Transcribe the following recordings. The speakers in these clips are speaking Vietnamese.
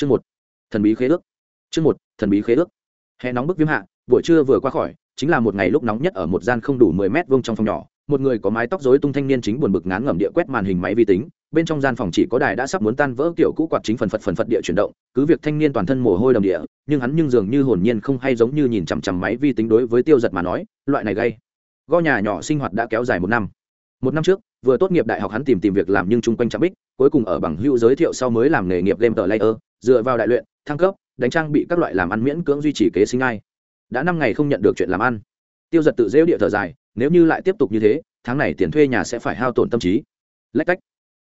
chương một, thần bí khế ước. Chương một, thần bí khế ước. Hè nóng bức viêm hạ, buổi trưa vừa qua khỏi, chính là một ngày lúc nóng nhất ở một gian không đủ mười mét vuông trong phòng nhỏ. Một người có mái tóc rối tung thanh niên chính buồn bực ngán ngẩm địa quét màn hình máy vi tính. Bên trong gian phòng chỉ có đài đã sắp muốn tan vỡ kiểu cũ quạt chính phần phật phần phật địa chuyển động. Cứ việc thanh niên toàn thân mồ hôi đầm địa, nhưng hắn nhưng dường như hồn nhiên không hay giống như nhìn chằm chằm máy vi tính đối với tiêu giật mà nói, loại này gây go nhà nhỏ sinh hoạt đã kéo dài một năm. Một năm trước, vừa tốt nghiệp đại học hắn tìm tìm việc làm nhưng chung quanh chạm bích cuối cùng ở bằng hữu giới thiệu sau mới làm nghề nghiệp game tờ layer, dựa vào đại luyện, thăng cấp, đánh trang bị các loại làm ăn miễn cưỡng duy trì kế sinh ai. Đã năm ngày không nhận được chuyện làm ăn. Tiêu giật tự rêu địa thở dài, nếu như lại tiếp tục như thế, tháng này tiền thuê nhà sẽ phải hao tổn tâm trí. Lách cách.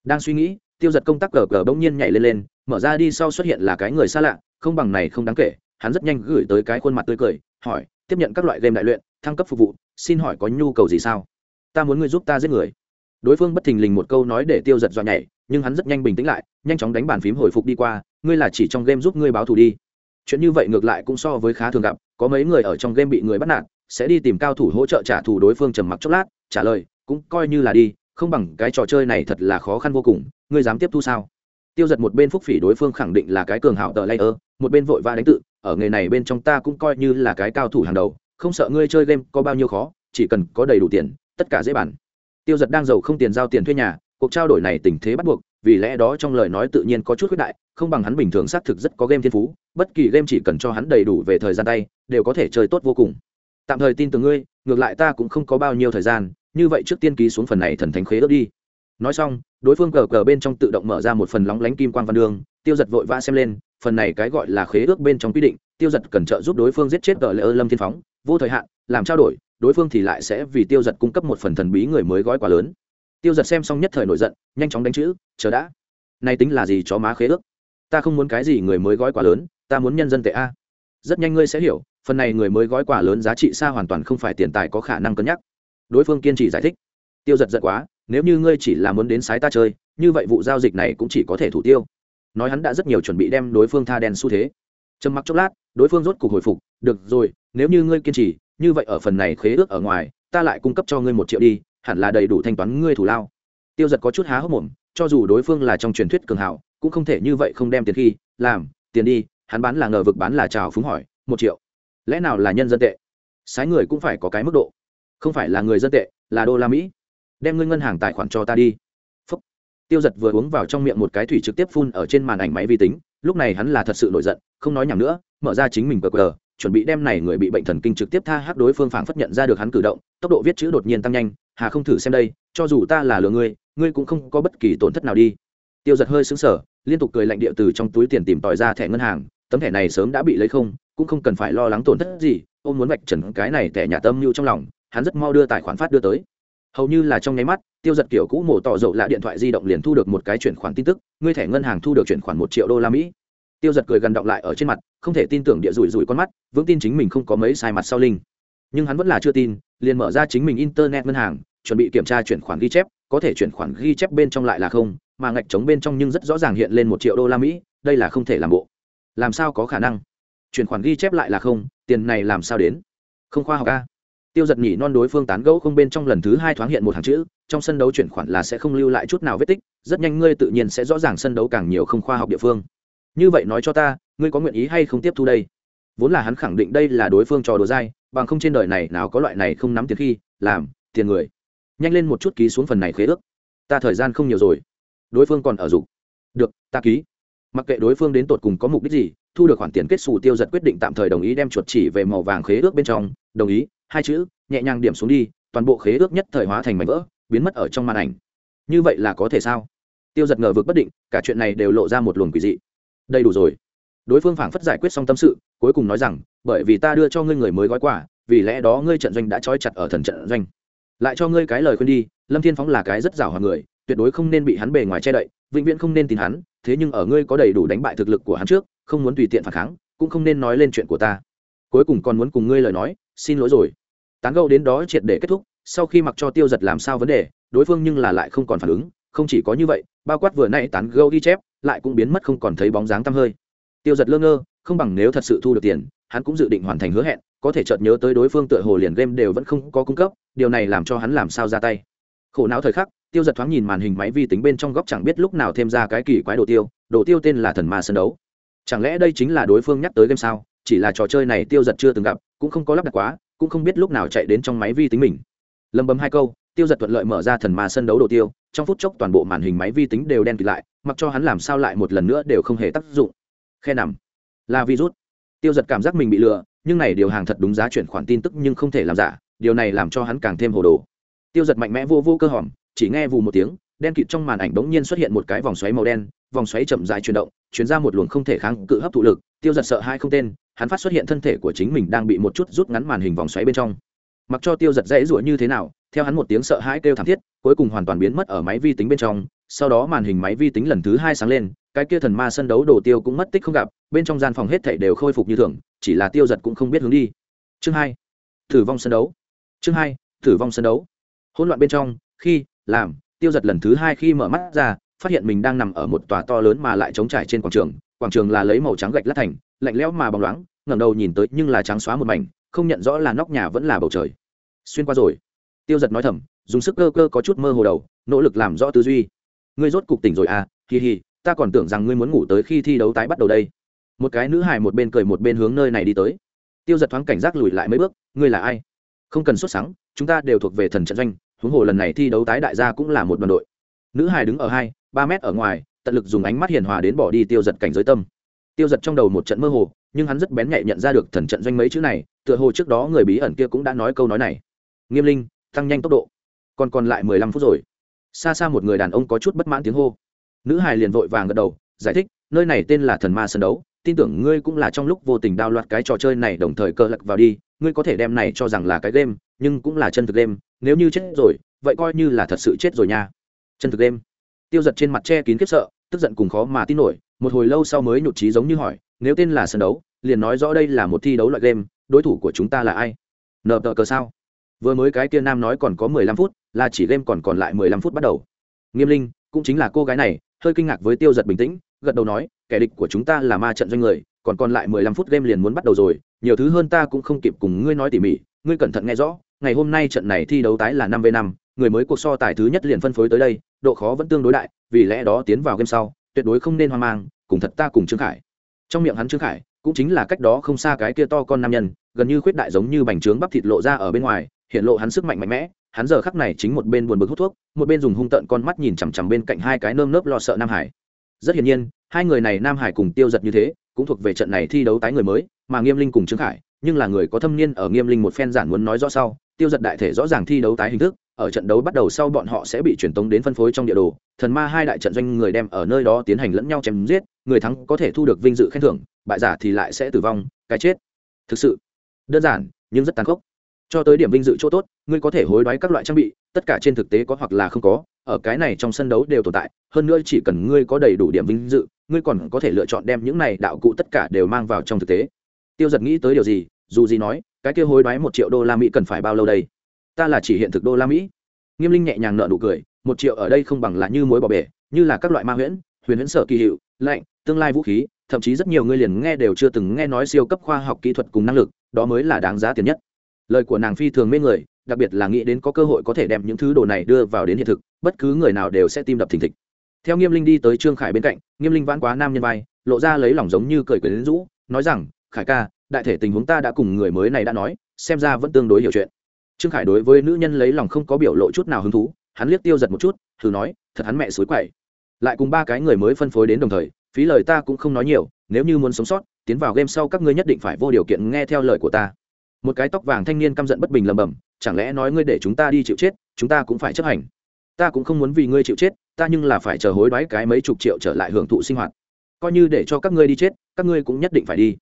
Đang suy nghĩ, tiêu giật công tác cờ cờ bỗng nhiên nhảy lên lên, mở ra đi sau xuất hiện là cái người xa lạ, không bằng này không đáng kể, hắn rất nhanh gửi tới cái khuôn mặt tươi cười, hỏi, tiếp nhận các loại game đại luyện, thăng cấp phục vụ, xin hỏi có nhu cầu gì sao? Ta muốn ngươi giúp ta giết người. Đối phương bất thình lình một câu nói để tiêu giật dọa nhảy nhưng hắn rất nhanh bình tĩnh lại, nhanh chóng đánh bàn phím hồi phục đi qua, ngươi là chỉ trong game giúp ngươi báo thù đi. Chuyện như vậy ngược lại cũng so với khá thường gặp, có mấy người ở trong game bị người bắt nạt, sẽ đi tìm cao thủ hỗ trợ trả thù đối phương trầm mặc chốc lát, trả lời, cũng coi như là đi, không bằng cái trò chơi này thật là khó khăn vô cùng, ngươi dám tiếp thu sao? Tiêu giật một bên phúc phỉ đối phương khẳng định là cái cường hảo tờ layer, một bên vội vã đánh tự, ở nghề này bên trong ta cũng coi như là cái cao thủ hàng đầu, không sợ ngươi chơi game có bao nhiêu khó, chỉ cần có đầy đủ tiền, tất cả dễ bàn. Tiêu giật đang giàu không tiền giao tiền thuê nhà cuộc trao đổi này tình thế bắt buộc, vì lẽ đó trong lời nói tự nhiên có chút khuyết đại, không bằng hắn bình thường xác thực rất có game thiên phú, bất kỳ game chỉ cần cho hắn đầy đủ về thời gian tay, đều có thể chơi tốt vô cùng. Tạm thời tin tưởng ngươi, ngược lại ta cũng không có bao nhiêu thời gian, như vậy trước tiên ký xuống phần này thần thánh khế ước đi. Nói xong, đối phương cờ cờ bên trong tự động mở ra một phần lóng lánh kim quan văn đường, tiêu giật vội vã xem lên, phần này cái gọi là khế ước bên trong quy định, tiêu giật cần trợ giúp đối phương giết chết cờ lệ ơ lâm thiên phóng, vô thời hạn, làm trao đổi, đối phương thì lại sẽ vì tiêu giật cung cấp một phần thần bí người mới gói quá lớn tiêu giật xem xong nhất thời nổi giận, nhanh chóng đánh chữ, chờ đã. Nay tính là gì chó má khế ước? Ta không muốn cái gì người mới gói quá lớn, ta muốn nhân dân tệ a. Rất nhanh ngươi sẽ hiểu, phần này người mới gói quà lớn giá trị xa hoàn toàn không phải tiền tài có khả năng cân nhắc. Đối phương kiên trì giải thích. Tiêu giật giận quá, nếu như ngươi chỉ là muốn đến sái ta chơi, như vậy vụ giao dịch này cũng chỉ có thể thủ tiêu. Nói hắn đã rất nhiều chuẩn bị đem đối phương tha đen xu thế. Trầm mặc chốc lát, đối phương rốt cuộc hồi phục, được rồi, nếu như ngươi kiên trì, như vậy ở phần này khế ước ở ngoài, ta lại cung cấp cho ngươi một triệu đi hẳn là đầy đủ thanh toán ngươi thủ lao. Tiêu giật có chút há hốc mồm, cho dù đối phương là trong truyền thuyết cường hảo, cũng không thể như vậy không đem tiền khi, làm, tiền đi, hắn bán là ngờ vực bán là trào phúng hỏi, một triệu. Lẽ nào là nhân dân tệ? Sái người cũng phải có cái mức độ. Không phải là người dân tệ, là đô la mỹ. Đem ngươi ngân hàng tài khoản cho ta đi. Phúc. tiêu giật vừa uống vào trong miệng một cái thủy trực tiếp phun ở trên màn ảnh máy vi tính, lúc này hắn là thật sự nổi giận, không nói nhầm nữa, mở ra chính mình cờ cờ chuẩn bị đem này người bị bệnh thần kinh trực tiếp tha hắc đối phương phảng phất nhận ra được hắn cử động, tốc độ viết chữ đột nhiên tăng nhanh hà không thử xem đây, cho dù ta là lừa ngươi ngươi cũng không có bất kỳ tổn thất nào đi. Tiêu giật hơi xứng sở liên tục cười lạnh địa từ trong túi tiền tìm tòi ra thẻ ngân hàng, tấm thẻ này sớm đã bị lấy không, cũng không cần phải lo lắng tổn thất gì ôm muốn vạch trần cái này thẻ nhà tâm mưu trong lòng, hắn rất mau đưa tài khoản phát đưa tới. Hầu như là trong nháy mắt, tiêu giật kiểu cũ mổ tỏ dậu lạ điện thoại di động liền thu được một cái chuyển khoản tin tức, ngươi thẻ ngân hàng thu được chuyển khoản một triệu đô la mỹ. Tiêu giật cười gần động lại ở trên mặt, không thể tin tưởng địa rủi rủi con mắt, vững tin chính mình không có mấy sai mặt sau linh. Nhưng hắn vẫn là chưa tin, liền mở ra chính mình internet ngân hàng chuẩn bị kiểm tra chuyển khoản ghi chép, có thể chuyển khoản ghi chép bên trong lại là không, mà ngạch trống bên trong nhưng rất rõ ràng hiện lên một triệu đô la mỹ, đây là không thể làm bộ. Làm sao có khả năng? Chuyển khoản ghi chép lại là không, tiền này làm sao đến? Không khoa học a. Tiêu giật nhỉ non đối phương tán gẫu không bên trong lần thứ hai thoáng hiện một hàng chữ, trong sân đấu chuyển khoản là sẽ không lưu lại chút nào vết tích, rất nhanh ngươi tự nhiên sẽ rõ ràng sân đấu càng nhiều không khoa học địa phương. Như vậy nói cho ta, ngươi có nguyện ý hay không tiếp thu đây? Vốn là hắn khẳng định đây là đối phương trò đùa dai, bằng không trên đời này nào có loại này không nắm tiền khi, làm, tiền người nhanh lên một chút ký xuống phần này khế ước. Ta thời gian không nhiều rồi. Đối phương còn ở dục. Được, ta ký. Mặc kệ đối phương đến tột cùng có mục đích gì, thu được khoản tiền kết xù tiêu giật quyết định tạm thời đồng ý đem chuột chỉ về màu vàng khế ước bên trong. Đồng ý, hai chữ, nhẹ nhàng điểm xuống đi, toàn bộ khế ước nhất thời hóa thành mảnh vỡ, biến mất ở trong màn ảnh. Như vậy là có thể sao? Tiêu giật ngờ vực bất định, cả chuyện này đều lộ ra một luồng quỷ dị. Đầy đủ rồi. Đối phương phảng phất giải quyết xong tâm sự, cuối cùng nói rằng, bởi vì ta đưa cho ngươi người mới gói quà, vì lẽ đó ngươi trận doanh đã trói chặt ở thần trận doanh lại cho ngươi cái lời khuyên đi, lâm thiên phóng là cái rất rào hòa người, tuyệt đối không nên bị hắn bề ngoài che đậy, vĩnh viễn không nên tin hắn, thế nhưng ở ngươi có đầy đủ đánh bại thực lực của hắn trước, không muốn tùy tiện phản kháng, cũng không nên nói lên chuyện của ta. Cuối cùng còn muốn cùng ngươi lời nói, xin lỗi rồi. Tán gâu đến đó triệt để kết thúc, sau khi mặc cho tiêu giật làm sao vấn đề, đối phương nhưng là lại không còn phản ứng, không chỉ có như vậy, bao quát vừa nay tán gâu ghi chép, lại cũng biến mất không còn thấy bóng dáng tăm hơi. Tiêu giật lơ ngơ, không bằng nếu thật sự thu được tiền, hắn cũng dự định hoàn thành hứa hẹn, có thể chợt nhớ tới đối phương tựa hồ liền game đều vẫn không có cung cấp điều này làm cho hắn làm sao ra tay. Khổ não thời khắc, tiêu giật thoáng nhìn màn hình máy vi tính bên trong góc chẳng biết lúc nào thêm ra cái kỳ quái đồ tiêu đồ tiêu tên là thần ma sân đấu. Chẳng lẽ đây chính là đối phương nhắc tới game sao? Chỉ là trò chơi này tiêu giật chưa từng gặp, cũng không có lắp đặt quá, cũng không biết lúc nào chạy đến trong máy vi tính mình. Lầm bấm hai câu, tiêu giật thuận lợi mở ra thần ma sân đấu đồ tiêu, trong phút chốc toàn bộ màn hình máy vi tính đều đen kịt lại, mặc cho hắn làm sao lại một lần nữa đều không hề tác dụng. Khe nằm, là virus. Tiêu giật cảm giác mình bị lừa, nhưng này điều hàng thật đúng giá chuyển khoản tin tức nhưng không thể làm giả điều này làm cho hắn càng thêm hồ đồ. Tiêu giật mạnh mẽ vô vô cơ hòm, chỉ nghe vù một tiếng, đen kịt trong màn ảnh bỗng nhiên xuất hiện một cái vòng xoáy màu đen, vòng xoáy chậm dài chuyển động, chuyển ra một luồng không thể kháng cự hấp thụ lực. Tiêu giật sợ hai không tên, hắn phát xuất hiện thân thể của chính mình đang bị một chút rút ngắn màn hình vòng xoáy bên trong. Mặc cho tiêu giật dãy rủa như thế nào, theo hắn một tiếng sợ hãi kêu thảm thiết, cuối cùng hoàn toàn biến mất ở máy vi tính bên trong. Sau đó màn hình máy vi tính lần thứ hai sáng lên, cái kia thần ma sân đấu đồ tiêu cũng mất tích không gặp, bên trong gian phòng hết thảy đều khôi phục như thường, chỉ là tiêu giật cũng không biết hướng đi. Chương hai thử vong sân đấu chương hai thử vong sân đấu. Hỗn loạn bên trong, khi, làm, tiêu giật lần thứ hai khi mở mắt ra, phát hiện mình đang nằm ở một tòa to lớn mà lại trống trải trên quảng trường. Quảng trường là lấy màu trắng gạch lát thành, lạnh lẽo mà bóng loáng, ngẩng đầu nhìn tới nhưng là trắng xóa một mảnh, không nhận rõ là nóc nhà vẫn là bầu trời. Xuyên qua rồi. Tiêu giật nói thầm, dùng sức cơ cơ có chút mơ hồ đầu, nỗ lực làm rõ tư duy. Ngươi rốt cục tỉnh rồi à kỳ hì ta còn tưởng rằng ngươi muốn ngủ tới khi thi đấu tái bắt đầu đây. Một cái nữ hài một bên cười một bên hướng nơi này đi tới. Tiêu giật thoáng cảnh giác lùi lại mấy bước, ngươi là ai? Không cần xuất sáng, chúng ta đều thuộc về thần trận doanh, huống hồ lần này thi đấu tái đại gia cũng là một đoàn đội. Nữ hài đứng ở hai, ba mét ở ngoài, tận lực dùng ánh mắt hiền hòa đến bỏ đi tiêu giật cảnh giới tâm. Tiêu giật trong đầu một trận mơ hồ, nhưng hắn rất bén nhạy nhận ra được thần trận doanh mấy chữ này, tựa hồ trước đó người bí ẩn kia cũng đã nói câu nói này. Nghiêm linh, tăng nhanh tốc độ. Còn còn lại mười lăm phút rồi. Xa xa một người đàn ông có chút bất mãn tiếng hô. Nữ hài liền vội vàng gật đầu, giải thích, nơi này tên là thần ma sân đấu, tin tưởng ngươi cũng là trong lúc vô tình đao loạt cái trò chơi này đồng thời cơ lật vào đi ngươi có thể đem này cho rằng là cái game, nhưng cũng là chân thực game, nếu như chết rồi, vậy coi như là thật sự chết rồi nha. Chân thực game. Tiêu giật trên mặt che kín kiếp sợ, tức giận cùng khó mà tin nổi, một hồi lâu sau mới nhụt trí giống như hỏi, nếu tên là sân đấu, liền nói rõ đây là một thi đấu loại game, đối thủ của chúng ta là ai? Nợ tờ cờ sao? Vừa mới cái kia nam nói còn có mười lăm phút, là chỉ game còn còn lại mười lăm phút bắt đầu. Nghiêm linh, cũng chính là cô gái này, hơi kinh ngạc với tiêu giật bình tĩnh, gật đầu nói, kẻ địch của chúng ta là ma trận doanh người, còn còn lại mười lăm phút game liền muốn bắt đầu rồi nhiều thứ hơn ta cũng không kịp cùng ngươi nói tỉ mỉ, ngươi cẩn thận nghe rõ, ngày hôm nay trận này thi đấu tái là năm v năm, người mới cuộc so tài thứ nhất liền phân phối tới đây, độ khó vẫn tương đối đại, vì lẽ đó tiến vào game sau, tuyệt đối không nên hoang mang, cùng thật ta cùng trương khải. Trong miệng hắn trương khải, cũng chính là cách đó không xa cái kia to con nam nhân, gần như khuyết đại giống như bành trướng bắp thịt lộ ra ở bên ngoài, hiện lộ hắn sức mạnh mạnh mẽ, hắn giờ khắc này chính một bên buồn bực hút thuốc, một bên dùng hung tợn con mắt nhìn chằm chằm bên cạnh hai cái nơm nớp lo sợ nam hải. Rất hiển nhiên, hai người này nam hải cùng tiêu giật như thế cũng thuộc về trận này thi đấu tái người mới, mà nghiêm linh cùng trương khải, nhưng là người có thâm niên ở nghiêm linh một phen giản muốn nói rõ sau, tiêu giật đại thể rõ ràng thi đấu tái hình thức, ở trận đấu bắt đầu sau bọn họ sẽ bị truyền tống đến phân phối trong địa đồ, thần ma hai đại trận doanh người đem ở nơi đó tiến hành lẫn nhau chém giết, người thắng có thể thu được vinh dự khen thưởng, bại giả thì lại sẽ tử vong, cái chết. Thực sự, đơn giản, nhưng rất tàn khốc. Cho tới điểm vinh dự chỗ tốt, ngươi có thể hối đoái các loại trang bị, tất cả trên thực tế có hoặc là không có, ở cái này trong sân đấu đều tồn tại, hơn nữa chỉ cần ngươi có đầy đủ điểm vinh dự ngươi còn có thể lựa chọn đem những này đạo cụ tất cả đều mang vào trong thực tế. Tiêu giật nghĩ tới điều gì, dù gì nói, cái kia hối đoái một triệu đô la mỹ cần phải bao lâu đây? Ta là chỉ hiện thực đô la mỹ. Nghiêm linh nhẹ nhàng nợ nụ cười, một triệu ở đây không bằng là như mối bỏ bể, như là các loại ma huyễn, huyền huyễn sở kỳ hiệu, lạnh, tương lai vũ khí, thậm chí rất nhiều người liền nghe đều chưa từng nghe nói siêu cấp khoa học kỹ thuật cùng năng lực, đó mới là đáng giá tiền nhất. Lời của nàng phi thường mê người, đặc biệt là nghĩ đến có cơ hội có thể đem những thứ đồ này đưa vào đến hiện thực, bất cứ người nào đều sẽ tim đập thình thịch theo nghiêm linh đi tới trương khải bên cạnh, nghiêm linh vãn quá nam nhân vai, lộ ra lấy lòng giống như cười cười đến rũ, nói rằng, khải ca, đại thể tình huống ta đã cùng người mới này đã nói, xem ra vẫn tương đối hiểu chuyện. Trương khải đối với nữ nhân lấy lòng không có biểu lộ chút nào hứng thú, hắn liếc tiêu giật một chút, thử nói, thật hắn mẹ suối quậy. Lại cùng ba cái người mới phân phối đến đồng thời, phí lời ta cũng không nói nhiều, nếu như muốn sống sót, tiến vào game sau các ngươi nhất định phải vô điều kiện nghe theo lời của ta. Một cái tóc vàng thanh niên căm giận bất bình lầm bầm chẳng lẽ nói ngươi để chúng ta đi chịu chết, chúng ta cũng phải chấp hành? Ta cũng không muốn vì ngươi chịu chết, ta nhưng là phải chờ hối đoái cái mấy chục triệu trở lại hưởng thụ sinh hoạt. Coi như để cho các ngươi đi chết, các ngươi cũng nhất định phải đi.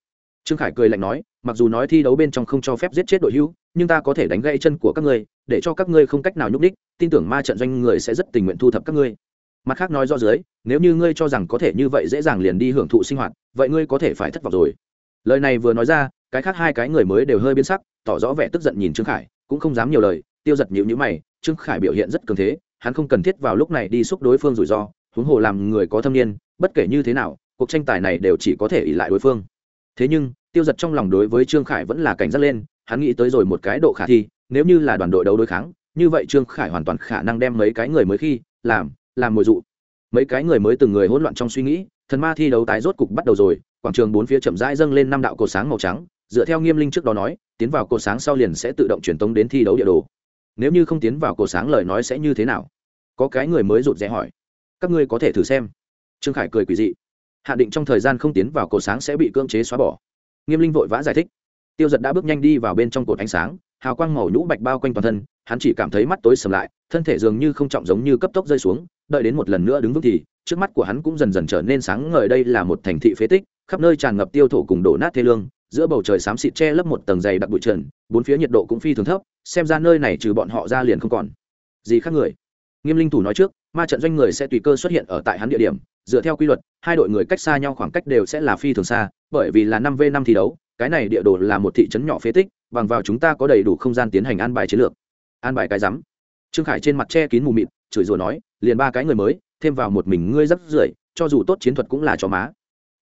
Trương khải cười lạnh nói, mặc dù nói thi đấu bên trong không cho phép giết chết đội hữu, nhưng ta có thể đánh gãy chân của các ngươi, để cho các ngươi không cách nào nhúc đích tin tưởng ma trận doanh người sẽ rất tình nguyện thu thập các ngươi. Mặt khác nói rõ dưới, nếu như ngươi cho rằng có thể như vậy dễ dàng liền đi hưởng thụ sinh hoạt, vậy ngươi có thể phải thất vọng rồi. Lời này vừa nói ra, cái khác hai cái người mới đều hơi biến sắc, tỏ rõ vẻ tức giận nhìn trương khải, cũng không dám nhiều lời, tiêu giật nhịu nhữ mày, trương khải biểu hiện rất cường thế hắn không cần thiết vào lúc này đi xúc đối phương rủi ro, huống hồ làm người có thâm niên, bất kể như thế nào, cuộc tranh tài này đều chỉ có thể ỉ lại đối phương. Thế nhưng, tiêu giật trong lòng đối với trương khải vẫn là cảnh giác lên, hắn nghĩ tới rồi một cái độ khả thi, nếu như là đoàn đội đấu đối kháng, như vậy trương khải hoàn toàn khả năng đem mấy cái người mới khi, làm làm mồi dụ. Mấy cái người mới từng người hỗn loạn trong suy nghĩ, thần ma thi đấu tái rốt cục bắt đầu rồi, quảng trường bốn phía chậm rãi dâng lên năm đạo cột sáng màu trắng, dựa theo nghiêm linh trước đó nói, tiến vào cột sáng sau liền sẽ tự động truyền tống đến thi đấu địa đồ nếu như không tiến vào cổ sáng lời nói sẽ như thế nào? Có cái người mới rụt rẽ hỏi. Các ngươi có thể thử xem. Trương khải cười quỳ dị. Hạ định trong thời gian không tiến vào cổ sáng sẽ bị cưỡng chế xóa bỏ. Nghiêm linh vội vã giải thích. Tiêu giật đã bước nhanh đi vào bên trong cột ánh sáng, hào quang màu nhũ bạch bao quanh toàn thân, hắn chỉ cảm thấy mắt tối sầm lại, thân thể dường như không trọng giống như cấp tốc rơi xuống, đợi đến một lần nữa đứng vững thì, trước mắt của hắn cũng dần dần trở nên sáng ngời. Đây là một thành thị phế tích, khắp nơi tràn ngập tiêu thổ cùng đổ nát thê lương giữa bầu trời xám xịt che lấp một tầng dày đặc bụi trần, bốn phía nhiệt độ cũng phi thường thấp, xem ra nơi này trừ bọn họ ra liền không còn gì khác người. Nghiêm linh thủ nói trước, ma trận doanh người sẽ tùy cơ xuất hiện ở tại hắn địa điểm, dựa theo quy luật, hai đội người cách xa nhau khoảng cách đều sẽ là phi thường xa, bởi vì là năm v năm thi đấu, cái này địa đồ là một thị trấn nhỏ phế tích, bằng vào chúng ta có đầy đủ không gian tiến hành an bài chiến lược. An bài cái rắm. Trương khải trên mặt che kín mù mịt, chửi rủa nói, liền ba cái người mới, thêm vào một mình ngươi rất rưởi, cho dù tốt chiến thuật cũng là cho má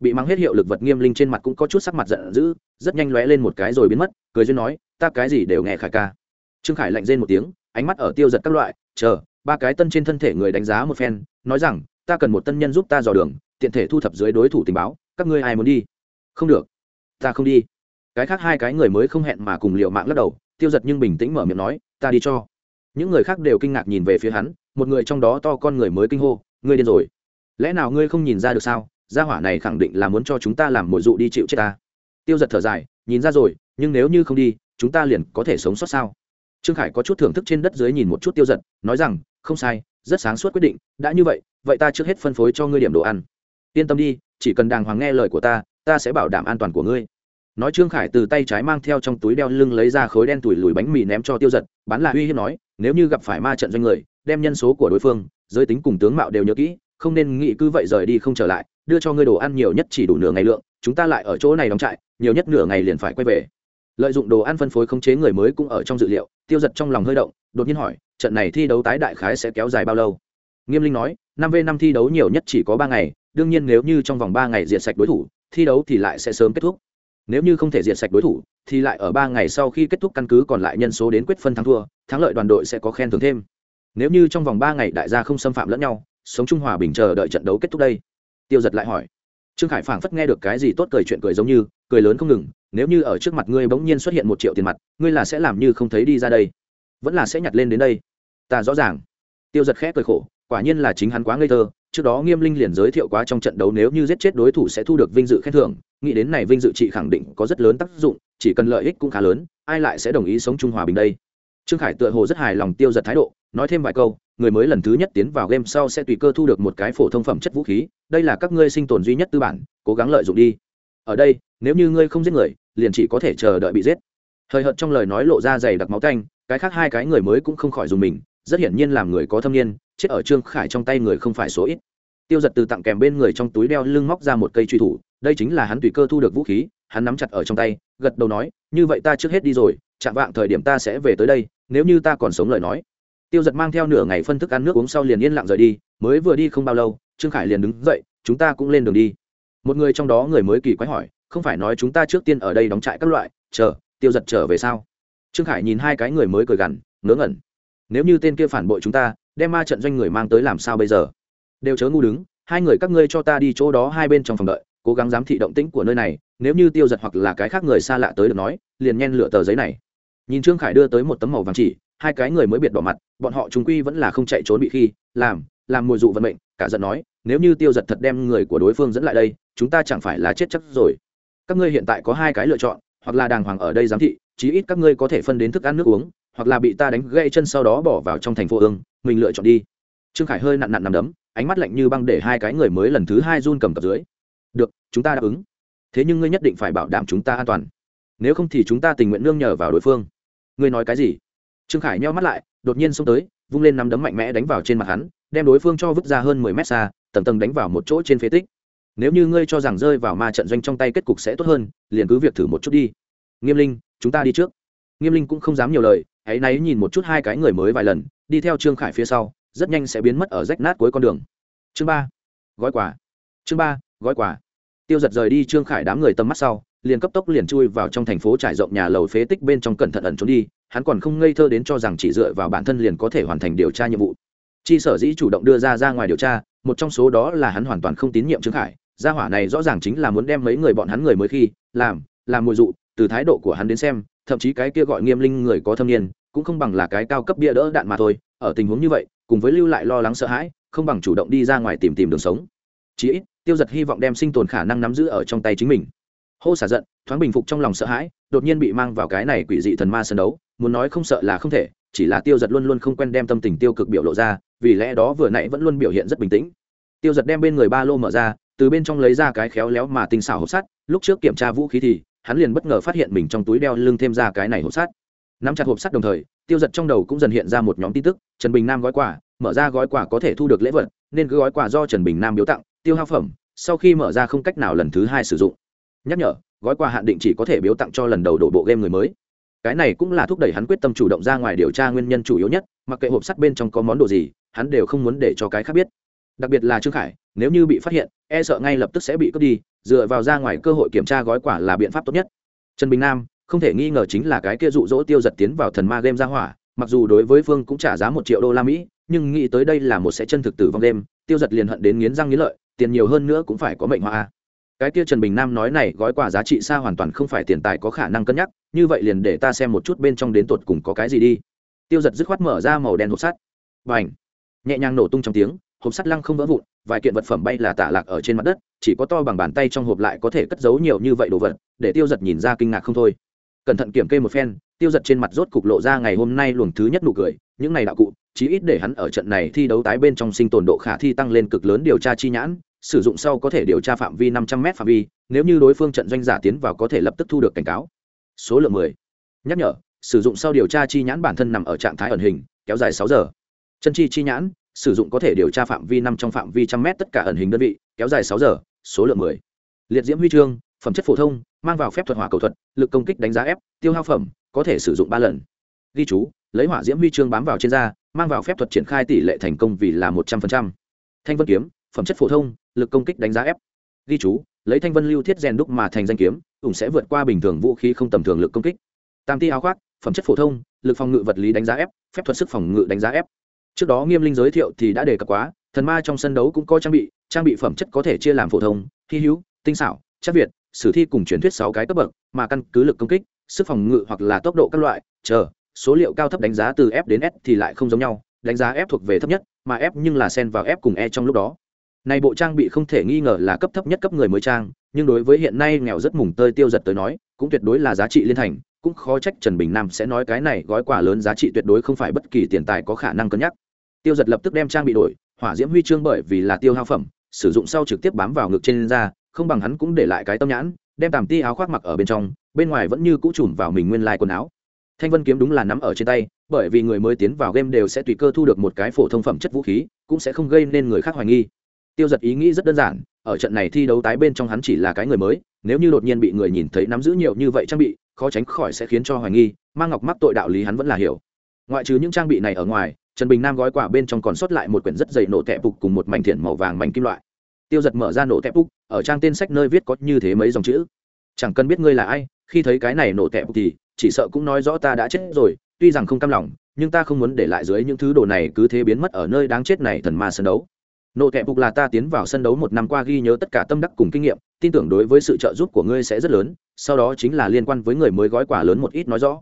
bị mắng hết hiệu lực vật nghiêm linh trên mặt cũng có chút sắc mặt giận dữ, rất nhanh lóe lên một cái rồi biến mất, cười duyên nói, ta cái gì đều nghe khải ca. Trương khải lạnh rên một tiếng, ánh mắt ở tiêu giật các loại, chờ, ba cái tân trên thân thể người đánh giá một phen, nói rằng, ta cần một tân nhân giúp ta dò đường, tiện thể thu thập dưới đối thủ tình báo, các ngươi ai muốn đi? Không được. Ta không đi. Cái khác hai cái người mới không hẹn mà cùng liệu mạng lắc đầu, tiêu giật nhưng bình tĩnh mở miệng nói, ta đi cho. Những người khác đều kinh ngạc nhìn về phía hắn, một người trong đó to con người mới kinh hô, ngươi điên rồi. Lẽ nào ngươi không nhìn ra được sao? Gia hỏa này khẳng định là muốn cho chúng ta làm mồi dụ đi chịu chết ta. Tiêu giật thở dài, nhìn ra rồi, nhưng nếu như không đi, chúng ta liền có thể sống sót sao? Trương khải có chút thưởng thức trên đất dưới nhìn một chút tiêu giật, nói rằng, không sai, rất sáng suốt quyết định, đã như vậy vậy ta trước hết phân phối cho ngươi điểm đồ ăn. Yên tâm đi, chỉ cần đàng hoàng nghe lời của ta ta sẽ bảo đảm an toàn của ngươi. Nói trương khải từ tay trái mang theo trong túi đeo lưng lấy ra khối đen tủi lùi bánh mì ném cho tiêu giật, bán là uy hiếp nói, nếu như gặp phải ma trận doanh người, đem nhân số của đối phương, giới tính cùng tướng mạo đều nhớ kỹ, không nên nghĩ cứ vậy rời đi không trở lại đưa cho ngươi đồ ăn nhiều nhất chỉ đủ nửa ngày lượng, chúng ta lại ở chỗ này đóng trại, nhiều nhất nửa ngày liền phải quay về. Lợi dụng đồ ăn phân phối khống chế người mới cũng ở trong dự liệu, tiêu giật trong lòng hơi động, đột nhiên hỏi, trận này thi đấu tái đại khái sẽ kéo dài bao lâu? Nghiêm linh nói, năm v năm thi đấu nhiều nhất chỉ có ba ngày, đương nhiên nếu như trong vòng ba ngày diệt sạch đối thủ, thi đấu thì lại sẽ sớm kết thúc. Nếu như không thể diệt sạch đối thủ, thì lại ở ba ngày sau khi kết thúc căn cứ còn lại nhân số đến quyết phân thắng thua, thắng lợi đoàn đội sẽ có khen thưởng thêm. Nếu như trong vòng ba ngày đại gia không xâm phạm lẫn nhau, sống trung hòa bình chờ đợi trận đấu kết thúc đây tiêu giật lại hỏi. Trương khải phảng phất nghe được cái gì tốt cười chuyện cười giống như, cười lớn không ngừng, nếu như ở trước mặt ngươi bỗng nhiên xuất hiện một triệu tiền mặt, ngươi là sẽ làm như không thấy đi ra đây. Vẫn là sẽ nhặt lên đến đây. Ta rõ ràng. Tiêu giật khẽ cười khổ, quả nhiên là chính hắn quá ngây thơ, trước đó nghiêm linh liền giới thiệu quá trong trận đấu nếu như giết chết đối thủ sẽ thu được vinh dự khen thưởng, nghĩ đến này vinh dự chị khẳng định có rất lớn tác dụng, chỉ cần lợi ích cũng khá lớn, ai lại sẽ đồng ý sống trung hòa bình đây? Trương khải tựa hồ rất hài lòng tiêu giật thái độ, nói thêm vài câu người mới lần thứ nhất tiến vào game sau sẽ tùy cơ thu được một cái phổ thông phẩm chất vũ khí, đây là các ngươi sinh tồn duy nhất tư bản, cố gắng lợi dụng đi. Ở đây, nếu như ngươi không giết người, liền chỉ có thể chờ đợi bị giết. Thời hợt trong lời nói lộ ra dày đặc máu canh cái khác hai cái người mới cũng không khỏi dùng mình, rất hiển nhiên làm người có thâm niên, chết ở trương khải trong tay người không phải số ít. Tiêu giật từ tặng kèm bên người trong túi đeo lưng móc ra một cây truy thủ, đây chính là hắn tùy cơ thu được vũ khí, hắn nắm chặt ở trong tay, gật đầu nói, như vậy ta trước hết đi rồi, chạm vạng thời điểm ta sẽ về tới đây, nếu như ta còn sống lời nói tiêu giật mang theo nửa ngày phân thức ăn nước uống sau liền yên lặng rời đi, mới vừa đi không bao lâu, trương khải liền đứng dậy, chúng ta cũng lên đường đi. Một người trong đó người mới kỳ quái hỏi, không phải nói chúng ta trước tiên ở đây đóng trại các loại, chờ, tiêu giật trở về sao? Trương khải nhìn hai cái người mới cười gằn, ngớ ngẩn. Nếu như tên kia phản bội chúng ta, đem ma trận doanh người mang tới làm sao bây giờ? Đều chớ ngu đứng, hai người các ngươi cho ta đi chỗ đó hai bên trong phòng đợi, cố gắng giám thị động tĩnh của nơi này, nếu như tiêu giật hoặc là cái khác người xa lạ tới được nói, liền nhen lửa tờ giấy này. Nhìn trương khải đưa tới một tấm màu vàng chỉ, hai cái người mới biệt đỏ mặt bọn họ chúng quy vẫn là không chạy trốn bị khi, làm làm mùi dụ vận mệnh, cả giận nói, nếu như tiêu giật thật đem người của đối phương dẫn lại đây, chúng ta chẳng phải là chết chắc rồi. Các ngươi hiện tại có hai cái lựa chọn, hoặc là đàng hoàng ở đây giám thị, chí ít các ngươi có thể phân đến thức ăn nước uống, hoặc là bị ta đánh gãy chân sau đó bỏ vào trong thành phố ương, mình lựa chọn đi. Trương khải hơi nặn nặn nằm đấm, ánh mắt lạnh như băng để hai cái người mới lần thứ hai run cầm cập dưới. Được, chúng ta đáp ứng. Thế nhưng ngươi nhất định phải bảo đảm chúng ta an toàn. Nếu không thì chúng ta tình nguyện nương nhờ vào đối phương. Ngươi nói cái gì? Trương khải nheo mắt lại đột nhiên xông tới, vung lên nắm đấm mạnh mẽ đánh vào trên mặt hắn, đem đối phương cho vứt ra hơn mười mét xa, tầng tầng đánh vào một chỗ trên phế tích. Nếu như ngươi cho rằng rơi vào ma trận doanh trong tay kết cục sẽ tốt hơn, liền cứ việc thử một chút đi. Nghiêm linh, chúng ta đi trước. Nghiêm linh cũng không dám nhiều lời, hãy náy nhìn một chút hai cái người mới vài lần, đi theo trương khải phía sau, rất nhanh sẽ biến mất ở rách nát cuối con đường. Chương ba, gói quà. Chương ba, gói quà. Tiêu giật rời đi trương khải đám người tầm mắt sau, liền cấp tốc liền chui vào trong thành phố trải rộng nhà lầu phế tích bên trong cẩn thận ẩn trốn đi hắn còn không ngây thơ đến cho rằng chỉ dựa vào bản thân liền có thể hoàn thành điều tra nhiệm vụ. Chi sở dĩ chủ động đưa ra ra ngoài điều tra, một trong số đó là hắn hoàn toàn không tín nhiệm trương khải. Gia hỏa này rõ ràng chính là muốn đem mấy người bọn hắn người mới khi, làm làm mùi dụ, từ thái độ của hắn đến xem, thậm chí cái kia gọi nghiêm linh người có thâm niên, cũng không bằng là cái cao cấp bia đỡ đạn mà thôi. Ở tình huống như vậy, cùng với lưu lại lo lắng sợ hãi, không bằng chủ động đi ra ngoài tìm tìm đường sống. Chí ít, tiêu giật hy vọng đem sinh tồn khả năng nắm giữ ở trong tay chính mình. Hô xả giận, thoáng bình phục trong lòng sợ hãi, đột nhiên bị mang vào cái này quỷ dị thần ma sân đấu muốn nói không sợ là không thể, chỉ là tiêu giật luôn luôn không quen đem tâm tình tiêu cực biểu lộ ra, vì lẽ đó vừa nãy vẫn luôn biểu hiện rất bình tĩnh. Tiêu giật đem bên người ba lô mở ra, từ bên trong lấy ra cái khéo léo mà tinh xảo hộp sắt, lúc trước kiểm tra vũ khí thì, hắn liền bất ngờ phát hiện mình trong túi đeo lưng thêm ra cái này hộp sắt. Nắm chặt hộp sắt đồng thời, tiêu giật trong đầu cũng dần hiện ra một nhóm tin tức, trần bình nam gói quà, mở ra gói quà có thể thu được lễ vật, nên cứ gói quà do trần bình nam biếu tặng, tiêu hao phẩm, sau khi mở ra không cách nào lần thứ hai sử dụng. Nhắc nhở, gói quà hạn định chỉ có thể biếu tặng cho lần đầu đổ bộ game người mới cái này cũng là thúc đẩy hắn quyết tâm chủ động ra ngoài điều tra nguyên nhân chủ yếu nhất, mặc kệ hộp sắt bên trong có món đồ gì, hắn đều không muốn để cho cái khác biết. Đặc biệt là trương khải, nếu như bị phát hiện e sợ ngay lập tức sẽ bị cướp đi, dựa vào ra ngoài cơ hội kiểm tra gói quả là biện pháp tốt nhất. Trần bình nam, không thể nghi ngờ chính là cái kia dụ dỗ tiêu giật tiến vào thần ma game ra hỏa, mặc dù đối với phương cũng trả giá một triệu đô la mỹ, nhưng nghĩ tới đây là một sẽ chân thực tử vong đêm, tiêu giật liền hận đến nghiến răng nghiến lợi, tiền nhiều hơn nữa cũng phải có mệnh hoa cái kia trần bình nam nói này gói quà giá trị xa hoàn toàn không phải tiền tài có khả năng cân nhắc, như vậy liền để ta xem một chút bên trong đến tột cùng có cái gì đi. Tiêu giật dứt khoát mở ra màu đen hộp sắt. Và ảnh nhẹ nhàng nổ tung trong tiếng, hộp sắt lăng không vỡ vụn, vài kiện vật phẩm bay là tả lạc ở trên mặt đất, chỉ có to bằng bàn tay trong hộp lại có thể cất giấu nhiều như vậy đồ vật, để tiêu giật nhìn ra kinh ngạc không thôi. Cẩn thận kiểm kê một phen, tiêu giật trên mặt rốt cục lộ ra ngày hôm nay luồng thứ nhất nụ cười, những này đạo cụ, chí ít để hắn ở trận này thi đấu tái bên trong sinh tồn độ khả thi tăng lên cực lớn điều tra chi nhãn sử dụng sau có thể điều tra phạm vi năm trăm m phạm vi, nếu như đối phương trận doanh giả tiến vào có thể lập tức thu được cảnh cáo. Số lượng mười. Nhắc nhở, sử dụng sau điều tra chi nhãn bản thân nằm ở trạng thái ẩn hình, kéo dài sáu giờ. Chân chi chi nhãn, sử dụng có thể điều tra phạm vi năm trong phạm vi trăm mét tất cả ẩn hình đơn vị, kéo dài sáu giờ, số lượng mười. Liệt diễm huy chương, phẩm chất phổ thông, mang vào phép thuật hỏa cầu thuật, lực công kích đánh giá ép, tiêu hao phẩm, có thể sử dụng ba lần. Ghi chú, lấy hỏa diễm huy chương bám vào trên da, mang vào phép thuật triển khai tỷ lệ thành công vì là một trăm linh thanh vân kiếm, phẩm chất phổ thông lực công kích đánh giá ép. Ghi chú, lấy thanh vân lưu thiết rèn đúc mà thành danh kiếm, ủng sẽ vượt qua bình thường vũ khí không tầm thường lực công kích. Tam ti áo khoác, phẩm chất phổ thông, lực phòng ngự vật lý đánh giá ép, phép thuật sức phòng ngự đánh giá ép. Trước đó nghiêm linh giới thiệu thì đã đề cập quá, thần ma trong sân đấu cũng có trang bị trang bị phẩm chất có thể chia làm phổ thông, hy hữu, tinh xảo, chắc việt, sử thi cùng truyền thuyết sáu cái cấp bậc, mà căn cứ lực công kích, sức phòng ngự hoặc là tốc độ các loại, chờ, số liệu cao thấp đánh giá từ f đến s thì lại không giống nhau, đánh giá f thuộc về thấp nhất, mà f nhưng là sen vào f cùng e trong lúc đó này bộ trang bị không thể nghi ngờ là cấp thấp nhất cấp người mới trang, nhưng đối với hiện nay nghèo rất mùng tơi tiêu giật tới nói, cũng tuyệt đối là giá trị liên thành, cũng khó trách trần bình nam sẽ nói cái này gói quà lớn giá trị tuyệt đối không phải bất kỳ tiền tài có khả năng cân nhắc. Tiêu giật lập tức đem trang bị đổi, hỏa diễm huy chương bởi vì là tiêu hao phẩm, sử dụng sau trực tiếp bám vào ngực trên da, không bằng hắn cũng để lại cái tâm nhãn, đem tàm ti áo khoác mặc ở bên trong, bên ngoài vẫn như cũ trùm vào mình nguyên lai quần áo. Thanh vân kiếm đúng là nắm ở trên tay, bởi vì người mới tiến vào game đều sẽ tùy cơ thu được một cái phổ thông phẩm chất vũ khí, cũng sẽ không gây nên người khác hoài nghi tiêu giật ý nghĩ rất đơn giản ở trận này thi đấu tái bên trong hắn chỉ là cái người mới nếu như đột nhiên bị người nhìn thấy nắm giữ nhiều như vậy trang bị khó tránh khỏi sẽ khiến cho hoài nghi mang ngọc mắc tội đạo lý hắn vẫn là hiểu. Ngoại trừ những trang bị này ở ngoài trần bình nam gói quả bên trong còn sót lại một quyển rất dày nổ tẹp phục cùng một mảnh thiện màu vàng mảnh kim loại. Tiêu giật mở ra nổ tẹp phục, ở trang tên sách nơi viết có như thế mấy dòng chữ. Chẳng cần biết ngươi là ai khi thấy cái này nổ tẹp phục thì chỉ sợ cũng nói rõ ta đã chết rồi tuy rằng không cam lòng nhưng ta không muốn để lại dưới những thứ đồ này cứ thế biến mất ở nơi đáng chết này thần ma sân đấu nộ kẹp phục là ta tiến vào sân đấu một năm qua ghi nhớ tất cả tâm đắc cùng kinh nghiệm, tin tưởng đối với sự trợ giúp của ngươi sẽ rất lớn, sau đó chính là liên quan với người mới gói quà lớn một ít nói rõ.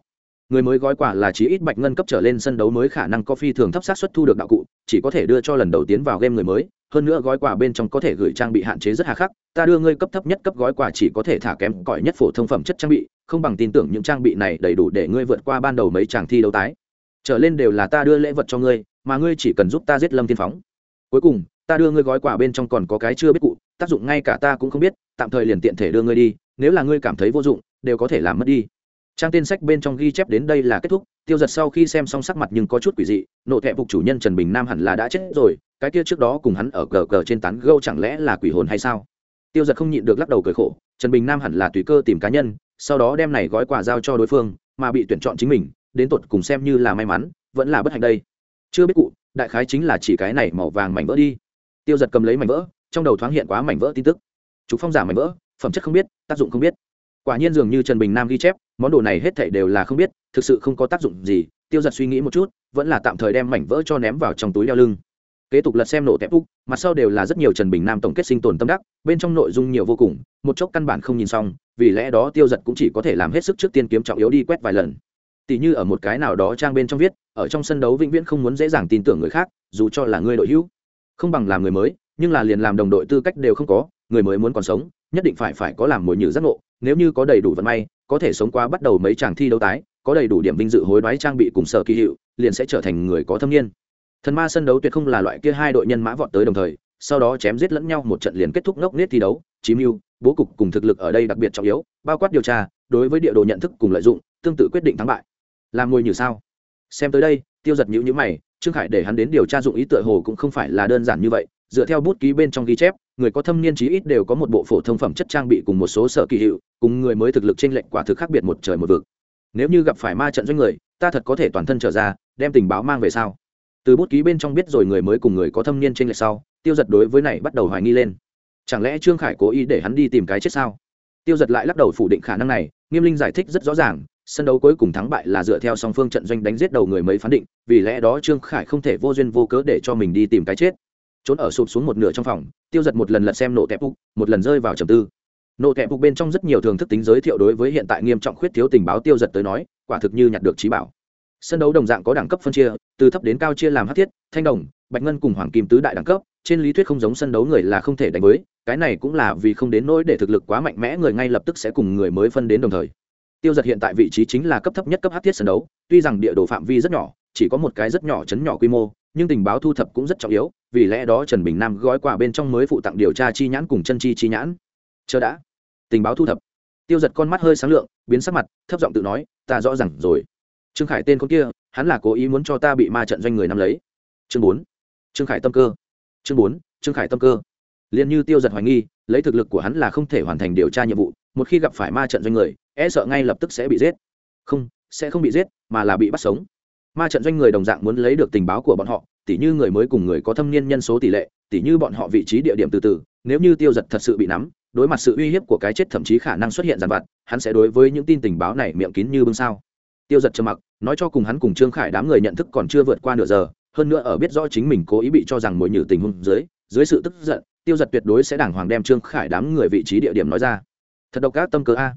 Người mới gói quà là chỉ ít bạch ngân cấp trở lên sân đấu mới khả năng có phi thường thấp sát suất thu được đạo cụ, chỉ có thể đưa cho lần đầu tiến vào game người mới, hơn nữa gói quà bên trong có thể gửi trang bị hạn chế rất hà khắc, ta đưa ngươi cấp thấp nhất cấp gói quà chỉ có thể thả kém cỏi nhất phổ thông phẩm chất trang bị, không bằng tin tưởng những trang bị này đầy đủ để ngươi vượt qua ban đầu mấy chàng thi đấu tái. Trở lên đều là ta đưa lễ vật cho ngươi, mà ngươi chỉ cần giúp ta giết lâm tiên phóng. Cuối cùng ta đưa ngươi gói quà bên trong còn có cái chưa biết cụ, tác dụng ngay cả ta cũng không biết, tạm thời liền tiện thể đưa ngươi đi, nếu là ngươi cảm thấy vô dụng, đều có thể làm mất đi. Trang tên sách bên trong ghi chép đến đây là kết thúc, tiêu giật sau khi xem xong sắc mặt nhưng có chút quỷ dị, nộ thẹp phục chủ nhân trần bình nam hẳn là đã chết rồi, cái kia trước đó cùng hắn ở cờ cờ trên tán gâu chẳng lẽ là quỷ hồn hay sao? Tiêu giật không nhịn được lắc đầu cười khổ, trần bình nam hẳn là tùy cơ tìm cá nhân, sau đó đem này gói quà giao cho đối phương, mà bị tuyển chọn chính mình, đến tột cùng xem như là may mắn, vẫn là bất hạnh đây. Chưa biết cụ, đại khái chính là chỉ cái này màu vàng mảnh vỡ đi tiêu giật cầm lấy mảnh vỡ, trong đầu thoáng hiện quá mảnh vỡ tin tức. Trục phong giả mảnh vỡ, phẩm chất không biết, tác dụng không biết. Quả nhiên dường như trần bình nam ghi chép, món đồ này hết thảy đều là không biết, thực sự không có tác dụng gì. Tiêu giật suy nghĩ một chút, vẫn là tạm thời đem mảnh vỡ cho ném vào trong túi đeo lưng. Kế tục lật xem nổ tép úc, mặt sau đều là rất nhiều trần bình nam tổng kết sinh tồn tâm đắc, bên trong nội dung nhiều vô cùng, một chốc căn bản không nhìn xong, vì lẽ đó tiêu giật cũng chỉ có thể làm hết sức trước tiên kiếm trọng yếu đi quét vài lần. Tỷ như ở một cái nào đó trang bên trong viết, ở trong sân đấu vĩnh viễn không muốn dễ dàng tin tưởng người khác, dù cho là người đội hữu không bằng làm người mới, nhưng là liền làm đồng đội tư cách đều không có, người mới muốn còn sống, nhất định phải phải có làm mồi nhử giác ngộ, nếu như có đầy đủ vận may, có thể sống qua bắt đầu mấy chàng thi đấu tái, có đầy đủ điểm vinh dự hối đoái trang bị cùng sở kỳ hiệu, liền sẽ trở thành người có thâm niên. Thần ma sân đấu tuyệt không là loại kia hai đội nhân mã vọt tới đồng thời, sau đó chém giết lẫn nhau một trận liền kết thúc ngốc nết thi đấu, chí mưu, bố cục cùng thực lực ở đây đặc biệt trọng yếu, bao quát điều tra, đối với địa đồ nhận thức cùng lợi dụng, tương tự quyết định thắng bại. Làm ngồi như sao? Xem tới đây, tiêu giật nhữ nhữ mày trương khải để hắn đến điều tra dụng ý tựa hồ cũng không phải là đơn giản như vậy, dựa theo bút ký bên trong ghi chép, người có thâm niên chí ít đều có một bộ phổ thông phẩm chất trang bị cùng một số sở kỳ hiệu, cùng người mới thực lực trên lệnh quả thực khác biệt một trời một vực. Nếu như gặp phải ma trận doanh người, ta thật có thể toàn thân trở ra, đem tình báo mang về sau từ bút ký bên trong biết rồi người mới cùng người có thâm niên trên lệch sau, tiêu giật đối với này bắt đầu hoài nghi lên. Chẳng lẽ trương khải cố ý để hắn đi tìm cái chết sao? Tiêu giật lại lắc đầu phủ định khả năng này, nghiêm linh giải thích rất rõ ràng sân đấu cuối cùng thắng bại là dựa theo song phương trận doanh đánh giết đầu người mới phán định, vì lẽ đó trương khải không thể vô duyên vô cớ để cho mình đi tìm cái chết. Trốn ở sụp xuống một nửa trong phòng, tiêu giật một lần lật xem nổ tẹp phục một lần rơi vào trầm tư. Nổ tẹp phục bên trong rất nhiều thường thức tính giới thiệu đối với hiện tại nghiêm trọng khuyết thiếu tình báo tiêu giật tới nói, quả thực như nhặt được trí bảo. Sân đấu đồng dạng có đẳng cấp phân chia, từ thấp đến cao chia làm hát thiết, thanh đồng, bạch ngân cùng hoàng kim tứ đại đẳng cấp, trên lý thuyết không giống sân đấu người là không thể đánh với, cái này cũng là vì không đến nỗi để thực lực quá mạnh mẽ người ngay lập tức sẽ cùng người mới phân đến đồng thời tiêu giật hiện tại vị trí chính là cấp thấp nhất cấp hát thiết sân đấu, tuy rằng địa đồ phạm vi rất nhỏ, chỉ có một cái rất nhỏ chấn nhỏ quy mô, nhưng tình báo thu thập cũng rất trọng yếu, vì lẽ đó trần bình nam gói quà bên trong mới phụ tặng điều tra chi nhãn cùng chân chi chi nhãn. Chờ đã. Tình báo thu thập. Tiêu giật con mắt hơi sáng lượng, biến sắc mặt, thấp giọng tự nói, ta rõ ràng rồi. Trương khải tên con kia, hắn là cố ý muốn cho ta bị ma trận doanh người nắm lấy. Chương bốn. Trương khải tâm cơ. Chương bốn, trương khải tâm cơ. Liền như tiêu giật hoài nghi, lấy thực lực của hắn là không thể hoàn thành điều tra nhiệm vụ, một khi gặp phải ma trận doanh người e sợ ngay lập tức sẽ bị giết. Không, sẽ không bị giết, mà là bị bắt sống. Ma trận doanh người đồng dạng muốn lấy được tình báo của bọn họ, tỉ như người mới cùng người có thâm niên nhân số tỷ lệ, tỉ như bọn họ vị trí địa điểm từ từ, nếu như tiêu giật thật sự bị nắm, đối mặt sự uy hiếp của cái chết thậm chí khả năng xuất hiện dàn vặt, hắn sẽ đối với những tin tình báo này miệng kín như bưng sao. Tiêu giật trầm mặc, nói cho cùng hắn cùng trương khải đám người nhận thức còn chưa vượt qua nửa giờ, hơn nữa ở biết rõ chính mình cố ý bị cho rằng mồi nhử tình huống dưới dưới sự tức giận, tiêu giật tuyệt đối sẽ đàng hoàng đem trương khải đám người vị trí địa điểm nói ra. Thật độc ác tâm cơ a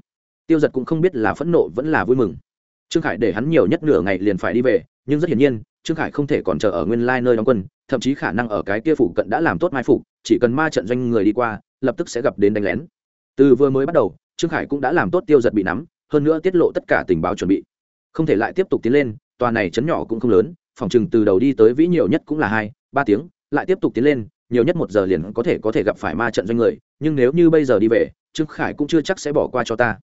tiêu giật cũng không biết là phẫn nộ vẫn là vui mừng. Trương khải để hắn nhiều nhất nửa ngày liền phải đi về, nhưng rất hiển nhiên, trương khải không thể còn chờ ở nguyên lai nơi đóng quân, thậm chí khả năng ở cái kia phủ cận đã làm tốt mai phục, chỉ cần ma trận doanh người đi qua, lập tức sẽ gặp đến đánh lén. Từ vừa mới bắt đầu, trương khải cũng đã làm tốt tiêu giật bị nắm, hơn nữa tiết lộ tất cả tình báo chuẩn bị. Không thể lại tiếp tục tiến lên, tòa này chấn nhỏ cũng không lớn, phòng chừng từ đầu đi tới vĩ nhiều nhất cũng là hai, ba tiếng, lại tiếp tục tiến lên, nhiều nhất một giờ liền có thể có thể gặp phải ma trận doanh người, nhưng nếu như bây giờ đi về, trương khải cũng chưa chắc sẽ bỏ qua cho ta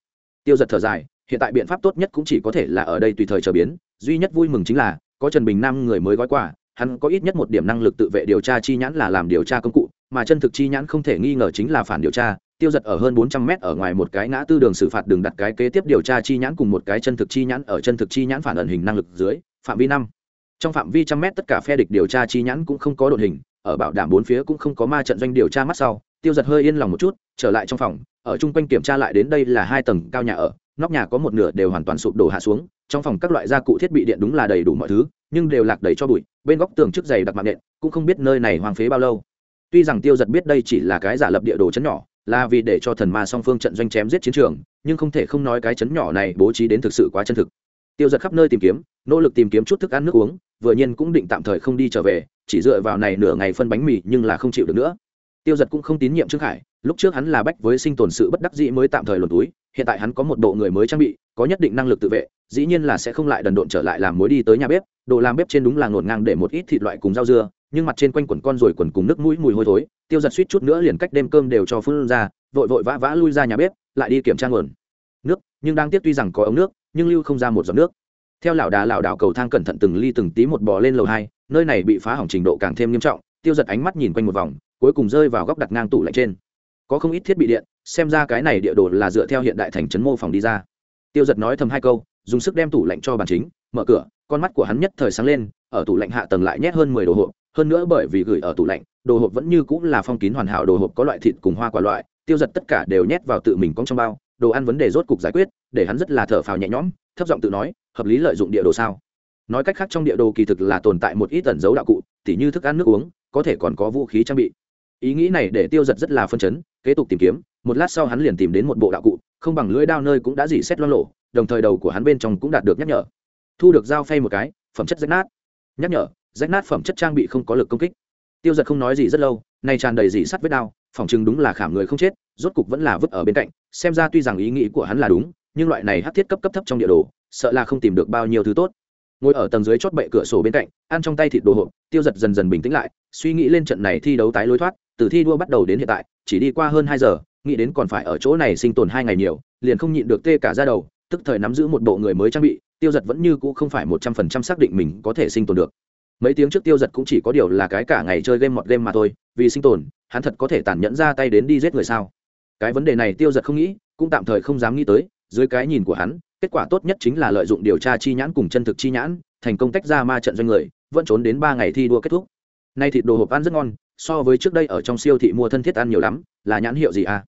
tiêu giật thở dài, hiện tại biện pháp tốt nhất cũng chỉ có thể là ở đây tùy thời chờ biến. Duy nhất vui mừng chính là, có trần bình nam người mới gói quà, hắn có ít nhất một điểm năng lực tự vệ điều tra chi nhãn là làm điều tra công cụ, mà chân thực chi nhãn không thể nghi ngờ chính là phản điều tra. Tiêu giật ở hơn bốn trăm mét ở ngoài một cái ngã tư đường xử phạt đường đặt cái kế tiếp điều tra chi nhãn cùng một cái chân thực chi nhãn ở chân thực chi nhãn phản ẩn hình năng lực dưới, phạm vi năm. Trong phạm vi trăm mét tất cả phe địch điều tra chi nhãn cũng không có đội hình, ở bảo đảm bốn phía cũng không có ma trận doanh điều tra mắt sau tiêu giật hơi yên lòng một chút, trở lại trong phòng, ở chung quanh kiểm tra lại đến đây là hai tầng cao nhà ở, nóc nhà có một nửa đều hoàn toàn sụp đổ hạ xuống, trong phòng các loại gia cụ thiết bị điện đúng là đầy đủ mọi thứ, nhưng đều lạc đầy cho bụi, bên góc tường trước giày đặc mạng nện, cũng không biết nơi này hoang phế bao lâu. Tuy rằng tiêu giật biết đây chỉ là cái giả lập địa đồ chấn nhỏ, là vì để cho thần ma song phương trận doanh chém giết chiến trường, nhưng không thể không nói cái chấn nhỏ này bố trí đến thực sự quá chân thực. Tiêu giật khắp nơi tìm kiếm, nỗ lực tìm kiếm chút thức ăn nước uống, vừa nhiên cũng định tạm thời không đi trở về, chỉ dựa vào này nửa ngày phân bánh mì nhưng là không chịu được nữa tiêu giật cũng không tín nhiệm trương khải lúc trước hắn là bách với sinh tồn sự bất đắc dĩ mới tạm thời lột túi hiện tại hắn có một bộ người mới trang bị có nhất định năng lực tự vệ dĩ nhiên là sẽ không lại đần độn trở lại làm mối đi tới nhà bếp đồ làm bếp trên đúng là ngổn ngang để một ít thịt loại cùng rau dưa nhưng mặt trên quanh quần con rồi quần cùng nước mũi mùi hôi thối tiêu giật suýt chút nữa liền cách đêm cơm đều cho phun ra vội vội vã vã lui ra nhà bếp lại đi kiểm tra nguồn nước nhưng đang tiếc tuy rằng có ống nước nhưng lưu không ra một giọt nước theo lão đà lão đảo cầu thang cẩn thận từng ly từng tí một bò lên lầu hai nơi này bị phá hỏng trình độ càng thêm nghiêm trọng tiêu giật ánh mắt nhìn quanh một vòng cuối cùng rơi vào góc đặt ngang tủ lạnh trên. Có không ít thiết bị điện, xem ra cái này địa đồ là dựa theo hiện đại thành trấn mô phòng đi ra. Tiêu giật nói thầm hai câu, dùng sức đem tủ lạnh cho bàn chính, mở cửa, con mắt của hắn nhất thời sáng lên, ở tủ lạnh hạ tầng lại nhét hơn mười đồ hộp, hơn nữa bởi vì gửi ở tủ lạnh, đồ hộp vẫn như cũng là phong kín hoàn hảo, đồ hộp có loại thịt cùng hoa quả loại, tiêu giật tất cả đều nhét vào tự mình cong trong bao, đồ ăn vấn đề rốt cục giải quyết, để hắn rất là thở phào nhẹ nhõm, thấp giọng tự nói, hợp lý lợi dụng địa đồ sao? Nói cách khác trong địa đồ kỳ thực là tồn tại một ít tẩn dấu đạo cụ, tỉ như thức ăn nước uống, có thể còn có vũ khí trang bị ý nghĩ này để tiêu giật rất là phân chấn, kế tục tìm kiếm, một lát sau hắn liền tìm đến một bộ đạo cụ, không bằng lưỡi đao nơi cũng đã dỉ xét loang lộ đồng thời đầu của hắn bên trong cũng đạt được nhắc nhở. Thu được dao phay một cái, phẩm chất rách nát. Nhắc nhở, rách nát phẩm chất trang bị không có lực công kích. Tiêu giật không nói gì rất lâu, nay tràn đầy dỉ sắt vết đao, phỏng chừng đúng là khảm người không chết, rốt cục vẫn là vứt ở bên cạnh, xem ra tuy rằng ý nghĩ của hắn là đúng, nhưng loại này hát thiết cấp cấp thấp trong địa đồ, sợ là không tìm được bao nhiêu thứ tốt. Ngồi ở tầng dưới chót bệ cửa sổ bên cạnh, ăn trong tay thịt đồ hộp, tiêu giật dần dần bình tĩnh lại, suy nghĩ lên trận này thi đấu tái lối thoát từ thi đua bắt đầu đến hiện tại, chỉ đi qua hơn hai giờ, nghĩ đến còn phải ở chỗ này sinh tồn hai ngày nhiều, liền không nhịn được tê cả ra đầu, tức thời nắm giữ một bộ người mới trang bị, tiêu giật vẫn như cũ không phải một trăm phần trăm xác định mình có thể sinh tồn được. Mấy tiếng trước tiêu giật cũng chỉ có điều là cái cả ngày chơi game mọt game mà thôi, vì sinh tồn, hắn thật có thể tàn nhẫn ra tay đến đi giết người sao? Cái vấn đề này tiêu giật không nghĩ, cũng tạm thời không dám nghĩ tới, dưới cái nhìn của hắn, kết quả tốt nhất chính là lợi dụng điều tra chi nhãn cùng chân thực chi nhãn, thành công tách ra ma trận doanh người, vẫn trốn đến ba ngày thi đua kết thúc. Nay thịt đồ hộp ăn rất ngon so với trước đây ở trong siêu thị mua thân thiết ăn nhiều lắm, là nhãn hiệu gì à?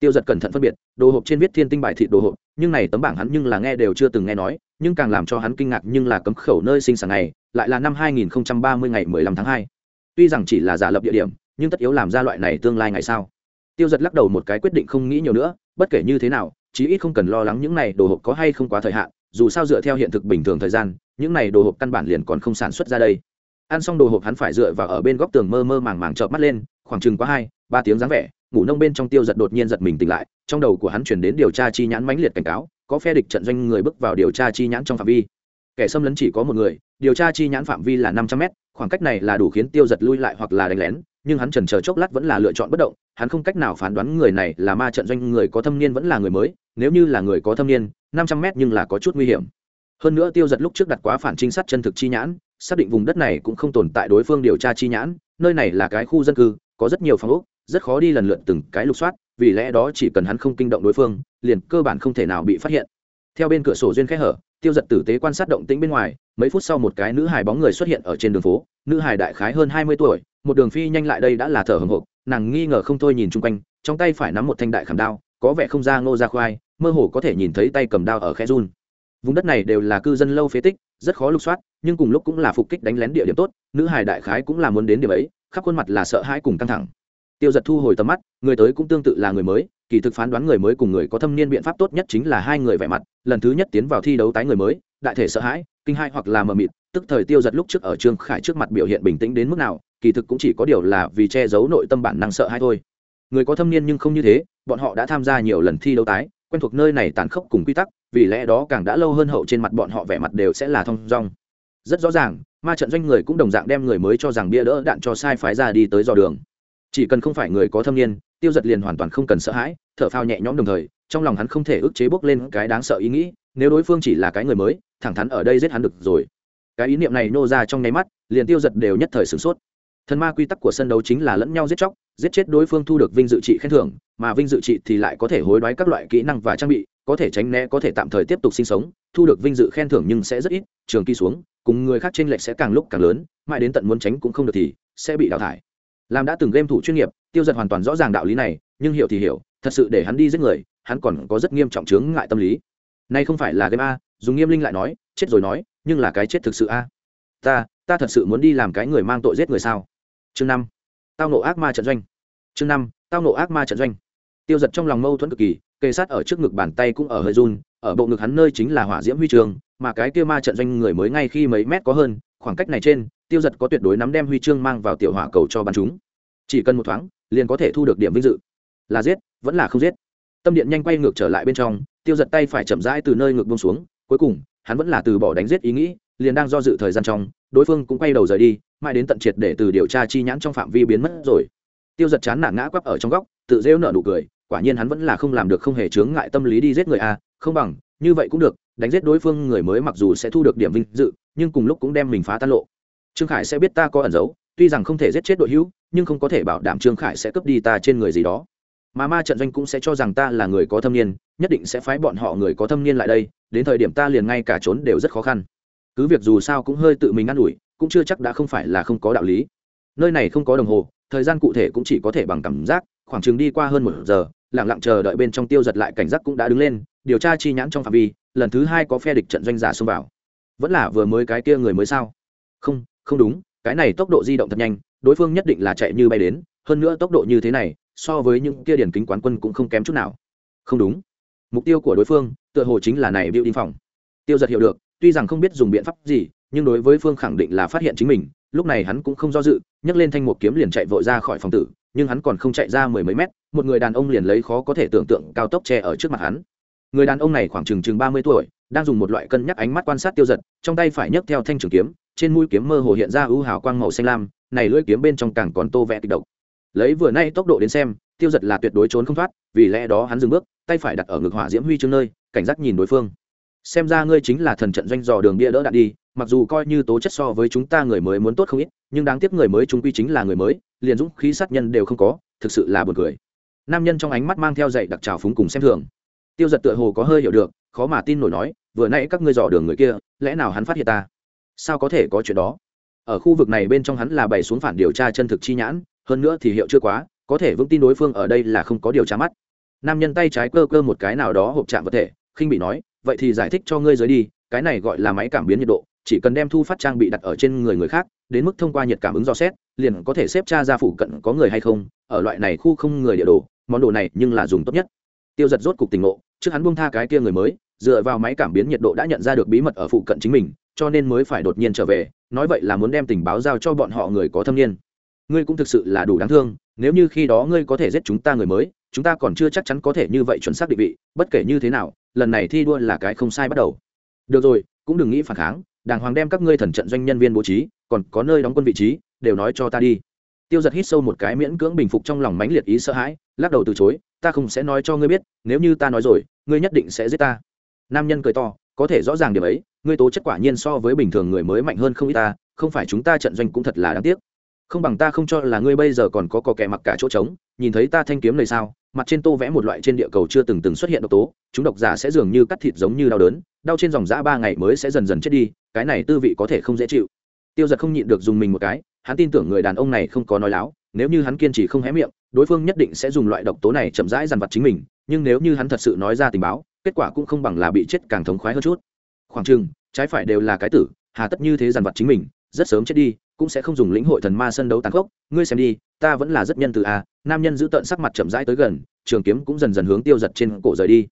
Tiêu giật cẩn thận phân biệt, đồ hộp trên viết thiên tinh bài thịt đồ hộp, nhưng này tấm bảng hắn nhưng là nghe đều chưa từng nghe nói, nhưng càng làm cho hắn kinh ngạc nhưng là cấm khẩu nơi sinh sản này, lại là năm 2030 ngày 15 tháng 2. tuy rằng chỉ là giả lập địa điểm, nhưng tất yếu làm ra loại này tương lai ngày sau. Tiêu giật lắc đầu một cái quyết định không nghĩ nhiều nữa, bất kể như thế nào, chí ít không cần lo lắng những này đồ hộp có hay không quá thời hạn, dù sao dựa theo hiện thực bình thường thời gian, những này đồ hộp căn bản liền còn không sản xuất ra đây ăn xong đồ hộp hắn phải dựa vào ở bên góc tường mơ mơ màng màng chợp mắt lên, khoảng chừng quá hai, ba tiếng dáng vẻ, ngủ nông bên trong tiêu giật đột nhiên giật mình tỉnh lại, trong đầu của hắn chuyển đến điều tra chi nhãn mãnh liệt cảnh cáo, có phe địch trận doanh người bước vào điều tra chi nhãn trong phạm vi. Kẻ xâm lấn chỉ có một người, điều tra chi nhãn phạm vi là năm trăm mét, khoảng cách này là đủ khiến tiêu giật lui lại hoặc là đánh lén, nhưng hắn trần chờ chốc lát vẫn là lựa chọn bất động, hắn không cách nào phán đoán người này là ma trận doanh người có thâm niên vẫn là người mới, nếu như là người có thâm niên, năm trăm mét nhưng là có chút nguy hiểm. Hơn nữa tiêu giật lúc trước đặt quá phản trinh sát chân thực chi nhãn xác định vùng đất này cũng không tồn tại đối phương điều tra chi nhãn, nơi này là cái khu dân cư, có rất nhiều phòng ốc, rất khó đi lần lượt từng cái lục soát, vì lẽ đó chỉ cần hắn không kinh động đối phương, liền cơ bản không thể nào bị phát hiện. Theo bên cửa sổ duyên khẽ hở, tiêu giật tử tế quan sát động tĩnh bên ngoài, mấy phút sau một cái nữ hài bóng người xuất hiện ở trên đường phố, nữ hài đại khái hơn hai mươi tuổi, một đường phi nhanh lại đây đã là thở hồng hộc, nàng nghi ngờ không thôi nhìn chung quanh, trong tay phải nắm một thanh đại khảm đao, có vẻ không ra ngô ra khoai, mơ hồ có thể nhìn thấy tay cầm đao ở khe run. Vùng đất này đều là cư dân lâu phế tích rất khó lục soát, nhưng cùng lúc cũng là phục kích đánh lén địa điểm tốt, nữ hài đại khái cũng là muốn đến điểm ấy, khắp khuôn mặt là sợ hãi cùng căng thẳng. Tiêu giật thu hồi tầm mắt, người tới cũng tương tự là người mới, kỳ thực phán đoán người mới cùng người có thâm niên biện pháp tốt nhất chính là hai người vẻ mặt, lần thứ nhất tiến vào thi đấu tái người mới, đại thể sợ hãi, kinh hai hoặc là mờ mịt, tức thời tiêu giật lúc trước ở trương khải trước mặt biểu hiện bình tĩnh đến mức nào, kỳ thực cũng chỉ có điều là vì che giấu nội tâm bản năng sợ hãi thôi. Người có thâm niên nhưng không như thế, bọn họ đã tham gia nhiều lần thi đấu tái quen thuộc nơi này tàn khốc cùng quy tắc, vì lẽ đó càng đã lâu hơn hậu trên mặt bọn họ vẻ mặt đều sẽ là thong dong. Rất rõ ràng, ma trận doanh người cũng đồng dạng đem người mới cho rằng bia đỡ đạn cho sai phái ra đi tới dò đường. Chỉ cần không phải người có thâm niên, tiêu giật liền hoàn toàn không cần sợ hãi, thở phao nhẹ nhõm đồng thời, trong lòng hắn không thể ức chế bốc lên cái đáng sợ ý nghĩ, nếu đối phương chỉ là cái người mới, thẳng thắn ở đây giết hắn được rồi. Cái ý niệm này nô ra trong nháy mắt, liền tiêu giật đều nhất thời sửng sốt. Thần ma quy tắc của sân đấu chính là lẫn nhau giết chóc giết chết đối phương thu được vinh dự trị khen thưởng, mà vinh dự trị thì lại có thể hối đoái các loại kỹ năng và trang bị, có thể tránh né, có thể tạm thời tiếp tục sinh sống, thu được vinh dự khen thưởng nhưng sẽ rất ít, trường kỳ xuống, cùng người khác t r ê n lệch sẽ càng lúc càng lớn, mãi đến tận muốn tránh cũng không được thì sẽ bị đào thải. Làm đã từng game thủ chuyên nghiệp, tiêu giật hoàn toàn rõ ràng đạo lý này, nhưng hiểu thì hiểu, thật sự để hắn đi giết người, hắn còn có rất nghiêm trọng chướng ngại tâm lý. Nay không phải là game a, dùng nghiêm linh lại nói, chết rồi nói, nhưng là cái chết thực sự a. Ta ta thật sự muốn đi làm cái người mang tội giết người sao? Chương năm tao nộ ác ma trận doanh. Chương năm, tao nộ ác ma trận doanh. Tiêu giật trong lòng mâu thuẫn cực kỳ, kề sát ở trước ngực bàn tay cũng ở hơi run, ở bộ ngực hắn nơi chính là hỏa diễm huy chương mà cái kia ma trận doanh người mới ngay khi mấy mét có hơn, khoảng cách này trên, tiêu giật có tuyệt đối nắm đem huy chương mang vào tiểu hỏa cầu cho bắn chúng. Chỉ cần một thoáng, liền có thể thu được điểm vinh dự. Là giết, vẫn là không giết. Tâm điện nhanh quay ngược trở lại bên trong, tiêu giật tay phải chậm rãi từ nơi ngược bông xuống, cuối cùng, hắn vẫn là từ bỏ đánh giết ý nghĩ, liền đang do dự thời gian trong, đối phương cũng quay đầu rời đi mãi đến tận triệt để từ điều tra chi nhãn trong phạm vi biến mất rồi. Tiêu giật chán nản ngã quắp ở trong góc, tự rêu nợ nụ cười, quả nhiên hắn vẫn là không làm được không hề chướng ngại tâm lý đi giết người a, không bằng, như vậy cũng được, đánh giết đối phương người mới mặc dù sẽ thu được điểm vinh dự, nhưng cùng lúc cũng đem mình phá tan lộ. Trương khải sẽ biết ta có ẩn giấu, tuy rằng không thể giết chết đội hữu, nhưng không có thể bảo đảm trương khải sẽ cướp đi ta trên người gì đó. Mà ma trận doanh cũng sẽ cho rằng ta là người có thâm niên, nhất định sẽ phái bọn họ người có thâm niên lại đây, đến thời điểm ta liền ngay cả trốn đều rất khó khăn. Cứ việc dù sao cũng hơi tự mình ă n ủi cũng chưa chắc đã không phải là không có đạo lý. Nơi này không có đồng hồ, thời gian cụ thể cũng chỉ có thể bằng cảm giác, khoảng chừng đi qua hơn một giờ lẳng lặng chờ đợi bên trong tiêu giật lại cảnh giác cũng đã đứng lên, điều tra chi nhãn trong phạm vi, lần thứ hai có phe địch trận doanh giả xông vào. Vẫn là vừa mới cái kia người mới sao? Không không đúng, cái này tốc độ di động thật nhanh, đối phương nhất định là chạy như bay đến, hơn nữa tốc độ như thế này, so với những kia điển kính quán quân cũng không kém chút nào. Không đúng. Mục tiêu của đối phương, tựa hồ chính là này biểu đinh phòng. Tiêu giật hiểu được, tuy rằng không biết dùng biện pháp gì nhưng đối với phương khẳng định là phát hiện chính mình, lúc này hắn cũng không do dự, nhấc lên thanh một kiếm liền chạy vội ra khỏi phòng tử, nhưng hắn còn không chạy ra mười mấy mét, một người đàn ông liền lấy khó có thể tưởng tượng cao tốc che ở trước mặt hắn. Người đàn ông này khoảng chừng chừng ba mươi tuổi, đang dùng một loại cân nhắc ánh mắt quan sát tiêu giật, trong tay phải nhấc theo thanh trường kiếm, trên mũi kiếm mơ hồ hiện ra ưu hào quang màu xanh lam, này lưỡi kiếm bên trong càng còn tô vẽ kịch độc. Lấy vừa nay tốc độ đến xem, tiêu giật là tuyệt đối trốn không thoát, vì lẽ đó hắn dừng bước, tay phải đặt ở ngực hỏa diễm huy chương nơi, cảnh giác nhìn đối phương xem ra ngươi chính là thần trận doanh dò đường bia đỡ đạn đi, mặc dù coi như tố chất so với chúng ta người mới muốn tốt không ít, nhưng đáng tiếc người mới chúng quy chính là người mới, liền dũng khí sát nhân đều không có, thực sự là buồn cười. Nam nhân trong ánh mắt mang theo dạy đặc trào phúng cùng xem thường. Tiêu giật tựa hồ có hơi hiểu được, khó mà tin nổi nói, vừa nãy các ngươi dò đường người kia, lẽ nào hắn phát hiện ta? Sao có thể có chuyện đó? Ở khu vực này bên trong hắn là bày xuống phản điều tra chân thực chi nhãn, hơn nữa thì hiệu chưa quá, có thể vững tin đối phương ở đây là không có điều tra mắt. Nam nhân tay trái cơ cơ một cái nào đó hộp chạm vật thể, khinh bị nói vậy thì giải thích cho ngươi dưới đi, cái này gọi là máy cảm biến nhiệt độ, chỉ cần đem thu phát trang bị đặt ở trên người người khác, đến mức thông qua nhiệt cảm ứng do xét, liền có thể xếp tra ra phủ cận có người hay không, ở loại này khu không người địa đồ, món đồ này nhưng là dùng tốt nhất. Tiêu giật rốt cục tình ngộ, trước hắn buông tha cái kia người mới, dựa vào máy cảm biến nhiệt độ đã nhận ra được bí mật ở phụ cận chính mình, cho nên mới phải đột nhiên trở về, nói vậy là muốn đem tình báo giao cho bọn họ người có thâm niên. Ngươi cũng thực sự là đủ đáng thương nếu như khi đó ngươi có thể giết chúng ta người mới, chúng ta còn chưa chắc chắn có thể như vậy chuẩn xác định vị, bất kể như thế nào, lần này thi đua là cái không sai bắt đầu. Được rồi, cũng đừng nghĩ phản kháng, đàng hoàng đem các ngươi thần trận doanh nhân viên bố trí, còn có nơi đóng quân vị trí, đều nói cho ta đi. Tiêu giật hít sâu một cái miễn cưỡng bình phục trong lòng mãnh liệt ý sợ hãi, lắc đầu từ chối, ta không sẽ nói cho ngươi biết, nếu như ta nói rồi, ngươi nhất định sẽ giết ta. Nam nhân cười to, có thể rõ ràng điểm ấy, ngươi tố chất quả nhiên so với bình thường người mới mạnh hơn không ít ta, không phải chúng ta trận doanh cũng thật là đáng tiếc không bằng ta không cho là ngươi bây giờ còn có cò kẻ mặc cả chỗ trống, nhìn thấy ta thanh kiếm này sao? Mặt trên tô vẽ một loại trên địa cầu chưa từng từng xuất hiện độc tố, chúng độc giả sẽ dường như cắt thịt giống như đau đớn, đau trên dòng giã ba ngày mới sẽ dần dần chết đi, cái này tư vị có thể không dễ chịu. Tiêu giật không nhịn được dùng mình một cái, hắn tin tưởng người đàn ông này không có nói láo, nếu như hắn kiên trì không hé miệng, đối phương nhất định sẽ dùng loại độc tố này chậm rãi dằn vặt chính mình, nhưng nếu như hắn thật sự nói ra tình báo, kết quả cũng không bằng là bị chết càng thống khoái hơn chút. Khoảng chừng, trái phải đều là cái tử, hà tất như thế dằn vặt chính mình, rất sớm chết đi cũng sẽ không dùng lĩnh hội thần ma sân đấu tàn khốc. Ngươi xem đi, ta vẫn là rất nhân từ a nam nhân giữ tợn sắc mặt chậm rãi tới gần, trường kiếm cũng dần dần hướng tiêu giật trên cổ rời đi.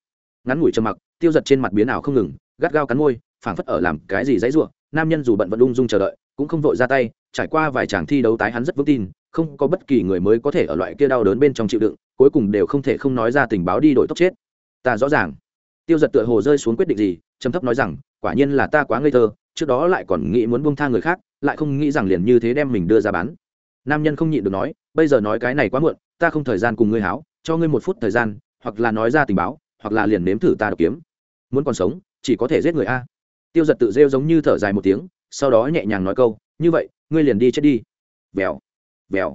Ngắn ngủi trầm mặc, tiêu giật trên mặt biến ảo không ngừng, gắt gao cắn môi, phảng phất ở làm cái gì dãy ruộng nam nhân dù bận vẫn ung dung chờ đợi, cũng không vội ra tay. Trải qua vài tràng thi đấu tái hắn rất vững tin, không có bất kỳ người mới có thể ở loại kia đau đớn bên trong chịu đựng, cuối cùng đều không thể không nói ra tình báo đi đổi tốc chết. Ta rõ ràng. Tiêu giật tựa hồ rơi xuống quyết định gì, trầm thấp nói rằng, quả nhiên là ta quá ngây thơ trước đó lại còn nghĩ muốn buông tha người khác, lại không nghĩ rằng liền như thế đem mình đưa ra bán. Nam nhân không nhịn được nói, bây giờ nói cái này quá muộn, ta không thời gian cùng ngươi háo, cho ngươi một phút thời gian, hoặc là nói ra tình báo, hoặc là liền nếm thử ta độc kiếm. Muốn còn sống, chỉ có thể giết người a. Tiêu giật tự rêu giống như thở dài một tiếng, sau đó nhẹ nhàng nói câu, như vậy, ngươi liền đi chết đi. Vèo vèo.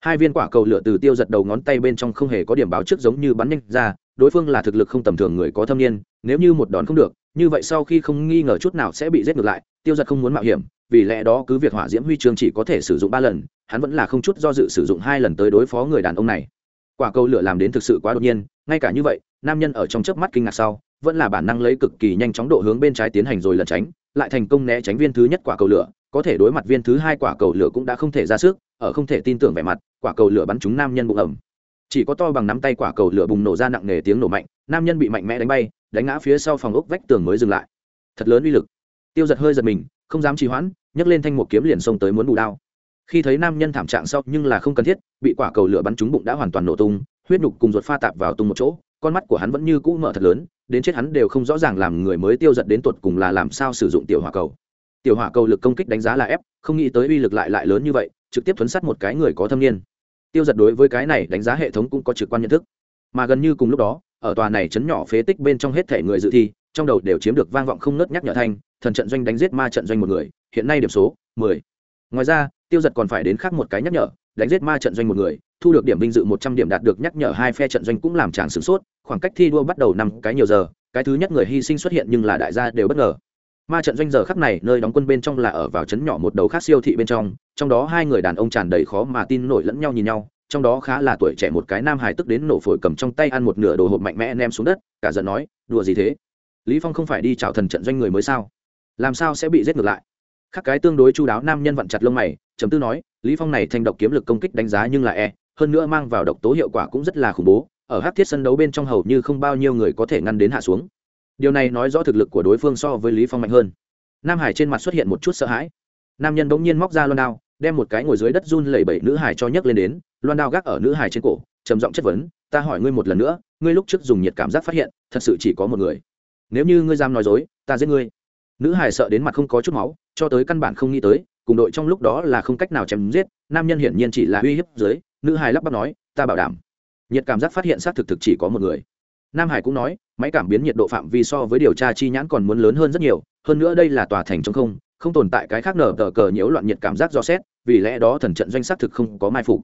Hai viên quả cầu lửa từ tiêu giật đầu ngón tay bên trong không hề có điểm báo trước giống như bắn nhanh ra, đối phương là thực lực không tầm thường người có thâm niên, nếu như một đòn không được như vậy sau khi không nghi ngờ chút nào sẽ bị giết ngược lại, tiêu giật không muốn mạo hiểm, vì lẽ đó cứ việc hỏa diễm huy chương chỉ có thể sử dụng ba lần, hắn vẫn là không chút do dự sử dụng hai lần tới đối phó người đàn ông này. Quả cầu lửa làm đến thực sự quá đột nhiên, ngay cả như vậy, nam nhân ở trong chớp mắt kinh ngạc sau, vẫn là bản năng lấy cực kỳ nhanh chóng độ hướng bên trái tiến hành rồi lẩn tránh, lại thành công né tránh viên thứ nhất quả cầu lửa, có thể đối mặt viên thứ hai quả cầu lửa cũng đã không thể ra sức, ở không thể tin tưởng vẻ mặt, quả cầu lửa bắn trúng nam nhân bụng ẩm chỉ có to bằng nắm tay quả cầu lửa bùng nổ ra nặng nề tiếng nổ mạnh, nam nhân bị mạnh mẽ đánh bay, đánh ngã phía sau phòng ốc vách tường mới dừng lại. Thật lớn uy lực. Tiêu giật hơi giật mình, không dám trì hoãn, nhấc lên thanh một kiếm liền xông tới muốn bù đao. Khi thấy nam nhân thảm trạng sau nhưng là không cần thiết, bị quả cầu lửa bắn trúng bụng đã hoàn toàn nổ tung, huyết nhục cùng ruột pha tạp vào tung một chỗ, con mắt của hắn vẫn như cũ mở thật lớn, đến chết hắn đều không rõ ràng làm người mới tiêu giật đến tuột cùng là làm sao sử dụng tiểu hỏa cầu. Tiểu hỏa cầu lực công kích đánh giá là ép, không nghĩ tới uy lực lại lại lớn như vậy, trực tiếp thuấn sát một cái người có thâm niên tiêu giật đối với cái này đánh giá hệ thống cũng có trực quan nhận thức. Mà gần như cùng lúc đó, ở tòa này chấn nhỏ phế tích bên trong hết thể người dự thi, trong đầu đều chiếm được vang vọng không nớt nhắc nhở thanh, thần trận doanh đánh giết ma trận doanh một người, hiện nay điểm số, mười. Ngoài ra, tiêu giật còn phải đến khác một cái nhắc nhở, đánh giết ma trận doanh một người, thu được điểm vinh dự một trăm điểm đạt được nhắc nhở hai phe trận doanh cũng làm tràng sửng sốt, khoảng cách thi đua bắt đầu năm cái nhiều giờ, cái thứ nhất người hy sinh xuất hiện nhưng là đại gia đều bất ngờ ma trận doanh giờ khắc này nơi đóng quân bên trong là ở vào trấn nhỏ một đầu khác siêu thị bên trong trong đó hai người đàn ông tràn đầy khó mà tin nổi lẫn nhau nhìn nhau, trong đó khá là tuổi trẻ một cái nam hài tức đến nổ phổi cầm trong tay ăn một nửa đồ hộp mạnh mẽ ném xuống đất, cả giận nói, đùa gì thế? Lý phong không phải đi chào thần trận doanh người mới sao? Làm sao sẽ bị giết ngược lại? Khác cái tương đối chu đáo nam nhân vặn chặt lông mày chấm tư nói, lý phong này thanh độc kiếm lực công kích đánh giá nhưng là e hơn nữa mang vào độc tố hiệu quả cũng rất là khủng bố, ở hắc thiết sân đấu bên trong hầu như không bao nhiêu người có thể ngăn đến hạ xuống điều này nói rõ thực lực của đối phương so với lý phong mạnh hơn. Nam hải trên mặt xuất hiện một chút sợ hãi. Nam nhân bỗng nhiên móc ra loan đao, đem một cái ngồi dưới đất run lẩy bẩy nữ hải cho nhấc lên đến, loan đao gác ở nữ hải trên cổ, trầm giọng chất vấn, ta hỏi ngươi một lần nữa, ngươi lúc trước dùng nhiệt cảm giác phát hiện, thật sự chỉ có một người. Nếu như ngươi dám nói dối, ta giết ngươi. Nữ hải sợ đến mặt không có chút máu, cho tới căn bản không nghĩ tới, cùng đội trong lúc đó là không cách nào chém giết, nam nhân hiển nhiên chỉ là uy hiếp dưới, nữ hải lắp bắp nói, ta bảo đảm, nhiệt cảm giác phát hiện xác thực thực chỉ có một người nam hải cũng nói, máy cảm biến nhiệt độ phạm vi so với điều tra chi nhãn còn muốn lớn hơn rất nhiều, hơn nữa đây là tòa thành trong không không tồn tại cái khác nở tờ cờ nhiễu loạn nhiệt cảm giác do xét, vì lẽ đó thần trận doanh xác thực không có mai phục.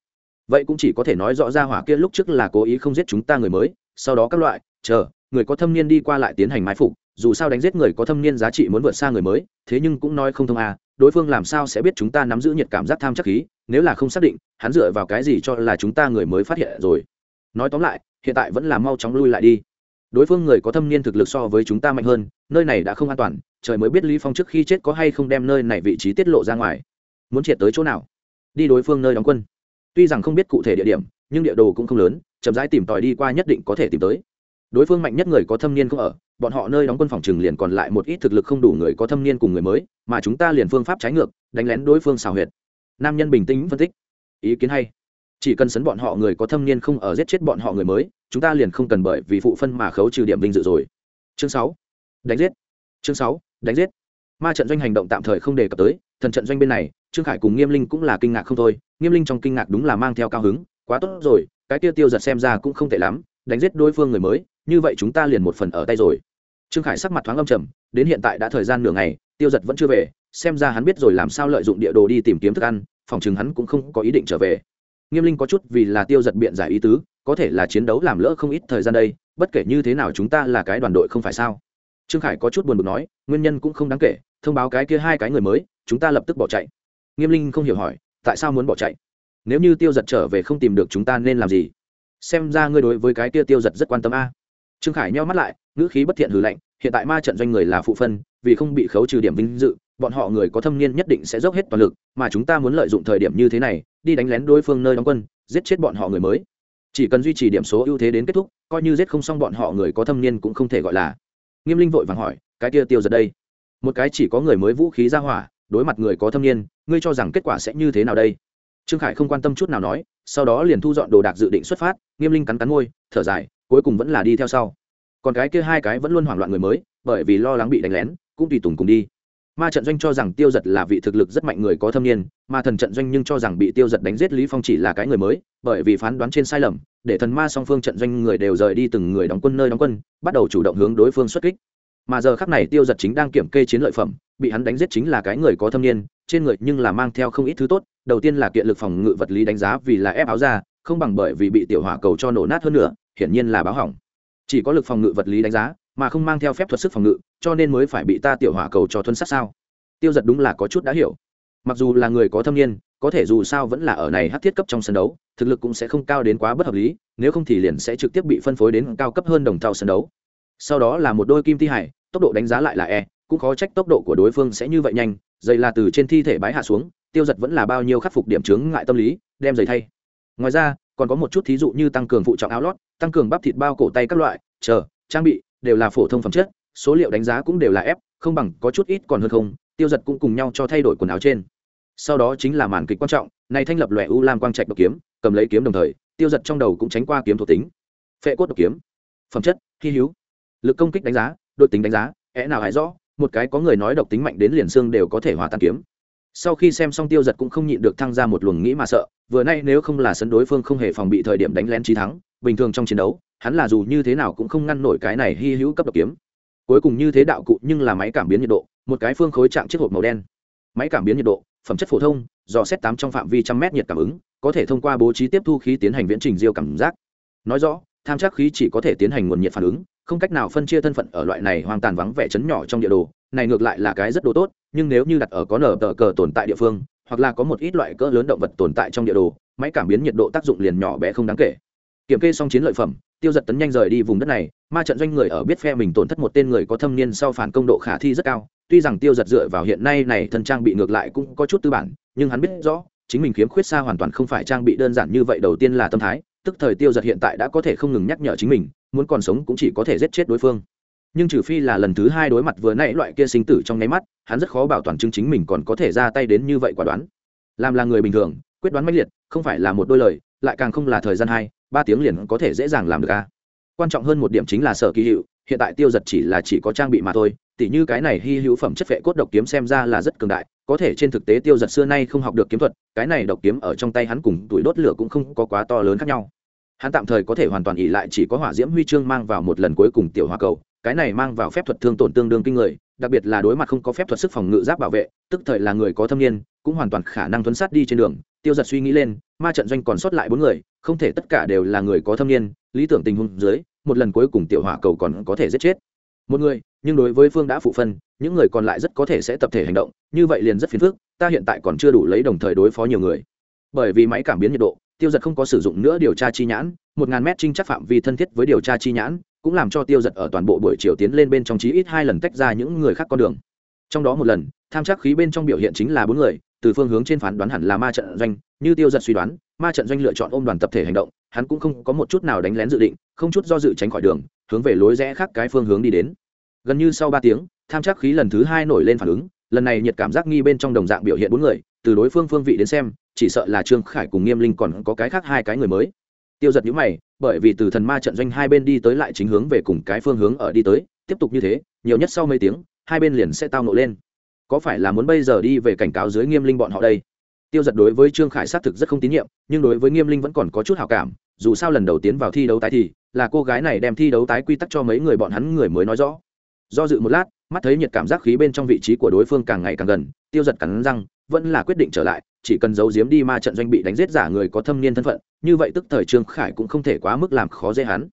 Vậy cũng chỉ có thể nói rõ ra hỏa kia lúc trước là cố ý không giết chúng ta người mới, sau đó các loại, chờ, người có thâm niên đi qua lại tiến hành mai phục, dù sao đánh giết người có thâm niên giá trị muốn vượt xa người mới, thế nhưng cũng nói không thông à đối phương làm sao sẽ biết chúng ta nắm giữ nhiệt cảm giác tham chắc khí, nếu là không xác định, hắn dựa vào cái gì cho là chúng ta người mới phát hiện rồi. Nói tóm lại hiện tại vẫn là mau chóng lui lại đi. Đối phương người có thâm niên thực lực so với chúng ta mạnh hơn, nơi này đã không an toàn, trời mới biết lý phong trước khi chết có hay không đem nơi này vị trí tiết lộ ra ngoài. Muốn triệt tới chỗ nào? Đi đối phương nơi đóng quân. Tuy rằng không biết cụ thể địa điểm, nhưng địa đồ cũng không lớn, chậm rãi tìm tòi đi qua nhất định có thể tìm tới. Đối phương mạnh nhất người có thâm niên không ở, bọn họ nơi đóng quân phòng trừng liền còn lại một ít thực lực không đủ người có thâm niên cùng người mới, mà chúng ta liền phương pháp trái ngược, đánh lén đối phương xào huyệt. Nam nhân bình tĩnh phân tích. Ý kiến hay chỉ cần sấn bọn họ người có thâm niên không ở giết chết bọn họ người mới, chúng ta liền không cần bởi vì phụ phân mà khấu trừ điểm vinh dự rồi. Chương sáu. Đánh giết. Chương sáu. Đánh giết. Ma trận doanh hành động tạm thời không đề cập tới, thần trận doanh bên này, trương khải cùng nghiêm linh cũng là kinh ngạc không thôi. Nghiêm linh trong kinh ngạc đúng là mang theo cao hứng, quá tốt rồi, cái tiêu tiêu giật xem ra cũng không tệ lắm, đánh giết đối phương người mới, như vậy chúng ta liền một phần ở tay rồi. Trương khải sắc mặt thoáng âm trầm, đến hiện tại đã thời gian nửa ngày, tiêu giật vẫn chưa về, xem ra hắn biết rồi làm sao lợi dụng địa đồ đi tìm kiếm thức ăn, phòng chừng hắn cũng không có ý định trở về nghiêm linh có chút vì là tiêu giật biện giải ý tứ, có thể là chiến đấu làm lỡ không ít thời gian đây, bất kể như thế nào chúng ta là cái đoàn đội không phải sao? Trương khải có chút buồn bực nói, nguyên nhân cũng không đáng kể, thông báo cái kia hai cái người mới, chúng ta lập tức bỏ chạy. Nghiêm linh không hiểu hỏi, tại sao muốn bỏ chạy? Nếu như tiêu giật trở về không tìm được chúng ta nên làm gì? Xem ra ngươi đối với cái kia tiêu giật rất quan tâm a. Trương khải nheo mắt lại, ngữ khí bất thiện hử lạnh, hiện tại ma trận doanh người là phụ phân, vì không bị khấu trừ điểm vinh dự bọn họ người có thâm niên nhất định sẽ dốc hết toàn lực, mà chúng ta muốn lợi dụng thời điểm như thế này, đi đánh lén đối phương nơi đóng quân, giết chết bọn họ người mới. Chỉ cần duy trì điểm số ưu thế đến kết thúc, coi như giết không xong bọn họ người có thâm niên cũng không thể gọi là. Nghiêm linh vội vàng hỏi, cái kia tiêu giật đây? Một cái chỉ có người mới vũ khí ra hỏa, đối mặt người có thâm niên, ngươi cho rằng kết quả sẽ như thế nào đây? Trương khải không quan tâm chút nào nói, sau đó liền thu dọn đồ đạc dự định xuất phát, nghiêm linh cắn cắn môi, thở dài, cuối cùng vẫn là đi theo sau. Còn cái kia hai cái vẫn luôn hoảng loạn người mới, bởi vì lo lắng bị đánh lén, cũng tùy tùng cùng đi ma trận doanh cho rằng tiêu giật là vị thực lực rất mạnh người có thâm niên mà thần trận doanh nhưng cho rằng bị tiêu giật đánh giết lý phong chỉ là cái người mới, bởi vì phán đoán trên sai lầm, để thần ma song phương trận doanh người đều rời đi từng người đóng quân nơi đóng quân, bắt đầu chủ động hướng đối phương xuất kích. Mà giờ khắc này tiêu giật chính đang kiểm kê chiến lợi phẩm, bị hắn đánh giết chính là cái người có thâm niên, trên người nhưng là mang theo không ít thứ tốt, đầu tiên là kiện lực phòng ngự vật lý đánh giá vì là ép áo ra không bằng bởi vì bị tiểu hỏa cầu cho nổ nát hơn nữa, hiển nhiên là báo hỏng. Chỉ có lực phòng ngự vật lý đánh giá mà không mang theo phép thuật sức phòng ngự, cho nên mới phải bị ta tiểu hỏa cầu cho thuân sát sao? Tiêu giật đúng là có chút đã hiểu. Mặc dù là người có thâm niên, có thể dù sao vẫn là ở này hát thiết cấp trong sân đấu, thực lực cũng sẽ không cao đến quá bất hợp lý, nếu không thì liền sẽ trực tiếp bị phân phối đến cao cấp hơn đồng thao sân đấu. Sau đó là một đôi kim thi hải, tốc độ đánh giá lại là e cũng khó trách tốc độ của đối phương sẽ như vậy nhanh, dày là từ trên thi thể bái hạ xuống, tiêu giật vẫn là bao nhiêu khắc phục điểm chướng ngại tâm lý, đem giày thay. Ngoài ra, còn có một chút thí dụ như tăng cường phụ trọng áo lót, tăng cường bắp thịt bao cổ tay các loại, chờ, trang bị đều là phổ thông phẩm chất, số liệu đánh giá cũng đều là ép không bằng có chút ít còn hơn không, tiêu giật cũng cùng nhau cho thay đổi quần áo trên. Sau đó chính là màn kịch quan trọng, này thanh lập lòe u lam quang trạch độc kiếm, cầm lấy kiếm đồng thời, tiêu giật trong đầu cũng tránh qua kiếm thuộc tính. Phệ cốt độc kiếm. Phẩm chất, hy hữu. Lực công kích đánh giá, đội tính đánh giá é nào hãy rõ, một cái có người nói độc tính mạnh đến liền xương đều có thể hòa tan kiếm sau khi xem xong tiêu giật cũng không nhịn được thăng ra một luồng nghĩ mà sợ, vừa nay nếu không là sân đối phương không hề phòng bị thời điểm đánh lén trí thắng, bình thường trong chiến đấu, hắn là dù như thế nào cũng không ngăn nổi cái này hy hữu cấp độc kiếm. Cuối cùng như thế đạo cụ nhưng là máy cảm biến nhiệt độ, một cái phương khối trạng chiếc hộp màu đen. Máy cảm biến nhiệt độ, phẩm chất phổ thông, dò xét tám trong phạm vi trăm mét nhiệt cảm ứng, có thể thông qua bố trí tiếp thu khí tiến hành viễn trình diêu cảm giác. Nói rõ, tham chắc khí chỉ có thể tiến hành nguồn nhiệt phản ứng không cách nào phân chia thân phận ở loại này hoang tàn vắng vẻ chấn nhỏ trong địa đồ, này ngược lại là cái rất đồ tốt, nhưng nếu như đặt ở có nở tờ cờ tồn tại địa phương, hoặc là có một ít loại cỡ lớn động vật tồn tại trong địa đồ, máy cảm biến nhiệt độ tác dụng liền nhỏ bé không đáng kể. Kiểm kê xong chiến lợi phẩm, tiêu giật tấn nhanh rời đi vùng đất này, ma trận doanh người ở biết phe mình tổn thất một tên người có thâm niên sau phản công độ khả thi rất cao, tuy rằng tiêu giật dựa vào hiện nay này thân trang bị ngược lại cũng có chút tư bản, nhưng hắn biết rõ, chính mình khiếm khuyết xa hoàn toàn không phải trang bị đơn giản như vậy, đầu tiên là tâm thái tức thời tiêu giật hiện tại đã có thể không ngừng nhắc nhở chính mình, muốn còn sống cũng chỉ có thể giết chết đối phương. Nhưng trừ phi là lần thứ hai đối mặt vừa nãy loại kia sinh tử trong nháy mắt, hắn rất khó bảo toàn chứng chính mình còn có thể ra tay đến như vậy quả đoán. Làm là người bình thường, quyết đoán mãnh liệt, không phải là một đôi lời, lại càng không là thời gian hai, ba tiếng liền có thể dễ dàng làm được a. Quan trọng hơn một điểm chính là sở kỳ hiệu hiện tại tiêu giật chỉ là chỉ có trang bị mà thôi, tỉ như cái này hy hữu phẩm chất vệ cốt độc kiếm xem ra là rất cường đại, có thể trên thực tế tiêu giật xưa nay không học được kiếm thuật, cái này độc kiếm ở trong tay hắn cùng tuổi đốt lửa cũng không có quá to lớn khác nhau. Hắn tạm thời có thể hoàn toàn ỉ lại chỉ có hỏa diễm huy chương mang vào một lần cuối cùng tiểu hoa cầu, cái này mang vào phép thuật thương tổn tương đương kinh người, đặc biệt là đối mặt không có phép thuật sức phòng ngự giáp bảo vệ, tức thời là người có thâm niên, cũng hoàn toàn khả năng thuấn sát đi trên đường, tiêu giật suy nghĩ lên, ma trận doanh còn sót lại bốn người, không thể tất cả đều là người có thâm niên, lý tưởng tình huống dưới một lần cuối cùng tiểu hỏa cầu còn có thể giết chết. Một người, nhưng đối với phương đã phụ phân, những người còn lại rất có thể sẽ tập thể hành động, như vậy liền rất phiền phức, ta hiện tại còn chưa đủ lấy đồng thời đối phó nhiều người. Bởi vì máy cảm biến nhiệt độ, tiêu giật không có sử dụng nữa điều tra chi nhãn, một ngàn mét trinh chắc phạm vi thân thiết với điều tra chi nhãn, cũng làm cho tiêu giật ở toàn bộ buổi chiều tiến lên bên trong chí ít hai lần tách ra những người khác con đường. Trong đó một lần, tham chắc khí bên trong biểu hiện chính là bốn người, từ phương hướng trên phán đoán hẳn là ma trận doanh, như tiêu giật suy đoán ma trận doanh lựa chọn ôm đoàn tập thể hành động, hắn cũng không có một chút nào đánh lén dự định, không chút do dự tránh khỏi đường, hướng về lối rẽ khác cái phương hướng đi đến. Gần như sau ba tiếng, tham chắc khí lần thứ hai nổi lên phản ứng, lần này nhiệt cảm giác nghi bên trong đồng dạng biểu hiện bốn người, từ đối phương phương vị đến xem, chỉ sợ là trương khải cùng nghiêm linh còn có cái khác hai cái người mới. Tiêu giật nhữ mày, bởi vì từ thần ma trận doanh hai bên đi tới lại chính hướng về cùng cái phương hướng ở đi tới, tiếp tục như thế, nhiều nhất sau mấy tiếng, hai bên liền sẽ tao nộ lên. Có phải là muốn bây giờ đi về cảnh cáo dưới nghiêm linh bọn họ đây? Tiêu giật đối với trương khải xác thực rất không tín nhiệm, nhưng đối với nghiêm linh vẫn còn có chút hào cảm, dù sao lần đầu tiến vào thi đấu tái thì, là cô gái này đem thi đấu tái quy tắc cho mấy người bọn hắn người mới nói rõ. Do dự một lát, mắt thấy nhiệt cảm giác khí bên trong vị trí của đối phương càng ngày càng gần, tiêu giật cắn răng, vẫn là quyết định trở lại, chỉ cần giấu giếm đi ma trận doanh bị đánh giết giả người có thâm niên thân phận, như vậy tức thời trương khải cũng không thể quá mức làm khó dễ hắn.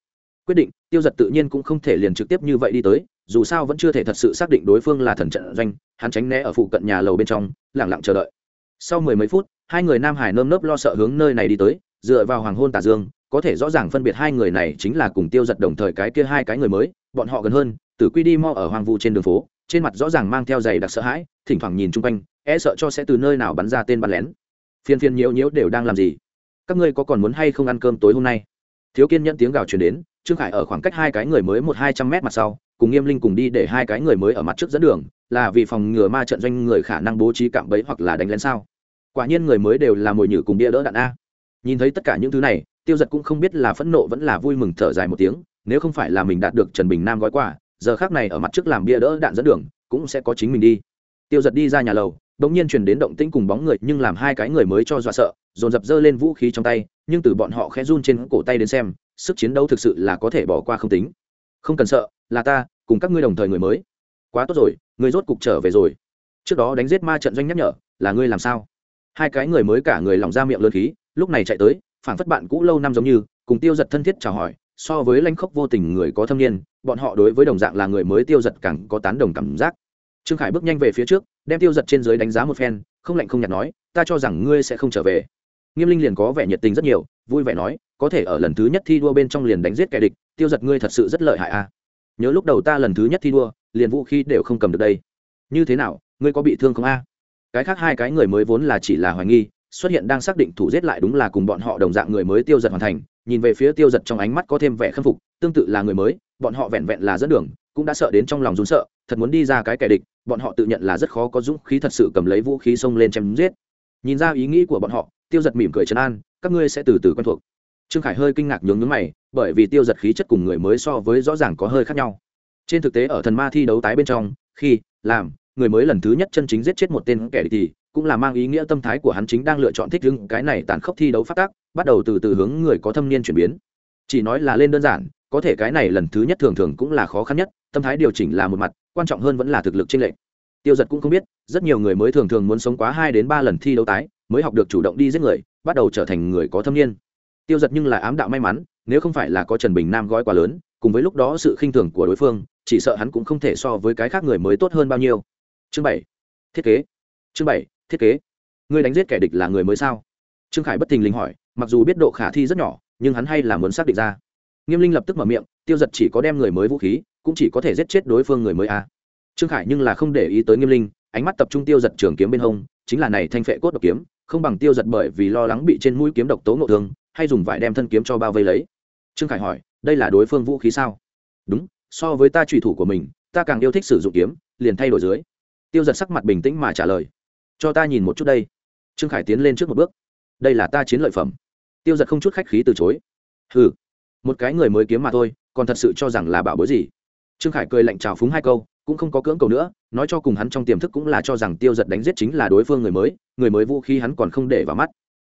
Quyết định, tiêu giật tự nhiên cũng không thể liền trực tiếp như vậy đi tới, dù sao vẫn chưa thể thật sự xác định đối phương là thần trận doanh, hắn tránh né ở phụ cận nhà lầu bên trong lẳng lặng chờ đợi sau mười mấy phút, hai người nam hải nơm nớp lo sợ hướng nơi này đi tới, dựa vào hoàng hôn tà dương, có thể rõ ràng phân biệt hai người này chính là cùng tiêu giật đồng thời cái kia hai cái người mới, bọn họ gần hơn, tử quy đi mo ở hoàng vu trên đường phố, trên mặt rõ ràng mang theo giày đặc sợ hãi, thỉnh thoảng nhìn chung quanh e sợ cho sẽ từ nơi nào bắn ra tên bắn lén. Phiên phiên nhiễu nhiễu đều đang làm gì? Các ngươi có còn muốn hay không ăn cơm tối hôm nay? Thiếu kiên nhận tiếng gào truyền đến, trương khải ở khoảng cách hai cái người mới một hai trăm mét mặt sau, cùng nghiêm linh cùng đi để hai cái người mới ở mặt trước dẫn đường, là vì phòng ngừa ma trận doanh người khả năng bố trí cạm bẫy hoặc là đánh lén sao? Quả nhiên người mới đều là mồi nhử cùng bia đỡ đạn a. Nhìn thấy tất cả những thứ này, tiêu giật cũng không biết là phẫn nộ vẫn là vui mừng thở dài một tiếng, nếu không phải là mình đạt được trần bình nam gói quà, giờ khác này ở mặt trước làm bia đỡ đạn dẫn đường, cũng sẽ có chính mình đi. Tiêu giật đi ra nhà lầu đ ỗ n g nhiên chuyển đến động tĩnh cùng bóng người, nhưng làm hai cái người mới cho dọa sợ, dồn dập dơ lên vũ khí trong tay, nhưng từ bọn họ khẽ run trên cổ tay đến xem, sức chiến đấu thực sự là có thể bỏ qua không tính. Không cần sợ, là ta, cùng các ngươi đồng thời người mới. Quá tốt rồi, người rốt cục trở về rồi. Trước đó đánh giết ma trận doanh nhắc nhở, là ngươi làm sao? Hai cái người mới cả người lòng ra miệng lớn khí, lúc này chạy tới phản phất bạn cũ lâu năm giống như, cùng tiêu giật thân thiết chào hỏi, so với lanh khốc vô tình người có thâm niên, bọn họ đối với đồng dạng là người mới tiêu giật càng có tán đồng cảm giác. Trương khải bước nhanh về phía trước, đem tiêu giật trên dưới đánh giá một phen, không lạnh không nhạt nói, ta cho rằng ngươi sẽ không trở về. Nghiêm linh liền có vẻ nhiệt tình rất nhiều, vui vẻ nói, có thể ở lần thứ nhất thi đua bên trong liền đánh giết kẻ địch, tiêu giật ngươi thật sự rất lợi hại a. À. nhớ lúc đầu ta lần thứ nhất thi đua, liền vũ khí đều không cầm được đây. Như thế nào, ngươi có bị thương không a? Cái khác hai cái người mới vốn là chỉ là hoài nghi, xuất hiện đang xác định thủ giết lại đúng là cùng bọn họ đồng dạng người mới tiêu giật hoàn thành, nhìn về phía tiêu giật trong ánh mắt có thêm vẻ khâm phục, tương tự là người mới, bọn họ vẹn vẹn là dẫn đường, cũng đã sợ đến trong lòng rún sợ, thật muốn đi ra cái kẻ địch, bọn họ tự nhận là rất khó có dũng khí thật sự cầm lấy vũ khí xông lên chém giết. Nhìn ra ý nghĩ của bọn họ, tiêu giật mỉm cười trấn an, các ngươi sẽ từ từ quen thuộc. Trương khải hơi kinh ngạc nhướng nhướng mày, bởi vì tiêu giật khí chất cùng người mới so với rõ ràng có hơi khác nhau. Trên thực tế ở thần ma thi đấu tái bên trong, khi, làm người mới lần thứ nhất chân chính giết chết một tên kẻ địch thì cũng là mang ý nghĩa tâm thái của hắn chính đang lựa chọn thích ứng cái này tàn khốc thi đấu phát tác, bắt đầu từ từ hướng người có thâm niên chuyển biến. Chỉ nói là lên đơn giản, có thể cái này lần thứ nhất thường thường cũng là khó khăn nhất, tâm thái điều chỉnh là một mặt, quan trọng hơn vẫn là thực lực trên lệch. Tiêu giật cũng không biết, rất nhiều người mới thường thường muốn sống quá hai đến ba lần thi đấu tái, mới học được chủ động đi giết người, bắt đầu trở thành người có thâm niên. Tiêu giật nhưng là ám đạo may mắn, nếu không phải là có trần bình nam gói quá lớn, cùng với lúc đó sự khinh thường của đối phương, chỉ sợ hắn cũng không thể so với cái khác người mới tốt hơn bao nhiêu chương bảy. Thiết kế. Chương bảy, thiết kế. Ngươi đánh giết kẻ địch là người mới sao? Trương khải bất thình lình hỏi, mặc dù biết độ khả thi rất nhỏ, nhưng hắn hay là muốn xác định ra. Nghiêm linh lập tức mở miệng, tiêu giật chỉ có đem người mới vũ khí, cũng chỉ có thể giết chết đối phương người mới a. À. trương khải nhưng là không để ý tới nghiêm linh, ánh mắt tập trung tiêu giật trường kiếm bên hông, chính là này thanh phệ cốt độc kiếm, không bằng tiêu giật bởi vì lo lắng bị trên mũi kiếm độc tố ngộ thương, hay dùng vải đem thân kiếm cho bao vây lấy. Trương khải hỏi, đây là đối phương vũ khí sao? Đúng, so với ta trùy thủ của mình, ta càng yêu thích sử dụng kiếm, liền thay đổi dưới tiêu giật sắc mặt bình tĩnh mà trả lời, cho ta nhìn một chút đây. Trương khải tiến lên trước một bước, đây là ta chiến lợi phẩm. Tiêu giật không chút khách khí từ chối, hừ, một cái người mới kiếm mà thôi, còn thật sự cho rằng là bảo bối gì? Trương khải cười lạnh trào phúng hai câu, cũng không có cưỡng cầu nữa, nói cho cùng hắn trong tiềm thức cũng là cho rằng tiêu giật đánh giết chính là đối phương người mới người mới vũ khí hắn còn không để vào mắt.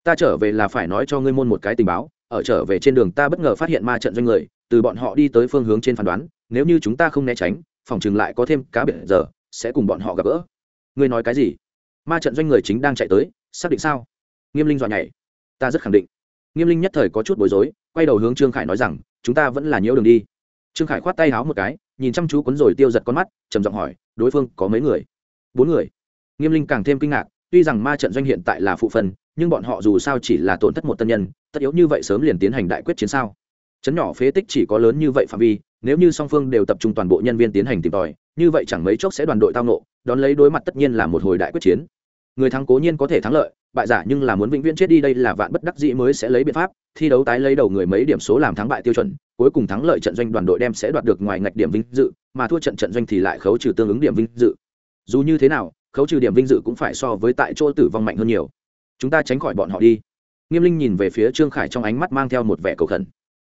Ta trở về là phải nói cho ngươi môn một cái tình báo, ở trở về trên đường ta bất ngờ phát hiện ma trận doanh người, từ bọn họ đi tới phương hướng trên phán đoán, nếu như chúng ta không né tránh, phòng chừng lại có thêm cá biệt giờ sẽ cùng bọn họ gặp gỡ. Ngươi nói cái gì? Ma trận doanh người chính đang chạy tới, xác định sao? Nghiêm linh dọa nhảy. Ta rất khẳng định. Nghiêm linh nhất thời có chút bối rối, quay đầu hướng trương khải nói rằng, chúng ta vẫn là nhiễu đường đi. Trương khải khoát tay háo một cái, nhìn chăm chú cuốn rồi tiêu giật con mắt, trầm giọng hỏi, đối phương có mấy người? Bốn người. Nghiêm linh càng thêm kinh ngạc, tuy rằng ma trận doanh hiện tại là phụ phần, nhưng bọn họ dù sao chỉ là tổn thất một tân nhân, tất yếu như vậy sớm liền tiến hành đại quyết chiến sao? Chấn nhỏ phế tích chỉ có lớn như vậy phạm vi, nếu như song phương đều tập trung toàn bộ nhân viên tiến hành tìm tòi, như vậy chẳng mấy chốc sẽ đoàn đội tao nộ đón lấy đối mặt tất nhiên là một hồi đại quyết chiến. Người thắng cố nhiên có thể thắng lợi, bại giả nhưng là muốn vĩnh viễn chết đi đây là vạn bất đắc dĩ mới sẽ lấy biện pháp, thi đấu tái lấy đầu người mấy điểm số làm thắng bại tiêu chuẩn, cuối cùng thắng lợi trận doanh đoàn đội đem sẽ đoạt được ngoài ngạch điểm vinh dự, mà thua trận trận doanh thì lại khấu trừ tương ứng điểm vinh dự. Dù như thế nào, khấu trừ điểm vinh dự cũng phải so với tại chỗ tử vong mạnh hơn nhiều. Chúng ta tránh khỏi bọn họ đi. Nghiêm linh nhìn về phía trương khải trong ánh mắt mang theo một vẻ cầu khẩn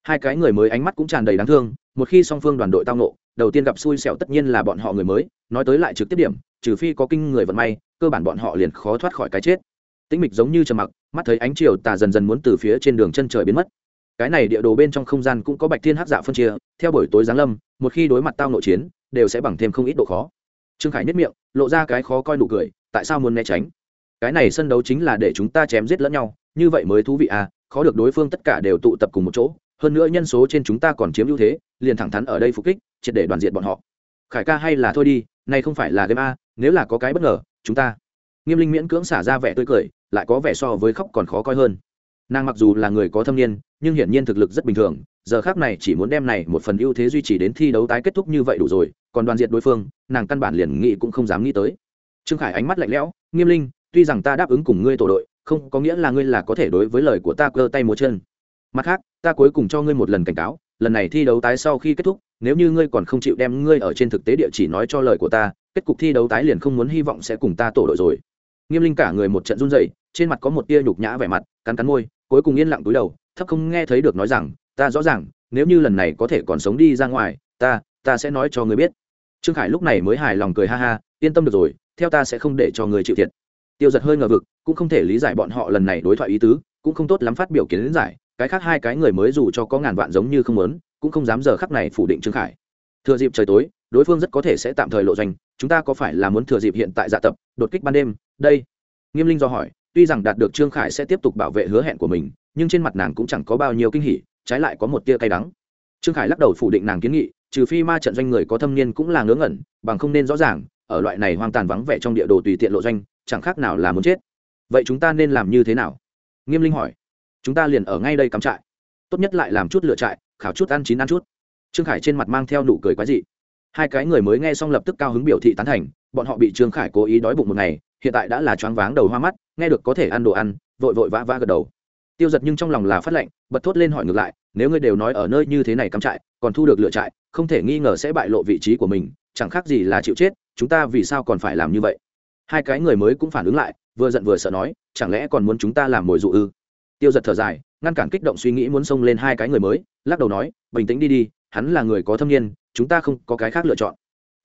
hai cái người mới ánh mắt cũng tràn đầy đáng thương, một khi song phương đoàn đội tao nộ đầu tiên gặp xui xẻo tất nhiên là bọn họ người mới, nói tới lại trực tiếp điểm, trừ phi có kinh người vận may, cơ bản bọn họ liền khó thoát khỏi cái chết. Tĩnh mịch giống như trầm mặc, mắt thấy ánh chiều tà dần dần muốn từ phía trên đường chân trời biến mất. Cái này địa đồ bên trong không gian cũng có bạch thiên hắc dạ phân chia, theo buổi tối giáng lâm, một khi đối mặt tao nội chiến, đều sẽ bằng thêm không ít độ khó. Trương khải nhất miệng, lộ ra cái khó coi nụ cười, tại sao muốn né tránh? Cái này sân đấu chính là để chúng ta chém giết lẫn nhau, như vậy mới thú vị à khó được đối phương tất cả đều tụ tập cùng một chỗ hơn nữa nhân số trên chúng ta còn chiếm ưu thế, liền thẳng thắn ở đây phục kích, triệt để đoàn diện bọn họ. Khải ca hay là thôi đi, này không phải là game a, nếu là có cái bất ngờ, chúng ta. Nghiêm linh miễn cưỡng xả ra vẻ tươi cười, lại có vẻ so với khóc còn khó coi hơn. Nàng mặc dù là người có thâm niên, nhưng hiển nhiên thực lực rất bình thường, giờ khác này chỉ muốn đem này một phần ưu thế duy trì đến thi đấu tái kết thúc như vậy đủ rồi, còn đoàn diện đối phương, nàng căn bản liền nghĩ cũng không dám nghĩ tới. Trương khải ánh mắt lạnh lẽo, nghiêm linh, tuy rằng ta đáp ứng cùng ngươi tổ đội, không có nghĩa là ngươi là có thể đối với lời của ta cơ tay múa chân mặt khác, ta cuối cùng cho ngươi một lần cảnh cáo, lần này thi đấu tái sau khi kết thúc, nếu như ngươi còn không chịu đem ngươi ở trên thực tế địa chỉ nói cho lời của ta, kết cục thi đấu tái liền không muốn hy vọng sẽ cùng ta tổ đội rồi. Nghiêm linh cả người một trận run rẩy, trên mặt có một tia nhục nhã vẻ mặt, cắn cắn môi, cuối cùng yên lặng túi đầu, thấp không nghe thấy được nói rằng, ta rõ ràng, nếu như lần này có thể còn sống đi ra ngoài, ta ta sẽ nói cho ngươi biết. Trương khải lúc này mới hài lòng cười ha ha, yên tâm được rồi, theo ta sẽ không để cho người chịu thiệt. Tiêu giật hơi ngờ vực, cũng không thể lý giải bọn họ lần này đối thoại ý tứ, cũng không tốt lắm phát biểu kiến giải cái khác hai cái người mới dù cho có ngàn vạn giống như không muốn, cũng không dám giờ khắc này phủ định trương khải. Thừa dịp trời tối, đối phương rất có thể sẽ tạm thời lộ doanh, chúng ta có phải là muốn thừa dịp hiện tại dạ tập, đột kích ban đêm? Đây. Nghiêm linh do hỏi, tuy rằng đạt được trương khải sẽ tiếp tục bảo vệ hứa hẹn của mình, nhưng trên mặt nàng cũng chẳng có bao nhiêu kinh hỉ, trái lại có một tia cay đắng. Trương khải lắc đầu phủ định nàng kiến nghị, trừ phi ma trận doanh người có thâm niên cũng là ngớ ngẩn, bằng không nên rõ ràng, ở loại này hoang tàn vắng vẻ trong địa đồ tùy tiện lộ doanh, chẳng khác nào là muốn chết. Vậy chúng ta nên làm như thế nào? Nghiêm linh hỏi chúng ta liền ở ngay đây cắm trại. Tốt nhất lại làm chút lựa trại, khảo chút ăn chín ăn chút. Trương khải trên mặt mang theo nụ cười quái dị. Hai cái người mới nghe xong lập tức cao hứng biểu thị tán thành, bọn họ bị trương khải cố ý đói bụng một ngày, hiện tại đã là choáng váng đầu hoa mắt, nghe được có thể ăn đồ ăn, vội vội vã vã gật đầu. Tiêu giật nhưng trong lòng là phát lệnh, bật thốt lên hỏi ngược lại, nếu ngươi đều nói ở nơi như thế này cắm trại, còn thu được lựa trại, không thể nghi ngờ sẽ bại lộ vị trí của mình, chẳng khác gì là chịu chết, chúng ta vì sao còn phải làm như vậy? Hai cái người mới cũng phản ứng lại, vừa giận vừa sợ nói, chẳng lẽ còn muốn chúng ta làm mồi dụ ư? Tiêu giật thở dài, ngăn cản kích động suy nghĩ muốn xông lên hai cái người mới, lắc đầu nói, bình tĩnh đi đi, hắn là người có thâm niên, chúng ta không có cái khác lựa chọn.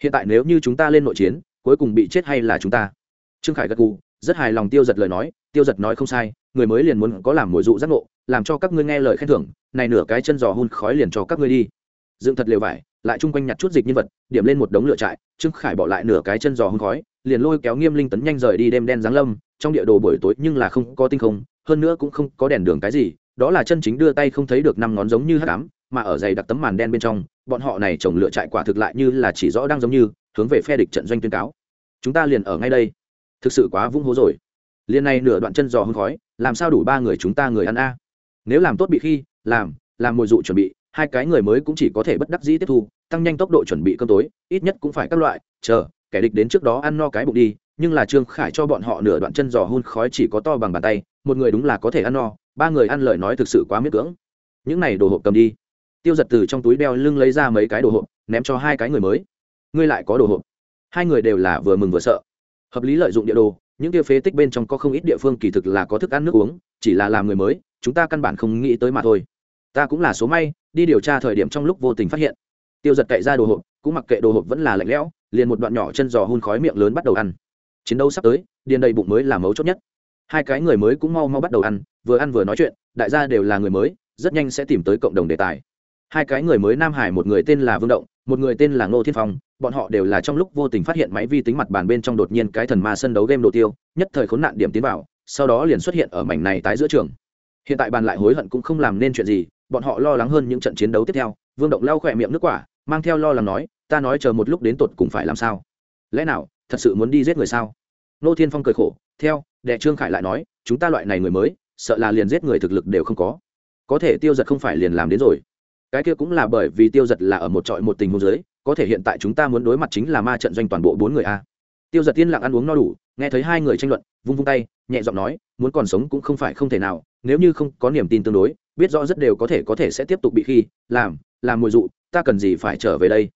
Hiện tại nếu như chúng ta lên nội chiến, cuối cùng bị chết hay là chúng ta? Trương khải gật gù, rất hài lòng tiêu giật lời nói, tiêu giật nói không sai, người mới liền muốn có làm mồi dụ giác ngộ, làm cho các ngươi nghe lời khen thưởng, này nửa cái chân giò hun khói liền cho các ngươi đi. Dựng thật lều vải, lại chung quanh nhặt chút dịch nhân vật, điểm lên một đống lửa trại, trương khải bỏ lại nửa cái chân giò hun khói, liền lôi kéo nghiêm linh tấn nhanh rời đi đêm đen giáng lâm, trong địa đồ buổi tối nhưng là không có tinh không hơn nữa cũng không có đèn đường cái gì, đó là chân chính đưa tay không thấy được năm ngón giống như hát cám mà ở dày đặc tấm màn đen bên trong, bọn họ này trồng lựa trại quả thực lại như là chỉ rõ đang giống như, hướng về phe địch trận doanh tuyên cáo. Chúng ta liền ở ngay đây. Thực sự quá vung hố rồi. Liền này nửa đoạn chân giò hương khói, làm sao đủ ba người chúng ta người ăn a? Nếu làm tốt bị khi, làm làm mồi dụ chuẩn bị, hai cái người mới cũng chỉ có thể bất đắc dĩ tiếp thu, tăng nhanh tốc độ chuẩn bị cơm tối, ít nhất cũng phải các loại, chờ, kẻ địch đến trước đó ăn no cái bụng đi nhưng là trương khải cho bọn họ nửa đoạn chân giò hun khói chỉ có to bằng bàn tay, một người đúng là có thể ăn no, ba người ăn lời nói thực sự quá miết cưỡng. Những này đồ hộp cầm đi. Tiêu giật từ trong túi đeo lưng lấy ra mấy cái đồ hộp, ném cho hai cái người mới. Ngươi lại có đồ hộp. Hai người đều là vừa mừng vừa sợ. Hợp lý lợi dụng địa đồ, những tiêu phế tích bên trong có không ít địa phương kỳ thực là có thức ăn nước uống, chỉ là làm người mới, chúng ta căn bản không nghĩ tới mà thôi. Ta cũng là số may, đi điều tra thời điểm trong lúc vô tình phát hiện. Tiêu giật cậy ra đồ hộp, cũng mặc kệ đồ hộp vẫn là lạnh lẽo, liền một đoạn nhỏ chân giò hun khói miệng lớn bắt đầu ăn chiến đấu sắp tới, điền đầy bụng mới là mấu chốt nhất. Hai cái người mới cũng mau mau bắt đầu ăn, vừa ăn vừa nói chuyện, đại gia đều là người mới, rất nhanh sẽ tìm tới cộng đồng đề tài. Hai cái người mới nam hải, một người tên là vương động, một người tên là ngô thiên phong, bọn họ đều là trong lúc vô tình phát hiện máy vi tính mặt bàn bên trong đột nhiên cái thần ma sân đấu game đồ tiêu, nhất thời khốn nạn điểm tiến vào, sau đó liền xuất hiện ở mảnh này tái giữa trường. Hiện tại bàn lại hối hận cũng không làm nên chuyện gì, bọn họ lo lắng hơn những trận chiến đấu tiếp theo. Vương động lau khỏe miệng nước quả, mang theo lo lắng nói, ta nói chờ một lúc đến tột cùng phải làm sao? Lẽ nào thật sự muốn đi giết người sao? Nô thiên phong cười khổ, theo, đệ trương khải lại nói, chúng ta loại này người mới, sợ là liền giết người thực lực đều không có. Có thể tiêu giật không phải liền làm đến rồi. Cái kia cũng là bởi vì tiêu giật là ở một trọi một tình huống giới có thể hiện tại chúng ta muốn đối mặt chính là ma trận doanh toàn bộ bốn người a. Tiêu giật tiên lặng ăn uống no đủ, nghe thấy hai người tranh luận, vung vung tay, nhẹ giọng nói, muốn còn sống cũng không phải không thể nào, nếu như không có niềm tin tương đối, biết rõ rất đều có thể có thể sẽ tiếp tục bị khi, làm làm mùi dụ, ta cần gì phải trở về đây?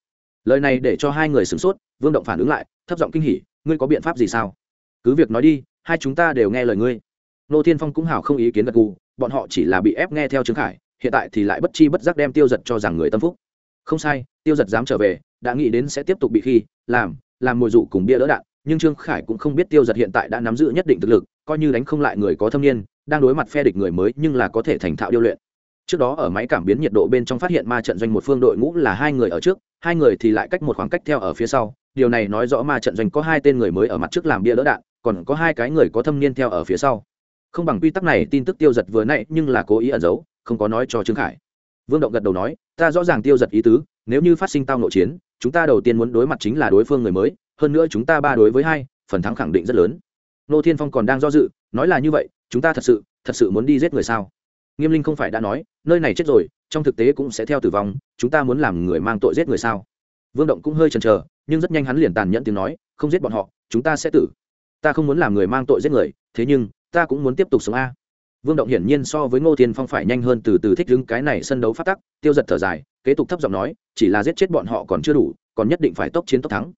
Lời này để cho hai người sửng sốt, vương động phản ứng lại, thấp giọng kinh hỉ, ngươi có biện pháp gì sao? Cứ việc nói đi, hai chúng ta đều nghe lời ngươi. Nô thiên phong cũng hào không ý kiến gật gù, bọn họ chỉ là bị ép nghe theo trương khải, hiện tại thì lại bất chi bất giác đem tiêu giật cho rằng người tâm phúc. Không sai, tiêu giật dám trở về, đã nghĩ đến sẽ tiếp tục bị khi, làm làm mồi dụ cùng bia đỡ đạn, nhưng trương khải cũng không biết tiêu giật hiện tại đã nắm giữ nhất định thực lực, coi như đánh không lại người có thâm niên, đang đối mặt phe địch người mới nhưng là có thể thành thạo điêu luyện. Trước đó ở máy cảm biến nhiệt độ bên trong phát hiện ma trận doanh một phương đội ngũ là hai người ở trước hai người thì lại cách một khoảng cách theo ở phía sau. Điều này nói rõ ma trận doanh có hai tên người mới ở mặt trước làm bia đỡ đạn, còn có hai cái người có thâm niên theo ở phía sau. Không bằng quy tắc này, tin tức tiêu giật vừa nãy nhưng là cố ý ẩn giấu, không có nói cho trương khải. Vương động gật đầu nói, ta rõ ràng tiêu giật ý tứ, nếu như phát sinh tao nội chiến, chúng ta đầu tiên muốn đối mặt chính là đối phương người mới, hơn nữa chúng ta ba đối với hai, phần thắng khẳng định rất lớn. Nô thiên phong còn đang do dự, nói là như vậy, chúng ta thật sự thật sự muốn đi giết người sao? Nghiêm linh không phải đã nói, nơi này chết rồi trong thực tế cũng sẽ theo tử vong, chúng ta muốn làm người mang tội giết người sao? Vương động cũng hơi chần chờ, nhưng rất nhanh hắn liền tàn nhẫn tiếng nói, không giết bọn họ, chúng ta sẽ tử. Ta không muốn làm người mang tội giết người, thế nhưng, ta cũng muốn tiếp tục sống a. Vương động hiển nhiên so với ngô thiên phong phải nhanh hơn từ từ thích đứng cái này sân đấu phát tắc, tiêu giật thở dài, kế tục thấp giọng nói, chỉ là giết chết bọn họ còn chưa đủ, còn nhất định phải tốc chiến tốc thắng.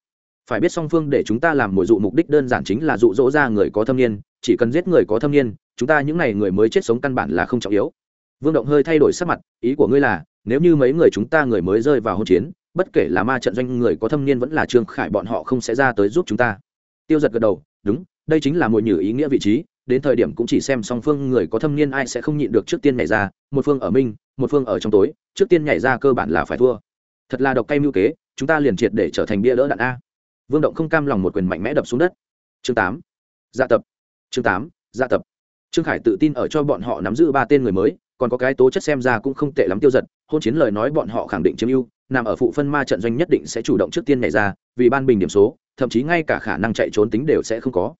Phải biết song phương để chúng ta làm mồi dụ mục đích đơn giản chính là dụ dỗ ra người có thâm niên, chỉ cần giết người có thâm niên, chúng ta những n à y người mới chết sống căn bản là không trọng yếu vương động hơi thay đổi sắc mặt, ý của ngươi là, nếu như mấy người chúng ta người mới rơi vào hỗn chiến, bất kể là ma trận doanh người có thâm niên vẫn là trương khải bọn họ không sẽ ra tới giúp chúng ta. Tiêu giật gật đầu, đúng, đây chính là mồi nhử ý nghĩa vị trí, đến thời điểm cũng chỉ xem song phương người có thâm niên ai sẽ không nhịn được trước tiên nhảy ra, một phương ở minh, một phương ở trong tối, trước tiên nhảy ra cơ bản là phải thua. Thật là độc cay mưu kế, chúng ta liền triệt để trở thành bia đỡ đạn a. Vương động không cam lòng một quyền mạnh mẽ đập xuống đất. Chương tám. Dạ tập. Chương tám. Dạ tập. Trương khải tự tin ở cho bọn họ nắm giữ ba tên người mới còn có cái tố chất xem ra cũng không tệ lắm tiêu giật, hôn chiến lời nói bọn họ khẳng định chiếm ưu, nằm ở phụ phân ma trận doanh nhất định sẽ chủ động trước tiên nhảy ra, vì ban bình điểm số, thậm chí ngay cả khả năng chạy trốn tính đều sẽ không có.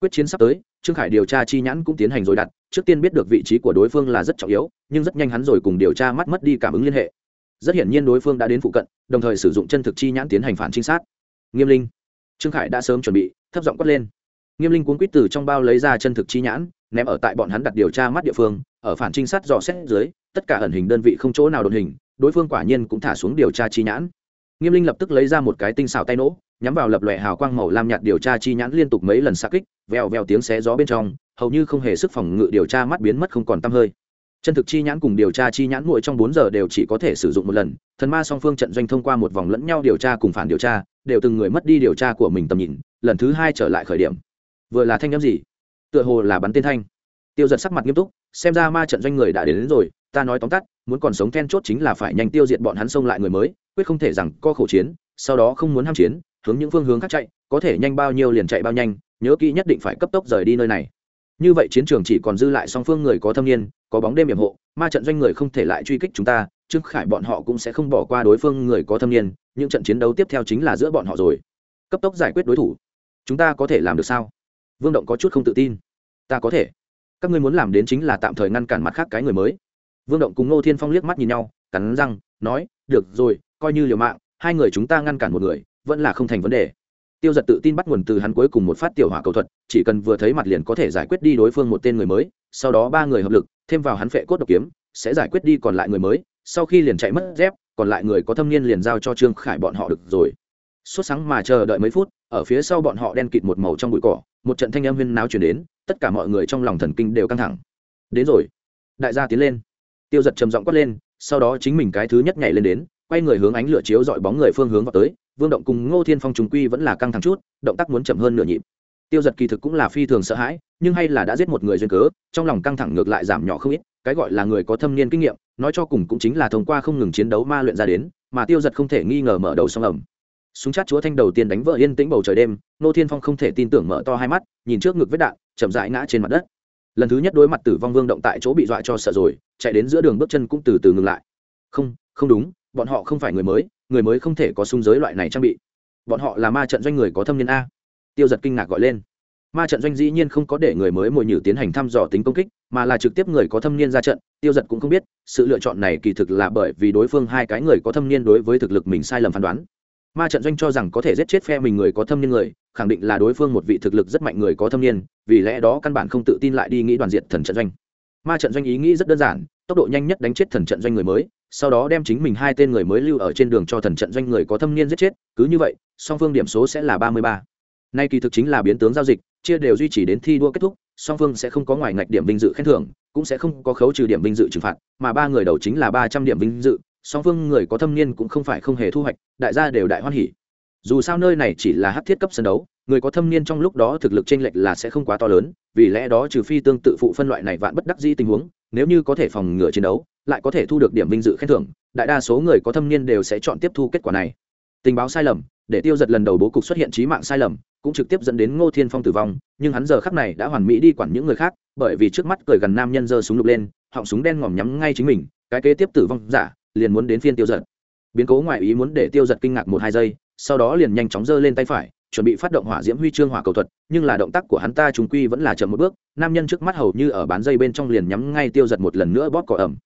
Quyết chiến sắp tới, trương khải điều tra chi nhãn cũng tiến hành rồi đặt, trước tiên biết được vị trí của đối phương là rất trọng yếu, nhưng rất nhanh hắn rồi cùng điều tra mắt mất đi cảm ứng liên hệ. Rất hiển nhiên đối phương đã đến phụ cận, đồng thời sử dụng chân thực chi nhãn tiến hành phản trinh sát. Nghiêm linh. Trương khải đã sớm chuẩn bị, thấp giọng quát lên. Nghiêm linh cuốn quýt từ trong bao lấy ra chân thực chi nhãn, ném ở tại bọn hắn đặt điều tra mắt địa phương ở phản trinh sát dò xét dưới, tất cả ẩn hình đơn vị không chỗ nào đột hình, đối phương quả nhiên cũng thả xuống điều tra chi nhãn. Nghiêm linh lập tức lấy ra một cái tinh xảo tay nỗ, nhắm vào lập lòe hào quang màu lam nhạt điều tra chi nhãn liên tục mấy lần xa kích, vèo vèo tiếng xé gió bên trong, hầu như không hề sức phòng ngự điều tra mắt biến mất không còn tăm hơi. Chân thực chi nhãn cùng điều tra chi nhãn nguội trong bốn giờ đều chỉ có thể sử dụng một lần, thần ma song phương trận doanh thông qua một vòng lẫn nhau điều tra cùng phản điều tra, đều từng người mất đi điều tra của mình tầm nhìn, lần thứ hai trở lại khởi điểm. Vừa là thanh â m gì? Tựa hồ là bắn tên thanh. Tiêu giật sắc mặt nghiêm túc xem ra ma trận doanh người đã đến, đến rồi ta nói tóm tắt muốn còn sống then chốt chính là phải nhanh tiêu diệt bọn hắn xông lại người mới quyết không thể rằng co khổ chiến sau đó không muốn ham chiến hướng những phương hướng khác chạy có thể nhanh bao nhiêu liền chạy bao nhanh nhớ kỹ nhất định phải cấp tốc rời đi nơi này. Như vậy chiến trường chỉ còn dư lại song phương người có thâm niên có bóng đêm hiểm hộ ma trận doanh người không thể lại truy kích chúng ta trương khải bọn họ cũng sẽ không bỏ qua đối phương người có thâm niên những trận chiến đấu tiếp theo chính là giữa bọn họ rồi. Cấp tốc giải quyết đối thủ. Chúng ta có thể làm được sao? Vương động có chút không tự tin. Ta có thể các ngươi muốn làm đến chính là tạm thời ngăn cản mặt khác cái người mới. Vương động cùng ngô thiên phong liếc mắt nhìn nhau, cắn răng, nói, được rồi, coi như liều mạng, hai người chúng ta ngăn cản một người, vẫn là không thành vấn đề. Tiêu giật tự tin bắt nguồn từ hắn cuối cùng một phát tiểu hỏa cầu thuật, chỉ cần vừa thấy mặt liền có thể giải quyết đi đối phương một tên người mới, sau đó ba người hợp lực, thêm vào hắn phệ cốt độc kiếm, sẽ giải quyết đi còn lại người mới, sau khi liền chạy mất dép, còn lại người có thâm niên liền giao cho trương khải bọn họ được rồi. Suốt sáng mà chờ đợi mấy phút, ở phía sau bọn họ đen kịt một màu trong bụi cỏ một trận thanh âm huyên náo chuyển đến, tất cả mọi người trong lòng thần kinh đều căng thẳng. Đến rồi. Đại gia tiến lên. Tiêu giật trầm giọng quát lên, sau đó chính mình cái thứ nhất nhảy lên đến, quay người hướng ánh lửa chiếu dọi bóng người phương hướng vào tới, vương động cùng ngô thiên phong trùng quy vẫn là căng thẳng chút, động tác muốn chậm hơn nửa nhịp. Tiêu giật kỳ thực cũng là phi thường sợ hãi, nhưng hay là đã giết một người duyên cớ, trong lòng căng thẳng ngược lại giảm nhỏ không ít, cái gọi là người có thâm niên kinh nghiệm, nói cho cùng cũng chính là thông qua không ngừng chiến đấu ma luyện ra đến, mà tiêu giật không thể nghi ngờ mở đầu song ẩm súng chát chúa thanh đầu tiên đánh vỡ yên tĩnh bầu trời đêm, nô thiên phong không thể tin tưởng mở to hai mắt, nhìn trước ngực vết đạn, chậm rãi ngã trên mặt đất. Lần thứ nhất đối mặt tử vong vương động tại chỗ bị dọa cho sợ rồi, chạy đến giữa đường bước chân cũng từ từ ngừng lại. Không không đúng, bọn họ không phải người mới người mới không thể có sung giới loại này trang bị. Bọn họ là ma trận doanh người có thâm niên a. Tiêu giật kinh ngạc gọi lên. Ma trận doanh dĩ nhiên không có để người mới mồi nhử tiến hành thăm dò tính công kích, mà là trực tiếp người có thâm niên ra trận. Tiêu giật cũng không biết, sự lựa chọn này kỳ thực là bởi vì đối phương hai cái người có thâm niên đối với thực lực mình sai lầm phán đoán ma trận doanh cho rằng có thể giết chết phe mình người có thâm niên người, khẳng định là đối phương một vị thực lực rất mạnh người có thâm niên, vì lẽ đó căn bản không tự tin lại đi nghĩ đoàn diện thần trận doanh. Ma trận doanh ý nghĩ rất đơn giản, tốc độ nhanh nhất đánh chết thần trận doanh người mới, sau đó đem chính mình hai tên người mới lưu ở trên đường cho thần trận doanh người có thâm niên giết chết, cứ như vậy, song phương điểm số sẽ là ba mươi ba. Nay kỳ thực chính là biến tướng giao dịch, chia đều duy trì đến thi đua kết thúc, song phương sẽ không có ngoài ngạch điểm vinh dự khen thưởng, cũng sẽ không có khấu trừ điểm vinh dự trừng phạt, mà ba người đầu chính là ba trăm điểm vinh dự song phương người có thâm niên cũng không phải không hề thu hoạch, đại gia đều đại hoan hỉ. Dù sao nơi này chỉ là hát thiết cấp sân đấu, người có thâm niên trong lúc đó thực lực t r ê n lệch là sẽ không quá to lớn, vì lẽ đó trừ phi tương tự phụ phân loại này vạn bất đắc dĩ tình huống, nếu như có thể phòng ngừa chiến đấu, lại có thể thu được điểm vinh dự khen thưởng, đại đa số người có thâm niên đều sẽ chọn tiếp thu kết quả này. Tình báo sai lầm, để tiêu giật lần đầu bố cục xuất hiện trí mạng sai lầm, cũng trực tiếp dẫn đến ngô thiên phong tử vong, nhưng hắn giờ khắc này đã hoàn mỹ đi quản những người khác, bởi vì trước mắt cười gần nam nhân giơ súng lục lên, họng súng đen ngòm nhắm ngay chính mình, cái kế tiếp tử vong giả liền muốn đến phiên tiêu giật. Biến cố ngoại ý muốn để tiêu giật kinh ngạc một hai giây, sau đó liền nhanh chóng giơ lên tay phải, chuẩn bị phát động hỏa diễm huy chương hỏa cầu thuật, nhưng là động tác của hắn ta chúng quy vẫn là chậm một bước, nam nhân trước mắt hầu như ở bán dây bên trong liền nhắm ngay tiêu giật một lần nữa bóp cỏ ẩm.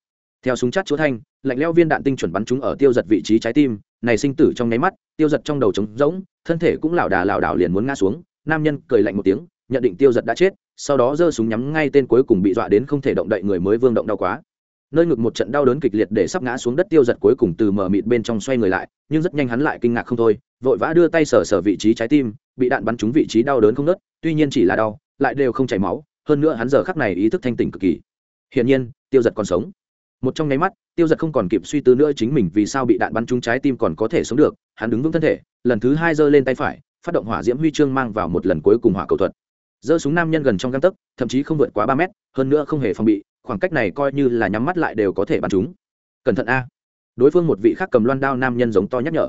Theo súng chát chúa thanh, lạnh leo viên đạn tinh chuẩn bắn chúng ở tiêu giật vị trí trái tim, này sinh tử trong nháy mắt, tiêu giật trong đầu trống rỗng, thân thể cũng lảo đà lảo đảo liền muốn ngã xuống, nam nhân cười lạnh một tiếng, nhận định tiêu giật đã chết, sau đó giơ súng nhắm ngay tên cuối cùng bị dọa đến không thể động đậy người mới vương động đau quá nơi ngực một trận đau đớn kịch liệt để sắp ngã xuống đất tiêu giật cuối cùng từ mở mịt bên trong xoay người lại, nhưng rất nhanh hắn lại kinh ngạc không thôi, vội vã đưa tay sờ sờ vị trí trái tim, bị đạn bắn trúng vị trí đau đớn không nớt tuy nhiên chỉ là đau, lại đều không chảy máu, hơn nữa hắn giờ khắc này ý thức thanh tỉnh cực kỳ. Hiển nhiên, tiêu giật còn sống. Một trong nháy mắt, tiêu giật không còn kịp suy tư nữa chính mình vì sao bị đạn bắn trúng trái tim còn có thể sống được, hắn đứng vững thân thể, lần thứ hai giơ lên tay phải, phát động hỏa diễm huy chương mang vào một lần cuối cùng hỏa cầu thuật. Giơ súng nam nhân gần trong găng tấc, thậm chí không vượt quá ba mét, hơn nữa không hề phòng bị khoảng cách này coi như là nhắm mắt lại đều có thể bắn chúng. Cẩn thận a. Đối phương một vị khác cầm loan đao nam nhân giống to nhắc nhở.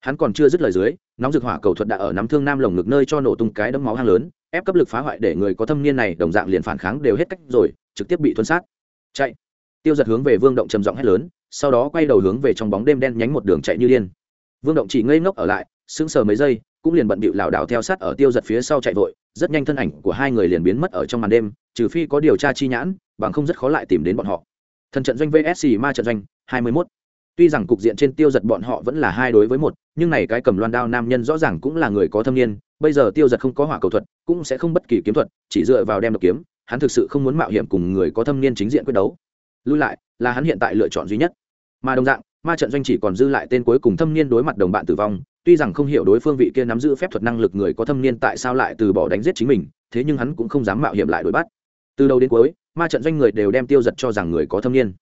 Hắn còn chưa dứt lời dưới, nóng dược hỏa cầu thuật đã ở nắm thương nam lồng ngực nơi cho nổ tung cái đấm máu hang lớn, ép cấp lực phá hoại để người có thâm niên này đồng dạng liền phản kháng đều hết cách rồi, trực tiếp bị thuấn sát. Chạy. Tiêu giật hướng về vương động trầm giọng hét lớn, sau đó quay đầu hướng về trong bóng đêm đen nhánh một đường chạy như điên. Vương động chỉ ngây ngốc ở lại, sững sờ mấy giây, cũng liền bận bịu lảo đảo theo sát ở tiêu giật phía sau chạy vội, rất nhanh thân ảnh của hai người liền biến mất ở trong màn đêm, trừ phi có điều tra chi nhãn bằng không rất khó lại tìm đến bọn họ. Thần trận doanh vsc ma trận doanh, hai mươi 21. tuy rằng cục diện trên tiêu giật bọn họ vẫn là hai đối với một, nhưng này cái cầm loan đao nam nhân rõ ràng cũng là người có thâm niên, bây giờ tiêu giật không có hỏa cầu thuật, cũng sẽ không bất kỳ kiếm thuật, chỉ dựa vào đem độc kiếm, hắn thực sự không muốn mạo hiểm cùng người có thâm niên chính diện quyết đấu. Lui lại, là hắn hiện tại lựa chọn duy nhất. Mà đồng dạng, ma trận doanh chỉ còn dư lại tên cuối cùng thâm niên đối mặt đồng bạn tử vong, tuy rằng không hiểu đối phương vị kia nắm giữ phép thuật năng lực người có thâm niên tại sao lại từ bỏ đánh giết chính mình, thế nhưng hắn cũng không dám mạo hiểm lại đuổi bắt. Từ đầu đến cuối ma trận doanh người đều đem tiêu giật cho rằng người có thâm niên.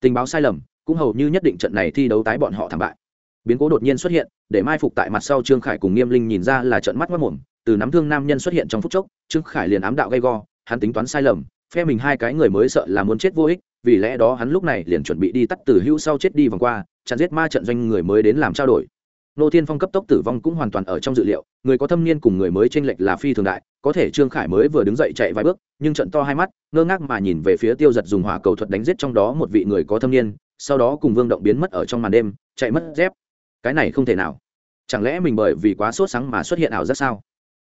Tình báo sai lầm, cũng hầu như nhất định trận này thi đấu tái bọn họ thảm bại. Biến cố đột nhiên xuất hiện, để mai phục tại mặt sau trương khải cùng nghiêm linh nhìn ra là trận mắt mất mồm, từ nắm thương nam nhân xuất hiện trong phút chốc, trương khải liền ám đạo gay go, hắn tính toán sai lầm, phe mình hai cái người mới sợ là muốn chết vô ích, vì lẽ đó hắn lúc này liền chuẩn bị đi tắt từ hữu sau chết đi vòng qua, chặn giết ma trận doanh người mới đến làm trao đổi nô thiên phong cấp tốc tử vong cũng hoàn toàn ở trong dự liệu, người có thâm niên cùng người mới tranh lệch là phi thường đại, có thể trương khải mới vừa đứng dậy chạy vài bước, nhưng trận to hai mắt, ngơ ngác mà nhìn về phía tiêu giật dùng hỏa cầu thuật đánh giết trong đó một vị người có thâm niên, sau đó cùng vương động biến mất ở trong màn đêm, chạy mất dép. Cái này không thể nào. Chẳng lẽ mình bởi vì quá sốt sáng mà xuất hiện ảo giác sao?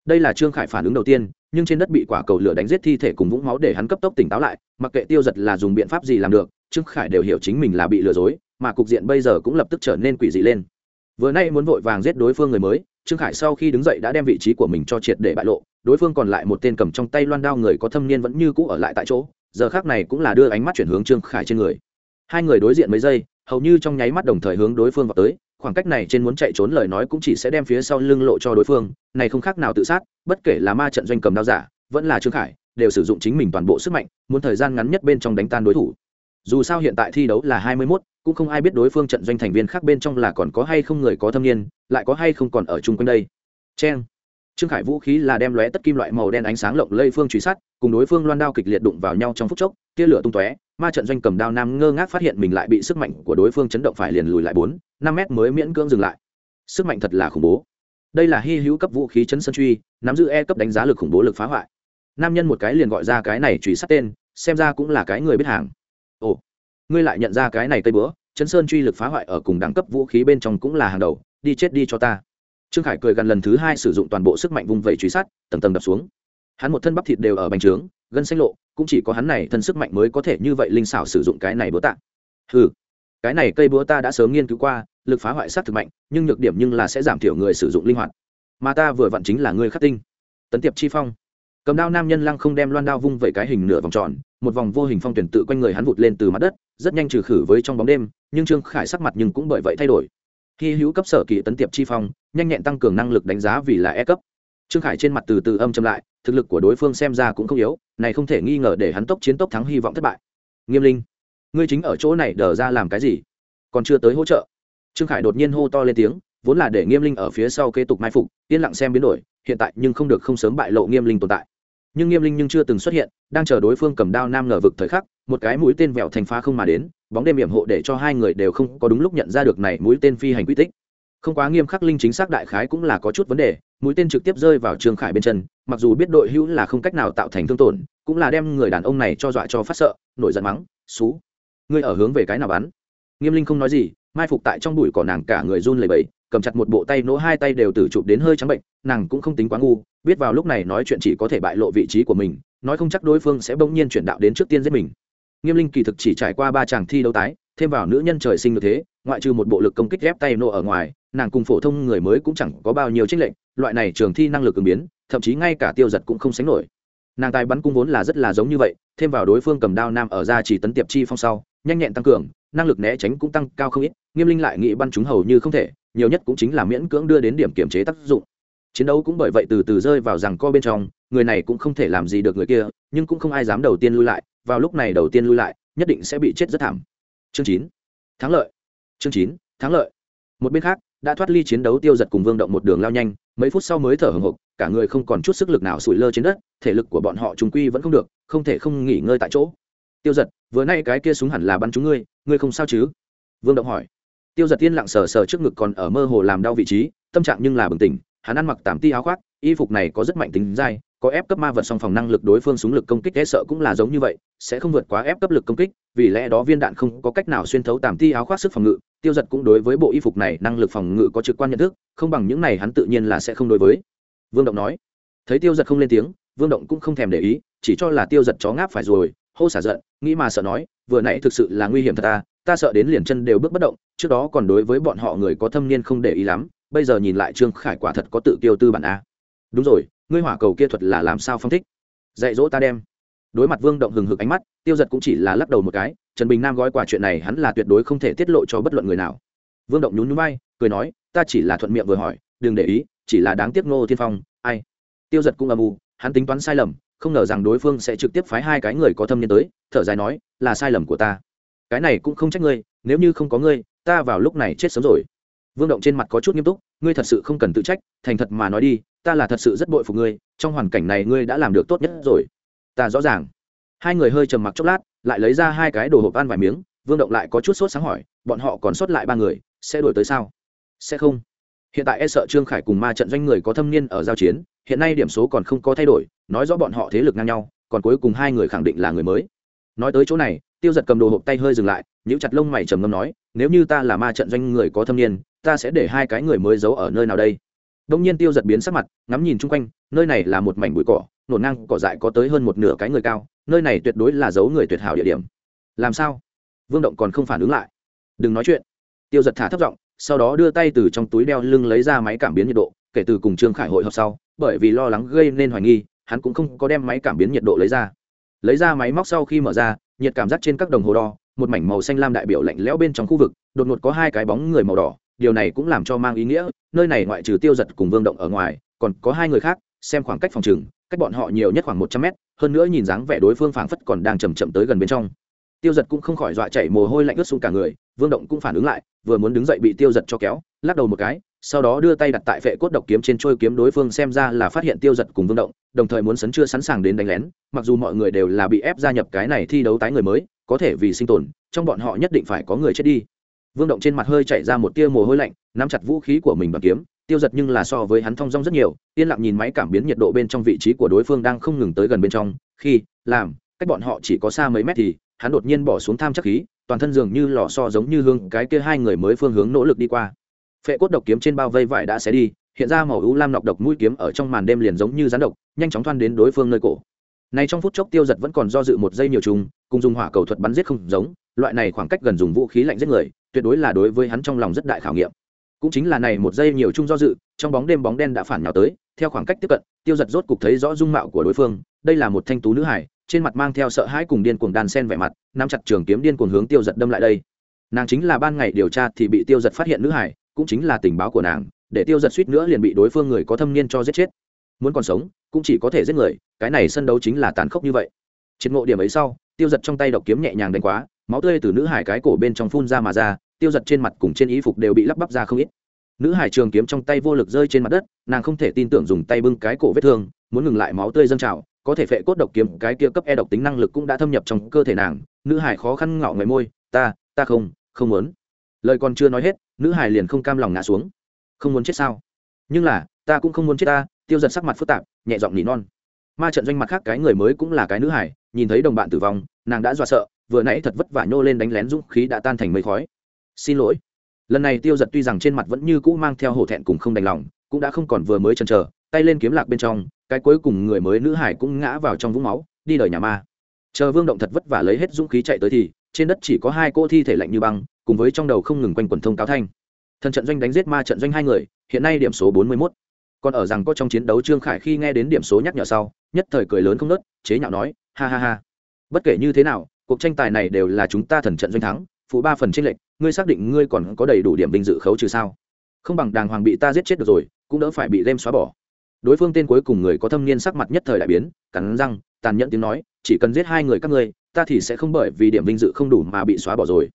Đây là trương khải phản ứng đầu tiên, nhưng trên đất bị quả cầu lửa đánh giết thi thể cùng vũng máu để hắn cấp tốc tỉnh táo lại, mặc kệ tiêu giật là dùng biện pháp gì làm được, trương khải đều hiểu chính mình là bị lừa dối, mà cục diện bây giờ cũng lập tức trở nên quỷ dị lên vừa nay muốn vội vàng giết đối phương người mới trương khải sau khi đứng dậy đã đem vị trí của mình cho triệt để bại lộ đối phương còn lại một tên cầm trong tay loan đao người có thâm niên vẫn như cũ ở lại tại chỗ giờ khác này cũng là đưa ánh mắt chuyển hướng trương khải trên người. Hai người đối diện mấy giây hầu như trong nháy mắt đồng thời hướng đối phương vào tới khoảng cách này trên muốn chạy trốn lời nói cũng chỉ sẽ đem phía sau lưng lộ cho đối phương này không khác nào tự sát bất kể là ma trận doanh cầm đao giả vẫn là trương khải đều sử dụng chính mình toàn bộ sức mạnh muốn thời gian ngắn nhất bên trong đánh tan đối thủ. Dù sao hiện tại thi đấu là hai mươi 21, cũng không ai biết đối phương trận doanh thành viên khác bên trong là còn có hay không người có thâm niên, lại có hay không còn ở chung quanh đây. Cheng. Trương khải vũ khí là đem lóe tất kim loại màu đen ánh sáng lộng lây phương truy sát, cùng đối phương loan đao kịch liệt đụng vào nhau trong phút chốc, tia lửa tung tóe, ma trận doanh cầm đao nam ngơ ngác phát hiện mình lại bị sức mạnh của đối phương chấn động phải liền lùi lại bốn, năm mét mới miễn cưỡng dừng lại. Sức mạnh thật là khủng bố. Đây là hy hữu cấp vũ khí chấn sân truy, nắm giữ e cấp đánh giá lực khủng bố lực phá hoại. Nam nhân một cái liền gọi ra cái này truy sát tên, xem ra cũng là cái người biết hàng. Ồ, ngươi lại nhận ra cái này cây bữa chấn sơn truy lực phá hoại ở cùng đẳng cấp vũ khí bên trong cũng là hàng đầu, đi chết đi cho ta. Trương khải cười gần lần thứ hai sử dụng toàn bộ sức mạnh vung vẩy truy sát, tầng tầng đập xuống. Hắn một thân bắp thịt đều ở bành trướng, gân xanh lộ, cũng chỉ có hắn này thân sức mạnh mới có thể như vậy linh xảo sử dụng cái này búa tạ. Ừ cái này cây búa ta đã sớm nghiên cứu qua, lực phá hoại sát thực mạnh, nhưng nhược điểm nhưng là sẽ giảm thiểu người sử dụng linh hoạt. Mà ta vừa vặn chính là người khắc tinh. Tấn tiệp chi phong. Cầm đao nam nhân lăng không đem loan đao vung vẩy cái hình nửa vòng tròn một vòng vô hình phong tuyển tự quanh người hắn vụt lên từ mặt đất, rất nhanh trừ khử với trong bóng đêm, nhưng trương khải sắc mặt nhưng cũng bởi vậy thay đổi. Khi hữu cấp sở kỳ tấn tiệp chi phong, nhanh nhẹn tăng cường năng lực đánh giá vì là e cấp. Trương khải trên mặt từ từ âm châm lại, thực lực của đối phương xem ra cũng không yếu, này không thể nghi ngờ để hắn tốc chiến tốc thắng hy vọng thất bại. Nghiêm linh, ngươi chính ở chỗ này đờ ra làm cái gì? Còn chưa tới hỗ trợ. Trương khải đột nhiên hô to lên tiếng, vốn là để nghiêm linh ở phía sau kế tục mai phục, yên lặng xem biến đổi, hiện tại nhưng không được không sớm bại lộ nghiêm linh tồn tại nhưng nghiêm linh nhưng chưa từng xuất hiện, đang chờ đối phương cầm đao nam ngờ vực thời khắc, một cái mũi tên vẹo thành phá không mà đến, bóng đêm hiểm hộ để cho hai người đều không có đúng lúc nhận ra được này mũi tên phi hành quy tích. Không quá nghiêm khắc linh chính xác đại khái cũng là có chút vấn đề, mũi tên trực tiếp rơi vào trương khải bên chân, mặc dù biết đội hữu là không cách nào tạo thành thương tổn, cũng là đem người đàn ông này cho dọa cho phát sợ, nổi giận mắng, xú, ngươi ở hướng về cái nào bắn? Nghiêm linh không nói gì, mai phục tại trong bụi cỏ nàng cả người run lẩy bẩy, cầm chặt một bộ tay nỗ hai tay đều từ chụp đến hơi trắng bệnh, nàng cũng không tính quá ngu biết vào lúc này nói chuyện chỉ có thể bại lộ vị trí của mình, nói không chắc đối phương sẽ bỗng nhiên chuyển đạo đến trước tiên giết mình. Nghiêm linh kỳ thực chỉ trải qua ba chàng thi đấu tái, thêm vào nữ nhân trời sinh như thế, ngoại trừ một bộ lực công kích ghép tay nổ ở ngoài, nàng cùng phổ thông người mới cũng chẳng có bao nhiêu trích lệnh loại này trường thi năng lực ứng biến, thậm chí ngay cả tiêu giật cũng không sánh nổi. Nàng tài bắn cung vốn là rất là giống như vậy, thêm vào đối phương cầm đao nam ở ra chỉ tấn tiệp chi phong sau, nhanh nhẹn tăng cường, năng lực né tránh cũng tăng cao không ít, nghiêm linh lại nghĩ bắn chúng hầu như không thể, nhiều nhất cũng chính là miễn cưỡng đưa đến điểm kiểm chế tác dụng chiến đấu cũng bởi vậy từ từ rơi vào rằng co bên trong, người này cũng không thể làm gì được người kia, nhưng cũng không ai dám đầu tiên lui lại, vào lúc này đầu tiên lui lại, nhất định sẽ bị chết rất thảm. Chương chín. Thắng lợi. Chương chín, thắng lợi. Một bên khác, đã thoát ly chiến đấu tiêu giật cùng vương động một đường lao nhanh, mấy phút sau mới thở hồng hộc, cả người không còn chút sức lực nào sủi lơ trên đất, thể lực của bọn họ trùng quy vẫn không được, không thể không nghỉ ngơi tại chỗ. Tiêu giật, vừa nay cái kia súng hẳn là bắn chúng ngươi ngươi không sao chứ? Vương động hỏi. Tiêu giật tiên lặng sờ sờ trước ngực còn ở mơ hồ làm đau vị trí, tâm trạng nhưng là bừng tỉnh hắn ăn mặc tạm ti áo khoác, y phục này có rất mạnh tính dai, có ép cấp ma vật song phòng năng lực đối phương súng lực công kích e sợ cũng là giống như vậy, sẽ không vượt quá ép cấp lực công kích, vì lẽ đó viên đạn không có cách nào xuyên thấu tạm ti áo khoác sức phòng ngự, tiêu giật cũng đối với bộ y phục này năng lực phòng ngự có trực quan nhận thức, không bằng những này hắn tự nhiên là sẽ không đối với. Vương động nói. Thấy tiêu giật không lên tiếng, vương động cũng không thèm để ý, chỉ cho là tiêu giật chó ngáp phải rồi, hô xả giận, nghĩ mà sợ nói, vừa nãy thực sự là nguy hiểm thật ta ta sợ đến liền chân đều bước bất động, trước đó còn đối với bọn họ người có thâm niên không để ý lắm bây giờ nhìn lại trương khải quả thật có tự kiêu tư bản a. Đúng rồi, ngươi hỏa cầu kia thuật là làm sao phong thích? Dạy dỗ ta đem. Đối mặt vương động hừng hực ánh mắt, tiêu giật cũng chỉ là lắc đầu một cái, trần bình nam gói quả chuyện này hắn là tuyệt đối không thể tiết lộ cho bất luận người nào. Vương động nhún nhún bay cười nói, ta chỉ là thuận miệng vừa hỏi, đừng để ý, chỉ là đáng tiếc ngô thiên phong, ai? Tiêu giật cũng âm u, hắn tính toán sai lầm, không ngờ rằng đối phương sẽ trực tiếp phái hai cái người có thâm nhân tới, thở dài nói, là sai lầm của ta. Cái này cũng không trách ngươi, nếu như không có ngươi, ta vào lúc này chết sớm rồi vương động trên mặt có chút nghiêm túc, ngươi thật sự không cần tự trách, thành thật mà nói đi, ta là thật sự rất bội phục ngươi, trong hoàn cảnh này ngươi đã làm được tốt nhất rồi. Ta rõ ràng. Hai người hơi trầm mặc chốc lát, lại lấy ra hai cái đồ hộp ăn vài miếng, vương động lại có chút sốt sáng hỏi, bọn họ còn sót lại ba người, sẽ đổi tới sao? Sẽ không. Hiện tại e sợ trương khải cùng ma trận doanh người có thâm niên ở giao chiến, hiện nay điểm số còn không có thay đổi, nói rõ bọn họ thế lực ngang nhau, còn cuối cùng hai người khẳng định là người mới. Nói tới chỗ này tiêu giật cầm đồ hộp tay hơi dừng lại, nhíu chặt lông mày trầm ngâm nói, nếu như ta là ma trận doanh người có thâm niên, ta sẽ để hai cái người mới giấu ở nơi nào đây? Đông nhiên tiêu giật biến sắc mặt, ngắm nhìn chung quanh, nơi này là một mảnh bụi cỏ nổ ngang cỏ dại có tới hơn một nửa cái người cao, nơi này tuyệt đối là giấu người tuyệt hảo địa điểm. Làm sao? Vương động còn không phản ứng lại. Đừng nói chuyện. Tiêu giật thả thấp giọng, sau đó đưa tay từ trong túi đeo lưng lấy ra máy cảm biến nhiệt độ, kể từ cùng trương khải hội họp sau, bởi vì lo lắng gây nên hoài nghi, hắn cũng không có đem máy cảm biến nhiệt độ lấy ra. Lấy ra máy móc sau khi mở ra nhiệt cảm giác trên các đồng hồ đo, một mảnh màu xanh lam đại biểu lạnh lẽo bên trong khu vực, đột ngột có hai cái bóng người màu đỏ. Điều này cũng làm cho mang ý nghĩa, nơi này ngoại trừ tiêu giật cùng vương động ở ngoài, còn có hai người khác, xem khoảng cách phòng trừng, cách bọn họ nhiều nhất khoảng một trăm mét, hơn nữa nhìn dáng vẻ đối phương phảng phất còn đang chầm chậm tới gần bên trong. Tiêu giật cũng không khỏi dọa chảy mồ hôi lạnh ướt xuống cả người, vương động cũng phản ứng lại, vừa muốn đứng dậy bị tiêu giật cho kéo, lắc đầu một cái sau đó đưa tay đặt tại phệ cốt độc kiếm trên trôi kiếm đối phương xem ra là phát hiện tiêu giật cùng vương động, đồng thời muốn sấn chưa sẵn sàng đến đánh lén, mặc dù mọi người đều là bị ép gia nhập cái này thi đấu tái người mới, có thể vì sinh tồn, trong bọn họ nhất định phải có người chết đi. Vương động trên mặt hơi chạy ra một tia mồ hôi lạnh, nắm chặt vũ khí của mình bằng kiếm, tiêu giật nhưng là so với hắn thong dong rất nhiều, yên lặng nhìn máy cảm biến nhiệt độ bên trong vị trí của đối phương đang không ngừng tới gần bên trong, khi, làm, cách bọn họ chỉ có xa mấy mét thì, hắn đột nhiên bỏ xuống tham chắc khí, toàn thân dường như lò so giống như hương cái kia hai người mới phương hướng nỗ lực đi qua phệ cốt độc kiếm trên bao vây vải đã xé đi, hiện ra màu ưu lam nọc độc mũi kiếm ở trong màn đêm liền giống như rắn độc, nhanh chóng thoăn đến đối phương nơi cổ. Này trong phút chốc tiêu giật vẫn còn do dự một giây nhiều trùng, cùng dùng hỏa cầu thuật bắn giết không giống, loại này khoảng cách gần dùng vũ khí lạnh giết người, tuyệt đối là đối với hắn trong lòng rất đại khảo nghiệm. Cũng chính là này một giây nhiều chung do dự, trong bóng đêm bóng đen đã phản nhào tới, theo khoảng cách tiếp cận, tiêu giật rốt cục thấy rõ dung mạo của đối phương, đây là một thanh tú nữ hải, trên mặt mang theo sợ hãi cùng điên cuồng đàn sen vẻ mặt, nắm chặt trường kiếm điên cuồng hướng tiêu giật đâm lại đây. Nàng chính là ban ngày điều tra thì bị tiêu giật phát hiện nữ hải cũng chính là tình báo của nàng, để tiêu giật suýt nữa liền bị đối phương người có thâm niên cho giết chết. Muốn còn sống, cũng chỉ có thể giết người, cái này sân đấu chính là tàn khốc như vậy. Triệt ngộ điểm ấy sau, tiêu giật trong tay độc kiếm nhẹ nhàng đánh quá, máu tươi từ nữ hải cái cổ bên trong phun ra mà ra, tiêu giật trên mặt cùng trên y phục đều bị lắp bắp ra không ít. Nữ hải trường kiếm trong tay vô lực rơi trên mặt đất, nàng không thể tin tưởng dùng tay bưng cái cổ vết thương, muốn ngừng lại máu tươi dâng trào, có thể phệ cốt độc kiếm, cái kia cấp e độc tính năng lực cũng đã thâm nhập trong cơ thể nàng. Nữ hải khó khăn ngạo người môi, ta ta không không muốn. Lời còn chưa nói hết nữ hải liền không cam lòng ngã xuống. Không muốn chết sao? Nhưng là, ta cũng không muốn chết ta, tiêu giật sắc mặt phức tạp, nhẹ giọng nỉ non. Ma trận doanh mặt khác cái người mới cũng là cái nữ hải nhìn thấy đồng bạn tử vong, nàng đã dọa sợ, vừa nãy thật vất vả nhô lên đánh lén dũng khí đã tan thành mây khói. Xin lỗi. Lần này tiêu giật tuy rằng trên mặt vẫn như cũ mang theo hổ thẹn cùng không đành lòng, cũng đã không còn vừa mới chần chờ, tay lên kiếm lạc bên trong, cái cuối cùng người mới nữ hải cũng ngã vào trong vũng máu, đi đời nhà ma. Chờ vương động thật vất vả lấy hết dũng khí chạy tới thì, trên đất chỉ có hai cô thi thể lạnh như băng cùng với trong đầu không ngừng quanh quần thông cáo thanh. Thần trận doanh đánh giết ma trận doanh hai người, hiện nay điểm số bốn mươi mốt. Còn ở rằng có trong chiến đấu trương khải khi nghe đến điểm số nhắc nhở sau, nhất thời cười lớn không nớt, chế nhạo nói, ha ha ha. Bất kể như thế nào, cuộc tranh tài này đều là chúng ta thần trận doanh thắng, phụ ba phần tranh lệch, ngươi xác định ngươi còn có đầy đủ điểm vinh dự khấu trừ sao? Không bằng đàng hoàng bị ta giết chết được rồi, cũng đỡ phải bị đem xóa bỏ. Đối phương tên cuối cùng người có thâm niên sắc mặt nhất thời đại biến, cắn răng, tàn nhẫn tiếng nói, chỉ cần giết hai người các ngươi, ta thì sẽ không bởi vì điểm vinh dự không đủ mà bị xóa bỏ rồi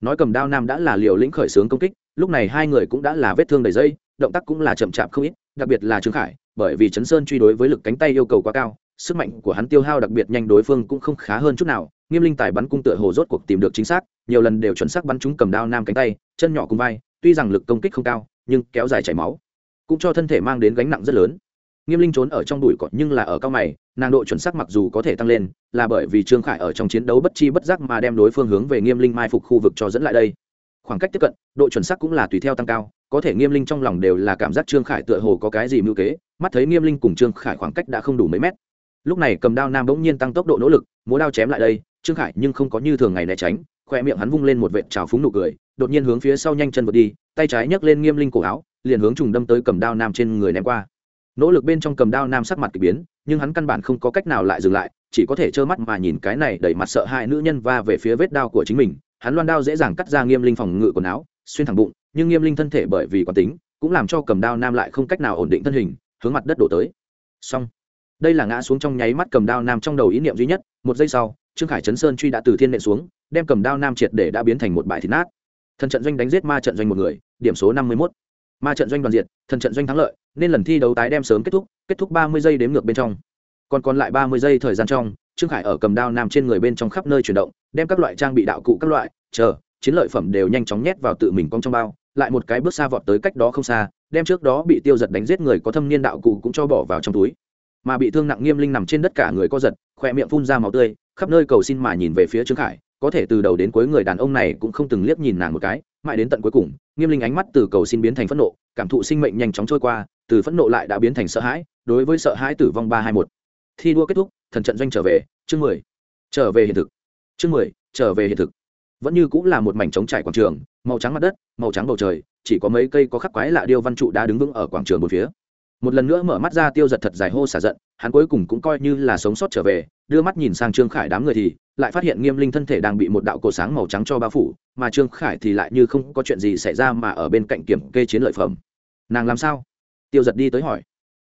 nói cầm đao nam đã là liều lĩnh khởi xướng công kích, lúc này hai người cũng đã là vết thương đầy dây, động tác cũng là chậm chạp không ít, đặc biệt là trương khải, bởi vì chấn sơn truy đối với lực cánh tay yêu cầu quá cao, sức mạnh của hắn tiêu hao đặc biệt nhanh đối phương cũng không khá hơn chút nào, nghiêm linh tài bắn cung tựa hồ rốt cuộc tìm được chính xác, nhiều lần đều chuẩn xác bắn trúng cầm đao nam cánh tay, chân nhỏ cùng vai, tuy rằng lực công kích không cao, nhưng kéo dài chảy máu, cũng cho thân thể mang đến gánh nặng rất lớn. Nghiêm linh trốn ở trong đùi cọt nhưng là ở cao mày nàng độ chuẩn xác mặc dù có thể tăng lên, là bởi vì trương khải ở trong chiến đấu bất chi bất giác mà đem đối phương hướng về nghiêm linh mai phục khu vực cho dẫn lại đây. Khoảng cách tiếp cận, độ chuẩn xác cũng là tùy theo tăng cao, có thể nghiêm linh trong lòng đều là cảm giác trương khải tựa hồ có cái gì mưu kế, mắt thấy nghiêm linh cùng trương khải khoảng cách đã không đủ mấy mét. Lúc này cầm đao nam bỗng nhiên tăng tốc độ nỗ lực, múa đao chém lại đây, trương khải nhưng không có như thường ngày né tránh khoe miệng hắn vung lên một vệt trào phúng nụ cười, đột nhiên hướng phía sau nhanh chân vượt đi, tay trái nhấc lên nghiêm linh cổ áo, liền hướng trùng đâm tới cầm đao nam trên người ném qua nỗ lực bên trong cầm đao nam sắc mặt k ỳ biến, nhưng hắn căn bản không có cách nào lại dừng lại, chỉ có thể trơ mắt mà nhìn cái này đẩy mặt sợ hãi nữ nhân va về phía vết đao của chính mình. Hắn loan đao dễ dàng cắt ra nghiêm linh phòng ngự quần áo, xuyên thẳng bụng, nhưng nghiêm linh thân thể bởi vì quán tính, cũng làm cho cầm đao nam lại không cách nào ổn định thân hình, hướng mặt đất đổ tới. Xong. Đây là ngã xuống trong nháy mắt cầm đao nam trong đầu ý niệm duy nhất, một giây sau, trương khải chấn sơn truy đã từ thiên nện xuống, đem cầm đao nam triệt để đã biến thành một bãi thịt nát. Thần trận doanh đánh giết ma trận doanh một người, điểm số năm mươi mốt ma trận doanh đoàn diệt, thần trận doanh thắng lợi, nên lần thi đấu tái đem sớm kết thúc kết thúc ba mươi giây đếm ngược bên trong. Còn còn lại ba mươi giây thời gian trong, trương khải ở cầm đao nằm trên người bên trong khắp nơi chuyển động, đem các loại trang bị đạo cụ các loại, chờ, chiến lợi phẩm đều nhanh chóng nhét vào tự mình cong trong bao, lại một cái bước xa vọt tới cách đó không xa, đem trước đó bị tiêu giật đánh giết người có thâm niên đạo cụ cũng cho bỏ vào trong túi. Mà bị thương nặng nghiêm linh nằm trên đất cả người co giật khoe miệng phun ra máu tươi, khắp nơi cầu xin mà nhìn về phía trương khải, có thể từ đầu đến cuối người đàn ông này cũng không từng liếc nhìn nàng một cái mãi đến tận cuối cùng, nghiêm linh ánh mắt từ cầu xin biến thành phẫn nộ, cảm thụ sinh mệnh nhanh chóng trôi qua, từ phẫn nộ lại đã biến thành sợ hãi, đối với sợ hãi tử vong ba hai một. Thi đua kết thúc, thần trận doanh trở về, chương mười. Trở về hiện thực. Chương mười, trở về hiện thực. Vẫn như cũng là một mảnh trống trải quảng trường, màu trắng mặt đất, màu trắng bầu trời, chỉ có mấy cây có khắc quái lạ điêu văn trụ đã đứng vững ở quảng trường một phía. Một lần nữa mở mắt ra tiêu giật thật dài hô xả giận, hắn cuối cùng cũng coi như là sống sót trở về, đưa mắt nhìn sang trương khải đám người thì lại phát hiện nghiêm linh thân thể đang bị một đạo cổ sáng màu trắng cho bao phủ, mà trương khải thì lại như không có chuyện gì xảy ra mà ở bên cạnh kiểm kê chiến lợi phẩm. Nàng làm sao? Tiêu giật đi tới hỏi.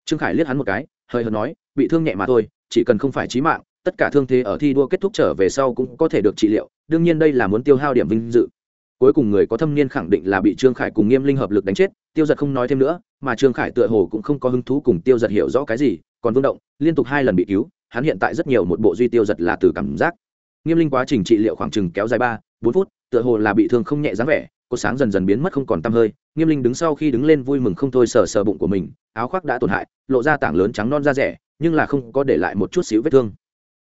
Trương khải liếc hắn một cái, hơi hợt nói, bị thương nhẹ mà thôi, chỉ cần không phải trí mạng, tất cả thương thế ở thi đua kết thúc trở về sau cũng có thể được trị liệu, đương nhiên đây là muốn tiêu hao điểm vinh dự. Cuối cùng người có thâm niên khẳng định là bị trương khải cùng nghiêm linh hợp lực đánh chết, tiêu giật không nói thêm nữa, mà trương khải tựa hồ cũng không có hứng thú cùng tiêu giật hiểu rõ cái gì, còn vương động, liên tục hai lần bị cứu, hắn hiện tại rất nhiều một bộ duy tiêu giật là từ cảm giác nghiêm linh quá trình trị liệu khoảng chừng kéo dài ba, bốn phút, tựa hồ là bị thương không nhẹ dáng vẻ cô sáng dần dần biến mất không còn t hơi. Nghiêm linh đứng sau khi đứng lên vui mừng không thôi sờ sờ bụng của mình, áo khoác đã tổn hại, lộ ra tảng lớn trắng non da rẻ, nhưng là không có để lại một chút xíu vết thương.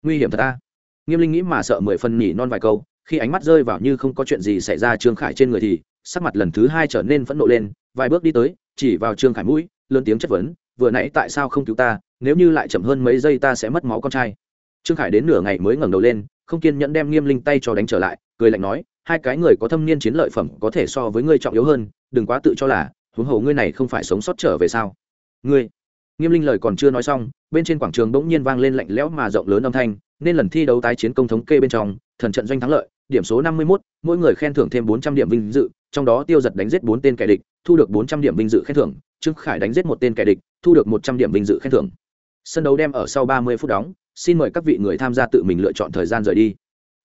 Nguy hiểm thật ta. Nghiêm linh nghĩ mà sợ mười phân nhỉ non vài câu, khi ánh mắt rơi vào như không có chuyện gì xảy ra trương khải trên người thì, sắc mặt lần thứ hai trở nên phẫn nộ lên, vài bước đi tới, chỉ vào trương khải mũi, lớn tiếng chất vấn, vừa nãy tại sao không cứu ta? Nếu như lại chậm hơn mấy giây ta sẽ mất máu con trai. Trương khải đến nửa ngày mới ngẩng đầu lên không kiên nhẫn đem nghiêm linh tay cho đánh trở lại cười lạnh nói hai cái người có thâm niên chiến lợi phẩm có thể so với ngươi trọng yếu hơn đừng quá tự cho là huống hồ ngươi này không phải sống sót trở về sao? Ngươi. Nghiêm linh lời còn chưa nói xong bên trên quảng trường bỗng nhiên vang lên lạnh lẽo mà rộng lớn âm thanh nên lần thi đấu tái chiến công thống kê bên trong thần trận doanh thắng lợi điểm số năm mươi 51, mỗi người khen thưởng thêm bốn trăm điểm vinh dự trong đó tiêu giật đánh giết bốn tên kẻ địch thu được bốn trăm điểm vinh dự khen thưởng trương khải đánh giết một tên kẻ địch thu được một trăm điểm vinh dự khen thưởng. Sân đấu đem ở sau ba mươi phút đóng xin mời các vị người tham gia tự mình lựa chọn thời gian rời đi.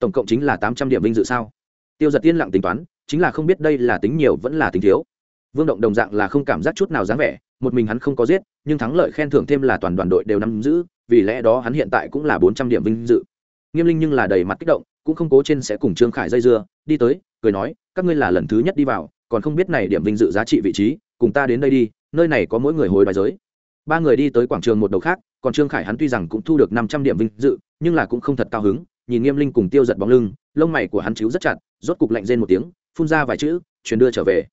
Tổng cộng chính là tám trăm điểm vinh dự sao? Tiêu giật tiên lặng tính toán, chính là không biết đây là tính nhiều vẫn là tính thiếu. Vương động đồng dạng là không cảm giác chút nào dáng vẻ, một mình hắn không có giết, nhưng thắng lợi khen thưởng thêm là toàn đoàn đội đều nắm giữ, vì lẽ đó hắn hiện tại cũng là bốn trăm điểm vinh dự. Nghiêm linh nhưng là đầy mặt kích động, cũng không cố trên sẽ cùng trương khải dây dưa, đi tới, cười nói, các ngươi là lần thứ nhất đi vào, còn không biết này điểm vinh dự giá trị vị trí, cùng ta đến đây đi, nơi này có mỗi người hồi đoái giới. Ba người đi tới quảng trường một đầu khác còn trương khải hắn tuy rằng cũng thu được năm trăm điểm vinh dự, nhưng là cũng không thật cao hứng, nhìn nghiêm linh cùng tiêu giật bóng lưng, lông mày của hắn chiếu rất chặt, rốt cục lạnh rên một tiếng, phun ra vài chữ truyền đưa trở về.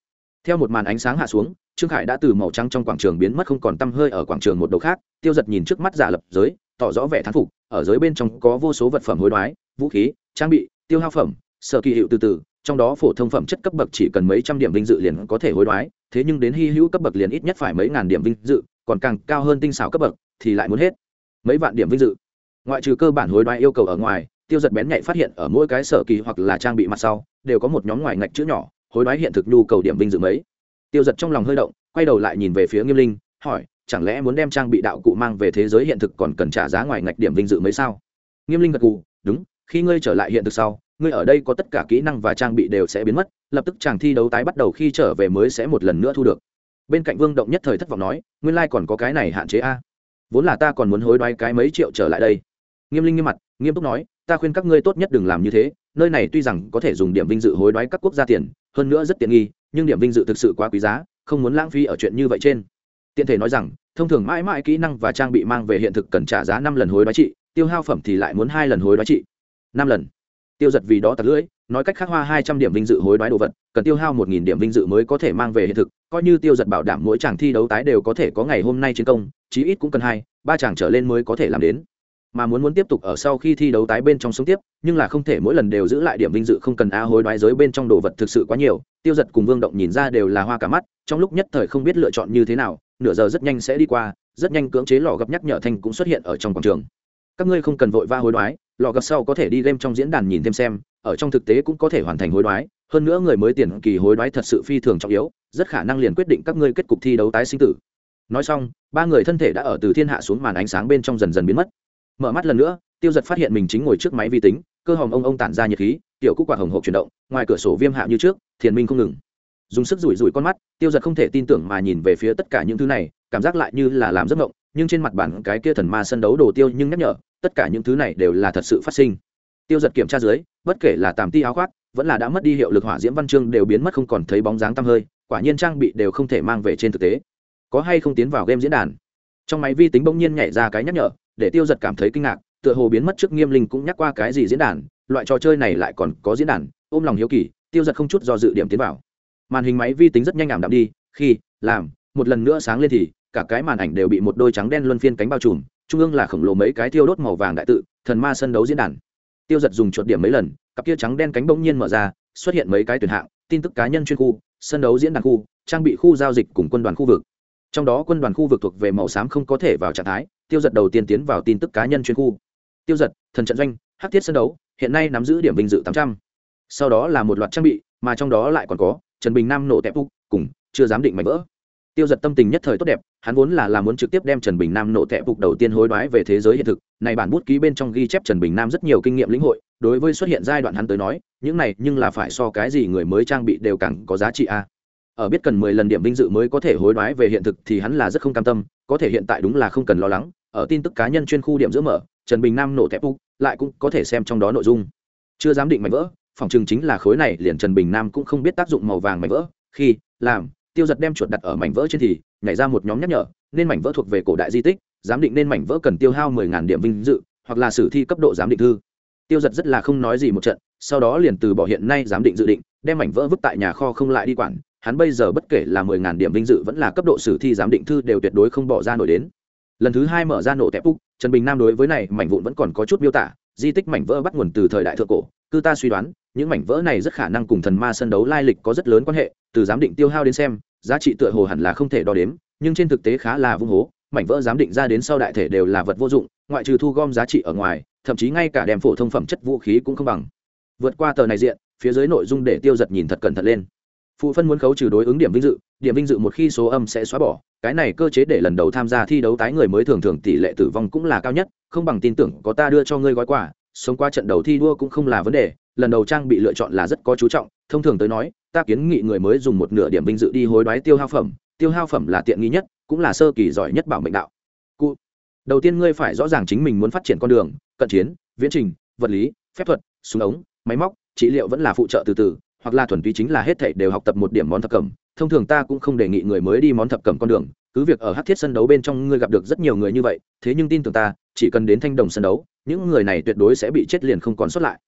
Theo một màn ánh sáng hạ xuống, trương khải đã từ màu trắng trong quảng trường biến mất không còn t hơi ở quảng trường một đầu khác, tiêu giật nhìn trước mắt giả lập giới, tỏ rõ vẻ thán phục, ở giới bên trong có vô số vật phẩm hối đoái, vũ khí, trang bị, tiêu hao phẩm, sở kỳ hiệu từ từ, trong đó phổ thông phẩm chất cấp bậc chỉ cần mấy trăm điểm vinh dự liền có thể hối đoái, thế nhưng đến hy hữu cấp bậc liền ít nhất phải mấy ngàn điểm vinh dự, còn càng cao hơn tinh xảo cấp bậc thì lại muốn hết. Mấy vạn điểm vinh dự. Ngoại trừ cơ bản hối đoái yêu cầu ở ngoài, tiêu giật bén nhạy phát hiện ở mỗi cái sở kỳ hoặc là trang bị mặt sau, đều có một nhóm ngoài ngạch chữ nhỏ, hối đoái hiện thực nhu cầu điểm vinh dự mấy. Tiêu giật trong lòng hơi động, quay đầu lại nhìn về phía nghiêm linh, hỏi, chẳng lẽ muốn đem trang bị đạo cụ mang về thế giới hiện thực còn cần trả giá ngoài ngạch điểm vinh dự mấy sao? Nghiêm linh gật cụ đúng, khi ngươi trở lại hiện thực sau, ngươi ở đây có tất cả kỹ năng và trang bị đều sẽ biến mất, lập tức chàng thi đấu tái bắt đầu khi trở về mới sẽ một lần nữa thu được. Bên cạnh vương động nhất thời thất vọng nói, nguyên lai、like、còn có cái này hạn chế a vốn là ta còn muốn hối đoái cái mấy triệu trở lại đây. Nghiêm linh nghiêm mặt, nghiêm túc nói, ta khuyên các ngươi tốt nhất đừng làm như thế, nơi này tuy rằng có thể dùng điểm vinh dự hối đoái các quốc gia tiền, hơn nữa rất tiện nghi, nhưng điểm vinh dự thực sự quá quý giá, không muốn lãng phí ở chuyện như vậy trên. Tiện thể nói rằng, thông thường mãi mãi kỹ năng và trang bị mang về hiện thực cần trả giá năm lần hối đoái trị, tiêu hao phẩm thì lại muốn hai lần hối đoái trị. Năm lần. Tiêu giật vì đó tạt lưỡi nói cách khác hoa hai trăm điểm vinh dự hối đoái đồ vật, cần tiêu hao một nghìn điểm vinh dự mới có thể mang về hiện thực, coi như tiêu giật bảo đảm mỗi chàng thi đấu tái đều có thể có ngày hôm nay chiến công, chí ít cũng cần hai, ba chàng trở lên mới có thể làm đến. Mà muốn muốn tiếp tục ở sau khi thi đấu tái bên trong sống tiếp, nhưng là không thể mỗi lần đều giữ lại điểm vinh dự không cần a hối đoái giới bên trong đồ vật thực sự quá nhiều, tiêu giật cùng vương động nhìn ra đều là hoa cả mắt, trong lúc nhất thời không biết lựa chọn như thế nào, nửa giờ rất nhanh sẽ đi qua, rất nhanh cưỡng chế lò gặp nhắc nhở thanh cũng xuất hiện ở trong quảng trường. Các ngươi không cần vội va hối đoái, lò gặp sau có thể đi game trong diễn đàn nhìn thêm xem ở trong thực tế cũng có thể hoàn thành hối đoái, hơn nữa người mới tiền kỳ hối đoái thật sự phi thường trọng yếu, rất khả năng liền quyết định các ngươi kết cục thi đấu tái sinh tử. Nói xong, ba người thân thể đã ở từ thiên hạ xuống màn ánh sáng bên trong dần dần biến mất. Mở mắt lần nữa, tiêu giật phát hiện mình chính ngồi trước máy vi tính, cơ hồng ông ông tản ra nhiệt khí, tiểu cúc quạt hồng hộp chuyển động, ngoài cửa sổ viêm hạ như trước, thiền minh không ngừng. Dùng sức rủi rủi con mắt, tiêu giật không thể tin tưởng mà nhìn về phía tất cả những thứ này, cảm giác lại như là làm giấc mộng, nhưng trên mặt bản cái kia thần ma sân đấu đồ tiêu nhưng nhắc nhở, tất cả những thứ này đều là thật sự phát sinh tiêu giật kiểm tra dưới, bất kể là tàm ti áo khoác, vẫn là đã mất đi hiệu lực hỏa diễm văn chương đều biến mất không còn thấy bóng dáng tăm hơi, quả nhiên trang bị đều không thể mang về trên thực tế. Có hay không tiến vào game diễn đàn? Trong máy vi tính bỗng nhiên nhảy ra cái nhắc nhở, để tiêu giật cảm thấy kinh ngạc, tựa hồ biến mất trước nghiêm linh cũng nhắc qua cái gì diễn đàn, loại trò chơi này lại còn có diễn đàn, ôm lòng hiếu kỳ, tiêu giật không chút do dự điểm tiến vào. Màn hình máy vi tính rất nhanh ảm đạm đi, khi, làm, một lần nữa sáng lên thì, cả cái màn ảnh đều bị một đôi trắng đen luân phiên cánh bao trùm, trung ương là khổng lồ mấy cái tiêu đốt màu vàng đại tự, thần ma sân đấu diễn đàn tiêu giật dùng chuột điểm mấy lần, cặp kia trắng đen cánh bỗng nhiên mở ra, xuất hiện mấy cái tuyển hạng, tin tức cá nhân chuyên khu, sân đấu diễn đàn khu, trang bị khu giao dịch cùng quân đoàn khu vực. Trong đó quân đoàn khu vực thuộc về màu xám không có thể vào trạng thái, tiêu giật đầu tiên tiến vào tin tức cá nhân chuyên khu. Tiêu giật, thần trận doanh hắc thiết sân đấu, hiện nay nắm giữ điểm vinh dự tám trăm. Sau đó là một loạt trang bị, mà trong đó lại còn có, trần bình nam nổ tẹp úc, cùng, chưa dám định mạnh vỡ tiêu giật tâm tình nhất thời tốt đẹp, hắn vốn là làm muốn trực tiếp đem trần bình nam nổ tẹp phục đầu tiên hối đoái về thế giới hiện thực, này bản bút ký bên trong ghi chép trần bình nam rất nhiều kinh nghiệm lĩnh hội, đối với xuất hiện giai đoạn hắn tới nói, những này nhưng là phải so cái gì người mới trang bị đều càng có giá trị a. Ở biết cần mười lần điểm vinh dự mới có thể hối đoái về hiện thực thì hắn là rất không cam tâm, có thể hiện tại đúng là không cần lo lắng, ở tin tức cá nhân chuyên khu điểm giữa mở, trần bình nam nổ tẹp úc lại cũng có thể xem trong đó nội dung. Chưa dám định mạnh vỡ, phòng chừng chính là khối này liền trần bình nam cũng không biết tác dụng màu vàng mảnh vỡ, khi, làm tiêu giật đem chuột đặt ở mảnh vỡ trên thì nhảy ra một nhóm nhắc nhở, nên mảnh vỡ thuộc về cổ đại di tích, giám định nên mảnh vỡ cần tiêu hao mười ngàn điểm vinh dự, hoặc là sử thi cấp độ giám định thư. Tiêu giật rất là không nói gì một trận, sau đó liền từ bỏ hiện nay giám định dự định, đem mảnh vỡ vứt tại nhà kho không lại đi quản. Hắn bây giờ bất kể là mười ngàn điểm vinh dự vẫn là cấp độ sử thi giám định thư đều tuyệt đối không bỏ ra nổi đến. Lần thứ hai mở ra nổ tẹp úc, trần bình nam đối với này mảnh vụn vẫn còn có chút miêu tả, di tích mảnh vỡ bắt nguồn từ thời đại thượng cổ cư ta suy đoán, những mảnh vỡ này rất khả năng cùng thần ma sân đấu lai lịch có rất lớn quan hệ, từ giám định tiêu hao đến xem, giá trị tựa hồ hẳn là không thể đo đếm, nhưng trên thực tế khá là vung hố, mảnh vỡ giám định ra đến sau đại thể đều là vật vô dụng, ngoại trừ thu gom giá trị ở ngoài, thậm chí ngay cả đem phổ thông phẩm chất vũ khí cũng không bằng. Vượt qua tờ này diện, phía dưới nội dung để tiêu giật nhìn thật cẩn thận lên. Phụ phân muốn khấu trừ đối ứng điểm vinh dự, điểm vinh dự một khi số âm sẽ xóa bỏ, cái này cơ chế để lần đầu tham gia thi đấu tái người mới thường thường tỷ lệ tử vong cũng là cao nhất, không bằng tin tưởng có ta đưa cho ngươi gói quà sống qua trận đầu thi đua cũng không là vấn đề, lần đầu trang bị lựa chọn là rất có chú trọng, thông thường tới nói, ta kiến nghị người mới dùng một nửa điểm vinh dự đi hối đoái tiêu hao phẩm, tiêu hao phẩm là tiện nghi nhất, cũng là sơ kỳ giỏi nhất bảo mệnh đạo. Cụ, đầu tiên ngươi phải rõ ràng chính mình muốn phát triển con đường, cận chiến, viễn trình, vật lý, phép thuật, súng ống, máy móc, trị liệu vẫn là phụ trợ từ từ, hoặc là thuần túy chính là hết thảy đều học tập một điểm món thập cẩm. Thông thường ta cũng không đề nghị người mới đi món thập cẩm con đường, cứ việc ở hát thiết sân đấu bên trong ngươi gặp được rất nhiều người như vậy, thế nhưng tin tưởng ta, chỉ cần đến thanh đồng sân đấu những người này tuyệt đối sẽ bị chết liền không còn xuất lại.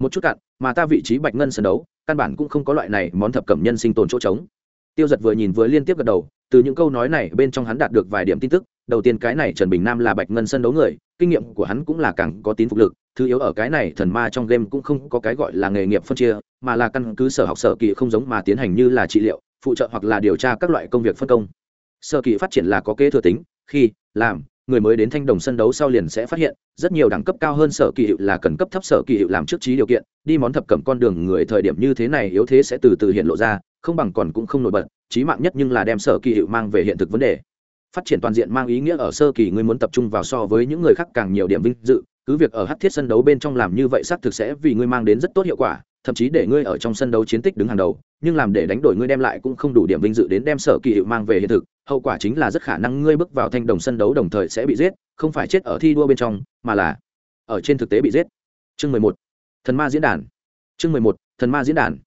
Một chút cạn mà ta vị trí bạch ngân sân đấu, căn bản cũng không có loại này món thập cẩm nhân sinh tồn chỗ trống. Tiêu giật vừa nhìn vừa liên tiếp gật đầu, từ những câu nói này bên trong hắn đạt được vài điểm tin tức. Đầu tiên cái này trần bình nam là bạch ngân sân đấu người, kinh nghiệm của hắn cũng là càng có tín phục lực, thứ yếu ở cái này thần ma trong game cũng không có cái gọi là nghề nghiệp phân chia, mà là căn cứ sở học sở kỳ không giống mà tiến hành như là trị liệu, phụ trợ hoặc là điều tra các loại công việc phân công. Sở kỳ phát triển là có kế thừa tính, khi, làm người mới đến thanh đồng sân đấu sau liền sẽ phát hiện, rất nhiều đẳng cấp cao hơn sở kỳ hiệu là cần cấp thấp sở kỳ hiệu làm trước trí điều kiện, đi món thập cẩm con đường người thời điểm như thế này yếu thế sẽ từ từ hiện lộ ra, không bằng còn cũng không nổi bật trí mạng nhất nhưng là đem sở kỳ hiệu mang về hiện thực vấn đề. Phát triển toàn diện mang ý nghĩa ở sơ kỳ ngươi muốn tập trung vào so với những người khác càng nhiều điểm vinh dự, cứ việc ở hát thiết sân đấu bên trong làm như vậy xác thực sẽ vì ngươi mang đến rất tốt hiệu quả thậm chí để ngươi ở trong sân đấu chiến tích đứng hàng đầu, nhưng làm để đánh đổi ngươi đem lại cũng không đủ điểm vinh dự đến đem sở kỳ hiệu mang về hiện thực, hậu quả chính là rất khả năng ngươi bước vào thanh đồng sân đấu đồng thời sẽ bị giết, không phải chết ở thi đua bên trong, mà là ở trên thực tế bị giết. Chương mười một, thần ma diễn đàn. Chương mười một, thần ma diễn đàn.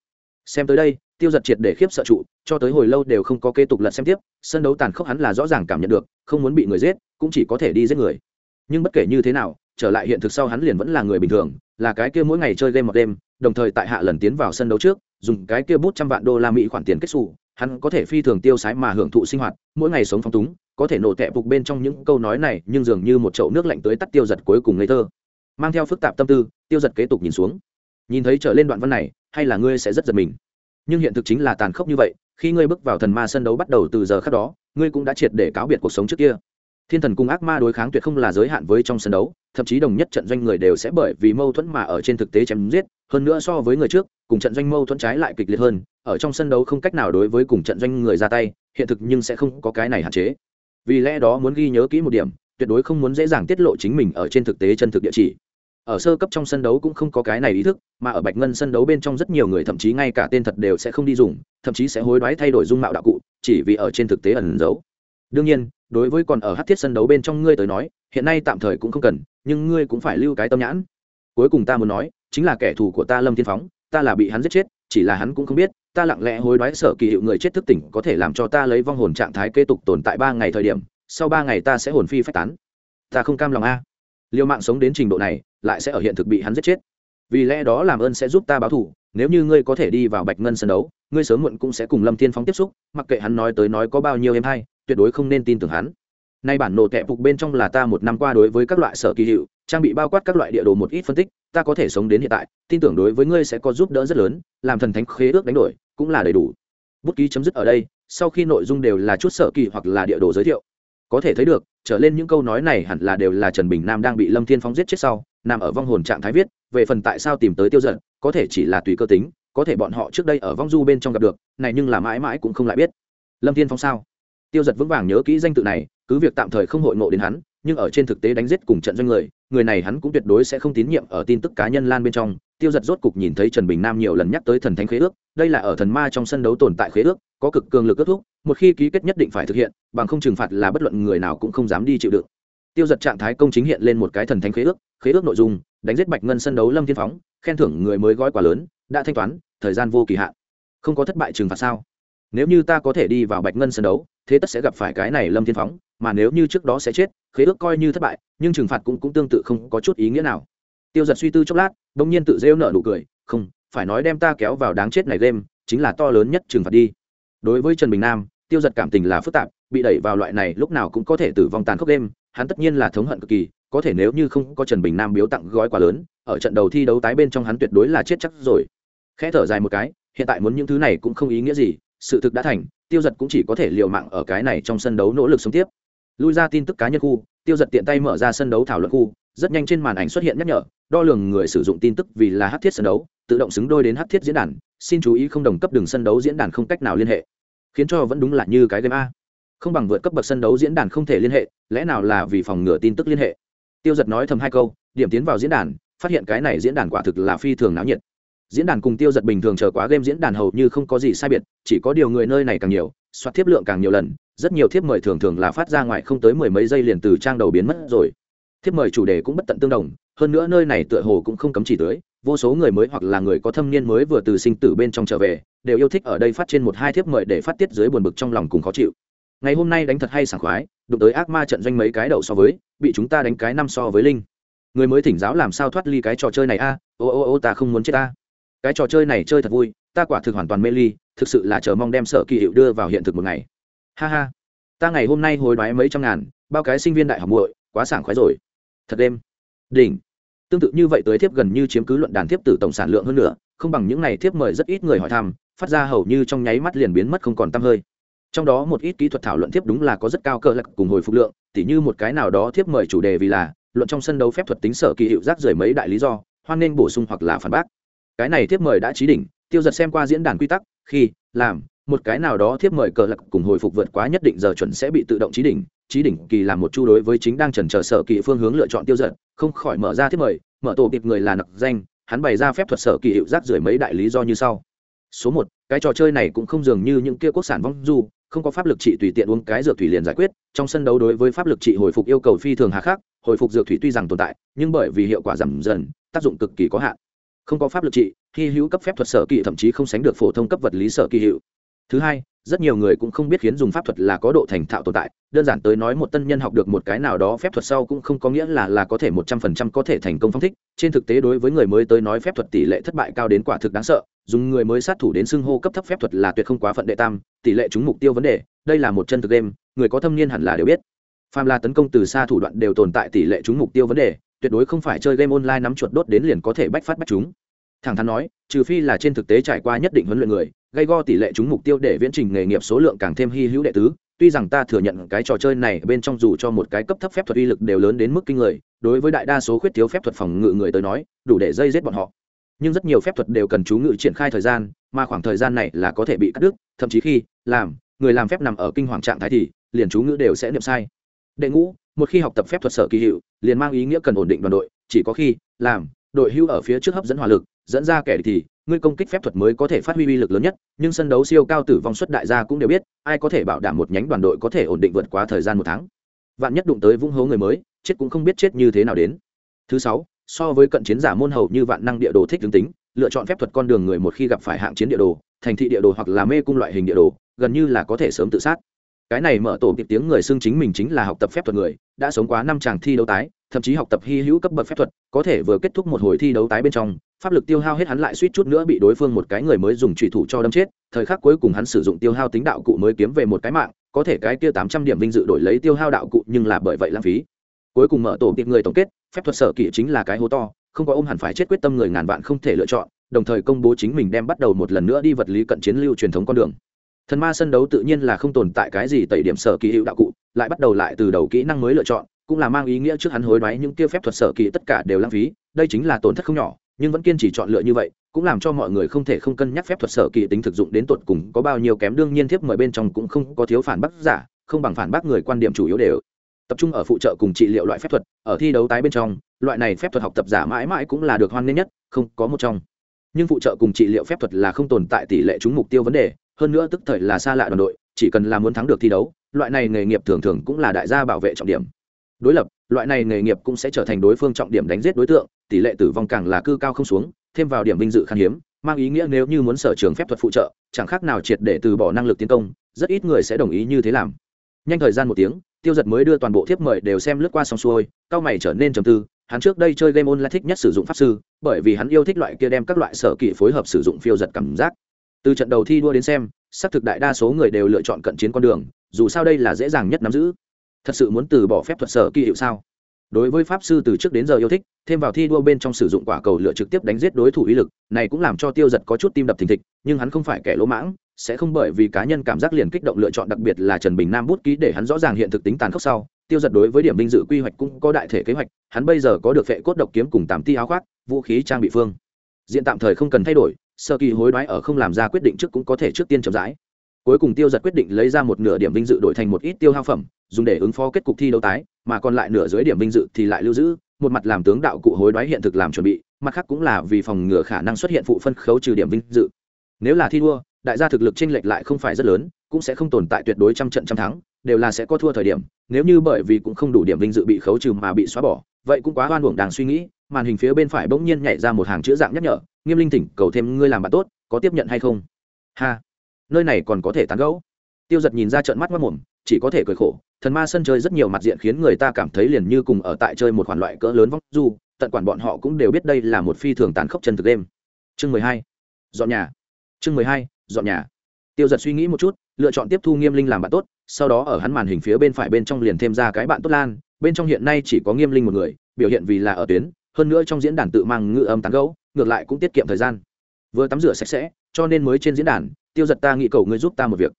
Xem tới đây, tiêu giật triệt để khiếp sợ trụ, cho tới hồi lâu đều không có kế tục lật xem tiếp, sân đấu tàn khốc hắn là rõ ràng cảm nhận được, không muốn bị người giết, cũng chỉ có thể đi giết người. Nhưng bất kể như thế nào, trở lại hiện thực sau hắn liền vẫn là người bình thường, là cái kia mỗi ngày chơi game một đêm đồng thời tại hạ lần tiến vào sân đấu trước, dùng cái kia bút trăm vạn đô la mỹ khoản tiền kết xù, hắn có thể phi thường tiêu sái mà hưởng thụ sinh hoạt, mỗi ngày sống phong túng, có thể nổ tệ phục bên trong những câu nói này, nhưng dường như một chậu nước lạnh tới tắt tiêu giật cuối cùng ngây thơ. Mang theo phức tạp tâm tư, tiêu giật kế tục nhìn xuống. Nhìn thấy trở lên đoạn văn này, hay là ngươi sẽ rất giật mình. Nhưng hiện thực chính là tàn khốc như vậy, khi ngươi bước vào thần ma sân đấu bắt đầu từ giờ khác đó, ngươi cũng đã triệt để cáo biệt cuộc sống trước kia thiên thần cùng ác ma đối kháng tuyệt không là giới hạn với trong sân đấu, thậm chí đồng nhất trận doanh người đều sẽ bởi vì mâu thuẫn mà ở trên thực tế chém giết, hơn nữa so với người trước, cùng trận doanh mâu thuẫn trái lại kịch liệt hơn, ở trong sân đấu không cách nào đối với cùng trận doanh người ra tay, hiện thực nhưng sẽ không có cái này hạn chế. Vì lẽ đó muốn ghi nhớ kỹ một điểm, tuyệt đối không muốn dễ dàng tiết lộ chính mình ở trên thực tế chân thực địa chỉ. Ở sơ cấp trong sân đấu cũng không có cái này ý thức, mà ở bạch ngân sân đấu bên trong rất nhiều người thậm chí ngay cả tên thật đều sẽ không đi dùng, thậm chí sẽ hối đoái thay đổi dung mạo đạo cụ, chỉ vì ở trên thực tế ẩn giấu đương nhiên, đối với còn ở hát thiết sân đấu bên trong ngươi tới nói, hiện nay tạm thời cũng không cần, nhưng ngươi cũng phải lưu cái tâm nhãn. Cuối cùng ta muốn nói, chính là kẻ thù của ta lâm thiên phóng, ta là bị hắn giết chết, chỉ là hắn cũng không biết, ta lặng lẽ hối đoái sở kỳ hiệu người chết thức tỉnh có thể làm cho ta lấy vong hồn trạng thái kế tục tồn tại ba ngày thời điểm, sau ba ngày ta sẽ hồn phi phách tán. Ta không cam lòng a. Liều mạng sống đến trình độ này, lại sẽ ở hiện thực bị hắn giết chết. Vì lẽ đó làm ơn sẽ giúp ta báo thù, nếu như ngươi có thể đi vào bạch ngân sân đấu, ngươi sớm muộn cũng sẽ cùng lâm thiên phóng tiếp xúc, mặc kệ hắn nói tới nói có bao nhiêu em hay tuyệt đối không nên tin tưởng hắn. Nay bản nổ tệ phục bên trong là ta một năm qua đối với các loại sở kỳ hiệu, trang bị bao quát các loại địa đồ một ít phân tích, ta có thể sống đến hiện tại, tin tưởng đối với ngươi sẽ có giúp đỡ rất lớn, làm thần thánh khế ước đánh đổi, cũng là đầy đủ. Bút ký chấm dứt ở đây, sau khi nội dung đều là chút sở kỳ hoặc là địa đồ giới thiệu. Có thể thấy được, trở lên những câu nói này hẳn là đều là trần bình nam đang bị lâm thiên phóng giết chết sau, nằm ở vong hồn trạng thái viết, về phần tại sao tìm tới tiêu giận, có thể chỉ là tùy cơ tính, có thể bọn họ trước đây ở vong du bên trong gặp được, này nhưng là mãi mãi cũng không lại biết. Lâm thiên phóng sao? Tiêu giật vững vàng nhớ kỹ danh tự này, cứ việc tạm thời không hội ngộ đến hắn, nhưng ở trên thực tế đánh giết cùng trận doanh người người này hắn cũng tuyệt đối sẽ không tín nhiệm ở tin tức cá nhân lan bên trong. Tiêu giật rốt cục nhìn thấy trần bình nam nhiều lần nhắc tới thần thánh khế ước, đây là ở thần ma trong sân đấu tồn tại khế ước, có cực cường lực kết thúc, một khi ký kết nhất định phải thực hiện, bằng không trừng phạt là bất luận người nào cũng không dám đi chịu đựng. Tiêu giật trạng thái công chính hiện lên một cái thần thánh khế ước khế ước nội dung, đánh giết bạch ngân sân đấu lâm thiên phóng, khen thưởng người mới gói quà lớn, đã thanh toán, thời gian vô kỳ hạn. Không có thất bại trừng phạt sao? Nếu như ta có thể đi vào bạch ngân sân đấu thế tất sẽ gặp phải cái này lâm thiên phóng, mà nếu như trước đó sẽ chết, khế ước coi như thất bại, nhưng trừng phạt cũng cũng tương tự không có chút ý nghĩa nào. Tiêu giật suy tư chốc lát đ ỗ n g nhiên tự rêu nợ nụ cười, không, phải nói đem ta kéo vào đáng chết này game, chính là to lớn nhất trừng phạt đi. Đối với trần bình nam, tiêu giật cảm tình là phức tạp, bị đẩy vào loại này lúc nào cũng có thể tử vong tàn khốc game, hắn tất nhiên là thống hận cực kỳ, có thể nếu như không có trần bình nam biếu tặng gói quá lớn, ở trận đầu thi đấu tái bên trong hắn tuyệt đối là chết chắc rồi. Khẽ thở dài một cái, hiện tại muốn những thứ này cũng không ý nghĩa gì, sự thực đã thành tiêu giật cũng chỉ có thể l i ề u mạng ở cái này trong sân đấu nỗ lực sống tiếp. Lui ra tin tức cá nhân khu, tiêu giật tiện tay mở ra sân đấu thảo luận khu, rất nhanh trên màn ảnh xuất hiện nhắc nhở, đo lường người sử dụng tin tức vì là hát thiết sân đấu, tự động xứng đôi đến hát thiết diễn đàn, xin chú ý không đồng cấp đường sân đấu diễn đàn không cách nào liên hệ. Khiến cho vẫn đúng là như cái game a. Không bằng vượt cấp bậc sân đấu diễn đàn không thể liên hệ, lẽ nào là vì phòng ngừa tin tức liên hệ? Tiêu giật nói thầm hai câu, điểm tiến vào diễn đàn, phát hiện cái này diễn đàn quả thực là phi thường náo nhiệt diễn đàn cùng tiêu giật bình thường chờ quá game diễn đàn hầu như không có gì sai biệt, chỉ có điều người nơi này càng nhiều soạt thiếp lượng càng nhiều lần, rất nhiều thiếp mời thường thường là phát ra ngoài không tới mười mấy giây liền từ trang đầu biến mất rồi. Thiếp mời chủ đề cũng bất tận tương đồng, hơn nữa nơi này tựa hồ cũng không cấm chỉ tới, vô số người mới hoặc là người có thâm niên mới vừa từ sinh tử bên trong trở về, đều yêu thích ở đây phát trên một hai thiếp mời để phát tiết dưới buồn bực trong lòng cùng khó chịu. Ngày hôm nay đánh thật hay sảng khoái, đụng tới ác ma trận doanh mấy cái đậu so với, bị chúng ta đánh cái năm so với linh. Người mới thỉnh giáo làm sao thoát ly cái trò chơi này a? Ô ô ô, ta không muốn chết ta cái trò chơi này chơi thật vui, ta quả thực hoàn toàn mê ly, thực sự là chờ mong đem sở kỳ hiệu đưa vào hiện thực một ngày. Ha ha. Ta ngày hôm nay hối đoái mấy trăm ngàn, bao cái sinh viên đại học muội, quá sảng khoái rồi. Thật đêm. Đỉnh. Tương tự như vậy tới thiếp gần như chiếm cứ luận đàn thiếp tử tổng sản lượng hơn nữa, không bằng những này thiếp mời rất ít người hỏi thăm, phát ra hầu như trong nháy mắt liền biến mất không còn tăm hơi. Trong đó một ít kỹ thuật thảo luận thiếp đúng là có rất cao cơ lạc cùng hồi phục lượng, tỉ như một cái nào đó thiếp mời chủ đề vì là, luận trong sân đấu phép thuật tính sở kỳ hiệu rác rời mấy đại lý do, hoan nên bổ sung hoặc là phản bác cái này thiếp mời đã trí đỉnh, tiêu giật xem qua diễn đàn quy tắc, khi, làm, một cái nào đó thiếp mời cờ lạc cùng hồi phục vượt quá nhất định giờ chuẩn sẽ bị tự động trí đỉnh trí đỉnh kỳ làm một chu đối với chính đang trần chờ sở kỳ phương hướng lựa chọn tiêu giật, không khỏi mở ra thiếp mời, mở tổ kịp người là nặc danh, hắn bày ra phép thuật sở kỳ hiệu rác rưởi mấy đại lý do như sau. Số một, cái trò chơi này cũng không dường như những kia quốc sản vong du, không có pháp lực trị tùy tiện uống cái dược thủy liền giải quyết, trong sân đấu đối với pháp lực trị hồi phục yêu cầu phi thường hà khắc, hồi phục dược thủy tuy rằng tồn tại, nhưng bởi vì hiệu quả giảm dần, tác dụng cực kỳ có hạn không có pháp lực trị, hy hữu cấp phép thuật sở kỳ thậm chí không sánh được phổ thông cấp vật lý sở kỳ hiệu. Thứ hai, rất nhiều người cũng không biết khiến dùng pháp thuật là có độ thành thạo tồn tại, đơn giản tới nói một tân nhân học được một cái nào đó phép thuật sau cũng không có nghĩa là là có thể một trăm phần trăm có thể thành công phong thích. Trên thực tế đối với người mới tới nói phép thuật tỷ lệ thất bại cao đến quả thực đáng sợ, dùng người mới sát thủ đến xưng hô cấp thấp phép thuật là tuyệt không quá phận đệ tam, tỷ lệ trúng mục tiêu vấn đề, đây là một chân thực game, người có thâm niên hẳn là đều biết. Phàm là tấn công từ xa thủ đoạn đều tồn tại tỷ lệ trúng mục tiêu vấn đề tuyệt đối không phải chơi game online nắm chuột đốt đến liền có thể bách phát bách chúng. Thẳng thắn nói, trừ phi là trên thực tế trải qua nhất định huấn luyện người gây go tỷ lệ chúng mục tiêu để viễn trình nghề nghiệp số lượng càng thêm hy hữu đệ tứ, tuy rằng ta thừa nhận cái trò chơi này bên trong dù cho một cái cấp thấp phép thuật uy lực đều lớn đến mức kinh người, đối với đại đa số khuyết thiếu phép thuật phòng ngự người tới nói, đủ để dây giết bọn họ. Nhưng rất nhiều phép thuật đều cần chú ngự triển khai thời gian, mà khoảng thời gian này là có thể bị cắt đứt, thậm chí khi làm, người làm phép nằm ở kinh hoàng trạng thái thì, liền chú ngữ đều sẽ niệm sai. Đệ ngũ một khi học tập phép thuật sở kỳ hiệu, liền mang ý nghĩa cần ổn định đoàn đội, chỉ có khi làm, đội hưu ở phía trước hấp dẫn hỏa lực, dẫn ra kẻ thì, ngươi công kích phép thuật mới có thể phát huy uy lực lớn nhất, nhưng sân đấu siêu cao tử vong suất đại gia cũng đều biết, ai có thể bảo đảm một nhánh đoàn đội có thể ổn định vượt qua thời gian một tháng. Vạn nhất đụng tới vung hố người mới, chết cũng không biết chết như thế nào đến. Thứ sáu, so với cận chiến giả môn hầu như vạn năng địa đồ thích tướng tính, lựa chọn phép thuật con đường người một khi gặp phải hạng chiến địa đồ, thành thị địa đồ hoặc là mê cung loại hình địa đồ, gần như là có thể sớm tự sát cái này mở tổ kịp tiếng người xưng chính mình chính là học tập phép thuật người, đã sống quá năm chàng thi đấu tái, thậm chí học tập hy hữu cấp bậc phép thuật, có thể vừa kết thúc một hồi thi đấu tái bên trong, pháp lực tiêu hao hết hắn lại suýt chút nữa bị đối phương một cái người mới dùng trùy thủ cho đâm chết, thời khắc cuối cùng hắn sử dụng tiêu hao tính đạo cụ mới kiếm về một cái mạng, có thể cái kia tám trăm điểm vinh dự đổi lấy tiêu hao đạo cụ nhưng là bởi vậy lãng phí. Cuối cùng mở tổ kịp người tổng kết, phép thuật sở kỹ chính là cái hố to, không có ôm hẳn phải chết quyết tâm người ngàn vạn không thể lựa chọn, đồng thời công bố chính mình đem bắt đầu một lần nữa đi vật lý cận chiến lưu truyền thống con đường thần ma sân đấu tự nhiên là không tồn tại cái gì tẩy điểm sở kỳ hữu đạo cụ, lại bắt đầu lại từ đầu kỹ năng mới lựa chọn, cũng là mang ý nghĩa trước hắn hối đoái những kia phép thuật sở kỳ tất cả đều lãng phí, đây chính là tổn thất không nhỏ, nhưng vẫn kiên trì chọn lựa như vậy, cũng làm cho mọi người không thể không cân nhắc phép thuật sở kỳ tính thực dụng đến tột cùng có bao nhiêu kém, đương nhiên thiếp mời bên trong cũng không có thiếu phản bác giả, không bằng phản bác người quan điểm chủ yếu đều. Tập trung ở phụ trợ cùng trị liệu loại phép thuật, ở thi đấu tái bên trong, loại này phép thuật học tập giả mãi mãi cũng là được hoan nghênh nhất, không có một trong. Nhưng phụ trợ cùng trị liệu phép thuật là không tồn tại tỷ lệ trúng mục tiêu vấn đề hơn nữa tức thời là xa lạ đoàn đội, chỉ cần là muốn thắng được thi đấu, loại này nghề nghiệp thường thường cũng là đại gia bảo vệ trọng điểm. Đối lập, loại này nghề nghiệp cũng sẽ trở thành đối phương trọng điểm đánh giết đối tượng, tỷ lệ tử vong càng là cư cao không xuống, thêm vào điểm vinh dự khan hiếm, mang ý nghĩa nếu như muốn sở trường phép thuật phụ trợ, chẳng khác nào triệt để từ bỏ năng lực tiến công, rất ít người sẽ đồng ý như thế làm. Nhanh thời gian một tiếng, tiêu giật mới đưa toàn bộ thiếp mời đều xem lướt qua xong xuôi cao mày trở nên trầm tư, hắn trước đây chơi game online thích nhất sử dụng pháp sư, bởi vì hắn yêu thích loại kia đem các loại sở kỹ phối hợp sử dụng phiêu giật cảm giác từ trận đầu thi đua đến xem, xác thực đại đa số người đều lựa chọn cận chiến con đường, dù sao đây là dễ dàng nhất nắm giữ. Thật sự muốn từ bỏ phép thuật sở kỳ hiệu sao? Đối với pháp sư từ trước đến giờ yêu thích, thêm vào thi đua bên trong sử dụng quả cầu lựa trực tiếp đánh giết đối thủ uy lực, này cũng làm cho tiêu giật có chút tim đập thình thịch, nhưng hắn không phải kẻ lỗ mãng, sẽ không bởi vì cá nhân cảm giác liền kích động lựa chọn đặc biệt là trần bình nam bút ký để hắn rõ ràng hiện thực tính tàn khốc sau. Tiêu giật đối với điểm vinh dự quy hoạch cũng có đại thể kế hoạch, hắn bây giờ có được vệ cốt độc kiếm cùng tám ti áo khoác, vũ khí trang bị phương. Diện tạm thời không cần thay đổi sơ kỳ hối đoái ở không làm ra quyết định trước cũng có thể trước tiên chậm rãi. Cuối cùng tiêu giật quyết định lấy ra một nửa điểm vinh dự đổi thành một ít tiêu hao phẩm, dùng để ứng phó kết cục thi đấu tái, mà còn lại nửa dưới điểm vinh dự thì lại lưu giữ, một mặt làm tướng đạo cụ hối đoái hiện thực làm chuẩn bị, mặt khác cũng là vì phòng ngừa khả năng xuất hiện phụ phân khấu trừ điểm vinh dự. Nếu là thi đua, đại gia thực lực chênh lệch lại không phải rất lớn, cũng sẽ không tồn tại tuyệt đối trăm trận trăm thắng, đều là sẽ có thua thời điểm, nếu như bởi vì cũng không đủ điểm vinh dự bị khấu trừ mà bị xóa bỏ, vậy cũng quá oan uổng đang suy nghĩ, màn hình phía bên phải bỗng nhiên nhảy ra một hàng chữ dạng nhắc nhở nghiêm linh thỉnh cầu thêm ngươi làm bạn tốt, có tiếp nhận hay không? Ha. Nơi này còn có thể tán gẫu. Tiêu giật nhìn ra trận mắt mất mồm, chỉ có thể cười khổ. Thần ma sân chơi rất nhiều mặt diện khiến người ta cảm thấy liền như cùng ở tại chơi một khoản loại cỡ lớn vóc du, tận quản bọn họ cũng đều biết đây là một phi thường tàn khốc chân thực đêm chương mười hai. Dọn nhà. Chương mười hai, dọn nhà. Tiêu giật suy nghĩ một chút, lựa chọn tiếp thu nghiêm linh làm bạn tốt, sau đó ở hắn màn hình phía bên phải bên trong liền thêm ra cái bạn tốt lan. Bên trong hiện nay chỉ có nghiêm linh một người, biểu hiện vì là ở tuyến hơn nữa trong diễn đàn tự mang ngữ âm tán gẫu, ngược lại cũng tiết kiệm thời gian. Vừa tắm rửa sạch sẽ, cho nên mới trên diễn đàn, tiêu giật ta nghĩ cầu ngươi giúp ta một việc.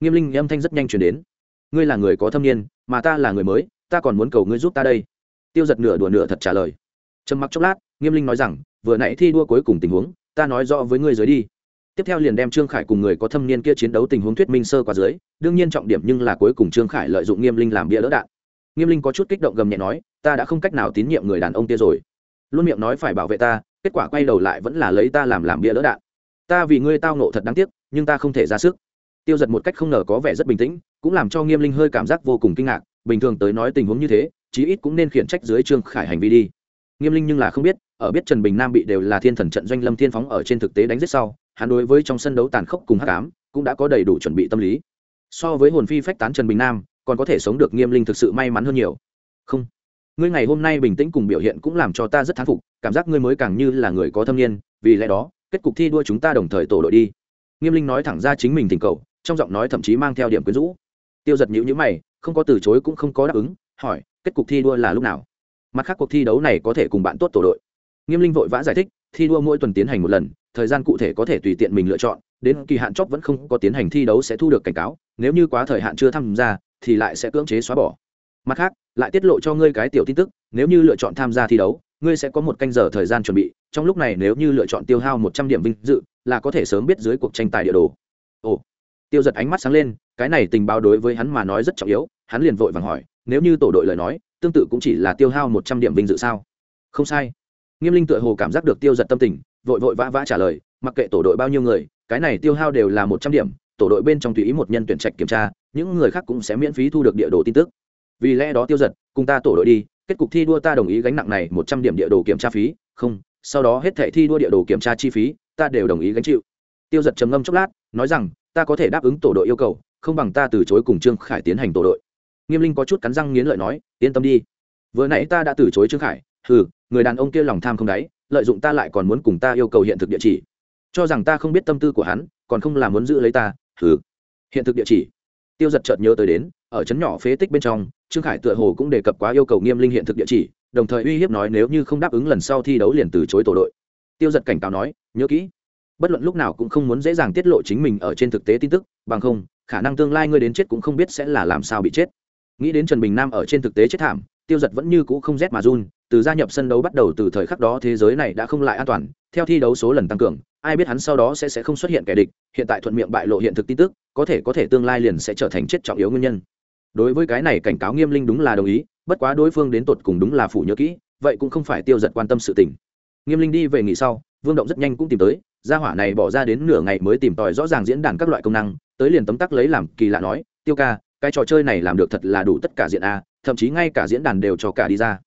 Nghiêm linh, âm thanh rất nhanh chuyển đến. Ngươi là người có thâm niên, mà ta là người mới, ta còn muốn cầu ngươi giúp ta đây. Tiêu giật nửa đùa nửa thật trả lời. Trầm mặc chốc lát, nghiêm linh nói rằng, vừa nãy thi đua cuối cùng tình huống, ta nói rõ với ngươi dưới đi. Tiếp theo liền đem trương khải cùng người có thâm niên kia chiến đấu tình huống thuyết minh sơ qua dưới, đương nhiên trọng điểm nhưng là cuối cùng trương khải lợi dụng nghiêm linh làm bia lỡ đạn. Nghiêm linh có chút kích động gầm nhẹ nói, ta đã không cách nào tín nhiệm người đàn ông kia rồi luôn miệng nói phải bảo vệ ta, kết quả quay đầu lại vẫn là lấy ta làm làm bia đỡ đạn. Ta vì ngươi tao nộ thật đáng tiếc, nhưng ta không thể ra sức. Tiêu giật một cách không ngờ có vẻ rất bình tĩnh, cũng làm cho nghiêm linh hơi cảm giác vô cùng kinh ngạc, bình thường tới nói tình huống như thế, chí ít cũng nên khiển trách dưới trương khải hành vi đi. Nghiêm linh nhưng là không biết, ở biết trần bình nam bị đều là thiên thần trận doanh lâm thiên phóng ở trên thực tế đánh giết sau, hắn đối với trong sân đấu tàn khốc cùng hát cám cũng đã có đầy đủ chuẩn bị tâm lý. So với hồn phi phách tán trần bình nam, còn có thể sống được nghiêm linh thực sự may mắn hơn nhiều. Không ngươi ngày hôm nay bình tĩnh cùng biểu hiện cũng làm cho ta rất thán phục, cảm giác ngươi mới càng như là người có thâm niên, vì lẽ đó, kết cục thi đua chúng ta đồng thời tổ đội đi. Nghiêm linh nói thẳng ra chính mình tình cầu, trong giọng nói thậm chí mang theo điểm quyến rũ. Tiêu giật nhữ nhữ mày, không có từ chối cũng không có đáp ứng, hỏi, kết cục thi đua là lúc nào? Mặt khác cuộc thi đấu này có thể cùng bạn tốt tổ đội. Nghiêm linh vội vã giải thích, thi đua mỗi tuần tiến hành một lần, thời gian cụ thể có thể tùy tiện mình lựa chọn, đến kỳ hạn chót vẫn không có tiến hành thi đấu sẽ thu được cảnh cáo, nếu như quá thời hạn chưa tham gia, thì lại sẽ cưỡng chế xóa bỏ mặt khác, lại tiết lộ cho ngươi cái tiểu tin tức, nếu như lựa chọn tham gia thi đấu, ngươi sẽ có một canh giờ thời gian chuẩn bị, trong lúc này nếu như lựa chọn tiêu hao một trăm điểm vinh dự, là có thể sớm biết dưới cuộc tranh tài địa đồ. Ồ, tiêu giật ánh mắt sáng lên, cái này tình báo đối với hắn mà nói rất trọng yếu, hắn liền vội vàng hỏi, nếu như tổ đội lời nói, tương tự cũng chỉ là tiêu hao một trăm điểm vinh dự sao? Không sai. Nghiêm linh tựa hồ cảm giác được tiêu giật tâm tình, vội vội vã vã trả lời, mặc kệ tổ đội bao nhiêu người, cái này tiêu hao đều là một trăm điểm, tổ đội bên trong tùy ý một nhân tuyển trạch kiểm tra, những người khác cũng sẽ miễn phí thu được địa đồ tin tức vì lẽ đó tiêu giật cùng ta tổ đội đi kết cục thi đua ta đồng ý gánh nặng này một trăm điểm địa đồ kiểm tra phí không sau đó hết thẻ thi đua địa đồ kiểm tra chi phí ta đều đồng ý gánh chịu. Tiêu giật trầm ngâm chốc lát nói rằng ta có thể đáp ứng tổ đội yêu cầu không bằng ta từ chối cùng trương khải tiến hành tổ đội. Nghiêm linh có chút cắn răng nghiến lợi nói yên tâm đi. Vừa nãy ta đã từ chối trương khải hừ, người đàn ông kia lòng tham không đáy lợi dụng ta lại còn muốn cùng ta yêu cầu hiện thực địa chỉ. Cho rằng ta không biết tâm tư của hắn còn không làm muốn giữ lấy ta hừ, hiện thực địa chỉ. Tiêu giật chợt nhớ tới đến ở trấn nhỏ phế tích bên trong trương khải tựa hồ cũng đề cập quá yêu cầu nghiêm linh hiện thực địa chỉ, đồng thời uy hiếp nói nếu như không đáp ứng lần sau thi đấu liền từ chối tổ đội. Tiêu giật cảnh cáo nói, nhớ kỹ, bất luận lúc nào cũng không muốn dễ dàng tiết lộ chính mình ở trên thực tế tin tức, bằng không, khả năng tương lai ngươi đến chết cũng không biết sẽ là làm sao bị chết. Nghĩ đến trần bình nam ở trên thực tế chết thảm, tiêu giật vẫn như cũ không rét mà run, từ gia nhập sân đấu bắt đầu từ thời khắc đó thế giới này đã không lại an toàn, theo thi đấu số lần tăng cường, ai biết hắn sau đó sẽ sẽ không xuất hiện kẻ địch, hiện tại thuận miệng bại lộ hiện thực tin tức, có thể có thể tương lai liền sẽ trở thành chết trọng yếu nguyên nhân đối với cái này cảnh cáo nghiêm linh đúng là đồng ý, bất quá đối phương đến tột cùng đúng là phủ nhớ kỹ, vậy cũng không phải tiêu giật quan tâm sự tình. Nghiêm linh đi về nghỉ sau, vương động rất nhanh cũng tìm tới, gia hỏa này bỏ ra đến nửa ngày mới tìm tòi rõ ràng diễn đàn các loại công năng, tới liền tấm tắc lấy làm kỳ lạ nói, tiêu ca, cái trò chơi này làm được thật là đủ tất cả diện a, thậm chí ngay cả diễn đàn đều cho cả đi ra.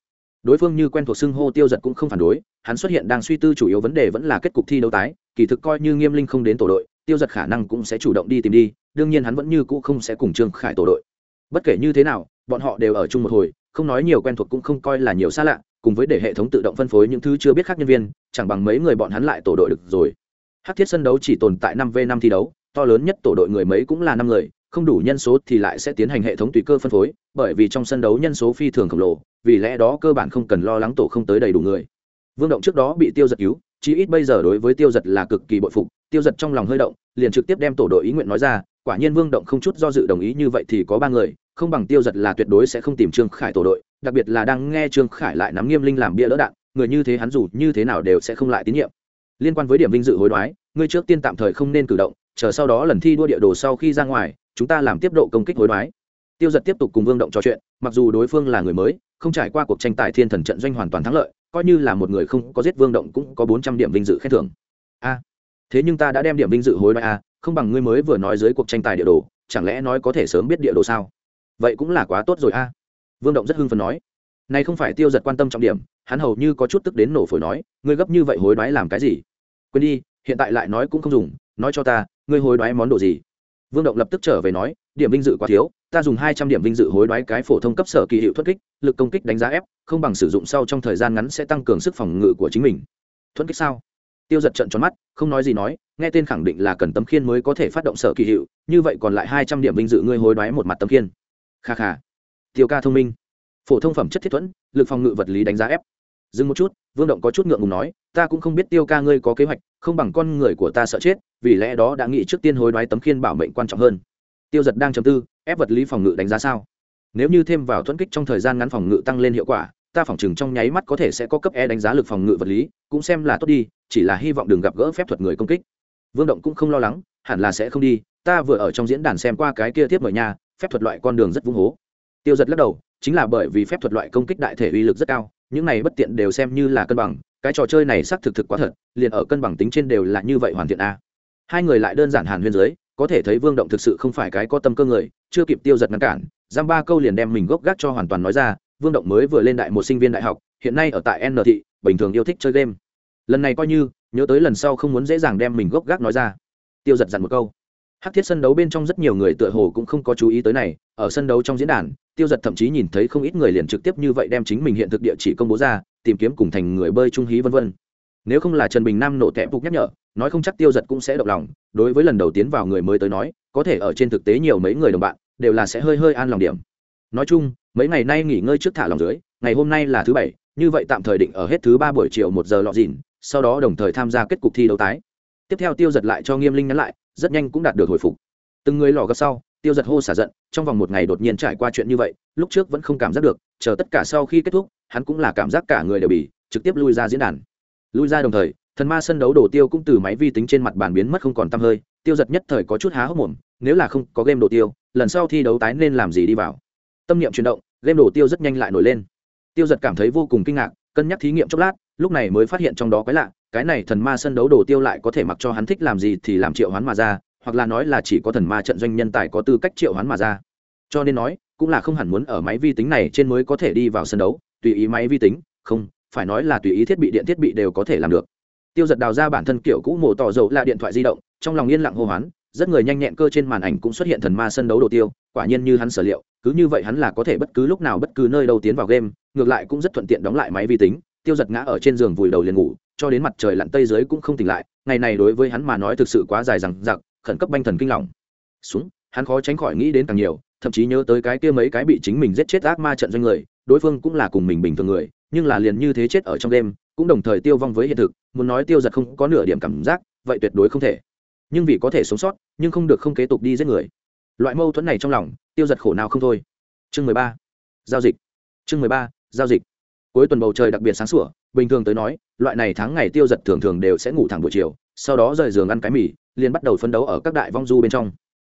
Đối phương như quen thuộc xưng hô tiêu giật cũng không phản đối, hắn xuất hiện đang suy tư chủ yếu vấn đề vẫn là kết cục thi đấu tái, kỳ thực coi như nghiêm linh không đến tổ đội, tiêu giật khả năng cũng sẽ chủ động đi tìm đi, đương nhiên hắn vẫn như cũ không sẽ cùng trương khải tổ đội bất kể như thế nào, bọn họ đều ở chung một hồi, không nói nhiều quen thuộc cũng không coi là nhiều xa lạ, cùng với để hệ thống tự động phân phối những thứ chưa biết khác nhân viên, chẳng bằng mấy người bọn hắn lại tổ đội được rồi. Hát thiết sân đấu chỉ tồn tại năm v năm thi đấu, to lớn nhất tổ đội người mấy cũng là năm người, không đủ nhân số thì lại sẽ tiến hành hệ thống tùy cơ phân phối, bởi vì trong sân đấu nhân số phi thường khổng lồ, vì lẽ đó cơ bản không cần lo lắng tổ không tới đầy đủ người. Vương động trước đó bị tiêu giật cứu, chí ít bây giờ đối với tiêu giật là cực kỳ bội phục, tiêu giật trong lòng hơi động, liền trực tiếp đem tổ đội ý nguyện nói ra, quả nhiên vương động không chút do dự đồng ý như vậy thì có ba người không bằng tiêu giật là tuyệt đối sẽ không tìm trương khải tổ đội, đặc biệt là đang nghe trương khải lại nắm nghiêm linh làm bia lỡ đạn, người như thế hắn dù như thế nào đều sẽ không lại tín nhiệm. Liên quan với điểm vinh dự hối đoái, ngươi trước tiên tạm thời không nên cử động, chờ sau đó lần thi đua địa đồ sau khi ra ngoài, chúng ta làm tiếp độ công kích hối đoái. Tiêu giật tiếp tục cùng vương động trò chuyện, mặc dù đối phương là người mới, không trải qua cuộc tranh tài thiên thần trận doanh hoàn toàn thắng lợi, coi như là một người không có giết vương động cũng có bốn trăm điểm vinh dự khen thưởng. A, thế nhưng ta đã đem điểm vinh dự hối đoái a không bằng ngươi mới vừa nói dưới cuộc tranh tài địa đồ, chẳng lẽ nói có thể sớm biết địa đồ sao? Vậy cũng là quá tốt rồi a. À. Vương động rất hưng phấn nói. Này không phải tiêu giật quan tâm trọng điểm, hắn hầu như có chút tức đến nổ phổi nói, ngươi gấp như vậy hối đoái làm cái gì? Quên đi, hiện tại lại nói cũng không dùng, nói cho ta, ngươi hối đoái món đồ gì? Vương động lập tức trở về nói, điểm vinh dự quá thiếu, ta dùng hai trăm điểm vinh dự hối đoái cái phổ thông cấp sở kỳ hiệu thuất kích, lực công kích đánh giá ép, không bằng sử dụng sau trong thời gian ngắn sẽ tăng cường sức phòng ngự của chính mình. Thuất kích sao? Tiêu giật trận tròn mắt, không nói gì nói, nghe tên khẳng định là cần tấm khiên mới có thể phát động sở kỳ hiệu, như vậy còn lại hai trăm điểm vinh dự ngươi hối đoái một mặt tấm khiên kha kha. Tiêu ca thông minh. Phổ thông phẩm chất thiết thuẫn, lực phòng ngự vật lý đánh giá ép. Dừng một chút, vương động có chút ngượng ngùng nói, ta cũng không biết tiêu ca ngươi có kế hoạch, không bằng con người của ta sợ chết, vì lẽ đó đã nghĩ trước tiên hối đoái tấm khiên bảo mệnh quan trọng hơn. Tiêu giật đang chấm tư, ép vật lý phòng ngự đánh giá sao? Nếu như thêm vào thuẫn kích trong thời gian ngắn phòng ngự tăng lên hiệu quả, ta phỏng chừng trong nháy mắt có thể sẽ có cấp e đánh giá lực phòng ngự vật lý, cũng xem là tốt đi, chỉ là hy vọng đừng gặp gỡ phép thuật người công kích. Vương động cũng không lo lắng, hẳn là sẽ không đi, ta vừa ở trong diễn đàn xem qua cái kia tiếp mời nhà phép thuật loại con đường rất vung hố. Tiêu giật lắc đầu, chính là bởi vì phép thuật loại công kích đại thể uy lực rất cao, những này bất tiện đều xem như là cân bằng, cái trò chơi này xác thực thực quá thật, liền ở cân bằng tính trên đều là như vậy hoàn thiện a. Hai người lại đơn giản hàn huyên dưới, có thể thấy vương động thực sự không phải cái có tâm cơ người, chưa kịp tiêu giật ngăn cản, giam ba câu liền đem mình gốc gác cho hoàn toàn nói ra, vương động mới vừa lên đại một sinh viên đại học, hiện nay ở tại n thị, bình thường yêu thích chơi game. Lần này coi như, nhớ tới lần sau không muốn dễ dàng đem mình gốc gác nói ra. Tiêu giật dặn một câu hát thiết sân đấu bên trong rất nhiều người tựa hồ cũng không có chú ý tới này, ở sân đấu trong diễn đàn, tiêu giật thậm chí nhìn thấy không ít người liền trực tiếp như vậy đem chính mình hiện thực địa chỉ công bố ra, tìm kiếm cùng thành người bơi trung hí vân vân. Nếu không là trần bình nam nộ tẹp phục nhắc nhở, nói không chắc tiêu giật cũng sẽ động lòng, đối với lần đầu tiến vào người mới tới nói, có thể ở trên thực tế nhiều mấy người đồng bạn, đều là sẽ hơi hơi an lòng điểm. Nói chung, mấy ngày nay nghỉ ngơi trước thả lòng dưới, ngày hôm nay là thứ bảy, như vậy tạm thời định ở hết thứ ba buổi chiều một giờ lọ dìn sau đó đồng thời tham gia kết cục thi đấu tái. Tiếp theo tiêu giật lại cho nghiêm linh nhắn lại rất nhanh cũng đạt được hồi phục. Từng người lò gấp sau, tiêu giật hô xả giận, trong vòng một ngày đột nhiên trải qua chuyện như vậy, lúc trước vẫn không cảm giác được, chờ tất cả sau khi kết thúc, hắn cũng là cảm giác cả người đều bị trực tiếp lui ra diễn đàn. Lui ra đồng thời, thần ma sân đấu đổ tiêu cũng từ máy vi tính trên mặt bàn biến mất không còn t hơi, tiêu giật nhất thời có chút há hốc mồm, nếu là không có game đồ tiêu, lần sau thi đấu tái nên làm gì đi vào. Tâm niệm chuyển động, game đồ tiêu rất nhanh lại nổi lên. Tiêu giật cảm thấy vô cùng kinh ngạc, cân nhắc thí nghiệm chốc lát, lúc này mới phát hiện trong đó quái lạ cái này thần ma sân đấu đồ tiêu lại có thể mặc cho hắn thích làm gì thì làm triệu hoán mà ra, hoặc là nói là chỉ có thần ma trận doanh nhân tài có tư cách triệu hoán mà ra. Cho nên nói, cũng là không hẳn muốn ở máy vi tính này trên mới có thể đi vào sân đấu, tùy ý máy vi tính, không, phải nói là tùy ý thiết bị điện thiết bị đều có thể làm được. Tiêu giật đào ra bản thân kiểu cũ mổ tỏ dầu là điện thoại di động, trong lòng yên lặng hô hoán, rất người nhanh nhẹn cơ trên màn ảnh cũng xuất hiện thần ma sân đấu đồ tiêu, quả nhiên như hắn sở liệu, cứ như vậy hắn là có thể bất cứ lúc nào bất cứ nơi đâu tiến vào game, ngược lại cũng rất thuận tiện đóng lại máy vi tính tiêu giật ngã ở trên giường vùi đầu liền ngủ, cho đến mặt trời lặn tây dưới cũng không tỉnh lại, ngày này đối với hắn mà nói thực sự quá dài rằng giặc khẩn cấp banh thần kinh lòng. Xuống hắn khó tránh khỏi nghĩ đến càng nhiều, thậm chí nhớ tới cái kia mấy cái bị chính mình giết chết ác ma trận doanh người, đối phương cũng là cùng mình bình thường người, nhưng là liền như thế chết ở trong đêm, cũng đồng thời tiêu vong với hiện thực, muốn nói tiêu giật không có nửa điểm cảm giác, vậy tuyệt đối không thể. Nhưng vì có thể sống sót, nhưng không được không kế tục đi giết người. Loại mâu thuẫn này trong lòng, tiêu giật khổ nào không thôi. Chương mười ba, giao dịch. Chương mười ba, giao dịch cuối tuần bầu trời đặc biệt sáng sủa, bình thường tới nói, loại này tháng ngày tiêu giật thường thường đều sẽ ngủ thẳng buổi chiều, sau đó rời giường ăn cái mì, liền bắt đầu phấn đấu ở các đại vong du bên trong.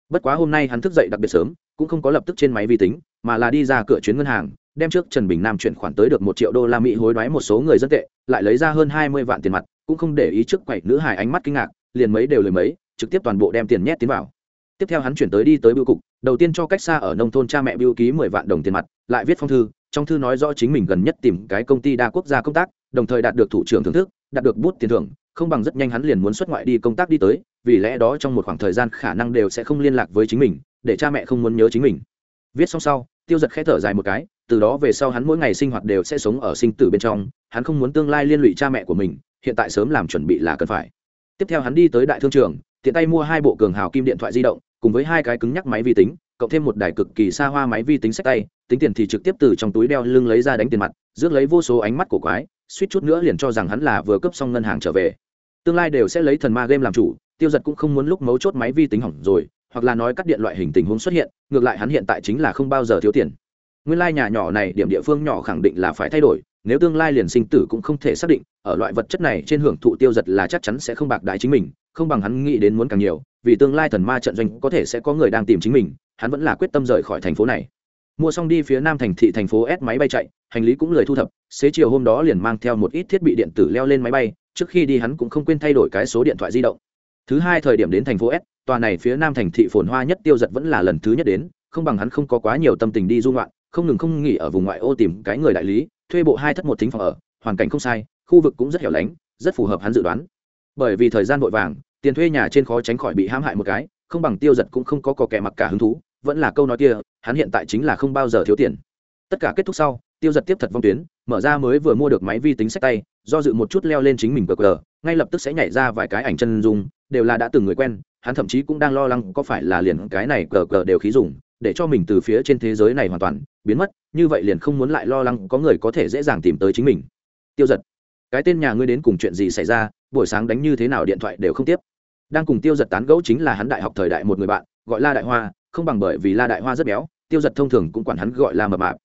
Bất quá hôm nay hắn thức dậy đặc biệt sớm, cũng không có lập tức trên máy vi tính, mà là đi ra cửa chuyến ngân hàng, đem trước trần bình nam chuyển khoản tới được một triệu đô la mỹ hối đoái một số người dân tệ, lại lấy ra hơn hai mươi vạn tiền mặt, cũng không để ý trước quậy nữ hải ánh mắt kinh ngạc, liền mấy đều lời mấy, trực tiếp toàn bộ đem tiền nhét tiến vào. Tiếp theo hắn chuyển tới đi tới bưu cục, đầu tiên cho cách xa ở nông thôn cha mẹ bưu ký mười vạn đồng tiền mặt, lại viết phong thư trong thư nói rõ chính mình gần nhất tìm cái công ty đa quốc gia công tác, đồng thời đạt được thủ trưởng thưởng thức, đạt được bút tiền thưởng, không bằng rất nhanh hắn liền muốn xuất ngoại đi công tác đi tới, vì lẽ đó trong một khoảng thời gian khả năng đều sẽ không liên lạc với chính mình, để cha mẹ không muốn nhớ chính mình. Viết xong sau, tiêu giật khẽ thở dài một cái, từ đó về sau hắn mỗi ngày sinh hoạt đều sẽ sống ở sinh tử bên trong, hắn không muốn tương lai liên lụy cha mẹ của mình, hiện tại sớm làm chuẩn bị là cần phải. Tiếp theo hắn đi tới đại thương trường, tiện tay mua hai bộ cường hào kim điện thoại di động, cùng với hai cái cứng nhắc máy vi tính cộng thêm một đài cực kỳ xa hoa máy vi tính sách tay, tính tiền thì trực tiếp từ trong túi đeo lưng lấy ra đánh tiền mặt, rước lấy vô số ánh mắt của quái, suýt chút nữa liền cho rằng hắn là vừa cấp xong ngân hàng trở về. Tương lai đều sẽ lấy thần ma game làm chủ, tiêu giật cũng không muốn lúc mấu chốt máy vi tính hỏng rồi, hoặc là nói cắt điện loại hình tình huống xuất hiện, ngược lại hắn hiện tại chính là không bao giờ thiếu tiền. Nguyên lai、like、nhà nhỏ này điểm địa phương nhỏ khẳng định là phải thay đổi, nếu tương lai liền sinh tử cũng không thể xác định, ở loại vật chất này trên hưởng thụ tiêu giật là chắc chắn sẽ không bạc đại chính mình, không bằng hắn nghĩ đến muốn càng nhiều, vì tương lai thần ma trận doanh có thể sẽ có người đang tìm chính mình hắn vẫn là quyết tâm rời khỏi thành phố này. Mua xong đi phía nam thành thị thành phố s máy bay chạy, hành lý cũng lười thu thập, xế chiều hôm đó liền mang theo một ít thiết bị điện tử leo lên máy bay, trước khi đi hắn cũng không quên thay đổi cái số điện thoại di động. Thứ hai thời điểm đến thành phố s, tòa này phía nam thành thị phồn hoa nhất tiêu giật vẫn là lần thứ nhất đến, không bằng hắn không có quá nhiều tâm tình đi du ngoạn, không ngừng không nghỉ ở vùng ngoại ô tìm cái người đại lý, thuê bộ hai thất một thính phòng ở, hoàn cảnh không sai, khu vực cũng rất hẻo lánh, rất phù hợp hắn dự đoán. Bởi vì thời gian vội vàng, tiền thuê nhà trên khó tránh khỏi bị hãm hại một cái, không bằng tiêu giật cũng không có cò kẻ mặc cả hứng thú vẫn là câu nói kia, hắn hiện tại chính là không bao giờ thiếu tiền. Tất cả kết thúc sau, tiêu giật tiếp thật vong tuyến, mở ra mới vừa mua được máy vi tính sách tay, do dự một chút leo lên chính mình cờ cờ, ngay lập tức sẽ nhảy ra vài cái ảnh chân dung, đều là đã từng người quen, hắn thậm chí cũng đang lo lắng có phải là liền cái này cờ cờ đều khí dùng, để cho mình từ phía trên thế giới này hoàn toàn biến mất, như vậy liền không muốn lại lo lắng có người có thể dễ dàng tìm tới chính mình. Tiêu giật, cái tên nhà ngươi đến cùng chuyện gì xảy ra, buổi sáng đánh như thế nào điện thoại đều không tiếp. Đang cùng tiêu giật tán gẫu chính là hắn đại học thời đại một người bạn, gọi la đại hoa không bằng bởi vì la đại hoa rất béo, tiêu giật thông thường cũng quản hắn gọi là mập mạp.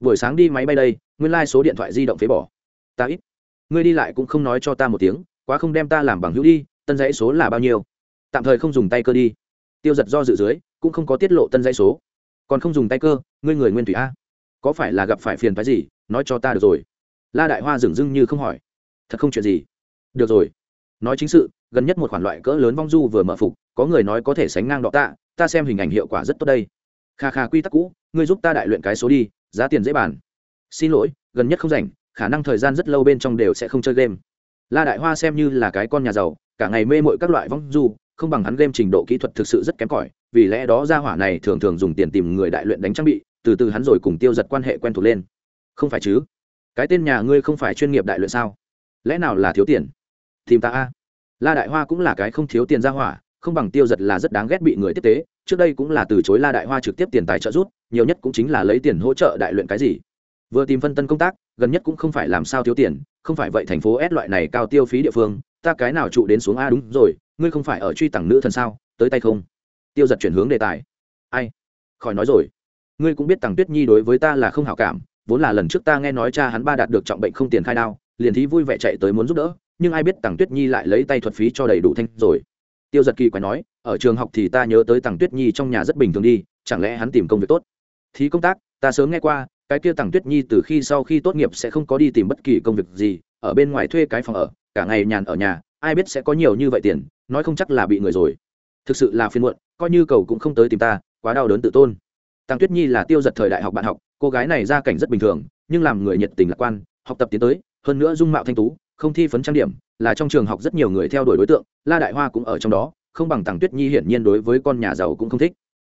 Buổi sáng đi máy bay đây, nguyên lai、like、số điện thoại di động phế bỏ. Ta ít. Ngươi đi lại cũng không nói cho ta một tiếng, quá không đem ta làm bằng hữu đi, tân dãy số là bao nhiêu? Tạm thời không dùng tay cơ đi. Tiêu giật do dự dưới, cũng không có tiết lộ tân dãy số. Còn không dùng tay cơ, ngươi người nguyên thủy a. Có phải là gặp phải phiền phái gì? Nói cho ta được rồi. La đại hoa dửng dưng như không hỏi. Thật không chuyện gì? Được rồi. Nói chính sự, gần nhất một khoản loại cỡ lớn vong du vừa mở phục, có người nói có thể sánh ngang đọ tạ ta xem hình ảnh hiệu quả rất tốt đây. Kha kha quy tắc cũ, ngươi giúp ta đại luyện cái số đi, giá tiền dễ bàn. Xin lỗi, gần nhất không rảnh, khả năng thời gian rất lâu bên trong đều sẽ không chơi game. La đại hoa xem như là cái con nhà giàu, cả ngày mê mội các loại vong du, không bằng hắn game trình độ kỹ thuật thực sự rất kém cỏi, vì lẽ đó ra hỏa này thường thường dùng tiền tìm người đại luyện đánh trang bị, từ từ hắn rồi cùng tiêu giật quan hệ quen thuộc lên. Không phải chứ? Cái tên nhà ngươi không phải chuyên nghiệp đại luyện sao? Lẽ nào là thiếu tiền? Tìm ta a. La đại hoa cũng là cái không thiếu tiền ra hỏa, không bằng tiêu giật là rất đáng ghét bị người tiếp tế trước đây cũng là từ chối la đại hoa trực tiếp tiền tài trợ rút nhiều nhất cũng chính là lấy tiền hỗ trợ đại luyện cái gì. Vừa tìm phân tân công tác, gần nhất cũng không phải làm sao thiếu tiền, không phải vậy thành phố s loại này cao tiêu phí địa phương, ta cái nào trụ đến xuống a đúng rồi, ngươi không phải ở truy tặng nữ thần sao, tới tay không? Tiêu giật chuyển hướng đề tài. Ai? Khỏi nói rồi. Ngươi cũng biết tặng tuyết nhi đối với ta là không hảo cảm, vốn là lần trước ta nghe nói cha hắn ba đạt được trọng bệnh không tiền khai đao, liền thí vui vẻ chạy tới muốn giúp đỡ, nhưng ai biết tặng tuyết nhi lại lấy tay thuật phí cho đầy đủ thanh rồi. Tiêu giật kỳ quái nói ở trường học thì ta nhớ tới tằng tuyết nhi trong nhà rất bình thường đi, chẳng lẽ hắn tìm công việc tốt? Thí công tác, ta sớm nghe qua, cái kia tằng tuyết nhi từ khi sau khi tốt nghiệp sẽ không có đi tìm bất kỳ công việc gì, ở bên ngoài thuê cái phòng ở, cả ngày nhàn ở nhà, ai biết sẽ có nhiều như vậy tiền, nói không chắc là bị người rồi. Thực sự là phiên muộn, coi như cầu cũng không tới tìm ta, quá đau đớn tự tôn. Tăng tuyết nhi là tiêu giật thời đại học bạn học, cô gái này gia cảnh rất bình thường, nhưng làm người nhiệt tình lạc quan, học tập tiến tới, hơn nữa dung mạo thanh tú, không thi phấn trang điểm, là trong trường học rất nhiều người theo đuổi đối tượng, la đại hoa cũng ở trong đó không bằng tàng tuyết nhi hiển nhiên đối với con nhà giàu cũng không thích.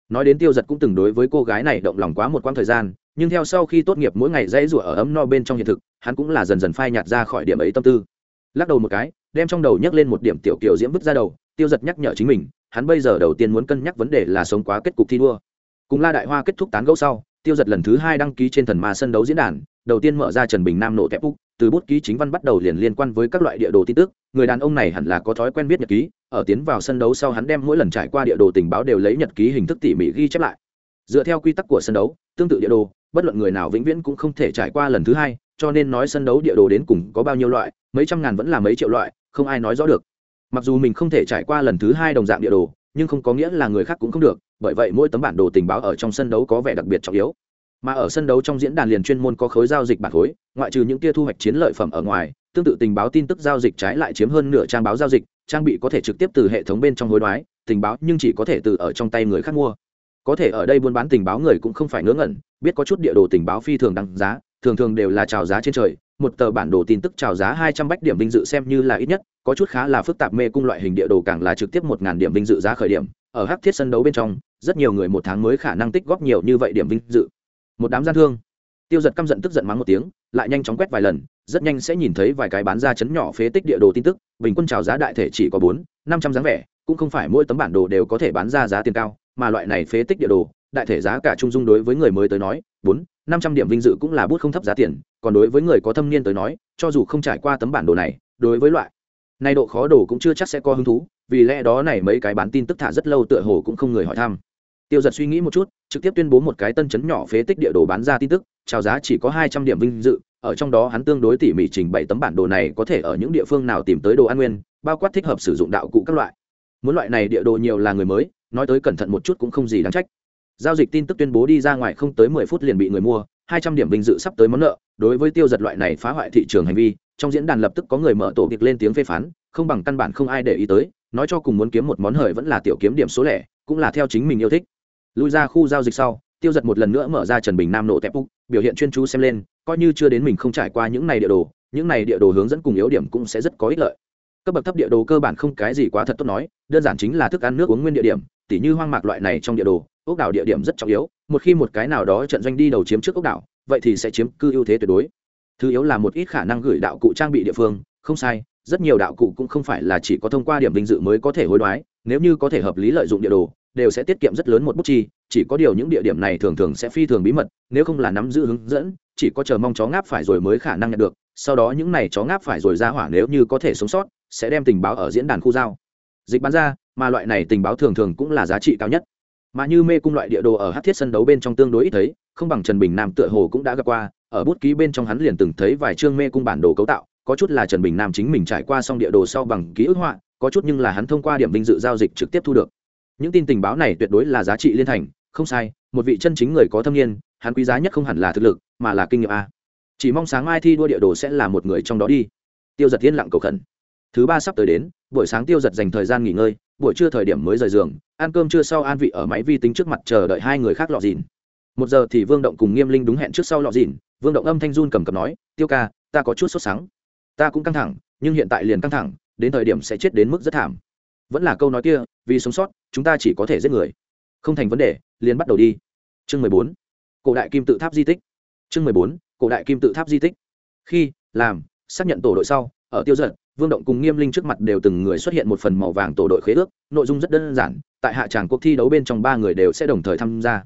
Nói đến tiêu giật cũng từng đối với cô gái này động lòng quá một quãng thời gian, nhưng theo sau khi tốt nghiệp mỗi ngày dãy rủa ở ấm no bên trong hiện thực, hắn cũng là dần dần phai nhạt ra khỏi điểm ấy tâm tư. Lắc đầu một cái, đem trong đầu nhấc lên một điểm tiểu kiểu diễm vứt ra đầu, tiêu giật nhắc nhở chính mình, hắn bây giờ đầu tiên muốn cân nhắc vấn đề là sống quá kết cục thi đua. Cùng la đại hoa kết thúc tán gẫu sau, tiêu giật lần thứ hai đăng ký trên thần ma sân đấu diễn đàn, đầu tiên mở ra trần bình nam nổ kép úc, từ bút ký chính văn bắt đầu liền liên quan với các loại địa đồ tin tức người đàn ông này hẳn là có thói quen viết nhật ký, ở tiến vào sân đấu sau hắn đem mỗi lần trải qua địa đồ tình báo đều lấy nhật ký hình thức tỉ mỉ ghi chép lại. Dựa theo quy tắc của sân đấu, tương tự địa đồ, bất luận người nào vĩnh viễn cũng không thể trải qua lần thứ hai, cho nên nói sân đấu địa đồ đến cùng có bao nhiêu loại, mấy trăm ngàn vẫn là mấy triệu loại, không ai nói rõ được. Mặc dù mình không thể trải qua lần thứ hai đồng dạng địa đồ, nhưng không có nghĩa là người khác cũng không được, bởi vậy mỗi tấm bản đồ tình báo ở trong sân đấu có vẻ đặc biệt trọng yếu. Mà ở sân đấu trong diễn đàn liền chuyên môn có khối giao dịch bản khối, ngoại trừ những kia thu hoạch chiến lợi phẩm ở ngoài tương tự tình báo tin tức giao dịch trái lại chiếm hơn nửa trang báo giao dịch, trang bị có thể trực tiếp từ hệ thống bên trong hối đoái, tình báo nhưng chỉ có thể từ ở trong tay người khác mua. Có thể ở đây buôn bán tình báo người cũng không phải ngớ ngẩn, biết có chút địa đồ tình báo phi thường đăng giá, thường thường đều là trào giá trên trời, một tờ bản đồ tin tức trào giá hai trăm bách điểm vinh dự xem như là ít nhất, có chút khá là phức tạp mê cung loại hình địa đồ càng là trực tiếp một ngàn điểm vinh dự giá khởi điểm, ở hắc thiết sân đấu bên trong, rất nhiều người một tháng mới khả năng tích góp nhiều như vậy điểm vinh dự. Một đám gian thương tiêu giật căm giận tức giận mắng một tiếng, lại nhanh chóng quét vài lần, rất nhanh sẽ nhìn thấy vài cái bán ra chấn nhỏ phế tích địa đồ tin tức, bình quân trào giá đại thể chỉ có bốn, năm trăm dáng vẻ, cũng không phải mỗi tấm bản đồ đều có thể bán ra giá tiền cao, mà loại này phế tích địa đồ, đại thể giá cả trung dung đối với người mới tới nói, bốn, năm trăm điểm vinh dự cũng là bút không thấp giá tiền, còn đối với người có thâm niên tới nói, cho dù không trải qua tấm bản đồ này, đối với loại này độ khó đồ cũng chưa chắc sẽ có hứng thú, vì lẽ đó này mấy cái bán tin tức thả rất lâu tựa hồ cũng không người hỏi thăm. Tiêu giật suy nghĩ một chút, trực tiếp tuyên bố một cái tân chấn nhỏ phế tích địa đồ bán ra tin tức trào giá chỉ có hai trăm điểm vinh dự, ở trong đó hắn tương đối tỉ mỉ trình bày tấm bản đồ này có thể ở những địa phương nào tìm tới đồ an nguyên, bao quát thích hợp sử dụng đạo cụ các loại. Muốn loại này địa đồ nhiều là người mới, nói tới cẩn thận một chút cũng không gì đáng trách. Giao dịch tin tức tuyên bố đi ra ngoài không tới mười phút liền bị người mua, hai trăm điểm vinh dự sắp tới món nợ. Đối với tiêu giật loại này phá hoại thị trường hành vi, trong diễn đàn lập tức có người mở tổ kịch lên tiếng phê phán, không bằng căn bản không ai để ý tới, nói cho cùng muốn kiếm một món hời vẫn là tiểu kiếm điểm số lẻ, cũng là theo chính mình yêu thích. Lui ra khu giao dịch sau tiêu giật một lần nữa mở ra trần bình nam nộ tép úc, biểu hiện chuyên chú xem lên, coi như chưa đến mình không trải qua những này địa đồ, những này địa đồ hướng dẫn cùng yếu điểm cũng sẽ rất có ích lợi. Cấp bậc thấp địa đồ cơ bản không cái gì quá thật tốt nói, đơn giản chính là thức ăn nước uống nguyên địa điểm, tỉ như hoang mạc loại này trong địa đồ, ốc đảo địa điểm rất trọng yếu, một khi một cái nào đó trận doanh đi đầu chiếm trước ốc đảo, vậy thì sẽ chiếm cư ưu thế tuyệt đối. Thứ yếu là một ít khả năng gửi đạo cụ trang bị địa phương, không sai, rất nhiều đạo cụ cũng không phải là chỉ có thông qua điểm vinh dự mới có thể hối đoái, nếu như có thể hợp lý lợi dụng địa đồ đều sẽ tiết kiệm rất lớn một bút chi, chỉ có điều những địa điểm này thường thường sẽ phi thường bí mật, nếu không là nắm giữ hướng dẫn, chỉ có chờ mong chó ngáp phải rồi mới khả năng nhận được, sau đó những này chó ngáp phải rồi ra hỏa nếu như có thể sống sót, sẽ đem tình báo ở diễn đàn khu giao. Dịch bán ra, mà loại này tình báo thường thường cũng là giá trị cao nhất. Mà như mê cung loại địa đồ ở hát thiết sân đấu bên trong tương đối ít thấy, không bằng trần bình nam tựa hồ cũng đã gặp qua, ở bút ký bên trong hắn liền từng thấy vài chương mê cung bản đồ cấu tạo, có chút là trần bình nam chính mình trải qua xong địa đồ sau bằng ký ức họa, có chút nhưng là hắn thông qua điểm vinh dự giao dịch trực tiếp thu được những tin tình báo này tuyệt đối là giá trị liên thành, không sai, một vị chân chính người có thâm niên, hắn quý giá nhất không hẳn là thực lực, mà là kinh nghiệm a. Chỉ mong sáng mai thi đua địa đồ sẽ là một người trong đó đi. Tiêu giật yên lặng cầu khẩn. Thứ ba sắp tới đến, buổi sáng tiêu giật dành thời gian nghỉ ngơi, buổi trưa thời điểm mới rời giường, ăn cơm trưa sau an vị ở máy vi tính trước mặt chờ đợi hai người khác lọ dìn. Một giờ thì vương động cùng nghiêm linh đúng hẹn trước sau lọ dìn, vương động âm thanh run cầm cầm nói, tiêu ca, ta có chút sốt sáng ta cũng căng thẳng, nhưng hiện tại liền căng thẳng, đến thời điểm sẽ chết đến mức rất thảm vẫn là câu nói kia, vì sống sót, chúng ta chỉ có thể giết người. Không thành vấn đề, liền bắt đầu đi. Chương mười bốn. Cổ đại kim tự tháp di tích. Chương mười bốn. Cổ đại kim tự tháp di tích. Khi, làm, xác nhận tổ đội sau, ở tiêu giận vương động cùng nghiêm linh trước mặt đều từng người xuất hiện một phần màu vàng tổ đội khế ước, nội dung rất đơn giản, tại hạ tràng cuộc thi đấu bên trong ba người đều sẽ đồng thời tham gia.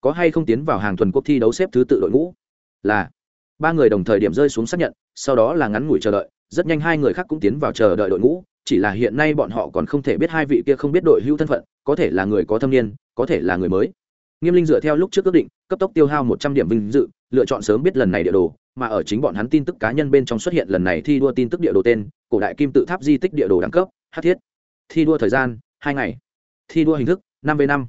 Có hay không tiến vào hàng thuần cuộc thi đấu xếp thứ tự đội ngũ? Là. Ba người đồng thời điểm rơi xuống xác nhận, sau đó là ngắn ngủi chờ đợi, rất nhanh hai người khác cũng tiến vào chờ đợi đội ngũ chỉ là hiện nay bọn họ còn không thể biết hai vị kia không biết đội hữu thân phận, có thể là người có thâm niên, có thể là người mới. Nghiêm linh dựa theo lúc trước ước định, cấp tốc tiêu hao một trăm điểm vinh dự, lựa chọn sớm biết lần này địa đồ, mà ở chính bọn hắn tin tức cá nhân bên trong xuất hiện lần này thi đua tin tức địa đồ tên, cổ đại kim tự tháp di tích địa đồ đẳng cấp, hát thiết. Thi đua thời gian, hai ngày. Thi đua hình thức, năm v năm.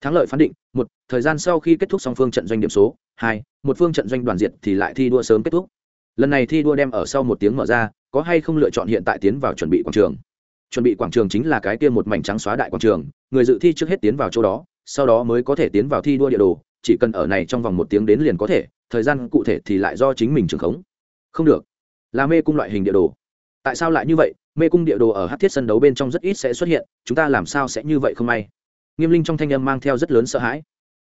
Thắng lợi phán định, một, thời gian sau khi kết thúc song phương trận doanh điểm số, hai, một phương trận doanh đoàn diệt thì lại thi đua sớm kết thúc lần này thi đua đem ở sau một tiếng mở ra, có hay không lựa chọn hiện tại tiến vào chuẩn bị quảng trường? Chuẩn bị quảng trường chính là cái kia một mảnh trắng xóa đại quảng trường, người dự thi trước hết tiến vào chỗ đó, sau đó mới có thể tiến vào thi đua địa đồ, chỉ cần ở này trong vòng một tiếng đến liền có thể, thời gian cụ thể thì lại do chính mình trường khống. Không được. Là mê cung loại hình địa đồ. Tại sao lại như vậy? Mê cung địa đồ ở hát thiết sân đấu bên trong rất ít sẽ xuất hiện, chúng ta làm sao sẽ như vậy không may? Nghiêm linh trong thanh âm mang theo rất lớn sợ hãi.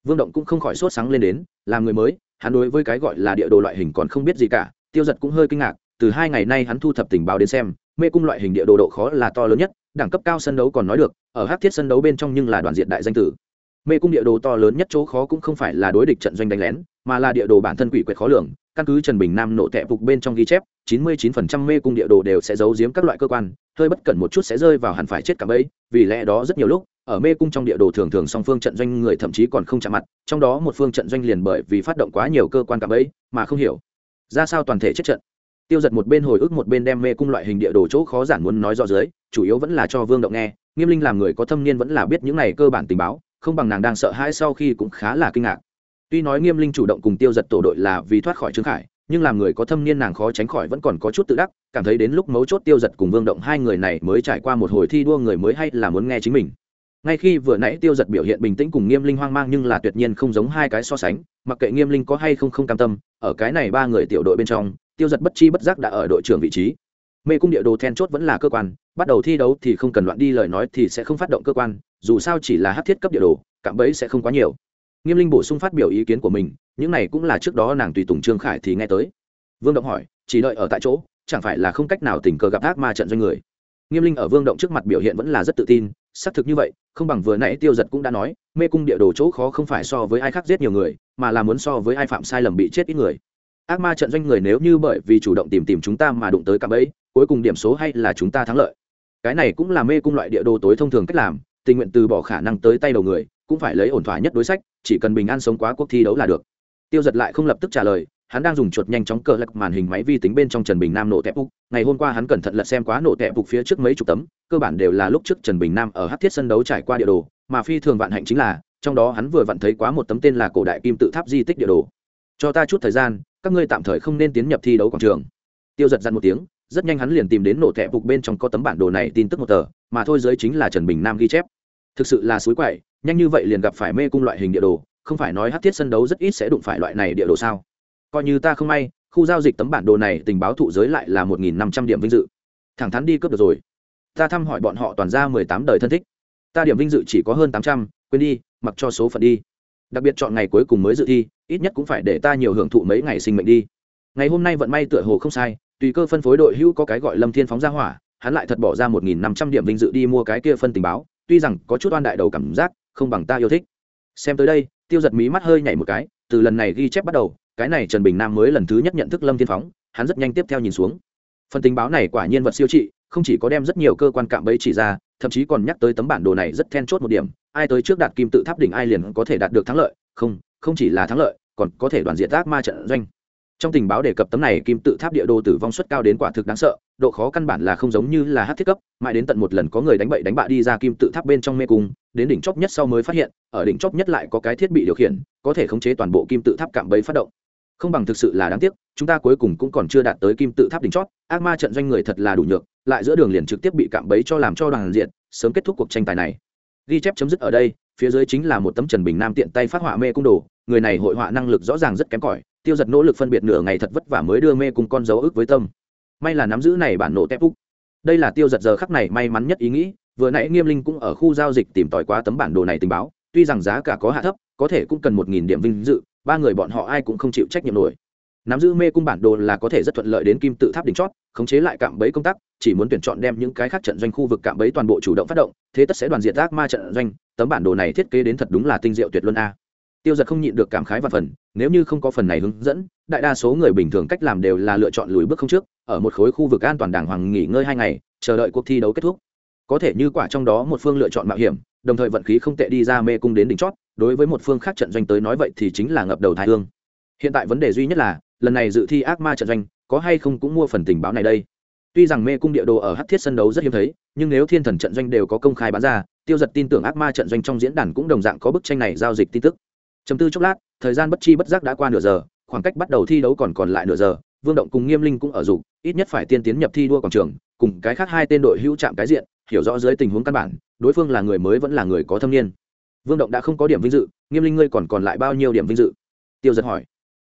Vương động cũng không khỏi sốt sáng lên đến làm người mới, hắn đối với cái gọi là địa đồ loại hình còn không biết gì cả tiêu giật cũng hơi kinh ngạc, từ hai ngày nay hắn thu thập tình báo đến xem, mê cung loại hình địa đồ độ khó là to lớn nhất, đẳng cấp cao sân đấu còn nói được, ở hát thiết sân đấu bên trong nhưng là đoàn diện đại danh tử. Mê cung địa đồ to lớn nhất chỗ khó cũng không phải là đối địch trận doanh đánh lén, mà là địa đồ bản thân quỷ quyệt khó lường, căn cứ trần bình nam nộ tệ phục bên trong ghi chép 99% mê cung địa đồ đều sẽ giấu giếm các loại cơ quan, hơi bất cẩn một chút sẽ rơi vào hẳn phải chết cả bấy vì lẽ đó rất nhiều lúc, ở mê cung trong địa đồ thường thường song phương trận doanh người thậm chí còn không chạm mặt, trong đó một phương trận doanh liền bởi vì phát động quá nhiều cơ quan cả bấy mà không hiểu ra sao toàn thể chết trận. Tiêu giật một bên hồi ức một bên đem mê cung loại hình địa đồ chỗ khó giản muốn nói rõ dưới, chủ yếu vẫn là cho vương động nghe, nghiêm linh làm người có thâm niên vẫn là biết những này cơ bản tình báo, không bằng nàng đang sợ hãi sau khi cũng khá là kinh ngạc. Tuy nói nghiêm linh chủ động cùng tiêu giật tổ đội là vì thoát khỏi trương khải, nhưng làm người có thâm niên nàng khó tránh khỏi vẫn còn có chút tự đắc, cảm thấy đến lúc mấu chốt tiêu giật cùng vương động hai người này mới trải qua một hồi thi đua người mới hay là muốn nghe chính mình ngay khi vừa nãy tiêu giật biểu hiện bình tĩnh cùng nghiêm linh hoang mang nhưng là tuyệt nhiên không giống hai cái so sánh, mặc kệ nghiêm linh có hay không không cam tâm, ở cái này ba người tiểu đội bên trong, tiêu giật bất chi bất giác đã ở đội trưởng vị trí. Mê cung địa đồ then chốt vẫn là cơ quan, bắt đầu thi đấu thì không cần loạn đi lời nói thì sẽ không phát động cơ quan, dù sao chỉ là hát thiết cấp địa đồ, cạm bẫy sẽ không quá nhiều. Nghiêm linh bổ sung phát biểu ý kiến của mình, những này cũng là trước đó nàng tùy tùng trương khải thì nghe tới. Vương động hỏi, chỉ đợi ở tại chỗ, chẳng phải là không cách nào tình cờ gặp ác ma trận doanh người? Nghiêm linh ở vương động trước mặt biểu hiện vẫn là rất tự tin xác thực như vậy, không bằng vừa nãy tiêu giật cũng đã nói, mê cung địa đồ chỗ khó không phải so với ai khác giết nhiều người, mà là muốn so với ai phạm sai lầm bị chết ít người. Ác ma trận doanh người nếu như bởi vì chủ động tìm tìm chúng ta mà đụng tới cạm ấy cuối cùng điểm số hay là chúng ta thắng lợi. Cái này cũng là mê cung loại địa đồ tối thông thường cách làm, tình nguyện từ bỏ khả năng tới tay đầu người, cũng phải lấy ổn thỏa nhất đối sách, chỉ cần bình an sống quá cuộc thi đấu là được. Tiêu giật lại không lập tức trả lời hắn đang dùng chuột nhanh chóng cờ lật màn hình máy vi tính bên trong trần bình nam nổ tẹp úc. Ngày hôm qua hắn cẩn thận lật xem quá nổ tẹp úc phía trước mấy chục tấm, cơ bản đều là lúc trước trần bình nam ở hát thiết sân đấu trải qua địa đồ, mà phi thường vạn hạnh chính là, trong đó hắn vừa vặn thấy quá một tấm tên là cổ đại kim tự tháp di tích địa đồ. Cho ta chút thời gian, các ngươi tạm thời không nên tiến nhập thi đấu quảng trường. Tiêu giật dặn một tiếng, rất nhanh hắn liền tìm đến nổ tẹp úc bên trong có tấm bản đồ này tin tức một tờ, mà thôi dưới chính là trần bình nam ghi chép. Thực sự là suối quậy, nhanh như vậy liền gặp phải mê cung loại hình địa đồ, không phải nói hát thiết sân đấu rất ít sẽ đụng phải loại này địa đồ sao? Coi như ta không may, khu giao dịch tấm bản đồ này tình báo thụ giới lại là một nghìn năm trăm điểm vinh dự. Thẳng thắn đi cướp được rồi. Ta thăm hỏi bọn họ toàn ra mười tám đời thân thích. Ta điểm vinh dự chỉ có hơn tám trăm, quên đi, mặc cho số phận đi. Đặc biệt chọn ngày cuối cùng mới dự thi, ít nhất cũng phải để ta nhiều hưởng thụ mấy ngày sinh mệnh đi. Ngày hôm nay vận may tựa hồ không sai, tùy cơ phân phối đội hữu có cái gọi lâm thiên phóng ra hỏa, hắn lại thật bỏ ra một nghìn năm trăm điểm vinh dự đi mua cái kia phân tình báo, tuy rằng có chút oan đại đầu cảm giác, không bằng ta yêu thích. Xem tới đây, tiêu giật mí mắt hơi nhảy một cái, từ lần này ghi chép bắt đầu cái này trần bình nam mới lần thứ nhất nhận thức lâm thiên phóng, hắn rất nhanh tiếp theo nhìn xuống. Phần tình báo này quả nhiên vật siêu trị, không chỉ có đem rất nhiều cơ quan cạm bẫy chỉ ra, thậm chí còn nhắc tới tấm bản đồ này rất then chốt một điểm, ai tới trước đạt kim tự tháp đỉnh ai liền có thể đạt được thắng lợi, không không chỉ là thắng lợi, còn có thể đoàn diện ác ma trận doanh. Trong tình báo đề cập tấm này kim tự tháp địa đồ tử vong suất cao đến quả thực đáng sợ, độ khó căn bản là không giống như là hát thiết cấp, mãi đến tận một lần có người đánh bậy đánh bạ đi ra kim tự tháp bên trong mê cung, đến đỉnh chóp nhất sau mới phát hiện, ở đỉnh chóp nhất lại có cái thiết bị điều khiển, có thể khống chế toàn bộ kim tự tháp cạm bẫy phát động không bằng thực sự là đáng tiếc, chúng ta cuối cùng cũng còn chưa đạt tới kim tự tháp đỉnh chót, ác ma trận doanh người thật là đủ nhược, lại giữa đường liền trực tiếp bị cạm bẫy cho làm cho đoàn diện, sớm kết thúc cuộc tranh tài này. Ghi chép chấm dứt ở đây, phía dưới chính là một tấm trần bình nam tiện tay phát họa mê cung đồ, người này hội họa năng lực rõ ràng rất kém cỏi, tiêu giật nỗ lực phân biệt nửa ngày thật vất vả mới đưa mê cùng con dấu ức với tâm. May là nắm giữ này bản nổ tép úc. Đây là tiêu giật giờ khắc này may mắn nhất ý nghĩ, vừa nãy nghiêm linh cũng ở khu giao dịch tìm tòi quá tấm bản đồ này tình báo, tuy rằng giá cả có hạ thấp, có thể cũng cần một nghìn điểm vinh dự ba người bọn họ ai cũng không chịu trách nhiệm nổi. Nắm giữ mê cung bản đồ là có thể rất thuận lợi đến kim tự tháp đỉnh chót, khống chế lại cạm bẫy công tác, chỉ muốn tuyển chọn đem những cái khác trận doanh khu vực cạm bẫy toàn bộ chủ động phát động, thế tất sẽ đoàn diệt ác ma trận doanh, tấm bản đồ này thiết kế đến thật đúng là tinh diệu tuyệt luân a. Tiêu giật không nhịn được cảm khái và phần, nếu như không có phần này hướng dẫn, đại đa số người bình thường cách làm đều là lựa chọn lùi bước không trước, ở một khối khu vực an toàn đàng hoàng nghỉ ngơi hai ngày, chờ đợi cuộc thi đấu kết thúc. Có thể như quả trong đó một phương lựa chọn mạo hiểm, đồng thời vận khí không tệ đi ra mê cung đến đỉnh chót đối với một phương khác trận doanh tới nói vậy thì chính là ngập đầu thái hương. Hiện tại vấn đề duy nhất là, lần này dự thi ác ma trận doanh, có hay không cũng mua phần tình báo này đây. Tuy rằng mê cung địa đồ ở hát thiết sân đấu rất hiếm thấy, nhưng nếu thiên thần trận doanh đều có công khai bán ra, tiêu giật tin tưởng ác ma trận doanh trong diễn đàn cũng đồng dạng có bức tranh này giao dịch tin tức. Chấm tư chốc lát, thời gian bất chi bất giác đã qua nửa giờ, khoảng cách bắt đầu thi đấu còn còn lại nửa giờ, vương động cùng nghiêm linh cũng ở dục ít nhất phải tiên tiến nhập thi đua quảng trường, cùng cái khác hai tên đội hữu chạm cái diện, hiểu rõ dưới tình huống căn bản, đối phương là người mới vẫn là người có thâm niên vương động đã không có điểm vinh dự, nghiêm linh ngươi còn còn lại bao nhiêu điểm vinh dự? Tiêu giật hỏi.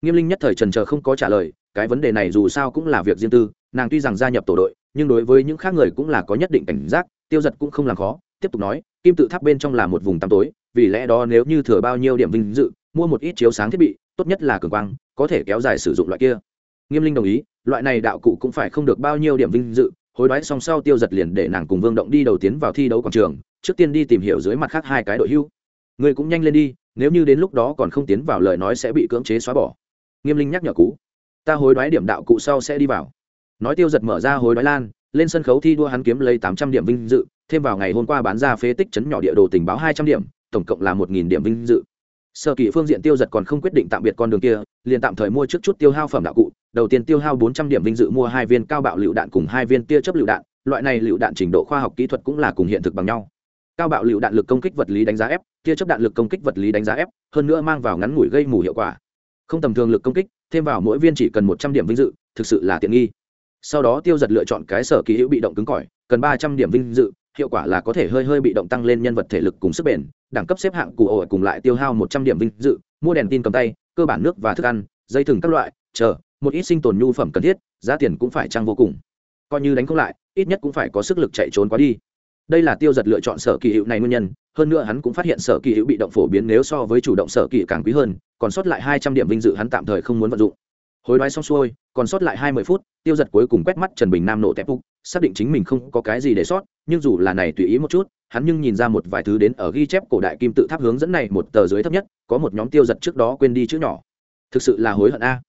Nghiêm linh nhất thời trần trờ không có trả lời, cái vấn đề này dù sao cũng là việc riêng tư, nàng tuy rằng gia nhập tổ đội, nhưng đối với những khác người cũng là có nhất định cảnh giác, tiêu giật cũng không làm khó, tiếp tục nói, kim tự tháp bên trong là một vùng tăm tối, vì lẽ đó nếu như thừa bao nhiêu điểm vinh dự, mua một ít chiếu sáng thiết bị, tốt nhất là cường quang, có thể kéo dài sử dụng loại kia. Nghiêm linh đồng ý, loại này đạo cụ cũng phải không được bao nhiêu điểm vinh dự, hối đoái xong sau tiêu giật liền để nàng cùng vương động đi đầu tiến vào thi đấu quảng trường, trước tiên đi tìm hiểu dưới mặt khác hai cái đội hưu người cũng nhanh lên đi, nếu như đến lúc đó còn không tiến vào lời nói sẽ bị cưỡng chế xóa bỏ. Nghiêm linh nhắc nhở cú ta hối đoái điểm đạo cụ sau sẽ đi vào. Nói tiêu giật mở ra hối đoái lan, lên sân khấu thi đua hắn kiếm lấy tám trăm điểm vinh dự, thêm vào ngày hôm qua bán ra phế tích chấn nhỏ địa đồ tình báo hai trăm điểm, tổng cộng là một nghìn điểm vinh dự. Sở kỳ phương diện tiêu giật còn không quyết định tạm biệt con đường kia, liền tạm thời mua trước chút tiêu hao phẩm đạo cụ, đầu tiên tiêu hao bốn trăm điểm vinh dự mua hai viên cao bạo lựu đạn cùng hai viên tia chấp lựu đạn, loại này lựu đạn trình độ khoa học kỹ thuật cũng là cùng hiện thực bằng nhau. Cao bạo lựu đạn lực công kích vật lý đánh giá ép tia chấp đạn lực công kích vật lý đánh giá ép, hơn nữa mang vào ngắn ngủi gây mù hiệu quả. Không tầm thường lực công kích, thêm vào mỗi viên chỉ cần một trăm điểm vinh dự, thực sự là tiện nghi. Sau đó tiêu giật lựa chọn cái sở kỳ hữu bị động cứng cỏi, cần ba trăm điểm vinh dự, hiệu quả là có thể hơi hơi bị động tăng lên nhân vật thể lực cùng sức bền, đẳng cấp xếp hạng cụ ổ cùng lại tiêu hao một trăm điểm vinh dự, mua đèn tin cầm tay, cơ bản nước và thức ăn, dây thừng các loại, chờ, một ít sinh tồn nhu phẩm cần thiết, giá tiền cũng phải trăng vô cùng. Coi như đánh không lại, ít nhất cũng phải có sức lực chạy trốn quá đi. Đây là tiêu giật lựa chọn sở kỳ hiệu này nguyên nhân hơn nữa hắn cũng phát hiện sở kỳ hữu bị động phổ biến nếu so với chủ động sở kỳ càng quý hơn, còn sót lại hai trăm điểm vinh dự hắn tạm thời không muốn vận dụng. Hối đoái xong xuôi, còn sót lại hai mươi phút, tiêu giật cuối cùng quét mắt trần bình nam nổ tép phục, xác định chính mình không có cái gì để sót, nhưng dù là này tùy ý một chút, hắn nhưng nhìn ra một vài thứ đến ở ghi chép cổ đại kim tự tháp hướng dẫn này một tờ dưới thấp nhất, có một nhóm tiêu giật trước đó quên đi chữ nhỏ. Thực sự là hối hận a.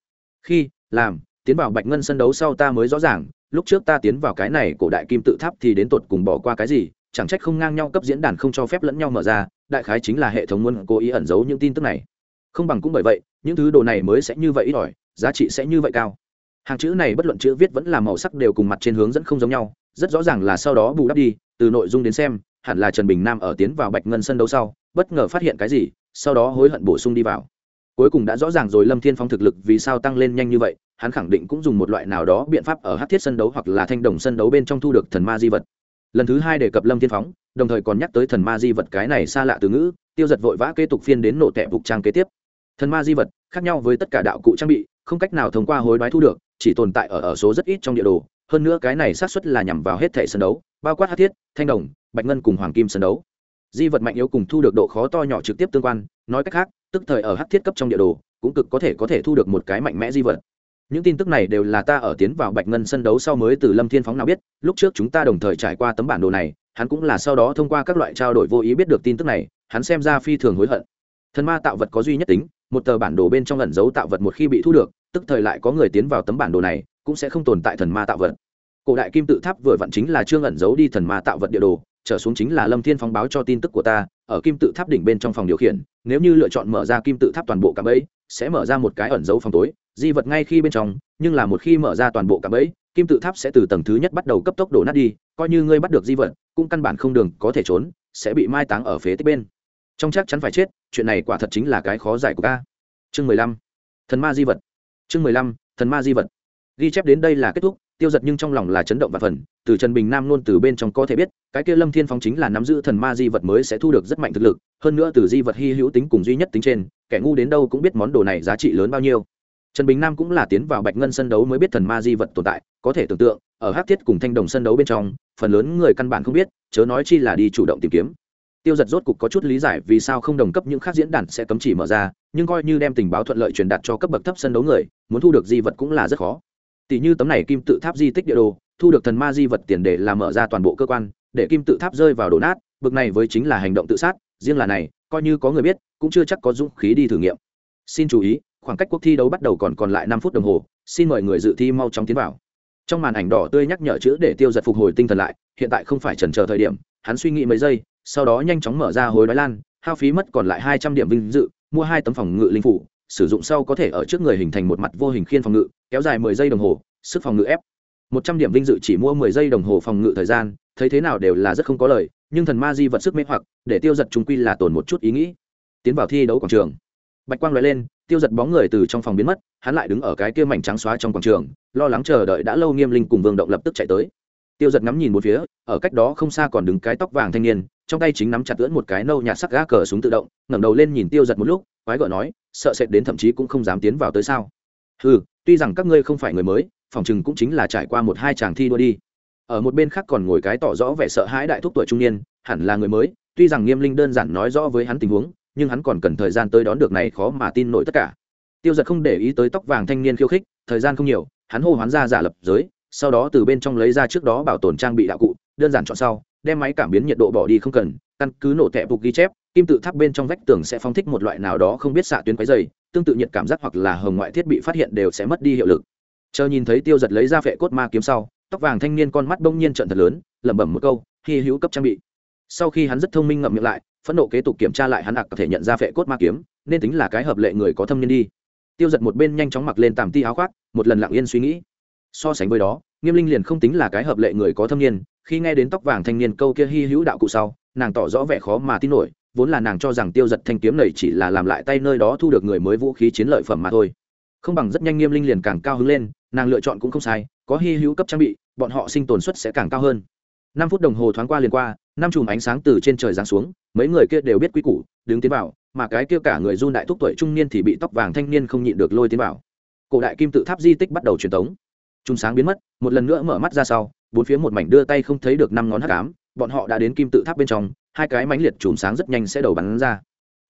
Khi, làm, tiến vào bạch ngân sân đấu sau ta mới rõ ràng, lúc trước ta tiến vào cái này cổ đại kim tự tháp thì đến tột cùng bỏ qua cái gì chẳng trách không ngang nhau cấp diễn đàn không cho phép lẫn nhau mở ra, đại khái chính là hệ thống muốn cố ý ẩn giấu những tin tức này. Không bằng cũng bởi vậy, những thứ đồ này mới sẽ như vậy ít ỏi, giá trị sẽ như vậy cao. Hàng chữ này bất luận chữ viết vẫn là màu sắc đều cùng mặt trên hướng dẫn không giống nhau, rất rõ ràng là sau đó bù đắp đi, từ nội dung đến xem, hẳn là trần bình nam ở tiến vào bạch ngân sân đấu sau, bất ngờ phát hiện cái gì, sau đó hối hận bổ sung đi vào. Cuối cùng đã rõ ràng rồi lâm thiên phong thực lực vì sao tăng lên nhanh như vậy, hắn khẳng định cũng dùng một loại nào đó biện pháp ở hát thiết sân đấu hoặc là thanh đồng sân đấu bên trong thu được thần ma di vật lần thứ hai đề cập lâm thiên phóng, đồng thời còn nhắc tới thần ma di vật cái này xa lạ từ ngữ, tiêu giật vội vã kế tục phiên đến nổ tẹp phục trang kế tiếp. Thần ma di vật, khác nhau với tất cả đạo cụ trang bị, không cách nào thông qua hối đoái thu được, chỉ tồn tại ở ở số rất ít trong địa đồ, hơn nữa cái này xác suất là nhằm vào hết thể sân đấu, bao quát hát thiết, thanh đồng, bạch ngân cùng hoàng kim sân đấu. Di vật mạnh yếu cùng thu được độ khó to nhỏ trực tiếp tương quan, nói cách khác, tức thời ở hát thiết cấp trong địa đồ, cũng cực có thể có thể thu được một cái mạnh mẽ di vật những tin tức này đều là ta ở tiến vào bạch ngân sân đấu sau mới từ lâm thiên phóng nào biết, lúc trước chúng ta đồng thời trải qua tấm bản đồ này, hắn cũng là sau đó thông qua các loại trao đổi vô ý biết được tin tức này, hắn xem ra phi thường hối hận. Thần ma tạo vật có duy nhất tính, một tờ bản đồ bên trong ẩn dấu tạo vật một khi bị thu được, tức thời lại có người tiến vào tấm bản đồ này, cũng sẽ không tồn tại thần ma tạo vật. Cổ đại kim tự tháp vừa vặn chính là chương ẩn giấu đi thần ma tạo vật địa đồ, trở xuống chính là lâm thiên phóng báo cho tin tức của ta, ở kim tự tháp đỉnh bên trong phòng điều khiển, nếu như lựa chọn mở ra kim tự tháp toàn bộ cạm ấy sẽ mở ra một cái ẩn dấu phòng tối di vật ngay khi bên trong nhưng là một khi mở ra toàn bộ cả bẫy, kim tự tháp sẽ từ tầng thứ nhất bắt đầu cấp tốc đổ nát đi coi như ngươi bắt được di vật cũng căn bản không đường có thể trốn sẽ bị mai táng ở phế tích bên. Trong chắc chắn phải chết chuyện này quả thật chính là cái khó giải của ca chương mười lăm. Thần ma di vật. Chương mười lăm thần ma di vật. Ghi chép đến đây là kết thúc tiêu giật nhưng trong lòng là chấn động và phần từ trần bình nam luôn từ bên trong có thể biết cái kia lâm thiên phong chính là nắm giữ thần ma di vật mới sẽ thu được rất mạnh thực lực hơn nữa từ di vật hy hữu tính cùng duy nhất tính trên kẻ ngu đến đâu cũng biết món đồ này giá trị lớn bao nhiêu trần bình nam cũng là tiến vào bạch ngân sân đấu mới biết thần ma di vật tồn tại, có thể tưởng tượng, ở hát thiết cùng thanh đồng sân đấu bên trong, phần lớn người căn bản không biết, chớ nói chi là đi chủ động tìm kiếm. Tiêu giật rốt cục có chút lý giải vì sao không đồng cấp những khác diễn đàn sẽ cấm chỉ mở ra, nhưng coi như đem tình báo thuận lợi truyền đạt cho cấp bậc thấp sân đấu người, muốn thu được di vật cũng là rất khó. Tỷ như tấm này kim tự tháp di tích địa đồ, thu được thần ma di vật tiền để làm mở ra toàn bộ cơ quan, để kim tự tháp rơi vào đổ nát, bực này với chính là hành động tự sát, riêng là này, coi như có người biết, cũng chưa chắc có dũng khí đi thử nghiệm. Xin chú ý khoảng cách cuộc thi đấu bắt đầu còn còn lại năm phút đồng hồ, xin mời người dự thi mau chóng tiến vào. Trong màn ảnh đỏ tươi nhắc nhở chữ để tiêu giật phục hồi tinh thần lại, hiện tại không phải trần chờ thời điểm, hắn suy nghĩ mấy giây, sau đó nhanh chóng mở ra hối đoái lan, hao phí mất còn lại hai trăm điểm vinh dự, mua hai tấm phòng ngự linh phủ, sử dụng sau có thể ở trước người hình thành một mặt vô hình khiên phòng ngự, kéo dài mười giây đồng hồ, sức phòng ngự ép. Một trăm điểm vinh dự chỉ mua mười giây đồng hồ phòng ngự thời gian, thấy thế nào đều là rất không có lời nhưng thần ma di vật sức mê hoặc, để tiêu giật chúng quy là tồn một chút ý nghĩ. Tiến vào thi đấu quảng trường. Bạch quang loại lên tiêu giật bóng người từ trong phòng biến mất, hắn lại đứng ở cái kia mảnh trắng xóa trong quảng trường, lo lắng chờ đợi đã lâu nghiêm linh cùng vương động lập tức chạy tới. Tiêu giật ngắm nhìn một phía, ở cách đó không xa còn đứng cái tóc vàng thanh niên, trong tay chính nắm chặt lưỡn một cái nâu nhạt sắc gã cờ súng tự động, ngẩng đầu lên nhìn tiêu giật một lúc, quái gở nói, sợ sệt đến thậm chí cũng không dám tiến vào tới sao. Ừ tuy rằng các ngươi không phải người mới, phòng chừng cũng chính là trải qua một hai chàng thi đua đi. Ở một bên khác còn ngồi cái tỏ rõ vẻ sợ hãi đại thúc tuổi trung niên, hẳn là người mới, tuy rằng nghiêm linh đơn giản nói rõ với hắn tình huống nhưng hắn còn cần thời gian tới đón được này khó mà tin nổi tất cả. Tiêu giật không để ý tới tóc vàng thanh niên khiêu khích, thời gian không nhiều, hắn hô hoán ra giả lập giới, sau đó từ bên trong lấy ra trước đó bảo tồn trang bị đạo cụ, đơn giản chọn sau, đem máy cảm biến nhiệt độ bỏ đi không cần, căn cứ nổ tẹp phục ghi chép, kim tự tháp bên trong vách tường sẽ phóng thích một loại nào đó không biết xạ tuyến quấy dày, tương tự nhiệt cảm giác hoặc là hồng ngoại thiết bị phát hiện đều sẽ mất đi hiệu lực. Chờ nhìn thấy tiêu giật lấy ra vệ cốt ma kiếm sau, tóc vàng thanh niên con mắt bỗng nhiên trận thật lớn, lẩm bẩm một câu hy hữu cấp trang bị sau khi hắn rất thông minh ngậm miệng lại, phẫn nộ kế tục kiểm tra lại hắn ạc có thể nhận ra phệ cốt ma kiếm, nên tính là cái hợp lệ người có thâm niên đi. Tiêu giật một bên nhanh chóng mặc lên tàm ti áo khoác, một lần lặng yên suy nghĩ. So sánh với đó, nghiêm linh liền không tính là cái hợp lệ người có thâm niên, khi nghe đến tóc vàng thanh niên câu kia hy hữu đạo cụ sau, nàng tỏ rõ vẻ khó mà tin nổi, vốn là nàng cho rằng tiêu giật thanh kiếm này chỉ là làm lại tay nơi đó thu được người mới vũ khí chiến lợi phẩm mà thôi. Không bằng rất nhanh nghiêm linh liền càng cao hứng lên, nàng lựa chọn cũng không sai, có hy hữu cấp trang bị, bọn họ sinh tồn suất sẽ càng cao hơn. Năm phút đồng hồ thoáng qua liền qua năm chùm ánh sáng từ trên trời giáng xuống, mấy người kia đều biết quy củ, đứng tiến vào, mà cái kia cả người run đại thúc tuổi trung niên thì bị tóc vàng thanh niên không nhịn được lôi tiến vào. Cổ đại kim tự tháp di tích bắt đầu truyền tống. Trung sáng biến mất, một lần nữa mở mắt ra sau, bốn phía một mảnh đưa tay không thấy được năm ngón hắc ám, bọn họ đã đến kim tự tháp bên trong, hai cái mánh liệt chùm sáng rất nhanh sẽ đầu bắn ra.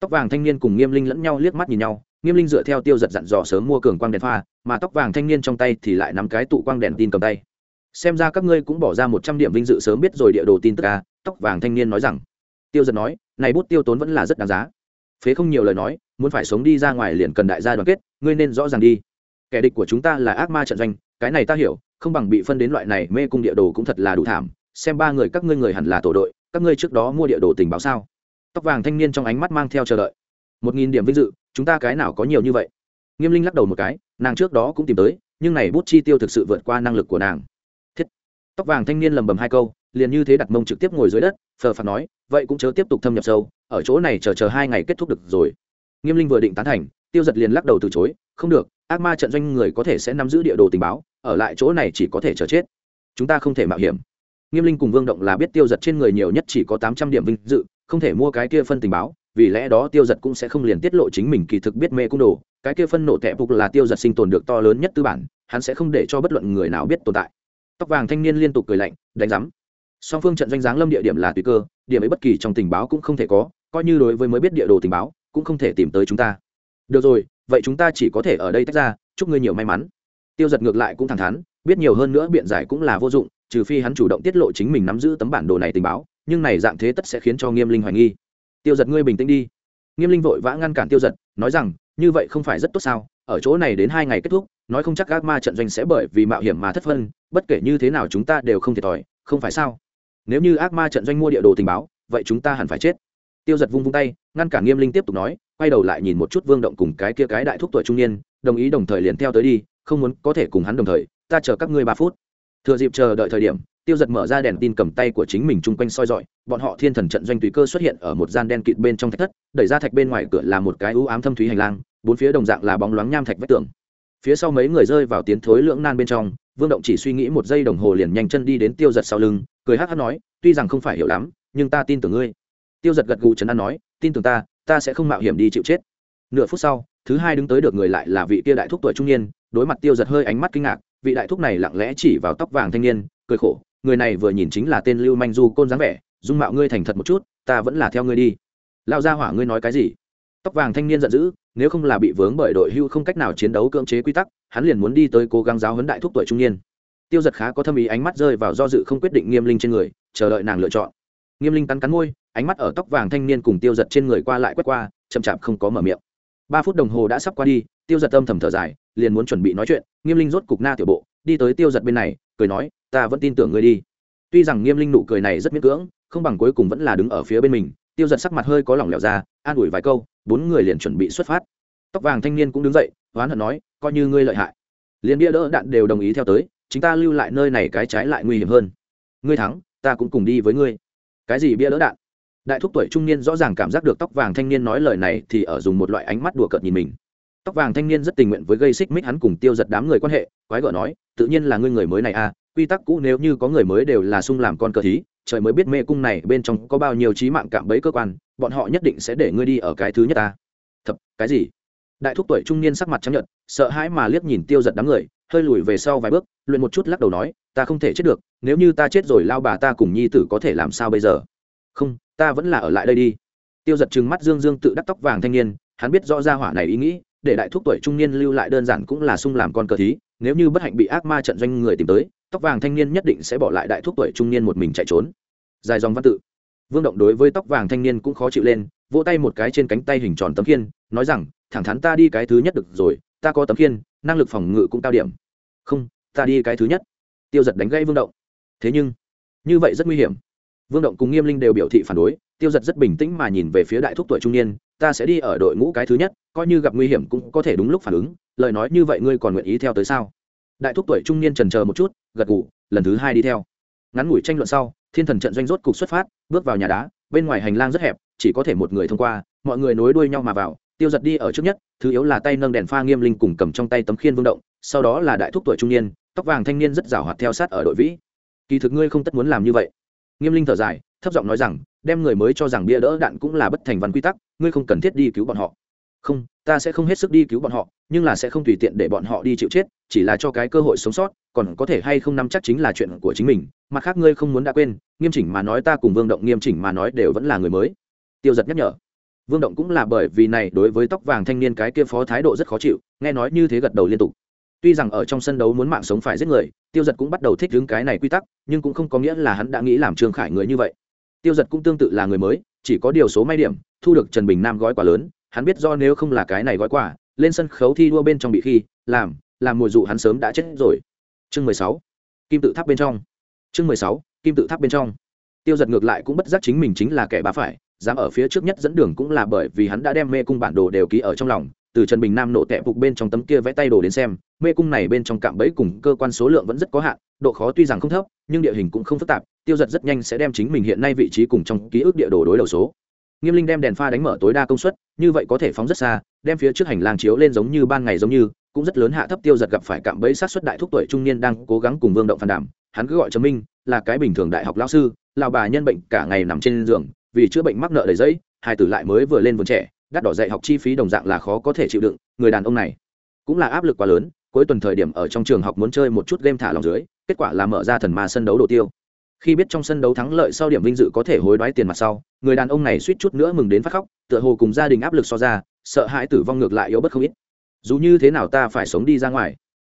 Tóc vàng thanh niên cùng nghiêm linh lẫn nhau liếc mắt nhìn nhau, nghiêm linh dựa theo tiêu giật dặn dò sớm mua cường quang đèn pha, mà tóc vàng thanh niên trong tay thì lại nắm cái tụ quang đèn tin cầm tay. Xem ra các ngươi cũng bỏ ra một trăm điểm vinh dự sớm biết rồi địa đồ tin tức à tóc vàng thanh niên nói rằng, tiêu giật nói, này bút tiêu tốn vẫn là rất đáng giá. Phế không nhiều lời nói, muốn phải sống đi ra ngoài liền cần đại gia đoàn kết, ngươi nên rõ ràng đi. Kẻ địch của chúng ta là ác ma trận doanh, cái này ta hiểu, không bằng bị phân đến loại này mê cung địa đồ cũng thật là đủ thảm. Xem ba người các ngươi người hẳn là tổ đội, các ngươi trước đó mua địa đồ tình báo sao? Tóc vàng thanh niên trong ánh mắt mang theo chờ đợi. Một nghìn điểm vinh dự, chúng ta cái nào có nhiều như vậy? Nghiêm linh lắc đầu một cái, nàng trước đó cũng tìm tới, nhưng này bút chi tiêu thực sự vượt qua năng lực của nàng. Thiết. Tóc vàng thanh niên lầm bầm hai câu liền như thế đặt mông trực tiếp ngồi dưới đất, phờ phạt nói, vậy cũng chớ tiếp tục thâm nhập sâu, ở chỗ này chờ chờ hai ngày kết thúc được rồi. Nghiêm linh vừa định tán thành, tiêu giật liền lắc đầu từ chối, không được, ác ma trận doanh người có thể sẽ nắm giữ địa đồ tình báo, ở lại chỗ này chỉ có thể chờ chết. Chúng ta không thể mạo hiểm. Nghiêm linh cùng vương động là biết tiêu giật trên người nhiều nhất chỉ có tám trăm điểm vinh dự, không thể mua cái kia phân tình báo, vì lẽ đó tiêu giật cũng sẽ không liền tiết lộ chính mình kỳ thực biết mê cung đồ, cái kia phân nổ tệ phục là tiêu giật sinh tồn được to lớn nhất tư bản, hắn sẽ không để cho bất luận người nào biết tồn tại. Tóc vàng thanh niên liên tục cười lạnh, đánh rắm song phương trận doanh giáng lâm địa điểm là tùy cơ, điểm ấy bất kỳ trong tình báo cũng không thể có, coi như đối với mới biết địa đồ tình báo, cũng không thể tìm tới chúng ta. Được rồi, vậy chúng ta chỉ có thể ở đây tách ra, chúc ngươi nhiều may mắn. Tiêu giật ngược lại cũng thẳng thắn, biết nhiều hơn nữa biện giải cũng là vô dụng, trừ phi hắn chủ động tiết lộ chính mình nắm giữ tấm bản đồ này tình báo, nhưng này dạng thế tất sẽ khiến cho nghiêm linh hoài nghi. Tiêu giật ngươi bình tĩnh đi. Nghiêm linh vội vã ngăn cản tiêu giật, nói rằng, như vậy không phải rất tốt sao, ở chỗ này đến hai ngày kết thúc, nói không chắc gác ma trận doanh sẽ bởi vì mạo hiểm mà thất phân, bất kể như thế nào chúng ta đều không thiệt thòi, không phải sao? Nếu như ác ma trận doanh mua địa đồ tình báo, vậy chúng ta hẳn phải chết. Tiêu giật vung vung tay, ngăn cản nghiêm linh tiếp tục nói, quay đầu lại nhìn một chút vương động cùng cái kia cái đại thúc tuổi trung niên, đồng ý đồng thời liền theo tới đi, không muốn có thể cùng hắn đồng thời, ta chờ các ngươi ba phút. Thừa dịp chờ đợi thời điểm, tiêu giật mở ra đèn tin cầm tay của chính mình chung quanh soi dọi, bọn họ thiên thần trận doanh tùy cơ xuất hiện ở một gian đen kịt bên trong thạch thất, đẩy ra thạch bên ngoài cửa là một cái ưu ám thâm thúy hành lang, bốn phía đồng dạng là bóng loáng nham thạch vách tường. Phía sau mấy người rơi vào tiến thối lưỡng nan bên trong vương động chỉ suy nghĩ một giây đồng hồ liền nhanh chân đi đến tiêu giật sau lưng, cười hát hát nói, tuy rằng không phải hiểu lắm, nhưng ta tin tưởng ngươi. Tiêu giật gật gù trấn an nói, tin tưởng ta ta sẽ không mạo hiểm đi chịu chết. Nửa phút sau, thứ hai đứng tới được người lại là vị tia đại thúc tuổi trung niên, đối mặt tiêu giật hơi ánh mắt kinh ngạc, vị đại thúc này lặng lẽ chỉ vào tóc vàng thanh niên, cười khổ, người này vừa nhìn chính là tên lưu manh du côn dáng vẻ, dung mạo ngươi thành thật một chút, ta vẫn là theo ngươi đi. Lao ra hỏa ngươi nói cái gì? Tóc vàng thanh niên giận dữ, nếu không là bị vướng bởi đội hưu không cách nào chiến đấu cưỡng chế quy tắc, hắn liền muốn đi tới cố gắng giáo huấn đại thúc tuổi trung niên. Tiêu giật khá có thâm ý ánh mắt rơi vào do dự không quyết định nghiêm linh trên người, chờ đợi nàng lựa chọn. Nghiêm linh cắn cắn môi, ánh mắt ở tóc vàng thanh niên cùng tiêu giật trên người qua lại quét qua, chậm chạp không có mở miệng. Ba phút đồng hồ đã sắp qua đi, tiêu giật âm thầm thở dài, liền muốn chuẩn bị nói chuyện, nghiêm linh rốt cục na tiểu bộ, đi tới tiêu giật bên này, cười nói, ta vẫn tin tưởng ngươi đi. Tuy rằng nghiêm linh nụ cười này rất miễn cưỡng, không bằng cuối cùng vẫn là đứng ở phía bên mình, tiêu giật sắc mặt hơi có lỏng lẻo ra, an ủi vài câu bốn người liền chuẩn bị xuất phát. Tóc vàng thanh niên cũng đứng dậy hoán hận nói, coi như ngươi lợi hại. Liền bia đỡ đạn đều đồng ý theo tới chúng ta lưu lại nơi này cái trái lại nguy hiểm hơn. Ngươi thắng, ta cũng cùng đi với ngươi. Cái gì bia đỡ đạn? Đại thúc tuổi trung niên rõ ràng cảm giác được tóc vàng thanh niên nói lời này thì ở dùng một loại ánh mắt đùa cợt nhìn mình. Tóc vàng thanh niên rất tình nguyện với gây xích mích hắn cùng tiêu giật đám người quan hệ, quái gở nói, tự nhiên là ngươi người mới này à quy tắc cũ nếu như có người mới đều là sung làm con cờ thí trời mới biết mê cung này bên trong có bao nhiêu trí mạng cạm bẫy cơ quan, bọn họ nhất định sẽ để ngươi đi ở cái thứ nhất ta. Thật, cái gì? Đại thúc tuổi trung niên sắc mặt chấp nhận sợ hãi mà liếc nhìn tiêu giật đám người, hơi lùi về sau vài bước, luyện một chút lắc đầu nói, ta không thể chết được, nếu như ta chết rồi lao bà ta cùng nhi tử có thể làm sao bây giờ? Không, ta vẫn là ở lại đây đi. Tiêu giật trừng mắt dương dương tự đắc tóc vàng thanh niên, hắn biết rõ ra hỏa này ý nghĩ, để đại thúc tuổi trung niên lưu lại đơn giản cũng là sung làm con cờ thí, nếu như bất hạnh bị ác ma trận doanh người tìm tới tóc vàng thanh niên nhất định sẽ bỏ lại đại thúc tuổi trung niên một mình chạy trốn. Dài dòng văn tự. Vương động đối với tóc vàng thanh niên cũng khó chịu lên, vỗ tay một cái trên cánh tay hình tròn tấm khiên, nói rằng, thẳng thắn ta đi cái thứ nhất được rồi, ta có tấm khiên, năng lực phòng ngự cũng cao điểm. Không, ta đi cái thứ nhất. Tiêu giật đánh gãy vương động. Thế nhưng, như vậy rất nguy hiểm. Vương động cùng nghiêm linh đều biểu thị phản đối, tiêu giật rất bình tĩnh mà nhìn về phía đại thúc tuổi trung niên, ta sẽ đi ở đội ngũ cái thứ nhất, coi như gặp nguy hiểm cũng có thể đúng lúc phản ứng, lời nói như vậy ngươi còn nguyện ý theo tới sao? Đại thúc tuổi trung niên trần chờ một chút gật gù, lần thứ hai đi theo. Ngắn ngủi tranh luận sau thiên thần trận doanh rốt cục xuất phát bước vào nhà đá bên ngoài hành lang rất hẹp chỉ có thể một người thông qua mọi người nối đuôi nhau mà vào. Tiêu giật đi ở trước nhất thứ yếu là tay nâng đèn pha nghiêm linh cùng cầm trong tay tấm khiên vương động sau đó là đại thúc tuổi trung niên tóc vàng thanh niên rất rào hoạt theo sát ở đội vĩ. Kỳ thực ngươi không tất muốn làm như vậy. Nghiêm linh thở dài thấp giọng nói rằng đem người mới cho rằng bia đỡ đạn cũng là bất thành văn quy tắc ngươi không cần thiết đi cứu bọn họ không, ta sẽ không hết sức đi cứu bọn họ, nhưng là sẽ không tùy tiện để bọn họ đi chịu chết, chỉ là cho cái cơ hội sống sót, còn có thể hay không nắm chắc chính là chuyện của chính mình. Mặt khác ngươi không muốn đã quên, nghiêm chỉnh mà nói ta cùng vương động nghiêm chỉnh mà nói đều vẫn là người mới. Tiêu giật nhắc nhở. Vương động cũng là bởi vì này đối với tóc vàng thanh niên cái kia phó thái độ rất khó chịu, nghe nói như thế gật đầu liên tục. Tuy rằng ở trong sân đấu muốn mạng sống phải giết người, tiêu giật cũng bắt đầu thích đứng cái này quy tắc, nhưng cũng không có nghĩa là hắn đã nghĩ làm trương khải người như vậy. Tiêu giật cũng tương tự là người mới, chỉ có điều số may điểm, thu được trần bình nam gói quá lớn hắn biết do nếu không là cái này gói quà, lên sân khấu thi đua bên trong bị khi, làm làm mùi dụ hắn sớm đã chết rồi. Chương mười sáu, kim tự tháp bên trong. Chương mười sáu, kim tự tháp bên trong. Tiêu giật ngược lại cũng bất giác chính mình chính là kẻ bá phải, dám ở phía trước nhất dẫn đường cũng là bởi vì hắn đã đem mê cung bản đồ đều ký ở trong lòng, từ trần bình nam nổ tẹp phục bên trong tấm kia vẽ tay đồ đến xem, mê cung này bên trong cạm bẫy cùng cơ quan số lượng vẫn rất có hạn, độ khó tuy rằng không thấp, nhưng địa hình cũng không phức tạp, tiêu giật rất nhanh sẽ đem chính mình hiện nay vị trí cùng trong ký ức địa đồ đối đầu số nghiêm linh đem đèn pha đánh mở tối đa công suất, như vậy có thể phóng rất xa, đem phía trước hành lang chiếu lên giống như ban ngày giống như, cũng rất lớn hạ thấp tiêu giật gặp phải cạm bẫy sát xuất đại thúc tuổi trung niên đang cố gắng cùng vương động phản đảm hắn cứ gọi trầm minh, là cái bình thường đại học lao sư lào bà nhân bệnh cả ngày nằm trên giường, vì chữa bệnh mắc nợ đầy giấy, hai tử lại mới vừa lên vườn trẻ, đắt đỏ dạy học chi phí đồng dạng là khó có thể chịu đựng, người đàn ông này cũng là áp lực quá lớn, cuối tuần thời điểm ở trong trường học muốn chơi một chút game thả lòng dưới, kết quả là mở ra thần ma sân đấu đồ tiêu khi biết trong sân đấu thắng lợi sau điểm vinh dự có thể hối đoái tiền mặt sau, người đàn ông này suýt chút nữa mừng đến phát khóc, tựa hồ cùng gia đình áp lực so ra, sợ hãi tử vong ngược lại yếu bất không ít. Dù như thế nào ta phải sống đi ra ngoài,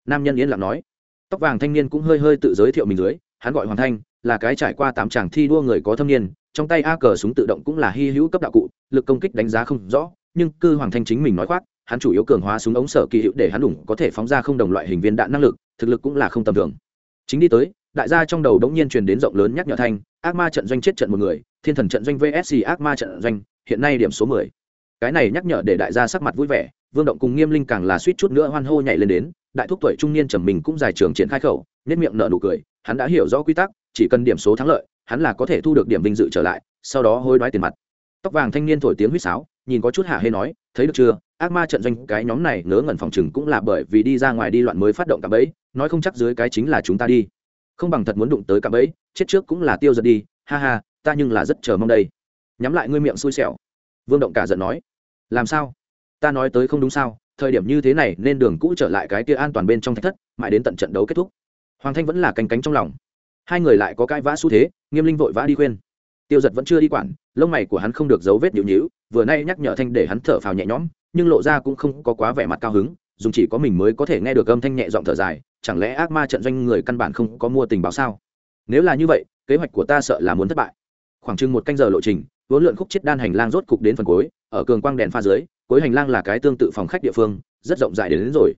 nam nhân yên lặng nói. Tóc vàng thanh niên cũng hơi hơi tự giới thiệu mình dưới, hắn gọi hoàng thanh, là cái trải qua tám chàng thi đua người có thâm niên, trong tay a cờ súng tự động cũng là hy hữu cấp đạo cụ, lực công kích đánh giá không rõ, nhưng cư hoàng thanh chính mình nói khoác, hắn chủ yếu cường hóa súng ống sở kỳ hữu để hắn đủ có thể phóng ra không đồng loại hình viên đạn năng lực, thực lực cũng là không tầm thường. Chính đi tới đại gia trong đầu đống nhiên truyền đến rộng lớn nhắc nhở thanh, ác ma trận doanh chết trận một người, thiên thần trận doanh vsc ác ma trận doanh, hiện nay điểm số mười. Cái này nhắc nhở để đại gia sắc mặt vui vẻ, vương động cùng nghiêm linh càng là suýt chút nữa hoan hô nhảy lên đến, đại thúc tuổi trung niên trầm mình cũng dài trường triển khai khẩu nhất miệng nở nụ cười, hắn đã hiểu rõ quy tắc, chỉ cần điểm số thắng lợi, hắn là có thể thu được điểm vinh dự trở lại, sau đó hối đoái tiền mặt. Tóc vàng thanh niên thổi tiếng huýt sáo, nhìn có chút hạ hay nói, thấy được chưa? Ác ma trận doanh, cái nhóm này ngớ ngẩn phòng chừng cũng là bởi vì đi ra ngoài đi loạn mới phát động cả bẫy, nói không chắc dưới cái chính là chúng ta đi không bằng thật muốn đụng tới cả ấy chết trước cũng là tiêu giật đi, ha ha, ta nhưng là rất chờ mong đây. Nhắm lại ngươi miệng xui xẻo. Vương động cả giận nói. Làm sao? Ta nói tới không đúng sao, thời điểm như thế này nên đường cũ trở lại cái kia an toàn bên trong thách thất, mãi đến tận trận đấu kết thúc. Hoàng thanh vẫn là canh cánh trong lòng. Hai người lại có cãi vã xu thế, nghiêm linh vội vã đi khuyên. Tiêu giật vẫn chưa đi quản, lông mày của hắn không được dấu vết nhịu nhữ vừa nay nhắc nhở thanh để hắn thở phào nhẹ nhõm, nhưng lộ ra cũng không có quá vẻ mặt cao hứng dùng chỉ có mình mới có thể nghe được âm thanh nhẹ giọng thở dài chẳng lẽ ác ma trận doanh người căn bản không có mua tình báo sao? Nếu là như vậy kế hoạch của ta sợ là muốn thất bại. Khoảng chừng một canh giờ lộ trình vốn lượn khúc chết đan hành lang rốt cục đến phần cuối ở cường quang đèn pha dưới cuối hành lang là cái tương tự phòng khách địa phương rất rộng rãi đến, đến rồi.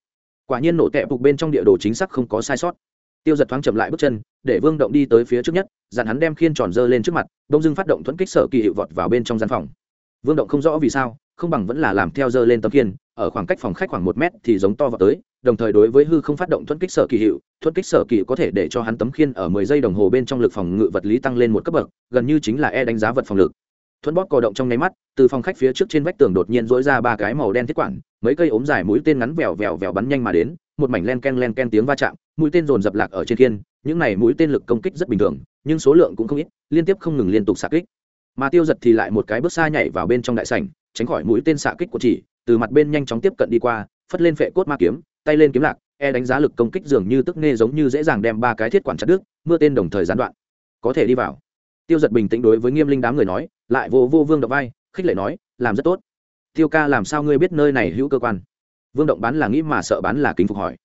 Quả nhiên nổ tẹp phục bên trong địa đồ chính xác không có sai sót. Tiêu giật thoáng chậm lại bước chân để vương động đi tới phía trước nhất dặn hắn đem khiên tròn dơ lên trước mặt đông dưng phát động thuẫn kích sở kỳ hiệu vọt vào bên trong gian phòng. Vương động không rõ vì sao không bằng vẫn là làm theo dơ lên tấm khiên ở khoảng cách phòng khách khoảng một mét thì giống to vào tới đồng thời đối với hư không phát động thuẫn kích sở kỳ hiệu thuẫn kích sở kỳ có thể để cho hắn tấm khiên ở mười giây đồng hồ bên trong lực phòng ngự vật lý tăng lên một cấp bậc gần như chính là e đánh giá vật phòng lực. Thuẫn bóp cò động trong nháy mắt từ phòng khách phía trước trên vách tường đột nhiên dỗi ra ba cái màu đen thiết quản mấy cây ốm dài mũi tên ngắn vèo vèo vèo bắn nhanh mà đến một mảnh len ken len ken tiếng va chạm mũi tên dồn dập lạc ở trên thiên, những này mũi tên lực công kích rất bình thường nhưng số lượng cũng không ít liên tiếp không ngừng liên tục xạ kích. Mà tiêu giật thì lại một cái bước xa nhảy vào bên trong đại sảnh tránh khỏi mũi tên xạ kích của chỉ từ mặt bên nhanh chóng tiếp cận đi qua phất lên phệ cốt ma kiếm tay lên kiếm lạc e đánh giá lực công kích dường như tức nê giống như dễ dàng đem ba cái thiết quản chặt đứt, mưa tên đồng thời gián đoạn. Có thể đi vào. Tiêu giật bình tĩnh đối với nghiêm linh đám người nói, lại vô vô vương động vai, khích lệ nói, làm rất tốt. Tiêu ca làm sao ngươi biết nơi này hữu cơ quan? Vương động bán là nghĩ mà sợ bán là kính phục hỏi.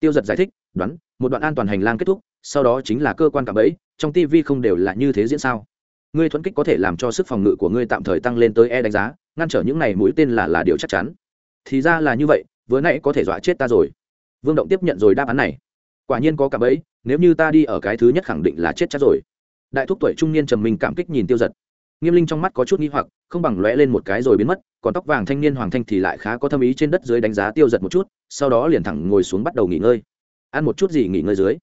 Tiêu giật giải thích, đoán, một đoạn an toàn hành lang kết thúc, sau đó chính là cơ quan cạm bẫy, trong tv không đều là như thế diễn sao? Ngươi thuẫn kích có thể làm cho sức phòng ngự của ngươi tạm thời tăng lên tới e đánh giá, ngăn trở những này mũi tên là là điều chắc chắn. Thì ra là như vậy vừa nãy có thể dọa chết ta rồi. Vương động tiếp nhận rồi đáp án này. Quả nhiên có cả bẫy, nếu như ta đi ở cái thứ nhất khẳng định là chết chắc rồi. Đại thúc tuổi trung niên trầm mình cảm kích nhìn tiêu giật nghiêm linh trong mắt có chút nghi hoặc, không bằng lóe lên một cái rồi biến mất, còn tóc vàng thanh niên hoàng thanh thì lại khá có thâm ý trên đất dưới đánh giá tiêu giật một chút, sau đó liền thẳng ngồi xuống bắt đầu nghỉ ngơi. Ăn một chút gì nghỉ ngơi dưới.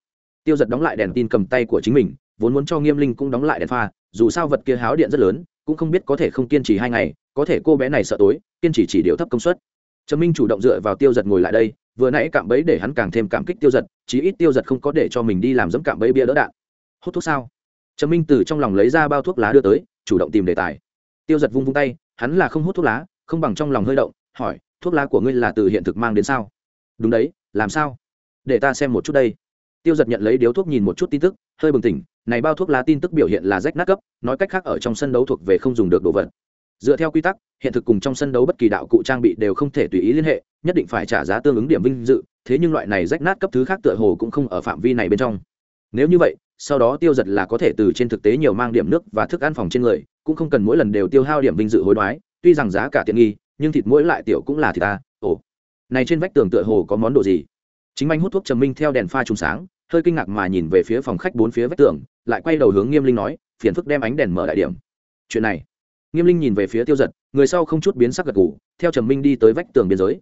Tiêu giật đóng lại đèn tin cầm tay của chính mình, vốn muốn cho nghiêm linh cũng đóng lại đèn pha, dù sao vật kia háo điện rất lớn, cũng không biết có thể không kiên trì hai ngày, có thể cô bé này sợ tối, kiên trì chỉ điều thấp công suất trần minh chủ động dựa vào tiêu giật ngồi lại đây, vừa nãy cạm bẫy để hắn càng thêm cảm kích tiêu giật, chí ít tiêu giật không có để cho mình đi làm dẫm cạm bẫy bia đỡ đạn. Hút thuốc sao? Trần minh từ trong lòng lấy ra bao thuốc lá đưa tới, chủ động tìm đề tài. Tiêu giật vung vung tay, hắn là không hút thuốc lá, không bằng trong lòng hơi động, hỏi, thuốc lá của ngươi là từ hiện thực mang đến sao? Đúng đấy, làm sao? Để ta xem một chút đây. Tiêu giật nhận lấy điếu thuốc nhìn một chút tin tức, hơi bừng tỉnh, này bao thuốc lá tin tức biểu hiện là rách nát cấp, nói cách khác ở trong sân đấu thuộc về không dùng được đồ vật dựa theo quy tắc, hiện thực cùng trong sân đấu bất kỳ đạo cụ trang bị đều không thể tùy ý liên hệ, nhất định phải trả giá tương ứng điểm vinh dự, thế nhưng loại này rách nát cấp thứ khác tựa hồ cũng không ở phạm vi này bên trong. Nếu như vậy, sau đó tiêu giật là có thể từ trên thực tế nhiều mang điểm nước và thức ăn phòng trên người, cũng không cần mỗi lần đều tiêu hao điểm vinh dự hối đoái, tuy rằng giá cả tiện nghi, nhưng thịt mỗi lại tiểu cũng là thịt ta, ồ. Này trên vách tường tựa hồ có món đồ gì? Chính anh hút thuốc trầm minh theo đèn pha trùng sáng, hơi kinh ngạc mà nhìn về phía phòng khách bốn phía vách tường, lại quay đầu hướng nghiêm linh nói, phiền phức đem ánh đèn mở đại điểm. Chuyện này nghiêm linh nhìn về phía tiêu giật, người sau không chút biến sắc gật ngủ theo trầm minh đi tới vách tường biên giới.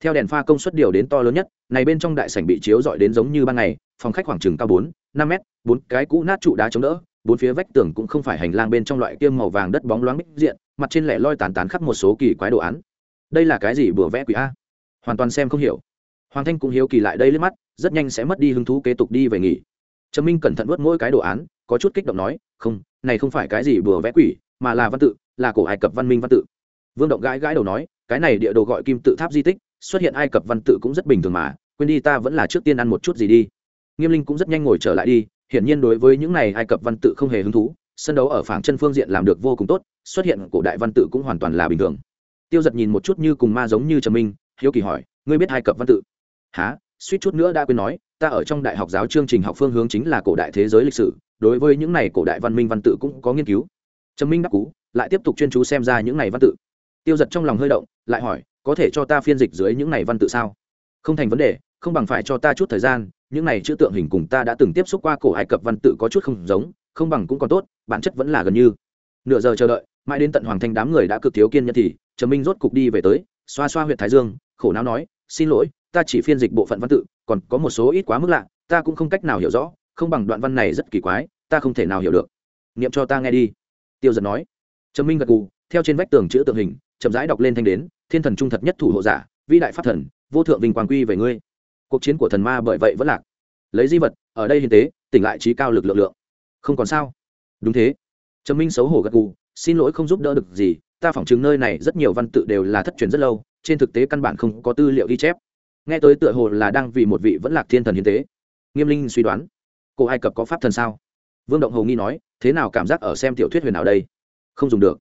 Theo đèn pha công suất điều đến to lớn nhất, này bên trong đại sảnh bị chiếu dọi đến giống như ban ngày, phòng khách khoảng chừng cao bốn, năm mét, bốn cái cũ nát trụ đá chống đỡ, bốn phía vách tường cũng không phải hành lang bên trong loại kiêm màu vàng đất bóng loáng bích diện, mặt trên lẻ loi tàn tán khắp một số kỳ quái đồ án. Đây là cái gì bừa vẽ quỷ a? Hoàn toàn xem không hiểu. Hoàng thanh cũng hiếu kỳ lại đây lên mắt, rất nhanh sẽ mất đi hứng thú kế tục đi về nghỉ. Trầm minh cẩn thận vớt mỗi cái đồ án, có chút kích động nói, không, này không phải cái gì bừa vẽ quỷ, mà là văn tự là cổ ai cập văn minh văn tự. Vương động gãi gãi đầu nói, cái này địa đồ gọi kim tự tháp di tích, xuất hiện ai cập văn tự cũng rất bình thường mà, quên đi ta vẫn là trước tiên ăn một chút gì đi. Nghiêm linh cũng rất nhanh ngồi trở lại đi, hiển nhiên đối với những này ai cập văn tự không hề hứng thú, sân đấu ở phảng chân phương diện làm được vô cùng tốt, xuất hiện cổ đại văn tự cũng hoàn toàn là bình thường. Tiêu giật nhìn một chút như cùng ma giống như trầm minh, hiếu kỳ hỏi, ngươi biết ai cập văn tự? Há suýt chút nữa đã quên nói, ta ở trong đại học giáo chương trình học phương hướng chính là cổ đại thế giới lịch sử, đối với những này cổ đại văn minh văn tự cũng có nghiên cứu. Trầm minh đáp cú lại tiếp tục chuyên chú xem ra những này văn tự. Tiêu giật trong lòng hơi động, lại hỏi, có thể cho ta phiên dịch dưới những này văn tự sao? Không thành vấn đề, không bằng phải cho ta chút thời gian, những này chữ tượng hình cùng ta đã từng tiếp xúc qua cổ ai cập văn tự có chút không giống, không bằng cũng còn tốt, bản chất vẫn là gần như. Nửa giờ chờ đợi, mãi đến tận hoàng thanh đám người đã cực thiếu kiên nhẫn thì, trầm minh rốt cục đi về tới, xoa xoa huyện thái dương, khổ não nói, xin lỗi, ta chỉ phiên dịch bộ phận văn tự, còn có một số ít quá mức lạ, ta cũng không cách nào hiểu rõ, không bằng đoạn văn này rất kỳ quái, ta không thể nào hiểu được. Niệm cho ta nghe đi. Tiêu giật nói trầm minh gật gù, theo trên vách tường chữ tượng hình, chậm rãi đọc lên thanh đến, thiên thần trung thật nhất thủ hộ giả, vĩ đại pháp thần, vô thượng vinh quang quy về ngươi. Cuộc chiến của thần ma bởi vậy vẫn lạc. Lấy di vật, ở đây hiến tế, tỉnh lại trí cao lực lượng lượng. Không còn sao. Đúng thế. Trầm minh xấu hổ gật gù, xin lỗi không giúp đỡ được gì, ta phỏng chứng nơi này rất nhiều văn tự đều là thất truyền rất lâu, trên thực tế căn bản không có tư liệu ghi chép. Nghe tới tựa hồ là đang vì một vị vẫn lạc thiên thần hiến tế. Nghiêm linh suy đoán, cô ai cập có pháp thần sao? Vương động hầu nghi nói, thế nào cảm giác ở xem tiểu thuyết huyền nào đây? Không dùng được.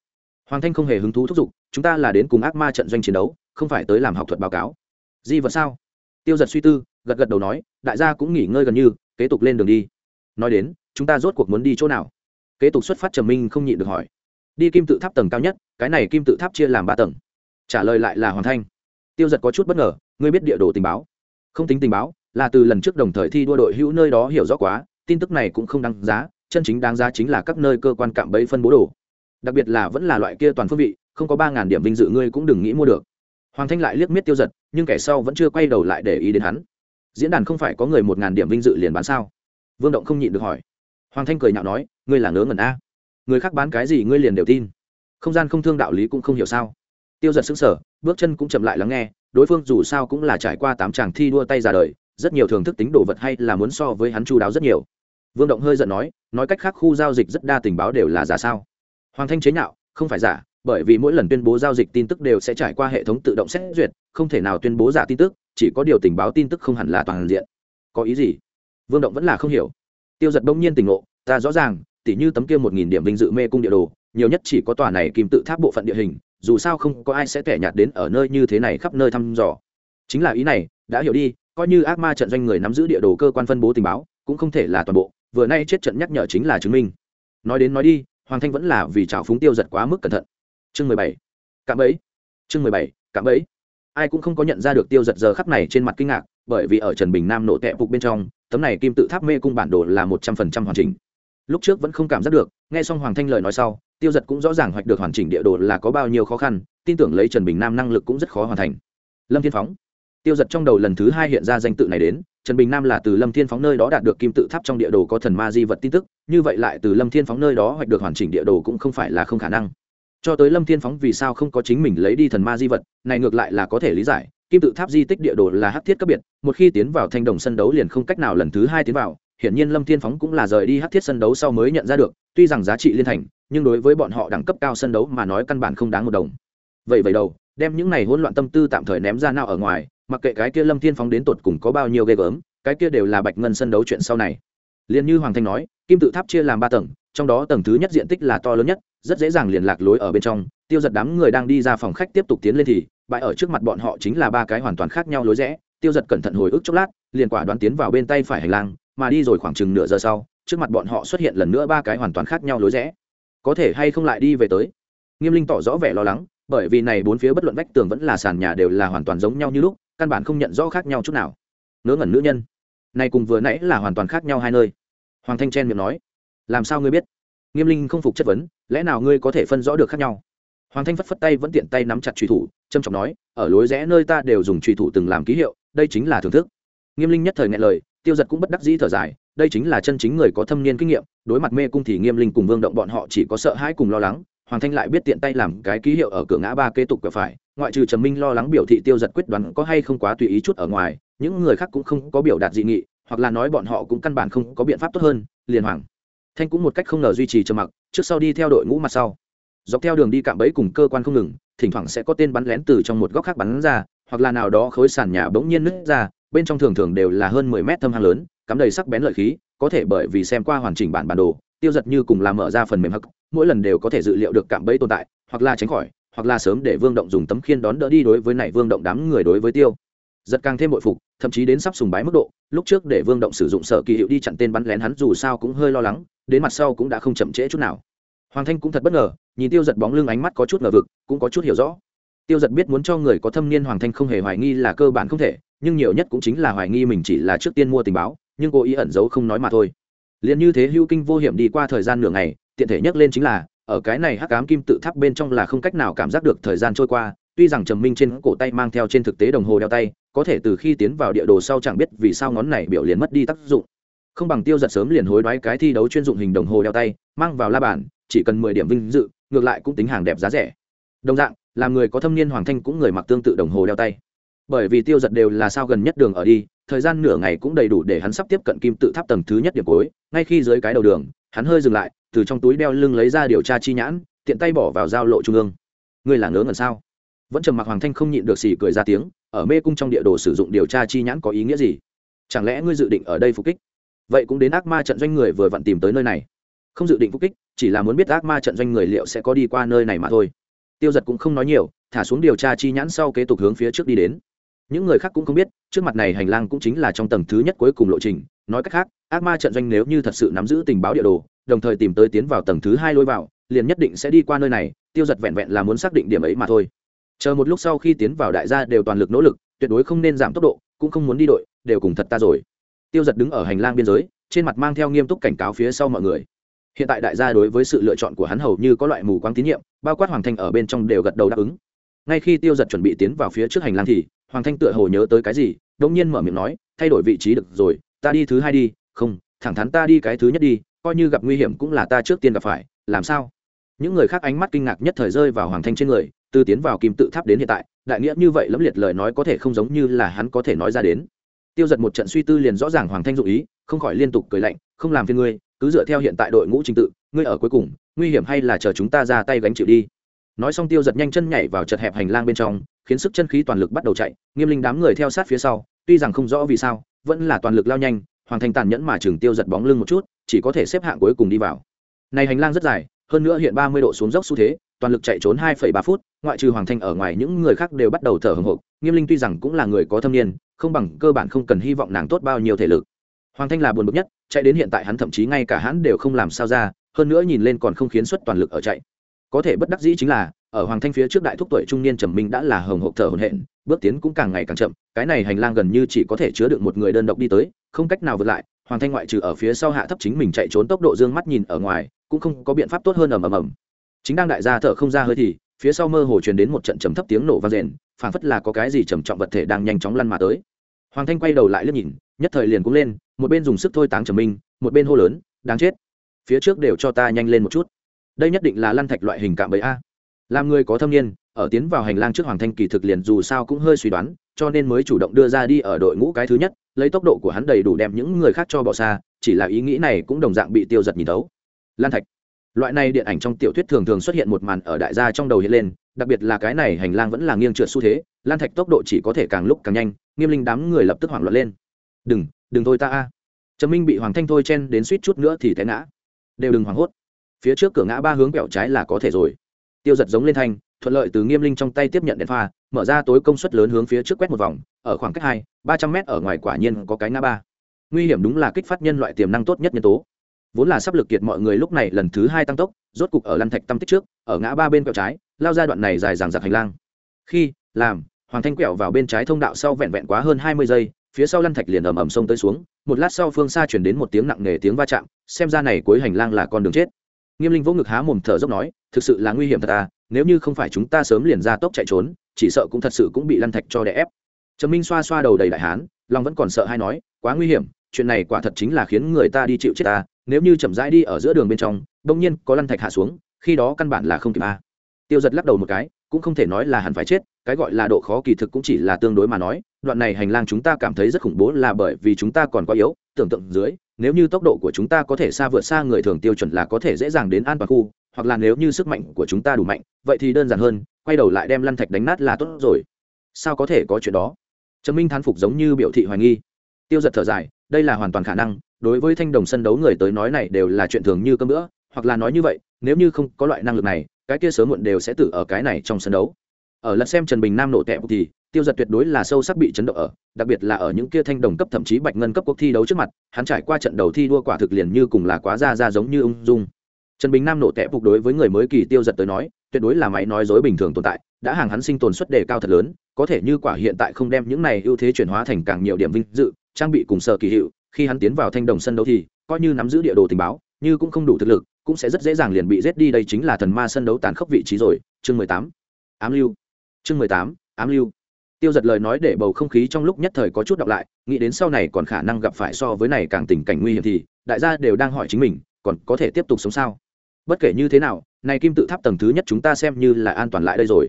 Hoàng thanh không hề hứng thú thúc giục, chúng ta là đến cùng ác ma trận doanh chiến đấu, không phải tới làm học thuật báo cáo. Di vật sao? Tiêu giật suy tư, gật gật đầu nói, đại gia cũng nghỉ ngơi gần như, kế tục lên đường đi. Nói đến, chúng ta rốt cuộc muốn đi chỗ nào? Kế tục xuất phát trầm minh không nhịn được hỏi. Đi kim tự tháp tầng cao nhất, cái này kim tự tháp chia làm ba tầng. Trả lời lại là hoàng thanh. Tiêu giật có chút bất ngờ, ngươi biết địa đồ tình báo. Không tính tình báo, là từ lần trước đồng thời thi đua đội hữu nơi đó hiểu rõ quá, tin tức này cũng không đáng giá, chân chính đáng giá chính là các nơi cơ quan cạm bẫy phân bố đồ đặc biệt là vẫn là loại kia toàn phương vị, không có ba ngàn điểm vinh dự ngươi cũng đừng nghĩ mua được. Hoàng thanh lại liếc miết tiêu giật, nhưng kẻ sau vẫn chưa quay đầu lại để ý đến hắn. Diễn đàn không phải có người một ngàn điểm vinh dự liền bán sao? Vương động không nhịn được hỏi. Hoàng thanh cười nhạo nói, ngươi là ngớ ngẩn a. Người khác bán cái gì ngươi liền đều tin. Không gian không thương đạo lý cũng không hiểu sao. Tiêu giật xứng sở bước chân cũng chậm lại lắng nghe, đối phương dù sao cũng là trải qua tám chàng thi đua tay ra đời, rất nhiều thưởng thức tính đồ vật hay là muốn so với hắn chu đáo rất nhiều. Vương động hơi giận nói nói cách khác khu giao dịch rất đa tình báo đều là giả sao? Hoàng thanh chế nhạo, không phải giả, bởi vì mỗi lần tuyên bố giao dịch tin tức đều sẽ trải qua hệ thống tự động xét duyệt, không thể nào tuyên bố giả tin tức, chỉ có điều tình báo tin tức không hẳn là toàn diện. Có ý gì? Vương động vẫn là không hiểu. Tiêu giật bỗng nhiên tỉnh ngộ, ta rõ ràng, tỉ như tấm kia một nghìn điểm vinh dự mê cung địa đồ, nhiều nhất chỉ có tòa này kim tự tháp bộ phận địa hình, dù sao không có ai sẽ tẻ nhạt đến ở nơi như thế này khắp nơi thăm dò. Chính là ý này, đã hiểu đi, coi như ác ma trận doanh người nắm giữ địa đồ cơ quan phân bố tình báo, cũng không thể là toàn bộ, vừa nay chết trận nhắc nhở chính là chứng minh. Nói đến nói đi hoàng thanh vẫn là vì trào phúng tiêu giật quá mức cẩn thận. Chương mười bảy. Cạm ấy chương mười bảy. Cạm ấy ai cũng không có nhận ra được tiêu giật giờ khắc này trên mặt kinh ngạc, bởi vì ở trần bình nam nổ tẹp phục bên trong, tấm này kim tự tháp mê cung bản đồ là một trăm phần trăm hoàn chỉnh. Lúc trước vẫn không cảm giác được, nghe xong hoàng thanh lời nói sau, tiêu giật cũng rõ ràng hoạch được hoàn chỉnh địa đồ là có bao nhiêu khó khăn, tin tưởng lấy trần bình nam năng lực cũng rất khó hoàn thành. Lâm thiên phóng tiêu giật trong đầu lần thứ hai hiện ra danh tự này đến, trần bình nam là từ lâm thiên phóng nơi đó đạt được kim tự tháp trong địa đồ có thần ma di vật tin tức, như vậy lại từ lâm thiên phóng nơi đó hoạch được hoàn chỉnh địa đồ cũng không phải là không khả năng. Cho tới lâm thiên phóng vì sao không có chính mình lấy đi thần ma di vật, này ngược lại là có thể lý giải, kim tự tháp di tích địa đồ là hắc thiết cấp biệt, một khi tiến vào thanh đồng sân đấu liền không cách nào lần thứ hai tiến vào, hiển nhiên lâm thiên phóng cũng là rời đi hắc thiết sân đấu sau mới nhận ra được, tuy rằng giá trị liên thành, nhưng đối với bọn họ đẳng cấp cao sân đấu mà nói căn bản không đáng một đồng. Vậy vậy đầu, đem những này hỗn loạn tâm tư tạm thời ném ra nào ở ngoài mặc kệ cái kia lâm thiên phóng đến tột cùng có bao nhiêu ghê gớm, cái kia đều là bạch ngân sân đấu chuyện sau này. Liền như hoàng thanh nói, kim tự tháp chia làm ba tầng, trong đó tầng thứ nhất diện tích là to lớn nhất, rất dễ dàng liền lạc lối ở bên trong, tiêu giật đám người đang đi ra phòng khách tiếp tục tiến lên thì, bãi ở trước mặt bọn họ chính là ba cái hoàn toàn khác nhau lối rẽ, tiêu giật cẩn thận hồi ức chốc lát, liền quả đoán tiến vào bên tay phải hành lang, mà đi rồi khoảng chừng nửa giờ sau, trước mặt bọn họ xuất hiện lần nữa ba cái hoàn toàn khác nhau lối rẽ. Có thể hay không lại đi về tới? Nghiêm linh tỏ rõ vẻ lo lắng, bởi vì này bốn phía bất luận vách tường vẫn là sàn nhà đều là hoàn toàn giống nhau như lúc căn bản không nhận rõ khác nhau chút nào. Ngớ ngẩn nữ nhân. Này cùng vừa nãy là hoàn toàn khác nhau hai nơi. Hoàng thanh chen miệng nói, làm sao ngươi biết? Nghiêm linh không phục chất vấn, lẽ nào ngươi có thể phân rõ được khác nhau? Hoàng thanh phất phất tay vẫn tiện tay nắm chặt truy thủ trâm trọng nói, ở lối rẽ nơi ta đều dùng truy thủ từng làm ký hiệu, đây chính là thưởng thức. Nghiêm linh nhất thời ngại lời, tiêu giật cũng bất đắc dĩ thở dài, đây chính là chân chính người có thâm niên kinh nghiệm, đối mặt mê cung thì nghiêm linh cùng vương động bọn họ chỉ có sợ hãi cùng lo lắng hoàng thanh lại biết tiện tay làm cái ký hiệu ở cửa ngã ba kế tục cửa phải, ngoại trừ trầm minh lo lắng biểu thị tiêu giật quyết đoán có hay không quá tùy ý chút ở ngoài, những người khác cũng không có biểu đạt dị nghị, hoặc là nói bọn họ cũng căn bản không có biện pháp tốt hơn, liền hoàng thanh cũng một cách không ngờ duy trì trầm mặc, trước sau đi theo đội ngũ mặt sau. Dọc theo đường đi cạm bẫy cùng cơ quan không ngừng, thỉnh thoảng sẽ có tên bắn lén từ trong một góc khác bắn ra, hoặc là nào đó khối sàn nhà bỗng nhiên nứt ra, bên trong thường thường đều là hơn mười mét thâm hang lớn, cắm đầy sắc bén lợi khí, có thể bởi vì xem qua hoàn chỉnh bản bản đồ, tiêu giật như cùng làm mở ra phần mềm hắc mỗi lần đều có thể dự liệu được cạm bẫy tồn tại, hoặc là tránh khỏi, hoặc là sớm để vương động dùng tấm khiên đón đỡ đi đối với này vương động đám người đối với tiêu. Giật càng thêm bội phục, thậm chí đến sắp sùng bái mức độ, lúc trước để vương động sử dụng sở kỳ hiệu đi chặn tên bắn lén hắn dù sao cũng hơi lo lắng, đến mặt sau cũng đã không chậm trễ chút nào. Hoàng thanh cũng thật bất ngờ, nhìn tiêu giật bóng lưng ánh mắt có chút ngờ vực, cũng có chút hiểu rõ. Tiêu giật biết muốn cho người có thâm niên hoàng thanh không hề hoài nghi là cơ bản không thể, nhưng nhiều nhất cũng chính là hoài nghi mình chỉ là trước tiên mua tình báo, nhưng cố ý ẩn giấu không nói mà thôi. Liền như thế hưu kinh vô hiểm đi qua thời gian nửa ngày tiện thể nhắc lên chính là, ở cái này hắc ám kim tự tháp bên trong là không cách nào cảm giác được thời gian trôi qua, tuy rằng trầm minh trên cổ tay mang theo trên thực tế đồng hồ đeo tay, có thể từ khi tiến vào địa đồ sau chẳng biết vì sao ngón này biểu liền mất đi tác dụng. Không bằng tiêu giật sớm liền hối đoái cái thi đấu chuyên dụng hình đồng hồ đeo tay, mang vào la bàn, chỉ cần mười điểm vinh dự, ngược lại cũng tính hàng đẹp giá rẻ. Đồng dạng làm người có thâm niên hoàng thanh cũng người mặc tương tự đồng hồ đeo tay. Bởi vì tiêu giật đều là sao gần nhất đường ở đi, thời gian nửa ngày cũng đầy đủ để hắn sắp tiếp cận kim tự tháp tầng thứ nhất điểm cuối, ngay khi dưới cái đầu đường, hắn hơi dừng lại từ trong túi đeo lưng lấy ra điều tra chi nhãn, tiện tay bỏ vào giao lộ trung ương. Ngươi là ngớ ngẩn sao? Vẫn trầm mặc hoàng thanh không nhịn được xì cười ra tiếng, ở mê cung trong địa đồ sử dụng điều tra chi nhãn có ý nghĩa gì? Chẳng lẽ ngươi dự định ở đây phục kích? Vậy cũng đến ác ma trận doanh người vừa vặn tìm tới nơi này. Không dự định phục kích, chỉ là muốn biết ác ma trận doanh người liệu sẽ có đi qua nơi này mà thôi. Tiêu giật cũng không nói nhiều, thả xuống điều tra chi nhãn sau kế tục hướng phía trước đi đến. Những người khác cũng không biết, trước mặt này hành lang cũng chính là trong tầng thứ nhất cuối cùng lộ trình. Nói cách khác, ác ma trận doanh nếu như thật sự nắm giữ tình báo địa đồ đồng thời tìm tới tiến vào tầng thứ hai lôi vào, liền nhất định sẽ đi qua nơi này, tiêu giật vẹn vẹn là muốn xác định điểm ấy mà thôi. Chờ một lúc sau khi tiến vào đại gia đều toàn lực nỗ lực, tuyệt đối không nên giảm tốc độ, cũng không muốn đi đội, đều cùng thật ta rồi. Tiêu giật đứng ở hành lang biên giới, trên mặt mang theo nghiêm túc cảnh cáo phía sau mọi người. Hiện tại đại gia đối với sự lựa chọn của hắn hầu như có loại mù quáng tín nhiệm, bao quát hoàng thanh ở bên trong đều gật đầu đáp ứng. Ngay khi tiêu giật chuẩn bị tiến vào phía trước hành lang thì, hoàng thanh tựa hồ nhớ tới cái gì đông nhiên mở miệng nói, thay đổi vị trí được rồi, ta đi thứ hai đi, không, thẳng thắn ta đi cái thứ nhất đi coi như gặp nguy hiểm cũng là ta trước tiên gặp phải, làm sao? Những người khác ánh mắt kinh ngạc nhất thời rơi vào hoàng thanh trên người, từ tiến vào kim tự tháp đến hiện tại, đại nghĩa như vậy lẫm liệt lời nói có thể không giống như là hắn có thể nói ra đến. Tiêu giật một trận suy tư liền rõ ràng hoàng thanh dụ ý, không khỏi liên tục cười lạnh, không làm phiên ngươi, cứ dựa theo hiện tại đội ngũ trình tự, ngươi ở cuối cùng, nguy hiểm hay là chờ chúng ta ra tay gánh chịu đi? Nói xong tiêu giật nhanh chân nhảy vào chật hẹp hành lang bên trong, khiến sức chân khí toàn lực bắt đầu chạy, nghiêm linh đám người theo sát phía sau, tuy rằng không rõ vì sao, vẫn là toàn lực lao nhanh, hoàng thanh tàn nhẫn mà chừng tiêu giật bóng lưng một chút chỉ có thể xếp hạng cuối cùng đi vào. Này hành lang rất dài, hơn nữa hiện ba mươi độ xuống dốc xu thế, toàn lực chạy trốn hai ba phút, ngoại trừ hoàng thanh ở ngoài những người khác đều bắt đầu thở hồng hộc. Nghiêm linh tuy rằng cũng là người có thâm niên, không bằng cơ bản không cần hy vọng nàng tốt bao nhiêu thể lực. Hoàng thanh là buồn bực nhất, chạy đến hiện tại hắn thậm chí ngay cả hắn đều không làm sao ra, hơn nữa nhìn lên còn không khiến xuất toàn lực ở chạy. Có thể bất đắc dĩ chính là, ở hoàng thanh phía trước đại thúc tuổi trung niên trầm minh đã là hồng hộp thở hổn hển, bước tiến cũng càng ngày càng chậm, cái này hành lang gần như chỉ có thể chứa được một người đơn độc đi tới, không cách nào vượt lại hoàng thanh ngoại trừ ở phía sau hạ thấp chính mình chạy trốn tốc độ dương mắt nhìn ở ngoài, cũng không có biện pháp tốt hơn ầm ầm ầm. Chính đang đại gia thở không ra hơi thì, phía sau mơ hồ truyền đến một trận trầm thấp tiếng nổ vang rền, phảng phất là có cái gì trầm trọng vật thể đang nhanh chóng lăn mà tới. Hoàng thanh quay đầu lại liếc nhìn, nhất thời liền cũng lên, một bên dùng sức thôi táng trầm minh, một bên hô lớn, đáng chết! Phía trước đều cho ta nhanh lên một chút. Đây nhất định là lăn thạch loại hình cạm bẫy a. Làm người có thâm niên, ở tiến vào hành lang trước hoàng thanh kỳ thực liền dù sao cũng hơi suy đoán, cho nên mới chủ động đưa ra đi ở đội ngũ cái thứ nhất lấy tốc độ của hắn đầy đủ đem những người khác cho bỏ xa, chỉ là ý nghĩ này cũng đồng dạng bị tiêu giật nhìn tấu lan thạch. Loại này điện ảnh trong tiểu thuyết thường thường xuất hiện một màn ở đại gia trong đầu hiện lên, đặc biệt là cái này hành lang vẫn là nghiêng trượt xu thế, lan thạch tốc độ chỉ có thể càng lúc càng nhanh, nghiêm linh đám người lập tức hoảng loạn lên. Đừng đừng thôi ta a. Trầm minh bị hoàng thanh thôi chen đến suýt chút nữa thì té ngã. Đều đừng hoảng hốt. Phía trước cửa ngã ba hướng quẹo trái là có thể rồi. Tiêu giật giống lên thanh, thuận lợi từ nghiêm linh trong tay tiếp nhận đèn pha mở ra tối công suất lớn hướng phía trước quét một vòng, ở khoảng cách hai, ba trăm mét ở ngoài quả nhiên có cái ngã ba. Nguy hiểm đúng là kích phát nhân loại tiềm năng tốt nhất nhân tố. Vốn là sắp lực kiệt mọi người lúc này lần thứ hai tăng tốc, rốt cục ở lăn thạch tâm tích trước, ở ngã ba bên quẹo trái, lao ra đoạn này dài dàng giặc hành lang. Khi, làm, hoàng thanh quẹo vào bên trái thông đạo sau vẹn vẹn quá hơn hai mươi giây, phía sau lăn thạch liền ầm ầm sông tới xuống, một lát sau phương xa chuyển đến một tiếng nặng nề tiếng va chạm, xem ra này cuối hành lang là con đường chết. Nghiêm linh vỗ ngực há mồm thở dốc nói thực sự là nguy hiểm thật à nếu như không phải chúng ta sớm liền ra tốc chạy trốn, chỉ sợ cũng thật sự cũng bị lăn thạch cho đè ép. Trầm minh xoa xoa đầu đầy đại hán long vẫn còn sợ hay nói, quá nguy hiểm, chuyện này quả thật chính là khiến người ta đi chịu chết ta, nếu như chậm rãi đi ở giữa đường bên trong, bỗng nhiên có lăn thạch hạ xuống, khi đó căn bản là không kịp a. Tiêu giật lắc đầu một cái, cũng không thể nói là hẳn phải chết, cái gọi là độ khó kỳ thực cũng chỉ là tương đối mà nói, đoạn này hành lang chúng ta cảm thấy rất khủng bố là bởi vì chúng ta còn quá yếu, tưởng tượng dưới nếu như tốc độ của chúng ta có thể xa vượt xa người thường tiêu chuẩn là có thể dễ dàng đến an toàn khu, hoặc là nếu như sức mạnh của chúng ta đủ mạnh, vậy thì đơn giản hơn, quay đầu lại đem lăn thạch đánh nát là tốt rồi. Sao có thể có chuyện đó? Trần minh thán phục giống như biểu thị hoài nghi. Tiêu giật thở dài, đây là hoàn toàn khả năng, đối với thanh đồng sân đấu người tới nói này đều là chuyện thường như cơm nữa hoặc là nói như vậy, nếu như không có loại năng lực này, cái kia sớm muộn đều sẽ tử ở cái này trong sân đấu. Ở lần xem trần bình nam nổ tẹp thì tiêu giật tuyệt đối là sâu sắc bị chấn động ở, đặc biệt là ở những kia thanh đồng cấp thậm chí bạch ngân cấp cuộc thi đấu trước mặt, hắn trải qua trận đầu thi đua quả thực liền như cùng là quá ra ra giống như ung dung. Trần bình nam nổ tẹp phục đối với người mới kỳ tiêu giật tới nói, tuyệt đối là máy nói dối bình thường tồn tại, đã hàng hắn sinh tồn suất đề cao thật lớn, có thể như quả hiện tại không đem những này ưu thế chuyển hóa thành càng nhiều điểm vinh dự, trang bị cùng sở kỳ hiệu, khi hắn tiến vào thanh đồng sân đấu thì, coi như nắm giữ địa đồ tình báo, như cũng không đủ thực lực, cũng sẽ rất dễ dàng liền bị giết đi, đây chính là thần ma sân đấu tàn khốc vị trí rồi. Chương mười tám. Ám lưu. Chương mười tám. Ám lưu tiêu giật lời nói để bầu không khí trong lúc nhất thời có chút đọc lại, nghĩ đến sau này còn khả năng gặp phải so với này càng tình cảnh nguy hiểm thì, đại gia đều đang hỏi chính mình, còn có thể tiếp tục sống sao? Bất kể như thế nào, này kim tự tháp tầng thứ nhất chúng ta xem như là an toàn lại đây rồi.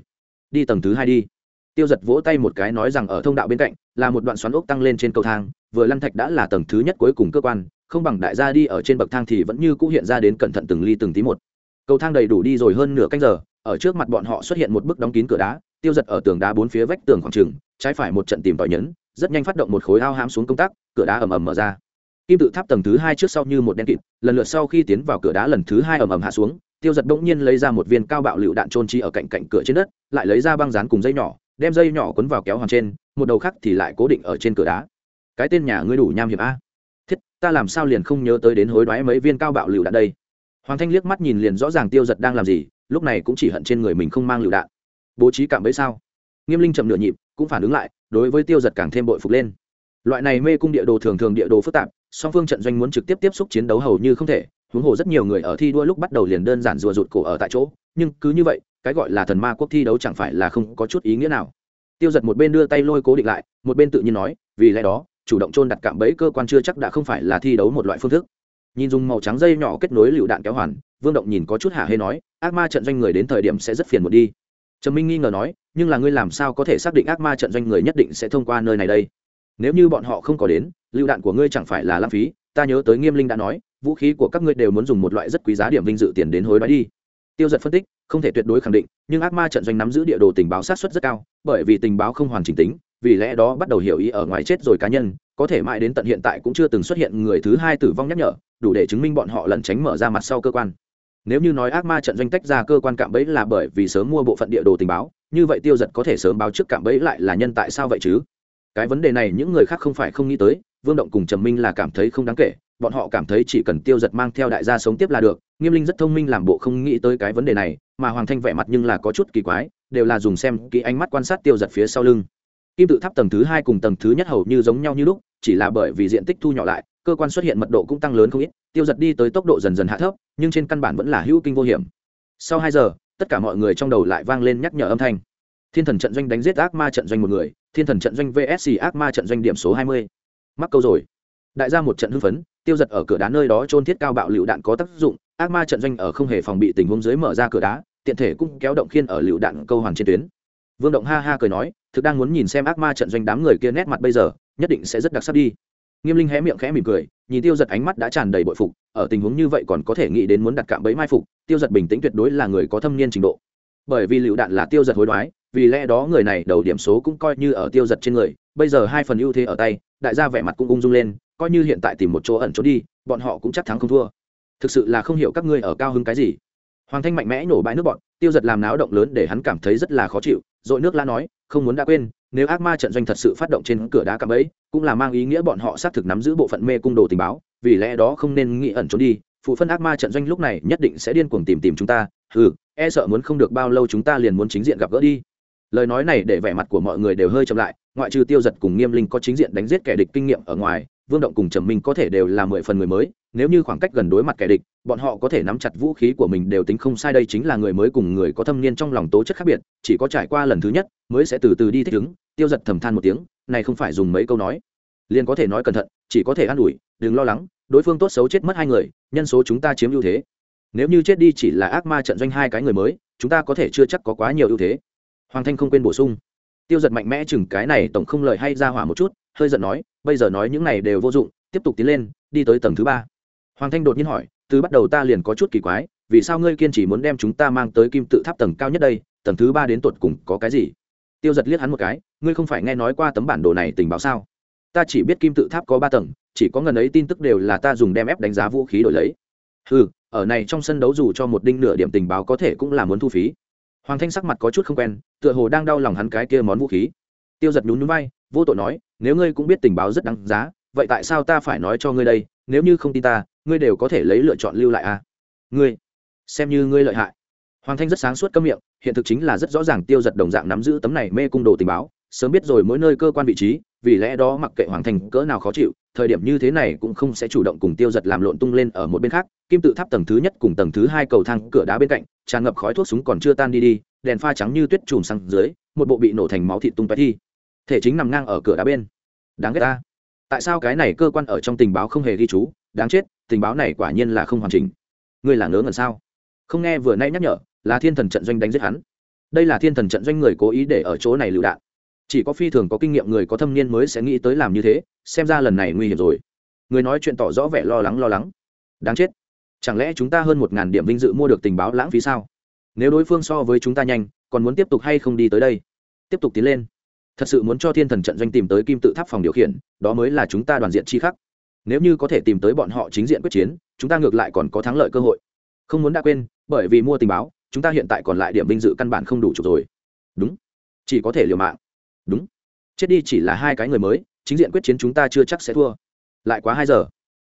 Đi tầng thứ hai đi. Tiêu giật vỗ tay một cái nói rằng ở thông đạo bên cạnh, là một đoạn xoắn ốc tăng lên trên cầu thang, vừa lăn thạch đã là tầng thứ nhất cuối cùng cơ quan, không bằng đại gia đi ở trên bậc thang thì vẫn như cũ hiện ra đến cẩn thận từng ly từng tí một. Cầu thang đầy đủ đi rồi hơn nửa canh giờ, ở trước mặt bọn họ xuất hiện một bức đóng kín cửa đá tiêu giật ở tường đá bốn phía vách tường khoảng trừng trái phải một trận tìm tòi nhấn, rất nhanh phát động một khối ao hám xuống công tác cửa đá ầm ầm mở ra. Kim tự tháp tầng thứ hai trước sau như một đen kịt, lần lượt sau khi tiến vào cửa đá lần thứ hai ầm ầm hạ xuống, tiêu giật bỗng nhiên lấy ra một viên cao bạo lựu đạn trôn chi ở cạnh cạnh cửa trên đất, lại lấy ra băng dán cùng dây nhỏ, đem dây nhỏ quấn vào kéo hoàng trên, một đầu khác thì lại cố định ở trên cửa đá. Cái tên nhà ngươi đủ nham hiểm a. Thiết, ta làm sao liền không nhớ tới đến hối đoái mấy viên cao bạo lựu đạn đây? Hoàng thanh liếc mắt nhìn liền rõ ràng tiêu giật đang làm gì, lúc này cũng chỉ hận trên người mình không mang lựu đạn bố trí cảm bẫy sao? Nghiêm linh chậm nửa nhịp, cũng phản ứng lại, đối với tiêu giật càng thêm bội phục lên. Loại này mê cung địa đồ thường thường địa đồ phức tạp, song phương trận doanh muốn trực tiếp tiếp xúc chiến đấu hầu như không thể, huống hồ rất nhiều người ở thi đua lúc bắt đầu liền đơn giản rùa rụt cổ ở tại chỗ, nhưng cứ như vậy, cái gọi là thần ma quốc thi đấu chẳng phải là không có chút ý nghĩa nào. Tiêu giật một bên đưa tay lôi cố định lại, một bên tự nhiên nói, vì lẽ đó, chủ động trôn đặt cạm bẫy cơ quan chưa chắc đã không phải là thi đấu một loại phương thức. Nhìn dùng màu trắng dây nhỏ kết nối lựu đạn kéo hoàn, vương động nhìn có chút hạ hê nói, ác ma trận doanh người đến thời điểm sẽ rất phiền một đi trầm minh nghi ngờ nói, nhưng là ngươi làm sao có thể xác định ác ma trận doanh người nhất định sẽ thông qua nơi này đây? Nếu như bọn họ không có đến lựu đạn của ngươi chẳng phải là lãng phí, ta nhớ tới nghiêm linh đã nói, vũ khí của các ngươi đều muốn dùng một loại rất quý giá điểm vinh dự tiền đến hối đoái đi. Tiêu giật phân tích, không thể tuyệt đối khẳng định, nhưng ác ma trận doanh nắm giữ địa đồ tình báo sát xuất rất cao, bởi vì tình báo không hoàn chỉnh tính, vì lẽ đó bắt đầu hiểu ý ở ngoài chết rồi cá nhân, có thể mãi đến tận hiện tại cũng chưa từng xuất hiện người thứ hai tử vong nhắc nhở, đủ để chứng minh bọn họ lẩn tránh mở ra mặt sau cơ quan nếu như nói ác ma trận doanh tách ra cơ quan cạm bẫy là bởi vì sớm mua bộ phận địa đồ tình báo, như vậy tiêu giật có thể sớm báo trước cạm bẫy lại là nhân tại sao vậy chứ? Cái vấn đề này những người khác không phải không nghĩ tới, vương động cùng trầm minh là cảm thấy không đáng kể, bọn họ cảm thấy chỉ cần tiêu giật mang theo đại gia sống tiếp là được, nghiêm linh rất thông minh làm bộ không nghĩ tới cái vấn đề này, mà hoàng thanh vẻ mặt nhưng là có chút kỳ quái, đều là dùng xem kỹ ánh mắt quan sát tiêu giật phía sau lưng kim tự tháp tầng thứ hai cùng tầng thứ nhất hầu như giống nhau như lúc, chỉ là bởi vì diện tích thu nhỏ lại, cơ quan xuất hiện mật độ cũng tăng lớn không ít, tiêu giật đi tới tốc độ dần dần hạ thấp, nhưng trên căn bản vẫn là hữu kinh vô hiểm. Sau hai giờ, tất cả mọi người trong đầu lại vang lên nhắc nhở âm thanh. Thiên thần trận doanh đánh giết ác ma trận doanh một người, thiên thần trận doanh vsc ác ma trận doanh điểm số hai mươi. Mắc câu rồi. Đại gia một trận hưng phấn, tiêu giật ở cửa đá nơi đó trôn thiết cao bạo lựu đạn có tác dụng, ác ma trận doanh ở không hề phòng bị tình huống dưới mở ra cửa đá, tiện thể cũng kéo động khiên ở lựu đạn câu hoàn trên tuyến. Vương động ha ha cười nói thực đang muốn nhìn xem ác ma trận doanh đám người kia nét mặt bây giờ, nhất định sẽ rất đặc sắc đi. Nghiêm linh hé miệng khẽ mỉm cười, nhìn tiêu giật ánh mắt đã tràn đầy bội phục, ở tình huống như vậy còn có thể nghĩ đến muốn đặt cạm bẫy mai phục, tiêu giật bình tĩnh tuyệt đối là người có thâm niên trình độ. Bởi vì lựu đạn là tiêu giật hối đoái, vì lẽ đó người này đầu điểm số cũng coi như ở tiêu giật trên người, bây giờ hai phần ưu thế ở tay, đại gia vẻ mặt cũng ung dung lên, coi như hiện tại tìm một chỗ ẩn trốn đi, bọn họ cũng chắc thắng không thua. Thực sự là không hiểu các ngươi ở cao hứng cái gì. Hoàng thanh mạnh mẽ nổ bãi nước bọn, tiêu giật làm náo động lớn để hắn cảm thấy rất là khó chịu r ồ i nước la nói không muốn đã quên, nếu ác ma trận doanh thật sự phát động trên cửa đá cạm ấy cũng là mang ý nghĩa bọn họ xác thực nắm giữ bộ phận mê cung đồ tình báo, vì lẽ đó không nên nghĩ ẩn trốn đi, phụ phân ác ma trận doanh lúc này nhất định sẽ điên cuồng tìm tìm chúng ta ừ e sợ muốn không được bao lâu chúng ta liền muốn chính diện gặp gỡ đi. Lời nói này để vẻ mặt của mọi người đều hơi chậm lại, ngoại trừ tiêu giật cùng nghiêm linh có chính diện đánh giết kẻ địch kinh nghiệm ở ngoài, vương động cùng trầm minh có thể đều là mười phần người mới nếu như khoảng cách gần đối mặt kẻ địch, bọn họ có thể nắm chặt vũ khí của mình đều tính không sai, đây chính là người mới cùng người có thâm niên trong lòng tố chất khác biệt, chỉ có trải qua lần thứ nhất mới sẽ từ từ đi thích ứng. Tiêu giật thầm than một tiếng, này không phải dùng mấy câu nói. Liền có thể nói cẩn thận, chỉ có thể an ủi, đừng lo lắng, đối phương tốt xấu chết mất hai người, nhân số chúng ta chiếm ưu thế. Nếu như chết đi chỉ là ác ma trận doanh hai cái người mới, chúng ta có thể chưa chắc có quá nhiều ưu thế. Hoàng thanh không quên bổ sung. Tiêu giật mạnh mẽ chừng cái này tổng không lợi hay ra hỏa một chút, hơi giận nói, bây giờ nói những này đều vô dụng, tiếp tục tiến lên, đi tới tầng thứ ba hoàng thanh đột nhiên hỏi, từ bắt đầu ta liền có chút kỳ quái, vì sao ngươi kiên trì muốn đem chúng ta mang tới kim tự tháp tầng cao nhất đây? Tầng thứ ba đến tột cùng có cái gì? Tiêu giật liếc hắn một cái, ngươi không phải nghe nói qua tấm bản đồ này tình báo sao? Ta chỉ biết kim tự tháp có ba tầng, chỉ có ngần ấy tin tức đều là ta dùng đem ép đánh giá vũ khí đổi lấy. Ừ ở này trong sân đấu dù cho một đinh nửa điểm tình báo có thể cũng là muốn thu phí. Hoàng thanh sắc mặt có chút không quen, tựa hồ đang đau lòng hắn cái kia món vũ khí. Tiêu giật nhún núi bay vô tội nói, nếu ngươi cũng biết tình báo rất đáng giá, vậy tại sao ta phải nói cho ngươi đây? Nếu như không tin ta ngươi đều có thể lấy lựa chọn lưu lại à? Ngươi, xem như ngươi lợi hại. Hoàng thanh rất sáng suốt câm miệng, hiện thực chính là rất rõ ràng tiêu giật đồng dạng nắm giữ tấm này mê cung đồ tình báo, sớm biết rồi mỗi nơi cơ quan vị trí, vì lẽ đó mặc kệ hoàng thành cỡ nào khó chịu, thời điểm như thế này cũng không sẽ chủ động cùng tiêu giật làm lộn tung lên ở một bên khác. Kim tự tháp tầng thứ nhất cùng tầng thứ hai cầu thang cửa đá bên cạnh, tràn ngập khói thuốc súng còn chưa tan đi đi, đèn pha trắng như tuyết chùm sang dưới, một bộ bị nổ thành máu thịt tung tóe thi thể chính nằm ngang ở cửa đá bên. Đáng ghét ta. Tại sao cái này cơ quan ở trong tình báo không hề ghi chú? Đáng chết tình báo này quả nhiên là không hoàn chỉnh. Ngươi là ngớ ngẩn sao? Không nghe vừa nay nhắc nhở, là thiên thần trận doanh đánh giết hắn. Đây là thiên thần trận doanh người cố ý để ở chỗ này lựu đạn. Chỉ có phi thường có kinh nghiệm người có thâm niên mới sẽ nghĩ tới làm như thế, xem ra lần này nguy hiểm rồi. Người nói chuyện tỏ rõ vẻ lo lắng lo lắng. Đáng chết. Chẳng lẽ chúng ta hơn một ngàn điểm vinh dự mua được tình báo lãng phí sao? Nếu đối phương so với chúng ta nhanh, còn muốn tiếp tục hay không đi tới đây? Tiếp tục tiến lên. Thật sự muốn cho thiên thần trận doanh tìm tới kim tự tháp phòng điều khiển, đó mới là chúng ta đoàn diện chi khắc nếu như có thể tìm tới bọn họ chính diện quyết chiến, chúng ta ngược lại còn có thắng lợi cơ hội. Không muốn đã quên, bởi vì mua tình báo, chúng ta hiện tại còn lại điểm vinh dự căn bản không đủ chục rồi. Đúng. Chỉ có thể liều mạng. Đúng. Chết đi chỉ là hai cái người mới, chính diện quyết chiến chúng ta chưa chắc sẽ thua. Lại quá hai giờ.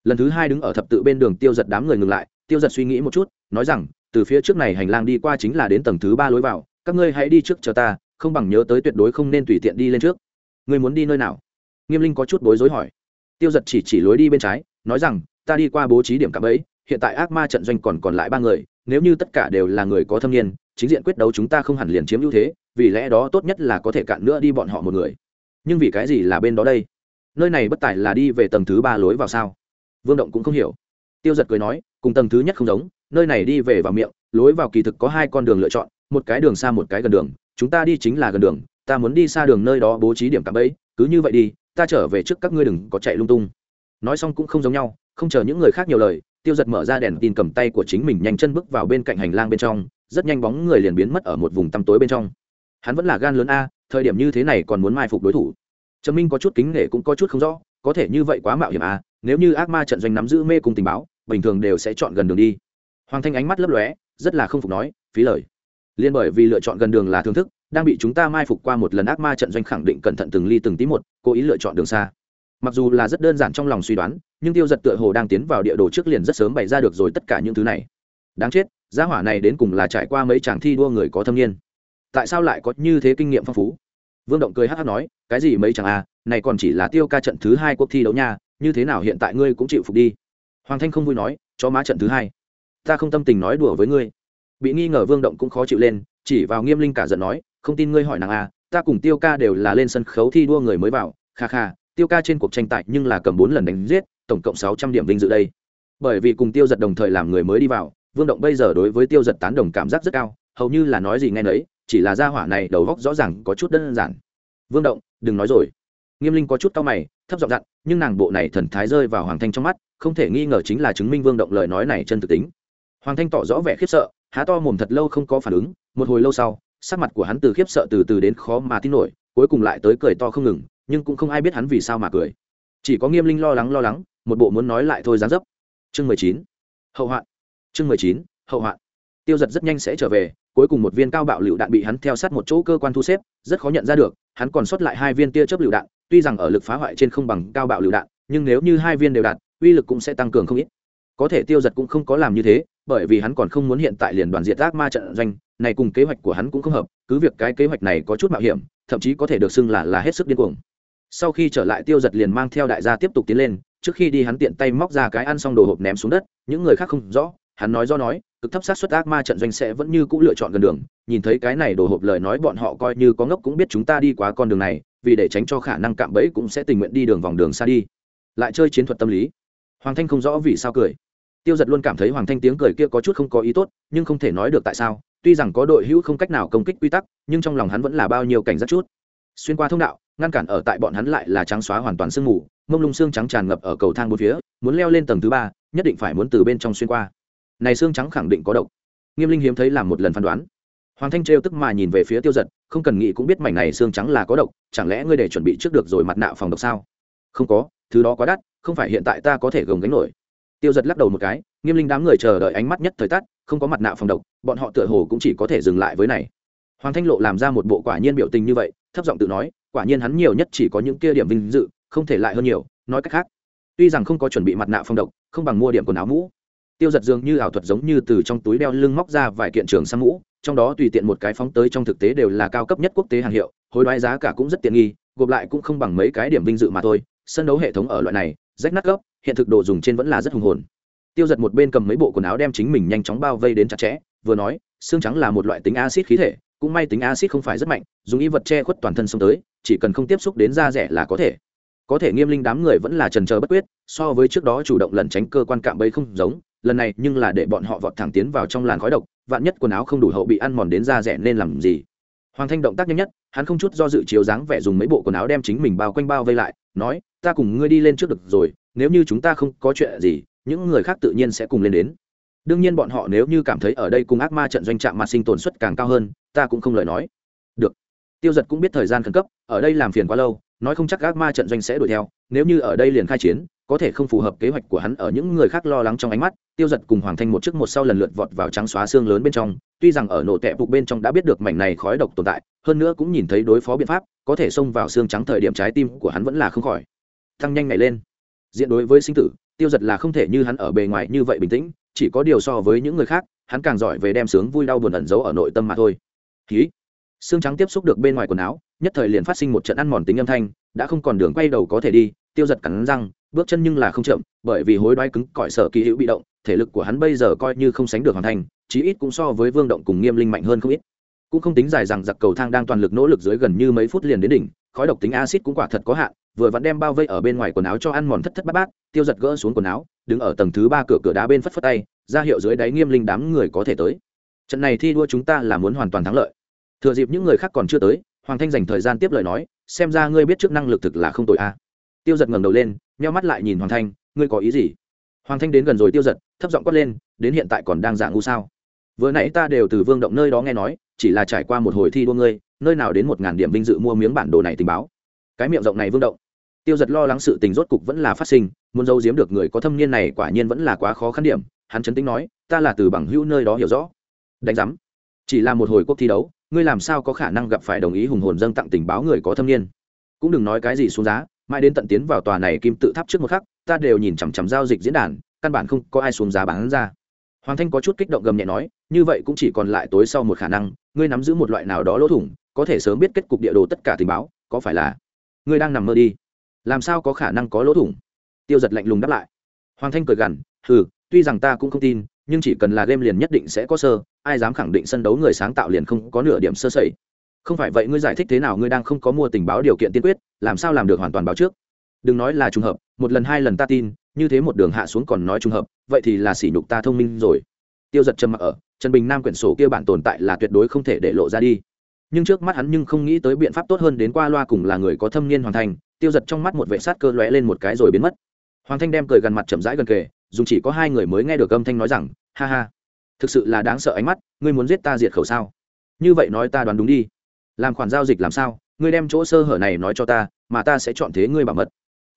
Lần thứ hai đứng ở thập tự bên đường tiêu giật đám người ngừng lại, tiêu giật suy nghĩ một chút, nói rằng, từ phía trước này hành lang đi qua chính là đến tầng thứ ba lối vào, các ngươi hãy đi trước chờ ta, không bằng nhớ tới tuyệt đối không nên tùy tiện đi lên trước. Ngươi muốn đi nơi nào? Nghiêm linh có chút bối rối hỏi tiêu giật chỉ chỉ lối đi bên trái, nói rằng, ta đi qua bố trí điểm cạm ấy hiện tại ác ma trận doanh còn còn lại ba người, nếu như tất cả đều là người có thâm niên, chính diện quyết đấu chúng ta không hẳn liền chiếm ưu thế, vì lẽ đó tốt nhất là có thể cạn nữa đi bọn họ một người. Nhưng vì cái gì là bên đó đây? Nơi này bất tài là đi về tầng thứ ba lối vào sao? Vương động cũng không hiểu. Tiêu giật cười nói, cùng tầng thứ nhất không giống, nơi này đi về vào miệng, lối vào kỳ thực có hai con đường lựa chọn, một cái đường xa một cái gần đường, chúng ta đi chính là gần đường, ta muốn đi xa đường nơi đó bố trí điểm cạm bẫy, cứ như vậy đi ta trở về trước các ngươi đừng có chạy lung tung. Nói xong cũng không giống nhau, không chờ những người khác nhiều lời, tiêu giật mở ra đèn tin cầm tay của chính mình nhanh chân bước vào bên cạnh hành lang bên trong, rất nhanh bóng người liền biến mất ở một vùng tăm tối bên trong. Hắn vẫn là gan lớn a, thời điểm như thế này còn muốn mai phục đối thủ. Trần minh có chút kính nể cũng có chút không rõ, có thể như vậy quá mạo hiểm a, nếu như ác ma trận doanh nắm giữ mê cùng tình báo, bình thường đều sẽ chọn gần đường đi. Hoàng thanh ánh mắt lấp lóe, rất là không phục nói, phí lời. Liên bởi vì lựa chọn gần đường là thưởng thức, đang bị chúng ta mai phục qua một lần ác ma trận doanh khẳng định cẩn thận từng ly từng tí một cố ý lựa chọn đường xa. Mặc dù là rất đơn giản trong lòng suy đoán, nhưng tiêu giật tựa hồ đang tiến vào địa đồ trước liền rất sớm bày ra được rồi tất cả những thứ này. Đáng chết, gia hỏa này đến cùng là trải qua mấy chàng thi đua người có thâm niên. Tại sao lại có như thế kinh nghiệm phong phú? Vương động cười hát hát nói, cái gì mấy chàng à này còn chỉ là tiêu ca trận thứ hai cuộc thi đấu nha, như thế nào hiện tại ngươi cũng chịu phục đi. Hoàng thanh không vui nói cho má trận thứ hai. Ta không tâm tình nói đùa với ngươi. Bị nghi ngờ vương động cũng khó chịu lên, chỉ vào nghiêm linh cả giận nói, không tin ngươi hỏi nàng à ta cùng tiêu ca đều là lên sân khấu thi đua người mới vào, kha kha, tiêu ca trên cuộc tranh tài nhưng là cầm bốn lần đánh giết, tổng cộng sáu trăm điểm vinh dự đây. Bởi vì cùng tiêu giật đồng thời làm người mới đi vào, vương động bây giờ đối với tiêu giật tán đồng cảm giác rất cao, hầu như là nói gì nghe nấy, chỉ là gia hỏa này đầu góc rõ ràng có chút đơn giản. Vương động, đừng nói rồi. Nghiêm linh có chút cao mày, thấp giọng dặn, nhưng nàng bộ này thần thái rơi vào hoàng thanh trong mắt, không thể nghi ngờ chính là chứng minh vương động lời nói này chân thực tính. Hoàng thanh tỏ rõ vẻ khiếp sợ, há to mồm thật lâu không có phản ứng, một hồi lâu sau sắc mặt của hắn từ khiếp sợ từ từ đến khó mà tin nổi, cuối cùng lại tới cười to không ngừng, nhưng cũng không ai biết hắn vì sao mà cười. Chỉ có nghiêm linh lo lắng lo lắng, một bộ muốn nói lại thôi dán dấp. Chương mười chín. Hậu hoạn. Chương mười chín, hậu hoạn. Tiêu giật rất nhanh sẽ trở về, cuối cùng một viên cao bạo lựu đạn bị hắn theo sát một chỗ cơ quan thu xếp, rất khó nhận ra được, hắn còn sót lại hai viên tia chớp lựu đạn, tuy rằng ở lực phá hoại trên không bằng cao bạo lựu đạn, nhưng nếu như hai viên đều đạt, uy lực cũng sẽ tăng cường không ít. Có thể tiêu giật cũng không có làm như thế bởi vì hắn còn không muốn hiện tại liền đoàn diệt ác ma trận doanh, này cùng kế hoạch của hắn cũng không hợp, cứ việc cái kế hoạch này có chút mạo hiểm, thậm chí có thể được xưng là là hết sức điên cuồng. Sau khi trở lại tiêu giật liền mang theo đại gia tiếp tục tiến lên, trước khi đi hắn tiện tay móc ra cái ăn xong đồ hộp ném xuống đất, những người khác không rõ, hắn nói do nói, cực thấp sát xuất ác ma trận doanh sẽ vẫn như cũ lựa chọn gần đường, nhìn thấy cái này đồ hộp lời nói bọn họ coi như có ngốc cũng biết chúng ta đi quá con đường này, vì để tránh cho khả năng cạm bẫy cũng sẽ tình nguyện đi đường vòng đường xa đi. Lại chơi chiến thuật tâm lý. Hoàng thanh không rõ vì sao cười tiêu giật luôn cảm thấy hoàng thanh tiếng cười kia có chút không có ý tốt, nhưng không thể nói được tại sao, tuy rằng có đội hữu không cách nào công kích quy tắc, nhưng trong lòng hắn vẫn là bao nhiêu cảnh giác chút. Xuyên qua thông đạo, ngăn cản ở tại bọn hắn lại là trắng xóa hoàn toàn sương mù, mông lung xương trắng tràn ngập ở cầu thang bốn phía, muốn leo lên tầng thứ ba, nhất định phải muốn từ bên trong xuyên qua. Này xương trắng khẳng định có độc. Nghiêm linh hiếm thấy làm một lần phán đoán. Hoàng thanh trêu tức mà nhìn về phía tiêu giật, không cần nghĩ cũng biết mảnh này xương trắng là có độc, chẳng lẽ ngươi để chuẩn bị trước được rồi mặt nạ phòng độc sao? Không có, thứ đó quá đắt, không phải hiện tại ta có thể gồng gánh nổi tiêu giật lắc đầu một cái, nghiêm linh đám người chờ đợi ánh mắt nhất thời tắt, không có mặt nạ phòng độc, bọn họ tựa hồ cũng chỉ có thể dừng lại với này. Hoàng thanh lộ làm ra một bộ quả nhiên biểu tình như vậy, thấp giọng tự nói, quả nhiên hắn nhiều nhất chỉ có những kia điểm vinh dự, không thể lại hơn nhiều, nói cách khác, tuy rằng không có chuẩn bị mặt nạ phòng độc, không bằng mua điểm quần áo mũ. Tiêu giật dường như ảo thuật giống như từ trong túi đeo lưng móc ra vài kiện trường sang mũ, trong đó tùy tiện một cái phóng tới trong thực tế đều là cao cấp nhất quốc tế hàng hiệu, hối đoái giá cả cũng rất tiện nghi, gộp lại cũng không bằng mấy cái điểm vinh dự mà thôi, sân đấu hệ thống ở loại này, rách nát gốc hiện thực đồ dùng trên vẫn là rất hùng hồn. Tiêu giật một bên cầm mấy bộ quần áo đem chính mình nhanh chóng bao vây đến chặt chẽ, vừa nói, xương trắng là một loại tính acid khí thể, cũng may tính acid không phải rất mạnh, dùng y vật che khuất toàn thân xông tới, chỉ cần không tiếp xúc đến da rẻ là có thể. Có thể nghiêm linh đám người vẫn là trần chờ bất quyết, so với trước đó chủ động lẩn tránh cơ quan cạm bẫy không giống, lần này nhưng là để bọn họ vọt thẳng tiến vào trong làn khói độc, vạn nhất quần áo không đủ hậu bị ăn mòn đến da rẻ nên làm gì? Hoàng thanh động tác nhanh nhất, hắn không chút do dự chiếu dáng vẻ dùng mấy bộ quần áo đem chính mình bao quanh bao vây lại, nói, ta cùng ngươi đi lên trước được rồi nếu như chúng ta không có chuyện gì, những người khác tự nhiên sẽ cùng lên đến. Đương nhiên bọn họ nếu như cảm thấy ở đây cùng ác ma trận doanh trạm mặt sinh tồn suất càng cao hơn, ta cũng không lời nói. Được. Tiêu giật cũng biết thời gian khẩn cấp, ở đây làm phiền quá lâu, nói không chắc ác ma trận doanh sẽ đuổi theo, nếu như ở đây liền khai chiến, có thể không phù hợp kế hoạch của hắn ở những người khác lo lắng trong ánh mắt, tiêu giật cùng hoàng thanh một chiếc một sau lần lượt vọt vào trắng xóa xương lớn bên trong, tuy rằng ở nổ tẹp phục bên trong đã biết được mảnh này khói độc tồn tại, hơn nữa cũng nhìn thấy đối phó biện pháp, có thể xông vào xương trắng thời điểm trái tim của hắn vẫn là không khỏi. Thăng nhanh ngày lên diện đối với sinh tử, tiêu giật là không thể như hắn ở bề ngoài như vậy bình tĩnh, chỉ có điều so với những người khác, hắn càng giỏi về đem sướng vui đau buồn ẩn giấu ở nội tâm mà thôi. Ký xương trắng tiếp xúc được bên ngoài quần áo, nhất thời liền phát sinh một trận ăn mòn tính âm thanh, đã không còn đường quay đầu có thể đi, tiêu giật cắn răng, bước chân nhưng là không chậm, bởi vì hối đoái cứng cỏi sở kỳ hữu bị động, thể lực của hắn bây giờ coi như không sánh được hoàn thành, chí ít cũng so với vương động cùng nghiêm linh mạnh hơn không ít. Cũng không tính dài rằng giặc cầu thang đang toàn lực nỗ lực dưới gần như mấy phút liền đến đỉnh, khói độc tính acid cũng quả thật có hạn vừa vẫn đem bao vây ở bên ngoài quần áo cho ăn mòn thất thất bát bát, tiêu giật gỡ xuống quần áo, đứng ở tầng thứ ba cửa cửa đá bên phất phất tay, ra hiệu dưới đáy nghiêm linh đám người có thể tới. Trận này thi đua chúng ta là muốn hoàn toàn thắng lợi. Thừa dịp những người khác còn chưa tới, hoàng thanh dành thời gian tiếp lời nói, xem ra ngươi biết trước năng lực thực là không tội a. Tiêu giật ngẩng đầu lên, nheo mắt lại nhìn hoàng thanh, ngươi có ý gì? Hoàng thanh đến gần rồi tiêu giật, thấp giọng quát lên, đến hiện tại còn đang giả ngu sao? Vừa nãy ta đều từ vương động nơi đó nghe nói, chỉ là trải qua một hồi thi đua ngươi, nơi nào đến một ngàn điểm vinh dự mua miếng bản đồ này tình báo. Cái miệng rộng này vương động tiêu giật lo lắng sự tình rốt cục vẫn là phát sinh, muốn giấu giếm được người có thâm niên này quả nhiên vẫn là quá khó khăn điểm, hắn chấn tính nói, ta là từ bằng hữu nơi đó hiểu rõ. Đánh giám. Chỉ là một hồi quốc thi đấu, ngươi làm sao có khả năng gặp phải đồng ý hùng hồn dâng tặng tình báo người có thâm niên? Cũng đừng nói cái gì xuống giá, mãi đến tận tiến vào tòa này kim tự tháp trước một khắc, ta đều nhìn chằm chằm giao dịch diễn đàn, căn bản không có ai xuống giá bán ra. Hoàng thanh có chút kích động gầm nhẹ nói, như vậy cũng chỉ còn lại tối sau một khả năng, ngươi nắm giữ một loại nào đó lỗ thủng, có thể sớm biết kết cục địa đồ tất cả tình báo, có phải là ngươi đang nằm mơ đi? Làm sao có khả năng có lỗ thủng? Tiêu giật lạnh lùng đáp lại. Hoàng thanh cười gằn, hừ, tuy rằng ta cũng không tin, nhưng chỉ cần là game liền nhất định sẽ có sơ, ai dám khẳng định sân đấu người sáng tạo liền không có nửa điểm sơ sẩy. Không phải vậy ngươi giải thích thế nào ngươi đang không có mua tình báo điều kiện tiên quyết, làm sao làm được hoàn toàn báo trước? Đừng nói là trùng hợp, một lần hai lần ta tin, như thế một đường hạ xuống còn nói trùng hợp, vậy thì là sỉ nhục ta thông minh rồi. Tiêu giật trầm mặc ở, trần bình nam quyển sổ kia bản tồn tại là tuyệt đối không thể để lộ ra đi. Nhưng trước mắt hắn nhưng không nghĩ tới biện pháp tốt hơn đến qua loa cùng là người có thâm niên hoàn thành tiêu giật trong mắt một vệ sát cơ lóe lên một cái rồi biến mất. Hoàng thanh đem cười gần mặt chậm rãi gần kề dùng chỉ có hai người mới nghe được âm thanh nói rằng, ha ha, thực sự là đáng sợ ánh mắt, ngươi muốn giết ta diệt khẩu sao? Như vậy nói ta đoán đúng đi. Làm khoản giao dịch làm sao? Ngươi đem chỗ sơ hở này nói cho ta, mà ta sẽ chọn thế ngươi bảo mật.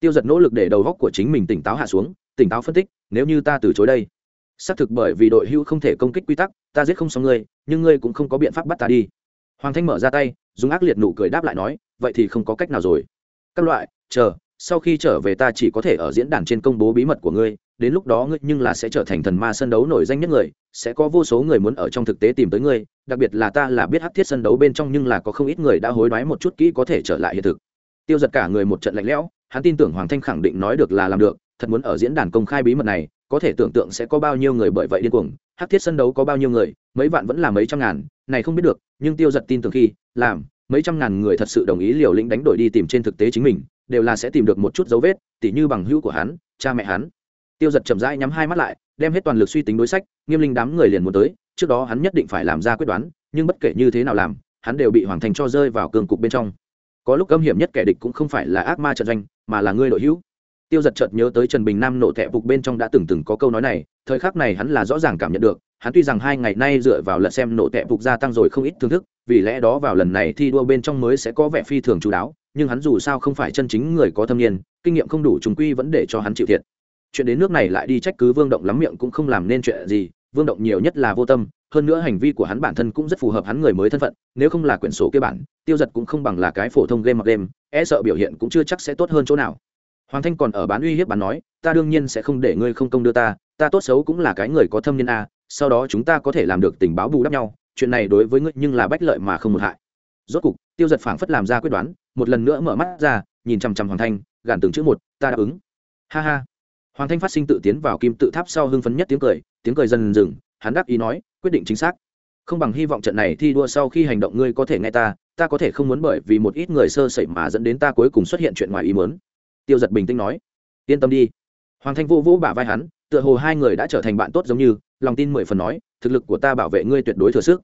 Tiêu giật nỗ lực để đầu góc của chính mình tỉnh táo hạ xuống, tỉnh táo phân tích, nếu như ta từ chối đây, xác thực bởi vì đội hưu không thể công kích quy tắc, ta giết không xong ngươi, nhưng ngươi cũng không có biện pháp bắt ta đi. Hoàng thanh mở ra tay, dùng ác liệt nụ cười đáp lại nói, vậy thì không có cách nào rồi các loại, chờ, sau khi trở về ta chỉ có thể ở diễn đàn trên công bố bí mật của ngươi, đến lúc đó ngươi nhưng là sẽ trở thành thần ma sân đấu nổi danh nhất người, sẽ có vô số người muốn ở trong thực tế tìm tới ngươi, đặc biệt là ta là biết hát thiết sân đấu bên trong nhưng là có không ít người đã hối đoái một chút kỹ có thể trở lại hiện thực. Tiêu giật cả người một trận lạnh lẽo, hắn tin tưởng hoàng thanh khẳng định nói được là làm được, thật muốn ở diễn đàn công khai bí mật này, có thể tưởng tượng sẽ có bao nhiêu người bởi vậy điên cuồng, hát thiết sân đấu có bao nhiêu người, mấy vạn vẫn là mấy trăm ngàn, này không biết được, nhưng tiêu giật tin tưởng khi, làm mấy trăm ngàn người thật sự đồng ý liều lĩnh đánh đổi đi tìm trên thực tế chính mình, đều là sẽ tìm được một chút dấu vết, tỉ như bằng hữu của hắn, cha mẹ hắn. Tiêu giật chậm rãi nhắm hai mắt lại, đem hết toàn lực suy tính đối sách, nghiêm linh đám người liền muốn tới, trước đó hắn nhất định phải làm ra quyết đoán, nhưng bất kể như thế nào làm, hắn đều bị hoàng thành cho rơi vào cường cục bên trong. Có lúc âm hiểm nhất kẻ địch cũng không phải là ác ma trận doanh, mà là ngươi đội hữu. Tiêu giật chợt nhớ tới trần bình nam nổ thẹ phục bên trong đã từng từng có câu nói này, thời khắc này hắn là rõ ràng cảm nhận được hắn tuy rằng hai ngày nay dựa vào lật xem nổ tệ phục gia tăng rồi không ít thương thức, vì lẽ đó vào lần này thi đua bên trong mới sẽ có vẻ phi thường chú đáo, nhưng hắn dù sao không phải chân chính người có thâm niên, kinh nghiệm không đủ trùng quy vẫn để cho hắn chịu thiệt. Chuyện đến nước này lại đi trách cứ vương động lắm miệng cũng không làm nên chuyện gì, vương động nhiều nhất là vô tâm, hơn nữa hành vi của hắn bản thân cũng rất phù hợp hắn người mới thân phận, nếu không là quyển sổ kia bản, tiêu giật cũng không bằng là cái phổ thông game mặc game e sợ biểu hiện cũng chưa chắc sẽ tốt hơn chỗ nào. Hoàng thanh còn ở bán uy hiếp bán nói, ta đương nhiên sẽ không để ngươi không công đưa ta ta tốt xấu cũng là cái người có thâm niên a sau đó chúng ta có thể làm được tình báo bù đắp nhau, chuyện này đối với ngươi nhưng là bách lợi mà không một hại. Rốt cục, tiêu giật phảng phất làm ra quyết đoán, một lần nữa mở mắt ra, nhìn chằm chằm hoàng thanh, gàn từng chữ một, ta đáp ứng. Ha ha. Hoàng thanh phát sinh tự tiến vào kim tự tháp sau hưng phấn nhất tiếng cười tiếng cười dần dừng, hắn đáp ý nói, quyết định chính xác. Không bằng hy vọng trận này thi đua sau khi hành động ngươi có thể nghe ta ta có thể không muốn bởi vì một ít người sơ sẩy mà dẫn đến ta cuối cùng xuất hiện chuyện ngoài ý muốn. Tiêu giật bình tĩnh nói, yên tâm đi. Hoàng thanh vô vũ bả vai hắn, tựa hồ hai người đã trở thành bạn tốt giống như lòng tin mười phần nói, thực lực của ta bảo vệ ngươi tuyệt đối thừa sức.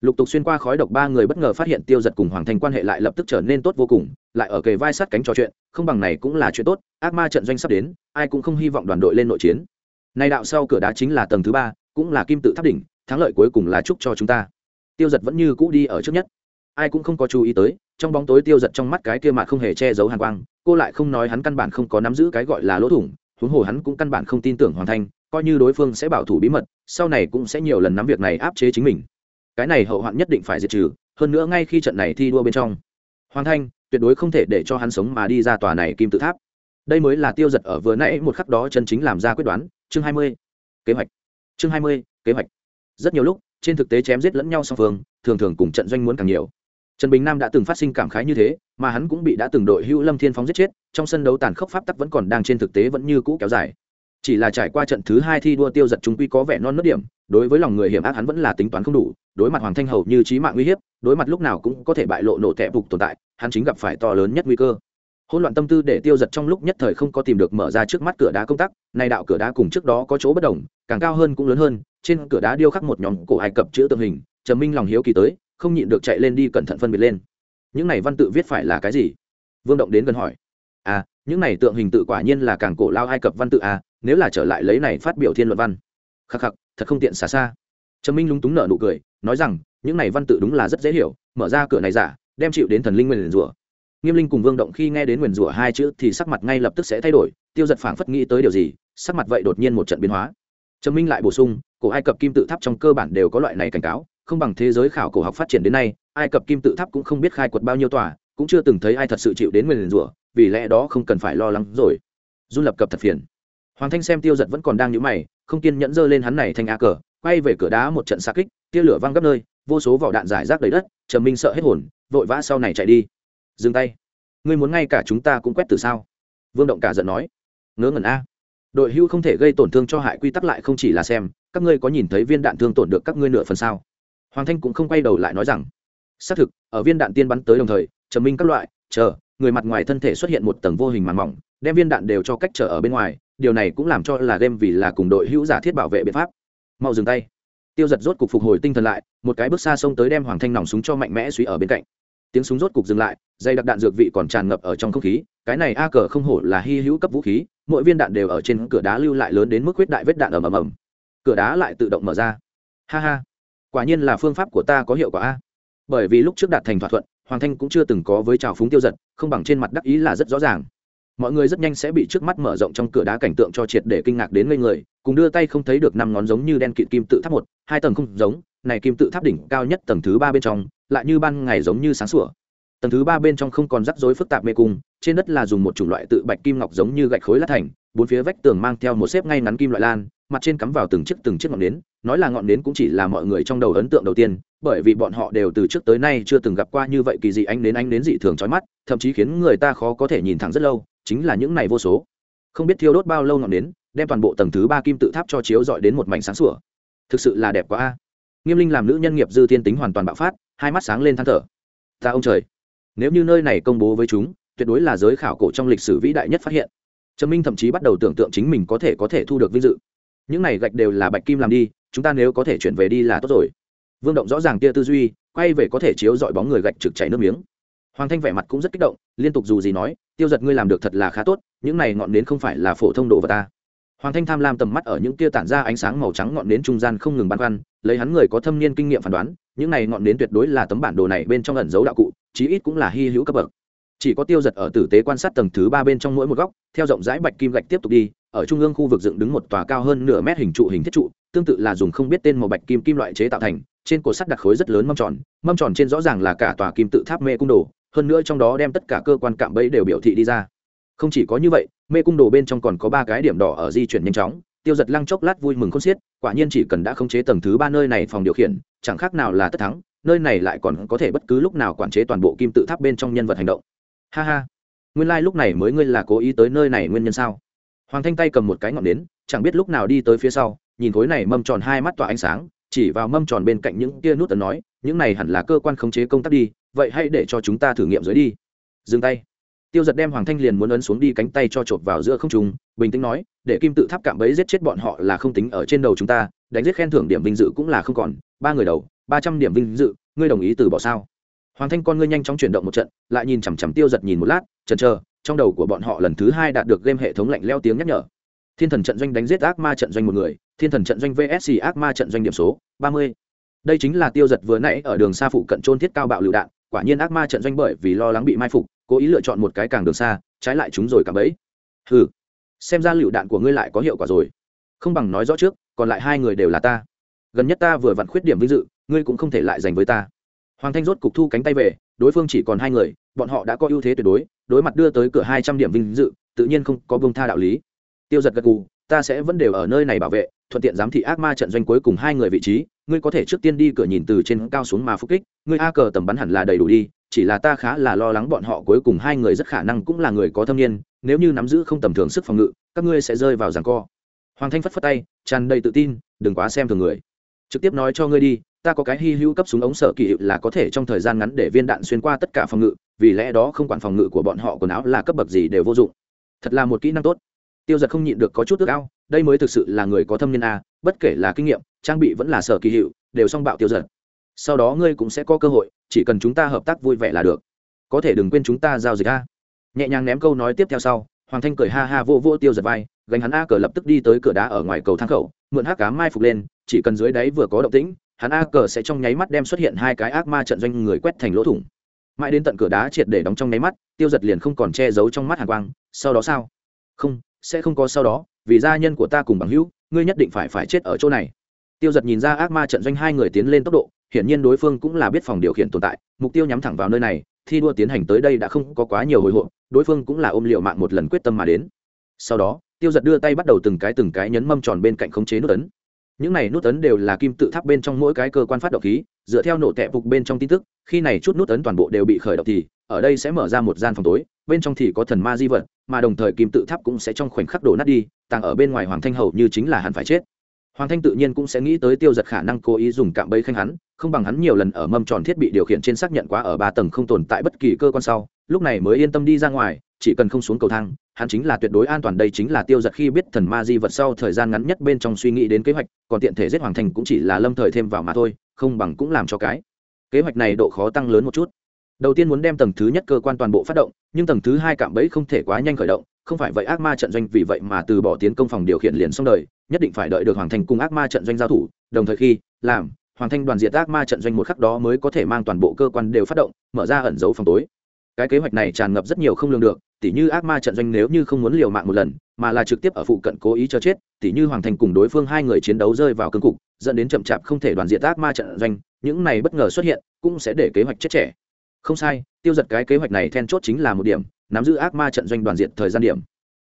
Lục tục xuyên qua khói độc ba người bất ngờ phát hiện tiêu giật cùng hoàng thành quan hệ lại lập tức trở nên tốt vô cùng, lại ở kề vai sát cánh trò chuyện, không bằng này cũng là chuyện tốt, ác ma trận doanh sắp đến, ai cũng không hy vọng đoàn đội lên nội chiến. Nay đạo sau cửa đá chính là tầng thứ ba, cũng là kim tự tháp đỉnh, thắng lợi cuối cùng là chúc cho chúng ta. Tiêu giật vẫn như cũ đi ở trước nhất. Ai cũng không có chú ý tới, trong bóng tối tiêu giật trong mắt cái kia mà không hề che giấu hàn quang, cô lại không nói hắn căn bản không có nắm giữ cái gọi là lỗ thủng, huống hồ hắn cũng căn bản không tin tưởng hoàng thanh coi như đối phương sẽ bảo thủ bí mật, sau này cũng sẽ nhiều lần nắm việc này áp chế chính mình. Cái này hậu hoạn nhất định phải diệt trừ, hơn nữa ngay khi trận này thi đua bên trong. Hoàng thanh, tuyệt đối không thể để cho hắn sống mà đi ra tòa này kim tự tháp. Đây mới là tiêu giật ở vừa nãy một khắc đó chân chính làm ra quyết đoán, chương hai mươi. Kế hoạch. Chương hai mươi, kế hoạch. Rất nhiều lúc, trên thực tế chém giết lẫn nhau song phương, thường thường cùng trận doanh muốn càng nhiều. Trần bình nam đã từng phát sinh cảm khái như thế, mà hắn cũng bị đã từng đội hữu lâm thiên phóng giết chết, trong sân đấu tàn khốc pháp tắc vẫn còn đang trên thực tế vẫn như cũ kéo dài chỉ là trải qua trận thứ hai thi đua tiêu giật chúng quy có vẻ non nớt điểm, đối với lòng người hiểm ác hắn vẫn là tính toán không đủ, đối mặt hoàng thanh hầu như trí mạng uy hiếp, đối mặt lúc nào cũng có thể bại lộ nổ tẹp phục tồn tại, hắn chính gặp phải to lớn nhất nguy cơ. Hỗn loạn tâm tư để tiêu giật trong lúc nhất thời không có tìm được mở ra trước mắt cửa đá công tác nay đạo cửa đá cùng trước đó có chỗ bất đồng, càng cao hơn cũng lớn hơn, trên cửa đá điêu khắc một nhóm cổ ai cập chữ tượng hình, trầm minh lòng hiếu kỳ tới, không nhịn được chạy lên đi cẩn thận phân biệt lên. Những này văn tự viết phải là cái gì? Vương động đến gần hỏi. À những này tượng hình tự quả nhiên là càng cổ lao ai cập văn tự à nếu là trở lại lấy này phát biểu thiên luận văn. Khắc khắc, thật không tiện xa xa. Trầm minh lúng túng nở nụ cười, nói rằng, những này văn tự đúng là rất dễ hiểu, mở ra cửa này giả, đem chịu đến thần linh nguyền rủa. Nghiêm linh cùng vương động khi nghe đến nguyền rủa hai chữ thì sắc mặt ngay lập tức sẽ thay đổi, tiêu giật phảng phất nghĩ tới điều gì, sắc mặt vậy đột nhiên một trận biến hóa. Trầm minh lại bổ sung, cổ ai cập kim tự tháp trong cơ bản đều có loại này cảnh cáo, không bằng thế giới khảo cổ học phát triển đến nay, ai cập kim tự tháp cũng không biết khai quật bao nhiêu tòa, cũng chưa từng thấy ai thật sự chịu đến nguyền rủa vì lẽ đó không cần phải lo lắng rồi. Run lập cập thật phiền. Hoàng thanh xem tiêu giật vẫn còn đang nhíu mày, không kiên nhẫn dơ lên hắn này thành a cờ, quay về cửa đá một trận xa kích, tia lửa văng gấp nơi, vô số vỏ đạn giải rác đầy đất, trầm minh sợ hết hồn, vội vã sau này chạy đi. Dừng tay. Ngươi muốn ngay cả chúng ta cũng quét từ sao? Vương động cả giận nói. Ngớ ngẩn a. Đội hưu không thể gây tổn thương cho hại quy tắc lại không chỉ là xem, các ngươi có nhìn thấy viên đạn thương tổn được các ngươi nửa phần sao? Hoàng thanh cũng không quay đầu lại nói rằng, xác thực, ở viên đạn tiên bắn tới đồng thời, trầm minh các loại, chờ người mặt ngoài thân thể xuất hiện một tầng vô hình màn mỏng, đem viên đạn đều cho cách trở ở bên ngoài, điều này cũng làm cho là game vì là cùng đội hữu giả thiết bảo vệ biện pháp. Mau dừng tay. Tiêu giật rốt cục phục hồi tinh thần lại, một cái bước xa xông tới đem hoàng thanh nòng súng cho mạnh mẽ suy ở bên cạnh. Tiếng súng rốt cục dừng lại, dây đặc đạn dược vị còn tràn ngập ở trong không khí, cái này a cờ không hổ là hy hữu cấp vũ khí, mỗi viên đạn đều ở trên cửa đá lưu lại lớn đến mức huyết đại vết đạn ầm ầm ầm. Cửa đá lại tự động mở ra. Ha ha, quả nhiên là phương pháp của ta có hiệu quả a. Bởi vì lúc trước đạt thành thỏa thuận hoàng thanh cũng chưa từng có với trào phúng tiêu giật, không bằng trên mặt đắc ý là rất rõ ràng. Mọi người rất nhanh sẽ bị trước mắt mở rộng trong cửa đá cảnh tượng cho triệt để kinh ngạc đến ngây người, cùng đưa tay không thấy được năm ngón giống như đen kịt kim tự tháp một, hai tầng không giống, này kim tự tháp đỉnh cao nhất tầng thứ ba bên trong, lại như ban ngày giống như sáng sủa. Tầng thứ ba bên trong không còn rắc rối phức tạp mê cung, trên đất là dùng một chủng loại tự bạch kim ngọc giống như gạch khối lát thành, bốn phía vách tường mang theo một xếp ngay ngắn kim loại lan, mặt trên cắm vào từng chiếc từng chiếc ngọn nến nói là ngọn nến cũng chỉ là mọi người trong đầu ấn tượng đầu tiên, bởi vì bọn họ đều từ trước tới nay chưa từng gặp qua như vậy kỳ dị ánh nến ánh nến dị thường trói mắt, thậm chí khiến người ta khó có thể nhìn thẳng rất lâu, chính là những này vô số. Không biết thiêu đốt bao lâu ngọn nến, đem toàn bộ tầng thứ ba kim tự tháp cho chiếu dọi đến một mảnh sáng sủa. Thực sự là đẹp quá a. Nghiêm linh làm nữ nhân nghiệp dư tiên tính hoàn toàn bạo phát, hai mắt sáng lên than thở. Ta ông trời, nếu như nơi này công bố với chúng, tuyệt đối là giới khảo cổ trong lịch sử vĩ đại nhất phát hiện. Trần minh thậm chí bắt đầu tưởng tượng chính mình có thể có thể thu được vinh dự. Những này gạch đều là bạch kim làm đi chúng ta nếu có thể chuyển về đi là tốt rồi. Vương động rõ ràng tia tư duy, quay về có thể chiếu dọi bóng người gạch trực chảy nước miếng. Hoàng thanh vẻ mặt cũng rất kích động, liên tục dù gì nói, tiêu giật ngươi làm được thật là khá tốt, những này ngọn nến không phải là phổ thông đồ vật ta. Hoàng thanh tham lam tầm mắt ở những tia tản ra ánh sáng màu trắng ngọn nến trung gian không ngừng băn khoăn, lấy hắn người có thâm niên kinh nghiệm phán đoán, những này ngọn nến tuyệt đối là tấm bản đồ này bên trong ẩn dấu đạo cụ, chí ít cũng là hy hữu cấp bậc. Chỉ có tiêu giật ở tử tế quan sát tầng thứ ba bên trong mỗi một góc, theo rộng rãi bạch kim gạch tiếp tục đi ở trung ương khu vực dựng đứng một tòa cao hơn nửa mét hình trụ hình thiết trụ, tương tự là dùng không biết tên màu bạch kim kim loại chế tạo thành, trên cột sắt đặt khối rất lớn mâm tròn mâm tròn trên rõ ràng là cả tòa kim tự tháp mê cung đồ, hơn nữa trong đó đem tất cả cơ quan cạm bẫy đều biểu thị đi ra. Không chỉ có như vậy, mê cung đồ bên trong còn có ba cái điểm đỏ ở di chuyển nhanh chóng, tiêu giật lăng chốc lát vui mừng khôn xiết, quả nhiên chỉ cần đã khống chế tầng thứ ba nơi này phòng điều khiển, chẳng khác nào là tất thắng, nơi này lại còn có thể bất cứ lúc nào quản chế toàn bộ kim tự tháp bên trong nhân vật hành động. Ha ha. Nguyên lai、like、lúc này mới ngươi là cố ý tới nơi này nguyên nhân sao? Hoàng thanh tay cầm một cái ngọn nến, chẳng biết lúc nào đi tới phía sau, nhìn khối này mâm tròn hai mắt tỏa ánh sáng, chỉ vào mâm tròn bên cạnh những tia nút ấn nói, những này hẳn là cơ quan khống chế công tác đi, vậy hãy để cho chúng ta thử nghiệm dưới đi. Dừng tay. Tiêu giật đem hoàng thanh liền muốn ấn xuống đi cánh tay cho chộp vào giữa không trùng bình tĩnh nói, để kim tự tháp cạm bẫy giết chết bọn họ là không tính ở trên đầu chúng ta, đánh giết khen thưởng điểm vinh dự cũng là không còn, ba người đầu, ba trăm điểm vinh dự, ngươi đồng ý từ bỏ sao? Hoàng thanh con ngươi nhanh chóng chuyển động một trận, lại nhìn chằm chằm tiêu giật nhìn một lát, chần chờ trong đầu của bọn họ lần thứ hai đạt được game hệ thống lạnh leo tiếng nhắc nhở. Thiên thần trận doanh đánh giết ác ma trận doanh một người, thiên thần trận doanh vsc ác ma trận doanh điểm số ba mươi. Đây chính là tiêu giật vừa nãy ở đường xa phụ cận trôn thiết cao bạo lựu đạn, quả nhiên ác ma trận doanh bởi vì lo lắng bị mai phục, cố ý lựa chọn một cái càng đường xa, trái lại chúng rồi cả bẫy. Ừ xem ra lựu đạn của ngươi lại có hiệu quả rồi. Không bằng nói rõ trước, còn lại hai người đều là ta. Gần nhất ta vừa vặn khuyết điểm vinh dự, ngươi cũng không thể lại giành với ta. Hoàng thanh rốt cục thu cánh tay về, đối phương chỉ còn hai người bọn họ đã có ưu thế tuyệt đối đối mặt đưa tới cửa hai trăm điểm vinh dự, tự nhiên không có bông tha đạo lý. Tiêu giật gật cù ta sẽ vẫn đều ở nơi này bảo vệ, thuận tiện giám thị ác ma trận doanh cuối cùng hai người vị trí, ngươi có thể trước tiên đi cửa nhìn từ trên cao xuống mà phục kích, ngươi a cờ tầm bắn hẳn là đầy đủ đi, chỉ là ta khá là lo lắng bọn họ cuối cùng hai người rất khả năng cũng là người có thâm niên, nếu như nắm giữ không tầm thường sức phòng ngự, các ngươi sẽ rơi vào ràng co. Hoàng thanh phất phất tay, tràn đầy tự tin, đừng quá xem thường người. Trực tiếp nói cho ngươi đi ta có cái hy hữu cấp súng ống sở kỳ hiệu là có thể trong thời gian ngắn để viên đạn xuyên qua tất cả phòng ngự, vì lẽ đó không quản phòng ngự của bọn họ quần áo là cấp bậc gì đều vô dụng. Thật là một kỹ năng tốt. Tiêu giật không nhịn được có chút ước ao, đây mới thực sự là người có thâm niên a bất kể là kinh nghiệm, trang bị vẫn là sở kỳ hiệu, đều song bạo tiêu giật. Sau đó ngươi cũng sẽ có cơ hội, chỉ cần chúng ta hợp tác vui vẻ là được. Có thể đừng quên chúng ta giao dịch a. Nhẹ nhàng ném câu nói tiếp theo sau, hoàng thanh cười ha ha vô vô tiêu giật vai, gánh hắn a cờ lập tức đi tới cửa đá ở ngoài cầu thang khẩu, mượn hát cá mai phục lên, chỉ cần dưới đáy vừa có động tĩnh hắn a cờ sẽ trong nháy mắt đem xuất hiện hai cái ác ma trận doanh người quét thành lỗ thủng. Mãi đến tận cửa đá triệt để đóng trong nháy mắt, tiêu giật liền không còn che giấu trong mắt hàn quang, sau đó sao? Không, sẽ không có sau đó, vì gia nhân của ta cùng bằng hữu, ngươi nhất định phải phải chết ở chỗ này. Tiêu giật nhìn ra ác ma trận doanh hai người tiến lên tốc độ, hiển nhiên đối phương cũng là biết phòng điều khiển tồn tại, mục tiêu nhắm thẳng vào nơi này, thi đua tiến hành tới đây đã không có quá nhiều hồi hộp, đối phương cũng là ôm liệu mạng một lần quyết tâm mà đến. Sau đó, tiêu giật đưa tay bắt đầu từng cái từng cái nhấn mâm tròn bên cạnh khống chế nút ấn những này nút ấn đều là kim tự tháp bên trong mỗi cái cơ quan phát động khí, dựa theo nổ tệ phục bên trong tin tức, khi này chút nút ấn toàn bộ đều bị khởi động thì, ở đây sẽ mở ra một gian phòng tối, bên trong thì có thần ma di vật, mà đồng thời kim tự tháp cũng sẽ trong khoảnh khắc đổ nát đi, tàng ở bên ngoài hoàng thanh hầu như chính là hẳn phải chết. Hoàng thanh tự nhiên cũng sẽ nghĩ tới tiêu giật khả năng cố ý dùng cạm bẫy khanh hắn, không bằng hắn nhiều lần ở mâm tròn thiết bị điều khiển trên xác nhận quá ở ba tầng không tồn tại bất kỳ cơ quan sau, lúc này mới yên tâm đi ra ngoài chỉ cần không xuống cầu thang, hắn chính là tuyệt đối an toàn. Đây chính là tiêu giật khi biết thần ma di vật sau thời gian ngắn nhất bên trong suy nghĩ đến kế hoạch, còn tiện thể giết hoàng thành cũng chỉ là lâm thời thêm vào mà thôi, không bằng cũng làm cho cái. Kế hoạch này độ khó tăng lớn một chút. Đầu tiên muốn đem tầng thứ nhất cơ quan toàn bộ phát động, nhưng tầng thứ hai cạm bẫy không thể quá nhanh khởi động, không phải vậy ác ma trận doanh vì vậy mà từ bỏ tiến công phòng điều khiển liền xong đời, nhất định phải đợi được hoàng thành cùng ác ma trận doanh giao thủ, đồng thời khi làm, hoàng thanh đoàn diệt ác ma trận doanh một khắc đó mới có thể mang toàn bộ cơ quan đều phát động, mở ra ẩn dấu phòng tối cái kế hoạch này tràn ngập rất nhiều không lường được, tỉ như ác ma trận doanh nếu như không muốn liều mạng một lần, mà là trực tiếp ở phụ cận cố ý cho chết, tỉ như hoàng thành cùng đối phương hai người chiến đấu rơi vào cương cục, dẫn đến chậm chạp không thể đoàn diện ác ma trận doanh, những này bất ngờ xuất hiện, cũng sẽ để kế hoạch chết trẻ. Không sai, tiêu giật cái kế hoạch này then chốt chính là một điểm, nắm giữ ác ma trận doanh đoàn diện thời gian điểm.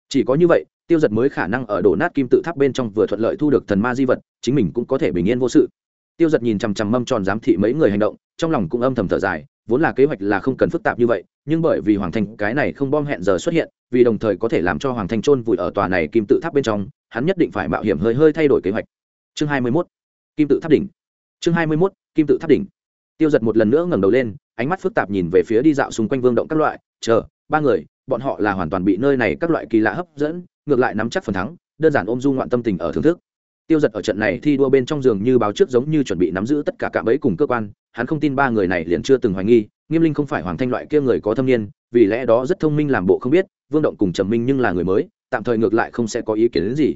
Chỉ có như vậy, tiêu giật mới khả năng ở đổ nát kim tự tháp bên trong vừa thuận lợi thu được thần ma di vật, chính mình cũng có thể bình yên vô sự. Tiêu giật nhìn chằm chằm mâm tròn giám thị mấy người hành động, trong lòng cũng âm thầm thở dài vốn là kế hoạch là không cần phức tạp như vậy, nhưng bởi vì hoàng thành cái này không bom hẹn giờ xuất hiện, vì đồng thời có thể làm cho hoàng thành trôn vùi ở tòa này kim tự tháp bên trong, hắn nhất định phải mạo hiểm hơi hơi thay đổi kế hoạch chương hai mươi 21. kim tự tháp đỉnh chương hai mươi 21. kim tự tháp đỉnh tiêu giật một lần nữa ngẩng đầu lên, ánh mắt phức tạp nhìn về phía đi dạo xung quanh vương động các loại, chờ, ba người, bọn họ là hoàn toàn bị nơi này các loại kỳ lạ hấp dẫn, ngược lại nắm chắc phần thắng, đơn giản ôm du ngoạn tâm tình ở thưởng thức tiêu giật ở trận này thi đua bên trong giường như báo trước giống như chuẩn bị nắm giữ tất cả cạm ấy cùng cơ quan hắn không tin ba người này liền chưa từng hoài nghi, nghiêm linh không phải hoàng thanh loại kia người có thâm niên, vì lẽ đó rất thông minh làm bộ không biết, vương động cùng trầm minh nhưng là người mới, tạm thời ngược lại không sẽ có ý kiến đến gì.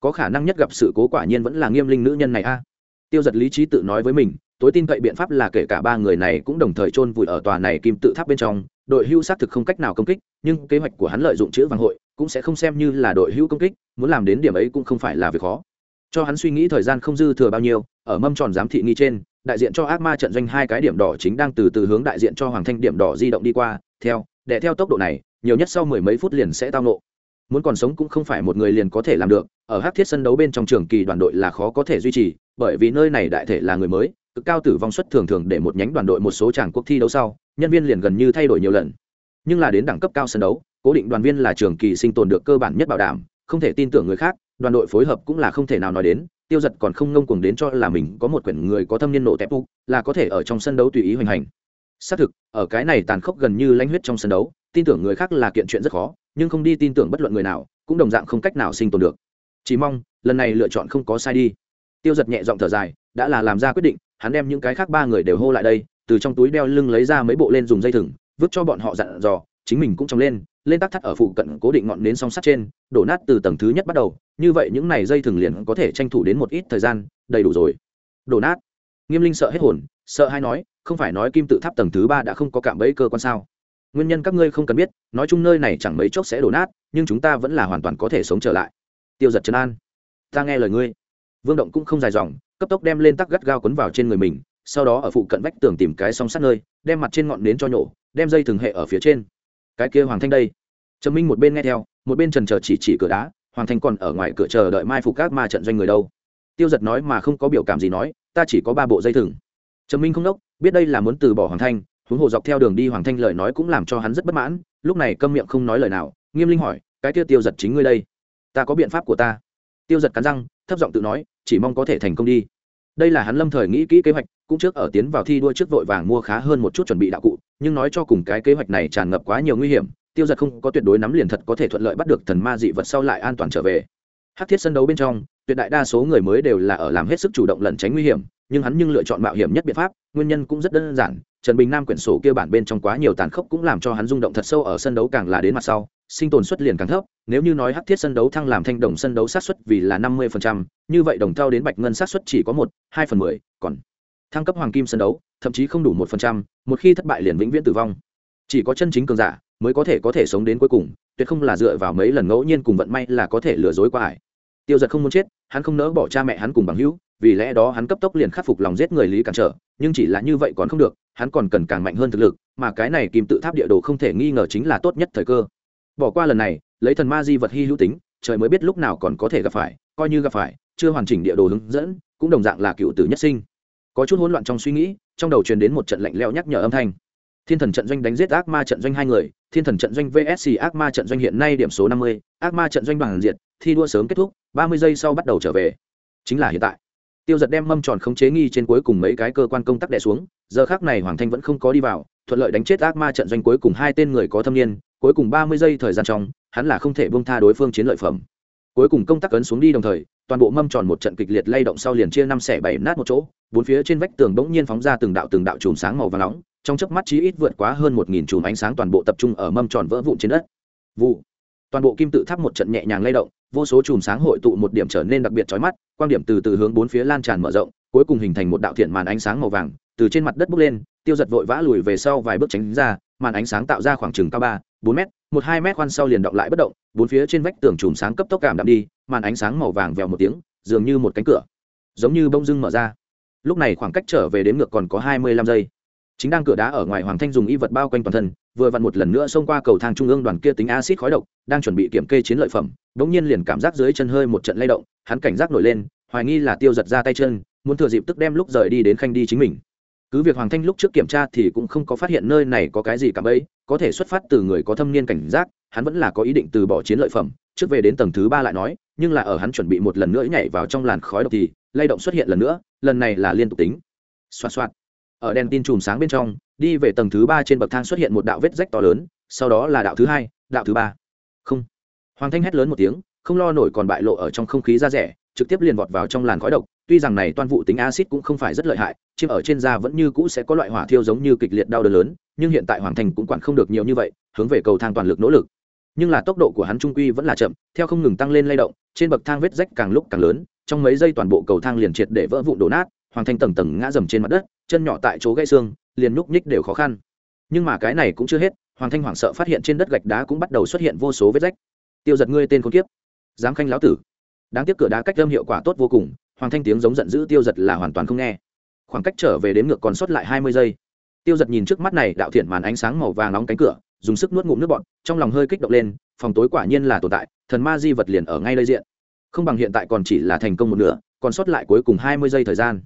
Có khả năng nhất gặp sự cố quả nhiên vẫn là nghiêm linh nữ nhân này a. Tiêu giật lý trí tự nói với mình, tối tin cậy biện pháp là kể cả ba người này cũng đồng thời chôn vùi ở tòa này kim tự tháp bên trong, đội hưu xác thực không cách nào công kích, nhưng kế hoạch của hắn lợi dụng chữ vàng hội, cũng sẽ không xem như là đội hưu công kích, muốn làm đến điểm ấy cũng không phải là việc khó. Cho hắn suy nghĩ thời gian không dư thừa bao nhiêu, ở mâm tròn giám thị nghi trên đại diện cho ác ma trận doanh hai cái điểm đỏ chính đang từ từ hướng đại diện cho hoàng thanh điểm đỏ di động đi qua, theo, để theo tốc độ này, nhiều nhất sau mười mấy phút liền sẽ tao nộ muốn còn sống cũng không phải một người liền có thể làm được, ở hát thiết sân đấu bên trong trường kỳ đoàn đội là khó có thể duy trì, bởi vì nơi này đại thể là người mới, cực cao tử vong suất thường thường để một nhánh đoàn đội một số tràng quốc thi đấu sau, nhân viên liền gần như thay đổi nhiều lần. Nhưng là đến đẳng cấp cao sân đấu, cố định đoàn viên là trường kỳ sinh tồn được cơ bản nhất bảo đảm, không thể tin tưởng người khác, đoàn đội phối hợp cũng là không thể nào nói đến tiêu giật còn không ngông cuồng đến cho là mình có một quyển người có thâm niên nổ tép u, là có thể ở trong sân đấu tùy ý hoành hành. Xác thực ở cái này tàn khốc gần như lãnh huyết trong sân đấu tin tưởng người khác là kiện chuyện rất khó nhưng không đi tin tưởng bất luận người nào cũng đồng dạng không cách nào sinh tồn được. Chỉ mong lần này lựa chọn không có sai đi. Tiêu giật nhẹ giọng thở dài đã là làm ra quyết định hắn đem những cái khác ba người đều hô lại đây từ trong túi đeo lưng lấy ra mấy bộ lên dùng dây thừng vứt cho bọn họ dặn dò chính mình cũng trong lên lên tắc thắt ở phụ cận cố định ngọn nến song sắt trên, đổ nát từ tầng thứ nhất bắt đầu. Như vậy những này dây thừng liền có thể tranh thủ đến một ít thời gian, đầy đủ rồi. Đổ nát. Nghiêm linh sợ hết hồn, sợ hay nói, không phải nói kim tự tháp tầng thứ ba đã không có cảm bẫy cơ quan sao? Nguyên nhân các ngươi không cần biết, nói chung nơi này chẳng mấy chốc sẽ đổ nát, nhưng chúng ta vẫn là hoàn toàn có thể sống trở lại. Tiêu giật trấn an. Ta nghe lời ngươi. Vương động cũng không dài dòng, cấp tốc đem lên tắc gắt gao quấn vào trên người mình, sau đó ở phụ cận vách tường tìm cái song sắt nơi, đem mặt trên ngọn nến cho nhổ, đem dây thừng hệ ở phía trên. Cái kia hoàng thanh đây trầm minh một bên nghe theo, một bên trần chờ chỉ chỉ cửa đá, hoàng thanh còn ở ngoài cửa chờ đợi mai phục các ma trận doanh người đâu. Tiêu giật nói mà không có biểu cảm gì nói, ta chỉ có ba bộ dây thừng. Trầm minh không đốc, biết đây là muốn từ bỏ hoàng thanh huống hồ dọc theo đường đi hoàng thanh lời nói cũng làm cho hắn rất bất mãn, lúc này câm miệng không nói lời nào, nghiêm linh hỏi, cái tiêu tiêu giật chính ngươi đây? Ta có biện pháp của ta? Tiêu giật cắn răng, thấp giọng tự nói, chỉ mong có thể thành công đi. Đây là hắn lâm thời nghĩ kỹ kế hoạch, cũng trước ở tiến vào thi đua trước vội vàng mua khá hơn một chút chuẩn bị đạo cụ, nhưng nói cho cùng cái kế hoạch này tràn ngập quá nhiều nguy hiểm tiêu giật không có tuyệt đối nắm liền thật có thể thuận lợi bắt được thần ma dị vật sau lại an toàn trở về. Hát thiết sân đấu bên trong, tuyệt đại đa số người mới đều là ở làm hết sức chủ động lẩn tránh nguy hiểm, nhưng hắn nhưng lựa chọn mạo hiểm nhất biện pháp, nguyên nhân cũng rất đơn giản, trần bình nam quyển sổ kia bản bên trong quá nhiều tàn khốc cũng làm cho hắn rung động thật sâu ở sân đấu càng là đến mặt sau, sinh tồn suất liền càng thấp, nếu như nói hắc thiết sân đấu thăng làm thanh đồng sân đấu sát suất vì là năm mươi như vậy đồng thao đến bạch ngân sát suất chỉ có một, hai phần mười, còn thăng cấp hoàng kim sân đấu, thậm chí không đủ một phần trăm, một khi thất bại liền vĩnh viễn tử vong. Chỉ có chân chính cường giả mới có thể có thể sống đến cuối cùng, tuyệt không là dựa vào mấy lần ngẫu nhiên cùng vận may là có thể lừa dối qua ải tiêu giật không muốn chết, hắn không nỡ bỏ cha mẹ hắn cùng bằng hữu, vì lẽ đó hắn cấp tốc liền khắc phục lòng giết người lý cản trở, nhưng chỉ là như vậy còn không được, hắn còn cần càng mạnh hơn thực lực, mà cái này kim tự tháp địa đồ không thể nghi ngờ chính là tốt nhất thời cơ. Bỏ qua lần này, lấy thần ma di vật hy hữu tính, trời mới biết lúc nào còn có thể gặp phải, coi như gặp phải, chưa hoàn chỉnh địa đồ hướng dẫn, cũng đồng dạng là cựu tử nhất sinh. Có chút hỗn loạn trong suy nghĩ, trong đầu truyền đến một trận lạnh lẽo nhắc nhở âm thanh thiên thần trận doanh đánh giết ác ma trận doanh hai người, thiên thần trận doanh vsc ác ma trận doanh hiện nay điểm số năm mươi, ác ma trận doanh bằng diệt, thi đua sớm kết thúc, ba mươi giây sau bắt đầu trở về. Chính là hiện tại. Tiêu giật đem mâm tròn khống chế nghi trên cuối cùng mấy cái cơ quan công tác đè xuống, giờ khác này hoàng thanh vẫn không có đi vào, thuận lợi đánh chết ác ma trận doanh cuối cùng hai tên người có thâm niên, cuối cùng ba mươi giây thời gian trong, hắn là không thể bông tha đối phương chiến lợi phẩm. Cuối cùng công tác ấn xuống đi đồng thời, toàn bộ mâm tròn một trận kịch liệt lay động sau liền chia năm xẻ bảy nát một chỗ, bốn phía trên vách tường bỗng nhiên phóng ra từng đạo từng đạo chùm sáng màu và nóng trong chớp mắt chí ít vượt quá hơn một nghìn chùm ánh sáng toàn bộ tập trung ở mâm tròn vỡ vụn trên đất. Vụ. Toàn bộ kim tự tháp một trận nhẹ nhàng lay động, vô số chùm sáng hội tụ một điểm trở nên đặc biệt chói mắt quan điểm từ từ hướng bốn phía lan tràn mở rộng, cuối cùng hình thành một đạo thiện màn ánh sáng màu vàng, từ trên mặt đất bốc lên, tiêu giật vội vã lùi về sau vài bước tránh ra, màn ánh sáng tạo ra khoảng chừng cao ba, bốn m một hai m khoan sau liền động lại bất động, bốn phía trên vách tường chùm sáng cấp tốc cảm đạm đi, màn ánh sáng màu vàng vèo một tiếng, dường như một cánh cửa, giống như bông dưng mở ra. Lúc này khoảng cách trở về đến ngược còn có hai mươi lăm giây chính đang cửa đá ở ngoài hoàng thanh dùng y vật bao quanh toàn thân, vừa vặn một lần nữa xông qua cầu thang trung ương đoàn kia tính acid khói độc, đang chuẩn bị kiểm kê chiến lợi phẩm đ ỗ n g nhiên liền cảm giác dưới chân hơi một trận lay động, hắn cảnh giác nổi lên, hoài nghi là tiêu giật ra tay chân, muốn thừa dịp tức đem lúc rời đi đến khanh đi chính mình. Cứ việc hoàng thanh lúc trước kiểm tra thì cũng không có phát hiện nơi này có cái gì cả bấy có thể xuất phát từ người có thâm niên cảnh giác, hắn vẫn là có ý định từ bỏ chiến lợi phẩm, trước về đến tầng thứ ba lại nói, nhưng là ở hắn chuẩn bị một lần nữa nhảy vào trong làn khói độc thì, lay động xuất hiện lần nữa, lần này là liên tục tính. Xoạt xoạt ở đèn tin chùm sáng bên trong, đi về tầng thứ ba trên bậc thang xuất hiện một đạo vết rách to lớn, sau đó là đạo thứ hai, đạo thứ ba. Không. Hoàng thanh hét lớn một tiếng, không lo nổi còn bại lộ ở trong không khí ra rẻ, trực tiếp liền vọt vào trong làn khói độc. Tuy rằng này toàn vụ tính acid cũng không phải rất lợi hại chim ở trên da vẫn như cũ sẽ có loại hỏa thiêu giống như kịch liệt đau đớn lớn, nhưng hiện tại hoàng thành cũng quản không được nhiều như vậy, hướng về cầu thang toàn lực nỗ lực. Nhưng là tốc độ của hắn trung quy vẫn là chậm, theo không ngừng tăng lên lay động, trên bậc thang vết rách càng lúc càng lớn, trong mấy giây toàn bộ cầu thang liền triệt để vỡ vụn đổ nát hoàng thanh tầng tầng ngã dầm trên mặt đất, chân nhỏ tại chỗ gãy xương, liền núp nhích đều khó khăn. Nhưng mà cái này cũng chưa hết, hoàng thanh hoảng sợ phát hiện trên đất gạch đá cũng bắt đầu xuất hiện vô số vết rách. Tiêu giật ngươi tên con kiếp. Dám khanh lão tử. Đáng tiếc cửa đá cách âm hiệu quả tốt vô cùng, hoàng thanh tiếng giống giận dữ tiêu giật là hoàn toàn không nghe. Khoảng cách trở về đến ngược còn sót lại hai mươi giây. Tiêu giật nhìn trước mắt này đạo thiện màn ánh sáng màu vàng nóng cánh cửa, dùng sức nuốt ngụm nước bọt, trong lòng hơi kích động lên, phòng tối quả nhiên là tồn tại, thần ma di vật liền ở ngay đây diện. Không bằng hiện tại còn chỉ là thành công một nửa, còn sót lại cuối cùng hai mươi giây thời gian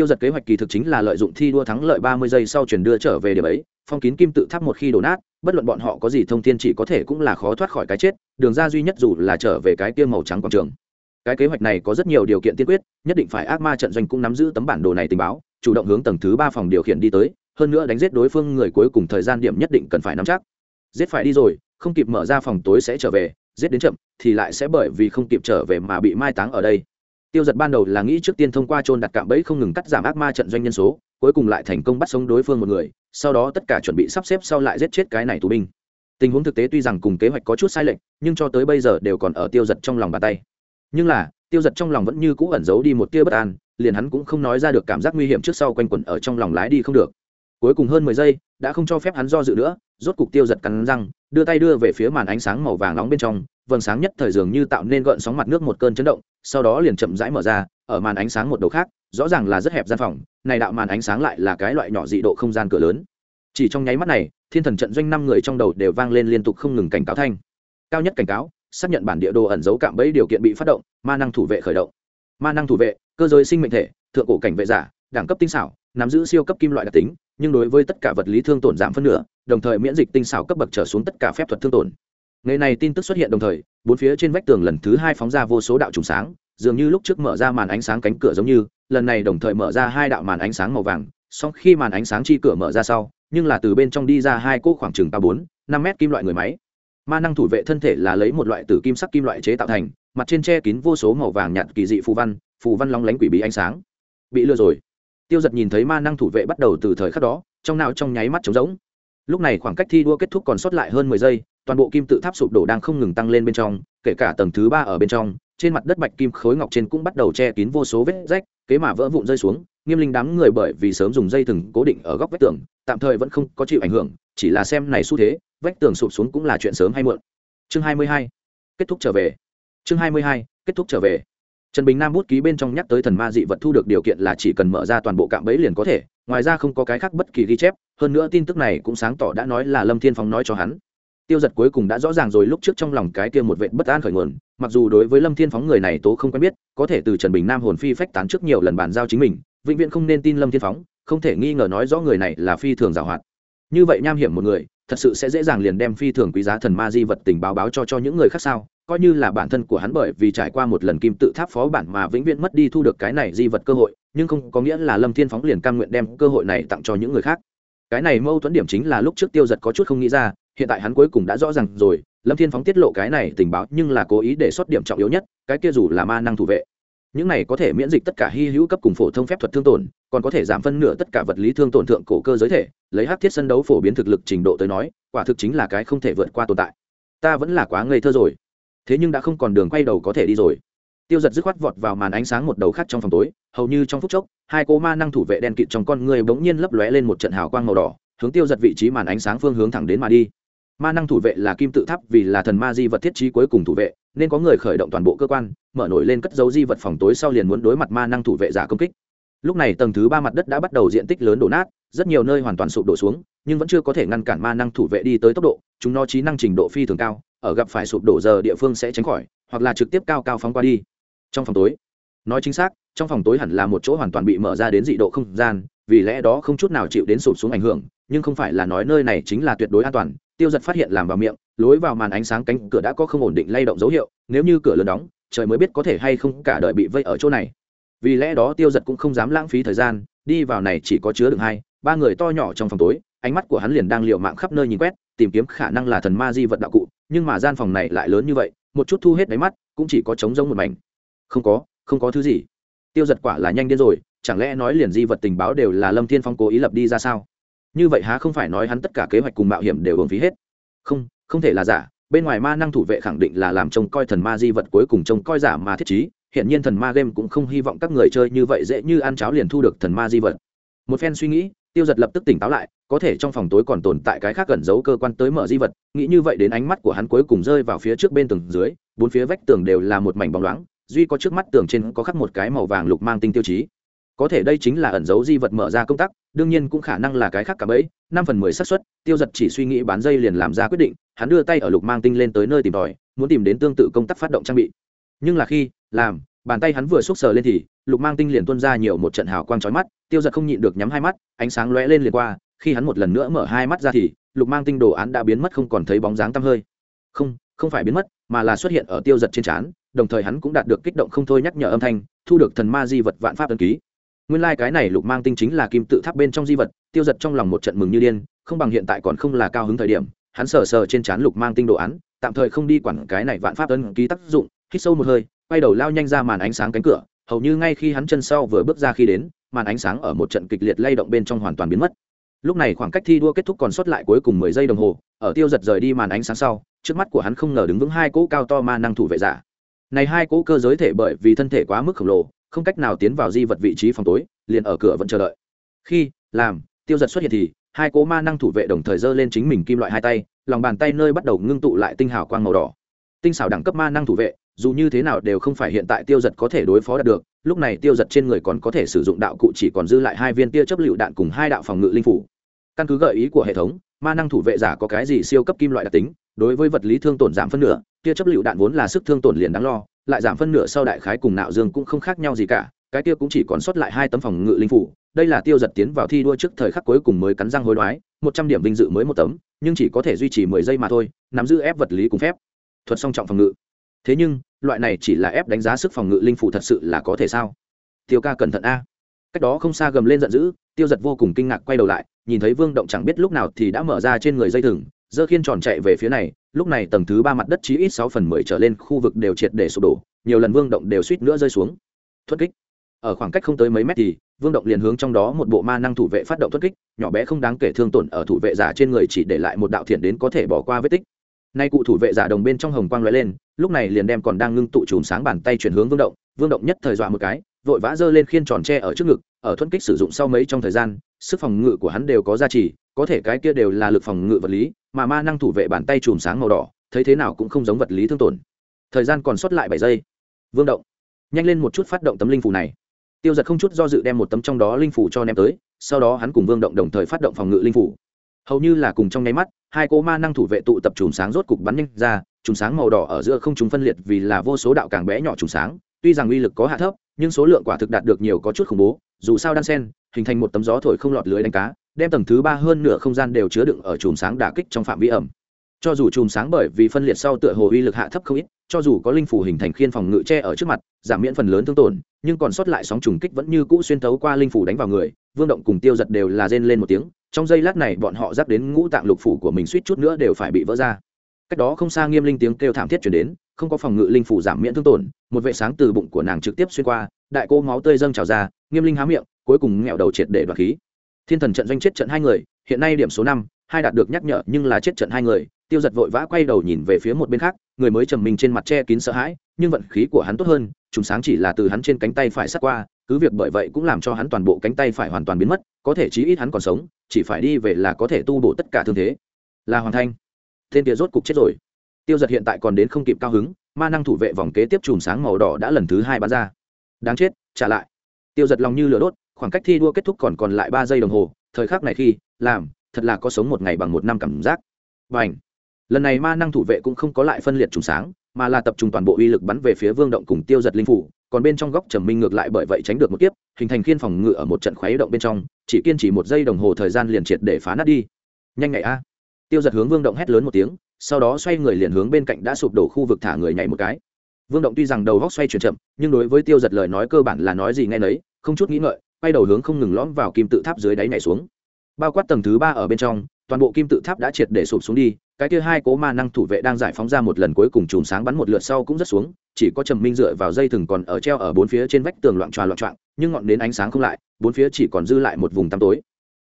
tiêu giật kế hoạch kỳ thực chính là lợi dụng thi đua thắng lợi ba mươi giây sau chuyển đưa trở về điểm ấy, phong kín kim tự tháp một khi đổ nát, bất luận bọn họ có gì thông tin chỉ có thể cũng là khó thoát khỏi cái chết, đường ra duy nhất dù là trở về cái kia màu trắng quảng trường. Cái kế hoạch này có rất nhiều điều kiện tiên quyết, nhất định phải ác ma trận doanh cũng nắm giữ tấm bản đồ này tình báo, chủ động hướng tầng thứ ba phòng điều khiển đi tới, hơn nữa đánh giết đối phương người cuối cùng thời gian điểm nhất định cần phải nắm chắc. Giết phải đi rồi, không kịp mở ra phòng tối sẽ trở về, giết đến chậm thì lại sẽ bởi vì không kịp trở về mà bị mai táng ở đây tiêu giật ban đầu là nghĩ trước tiên thông qua trôn đặt cạm bẫy không ngừng cắt giảm ác ma trận doanh nhân số, cuối cùng lại thành công bắt sống đối phương một người, sau đó tất cả chuẩn bị sắp xếp sau lại giết chết cái này tù binh. Tình huống thực tế tuy rằng cùng kế hoạch có chút sai lệch, nhưng cho tới bây giờ đều còn ở tiêu giật trong lòng bàn tay. Nhưng là, tiêu giật trong lòng vẫn như cũ ẩn giấu đi một tia bất an, liền hắn cũng không nói ra được cảm giác nguy hiểm trước sau quanh quẩn ở trong lòng lái đi không được. Cuối cùng hơn mười giây đã không cho phép hắn do dự nữa, rốt cục tiêu giật cắn răng, đưa tay đưa về phía màn ánh sáng màu vàng nóng bên trong, vầng sáng nhất thời dường như tạo nên gợn sóng mặt nước một cơn chấn động, sau đó liền chậm rãi mở ra, ở màn ánh sáng một đầu khác, rõ ràng là rất hẹp gian phòng, này đạo màn ánh sáng lại là cái loại nhỏ dị độ không gian cửa lớn. Chỉ trong nháy mắt này, thiên thần trận doanh năm người trong đầu đều vang lên liên tục không ngừng cảnh cáo thanh. Cao nhất cảnh cáo, xác nhận bản địa đồ ẩn dấu cạm bẫy điều kiện bị phát động, ma năng thủ vệ khởi động. Ma năng thủ vệ, cơ giới sinh mệnh thể, thượng cổ cảnh vệ giả, đẳng cấp tinh xảo, nắm giữ siêu cấp kim loại đặc tính nhưng đối với tất cả vật lý thương tổn giảm phân nửa, đồng thời miễn dịch tinh xảo cấp bậc trở xuống tất cả phép thuật thương tổn. Ngày này tin tức xuất hiện đồng thời, bốn phía trên vách tường lần thứ hai phóng ra vô số đạo trùng sáng, dường như lúc trước mở ra màn ánh sáng cánh cửa giống như, lần này đồng thời mở ra hai đạo màn ánh sáng màu vàng sau khi màn ánh sáng chi cửa mở ra sau, nhưng là từ bên trong đi ra hai cỗ khoảng chừng ba bốn, năm mét kim loại người máy. Ma năng thủ vệ thân thể là lấy một loại từ kim sắc kim loại chế tạo thành, mặt trên che kín vô số màu vàng nhạt kỳ dị phù văn phù văn long lánh quỷ bí ánh sáng. Bị lừa rồi tiêu giật nhìn thấy ma năng thủ vệ bắt đầu từ thời khắc đó, trong nào trong nháy mắt trống rỗng. Lúc này khoảng cách thi đua kết thúc còn sót lại hơn mười giây, toàn bộ kim tự tháp sụp đổ đang không ngừng tăng lên bên trong, kể cả tầng thứ ba ở bên trong, trên mặt đất bạch kim khối ngọc trên cũng bắt đầu che kín vô số vết rách, kế mà vỡ vụn rơi xuống, nghiêm linh đám người bởi vì sớm dùng dây thừng cố định ở góc vách tường, tạm thời vẫn không có chịu ảnh hưởng, chỉ là xem này xu thế, vách tường sụp xuống cũng là chuyện sớm hay muộn. Chương hai mươi hai, kết thúc trở về. Chương hai mươi hai, kết thúc trở về trần bình nam bút ký bên trong nhắc tới thần ma dị vật thu được điều kiện là chỉ cần mở ra toàn bộ cạm bẫy liền có thể, ngoài ra không có cái khác bất kỳ ghi chép, hơn nữa tin tức này cũng sáng tỏ đã nói là lâm thiên phóng nói cho hắn. Tiêu giật cuối cùng đã rõ ràng rồi lúc trước trong lòng cái kia một vệ bất an khởi nguồn, mặc dù đối với lâm thiên phóng người này tố không quen biết, có thể từ trần bình nam hồn phi phách tán trước nhiều lần bàn giao chính mình, vĩnh viễn không nên tin lâm thiên phóng không thể nghi ngờ nói rõ người này là phi thường giảo hoạt. Như vậy nham hiểm một người, thật sự sẽ dễ dàng liền đem phi thường quý giá thần ma di vật tình báo báo cho cho những người khác sao? Coi như là bản thân của hắn bởi vì trải qua một lần kim tự tháp phó bản mà vĩnh viễn mất đi thu được cái này di vật cơ hội, nhưng không có nghĩa là lâm thiên phóng liền cam nguyện đem cơ hội này tặng cho những người khác. Cái này mâu thuẫn điểm chính là lúc trước tiêu giật có chút không nghĩ ra, hiện tại hắn cuối cùng đã rõ ràng rồi, lâm thiên phóng tiết lộ cái này tình báo nhưng là cố ý để xuất điểm trọng yếu nhất, cái kia dù là ma năng thủ vệ. Những này có thể miễn dịch tất cả hy hữu cấp cùng phổ thông phép thuật thương tổn, còn có thể giảm phân nửa tất cả vật lý thương tổn thượng cổ cơ giới thể, lấy hát thiết sân đấu phổ biến thực lực trình độ tới nói, quả thực chính là cái không thể vượt qua tồn tại. Ta vẫn là quá ngây thơ rồi thế nhưng đã không còn đường quay đầu có thể đi rồi. Tiêu giật dứt khoát vọt vào màn ánh sáng một đầu khác trong phòng tối, hầu như trong phút chốc, hai cô ma năng thủ vệ đen kịt trong con người bỗng nhiên lấp lóe lên một trận hào quang màu đỏ, hướng tiêu giật vị trí màn ánh sáng phương hướng thẳng đến mà đi. Ma năng thủ vệ là kim tự tháp vì là thần ma di vật thiết trí cuối cùng thủ vệ, nên có người khởi động toàn bộ cơ quan, mở nổi lên cất dấu di vật phòng tối sau liền muốn đối mặt ma năng thủ vệ giả công kích lúc này tầng thứ ba mặt đất đã bắt đầu diện tích lớn đổ nát, rất nhiều nơi hoàn toàn sụp đổ xuống, nhưng vẫn chưa có thể ngăn cản ma năng thủ vệ đi tới tốc độ, chúng nó trí năng trình độ phi thường cao, ở gặp phải sụp đổ giờ địa phương sẽ tránh khỏi, hoặc là trực tiếp cao cao phóng qua đi. Trong phòng tối, nói chính xác, trong phòng tối hẳn là một chỗ hoàn toàn bị mở ra đến dị độ không gian, vì lẽ đó không chút nào chịu đến sụp xuống ảnh hưởng, nhưng không phải là nói nơi này chính là tuyệt đối an toàn, tiêu giật phát hiện làm vào miệng, lối vào màn ánh sáng cánh cửa đã có không ổn định lay động dấu hiệu, nếu như cửa lớn đóng, trời mới biết có thể hay không cả đời bị vây ở chỗ này vì lẽ đó tiêu giật cũng không dám lãng phí thời gian, đi vào này chỉ có chứa được hai, ba người to nhỏ trong phòng tối, ánh mắt của hắn liền đang l mạng khắp nơi nhìn quét, tìm kiếm khả năng là thần ma di vật đạo cụ, nhưng mà gian phòng này lại lớn như vậy, một chút thu hết đáy mắt, cũng chỉ có trống rông một mảnh. Không có không có thứ gì. Tiêu giật quả là nhanh điên rồi, chẳng lẽ nói liền di vật tình báo đều là lâm thiên phong cố ý lập đi ra sao? Như vậy há không phải nói hắn tất cả kế hoạch cùng mạo hiểm đều hưởng phí hết? Không không thể là giả, bên ngoài ma năng thủ vệ khẳng định là làm trông coi thần ma di vật cuối cùng trông coi giả mà thiết trí hiện nhiên thần ma game cũng không hy vọng các người chơi như vậy dễ như ăn cháo liền thu được thần ma di vật. Một phen suy nghĩ, tiêu giật lập tức tỉnh táo lại, có thể trong phòng tối còn tồn tại cái khác gần giấu cơ quan tới mở di vật, nghĩ như vậy đến ánh mắt của hắn cuối cùng rơi vào phía trước bên tường dưới, bốn phía vách tường đều là một mảnh bóng loáng, duy có trước mắt tường trên có khắc một cái màu vàng lục mang tinh tiêu chí. Có thể đây chính là ẩn dấu di vật mở ra công tác đương nhiên cũng khả năng là cái khác cả bấy năm phần mười xác suất, tiêu giật chỉ suy nghĩ bán dây liền làm ra quyết định, hắn đưa tay ở lục mang tinh lên tới nơi tìm tòi, muốn tìm đến tương tự công tác phát động trang bị nhưng là khi, làm, bàn tay hắn vừa xúc sờ lên thì, lục mang tinh liền tuôn ra nhiều một trận hào quang trói mắt, tiêu giật không nhịn được nhắm hai mắt, ánh sáng lóe lên liền qua, khi hắn một lần nữa mở hai mắt ra thì, lục mang tinh đồ án đã biến mất không còn thấy bóng dáng tăm hơi. Không không phải biến mất, mà là xuất hiện ở tiêu giật trên trán, đồng thời hắn cũng đạt được kích động không thôi nhắc nhở âm thanh, thu được thần ma di vật vạn pháp ân ký. Nguyên lai、like、cái này lục mang tinh chính là kim tự tháp bên trong di vật, tiêu giật trong lòng một trận mừng như điên, không bằng hiện tại còn không là cao hứng thời điểm, hắn sờ sờ trên trán lục mang tinh đồ án, tạm thời không đi quản cái này vạn pháp ân ký tác dụng hít sâu một hơi, quay đầu lao nhanh ra màn ánh sáng cánh cửa, hầu như ngay khi hắn chân sau vừa bước ra khi đến, màn ánh sáng ở một trận kịch liệt lay động bên trong hoàn toàn biến mất. Lúc này khoảng cách thi đua kết thúc còn sót lại cuối cùng mười giây đồng hồ, ở tiêu giật rời đi màn ánh sáng sau, trước mắt của hắn không ngờ đứng vững hai cỗ cao to ma năng thủ vệ giả. Này hai cỗ cơ giới thể bởi vì thân thể quá mức khổng lồ, không cách nào tiến vào di vật vị trí phòng tối, liền ở cửa vẫn chờ đợi. Khi, làm, tiêu giật xuất hiện thì, hai cỗ ma năng thủ vệ đồng thời giơ lên chính mình kim loại hai tay, lòng bàn tay nơi bắt đầu ngưng tụ lại tinh hào quang màu đỏ. Tinh xảo đẳng cấp ma năng thủ vệ dù như thế nào đều không phải hiện tại tiêu giật có thể đối phó đạt được, lúc này tiêu giật trên người còn có thể sử dụng đạo cụ chỉ còn dư lại hai viên tia chấp lựu đạn cùng hai đạo phòng ngự linh phủ. Căn cứ gợi ý của hệ thống, ma năng thủ vệ giả có cái gì siêu cấp kim loại đặc tính, đối với vật lý thương tổn giảm phân nửa, tia chấp lựu đạn vốn là sức thương tổn liền đáng lo, lại giảm phân nửa sau đại khái cùng nạo dương cũng không khác nhau gì cả, cái kia cũng chỉ còn sót lại hai tấm phòng ngự linh phủ, đây là tiêu giật tiến vào thi đua trước thời khắc cuối cùng mới cắn răng hối đoái, một trăm điểm vinh dự mới một tấm, nhưng chỉ có thể duy trì mười giây mà thôi, nắm giữ ép vật lý cùng phép. Thuật song trọng phòng ngự thế nhưng, loại này chỉ là ép đánh giá sức phòng ngự linh phủ thật sự là có thể sao? Tiêu ca cẩn thận a. Cách đó không xa gầm lên giận dữ, tiêu giật vô cùng kinh ngạc quay đầu lại, nhìn thấy vương động chẳng biết lúc nào thì đã mở ra trên người dây thừng dơ khiên tròn chạy về phía này, lúc này tầng thứ ba mặt đất chí ít sáu phần mười trở lên khu vực đều triệt để sụp đổ, nhiều lần vương động đều suýt nữa rơi xuống. Thuất kích. Ở khoảng cách không tới mấy mét thì, vương động liền hướng trong đó một bộ ma năng thủ vệ phát động thuất kích, nhỏ bé không đáng kể thương tổn ở thủ vệ giả trên người chỉ để lại một đạo thiện đến có thể bỏ qua vết tích nay cụ thủ vệ giả đồng bên trong hồng quang lóe lên, lúc này liền đem còn đang ngưng tụ chùm sáng bàn tay chuyển hướng vương động vương động nhất thời dọa một cái, vội vã giơ lên khiên tròn tre ở trước ngực, ở thuẫn kích sử dụng sau mấy trong thời gian, sức phòng ngự của hắn đều có giá trị có thể cái kia đều là lực phòng ngự vật lý, mà ma năng thủ vệ bàn tay chùm sáng màu đỏ, thấy thế nào cũng không giống vật lý thương tổn. Thời gian còn sót lại bảy giây. Vương động, nhanh lên một chút phát động tấm linh phủ này. Tiêu giật không chút do dự đem một tấm trong đó linh phủ cho ném tới, sau đó hắn cùng vương động đồng thời phát động phòng ngự linh phủ hầu như là cùng trong nháy mắt, hai cô ma năng thủ vệ tụ tập chùm sáng rốt cục bắn nhanh ra, chùm sáng màu đỏ ở giữa không chúng phân liệt vì là vô số đạo càng bé nhỏ chùm sáng, tuy rằng uy lực có hạ thấp, nhưng số lượng quả thực đạt được nhiều có chút khủng bố, dù sao đan sen, hình thành một tấm gió thổi không lọt lưới đánh cá, đem tầng thứ ba hơn nửa không gian đều chứa đựng ở chùm sáng đả kích trong phạm vi ẩm. Cho dù chùm sáng bởi vì phân liệt sau tựa hồ uy lực hạ thấp không ít, cho dù có linh phủ hình thành khiên phòng ngự tre ở trước mặt, giảm miễn phần lớn thương tổn, nhưng còn sót lại sóng trùng kích vẫn như cũ xuyên thấu qua linh phủ đánh vào người, vương động cùng tiêu giật đều là rên lên một tiếng trong giây lát này bọn họ dắt đến ngũ tạng lục phủ của mình suýt chút nữa đều phải bị vỡ ra. Cách đó không xa nghiêm linh tiếng kêu thảm thiết chuyển đến, không có phòng ngự linh phủ giảm miễn thương tổn, một vệ sáng từ bụng của nàng trực tiếp xuyên qua, đại cô máu tươi dâng trào ra, nghiêm linh há miệng, cuối cùng nghẹo đầu triệt để đoạt khí. Thiên thần trận doanh chết trận hai người, hiện nay điểm số năm, hai đạt được nhắc nhở nhưng là chết trận hai người, tiêu giật vội vã quay đầu nhìn về phía một bên khác, người mới trầm mình trên mặt che kín sợ hãi, nhưng vận khí của hắn tốt hơn chúng sáng chỉ là từ hắn trên cánh tay phải sát qua cứ việc bởi vậy cũng làm cho hắn toàn bộ cánh tay phải hoàn toàn biến mất, có thể chí ít hắn còn sống, chỉ phải đi về là có thể tu bổ tất cả thương thế. Là hoàn thanh. Tên kia rốt cục chết rồi. Tiêu giật hiện tại còn đến không kịp cao hứng, ma năng thủ vệ vòng kế tiếp chùm sáng màu đỏ đã lần thứ hai bắn ra. Đáng chết, trả lại. Tiêu giật lòng như lửa đốt, khoảng cách thi đua kết thúc còn còn lại ba giây đồng hồ, thời khắc này khi, làm, thật là có sống một ngày bằng một năm cảm giác. Và h lần này ma năng thủ vệ cũng không có lại phân liệt chùm sáng, mà là tập trung toàn bộ uy lực bắn về phía vương động cùng tiêu giật linh phủ còn bên trong góc trầm minh ngược lại bởi vậy tránh được một kiếp, hình thành khiên phòng ngự ở một trận khoái động bên trong, chỉ kiên trì một giây đồng hồ thời gian liền triệt để phá nát đi. Nhanh ngày a. Tiêu giật hướng vương động hét lớn một tiếng, sau đó xoay người liền hướng bên cạnh đã sụp đổ khu vực thả người nhảy một cái. Vương động tuy rằng đầu góc xoay chuyển chậm, nhưng đối với tiêu giật lời nói cơ bản là nói gì nghe nấy, không chút nghĩ ngợi, quay đầu hướng không ngừng lõm vào kim tự tháp dưới đáy nhảy xuống. Bao quát tầng thứ ba ở bên trong, toàn bộ kim tự tháp đã triệt để sụp xuống đi, cái kia hai cố ma năng thủ vệ đang giải phóng ra một lần cuối cùng chùm sáng bắn một lượt sau cũng rất xuống chỉ có trầm minh dựa vào dây thừng còn ở treo ở bốn phía trên vách tường loạn tròa loạn trọng nhưng ngọn đến ánh sáng không lại, bốn phía chỉ còn dư lại một vùng tăm tối.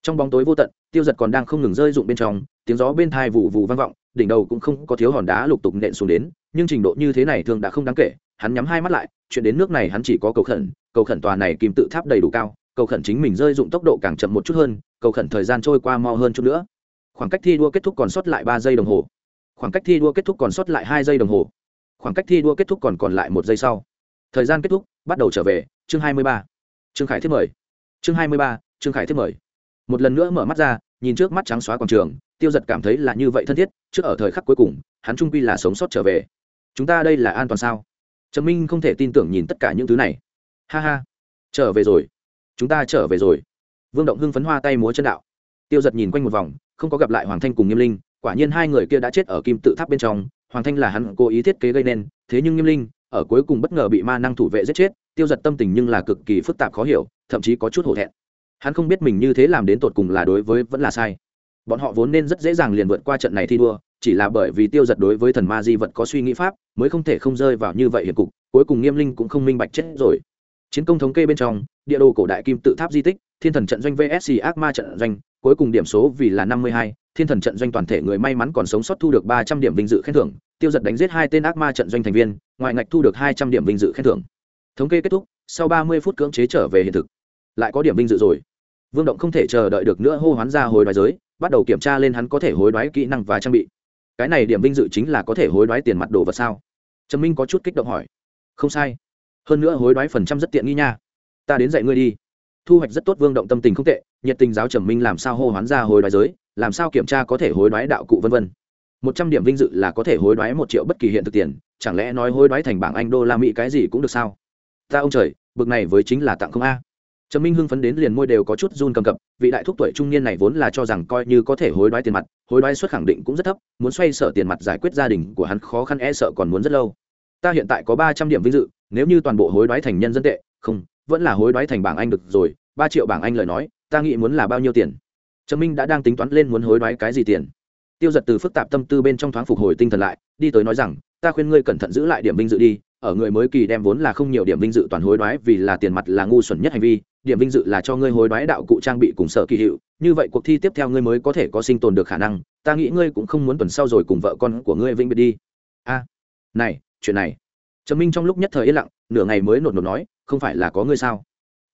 Trong bóng tối vô tận, tiêu giật còn đang không ngừng rơi rụng bên trong, tiếng gió bên thai vụ vụ vang vọng, đỉnh đầu cũng không có thiếu hòn đá lục tục nện xuống đến, nhưng trình độ như thế này thường đã không đáng kể, hắn nhắm hai mắt lại, chuyện đến nước này hắn chỉ có cầu khẩn cầu khẩn tòa này kim tự tháp đầy đủ cao, cầu khẩn chính mình rơi dụng tốc độ càng chậm một chút hơn, cầu khẩn thời gian trôi qua mau hơn chút nữa. Khoảng cách thi đua kết thúc còn sót lại ba giây đồng hồ. Khoảng cách thi đua kết thúc còn sót lại hai giây đồng hồ khoảng cách thi đua kết thúc còn còn lại một giây sau. Thời gian kết thúc, bắt đầu trở về, chương hai mươi ba. Trương khải thiết mời. Chương hai mươi ba, trương khải thiết mời. Một lần nữa mở mắt ra, nhìn trước mắt trắng xóa quảng trường, tiêu giật cảm thấy là như vậy thân thiết, trước ở thời khắc cuối cùng, hắn trung quy là sống sót trở về. Chúng ta đây là an toàn sao? Trầm minh không thể tin tưởng nhìn tất cả những thứ này. Ha ha. Trở về rồi. Chúng ta trở về rồi. Vương động hưng phấn hoa tay múa chân đạo. Tiêu giật nhìn quanh một vòng, không có gặp lại hoàng thanh cùng nghiêm linh, quả nhiên hai người kia đã chết ở kim tự tháp bên trong hoàng thanh là hắn cố ý thiết kế gây nên, thế nhưng nghiêm linh, ở cuối cùng bất ngờ bị ma năng thủ vệ giết chết, tiêu giật tâm tình nhưng là cực kỳ phức tạp khó hiểu, thậm chí có chút hổ thẹn. Hắn không biết mình như thế làm đến tột cùng là đối với vẫn là sai. Bọn họ vốn nên rất dễ dàng liền vượt qua trận này thi đua, chỉ là bởi vì tiêu giật đối với thần ma di vật có suy nghĩ pháp, mới không thể không rơi vào như vậy hiệp cục, cuối cùng nghiêm linh cũng không minh bạch chết rồi. Chiến công thống kê bên trong, địa đồ cổ đại kim tự tháp di tích, thiên thần trận doanh vsc ác ma trận doanh, cuối cùng điểm số vì là năm mươi hai thiên thần trận doanh toàn thể người may mắn còn sống sót thu được ba trăm điểm vinh dự khen thưởng, tiêu giật đánh giết hai tên ác ma trận doanh thành viên ngoại ngạch thu được hai trăm điểm vinh dự khen thưởng. Thống kê kết thúc, sau ba mươi phút cưỡng chế trở về hiện thực, lại có điểm vinh dự rồi. Vương động không thể chờ đợi được nữa hô hoán ra hồi đoái giới, bắt đầu kiểm tra lên hắn có thể hối đoái kỹ năng và trang bị. Cái này điểm vinh dự chính là có thể hối đoái tiền mặt đồ vật sao? Trần minh có chút kích động hỏi. Không sai. Hơn nữa hối đoái phần trăm rất tiện nghi nha. Ta đến dạy ngươi đi. Thu hoạch rất tốt, vương động tâm tình không tệ, nhiệt tình giáo trầm minh làm sao hô hoán ra hồi đoái giới làm sao kiểm tra có thể hối đoái đạo cụ vân vân? Một trăm điểm vinh dự là có thể hối đoái một triệu bất kỳ hiện thực tiền, chẳng lẽ nói hối đoái thành bảng anh, đô la mỹ cái gì cũng được sao? Ta ông trời, bực này với chính là tặng không a. Trầm minh hưng phấn đến liền môi đều có chút run cầm cập, vị đại thúc tuổi trung niên này vốn là cho rằng coi như có thể hối đoái tiền mặt, hối đoái suất khẳng định cũng rất thấp, muốn xoay sở tiền mặt giải quyết gia đình của hắn khó khăn e sợ còn muốn rất lâu. Ta hiện tại có ba trăm điểm vinh dự, nếu như toàn bộ hối đoái thành nhân dân tệ, không, vẫn là hối đoái thành bảng anh được rồi, ba triệu bảng anh lời nói, ta nghĩ muốn là bao nhiêu tiền? Trầm minh đã đang tính toán lên muốn hối đoái cái gì tiền. Tiêu giật từ phức tạp tâm tư bên trong thoáng phục hồi tinh thần lại, đi tới nói rằng, ta khuyên ngươi cẩn thận giữ lại điểm vinh dự đi, ở người mới kỳ đem vốn là không nhiều điểm vinh dự toàn hối đoái vì là tiền mặt là ngu xuẩn nhất hành vi, điểm vinh dự là cho ngươi hối đoái đạo cụ trang bị cùng sở kỳ hiệu, như vậy cuộc thi tiếp theo ngươi mới có thể có sinh tồn được khả năng, ta nghĩ ngươi cũng không muốn tuần sau rồi cùng vợ con của ngươi vĩnh biệt đi. A, này, chuyện này. Trầm minh trong lúc nhất thời yên lặng, nửa ngày mới nột nột nói, không phải là có ngươi sao?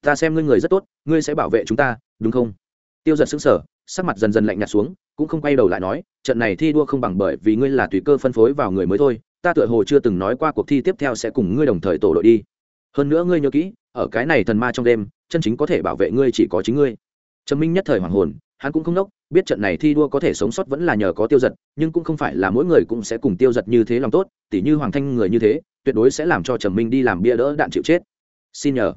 Ta xem ngươi người rất tốt, ngươi sẽ bảo vệ chúng ta, đúng không? Tiêu giật xứng sở sắc mặt dần dần lạnh nhạt xuống, cũng không quay đầu lại nói, trận này thi đua không bằng bởi vì ngươi là tùy cơ phân phối vào người mới thôi, ta tựa hồ chưa từng nói qua cuộc thi tiếp theo sẽ cùng ngươi đồng thời tổ đội đi. Hơn nữa ngươi nhớ kỹ, ở cái này thần ma trong đêm, chân chính có thể bảo vệ ngươi chỉ có chính ngươi. Trầm minh nhất thời hoàng hồn, hắn cũng không nốc, biết trận này thi đua có thể sống sót vẫn là nhờ có tiêu giật, nhưng cũng không phải là mỗi người cũng sẽ cùng tiêu giật như thế lòng tốt, tỉ như hoàng thanh người như thế, tuyệt đối sẽ làm cho trầm minh đi làm bia đỡ đạn chịu chết. Xin nhờ,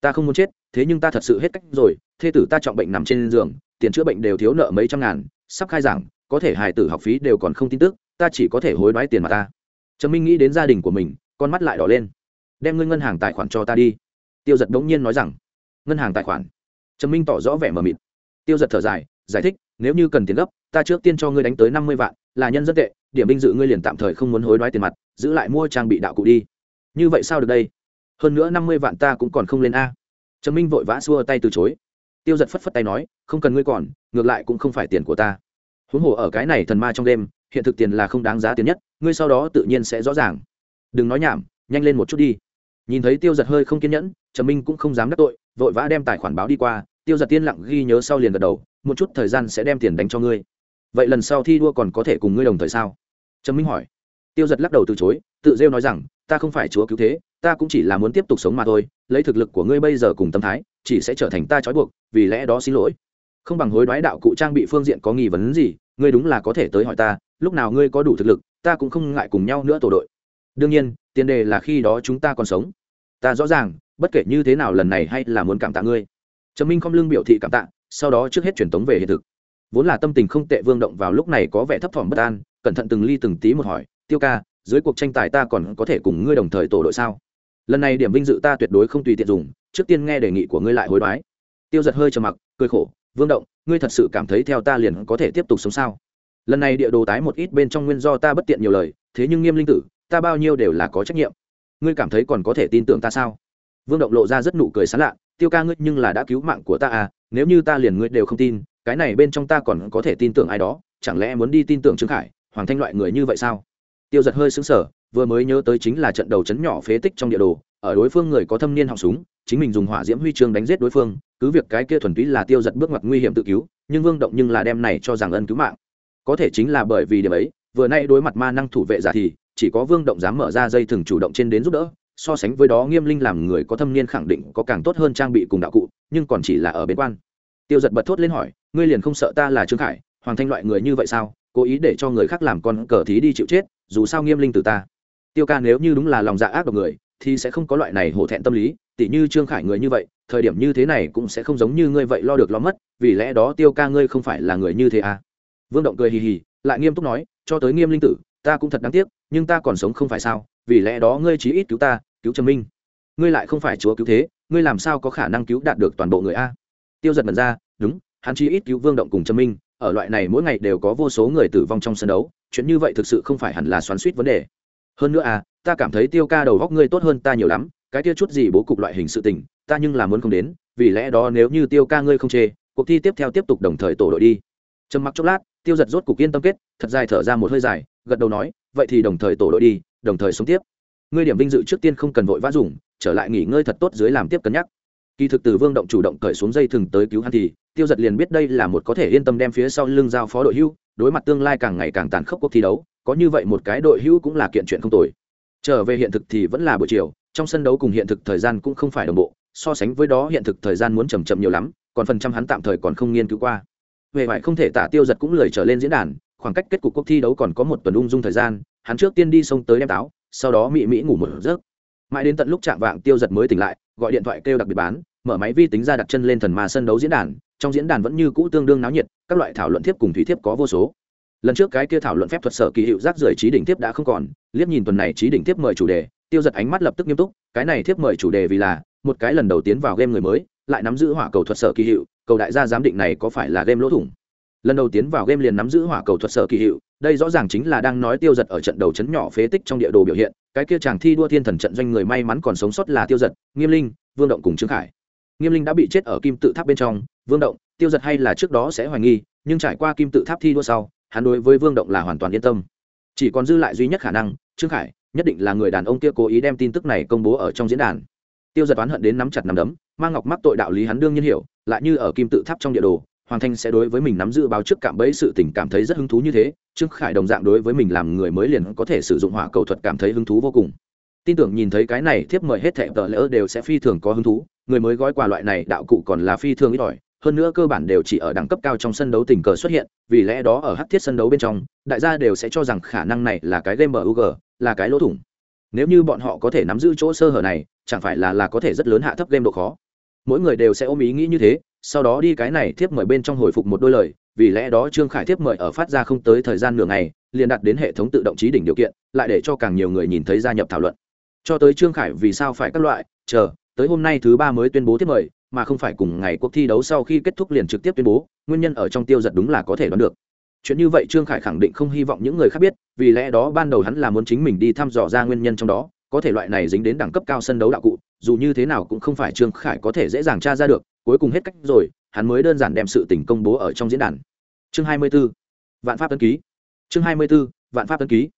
ta không muốn chết, thế nhưng ta thật sự hết cách rồi thê tử ta trọng bệnh nằm trên giường, tiền chữa bệnh đều thiếu nợ mấy trăm ngàn, sắp khai giảng, có thể hài tử học phí đều còn không tin tức, ta chỉ có thể hối đoái tiền mà ta. Trần minh nghĩ đến gia đình của mình, con mắt lại đỏ lên. Đem ngươi ngân hàng tài khoản cho ta đi. Tiêu giật đống nhiên nói rằng. Ngân hàng tài khoản. Trần minh tỏ rõ vẻ mờ mịt. Tiêu giật thở dài, giải thích, nếu như cần tiền gấp, ta trước tiên cho ngươi đánh tới năm mươi vạn, là nhân dân tệ, điểm binh dự ngươi liền tạm thời không muốn hối đoái tiền mặt, giữ lại mua trang bị đạo cụ đi. Như vậy sao được đây? Hơn nữa năm mươi vạn ta cũng còn không lên a. Trần minh vội vã xua tay từ chối tiêu giật phất phất tay nói, không cần ngươi còn, ngược lại cũng không phải tiền của ta. Huống hồ ở cái này thần ma trong đêm, hiện thực tiền là không đáng giá tiền nhất, ngươi sau đó tự nhiên sẽ rõ ràng. Đừng nói nhảm, nhanh lên một chút đi. Nhìn thấy tiêu giật hơi không kiên nhẫn, trầm minh cũng không dám đắc tội, vội vã đem tài khoản báo đi qua. Tiêu giật tiên lặng ghi nhớ sau liền gật đầu, một chút thời gian sẽ đem tiền đánh cho ngươi. Vậy lần sau thi đua còn có thể cùng ngươi đồng thời sao? Trầm minh hỏi. Tiêu giật lắc đầu từ chối, tự rêu nói rằng, ta không phải chúa cứu thế ta cũng chỉ là muốn tiếp tục sống mà thôi, lấy thực lực của ngươi bây giờ cùng tâm thái, chỉ sẽ trở thành ta trói buộc, vì lẽ đó xin lỗi. Không bằng hối đoái đạo cụ trang bị phương diện có nghi vấn gì, ngươi đúng là có thể tới hỏi ta, lúc nào ngươi có đủ thực lực, ta cũng không ngại cùng nhau nữa tổ đội. Đương nhiên, tiền đề là khi đó chúng ta còn sống. Ta rõ ràng, bất kể như thế nào lần này hay là muốn cảm tạ ngươi. Trầm minh không lương biểu thị cảm tạ, sau đó trước hết truyền tống về hiện thực. Vốn là tâm tình không tệ vương động vào lúc này có vẻ thấp thỏm bất an, cẩn thận từng ly từng tí một hỏi, tiêu ca, dưới cuộc tranh tài ta còn có thể cùng ngươi đồng thời tổ đội sao? Lần này điểm vinh dự ta tuyệt đối không tùy tiện dùng, trước tiên nghe đề nghị của ngươi lại hối đoái. Tiêu giật hơi trầm mặc, cười khổ, vương động, ngươi thật sự cảm thấy theo ta liền có thể tiếp tục sống sao? Lần này địa đồ tái một ít bên trong nguyên do ta bất tiện nhiều lời, thế nhưng nghiêm linh tử, ta bao nhiêu đều là có trách nhiệm. Ngươi cảm thấy còn có thể tin tưởng ta sao? Vương động lộ ra rất nụ cười sán lạ, tiêu ca ngươi nhưng là đã cứu mạng của ta à nếu như ta liền ngươi đều không tin, cái này bên trong ta còn có thể tin tưởng ai đó, chẳng lẽ muốn đi tin tưởng trương khải, hoàng thanh loại người như vậy sao? Tiêu giật hơi xứng sở vừa mới nhớ tới chính là trận đầu chấn nhỏ phế tích trong địa đồ, ở đối phương người có thâm niên họng súng, chính mình dùng hỏa diễm huy chương đánh giết đối phương, cứ việc cái kia thuần túy là tiêu giật bước ngoặt nguy hiểm tự cứu, nhưng vương động nhưng là đem này cho rằng ân cứu mạng. Có thể chính là bởi vì điểm ấy, vừa nay đối mặt ma năng thủ vệ giả thì, chỉ có vương động dám mở ra dây thừng chủ động trên đến giúp đỡ, so sánh với đó nghiêm linh làm người có thâm niên khẳng định có càng tốt hơn trang bị cùng đạo cụ, nhưng còn chỉ là ở bên quan. Tiêu giật bật thốt lên hỏi, ngươi liền không sợ ta là trương khải, hoàng thanh loại người như vậy sao? Cố ý để cho người khác làm con cờ thí đi chịu chết, dù sao nghiêm linh từ ta tiêu ca nếu như đúng là lòng dạ ác độc người, thì sẽ không có loại này hổ thẹn tâm lý, tỉ như trương khải người như vậy, thời điểm như thế này cũng sẽ không giống như ngươi vậy lo được lo mất, vì lẽ đó tiêu ca ngươi không phải là người như thế à? Vương động cười hì hì, lại nghiêm túc nói, cho tới nghiêm linh tử, ta cũng thật đáng tiếc, nhưng ta còn sống không phải sao, vì lẽ đó ngươi chí ít cứu ta, cứu trầm minh. Ngươi lại không phải chúa cứu thế, ngươi làm sao có khả năng cứu đạt được toàn bộ người a? Tiêu giật mật ra, đúng, hắn chí ít cứu vương động cùng trầm minh, ở loại này mỗi ngày đều có vô số người tử vong trong sân đấu, chuyện như vậy thực sự không phải hẳn là xoắn suýt vấn đề hơn nữa à ta cảm thấy tiêu ca đầu góc ngươi tốt hơn ta nhiều lắm, cái kia chút gì bố cục loại hình sự tình, ta nhưng là muốn không đến, vì lẽ đó nếu như tiêu ca ngươi không chê, cuộc thi tiếp theo tiếp tục đồng thời tổ đội đi. Trầm mặc chốc lát, tiêu giật rốt cục yên tâm kết, thật dài thở ra một hơi dài, gật đầu nói, vậy thì đồng thời tổ đội đi, đồng thời sống tiếp. Ngươi điểm vinh dự trước tiên không cần vội vã dùng, trở lại nghỉ ngơi thật tốt dưới làm tiếp cân nhắc. Kỳ thực từ vương động chủ động cởi xuống dây thừng tới cứu hắn thì, tiêu giật liền biết đây là một có thể yên tâm đem phía sau lưng giao phó đội hưu, đối mặt tương lai càng ngày càng tàn khốc cuộc thi đấu có như vậy một cái đội hưu cũng là kiện chuyện không tồi. Trở về hiện thực thì vẫn là buổi chiều, trong sân đấu cùng hiện thực thời gian cũng không phải đồng bộ, so sánh với đó hiện thực thời gian muốn chầm chậm nhiều lắm, còn phần trăm hắn tạm thời còn không nghiên cứu qua. Về vải không thể tả tiêu giật cũng lười trở lên diễn đàn, khoảng cách kết cục cuộc thi đấu còn có một tuần ung dung thời gian, hắn trước tiên đi sông tới đem táo, sau đó mỹ mỹ ngủ một giấc. Mãi đến tận lúc chạm vạng tiêu giật mới tỉnh lại, gọi điện thoại kêu đặc biệt bán, mở máy vi tính ra đặt chân lên thần ma sân đấu diễn đàn, trong diễn đàn vẫn như cũ tương đương náo nhiệt, các loại thảo luận thiếp cùng thủy thiếp có vô số lần trước cái kia thảo luận phép thuật sở kỳ hiệu rác rưởi trí đỉnh tiếp đã không còn, liếc nhìn tuần này trí đỉnh tiếp mời chủ đề, tiêu giật ánh mắt lập tức nghiêm túc, cái này tiếp mời chủ đề vì là, một cái lần đầu tiến vào game người mới, lại nắm giữ hỏa cầu thuật sở kỳ hiệu, cầu đại gia giám định này có phải là game lỗ thủng? Lần đầu tiến vào game liền nắm giữ hỏa cầu thuật sở kỳ hiệu, đây rõ ràng chính là đang nói tiêu giật ở trận đầu chấn nhỏ phế tích trong địa đồ biểu hiện, cái kia chàng thi đua thiên thần trận doanh người may mắn còn sống sót là tiêu giật, nghiêm linh, vương động cùng trương khải. Nghiêm linh đã bị chết ở kim tự tháp bên trong, vương động, tiêu giật hay là trước đó sẽ hoài nghi, nhưng trải qua kim tự tháp thi đua sau hắn đối với vương động là hoàn toàn yên tâm. Chỉ còn dư lại duy nhất khả năng, trương khải, nhất định là người đàn ông kia cố ý đem tin tức này công bố ở trong diễn đàn. Tiêu giật oán hận đến nắm chặt nắm đấm mang ngọc mắc tội đạo lý hắn đương nhiên hiểu, lại như ở kim tự tháp trong địa đồ, hoàng thanh sẽ đối với mình nắm giữ báo trước cảm bẫy sự tình cảm thấy rất hứng thú như thế, trương khải đồng dạng đối với mình làm người mới liền có thể sử dụng hỏa cầu thuật cảm thấy hứng thú vô cùng. Tin tưởng nhìn thấy cái này thiếp mời hết thẻ tờ lỡ đều sẽ phi thường có hứng thú, người mới gói quà loại này đạo cụ còn là phi thường ít ỏi hơn nữa cơ bản đều chỉ ở đẳng cấp cao trong sân đấu tình cờ xuất hiện, vì lẽ đó ở hắc thiết sân đấu bên trong, đại gia đều sẽ cho rằng khả năng này là cái game mug là cái lỗ thủng. Nếu như bọn họ có thể nắm giữ chỗ sơ hở này, chẳng phải là là có thể rất lớn hạ thấp game độ khó. Mỗi người đều sẽ ôm ý nghĩ như thế, sau đó đi cái này thiếp mời bên trong hồi phục một đôi lời, vì lẽ đó trương khải thiếp mời ở phát ra không tới thời gian nửa ngày, liền đặt đến hệ thống tự động trí đỉnh điều kiện, lại để cho càng nhiều người nhìn thấy gia nhập thảo luận. Cho tới trương khải vì sao phải các loại, chờ, tới hôm nay thứ ba mới tuyên bố thiếp mời mà không phải cùng ngày cuộc thi đấu sau khi kết thúc liền trực tiếp tuyên bố, nguyên nhân ở trong tiêu giật đúng là có thể đoán được chuyện như vậy trương khải khẳng định không hy vọng những người khác biết, vì lẽ đó ban đầu hắn là muốn chính mình đi thăm dò ra nguyên nhân trong đó, có thể loại này dính đến đẳng cấp cao sân đấu đạo cụ, dù như thế nào cũng không phải trương khải có thể dễ dàng tra ra được, cuối cùng hết cách rồi, hắn mới đơn giản đem sự tình công bố ở trong diễn đàn chương 24. vạn pháp tân ký chương 24. vạn pháp tân ký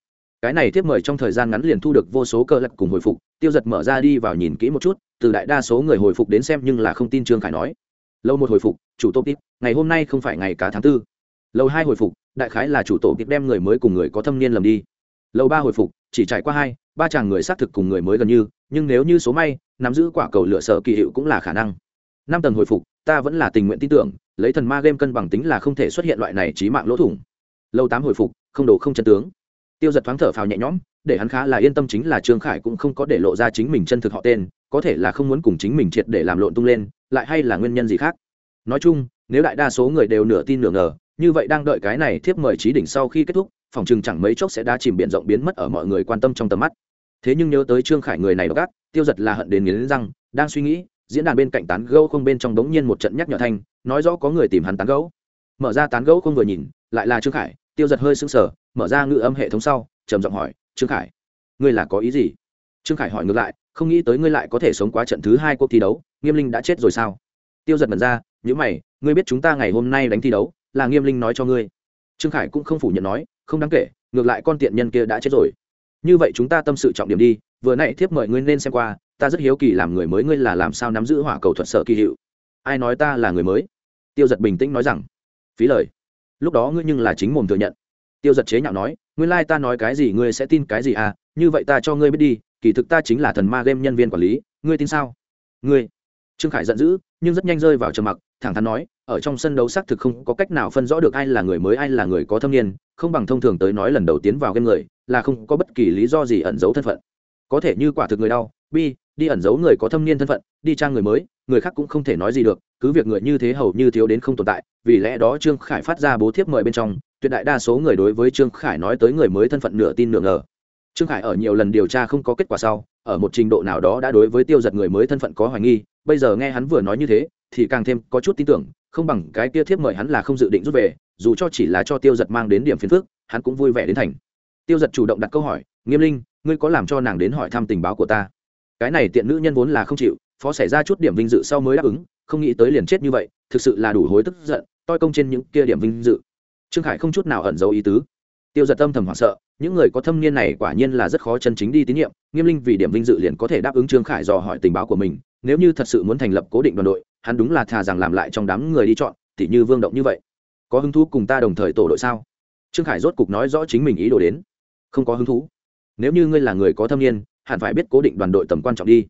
cái này tiếp mời trong thời gian ngắn liền thu được vô số cơ lật cùng hồi phục, tiêu giật mở ra đi vào nhìn kỹ một chút, từ đại đa số người hồi phục đến xem nhưng là không tin trương khải nói. Lâu một hồi phục, chủ tổ tiếp, ngày hôm nay không phải ngày cá tháng tư. Lâu hai hồi phục, đại khái là chủ tổ tiếp đem người mới cùng người có thâm niên lầm đi. Lâu ba hồi phục, chỉ trải qua hai, ba chàng người xác thực cùng người mới gần như, nhưng nếu như số may, nắm giữ quả cầu lửa sợ kỳ hiệu cũng là khả năng. Năm tầng hồi phục, ta vẫn là tình nguyện tin tưởng, lấy thần ma game cân bằng tính là không thể xuất hiện loại này trí mạng lỗ thủng. Lâu tám hồi phục, không đồ không chân tướng tiêu giật thoáng thở phào nhẹ nhõm, để hắn khá là yên tâm chính là trương khải cũng không có để lộ ra chính mình chân thực họ tên, có thể là không muốn cùng chính mình triệt để làm lộn tung lên, lại hay là nguyên nhân gì khác? Nói chung, nếu đại đa số người đều nửa tin nửa ngờ, như vậy đang đợi cái này thiếp mời trí đỉnh sau khi kết thúc, phòng chừng chẳng mấy chốc sẽ đa chìm biển rộng biến mất ở mọi người quan tâm trong tầm mắt. Thế nhưng nhớ tới trương khải người này gắt tiêu giật là hận đến nghiến răng, đang suy nghĩ, diễn đàn bên cạnh tán gẫu không bên trong đống nhiên một trận nhắc nhở thanh, nói rõ có người tìm hắn tán gẫu. Mở ra tán gẫu không vừa nhìn, lại là trương khải, tiêu giật hơi sững sờ mở ra ngữ âm hệ thống sau, trầm giọng hỏi, trương khải, ngươi là có ý gì? Trương khải hỏi ngược lại, không nghĩ tới ngươi lại có thể sống qua trận thứ hai cuộc thi đấu, nghiêm linh đã chết rồi sao? Tiêu giật mật ra những mày, ngươi biết chúng ta ngày hôm nay đánh thi đấu, là nghiêm linh nói cho ngươi. Trương khải cũng không phủ nhận nói, không đáng kể, ngược lại con tiện nhân kia đã chết rồi. Như vậy chúng ta tâm sự trọng điểm đi, vừa nãy thiếp mời ngươi nên xem qua, ta rất hiếu kỳ làm người mới ngươi là làm sao nắm giữ hỏa cầu thuật sở kỳ hiệu. Ai nói ta là người mới? Tiêu giật bình tĩnh nói rằng, phí lời. Lúc đó ngươi nhưng là chính mồm thừa nhận tiêu giật chế nhạo nói, nguyên lai ta nói cái gì ngươi sẽ tin cái gì à? Như vậy ta cho ngươi biết đi, kỳ thực ta chính là thần ma game nhân viên quản lý, ngươi tin sao? Ngươi. Trương khải giận dữ, nhưng rất nhanh rơi vào trầm mặc, thẳng thắn nói, ở trong sân đấu xác thực không có cách nào phân rõ được ai là người mới, ai là người có thâm niên, không bằng thông thường tới nói lần đầu tiến vào game người, là không có bất kỳ lý do gì ẩn giấu thân phận. Có thể như quả thực người đau, bi, đi ẩn giấu người có thâm niên thân phận, đi trang người mới, người khác cũng không thể nói gì được, cứ việc người như thế hầu như thiếu đến không tồn tại, vì lẽ đó trương khải phát ra bố thiếp mời bên trong tuyệt đại đa số người đối với trương khải nói tới người mới thân phận nửa tin nửa ngờ. Trương khải ở nhiều lần điều tra không có kết quả sau, ở một trình độ nào đó đã đối với tiêu giật người mới thân phận có hoài nghi, bây giờ nghe hắn vừa nói như thế, thì càng thêm có chút tin tưởng, không bằng cái kia thiếp mời hắn là không dự định rút về, dù cho chỉ là cho tiêu giật mang đến điểm phiền phức, hắn cũng vui vẻ đến thành. Tiêu giật chủ động đặt câu hỏi, nghiêm linh, ngươi có làm cho nàng đến hỏi thăm tình báo của ta? Cái này tiện nữ nhân vốn là không chịu, phó xảy ra chút điểm vinh dự sau mới đáp ứng, không nghĩ tới liền chết như vậy, thực sự là đủ hối tức giận, toi công trên những kia điểm vinh dự trương khải không chút nào ẩn giấu ý tứ. Tiêu giật tâm thầm hoảng sợ, những người có thâm niên này quả nhiên là rất khó chân chính đi tín nhiệm, nghiêm linh vì điểm vinh dự liền có thể đáp ứng trương khải dò hỏi tình báo của mình, nếu như thật sự muốn thành lập cố định đoàn đội, hắn đúng là thà rằng làm lại trong đám người đi chọn, tỉ như vương động như vậy. Có hứng thú cùng ta đồng thời tổ đội sao? Trương khải rốt cục nói rõ chính mình ý đồ đến. Không có hứng thú. Nếu như ngươi là người có thâm niên, hẳn phải biết cố định đoàn đội tầm quan trọng đi.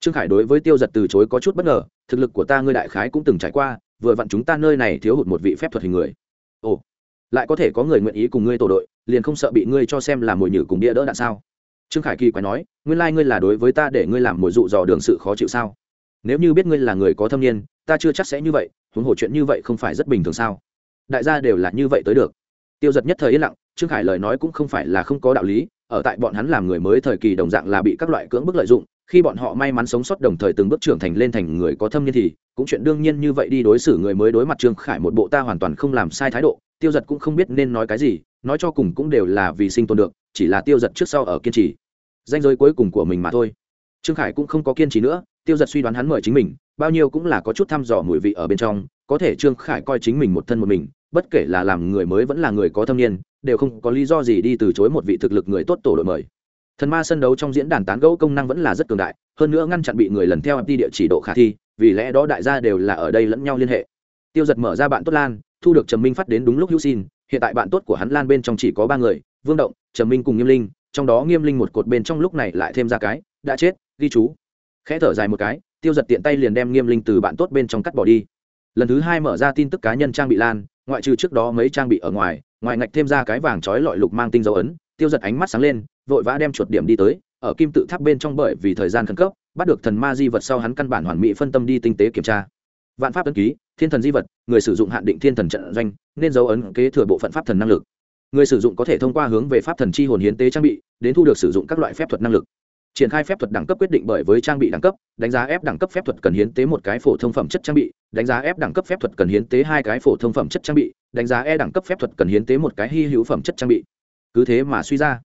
Trương khải đối với tiêu giật từ chối có chút bất ngờ, thực lực của ta ngươi đại khái cũng từng trải qua, vừa vặn chúng ta nơi này thiếu hụt một vị phép thuật hình người. Ồ lại có thể có người nguyện ý cùng ngươi tổ đội, liền không sợ bị ngươi cho xem làm mồi nhử cùng bia đỡ đạn sao? Trương khải kỳ quái nói, nguyên lai、like、ngươi là đối với ta để ngươi làm mồi dụ dò đường sự khó chịu sao? Nếu như biết ngươi là người có thâm niên, ta chưa chắc sẽ như vậy, huống hồ chuyện như vậy không phải rất bình thường sao? Đại gia đều là như vậy tới được. Tiêu giật nhất thời yên lặng, trương khải lời nói cũng không phải là không có đạo lý, ở tại bọn hắn làm người mới thời kỳ đồng dạng là bị các loại cưỡng bức lợi dụng, khi bọn họ may mắn sống sót đồng thời từng bước trưởng thành lên thành người có thâm niên thì, cũng chuyện đương nhiên như vậy đi đối xử người mới đối mặt trương khải một bộ ta hoàn toàn không làm sai thái độ tiêu giật cũng không biết nên nói cái gì, nói cho cùng cũng đều là vì sinh tồn được, chỉ là tiêu giật trước sau ở kiên trì. Danh giới cuối cùng của mình mà thôi. Trương khải cũng không có kiên trì nữa, tiêu giật suy đoán hắn mời chính mình, bao nhiêu cũng là có chút thăm dò mùi vị ở bên trong, có thể trương khải coi chính mình một thân một mình, bất kể là làm người mới vẫn là người có thâm niên, đều không có lý do gì đi từ chối một vị thực lực người tốt tổ đội mời. Thần ma sân đấu trong diễn đàn tán gẫu công năng vẫn là rất cường đại, hơn nữa ngăn chặn bị người lần theo đi địa chỉ độ khả thi, vì lẽ đó đại gia đều là ở đây lẫn nhau liên hệ. Tiêu giật mở ra bạn tốt lan thu được trầm minh phát đến đúng lúc hữu xin, hiện tại bạn tốt của hắn lan bên trong chỉ có ba người, vương động, trầm minh cùng nghiêm linh, trong đó nghiêm linh một cột bên trong lúc này lại thêm ra cái, đã chết, ghi chú. Khẽ thở dài một cái, tiêu giật tiện tay liền đem nghiêm linh từ bạn tốt bên trong cắt bỏ đi. Lần thứ hai mở ra tin tức cá nhân trang bị lan, ngoại trừ trước đó mấy trang bị ở ngoài ngoài ngạch thêm ra cái vàng trói lọi lục mang tinh dấu ấn, tiêu giật ánh mắt sáng lên, vội vã đem chuột điểm đi tới, ở kim tự tháp bên trong bởi vì thời gian khẩn cấp, bắt được thần ma di vật sau hắn căn bản hoàn mỹ phân tâm đi tinh tế kiểm tra. Vạn pháp ấn ký thiên thần di vật, người sử dụng hạn định thiên thần trận doanh, nên dấu ấn kế thừa bộ phận pháp thần năng lực. Người sử dụng có thể thông qua hướng về pháp thần chi hồn hiến tế trang bị, đến thu được sử dụng các loại phép thuật năng lực. Triển khai phép thuật đẳng cấp quyết định bởi với trang bị đẳng cấp, đánh giá ép đẳng cấp phép thuật cần hiến tế một cái phổ thông phẩm chất trang bị, đánh giá ép đẳng cấp phép thuật cần hiến tế hai cái phổ thông phẩm chất trang bị, đánh giá e đẳng cấp phép thuật cần hiến tế một cái hy hữu phẩm chất trang bị. Cứ thế mà suy ra,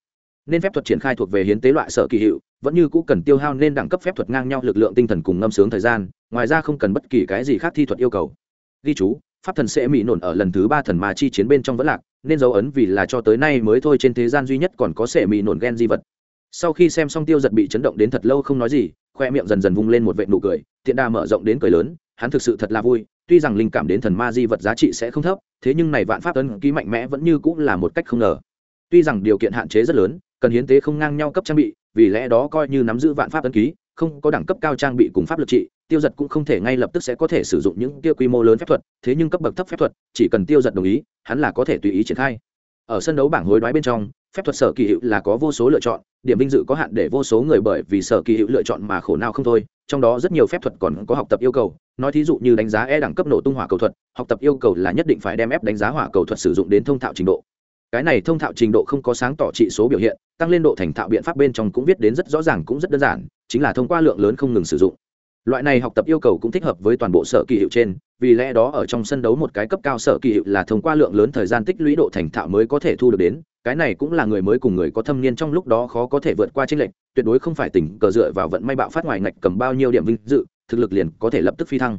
nên phép thuật triển khai thuộc về hiến tế loại sở kỳ hiệu, vẫn như cũ cần tiêu hao nên đẳng cấp phép thuật ngang nhau lực lượng tinh thần cùng ngâm sướng thời gian, ngoài ra không cần bất kỳ cái gì khác thi thuật yêu cầu ghi chú, pháp thần sẽ mỹ nổn ở lần thứ ba thần ma chi chiến bên trong vẫn lạc, nên dấu ấn vì là cho tới nay mới thôi trên thế gian duy nhất còn có sẽ mỹ nổn ghen di vật. Sau khi xem xong tiêu giật bị chấn động đến thật lâu không nói gì, khoe miệng dần dần vung lên một vệ nụ cười, thiện đa mở rộng đến cười lớn, hắn thực sự thật là vui, tuy rằng linh cảm đến thần ma di vật giá trị sẽ không thấp, thế nhưng này vạn pháp ấn ký mạnh mẽ vẫn như cũng là một cách không ngờ. Tuy rằng điều kiện hạn chế rất lớn, cần hiến tế không ngang nhau cấp trang bị, vì lẽ đó coi như nắm giữ vạn pháp ấn ký không có đẳng cấp cao trang bị cùng pháp lực trị, tiêu giật cũng không thể ngay lập tức sẽ có thể sử dụng những kia quy mô lớn phép thuật, thế nhưng cấp bậc thấp phép thuật, chỉ cần tiêu giật đồng ý, hắn là có thể tùy ý triển khai. Ở sân đấu bảng hối đoái bên trong, phép thuật sở kỳ hiệu là có vô số lựa chọn, điểm vinh dự có hạn để vô số người bởi vì sở kỳ hiệu lựa chọn mà khổ nào không thôi, trong đó rất nhiều phép thuật còn có học tập yêu cầu. Nói thí dụ như đánh giá e đẳng cấp nổ tung hỏa cầu thuật, học tập yêu cầu là nhất định phải đem ép đánh giá hỏa cầu thuật sử dụng đến thông thạo trình độ cái này thông thạo trình độ không có sáng tỏ trị số biểu hiện, tăng lên độ thành thạo biện pháp bên trong cũng viết đến rất rõ ràng cũng rất đơn giản, chính là thông qua lượng lớn không ngừng sử dụng. Loại này học tập yêu cầu cũng thích hợp với toàn bộ sở kỳ hiệu trên, vì lẽ đó ở trong sân đấu một cái cấp cao sở kỳ hiệu là thông qua lượng lớn thời gian tích lũy độ thành thạo mới có thể thu được đến, cái này cũng là người mới cùng người có thâm niên trong lúc đó khó có thể vượt qua tranh lệch, tuyệt đối không phải tỉnh cờ dựa vào vận may bạo phát ngoài ngạch cầm bao nhiêu điểm vinh dự, thực lực liền có thể lập tức phi thăng.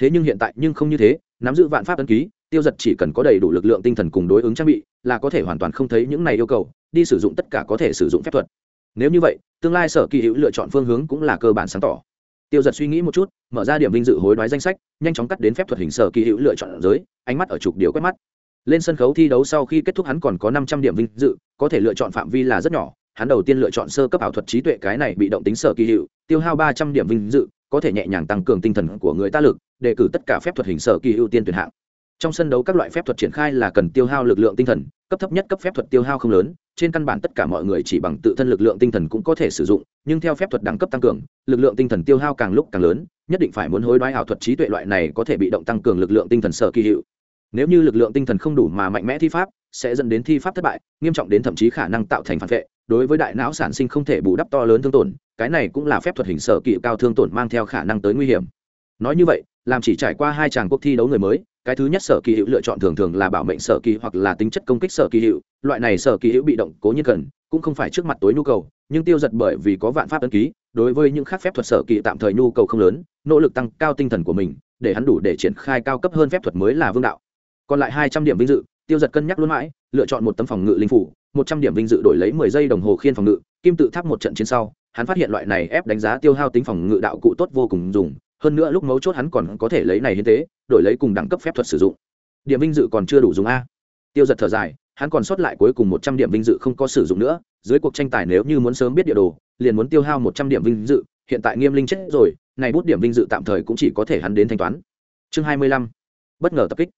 Thế nhưng hiện tại nhưng không như thế, nắm giữ vạn pháp ấn ký tiêu giật chỉ cần có đầy đủ lực lượng tinh thần cùng đối ứng trang bị, là có thể hoàn toàn không thấy những này yêu cầu, đi sử dụng tất cả có thể sử dụng phép thuật. Nếu như vậy, tương lai sở kỳ hữu lựa chọn phương hướng cũng là cơ bản sáng tỏ. Tiêu giật suy nghĩ một chút, mở ra điểm vinh dự hối đoái danh sách, nhanh chóng cắt đến phép thuật hình sở kỳ hữu lựa chọn giới, ánh mắt ở trục điều quét mắt. Lên sân khấu thi đấu sau khi kết thúc hắn còn có năm trăm điểm vinh dự, có thể lựa chọn phạm vi là rất nhỏ, hắn đầu tiên lựa chọn sơ cấp ảo thuật trí tuệ cái này bị động tính sở kỳ hiệu tiêu hao ba trăm điểm vinh dự, có thể nhẹ nhàng tăng cường tinh thần của người ta lực, đề cử tất cả phép thuật hình sở kỳ ưu tiên tuyển hạng trong sân đấu các loại phép thuật triển khai là cần tiêu hao lực lượng tinh thần, cấp thấp nhất cấp phép thuật tiêu hao không lớn, trên căn bản tất cả mọi người chỉ bằng tự thân lực lượng tinh thần cũng có thể sử dụng, nhưng theo phép thuật đẳng cấp tăng cường, lực lượng tinh thần tiêu hao càng lúc càng lớn, nhất định phải muốn hối đoái ảo thuật trí tuệ loại này có thể bị động tăng cường lực lượng tinh thần sở kỳ hiệu. Nếu như lực lượng tinh thần không đủ mà mạnh mẽ thi pháp, sẽ dẫn đến thi pháp thất bại, nghiêm trọng đến thậm chí khả năng tạo thành phản vệ, đối với đại não sản sinh không thể bù đắp to lớn thương tổn, cái này cũng là phép thuật hình sở kỵ cao thương tổn mang theo khả năng tới nguy hiểm. Nói như vậy, làm chỉ trải qua hai tràng cuộc thi đấu người mới cái thứ nhất sở kỳ hữu lựa chọn thường thường là bảo mệnh sở kỳ hoặc là tính chất công kích sở kỳ hữu. Loại này sở kỳ hữu bị động, cố nhiên cần, cũng không phải trước mặt tối nhu cầu, nhưng tiêu giật bởi vì có vạn pháp ấn ký, đối với những khác phép thuật sở kỳ tạm thời nhu cầu không lớn, nỗ lực tăng cao tinh thần của mình, để hắn đủ để triển khai cao cấp hơn phép thuật mới là vương đạo. Còn lại hai trăm điểm vinh dự, tiêu giật cân nhắc luôn mãi, lựa chọn một tấm phòng ngự linh phủ, một trăm điểm vinh dự đổi lấy mười giây đồng hồ khiên phòng ngự, kim tự tháp một trận chiến sau, hắn phát hiện loại này ép đánh giá tiêu hao tính phòng ngự đạo cụ tốt vô cùng dùng, hơn nữa lúc mấu chốt hắn còn có thể lấy này hiến tế đổi lấy cùng đẳng cấp phép thuật sử dụng. Điểm vinh dự còn chưa đủ dùng a. Tiêu giật thở dài, hắn còn sót lại cuối cùng một trăm điểm vinh dự không có sử dụng nữa, dưới cuộc tranh tài nếu như muốn sớm biết địa đồ, liền muốn tiêu hao một trăm điểm vinh dự, hiện tại nghiêm linh chết rồi, này bút điểm vinh dự tạm thời cũng chỉ có thể hắn đến thanh toán. Chương hai mươi lăm, bất ngờ tập kích.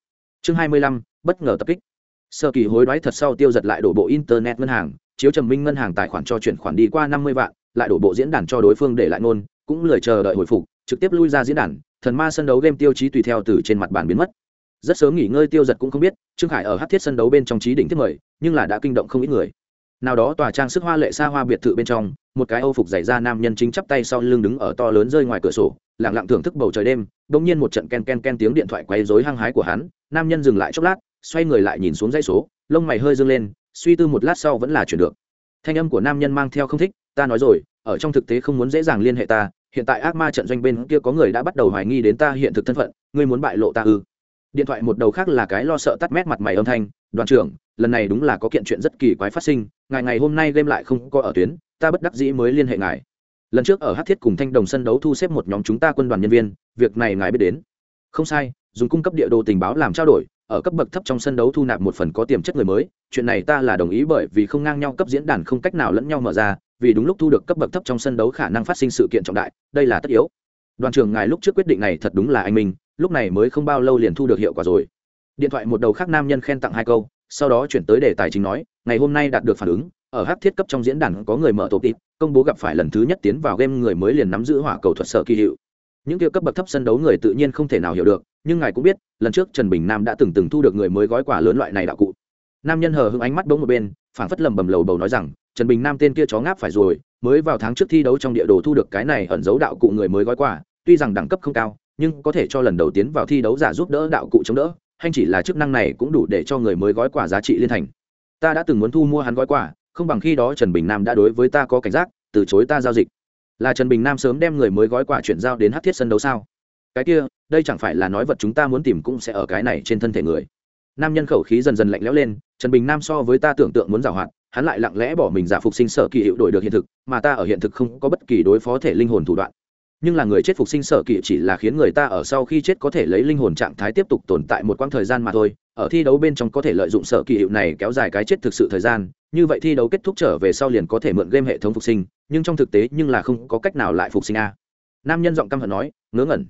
Chương hai mươi lăm, bất ngờ tập kích. Sơ kỳ hối đoái thật sau tiêu giật lại đổ bộ internet ngân hàng, chiếu trầm minh ngân hàng tài khoản cho chuyển khoản đi qua năm mươi vạn, lại đổ bộ diễn đàn cho đối phương để lại nôn cũng lười chờ đợi hồi phục, trực tiếp lui ra diễn đàn thần ma sân đấu game tiêu chí tùy theo từ trên mặt bàn biến mất. Rất sớm nghỉ ngơi tiêu giật cũng không biết, trương khải ở hát thiết sân đấu bên trong trí đỉnh thiết mời, nhưng là đã kinh động không ít người. Nào đó tòa trang sức hoa lệ xa hoa biệt thự bên trong, một cái âu phục dày ra nam nhân chính chắp tay sau lưng đứng ở to lớn rơi ngoài cửa sổ lẳng lặng thưởng thức bầu trời đêm đ ỗ n g nhiên một trận ken ken ken tiếng điện thoại quay dối hăng hái của hắn, nam nhân dừng lại chốc lát, xoay người lại nhìn xuống dãy số, lông mày hơi dâng lên, suy tư một lát sau vẫn là chuyển được. Thanh âm của nam nhân mang theo không thích, ta nói rồi, ở trong thực tế không muốn dễ dàng liên hệ ta hiện tại ác ma trận doanh bên kia có người đã bắt đầu hoài nghi đến ta hiện thực thân phận, ngươi muốn bại lộ ta ư? Điện thoại một đầu khác là cái lo sợ tắt mét mặt mày âm thanh, đoàn trưởng, lần này đúng là có kiện chuyện rất kỳ quái phát sinh, ngày ngày hôm nay game lại không có ở tuyến, ta bất đắc dĩ mới liên hệ ngài. Lần trước ở hát thiết cùng thanh đồng sân đấu thu xếp một nhóm chúng ta quân đoàn nhân viên, việc này ngài biết đến. Không sai, dùng cung cấp địa đồ tình báo làm trao đổi, ở cấp bậc thấp trong sân đấu thu nạp một phần có tiềm chất người mới, chuyện này ta là đồng ý bởi vì không ngang nhau cấp diễn đàn không cách nào lẫn nhau mở ra vì đúng lúc thu được cấp bậc thấp trong sân đấu khả năng phát sinh sự kiện trọng đại, đây là tất yếu. Đoàn trưởng ngài lúc trước quyết định này thật đúng là anh minh, lúc này mới không bao lâu liền thu được hiệu quả rồi. Điện thoại một đầu khác nam nhân khen tặng hai câu, sau đó chuyển tới đề tài chính nói, ngày hôm nay đạt được phản ứng, ở hát thiết cấp trong diễn đàn có người mở tổ tịp, công bố gặp phải lần thứ nhất tiến vào game người mới liền nắm giữ hỏa cầu thuật sở kỳ hiệu. Những kia cấp bậc thấp sân đấu người tự nhiên không thể nào hiểu được, nhưng ngài cũng biết, lần trước trần bình nam đã từng từng thu được người mới gói quà lớn loại này đạo cụ. Nam nhân hờ hững ánh mắt bỗng một bên, phảng phất lầm bầm lầu bầu nói rằng trần bình nam tên kia chó ngáp phải rồi, mới vào tháng trước thi đấu trong địa đồ thu được cái này ẩn dấu đạo cụ người mới gói quà, tuy rằng đẳng cấp không cao, nhưng có thể cho lần đầu tiến vào thi đấu giả giúp đỡ đạo cụ chống đỡ, hay chỉ là chức năng này cũng đủ để cho người mới gói quà giá trị liên thành. Ta đã từng muốn thu mua hắn gói quà, không bằng khi đó trần bình nam đã đối với ta có cảnh giác, từ chối ta giao dịch. Là trần bình nam sớm đem người mới gói quà chuyển giao đến hát thiết sân đấu sao? Cái kia, đây chẳng phải là nói vật chúng ta muốn tìm cũng sẽ ở cái này trên thân thể người. Nam nhân khẩu khí dần dần lạnh lẽo lên, trần bình nam so với ta tưởng tượng muốn giảo hoạt hắn lại lặng lẽ bỏ mình giả phục sinh sở kỳ hiệu đổi được hiện thực, mà ta ở hiện thực không có bất kỳ đối phó thể linh hồn thủ đoạn. Nhưng là người chết phục sinh sở kỳ chỉ là khiến người ta ở sau khi chết có thể lấy linh hồn trạng thái tiếp tục tồn tại một quãng thời gian mà thôi, ở thi đấu bên trong có thể lợi dụng sở kỳ hiệu này kéo dài cái chết thực sự thời gian, như vậy thi đấu kết thúc trở về sau liền có thể mượn game hệ thống phục sinh, nhưng trong thực tế nhưng là không có cách nào lại phục sinh a. Nam nhân giọng căm hận nói, ngớ ngẩn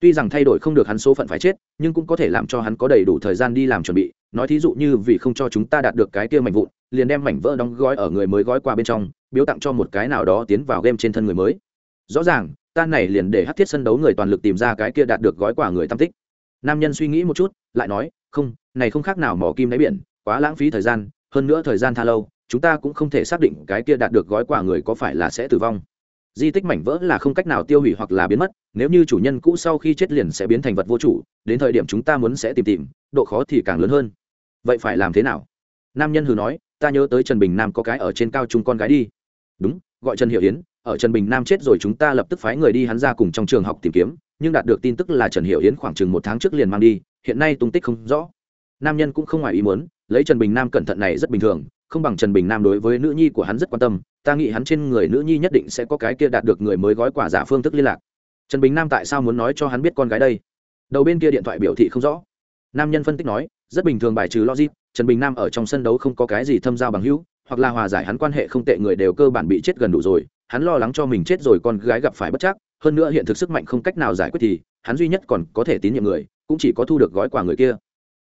tuy rằng thay đổi không được hắn số phận phải chết, nhưng cũng có thể làm cho hắn có đầy đủ thời gian đi làm chuẩn bị. Nói thí dụ như vì không cho chúng ta đạt được cái kia mảnh vụn, liền đem mảnh vỡ đóng gói ở người mới gói qua bên trong, biếu tặng cho một cái nào đó tiến vào game trên thân người mới. Rõ ràng, ta này liền để hát thiết sân đấu người toàn lực tìm ra cái kia đạt được gói quà người tam tích. Nam nhân suy nghĩ một chút, lại nói, không, này không khác nào mỏ kim đáy biển, quá lãng phí thời gian, hơn nữa thời gian tha lâu, chúng ta cũng không thể xác định cái kia đạt được gói quà người có phải là sẽ tử vong. Di tích mảnh vỡ là không cách nào tiêu hủy hoặc là biến mất nếu như chủ nhân cũ sau khi chết liền sẽ biến thành vật vô chủ, đến thời điểm chúng ta muốn sẽ tìm tìm, độ khó thì càng lớn hơn. Vậy phải làm thế nào? Nam nhân hừ nói, ta nhớ tới trần bình nam có cái ở trên cao chung con gái đi. Đúng, gọi trần hiệu yến, ở trần bình nam chết rồi chúng ta lập tức phái người đi hắn ra cùng trong trường học tìm kiếm, nhưng đạt được tin tức là trần hiệu yến khoảng chừng một tháng trước liền mang đi, hiện nay tung tích không rõ. Nam nhân cũng không ngoài ý muốn, lấy trần bình nam cẩn thận này rất bình thường, không bằng trần bình nam đối với nữ nhi của hắn rất quan tâm, ta nghĩ hắn trên người nữ nhi nhất định sẽ có cái kia đạt được người mới gói quả giả phương thức liên lạc trần bình nam tại sao muốn nói cho hắn biết con gái đây? Đầu bên kia điện thoại biểu thị không rõ. Nam nhân phân tích nói, rất bình thường bài trừ logic, trần bình nam ở trong sân đấu không có cái gì thâm giao bằng hữu, hoặc là hòa giải hắn quan hệ không tệ người đều cơ bản bị chết gần đủ rồi, hắn lo lắng cho mình chết rồi con gái gặp phải bất chắc, hơn nữa hiện thực sức mạnh không cách nào giải quyết thì, hắn duy nhất còn có thể tín nhiệm người, cũng chỉ có thu được gói quà người kia.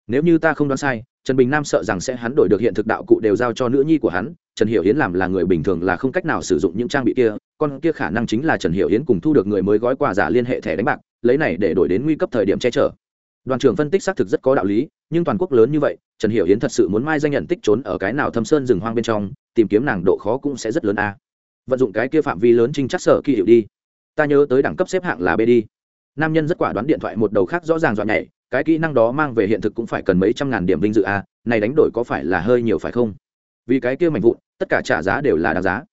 Nếu như ta không đoán sai, trần bình nam sợ rằng sẽ hắn đổi được hiện thực đạo cụ đều giao cho nữ nhi của hắn, trần hiểu hiến làm là người bình thường là không cách nào sử dụng những trang bị kia con kia khả năng chính là trần hiểu hiến cùng thu được người mới gói quà giả liên hệ thẻ đánh bạc, lấy này để đổi đến nguy cấp thời điểm che chở. Đoàn trưởng phân tích xác thực rất có đạo lý, nhưng toàn quốc lớn như vậy, trần hiểu hiến thật sự muốn mai danh nhận tích trốn ở cái nào thâm sơn rừng hoang bên trong, tìm kiếm nàng độ khó cũng sẽ rất lớn a. Vận dụng cái kia phạm vi lớn trinh chắc sở kỳ hiệu đi. Ta nhớ tới đẳng cấp xếp hạng là b đi nam nhân rất quả đoán điện thoại một đầu khác rõ ràng dọn nhảy, cái kỹ năng đó mang về hiện thực cũng phải cần mấy trăm ngàn điểm vinh dự a, này đánh đổi có phải là hơi nhiều phải không? Vì cái kia mạnh vụn, tất cả trả giá đều là đáng giá.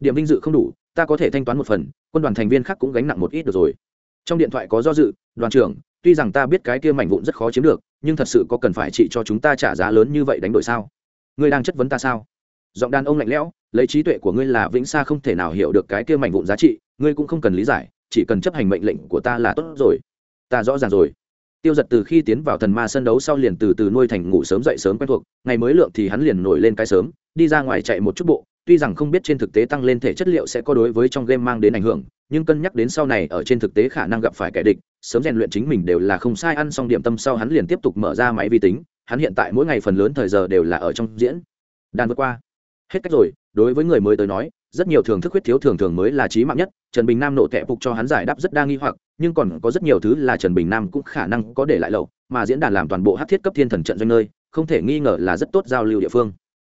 Điểm vinh dự không đủ ta có thể thanh toán một phần, quân đoàn thành viên khác cũng gánh nặng một ít được rồi. Trong điện thoại có do dự, đoàn trưởng, tuy rằng ta biết cái kia mảnh vụn rất khó chiếm được, nhưng thật sự có cần phải trị cho chúng ta trả giá lớn như vậy đánh đổi sao? Ngươi đang chất vấn ta sao? Giọng đàn ông lạnh lẽo, lấy trí tuệ của ngươi là vĩnh xa không thể nào hiểu được cái kia mảnh vụn giá trị, ngươi cũng không cần lý giải, chỉ cần chấp hành mệnh lệnh của ta là tốt rồi. Ta rõ ràng rồi. Tiêu giật từ khi tiến vào thần ma sân đấu sau liền từ từ nuôi thành ngủ sớm dậy sớm quen thuộc, ngày mới lượng thì hắn liền nổi lên cái sớm, đi ra ngoài chạy một chút bộ tuy rằng không biết trên thực tế tăng lên thể chất liệu sẽ có đối với trong game mang đến ảnh hưởng, nhưng cân nhắc đến sau này ở trên thực tế khả năng gặp phải kẻ địch, sớm rèn luyện chính mình đều là không sai, ăn xong điểm tâm sau hắn liền tiếp tục mở ra máy vi tính, hắn hiện tại mỗi ngày phần lớn thời giờ đều là ở trong diễn. Đàn vượt qua. Hết cách rồi, đối với người mới tới nói, rất nhiều thưởng thức huyết thiếu thường thường mới là trí mạng nhất, trần bình nam nộ tệ phục cho hắn giải đáp rất đa nghi hoặc, nhưng còn có rất nhiều thứ là trần bình nam cũng khả năng có để lại lậu, mà diễn đàn làm toàn bộ hát thiết cấp thiên thần trận doanh nơi, không thể nghi ngờ là rất tốt giao lưu địa phương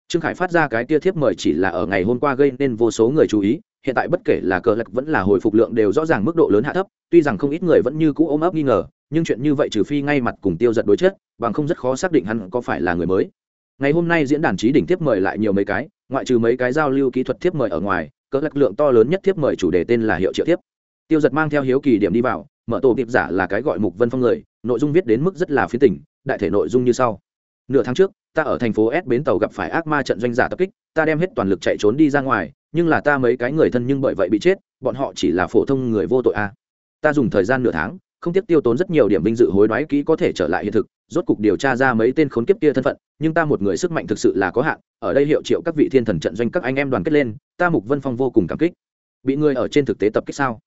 trương khải phát ra cái tia thiếp mời chỉ là ở ngày hôm qua gây nên vô số người chú ý hiện tại bất kể là cờ lạc vẫn là hồi phục lượng đều rõ ràng mức độ lớn hạ thấp tuy rằng không ít người vẫn như cũ ôm ấp nghi ngờ nhưng chuyện như vậy trừ phi ngay mặt cùng tiêu giật đối chất, bằng không rất khó xác định hắn có phải là người mới. Ngày hôm nay diễn đàn trí đỉnh tiếp mời lại nhiều mấy cái ngoại trừ mấy cái giao lưu kỹ thuật tiếp mời ở ngoài cỡ lực lượng to lớn nhất tiếp mời chủ đề tên là hiệu triệu tiếp tiêu giật mang theo hiếu kỳ điểm đi vào mở tổ kịp giả là cái gọi mục vân phong người nội dung viết đến mức rất là phía tỉnh đại thể nội dung như sau. Nửa tháng trước ta ở thành phố s bến tàu gặp phải ác ma trận doanh giả tập kích, ta đem hết toàn lực chạy trốn đi ra ngoài, nhưng là ta mấy cái người thân nhưng bởi vậy bị chết, bọn họ chỉ là phổ thông người vô tội a. Ta dùng thời gian nửa tháng, không tiếc tiêu tốn rất nhiều điểm vinh dự hối đoái kỹ có thể trở lại hiện thực, rốt cục điều tra ra mấy tên khốn kiếp kia thân phận, nhưng ta một người sức mạnh thực sự là có hạn, ở đây hiệu triệu các vị thiên thần trận doanh các anh em đoàn kết lên, ta mục vân phong vô cùng cảm kích. Bị người ở trên thực tế tập kích sao?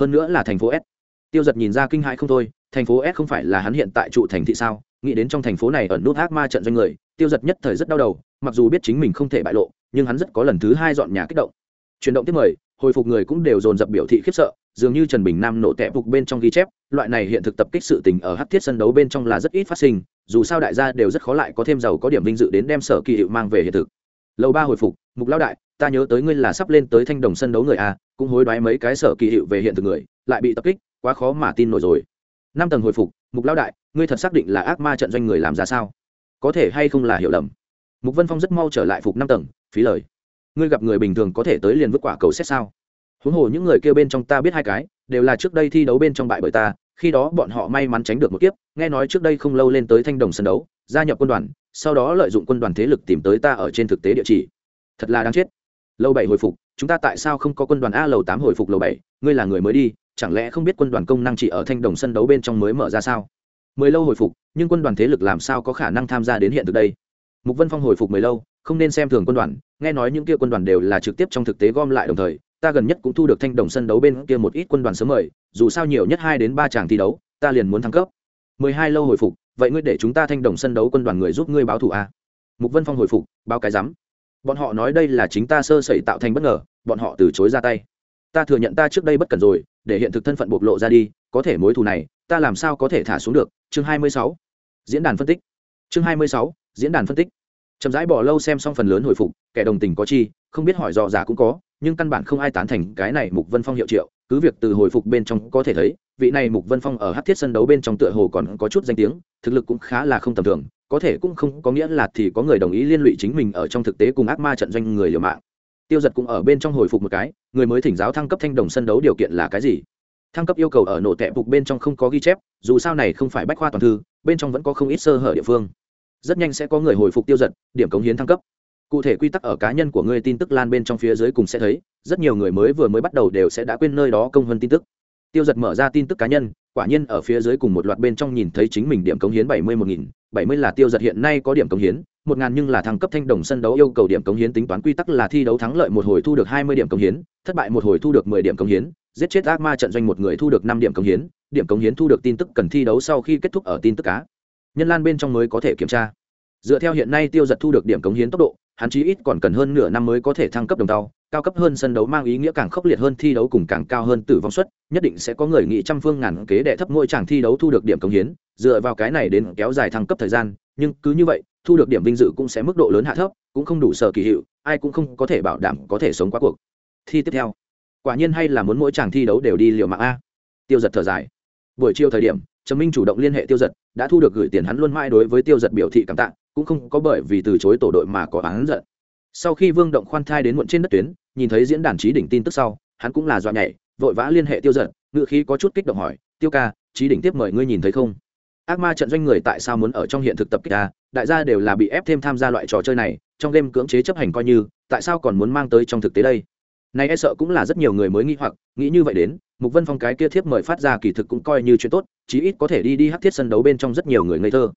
Hơn nữa là thành phố s. Tiêu giật nhìn ra kinh hãi không thôi, thành phố s không phải là hắn hiện tại trụ thành thị sao? Nghĩ đến trong thành phố này ẩn nút ác ma trận doanh người, tiêu giật nhất thời rất đau đầu, mặc dù biết chính mình không thể bại lộ, nhưng hắn rất có lần thứ hai dọn nhà kích động. Chuyển động tiếp mời, hồi phục người cũng đều dồn dập biểu thị khiếp sợ, dường như trần bình nam nổ tẹp phục bên trong ghi chép, loại này hiện thực tập kích sự tình ở hát thiết sân đấu bên trong là rất ít phát sinh, dù sao đại gia đều rất khó lại có thêm giàu có điểm vinh dự đến đem sở kỳ hiệu mang về hiện thực. Lâu ba hồi phục, mục lão đại, ta nhớ tới ngươi là sắp lên tới thanh đồng sân đấu người a cũng hối đoái mấy cái sở kỳ hiệu về hiện thực người, lại bị tập kích, quá khó mà tin nổi rồi. Năm tầng hồi phục mục lão đại, ngươi thật xác định là ác ma trận doanh người làm ra sao? Có thể hay không là hiểu lầm? Mục vân phong rất mau trở lại phục năm tầng, phí lời. Ngươi gặp người bình thường có thể tới liền vứt quả cầu xét sao? Huống hồ những người kêu bên trong ta biết hai cái, đều là trước đây thi đấu bên trong bại bởi ta, khi đó bọn họ may mắn tránh được một kiếp, nghe nói trước đây không lâu lên tới thanh đồng sân đấu, gia nhập quân đoàn, sau đó lợi dụng quân đoàn thế lực tìm tới ta ở trên thực tế địa chỉ. Thật là đáng chết. Lâu bảy hồi phục, chúng ta tại sao không có quân đoàn a lầu tám hồi phục lầu bảy, ngươi là người mới đi chẳng lẽ không biết quân đoàn công năng chỉ ở thanh đồng sân đấu bên trong mới mở ra sao? Mười lâu hồi phục, nhưng quân đoàn thế lực làm sao có khả năng tham gia đến hiện thực đây? Mục vân phong hồi phục mười lâu, không nên xem thường quân đoàn, nghe nói những kia quân đoàn đều là trực tiếp trong thực tế gom lại đồng thời, ta gần nhất cũng thu được thanh đồng sân đấu bên kia một ít quân đoàn sớm mời, dù sao nhiều nhất hai đến ba chàng thi đấu, ta liền muốn thăng cấp. Mười hai lâu hồi phục, vậy ngươi để chúng ta thanh đồng sân đấu quân đoàn người giúp ngươi báo thù a à? mục vân phong hồi phục, báo cái rắm bọn họ nói đây là chính ta sơ sẩy tạo thành bất ngờ, bọn họ từ chối ra tay ta thừa nhận ta trước đây bất cần rồi, để hiện thực thân phận bộc lộ ra đi, có thể mối thù này, ta làm sao có thể thả xuống được? Chương hai mươi sáu. Diễn đàn phân tích. Chương hai mươi sáu, diễn đàn phân tích. Chậm rãi bỏ lâu xem xong phần lớn hồi phục, kẻ đồng tình có chi, không biết hỏi dò giả cũng có, nhưng căn bản không ai tán thành cái này mục vân phong hiệu triệu. Cứ việc từ hồi phục bên trong có thể thấy, vị này mục vân phong ở hát thiết sân đấu bên trong tựa hồ còn có chút danh tiếng, thực lực cũng khá là không tầm thường, có thể cũng không có nghĩa là thì có người đồng ý liên lụy chính mình ở trong thực tế cùng ác ma trận doanh người liều mạng tiêu giật cũng ở bên trong hồi phục một cái, người mới thỉnh giáo thăng cấp thanh đồng sân đấu điều kiện là cái gì? Thăng cấp yêu cầu ở nổ tẹp phục bên trong không có ghi chép, dù sao này không phải bách khoa toàn thư, bên trong vẫn có không ít sơ hở địa phương. Rất nhanh sẽ có người hồi phục tiêu giật, điểm cống hiến thăng cấp. Cụ thể quy tắc ở cá nhân của ngươi tin tức lan bên trong phía dưới cùng sẽ thấy, rất nhiều người mới vừa mới bắt đầu đều sẽ đã quên nơi đó công hơn tin tức. Tiêu giật mở ra tin tức cá nhân, quả nhiên ở phía dưới cùng một loạt bên trong nhìn thấy chính mình điểm cống hiến bảy mươi một nghìn, bảy mươi là tiêu giật hiện nay có điểm cống hiến một ngàn nhưng là thăng cấp thanh đồng sân đấu yêu cầu điểm cống hiến tính toán quy tắc là thi đấu thắng lợi một hồi thu được hai mươi điểm cống hiến, thất bại một hồi thu được mười điểm cống hiến, giết chết ác ma trận doanh một người thu được năm điểm cống hiến, điểm cống hiến thu được tin tức cần thi đấu sau khi kết thúc ở tin tức cá. Nhân lan bên trong mới có thể kiểm tra. Dựa theo hiện nay tiêu giật thu được điểm cống hiến tốc độ, hắn chí ít còn cần hơn nửa năm mới có thể thăng cấp đồng tàu, cao cấp hơn sân đấu mang ý nghĩa càng khốc liệt hơn thi đấu cùng càng cao hơn tử vong suất, nhất định sẽ có người nghị trăm phương ngàn kế đệ thấp mỗi chàng thi đấu thu được điểm cống hiến. Dựa vào cái này đến kéo dài thăng cấp thời gian, nhưng cứ như vậy thu được điểm vinh dự cũng sẽ mức độ lớn hạ thấp, cũng không đủ sở kỳ hiệu, ai cũng không có thể bảo đảm có thể sống qua cuộc. Thi tiếp theo. Quả nhiên hay là muốn mỗi chàng thi đấu đều đi liều mạng a. Tiêu giật thở dài. Buổi chiều thời điểm trần minh chủ động liên hệ tiêu giật, đã thu được gửi tiền hắn luôn mãi đối với tiêu giật biểu thị cảm tạ, cũng không có bởi vì từ chối tổ đội mà có hắn giận. Sau khi vương động khoan thai đến muộn trên đất tuyến, nhìn thấy diễn đàn trí đỉnh tin tức sau, hắn cũng là dọa nhảy, vội vã liên hệ tiêu giật ngựa khí có chút kích động hỏi, tiêu ca, trí đỉnh tiếp mời ngươi nhìn thấy không? Ác ma trận doanh người tại sao muốn ở trong hiện thực tập kích ta? Đại gia đều là bị ép thêm tham gia loại trò chơi này, trong game cưỡng chế chấp hành coi như, tại sao còn muốn mang tới trong thực tế đây? Này e sợ cũng là rất nhiều người mới nghĩ hoặc, nghĩ như vậy đến, mục vân phong cái kia thiếp mời phát ra kỳ thực cũng coi như chuyện tốt, chí ít có thể đi đi hát thiết sân đấu bên trong rất nhiều người ngây thơ.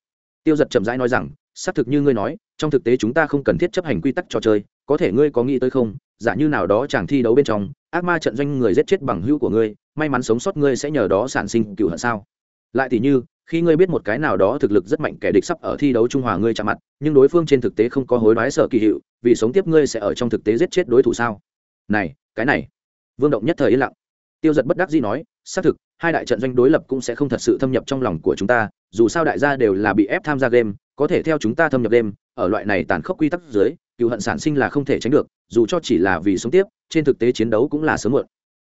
Tiêu giật chậm rãi nói rằng, xác thực như ngươi nói, trong thực tế chúng ta không cần thiết chấp hành quy tắc trò chơi, có thể ngươi có nghĩ tới không? Giả như nào đó chẳng thi đấu bên trong, ác ma trận doanh người giết chết bằng hữu của ngươi, may mắn sống sót ngươi sẽ nhờ đó sản sinh cựu hận sao? Lại thì như khi ngươi biết một cái nào đó thực lực rất mạnh kẻ địch sắp ở thi đấu trung hòa ngươi chạm mặt, nhưng đối phương trên thực tế không có hối đoái sở kỳ hiệu, vì sống tiếp ngươi sẽ ở trong thực tế giết chết đối thủ sao? Này, cái này. Vương động nhất thời yên lặng. Tiêu giật bất đắc dĩ nói, xác thực, hai đại trận doanh đối lập cũng sẽ không thật sự thâm nhập trong lòng của chúng ta, dù sao đại gia đều là bị ép tham gia game, có thể theo chúng ta thâm nhập game, ở loại này tàn khốc quy tắc dưới cựu hận sản sinh là không thể tránh được, dù cho chỉ là vì sống tiếp, trên thực tế chiến đấu cũng là sớm muộn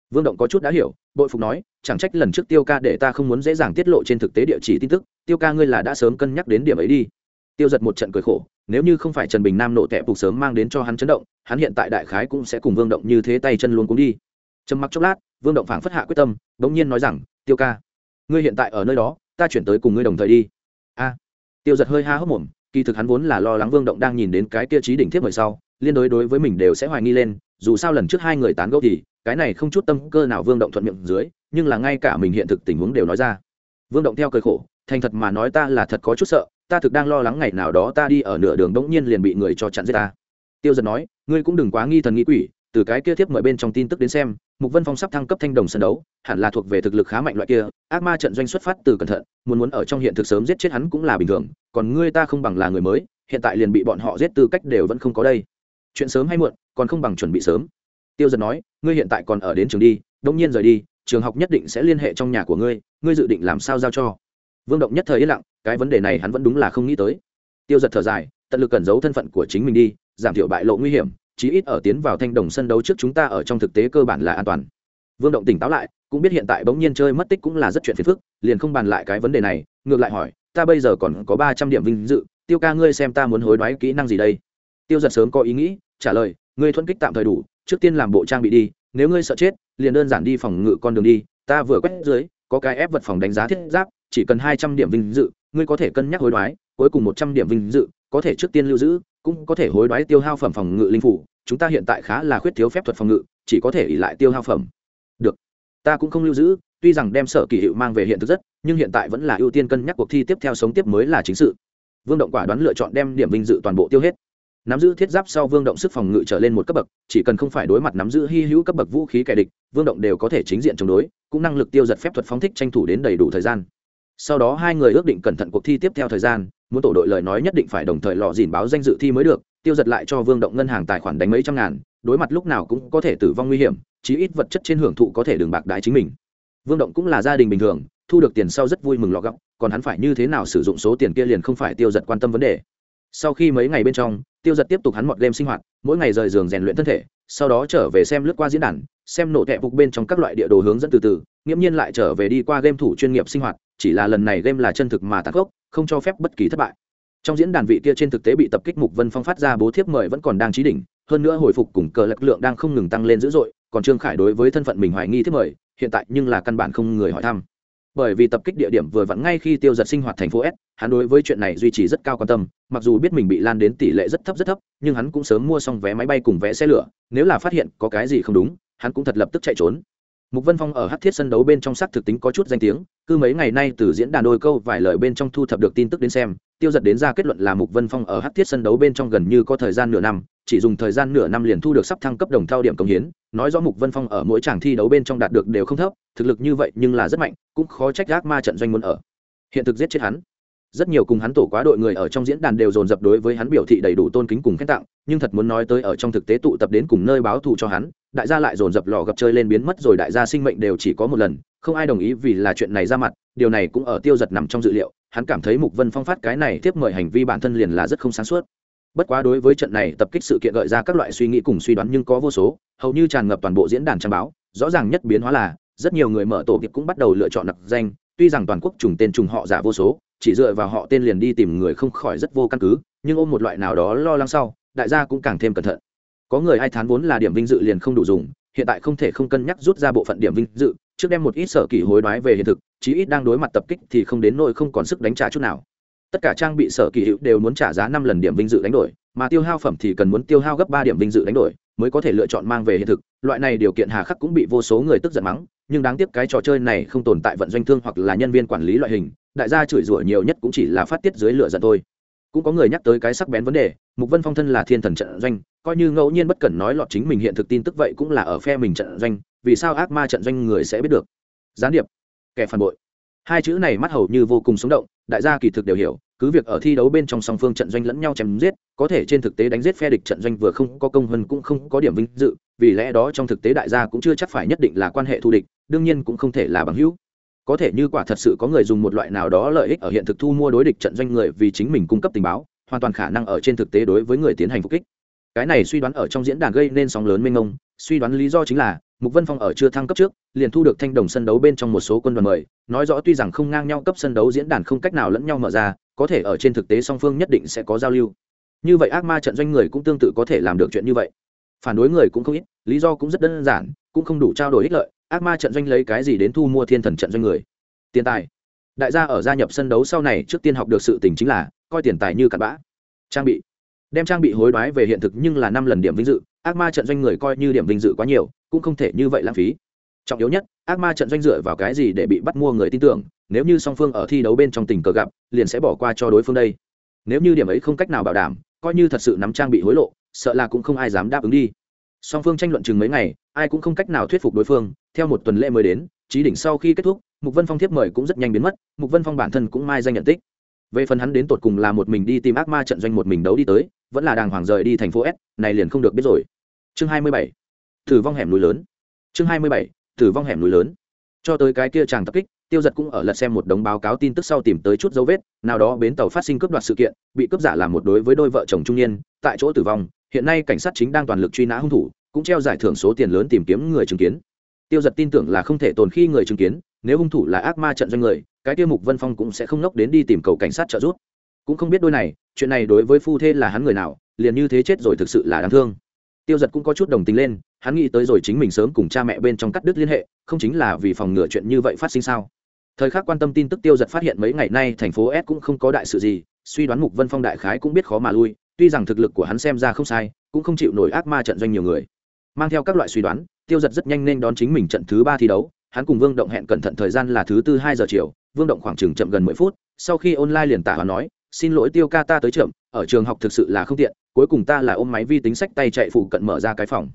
vương động có chút đã hiểu, bội phục nói, chẳng trách lần trước tiêu ca để ta không muốn dễ dàng tiết lộ trên thực tế địa chỉ tin tức, tiêu ca ngươi là đã sớm cân nhắc đến điểm ấy đi. Tiêu giật một trận cười khổ, nếu như không phải trần bình nam nộ tẹp phục sớm mang đến cho hắn chấn động, hắn hiện tại đại khái cũng sẽ cùng vương động như thế tay chân luôn cũng đi. Trầm mặc chốc lát, vương động phảng phất hạ quyết tâm, bỗng nhiên nói rằng, tiêu ca, ngươi hiện tại ở nơi đó, ta chuyển tới cùng ngươi đồng thời đi. A. Tiêu giật hơi ha hốc mồm, kỳ thực hắn vốn là lo lắng vương động đang nhìn đến cái tiêu chí đỉnh thiếp mời sau, liên đối đối với mình đều sẽ hoài nghi lên, dù sao lần trước hai người tán gẫu thì cái này không chút tâm cơ nào vương động thuận miệng dưới, nhưng là ngay cả mình hiện thực tình huống đều nói ra. Vương động theo cười khổ, thành thật mà nói ta là thật có chút sợ, ta thực đang lo lắng ngày nào đó ta đi ở nửa đường đống nhiên liền bị người cho chặn giết ta. Tiêu giật nói, ngươi cũng đừng quá nghi thần nghi quỷ, từ cái kia tiếp mời bên trong tin tức đến xem, mục vân phong sắp thăng cấp thanh đồng sân đấu, hẳn là thuộc về thực lực khá mạnh loại kia, ác ma trận doanh xuất phát từ cẩn thận, muốn muốn ở trong hiện thực sớm giết chết hắn cũng là bình thường, còn ngươi ta không bằng là người mới, hiện tại liền bị bọn họ giết tư cách đều vẫn không có đây. Chuyện sớm hay muộn, còn không bằng chuẩn bị sớm tiêu giật nói, ngươi hiện tại còn ở đến trường đi, đông nhiên rời đi, trường học nhất định sẽ liên hệ trong nhà của ngươi ngươi dự định làm sao giao cho? Vương động nhất thời yên lặng, cái vấn đề này hắn vẫn đúng là không nghĩ tới. Tiêu giật thở dài, tận lực cẩn giấu thân phận của chính mình đi, giảm thiểu bại lộ nguy hiểm, chí ít ở tiến vào thanh đồng sân đấu trước chúng ta ở trong thực tế cơ bản là an toàn. Vương động tỉnh táo lại, cũng biết hiện tại bỗng nhiên chơi mất tích cũng là rất chuyện phiền phức, liền không bàn lại cái vấn đề này, ngược lại hỏi, ta bây giờ còn có ba trăm điểm vinh dự, tiêu ca ngươi xem ta muốn hối đoái kỹ năng gì đây? Tiêu giật sớm có ý nghĩ, trả lời, ngươi thuận kích tạm thời đủ trước tiên làm bộ trang bị đi, nếu ngươi sợ chết, liền đơn giản đi phòng ngự con đường đi, ta vừa quét dưới, có cái ép vật phòng đánh giá thiết giáp, chỉ cần hai trăm điểm vinh dự, ngươi có thể cân nhắc hối đoái, cuối cùng một trăm điểm vinh dự, có thể trước tiên lưu giữ, cũng có thể hối đoái tiêu hao phẩm phòng ngự linh phủ, chúng ta hiện tại khá là khuyết thiếu phép thuật phòng ngự, chỉ có thể ỉ lại tiêu hao phẩm. Được. Ta cũng không lưu giữ, tuy rằng đem sở kỳ hiệu mang về hiện thực rất, nhưng hiện tại vẫn là ưu tiên cân nhắc cuộc thi tiếp theo sống tiếp mới là chính sự. Vương động quả đoán lựa chọn đem điểm vinh dự toàn bộ tiêu hết nắm giữ thiết giáp sau vương động sức phòng ngự trở lên một cấp bậc, chỉ cần không phải đối mặt nắm giữ hy hữu cấp bậc vũ khí kẻ địch, vương động đều có thể chính diện chống đối, cũng năng lực tiêu giật phép thuật phóng thích tranh thủ đến đầy đủ thời gian. Sau đó hai người ước định cẩn thận cuộc thi tiếp theo thời gian, muốn tổ đội lời nói nhất định phải đồng thời lọ dìn báo danh dự thi mới được, tiêu giật lại cho vương động ngân hàng tài khoản đánh mấy trăm ngàn, đối mặt lúc nào cũng có thể tử vong nguy hiểm, chí ít vật chất trên hưởng thụ có thể đường bạc đại chính mình. Vương động cũng là gia đình bình thường, thu được tiền sau rất vui mừng lọ gọng, còn hắn phải như thế nào sử dụng số tiền kia liền không phải tiêu giật quan tâm vấn đề. Sau khi mấy ngày bên trong tiêu giật tiếp tục hắn mọt game sinh hoạt, mỗi ngày rời giường rèn luyện thân thể, sau đó trở về xem lướt qua diễn đàn, xem nổ tẹp phục bên trong các loại địa đồ hướng dẫn từ từ, nghiễm nhiên lại trở về đi qua game thủ chuyên nghiệp sinh hoạt, chỉ là lần này game là chân thực mà tạc gốc không cho phép bất kỳ thất bại. Trong diễn đàn vị kia trên thực tế bị tập kích mục vân phong phát ra bố thiếp mời vẫn còn đang trí đỉnh, hơn nữa hồi phục cùng cờ lực lượng đang không ngừng tăng lên dữ dội, còn trương khải đối với thân phận mình hoài nghi thiếp mời, hiện tại nhưng là căn bản không người hỏi thăm bởi vì tập kích địa điểm vừa vặn ngay khi tiêu giật sinh hoạt thành phố s, hắn đối với chuyện này duy trì rất cao quan tâm, mặc dù biết mình bị lan đến tỷ lệ rất thấp rất thấp, nhưng hắn cũng sớm mua xong vé máy bay cùng vé xe lửa, nếu là phát hiện có cái gì không đúng, hắn cũng thật lập tức chạy trốn mục vân phong ở hát thiết sân đấu bên trong sắc thực tính có chút danh tiếng, cứ mấy ngày nay từ diễn đàn đôi câu vài lời bên trong thu thập được tin tức đến xem, tiêu giật đến ra kết luận là mục vân phong ở hát thiết sân đấu bên trong gần như có thời gian nửa năm, chỉ dùng thời gian nửa năm liền thu được sắp thăng cấp đồng thao điểm công hiến, nói rõ mục vân phong ở mỗi tràng thi đấu bên trong đạt được đều không thấp, thực lực như vậy nhưng là rất mạnh, cũng khó trách gác ma trận doanh muốn ở. Hiện thực giết chết hắn. Rất nhiều cùng hắn tổ quá đội người ở trong diễn đàn đều dồn dập đối với hắn biểu thị đầy đủ tôn kính cùng khen tặng, nhưng thật muốn nói tới ở trong thực tế tụ tập đến cùng nơi báo thù cho hắn đại gia lại dồn dập lò gặp chơi lên biến mất rồi đại gia sinh mệnh đều chỉ có một lần, không ai đồng ý vì là chuyện này ra mặt, điều này cũng ở tiêu giật nằm trong dự liệu, hắn cảm thấy mục vân phong phát cái này tiếp mời hành vi bản thân liền là rất không sáng suốt. Bất quá đối với trận này tập kích sự kiện gợi ra các loại suy nghĩ cùng suy đoán nhưng có vô số, hầu như tràn ngập toàn bộ diễn đàn trang báo, rõ ràng nhất biến hóa là, rất nhiều người mở tổ kịp cũng bắt đầu lựa chọn nặc danh, tuy rằng toàn quốc trùng tên trùng họ giả vô số, chỉ dựa vào họ tên liền đi tìm người không khỏi rất vô căn cứ, nhưng ôm một loại nào đó lo lắng sau, đại gia cũng càng thêm cẩn thận có người ai thán vốn là điểm vinh dự liền không đủ dùng, hiện tại không thể không cân nhắc rút ra bộ phận điểm vinh dự, trước đem một ít sở kỳ hối đoái về hiện thực, chí ít đang đối mặt tập kích thì không đến nỗi không còn sức đánh trả chút nào. Tất cả trang bị sở kỳ hữu đều muốn trả giá năm lần điểm vinh dự đánh đổi, mà tiêu hao phẩm thì cần muốn tiêu hao gấp ba điểm vinh dự đánh đổi, mới có thể lựa chọn mang về hiện thực. Loại này điều kiện hà khắc cũng bị vô số người tức giận mắng, nhưng đáng tiếc cái trò chơi này không tồn tại vận doanh thương hoặc là nhân viên quản lý loại hình, đại gia chửi rủa nhiều nhất cũng chỉ là phát tiết dưới lửa giận thôi. Cũng có người nhắc tới cái sắc bén vấn đề mục vân phong thân là thiên thần trận doanh, coi như ngẫu nhiên bất cẩn nói lọt chính mình hiện thực tin tức vậy cũng là ở phe mình trận doanh, vì sao ác ma trận doanh người sẽ biết được? Gián điệp. Kẻ phản bội. Hai chữ này mắt hầu như vô cùng sống động, đại gia kỳ thực đều hiểu, cứ việc ở thi đấu bên trong song phương trận doanh lẫn nhau chém giết, có thể trên thực tế đánh giết phe địch trận doanh vừa không có công hơn cũng không có điểm vinh dự, vì lẽ đó trong thực tế đại gia cũng chưa chắc phải nhất định là quan hệ thù địch, đương nhiên cũng không thể là bằng hữu. Có thể như quả thật sự có người dùng một loại nào đó lợi ích ở hiện thực thu mua đối địch trận doanh người vì chính mình cung cấp tình báo hoàn toàn khả năng ở trên thực tế đối với người tiến hành phục kích. Cái này suy đoán ở trong diễn đàn gây nên sóng lớn mênh mông. Suy đoán lý do chính là, mục vân phong ở chưa thăng cấp trước, liền thu được thanh đồng sân đấu bên trong một số quân đoàn mời. Nói rõ tuy rằng không ngang nhau cấp sân đấu diễn đàn không cách nào lẫn nhau mở ra, có thể ở trên thực tế song phương nhất định sẽ có giao lưu. Như vậy ác ma trận doanh người cũng tương tự có thể làm được chuyện như vậy. Phản đối người cũng không ít, lý do cũng rất đơn giản, cũng không đủ trao đổi ích lợi. Ác ma trận doanh lấy cái gì đến thu mua thiên thần trận doanh người? Tiền tài. Đại gia ở gia nhập sân đấu sau này trước tiên học được sự tình chính là coi tiền tài như cặn bã. Trang bị. Đem trang bị hối đoái về hiện thực nhưng là năm lần điểm vinh dự, ác ma trận doanh người coi như điểm vinh dự quá nhiều, cũng không thể như vậy lãng phí. Trọng yếu nhất, ác ma trận doanh dựa vào cái gì để bị bắt mua người tin tưởng, nếu như song phương ở thi đấu bên trong tình cờ gặp, liền sẽ bỏ qua cho đối phương đây. Nếu như điểm ấy không cách nào bảo đảm, coi như thật sự nắm trang bị hối lộ, sợ là cũng không ai dám đáp ứng đi. Song phương tranh luận chừng mấy ngày, ai cũng không cách nào thuyết phục đối phương, theo một tuần lễ mới đến trí đỉnh sau khi kết thúc, mục vân phong thiếp mời cũng rất nhanh biến mất, mục vân phong bản thân cũng mai danh nhận tích về phần hắn đến tột cùng là một mình đi tìm ác ma trận doanh một mình đấu đi tới, vẫn là đàng hoàng rời đi thành phố s, này liền không được biết rồi chương 27. thử vong hẻm núi lớn chương 27. thử vong hẻm núi lớn cho tới cái kia chàng tập kích, tiêu giật cũng ở lật xem một đống báo cáo tin tức sau tìm tới chút dấu vết, nào đó bến tàu phát sinh cướp đoạt sự kiện, bị cướp giả làm một đối với đôi vợ chồng trung niên, tại chỗ tử vong, hiện nay cảnh sát chính đang toàn lực truy nã hung thủ, cũng treo giải thưởng số tiền lớn tìm kiếm người chứng kiến tiêu giật tin tưởng là không thể tồn khi người chứng kiến nếu hung thủ là ác ma trận doanh người, cái tiêu mục vân phong cũng sẽ không nốc đến đi tìm cầu cảnh sát trợ giúp. Cũng không biết đôi này, chuyện này đối với phu thê là hắn người nào, liền như thế chết rồi thực sự là đáng thương. Tiêu giật cũng có chút đồng tình lên, hắn nghĩ tới rồi chính mình sớm cùng cha mẹ bên trong cắt đứt liên hệ, không chính là vì phòng ngừa chuyện như vậy phát sinh sao? Thời khắc quan tâm tin tức tiêu giật phát hiện mấy ngày nay thành phố s cũng không có đại sự gì, suy đoán mục vân phong đại khái cũng biết khó mà lui, tuy rằng thực lực của hắn xem ra không sai, cũng không chịu nổi ác ma trận doanh nhiều người. Mang theo các loại suy đoán, tiêu giật rất nhanh nên đón chính mình trận thứ ba thi đấu hắn cùng vương động hẹn cẩn thận thời gian là thứ tư hai giờ chiều, vương động khoảng chừng chậm gần mười phút, sau khi online liền tả hoàn nói, xin lỗi tiêu ca ta tới chậm, ở trường học thực sự là không tiện, cuối cùng ta là ôm máy vi tính sách tay chạy phụ cận mở ra cái phòng.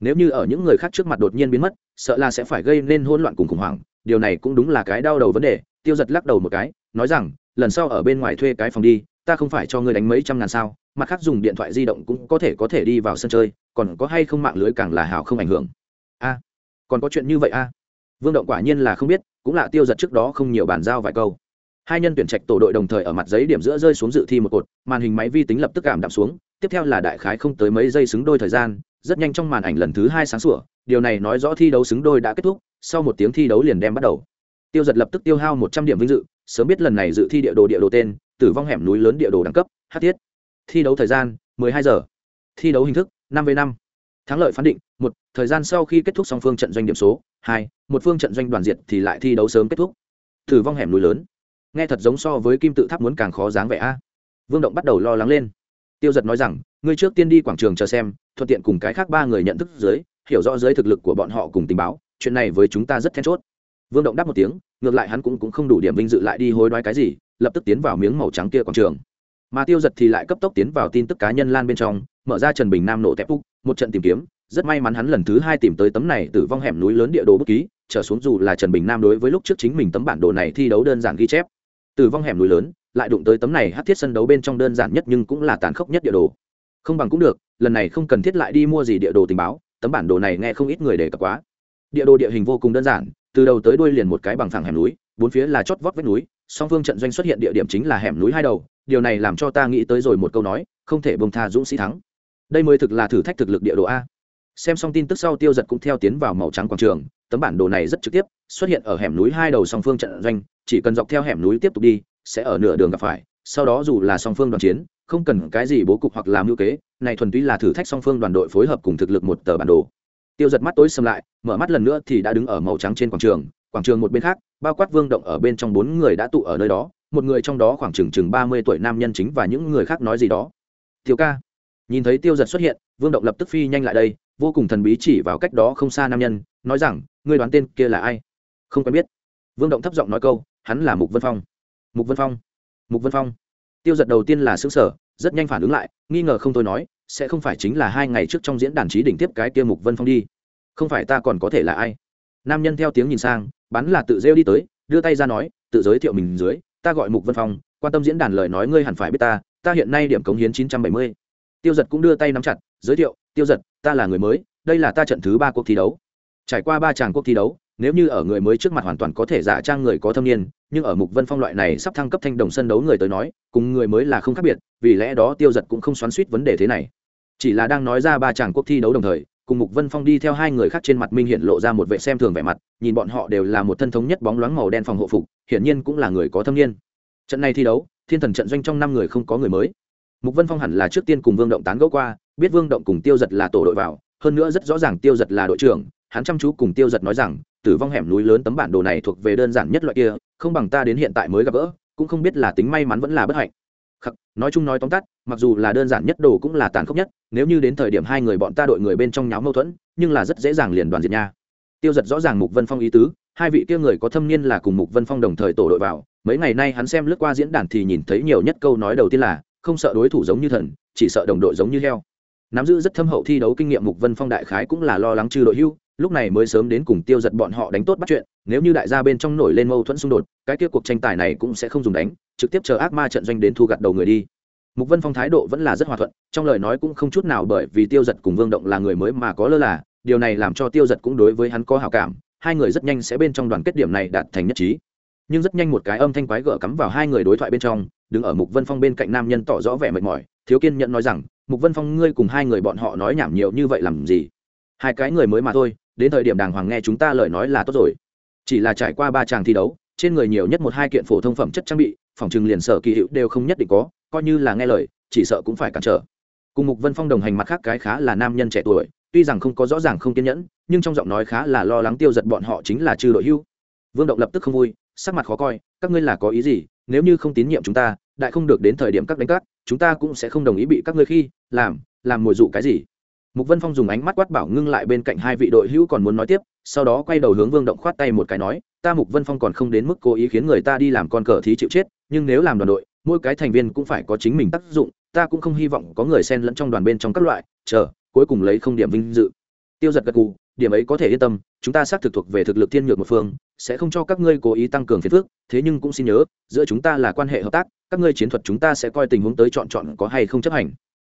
Nếu như ở những người khác trước mặt đột nhiên biến mất, sợ là sẽ phải gây nên hỗn loạn cùng khủng hoảng, điều này cũng đúng là cái đau đầu vấn đề. Tiêu giật lắc đầu một cái, nói rằng, lần sau ở bên ngoài thuê cái phòng đi, ta không phải cho ngươi đánh mấy trăm ngàn sao, mặt khác dùng điện thoại di động cũng có thể có thể đi vào sân chơi, còn có hay không mạng lưới càng là hảo không ảnh hưởng. A, còn có chuyện như vậy a? Vương động quả nhiên là không biết, cũng là tiêu giật trước đó không nhiều bàn giao vài câu. Hai nhân tuyển trạch tổ đội đồng thời ở mặt giấy điểm giữa rơi xuống dự thi một cột, màn hình máy vi tính lập tức cảm đạm xuống, tiếp theo là đại khái không tới mấy giây xứng đôi thời gian, rất nhanh trong màn ảnh lần thứ hai sáng sủa, điều này nói rõ thi đấu xứng đôi đã kết thúc, sau một tiếng thi đấu liền đem bắt đầu. Tiêu giật lập tức tiêu hao một trăm điểm vinh dự, sớm biết lần này dự thi địa đồ địa đồ tên, tử vong hẻm núi lớn địa đồ đẳng cấp, hát thiết. Thi đấu thời gian 12 giờ. Thi đấu hình thức, năm v năm thắng lợi phán định một thời gian sau khi kết thúc song phương trận doanh điểm số hai một phương trận doanh đoàn diệt thì lại thi đấu sớm kết thúc. Thử vong hẻm núi lớn. Nghe thật giống so với kim tự tháp muốn càng khó dáng vẻ a. Vương động bắt đầu lo lắng lên. Tiêu giật nói rằng ngươi trước tiên đi quảng trường chờ xem thuận tiện cùng cái khác ba người nhận thức dưới hiểu rõ dưới thực lực của bọn họ cùng tình báo chuyện này với chúng ta rất then chốt. Vương động đáp một tiếng ngược lại hắn cũng, cũng không đủ điểm vinh dự lại đi hối đoái cái gì lập tức tiến vào miếng màu trắng kia quảng trường. Mà tiêu giật thì lại cấp tốc tiến vào tin tức cá nhân lan bên trong mở ra trần bình nam nổ tép phúc một trận tìm kiếm. Rất may mắn hắn lần thứ hai tìm tới tấm này từ vong hẻm núi lớn địa đồ bút ký, trở xuống dù là trần bình nam đối với lúc trước chính mình tấm bản đồ này thi đấu đơn giản ghi chép. Từ vong hẻm núi lớn, lại đụng tới tấm này hát thiết sân đấu bên trong đơn giản nhất nhưng cũng là tàn khốc nhất địa đồ. Không bằng cũng được, lần này không cần thiết lại đi mua gì địa đồ tình báo, tấm bản đồ này nghe không ít người đề cập quá. Địa đồ địa hình vô cùng đơn giản, từ đầu tới đuôi liền một cái bằng thẳng hẻm núi, bốn phía là chót vót vách núi, song phương trận doanh xuất hiện địa điểm chính là hẻm núi hai đầu, điều này làm cho ta nghĩ tới rồi một câu nói, không thể bông tha dũng sĩ thắng đây mới thực là thử thách thực lực địa đồ a. Xem xong tin tức sau tiêu giật cũng theo tiến vào màu trắng quảng trường, tấm bản đồ này rất trực tiếp, xuất hiện ở hẻm núi hai đầu song phương trận doanh, chỉ cần dọc theo hẻm núi tiếp tục đi, sẽ ở nửa đường gặp phải, sau đó dù là song phương đoàn chiến, không cần cái gì bố cục hoặc làm mưu kế, này thuần túy là thử thách song phương đoàn đội phối hợp cùng thực lực một tờ bản đồ. Tiêu giật mắt tối xâm lại, mở mắt lần nữa thì đã đứng ở màu trắng trên quảng trường quảng trường một bên khác, bao quát vương động ở bên trong bốn người đã tụ ở nơi đó, một người trong đó khoảng chừng chừng ba mươi tuổi nam nhân chính và những người khác nói gì đó. Tiêu ca nhìn thấy tiêu giật xuất hiện, vương động lập tức phi nhanh lại đây, vô cùng thần bí chỉ vào cách đó không xa nam nhân, nói rằng, ngươi đoán tên kia là ai? Không quen biết. Vương động thấp giọng nói câu, hắn là mục vân phong. Mục vân phong? Mục vân phong? Tiêu giật đầu tiên là xứng sở rất nhanh phản ứng lại, nghi ngờ không tôi nói, sẽ không phải chính là hai ngày trước trong diễn đàn trí đỉnh tiếp cái kia mục vân phong đi? Không phải ta còn có thể là ai? Nam nhân theo tiếng nhìn sang, bắn là tự rêu đi tới, đưa tay ra nói, tự giới thiệu mình dưới, ta gọi mục vân phong, quan tâm diễn đàn lời nói ngươi hẳn phải biết ta ta hiện nay điểm cống hiến chín trăm bảy mươi tiêu giật cũng đưa tay nắm chặt, giới thiệu, tiêu giật, ta là người mới, đây là ta trận thứ ba cuộc thi đấu. Trải qua ba tràng cuộc thi đấu, nếu như ở người mới trước mặt hoàn toàn có thể giả trang người có thâm niên, nhưng ở mục vân phong loại này sắp thăng cấp thanh đồng sân đấu người tới nói, cùng người mới là không khác biệt, vì lẽ đó tiêu giật cũng không xoắn suýt vấn đề thế này. Chỉ là đang nói ra ba chàng cuộc thi đấu đồng thời, cùng mục vân phong đi theo hai người khác trên mặt minh hiện lộ ra một vệ xem thường vẻ mặt, nhìn bọn họ đều là một thân thống nhất bóng loáng màu đen phòng hộ phục, hiển nhiên cũng là người có thâm niên. Trận này thi đấu, thiên thần trận doanh trong năm người không có người mới mục vân phong hẳn là trước tiên cùng vương động tán gẫu qua biết vương động cùng tiêu giật là tổ đội vào hơn nữa rất rõ ràng tiêu giật là đội trưởng hắn chăm chú cùng tiêu giật nói rằng tử vong hẻm núi lớn tấm bản đồ này thuộc về đơn giản nhất loại kia không bằng ta đến hiện tại mới gặp gỡ cũng không biết là tính may mắn vẫn là bất hạnh. Khắc, nói chung nói tóm tắt mặc dù là đơn giản nhất đồ cũng là tàn khốc nhất nếu như đến thời điểm hai người bọn ta đội người bên trong nháo mâu thuẫn nhưng là rất dễ dàng liền đoàn diệt nha. Tiêu giật rõ ràng mục vân phong ý tứ hai vị kia người có thâm niên là cùng mục vân phong đồng thời tổ đội vào mấy ngày nay hắn xem lướt qua diễn đàn thì nhìn thấy nhiều nhất câu nói đầu tiên là không sợ đối thủ giống như thần, chỉ sợ đồng đội giống như heo. Nắm giữ rất thâm hậu thi đấu kinh nghiệm mục vân phong đại khái cũng là lo lắng trừ đội hưu, lúc này mới sớm đến cùng tiêu giật bọn họ đánh tốt bắt chuyện, nếu như đại gia bên trong nổi lên mâu thuẫn xung đột, cái kia cuộc tranh tài này cũng sẽ không dùng đánh, trực tiếp chờ ác ma trận doanh đến thu gặt đầu người đi. Mục vân phong thái độ vẫn là rất hòa thuận, trong lời nói cũng không chút nào bởi vì tiêu giật cùng vương động là người mới mà có lơ là, điều này làm cho tiêu giật cũng đối với hắn có hào cảm, hai người rất nhanh sẽ bên trong đoàn kết điểm này đạt thành nhất trí. Nhưng rất nhanh một cái âm thanh quái gở cắm vào hai người đối thoại bên trong đứng ở mục vân phong bên cạnh nam nhân tỏ rõ vẻ mệt mỏi, thiếu kiên nhận nói rằng, mục vân phong, ngươi cùng hai người bọn họ nói nhảm nhiều như vậy làm gì? Hai cái người mới mà thôi, đến thời điểm đàng hoàng nghe chúng ta lời nói là tốt rồi. Chỉ là trải qua ba tràng thi đấu, trên người nhiều nhất một hai kiện phổ thông phẩm chất trang bị, phòng trừng liền sở kỳ hữu đều không nhất định có, coi như là nghe lời, chỉ sợ cũng phải cản trở. Cùng mục vân phong đồng hành mặt khác cái khá là nam nhân trẻ tuổi, tuy rằng không có rõ ràng không kiên nhẫn, nhưng trong giọng nói khá là lo lắng tiêu giật bọn họ chính là trừ đội hưu. Vương động lập tức không vui, sắc mặt khó coi, các ngươi là có ý gì? Nếu như không tín nhiệm chúng ta, đại không được đến thời điểm các đánh cát chúng ta cũng sẽ không đồng ý bị các ngươi khi, làm làm mồi dụ cái gì. Mục vân phong dùng ánh mắt quát bảo ngưng lại bên cạnh hai vị đội hữu còn muốn nói tiếp, sau đó quay đầu hướng vương động khoát tay một cái nói, ta mục vân phong còn không đến mức cố ý khiến người ta đi làm con cờ thí chịu chết, nhưng nếu làm đoàn đội, mỗi cái thành viên cũng phải có chính mình tác dụng, ta cũng không hy vọng có người xen lẫn trong đoàn bên trong các loại, chờ, cuối cùng lấy không điểm vinh dự. Tiêu giật gật cù điểm ấy có thể yên tâm, chúng ta xác thực thuộc về thực lực thiên nhược một phương sẽ không cho các ngươi cố ý tăng cường phiền phức, thế nhưng cũng xin nhớ, giữa chúng ta là quan hệ hợp tác, các ngươi chiến thuật chúng ta sẽ coi tình huống tới chọn chọn có hay không chấp hành.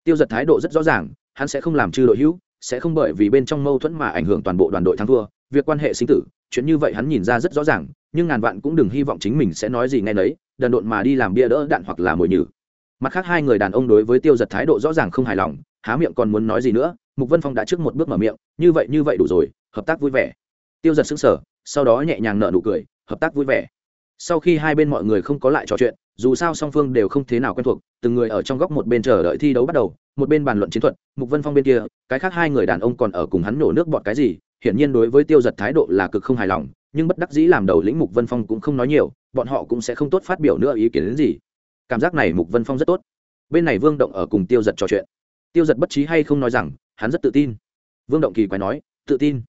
Tiêu giật thái độ rất rõ ràng, hắn sẽ không làm trừ đội hữu, sẽ không bởi vì bên trong mâu thuẫn mà ảnh hưởng toàn bộ đoàn đội thắng thua, việc quan hệ sinh tử, chuyện như vậy hắn nhìn ra rất rõ ràng, nhưng ngàn vạn cũng đừng hy vọng chính mình sẽ nói gì nghe nấy, đần độn mà đi làm bia đỡ đạn hoặc là mồi nhử. Mặt khác hai người đàn ông đối với tiêu giật thái độ rõ ràng không hài lòng, há miệng còn muốn nói gì nữa, mục vân phong đã trước một bước mở miệng, như vậy như vậy đủ rồi, hợp tác vui vẻ. Tiêu giật xứng sở sau đó nhẹ nhàng nở nụ cười, hợp tác vui vẻ. Sau khi hai bên mọi người không có lại trò chuyện, dù sao song phương đều không thế nào quen thuộc, từng người ở trong góc một bên chờ đợi thi đấu bắt đầu, một bên bàn luận chiến thuật, mục vân phong bên kia, cái khác hai người đàn ông còn ở cùng hắn nổ nước bọt cái gì, hiển nhiên đối với tiêu giật thái độ là cực không hài lòng, nhưng bất đắc dĩ làm đầu lĩnh mục vân phong cũng không nói nhiều, bọn họ cũng sẽ không tốt phát biểu nữa ý kiến đến gì. Cảm giác này mục vân phong rất tốt. Bên này vương động ở cùng tiêu giật trò chuyện. Tiêu giật bất trí hay không nói rằng, hắn rất tự tin. Vương động kỳ quái nói, tự tin?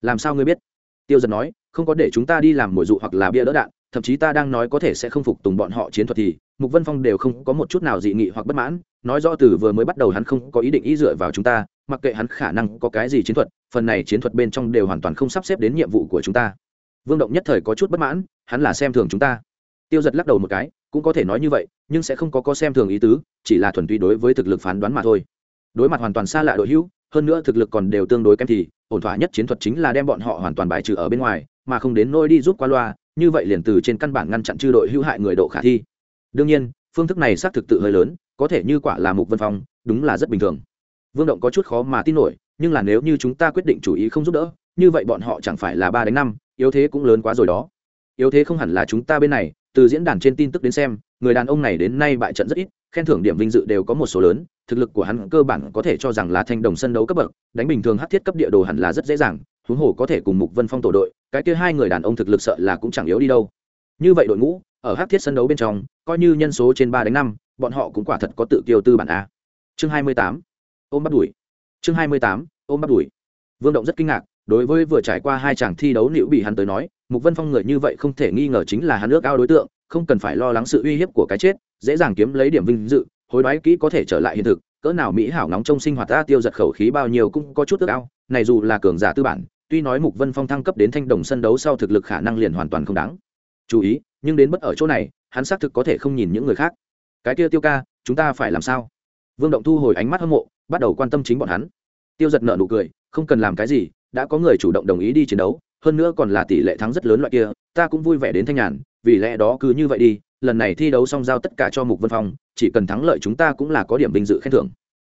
Làm sao ngươi biết? Tiêu giật nói không có để chúng ta đi làm mồi dụ hoặc là bia đỡ đạn, thậm chí ta đang nói có thể sẽ không phục tùng bọn họ chiến thuật thì, mục vân phong đều không có một chút nào dị nghị hoặc bất mãn, nói rõ từ vừa mới bắt đầu hắn không có ý định ý dựa vào chúng ta, mặc kệ hắn khả năng có cái gì chiến thuật, phần này chiến thuật bên trong đều hoàn toàn không sắp xếp đến nhiệm vụ của chúng ta. Vương động nhất thời có chút bất mãn, hắn là xem thường chúng ta. Tiêu giật lắc đầu một cái, cũng có thể nói như vậy, nhưng sẽ không có có xem thường ý tứ, chỉ là thuần túy đối với thực lực phán đoán mà thôi. Đối mặt hoàn toàn xa lạ đội hữu, hơn nữa thực lực còn đều tương đối kém thì, ổn thỏa nhất chiến thuật chính là đem bọn họ hoàn toàn bài trừ ở bên ngoài mà không đến nỗi đi giúp qua loa, như vậy liền từ trên căn bản ngăn chặn chư đội hữu hại người độ khả thi. Đương nhiên, phương thức này xác thực tự hơi lớn, có thể như quả là mục vân phong, đúng là rất bình thường. Vương động có chút khó mà tin nổi, nhưng là nếu như chúng ta quyết định chủ ý không giúp đỡ, như vậy bọn họ chẳng phải là ba đánh năm, yếu thế cũng lớn quá rồi đó. Yếu thế không hẳn là chúng ta bên này, từ diễn đàn trên tin tức đến xem, người đàn ông này đến nay bại trận rất ít, khen thưởng điểm vinh dự đều có một số lớn, thực lực của hắn cơ bản có thể cho rằng là thanh đồng sân đấu cấp bậc, đánh bình thường hát thiết cấp địa đồ hẳn là rất dễ dàng huống hồ có thể cùng mục vân phong tổ đội, cái kia hai người đàn ông thực lực sợ là cũng chẳng yếu đi đâu. Như vậy đội ngũ, ở hát thiết sân đấu bên trong, coi như nhân số trên ba đánh năm, bọn họ cũng quả thật có tự kiêu tư bản a. Chương hai mươi tám, ôm bắt đuổi. Chương hai mươi tám, ôm bắt đuổi. Vương động rất kinh ngạc, đối với vừa trải qua hai chàng thi đấu liễu bị hắn tới nói, mục vân phong người như vậy không thể nghi ngờ chính là hắn ước ao đối tượng, không cần phải lo lắng sự uy hiếp của cái chết, dễ dàng kiếm lấy điểm vinh dự, hối đoái kỹ có thể trở lại hiện thực, cỡ nào mỹ hảo nóng trong sinh hoạt ta tiêu giật khẩu khí bao nhiêu cũng có chút ước ao này dù là cường giả tư bản, tuy nói mục vân phong thăng cấp đến thanh đồng sân đấu sau thực lực khả năng liền hoàn toàn không đáng. Chú ý, nhưng đến bất ở chỗ này, hắn xác thực có thể không nhìn những người khác. Cái kia tiêu ca, chúng ta phải làm sao? Vương động thu hồi ánh mắt hâm mộ, bắt đầu quan tâm chính bọn hắn. Tiêu giật nợ nụ cười, không cần làm cái gì, đã có người chủ động đồng ý đi chiến đấu, hơn nữa còn là tỷ lệ thắng rất lớn loại kia, ta cũng vui vẻ đến thanh nhàn, vì lẽ đó cứ như vậy đi, lần này thi đấu xong giao tất cả cho mục vân phong, chỉ cần thắng lợi chúng ta cũng là có điểm vinh dự khen thưởng.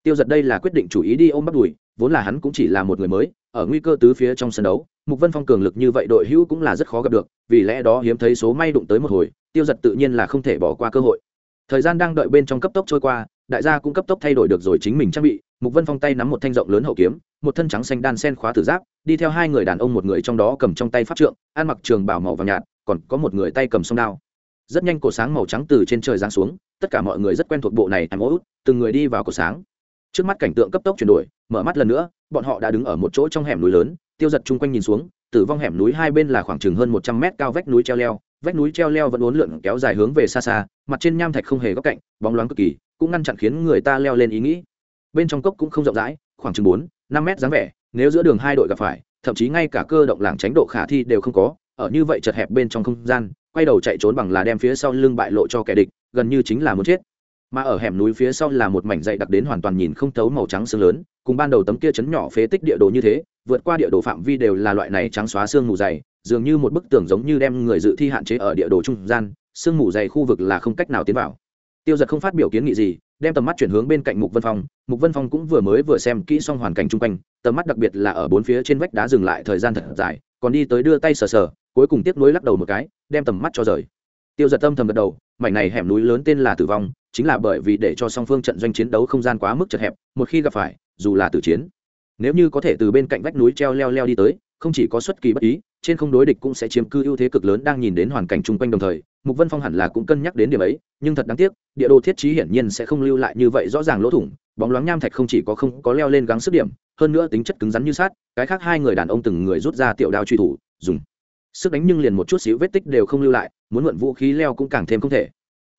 Tiêu giật đây là quyết định chủ ý đi ôm bắt đùi vốn là hắn cũng chỉ là một người mới, ở nguy cơ tứ phía trong sân đấu, mục vân phong cường lực như vậy đội hữu cũng là rất khó gặp được, vì lẽ đó hiếm thấy số may đụng tới một hồi, tiêu giật tự nhiên là không thể bỏ qua cơ hội. Thời gian đang đợi bên trong cấp tốc trôi qua, đại gia cũng cấp tốc thay đổi được rồi chính mình trang bị, mục vân phong tay nắm một thanh rộng lớn hậu kiếm, một thân trắng xanh đan sen khóa tử giáp, đi theo hai người đàn ông một người trong đó cầm trong tay pháp trượng, ăn mặc trường bảo màu vàng nhạt, còn có một người tay cầm sông đao. Rất nhanh cổ sáng màu trắng từ trên trời giáng xuống, tất cả mọi người rất quen thuộc bộ này em mỗi từng người đi vào cổ sáng trước mắt cảnh tượng cấp tốc chuyển đổi, mở mắt lần nữa, bọn họ đã đứng ở một chỗ trong hẻm núi lớn, tiêu giật chung quanh nhìn xuống, tử vong hẻm núi hai bên là khoảng chừng hơn một trăm mét cao vách núi treo leo, vách núi treo leo vẫn uốn lượn kéo dài hướng về xa xa, mặt trên nham thạch không hề góc cạnh, bóng loáng cực kỳ, cũng ngăn chặn khiến người ta leo lên ý nghĩ. Bên trong cốc cũng không rộng rãi, khoảng chừng bốn, năm mét dáng vẻ, nếu giữa đường hai đội gặp phải, thậm chí ngay cả cơ động làng tránh độ khả thi đều không có, ở như vậy chật hẹp bên trong không gian, quay đầu chạy trốn bằng là đem phía sau lưng bại lộ cho kẻ địch, gần như chính là muốn chết mà ở hẻm núi phía sau là một mảnh dày đặc đến hoàn toàn nhìn không thấu màu trắng xương lớn, cùng ban đầu tấm kia chấn nhỏ phế tích địa đồ như thế, vượt qua địa đồ phạm vi đều là loại này trắng xóa xương mù dày, dường như một bức tường giống như đem người dự thi hạn chế ở địa đồ trung gian xương mù dày khu vực là không cách nào tiến vào. Tiêu giật không phát biểu kiến nghị gì, đem tầm mắt chuyển hướng bên cạnh mục vân phong, mục vân phong cũng vừa mới vừa xem kỹ xong hoàn cảnh chung quanh, tầm mắt đặc biệt là ở bốn phía trên vách đá dừng lại thời gian thật dài, còn đi tới đưa tay sờ sờ, cuối cùng tiếp nối lắc đầu một cái, đem tầm mắt cho rời. Tiêu giật tâm thầm gật đầu mảnh này hẻm núi lớn tên là tử vong, chính là bởi vì để cho song phương trận doanh chiến đấu không gian quá mức chật hẹp, một khi gặp phải, dù là tử chiến, nếu như có thể từ bên cạnh vách núi treo leo leo đi tới, không chỉ có xuất kỳ bất ý, trên không đối địch cũng sẽ chiếm cư ưu thế cực lớn đang nhìn đến hoàn cảnh chung quanh đồng thời, mục vân phong hẳn là cũng cân nhắc đến điểm ấy, nhưng thật đáng tiếc, địa đồ thiết trí hiển nhiên sẽ không lưu lại như vậy rõ ràng lỗ thủng, bóng loáng nham thạch không chỉ có không có leo lên gắng sức điểm, hơn nữa tính chất cứng rắn như sát cái khác hai người đàn ông từng người rút ra tiểu đao truy thủ, dùng sức đánh nhưng liền một chút xíu vết tích đều không lưu lại muốn mượn vũ khí leo cũng càng thêm không thể.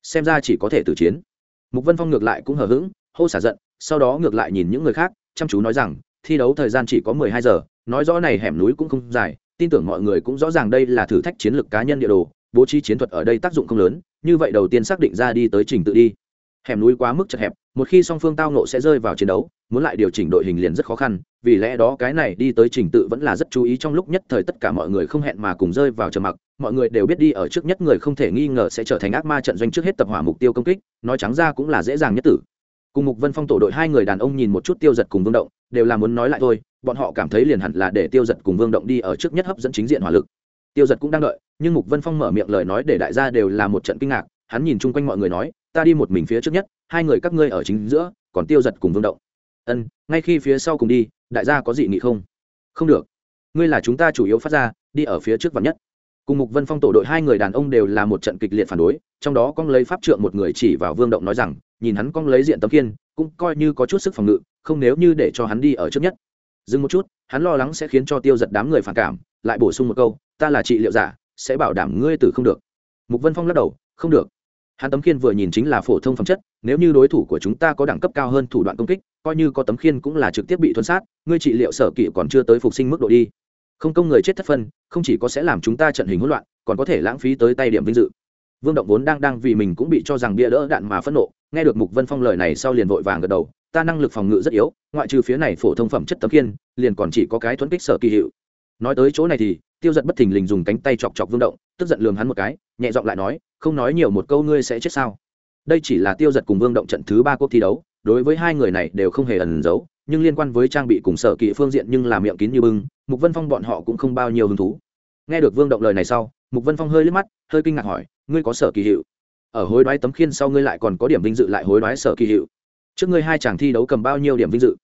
Xem ra chỉ có thể tử chiến. Mục vân phong ngược lại cũng hờ hững, hô xả giận, sau đó ngược lại nhìn những người khác, chăm chú nói rằng, thi đấu thời gian chỉ có mười hai giờ, nói rõ này hẻm núi cũng không dài, tin tưởng mọi người cũng rõ ràng đây là thử thách chiến lược cá nhân địa đồ, bố trí chiến thuật ở đây tác dụng không lớn, như vậy đầu tiên xác định ra đi tới trình tự đi hẻm núi quá mức chật hẹp, một khi song phương tao nộ sẽ rơi vào chiến đấu, muốn lại điều chỉnh đội hình liền rất khó khăn, vì lẽ đó cái này đi tới trình tự vẫn là rất chú ý trong lúc nhất thời tất cả mọi người không hẹn mà cùng rơi vào trầm mặc, mọi người đều biết đi ở trước nhất người không thể nghi ngờ sẽ trở thành ác ma trận doanh trước hết tập hỏa mục tiêu công kích, nói trắng ra cũng là dễ dàng nhất tử. Cùng mục vân phong tổ đội hai người đàn ông nhìn một chút tiêu giật cùng vương động, đều là muốn nói lại thôi, bọn họ cảm thấy liền hẳn là để tiêu giật cùng vương động đi ở trước nhất hấp dẫn chính diện hỏa lực. Tiêu giật cũng đang đợi, nhưng mục vân phong mở miệng lời nói để đại gia đều là một trận kinh ngạc, hắn nhìn chung quanh mọi người nói ta đi một mình phía trước nhất, hai người các ngươi ở chính giữa, còn tiêu giật cùng vương động. Ân, ngay khi phía sau cùng đi, đại gia có gì nghị không? Không được. Ngươi là chúng ta chủ yếu phát ra, đi ở phía trước và nhất. Cùng mục vân phong tổ đội hai người đàn ông đều là một trận kịch liệt phản đối, trong đó con lấy pháp trượng một người chỉ vào vương động nói rằng, nhìn hắn con lấy diện tấm kiên cũng coi như có chút sức phòng ngự, không nếu như để cho hắn đi ở trước nhất. Dừng một chút, hắn lo lắng sẽ khiến cho tiêu giật đám người phản cảm, lại bổ sung một câu, ta là trị liệu giả, sẽ bảo đảm ngươi tử không được. Mục vân phong lắc đầu, không được hắn tấm khiên vừa nhìn chính là phổ thông phẩm chất, nếu như đối thủ của chúng ta có đẳng cấp cao hơn thủ đoạn công kích, coi như có tấm khiên cũng là trực tiếp bị thuấn sát, ngươi trị liệu sở kỵ còn chưa tới phục sinh mức độ đi. Không công người chết thất phân, không chỉ có sẽ làm chúng ta trận hình hỗn loạn, còn có thể lãng phí tới tay điểm vinh dự. Vương động vốn đang đang vì mình cũng bị cho rằng bia đỡ đạn mà phẫn nộ, nghe được mục vân phong lời này sau liền vội vàng gật đầu, ta năng lực phòng ngự rất yếu, ngoại trừ phía này phổ thông phẩm chất tấm khiên, liền còn chỉ có cái thuấn kích sở kỳ hiệu nói tới chỗ này thì, tiêu giật bất thình lình dùng cánh tay chọc chọc vương động, tức giận lường hắn một cái, nhẹ giọng lại nói, không nói nhiều một câu ngươi sẽ chết sao? Đây chỉ là tiêu giật cùng vương động trận thứ ba cuộc thi đấu, đối với hai người này đều không hề ẩn giấu, nhưng liên quan với trang bị cùng sở kỵ phương diện nhưng là miệng kín như bưng, mục vân phong bọn họ cũng không bao nhiêu hứng thú. Nghe được vương động lời này sau, mục vân phong hơi liếc mắt, hơi kinh ngạc hỏi, ngươi có sở kỳ hiệu? Ở hối đoái tấm khiên sau ngươi lại còn có điểm vinh dự lại hối đoái sở kỳ hiệu? Trước ngươi hai chàng thi đấu cầm bao nhiêu điểm vinh dự?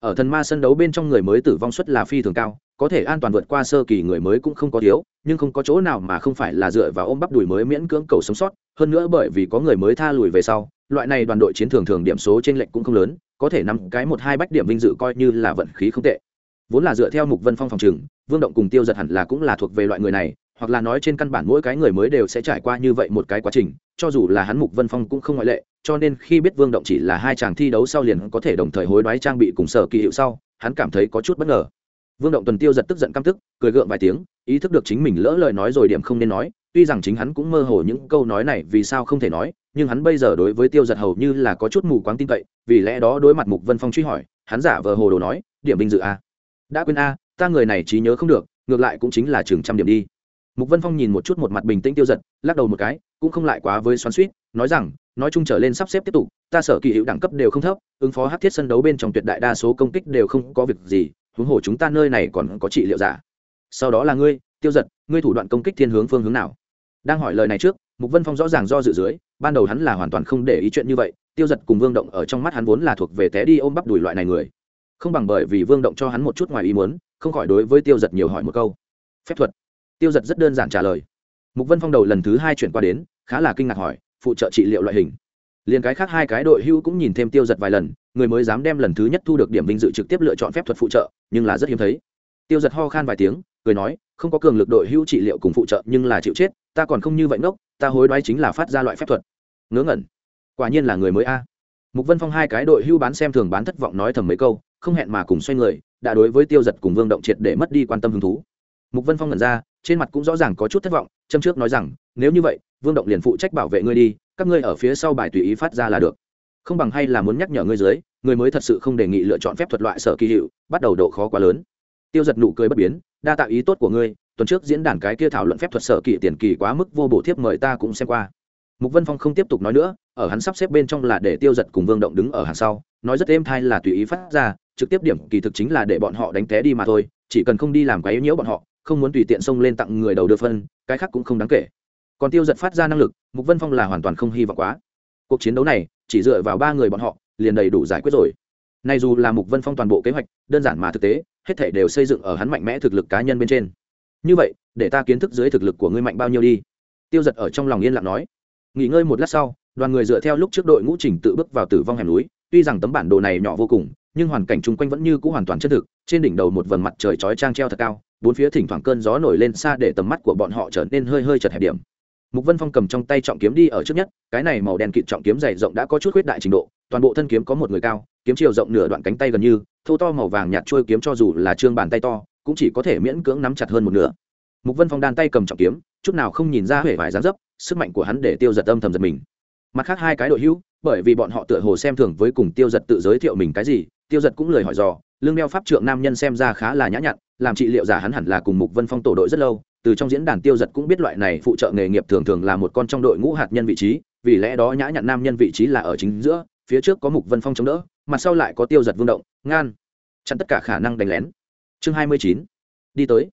Ở thần ma sân đấu bên trong người mới tử vong suất là phi thường cao, có thể an toàn vượt qua sơ kỳ người mới cũng không có thiếu, nhưng không có chỗ nào mà không phải là dựa vào ôm bắp đùi mới miễn cưỡng cầu sống sót, hơn nữa bởi vì có người mới tha lùi về sau, loại này đoàn đội chiến thường thường điểm số trên lệnh cũng không lớn, có thể nắm cái một hai bách điểm vinh dự coi như là vận khí không tệ. Vốn là dựa theo mục vân phong phòng trừng vương động cùng tiêu giật hẳn là cũng là thuộc về loại người này, hoặc là nói trên căn bản mỗi cái người mới đều sẽ trải qua như vậy một cái quá trình, cho dù là hắn mục vân phong cũng không ngoại lệ cho nên khi biết vương động chỉ là hai chàng thi đấu sau liền có thể đồng thời hối đoái trang bị cùng sở kỳ hiệu sau, hắn cảm thấy có chút bất ngờ. Vương động tuần tiêu giật tức giận căm tức, cười gượng vài tiếng, ý thức được chính mình lỡ lời nói rồi điểm không nên nói, tuy rằng chính hắn cũng mơ hồ những câu nói này vì sao không thể nói, nhưng hắn bây giờ đối với tiêu giật hầu như là có chút mù quáng tin cậy, vì lẽ đó đối mặt mục vân phong truy hỏi, hắn giả vờ hồ đồ nói, điểm vinh dự a. Đã quên a, ta người này trí nhớ không được, ngược lại cũng chính là trường trăm điểm đi. Mục vân phong nhìn một chút một mặt bình tĩnh tiêu giật, lắc đầu một cái, cũng không lại quá với xoắn suýt nói rằng, nói chung trở lên sắp xếp tiếp tục, ta sở kỳ hữu đẳng cấp đều không thấp, ứng phó hát thiết sân đấu bên trong tuyệt đại đa số công kích đều không có việc gì, huống hồ chúng ta nơi này còn có trị liệu giả. Sau đó là ngươi, tiêu giật ngươi thủ đoạn công kích thiên hướng phương hướng nào? Đang hỏi lời này trước, mục vân phong rõ ràng do dự dưới, ban đầu hắn là hoàn toàn không để ý chuyện như vậy, tiêu giật cùng vương động ở trong mắt hắn vốn là thuộc về té đi ôm bắp đùi loại này người. Không bằng bởi vì vương động cho hắn một chút ngoài ý muốn, không khỏi đối với tiêu giật nhiều hỏi một câu. Phép thuật. Tiêu giật rất đơn giản trả lời. Mục vân phong đầu lần thứ hai chuyển qua đến, khá là kinh ngạc hỏi phụ trợ trị liệu loại hình. Liền cái khác hai cái đội hưu cũng nhìn thêm tiêu giật vài lần, người mới dám đem lần thứ nhất thu được điểm vinh dự trực tiếp lựa chọn phép thuật phụ trợ, nhưng là rất hiếm thấy. Tiêu giật ho khan vài tiếng, cười nói, không có cường lực đội hưu trị liệu cùng phụ trợ, nhưng là chịu chết, ta còn không như vậy ngốc, ta hối đoái chính là phát ra loại phép thuật. Ngớ ngẩn. Quả nhiên là người mới a. Mục vân phong hai cái đội hưu bán xem thường bán thất vọng nói thầm mấy câu, không hẹn mà cùng xoay người, đã đối với tiêu giật cùng vương động triệt để mất đi quan tâm hứng thú. Mục vân phong ngẩn ra, trên mặt cũng rõ ràng có chút thất vọng, châm trước nói rằng, nếu như vậy vương động liền phụ trách bảo vệ ngươi đi, các ngươi ở phía sau bài tùy ý phát ra là được. Không bằng hay là muốn nhắc nhở ngươi dưới, người mới thật sự không đề nghị lựa chọn phép thuật loại sở kỳ hiệu, bắt đầu độ khó quá lớn. Tiêu giật nụ cười bất biến, đa tạo ý tốt của ngươi, tuần trước diễn đàn cái kia thảo luận phép thuật sở kỳ tiền kỳ quá mức vô bổ thiếp mời ta cũng xem qua. Mục vân phong không tiếp tục nói nữa, ở hắn sắp xếp bên trong là để tiêu giật cùng vương động đứng ở hàng sau, nói rất êm thai là tùy ý phát ra, trực tiếp điểm kỳ thực chính là để bọn họ đánh té đi mà thôi, chỉ cần không đi làm quấy nhiễu bọn họ, không muốn tùy tiện xông lên tặng người đầu đưa phân, cái khác cũng không đáng kể còn tiêu giật phát ra năng lực, mục vân phong là hoàn toàn không hy vọng quá. Cuộc chiến đấu này, chỉ dựa vào ba người bọn họ, liền đầy đủ giải quyết rồi. Nay dù là mục vân phong toàn bộ kế hoạch, đơn giản mà thực tế, hết thể đều xây dựng ở hắn mạnh mẽ thực lực cá nhân bên trên. Như vậy, để ta kiến thức dưới thực lực của ngươi mạnh bao nhiêu đi. Tiêu giật ở trong lòng yên lặng nói. Nghỉ ngơi một lát sau, đoàn người dựa theo lúc trước đội ngũ trình tự bước vào tử vong hẻm núi, tuy rằng tấm bản đồ này nhỏ vô cùng, nhưng hoàn cảnh chung quanh vẫn như c ũ hoàn toàn chân thực, trên đỉnh đầu một vầng mặt trời chói trang treo thật cao, bốn phía thỉnh thoảng cơn gió nổi lên xa để tầm mắt của bọn họ trở nên hơi hơi chật hẹp điểm mục vân phong cầm trong tay trọng kiếm đi ở trước nhất, cái này màu đen kịt trọng kiếm dày rộng đã có chút khuyết đại trình độ, toàn bộ thân kiếm có một người cao, kiếm chiều rộng nửa đoạn cánh tay gần như, thô to màu vàng nhạt trôi kiếm cho dù là trương bàn tay to, cũng chỉ có thể miễn cưỡng nắm chặt hơn một nửa. Mục vân phong đan tay cầm trọng kiếm, chút nào không nhìn ra huệ vải dán dấp, sức mạnh của hắn để tiêu giật âm thầm giật mình. Mặt khác hai cái đội hữu, bởi vì bọn họ tựa hồ xem thường với cùng tiêu giật tự giới thiệu mình cái gì, tiêu giật cũng lời hỏi dò, lương đeo pháp trượng nam nhân xem ra khá là nhã nhặn làm trị liệu giả hắn hẳn là cùng mục vân phong tổ đội rất lâu, từ trong diễn đàn tiêu giật cũng biết loại này phụ trợ nghề nghiệp thường thường là một con trong đội ngũ hạt nhân vị trí, vì lẽ đó nhã nhặn nam nhân vị trí là ở chính giữa, phía trước có mục vân phong chống đỡ mặt sau lại có tiêu giật vương động, ngan. Chặn tất cả khả năng đánh lén. Chương hai mươi chín. Đi tới.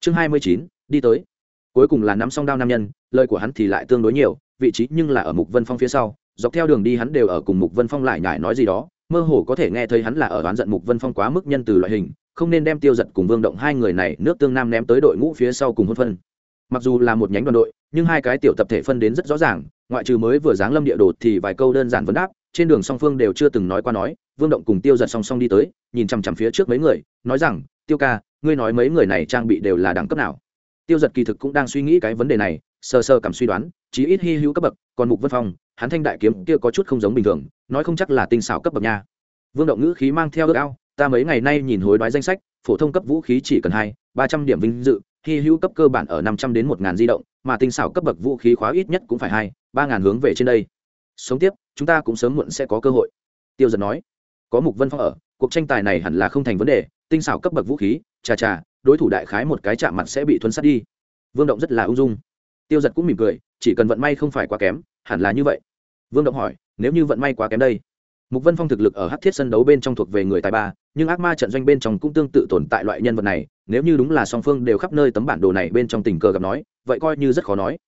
Chương hai mươi chín, đi tới. Cuối cùng là nắm song đao nam nhân, lời của hắn thì lại tương đối nhiều, vị trí nhưng là ở mục vân phong phía sau, dọc theo đường đi hắn đều ở cùng mục vân phong lại nhải nói gì đó, mơ hồ có thể nghe thấy hắn là ở oán giận mục vân phong quá mức nhân từ loại hình không nên đem tiêu giật cùng vương động hai người này nước tương nam ném tới đội ngũ phía sau cùng hôn phân. Mặc dù là một nhánh đoàn đội, nhưng hai cái tiểu tập thể phân đến rất rõ ràng, ngoại trừ mới vừa giáng lâm địa đồ thì vài câu đơn giản vấn đáp, trên đường song phương đều chưa từng nói qua nói, vương động cùng tiêu giật song song đi tới, nhìn chằm chằm phía trước mấy người, nói rằng, tiêu ca, ngươi nói mấy người này trang bị đều là đẳng cấp nào? Tiêu giật kỳ thực cũng đang suy nghĩ cái vấn đề này sơ sơ cảm suy đoán, chí ít hy hữu cấp bậc, còn mục vân phong, hắn thanh đại kiếm kia có chút không giống bình thường, nói không chắc là tinh xảo cấp bậc nha. Vương động ngữ khí mang theo ước ao ta mấy ngày nay nhìn hối đoái danh sách, phổ thông cấp vũ khí chỉ cần hai, ba trăm điểm vinh dự, hy hữu cấp cơ bản ở năm trăm đến một ngàn di động, mà tinh xảo cấp bậc vũ khí khóa ít nhất cũng phải hai, ba ngàn hướng về trên đây. Sống tiếp, chúng ta cũng sớm muộn sẽ có cơ hội. Tiêu giật nói. Có mục vân phong ở, cuộc tranh tài này hẳn là không thành vấn đề, tinh xảo cấp bậc vũ khí, chà chà, đối thủ đại khái một cái chạm mặt sẽ bị thuấn sát đi. Vương động rất là ung dung. Tiêu giật cũng mỉm cười, chỉ cần vận may không phải quá kém, hẳn là như vậy. Vương động hỏi, nếu như vận may quá kém đây? Mục vân phong thực lực ở hát thiết sân đấu bên trong thuộc về người tài ba, nhưng ác ma trận doanh bên trong cũng tương tự tồn tại loại nhân vật này, nếu như đúng là song phương đều khắp nơi tấm bản đồ này bên trong tình cờ gặp nói, vậy coi như rất khó nói.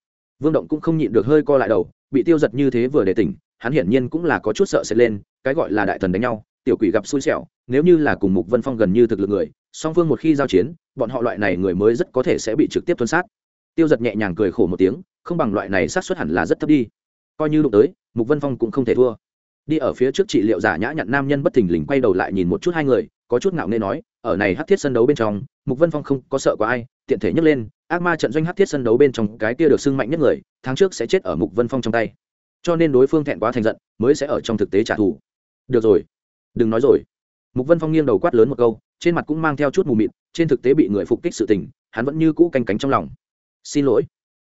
Vương động cũng không nhịn được hơi co lại đầu, bị tiêu giật như thế vừa để tỉnh, hắn hiển nhiên cũng là có chút sợ sẽ lên, cái gọi là đại thần đánh nhau, tiểu quỷ gặp xui xẻo, nếu như là cùng mục vân phong gần như thực lực người, song phương một khi giao chiến, bọn họ loại này người mới rất có thể sẽ bị trực tiếp tuân sát. Tiêu giật nhẹ nhàng cười khổ một tiếng, không bằng loại này sát xuất hẳn là rất thấp đi. Coi như đụng tới, mục vân phong cũng không thể thua đi ở phía trước trị liệu giả nhã nhặn nam nhân bất thình lình quay đầu lại nhìn một chút hai người, có chút ngạo nghê nói, ở này hát thiết sân đấu bên trong, mục vân phong không có sợ có ai, tiện thể nhấc lên, ác ma trận doanh hát thiết sân đấu bên trong cái kia được sưng mạnh nhất người, tháng trước sẽ chết ở mục vân phong trong tay. Cho nên đối phương thẹn quá thành giận, mới sẽ ở trong thực tế trả thù. Được rồi, đừng nói rồi. Mục vân phong nghiêng đầu quát lớn một câu, trên mặt cũng mang theo chút mù mịt, trên thực tế bị người phục kích sự tình, hắn vẫn như cũ canh cánh trong lòng. Xin lỗi.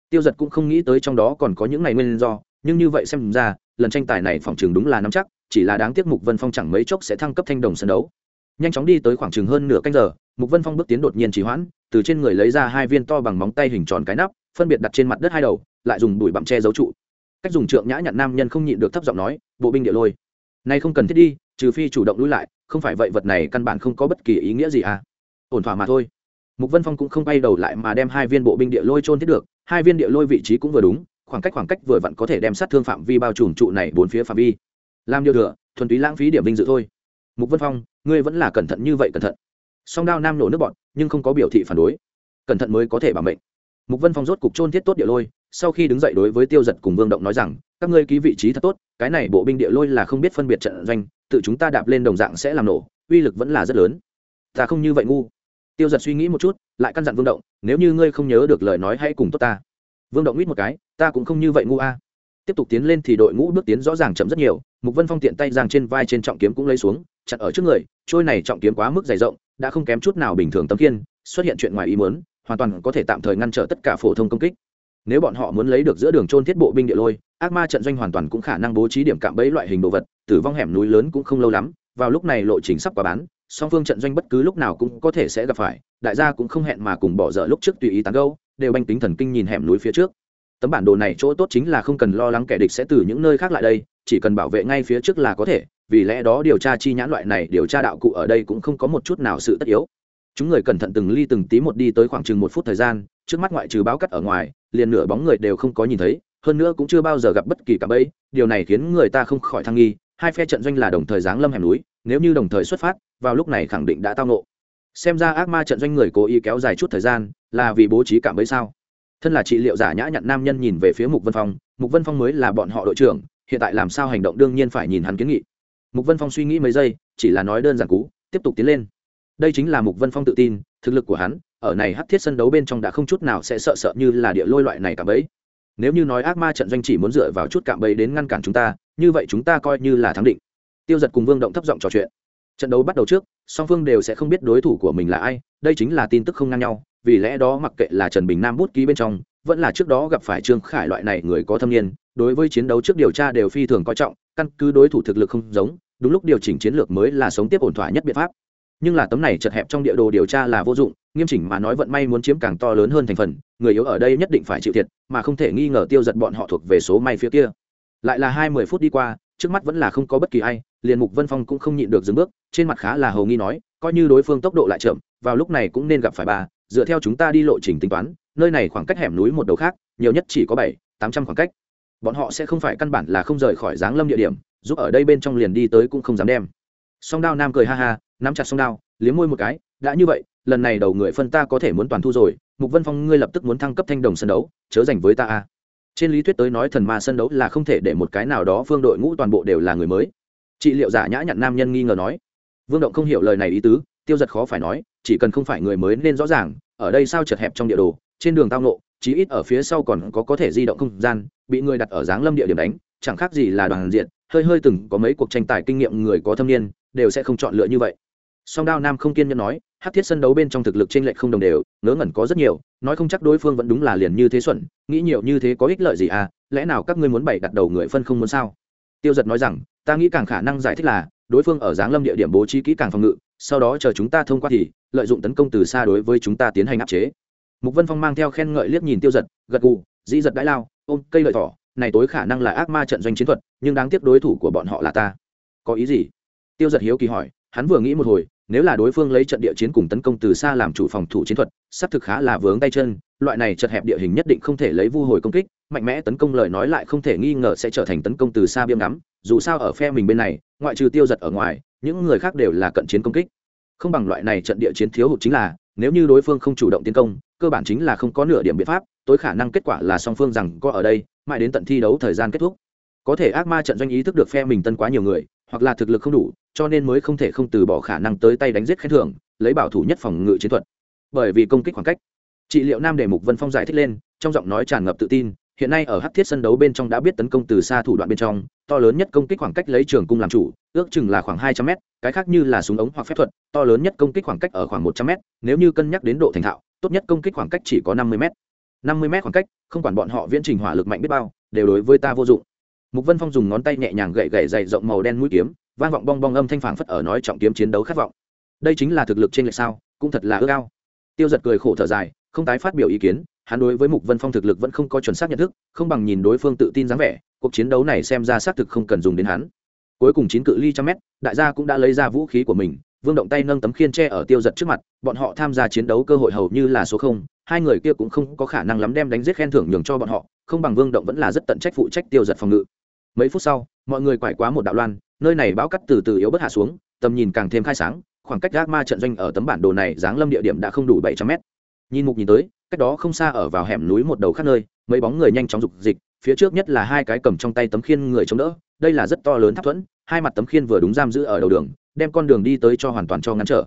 Tiêu giật cũng không nghĩ tới trong đó còn có những ngày nguyên do, nhưng như vậy xem ra lần tranh tài này phòng trường đúng là nắm chắc, chỉ là đáng tiếc mục vân phong chẳng mấy chốc sẽ thăng cấp thanh đồng sân đấu. Nhanh chóng đi tới khoảng chừng hơn nửa canh giờ, mục vân phong bước tiến đột nhiên trì hoãn, từ trên người lấy ra hai viên to bằng móng tay hình tròn cái nắp, phân biệt đặt trên mặt đất hai đầu, lại dùng bụi bặm che giấu trụ. Cách dùng trượng nhã nhặn nam nhân không nhịn được thấp giọng nói, bộ binh địa lôi. Nay không cần thiết đi, trừ phi chủ động lui lại, không phải vậy vật này căn bản không có bất kỳ ý nghĩa gì à. Ổn thỏa mà thôi. Mục vân phong cũng không bay đầu lại mà đem hai viên bộ binh địa lôi trôn thiết được, hai viên địa lôi vị trí cũng vừa đúng khoảng cách khoảng cách vừa vặn có thể đem sát thương phạm vi bao trùm trụ này bốn phía phạm vi. Làm điều thừa, thuần túy lãng phí điểm vinh dự thôi. Mục vân phong, ngươi vẫn là cẩn thận như vậy cẩn thận. Song đao nam nổ nước bọn nhưng không có biểu thị phản đối. Cẩn thận mới có thể bảo mệnh. Mục vân phong rốt cục trôn thiết tốt địa lôi, sau khi đứng dậy đối với tiêu giật cùng vương động nói rằng, các ngươi ký vị trí thật tốt, cái này bộ binh địa lôi là không biết phân biệt trận doanh, tự chúng ta đạp lên đồng dạng sẽ làm nổ, uy lực vẫn là rất lớn. Ta không như vậy ngu. Tiêu giật suy nghĩ một chút, lại căn dặn vương động, nếu như ngươi không nhớ được lời nói hãy cùng tốt ta vương động ít một cái, ta cũng không như vậy ngu a. Tiếp tục tiến lên thì đội ngũ bước tiến rõ ràng chậm rất nhiều, mục vân phong tiện tay giang trên vai trên trọng kiếm cũng lấy xuống, chặn ở trước người, trôi này trọng kiếm quá mức dày rộng, đã không kém chút nào bình thường tấm kiên xuất hiện chuyện ngoài ý muốn, hoàn toàn có thể tạm thời ngăn trở tất cả phổ thông công kích. Nếu bọn họ muốn lấy được giữa đường trôn thiết bộ binh địa lôi, ác ma trận doanh hoàn toàn cũng khả năng bố trí điểm cạm bẫy loại hình đồ vật, tử vong hẻm núi lớn cũng không lâu lắm, vào lúc này lộ trình sắp qua bán, song phương trận doanh bất cứ lúc nào cũng có thể sẽ gặp phải, đại gia cũng không hẹn mà cùng bỏ dở lúc trước tùy ý tán gâu đều banh tính thần kinh nhìn hẻm núi phía trước. Tấm bản đồ này chỗ tốt chính là không cần lo lắng kẻ địch sẽ từ những nơi khác lại đây, chỉ cần bảo vệ ngay phía trước là có thể, vì lẽ đó điều tra chi nhãn loại này, điều tra đạo cụ ở đây cũng không có một chút nào sự tất yếu. Chúng người cẩn thận từng ly từng tí một đi tới khoảng chừng một phút thời gian, trước mắt ngoại trừ báo cắt ở ngoài, liền nửa bóng người đều không có nhìn thấy, hơn nữa cũng chưa bao giờ gặp bất kỳ cả bẫy, điều này khiến người ta không khỏi thăng nghi, hai phe trận doanh là đồng thời giáng lâm hẻm núi, nếu như đồng thời xuất phát, vào lúc này khẳng định đã tao nộ xem ra ác ma trận doanh người cố ý kéo dài chút thời gian, là vì bố trí cảm ấy sao? Thân là trị liệu giả nhã nhặn nam nhân nhìn về phía mục vân phong, mục vân phong mới là bọn họ đội trưởng, hiện tại làm sao hành động đương nhiên phải nhìn hắn kiến nghị. Mục vân phong suy nghĩ mấy giây, chỉ là nói đơn giản cú, tiếp tục tiến lên. Đây chính là mục vân phong tự tin, thực lực của hắn, ở này hắc thiết sân đấu bên trong đã không chút nào sẽ sợ sợ như là địa lôi loại này cả bấy nếu như nói ác ma trận doanh chỉ muốn dựa vào chút cạm bẫy đến ngăn cản chúng ta, như vậy chúng ta coi như là thắng định. Tiêu giật cùng vương động thấp giọng trò chuyện trận đấu bắt đầu trước, song phương đều sẽ không biết đối thủ của mình là ai, đây chính là tin tức không ngang nhau, vì lẽ đó mặc kệ là trần bình nam bút ký bên trong, vẫn là trước đó gặp phải trương khải loại này người có thâm niên, đối với chiến đấu trước điều tra đều phi thường coi trọng, căn cứ đối thủ thực lực không giống, đúng lúc điều chỉnh chiến lược mới là sống tiếp ổn thỏa nhất biện pháp. Nhưng là tấm này chật hẹp trong địa đồ điều tra là vô dụng, nghiêm chỉnh mà nói vận may muốn chiếm càng to lớn hơn thành phần, người yếu ở đây nhất định phải chịu thiệt, mà không thể nghi ngờ tiêu giật bọn họ thuộc về số may phía kia. Lại là hai mươi phút đi qua trước mắt vẫn là không có bất kỳ ai, liền mục vân phong cũng không nhịn được dừng bước, trên mặt khá là hầu nghi nói, coi như đối phương tốc độ lại chậm, vào lúc này cũng nên gặp phải bà. dựa theo chúng ta đi lộ trình tính toán, nơi này khoảng cách hẻm núi một đầu khác, nhiều nhất chỉ có bảy, tám trăm khoảng cách bọn họ sẽ không phải căn bản là không rời khỏi giáng lâm địa điểm, giúp ở đây bên trong liền đi tới cũng không dám đem song đao nam cười ha ha, nắm chặt song đao, liếm môi một cái, đã như vậy, lần này đầu người phân ta có thể muốn toàn thu rồi, mục vân phong ngươi lập tức muốn thăng cấp thanh đồng sân đấu, chớ dành với ta a trên lý thuyết tới nói thần ma sân đấu là không thể để một cái nào đó phương đội ngũ toàn bộ đều là người mới. Trị liệu giả nhã nhặn nam nhân nghi ngờ nói. Vương động không hiểu lời này ý tứ, tiêu giật khó phải nói, chỉ cần không phải người mới nên rõ ràng, ở đây sao chật hẹp trong địa đồ, trên đường tao nộ chí ít ở phía sau còn có có thể di động không gian, bị người đặt ở dáng lâm địa điểm đánh, chẳng khác gì là đoàn diện, hơi hơi từng có mấy cuộc tranh tài kinh nghiệm người có thâm niên, đều sẽ không chọn lựa như vậy song đao nam không kiên nhẫn nói hát thiết sân đấu bên trong thực lực trên lệch không đồng đều, ngớ ngẩn có rất nhiều, nói không chắc đối phương vẫn đúng là liền như thế xuẩn, nghĩ nhiều như thế có ích lợi gì à lẽ nào các ngươi muốn bày đặt đầu người phân không muốn sao? Tiêu giật nói rằng, ta nghĩ càng khả năng giải thích là, đối phương ở giáng lâm địa điểm bố trí kỹ càng phòng ngự, sau đó chờ chúng ta thông qua thì, lợi dụng tấn công từ xa đối với chúng ta tiến hành áp chế. Mục vân phong mang theo khen ngợi liếc nhìn tiêu giật gật gù, dĩ giật đãi lao, ôm cây lợi thỏ, này tối khả năng là ác ma trận doanh chiến thuật, nhưng đáng tiếc đối thủ của bọn họ là ta. Có ý gì? Tiêu giật hiếu kỳ hỏi, hắn vừa nghĩ một hồi nếu là đối phương lấy trận địa chiến cùng tấn công từ xa làm chủ phòng thủ chiến thuật sắp thực khá là vướng tay chân, loại này chật hẹp địa hình nhất định không thể lấy vu hồi công kích, mạnh mẽ tấn công lời nói lại không thể nghi ngờ sẽ trở thành tấn công từ xa biêm ngắm, dù sao ở phe mình bên này, ngoại trừ tiêu giật ở ngoài, những người khác đều là cận chiến công kích. Không bằng loại này trận địa chiến thiếu hụt chính là, nếu như đối phương không chủ động tiến công, cơ bản chính là không có nửa điểm biện pháp, tối khả năng kết quả là song phương rằng có ở đây, mãi đến tận thi đấu thời gian kết thúc. Có thể ác ma trận doanh ý thức được phe mình tân quá nhiều người, hoặc là thực lực không đủ cho nên mới không thể không từ bỏ khả năng tới tay đánh giết khen thưởng, lấy bảo thủ nhất phòng ngự chiến thuật. Bởi vì công kích khoảng cách, trị liệu nam đề mục vân phong giải thích lên, trong giọng nói tràn ngập tự tin, hiện nay ở hắc thiết sân đấu bên trong đã biết tấn công từ xa thủ đoạn bên trong, to lớn nhất công kích khoảng cách lấy trường cung làm chủ, ước chừng là khoảng hai trăm mét, cái khác như là súng ống hoặc phép thuật, to lớn nhất công kích khoảng cách ở khoảng một trăm mét, nếu như cân nhắc đến độ thành thạo, tốt nhất công kích khoảng cách chỉ có năm mươi mét. năm mươi mét khoảng cách, không quản bọn họ viễn trình hỏa lực mạnh biết bao, đều đối với ta vô dụng. Mục vân phong dùng ngón tay nhẹ nhàng gậy gậy dày rộng màu đen mũi kiếm vang vọng bong bong âm thanh phảng phất ở nói trọng kiếm chiến đấu khát vọng. Đây chính là thực lực trên lệch sao, cũng thật là ước ao. Tiêu giật cười khổ thở dài, không tái phát biểu ý kiến, hắn đối với mục vân phong thực lực vẫn không có chuẩn xác nhận thức, không bằng nhìn đối phương tự tin dáng vẻ, cuộc chiến đấu này xem ra xác thực không cần dùng đến hắn. Cuối cùng chín cự ly trăm mét, đại gia cũng đã lấy ra vũ khí của mình, vương động tay nâng tấm khiên tre ở tiêu giật trước mặt, bọn họ tham gia chiến đấu cơ hội hầu như là số không, hai người kia cũng không có khả năng lắm đem đánh giết khen thưởng nhường cho bọn họ, không bằng vương động vẫn là rất tận trách phụ trách tiêu giật phòng ngự. Mấy phút sau, mọi người quải quá một đạo loan nơi này bão cắt từ từ yếu bớt hạ xuống, tầm nhìn càng thêm khai sáng, khoảng cách gác ma trận doanh ở tấm bản đồ này giáng lâm địa điểm đã không đủ bảy trăm mét. Nhìn mục nhìn tới, cách đó không xa ở vào hẻm núi một đầu khác nơi, mấy bóng người nhanh chóng dục dịch, phía trước nhất là hai cái cầm trong tay tấm khiên người chống đỡ, đây là rất to lớn tháp thuẫn, hai mặt tấm khiên vừa đúng giam giữ ở đầu đường, đem con đường đi tới cho hoàn toàn cho ngăn trở.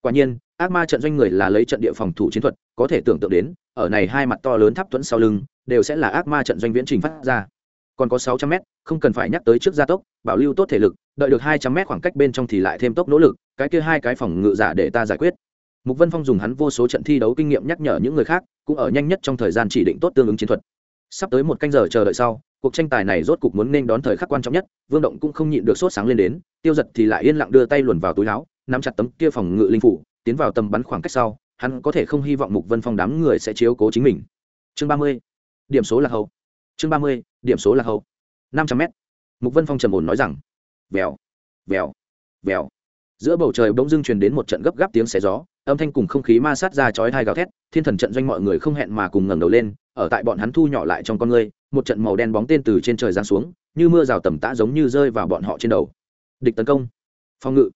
Quả nhiên, ác ma trận doanh người là lấy trận địa phòng thủ chiến thuật, có thể tưởng tượng đến, ở này hai mặt to lớn tháp thuẫn sau lưng, đều sẽ là ác ma trận doanh viễn trình phát ra còn có sáu trăm mét, không cần phải nhắc tới trước gia tốc, bảo lưu tốt thể lực, đợi được hai trăm mét khoảng cách bên trong thì lại thêm tốc nỗ lực, cái kia hai cái phòng ngự giả để ta giải quyết. Mục vân phong dùng hắn vô số trận thi đấu kinh nghiệm nhắc nhở những người khác, cũng ở nhanh nhất trong thời gian chỉ định tốt tương ứng chiến thuật. Sắp tới một canh giờ chờ đợi sau, cuộc tranh tài này rốt cục muốn nên đón thời khắc quan trọng nhất, vương động cũng không nhịn được sốt sáng lên đến, tiêu giật thì lại yên lặng đưa tay luồn vào túi áo, nắm chặt tấm kia phòng ngự linh phủ, tiến vào tầm bắn khoảng cách sau, hắn có thể không hy vọng mục vân phong đám người sẽ chiếu cố chính mình. Chương ba mươi, điểm số là hậu chương ba mươi, điểm số là hậu. Năm trăm m mục vân phong trầm ổn nói rằng, vèo vèo vèo. Giữa bầu trời bỗng dưng truyền đến một trận gấp gáp tiếng xé gió, âm thanh cùng không khí ma sát ra chói hai gào thét, thiên thần trận doanh mọi người không hẹn mà cùng ngẩng đầu lên, ở tại bọn hắn thu nhỏ lại trong con ngươi một trận màu đen bóng tên từ trên trời giáng xuống, như mưa rào tầm tã giống như rơi vào bọn họ trên đầu. Địch tấn công. Phòng ngự.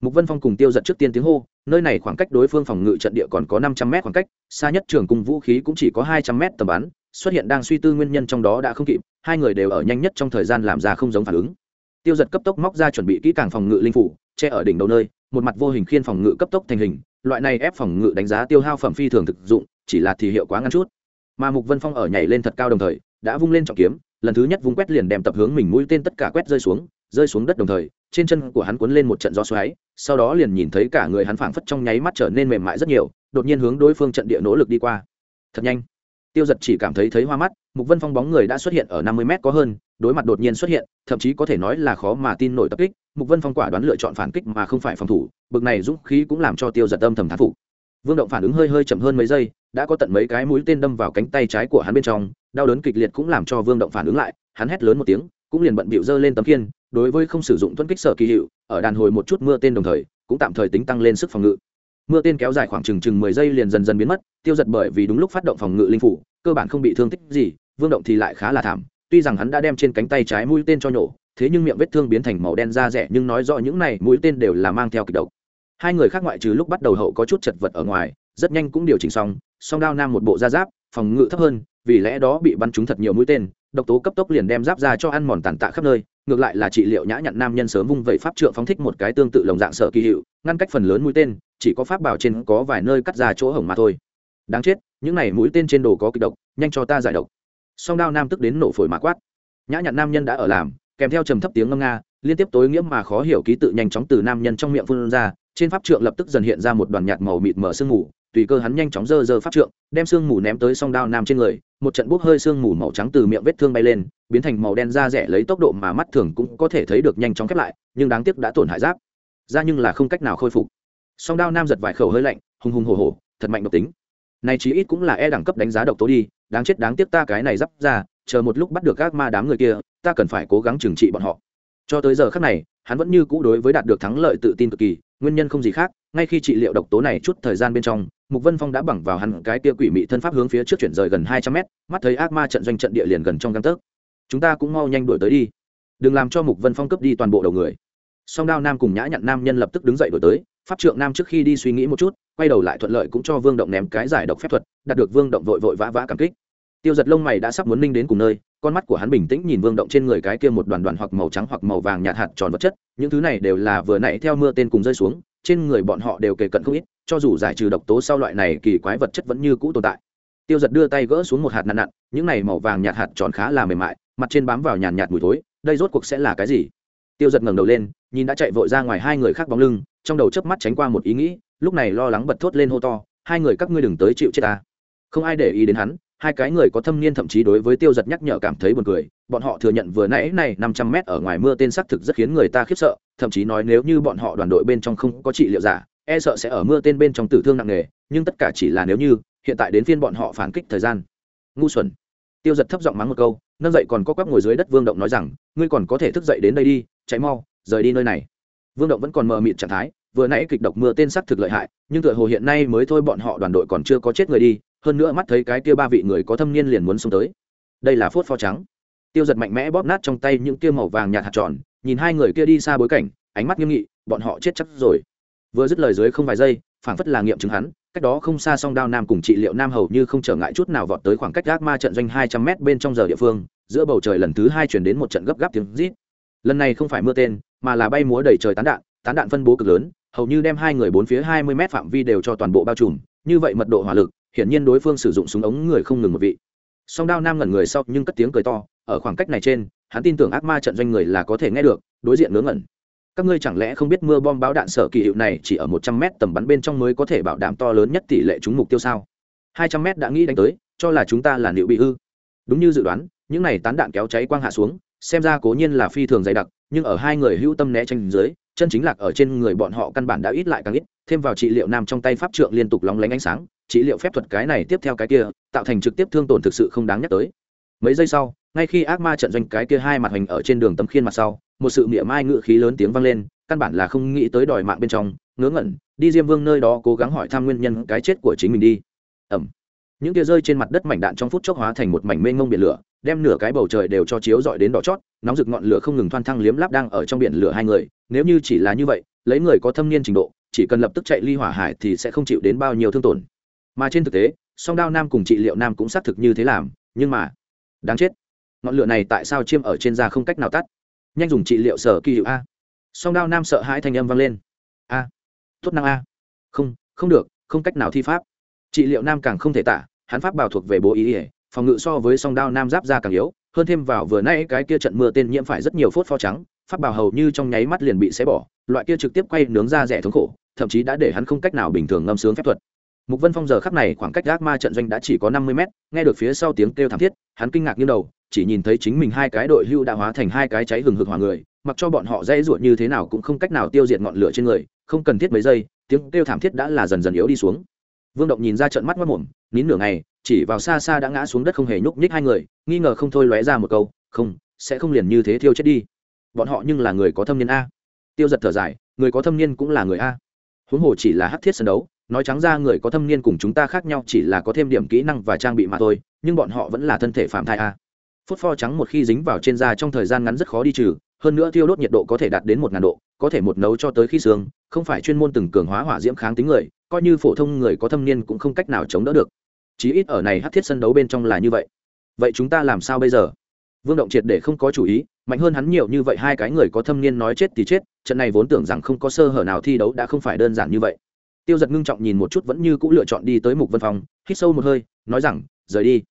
Mục vân phong cùng tiêu giật trước tiên tiếng hô, nơi này khoảng cách đối phương phòng ngự trận địa còn có năm trăm mét khoảng cách, xa nhất trường cùng vũ khí cũng chỉ có hai trăm mét tầm bắn xuất hiện đang suy tư nguyên nhân trong đó đã không kịp, hai người đều ở nhanh nhất trong thời gian làm ra không giống phản ứng. Tiêu giật cấp tốc móc ra chuẩn bị kỹ càng phòng ngự linh phủ, che ở đỉnh đầu nơi, một mặt vô hình khiên phòng ngự cấp tốc thành hình, loại này ép phòng ngự đánh giá tiêu hao phẩm phi thường thực dụng, chỉ là thì hiệu quá ngắn chút. Mà mục vân phong ở nhảy lên thật cao đồng thời, đã vung lên trọng kiếm, lần thứ nhất vung quét liền đem tập hướng mình mũi tên tất cả quét rơi xuống rơi xuống đất đồng thời, trên chân của hắn cuốn lên một trận gió xoáy, sau đó liền nhìn thấy cả người hắn phảng phất trong nháy mắt trở nên mềm mại rất nhiều, đột nhiên hướng đối phương trận địa nỗ lực đi qua. Thật nhanh tiêu giật chỉ cảm thấy thấy hoa mắt, mục vân phong bóng người đã xuất hiện ở năm mươi mét có hơn, đối mặt đột nhiên xuất hiện, thậm chí có thể nói là khó mà tin nổi tập kích, mục vân phong quả đoán lựa chọn phản kích mà không phải phòng thủ, bực này dũng khí cũng làm cho tiêu giật âm thầm thán phục. Vương động phản ứng hơi hơi chậm hơn mấy giây, đã có tận mấy cái mũi tên đâm vào cánh tay trái của hắn bên trong, đau đớn kịch liệt cũng làm cho vương động phản ứng lại, hắn hét lớn một tiếng, cũng liền bận bịu giơ lên tấm kiên đối với không sử dụng tuân kích sở kỳ hiệu, ở đàn hồi một chút mưa tên đồng thời, cũng tạm thời tính tăng lên sức phòng ngự mưa tên kéo dài khoảng chừng chừng mười giây liền dần dần biến mất, tiêu giật bởi vì đúng lúc phát động phòng ngự linh phủ, cơ bản không bị thương tích gì, vương động thì lại khá là thảm, tuy rằng hắn đã đem trên cánh tay trái mũi tên cho nhổ, thế nhưng miệng vết thương biến thành màu đen da rẻ, nhưng nói rõ những này mũi tên đều là mang theo kịch độc. Hai người khác ngoại trừ lúc bắt đầu hậu có chút chật vật ở ngoài, rất nhanh cũng điều chỉnh xong, song đao nam một bộ da giáp, phòng ngự thấp hơn, vì lẽ đó bị bắn trúng thật nhiều mũi tên, độc tố cấp tốc liền đem giáp ra cho ăn mòn tàn tạ khắp nơi ngược lại là trị liệu nhã nhặn nam nhân sớm vung vẩy pháp trượng phóng thích một cái tương tự lồng dạng sợ kỳ hiệu, ngăn cách phần lớn mũi tên, chỉ có pháp bảo trên có vài nơi cắt ra chỗ hổng mà thôi. Đáng chết, những này mũi tên trên đồ có kịch độc, nhanh cho ta giải độc. Song đao nam tức đến nổ phổi mà quát. Nhã nhặn nam nhân đã ở làm, kèm theo trầm thấp tiếng ngâm nga, liên tiếp tối nghĩa mà khó hiểu ký tự nhanh chóng từ nam nhân trong miệng phun ra, trên pháp trượng lập tức dần hiện ra một đoàn nhạt màu mịt mờ sương mù tùy cơ hắn nhanh chóng dơ dơ pháp trượng, đem sương mù ném tới song đao nam trên người, một trận bốc hơi sương mù màu trắng từ miệng vết thương bay lên, biến thành màu đen da rẻ lấy tốc độ mà mắt thường cũng có thể thấy được nhanh chóng khép lại, nhưng đáng tiếc đã tổn hại giáp. Ra nhưng là không cách nào khôi phục. Song đao nam giật vài khẩu hơi lạnh, hùng hùng hổ hổ, thật mạnh độc tính. Này chí ít cũng là e đẳng cấp đánh giá độc tố đi, đáng chết đáng tiếc ta cái này giáp ra, chờ một lúc bắt được các ma đám người kia, ta cần phải cố gắng trừng trị bọn họ. Cho tới giờ khác này, hắn vẫn như cũ đối với đạt được thắng lợi tự tin cực kỳ, nguyên nhân không gì khác ngay khi trị liệu độc tố này chút thời gian bên trong, mục vân phong đã bằng vào hẳn cái kia quỷ mị thân pháp hướng phía trước chuyển rời gần hai trăm mét, mắt thấy ác ma trận doanh trận địa liền gần trong găng tấc. Chúng ta cũng mau nhanh đuổi tới đi. Đừng làm cho mục vân phong cướp đi toàn bộ đầu người. Song đao nam cùng nhã nhặn nam nhân lập tức đứng dậy đổi tới, pháp trượng nam trước khi đi suy nghĩ một chút, quay đầu lại thuận lợi cũng cho vương động ném cái giải độc phép thuật, đạt được vương động vội vội vã vã cảm kích. Tiêu giật lông mày đã sắp muốn ninh đến cùng nơi, con mắt của hắn bình tĩnh nhìn vương động trên người cái kia một đoàn đoàn hoặc màu trắng hoặc màu vàng nhạt hạt tròn vật chất, những thứ này đều là vừa nãy theo mưa tên cùng rơi xuống trên người bọn họ đều kề cận không ít, cho dù giải trừ độc tố sau loại này kỳ quái vật chất vẫn như cũ tồn tại. Tiêu giật đưa tay gỡ xuống một hạt nặn nặn, những này màu vàng nhạt hạt tròn khá là mềm mại, mặt trên bám vào nhàn nhạt mùi thối, đây rốt cuộc sẽ là cái gì? Tiêu giật ngẩng đầu lên, nhìn đã chạy vội ra ngoài hai người khác bóng lưng, trong đầu chớp mắt tránh qua một ý nghĩ, lúc này lo lắng bật thốt lên hô to, hai người các ngươi đừng tới chịu chết ta. Không ai để ý đến hắn, hai cái người có thâm niên thậm chí đối với tiêu giật nhắc nhở cảm thấy buồn cười bọn họ thừa nhận vừa nãy này năm trăm mét ở ngoài mưa tên xác thực rất khiến người ta khiếp sợ, thậm chí nói nếu như bọn họ đoàn đội bên trong không có trị liệu giả e sợ sẽ ở mưa tên bên trong tử thương nặng nề, nhưng tất cả chỉ là nếu như, hiện tại đến phiên bọn họ phản kích thời gian. Ngu xuẩn. Tiêu giật thấp giọng mắng một câu, nâng dậy còn có quắp ngồi dưới đất vương động nói rằng, ngươi còn có thể thức dậy đến đây đi, chạy mau, rời đi nơi này. Vương động vẫn còn mờ mịt trạng thái, vừa nãy kịch độc mưa tên sắc thực lợi hại, nhưng tựa hồ hiện nay mới thôi bọn họ đoàn đội còn chưa có chết người đi, hơn nữa mắt thấy cái kia ba vị người có thâm niên liền muốn xuống tới. Đây là phốt pho trắng tiêu giật mạnh mẽ bóp nát trong tay những kia màu vàng nhạt hạt tròn, nhìn hai người kia đi xa bối cảnh, ánh mắt nghiêm nghị, bọn họ chết chắc rồi. Vừa dứt lời dưới không vài giây, phảng phất là nghiệm chứng hắn, cách đó không xa song đao nam cùng trị liệu nam hầu như không trở ngại chút nào vọt tới khoảng cách gác ma trận doanh hai trăm mét bên trong giờ địa phương, giữa bầu trời lần thứ hai chuyển đến một trận gấp gáp tiếng rít. Lần này không phải mưa tên, mà là bay múa đầy trời tán đạn tán đạn phân bố cực lớn, hầu như đem hai người bốn phía hai mươi m phạm vi đều cho toàn bộ bao trùm, như vậy mật độ hỏa lực, hiển nhiên đối phương sử dụng súng ống người không ngừng một vị. Song đao nam ngẩn người sau, nhưng cất tiếng cười to ở khoảng cách này trên, hắn tin tưởng ác ma trận doanh người là có thể nghe được, đối diện ngớ ngẩn. Các ngươi chẳng lẽ không biết mưa bom báo đạn sở kỳ hiệu này chỉ ở một trăm mét tầm bắn bên trong mới có thể bảo đảm to lớn nhất tỷ lệ trúng mục tiêu sao? Hai trăm mét đã nghĩ đánh tới, cho là chúng ta là liệu bị hư. Đúng như dự đoán, những này tán đạn kéo cháy quang hạ xuống, xem ra cố nhiên là phi thường dày đặc, nhưng ở hai người hữu tâm né tranh dưới, chân chính lạc ở trên người bọn họ căn bản đã ít lại càng ít, thêm vào trị liệu nam trong tay pháp trượng liên tục lóng lánh ánh sáng, trị liệu phép thuật cái này tiếp theo cái kia, tạo thành trực tiếp thương tổn thực sự không đáng nhắc tới. Mấy giây sau ngay khi ác ma trận doanh cái kia hai mặt hành ở trên đường tấm khiên mặt sau, một sự mỉa mai ngự khí lớn tiếng vang lên, căn bản là không nghĩ tới đòi mạng bên trong, ngớ ngẩn, đi diêm vương nơi đó cố gắng hỏi thăm nguyên nhân cái chết của chính mình đi. Ẩm. Những tia rơi trên mặt đất mảnh đạn trong phút chốc hóa thành một mảnh mênh mông biển lửa, đem nửa cái bầu trời đều cho chiếu dọi đến đỏ chót, nóng rực ngọn lửa không ngừng thoan thăng liếm láp đang ở trong biển lửa hai người, nếu như chỉ là như vậy, lấy người có thâm niên trình độ, chỉ cần lập tức chạy ly hỏa hải thì sẽ không chịu đến bao nhiêu thương tổn. Mà trên thực tế, song đao nam cùng trị liệu nam cũng xác thực như thế làm, nhưng mà, đáng chết ngọn lửa này tại sao chiêm ở trên da không cách nào tắt? Nhanh dùng trị liệu sở kỳ hiệu a. Song đao nam sợ hãi thanh âm vang lên. A. Tốt năng a. Không không được, không cách nào thi pháp. Trị liệu nam càng không thể tả, hắn pháp bảo thuộc về bố ý ỉa phòng ngự so với song đao nam giáp ra càng yếu, hơn thêm vào vừa nay cái kia trận mưa tên nhiễm phải rất nhiều phốt pho trắng, pháp bảo hầu như trong nháy mắt liền bị xé bỏ, loại kia trực tiếp quay nướng ra rẻ thống khổ, thậm chí đã để hắn không cách nào bình thường ngâm sướng phép thuật. Mục vân phong giờ khắc này khoảng cách gác ma trận doanh đã chỉ có năm mươi mét, nghe được phía sau tiếng kêu thảm thiết, hắn kinh ngạc như đầu chỉ nhìn thấy chính mình hai cái đội hưu đã hóa thành hai cái cháy hừng hực hỏa người, mặc cho bọn họ dây ruột như thế nào cũng không cách nào tiêu diệt ngọn lửa trên người, không cần thiết mấy giây, tiếng kêu thảm thiết đã là dần dần yếu đi xuống. Vương động nhìn ra trận mắt mất mồm, nín nửa ngày, chỉ vào xa xa đã ngã xuống đất không hề nhúc nhích hai người, nghi ngờ không thôi lóe ra một câu, không, sẽ không liền như thế thiêu chết đi. Bọn họ nhưng là người có thâm niên a. Tiêu giật thở dài, người có thâm niên cũng là người a. Huống hồ chỉ là hắc thiết sân đấu, nói trắng ra người có thâm niên cùng chúng ta khác nhau chỉ là có thêm điểm kỹ năng và trang bị mà thôi, nhưng bọn họ vẫn là thân thể phạm thai a phốt pho trắng một khi dính vào trên da trong thời gian ngắn rất khó đi trừ, hơn nữa thiêu đốt nhiệt độ có thể đạt đến một ngàn độ, có thể một nấu cho tới khi xương, không phải chuyên môn từng cường hóa hỏa diễm kháng tính người, coi như phổ thông người có thâm niên cũng không cách nào chống đỡ được. Chí ít ở này hát thiết sân đấu bên trong là như vậy. Vậy chúng ta làm sao bây giờ? Vương động triệt để không có chủ ý, mạnh hơn hắn nhiều như vậy hai cái người có thâm niên nói chết thì chết, trận này vốn tưởng rằng không có sơ hở nào thi đấu đã không phải đơn giản như vậy. Tiêu giật ngưng trọng nhìn một chút vẫn như c ũ lựa chọn đi tới mục vân phòng hít sâu một hơi, nói rằng, rời đi.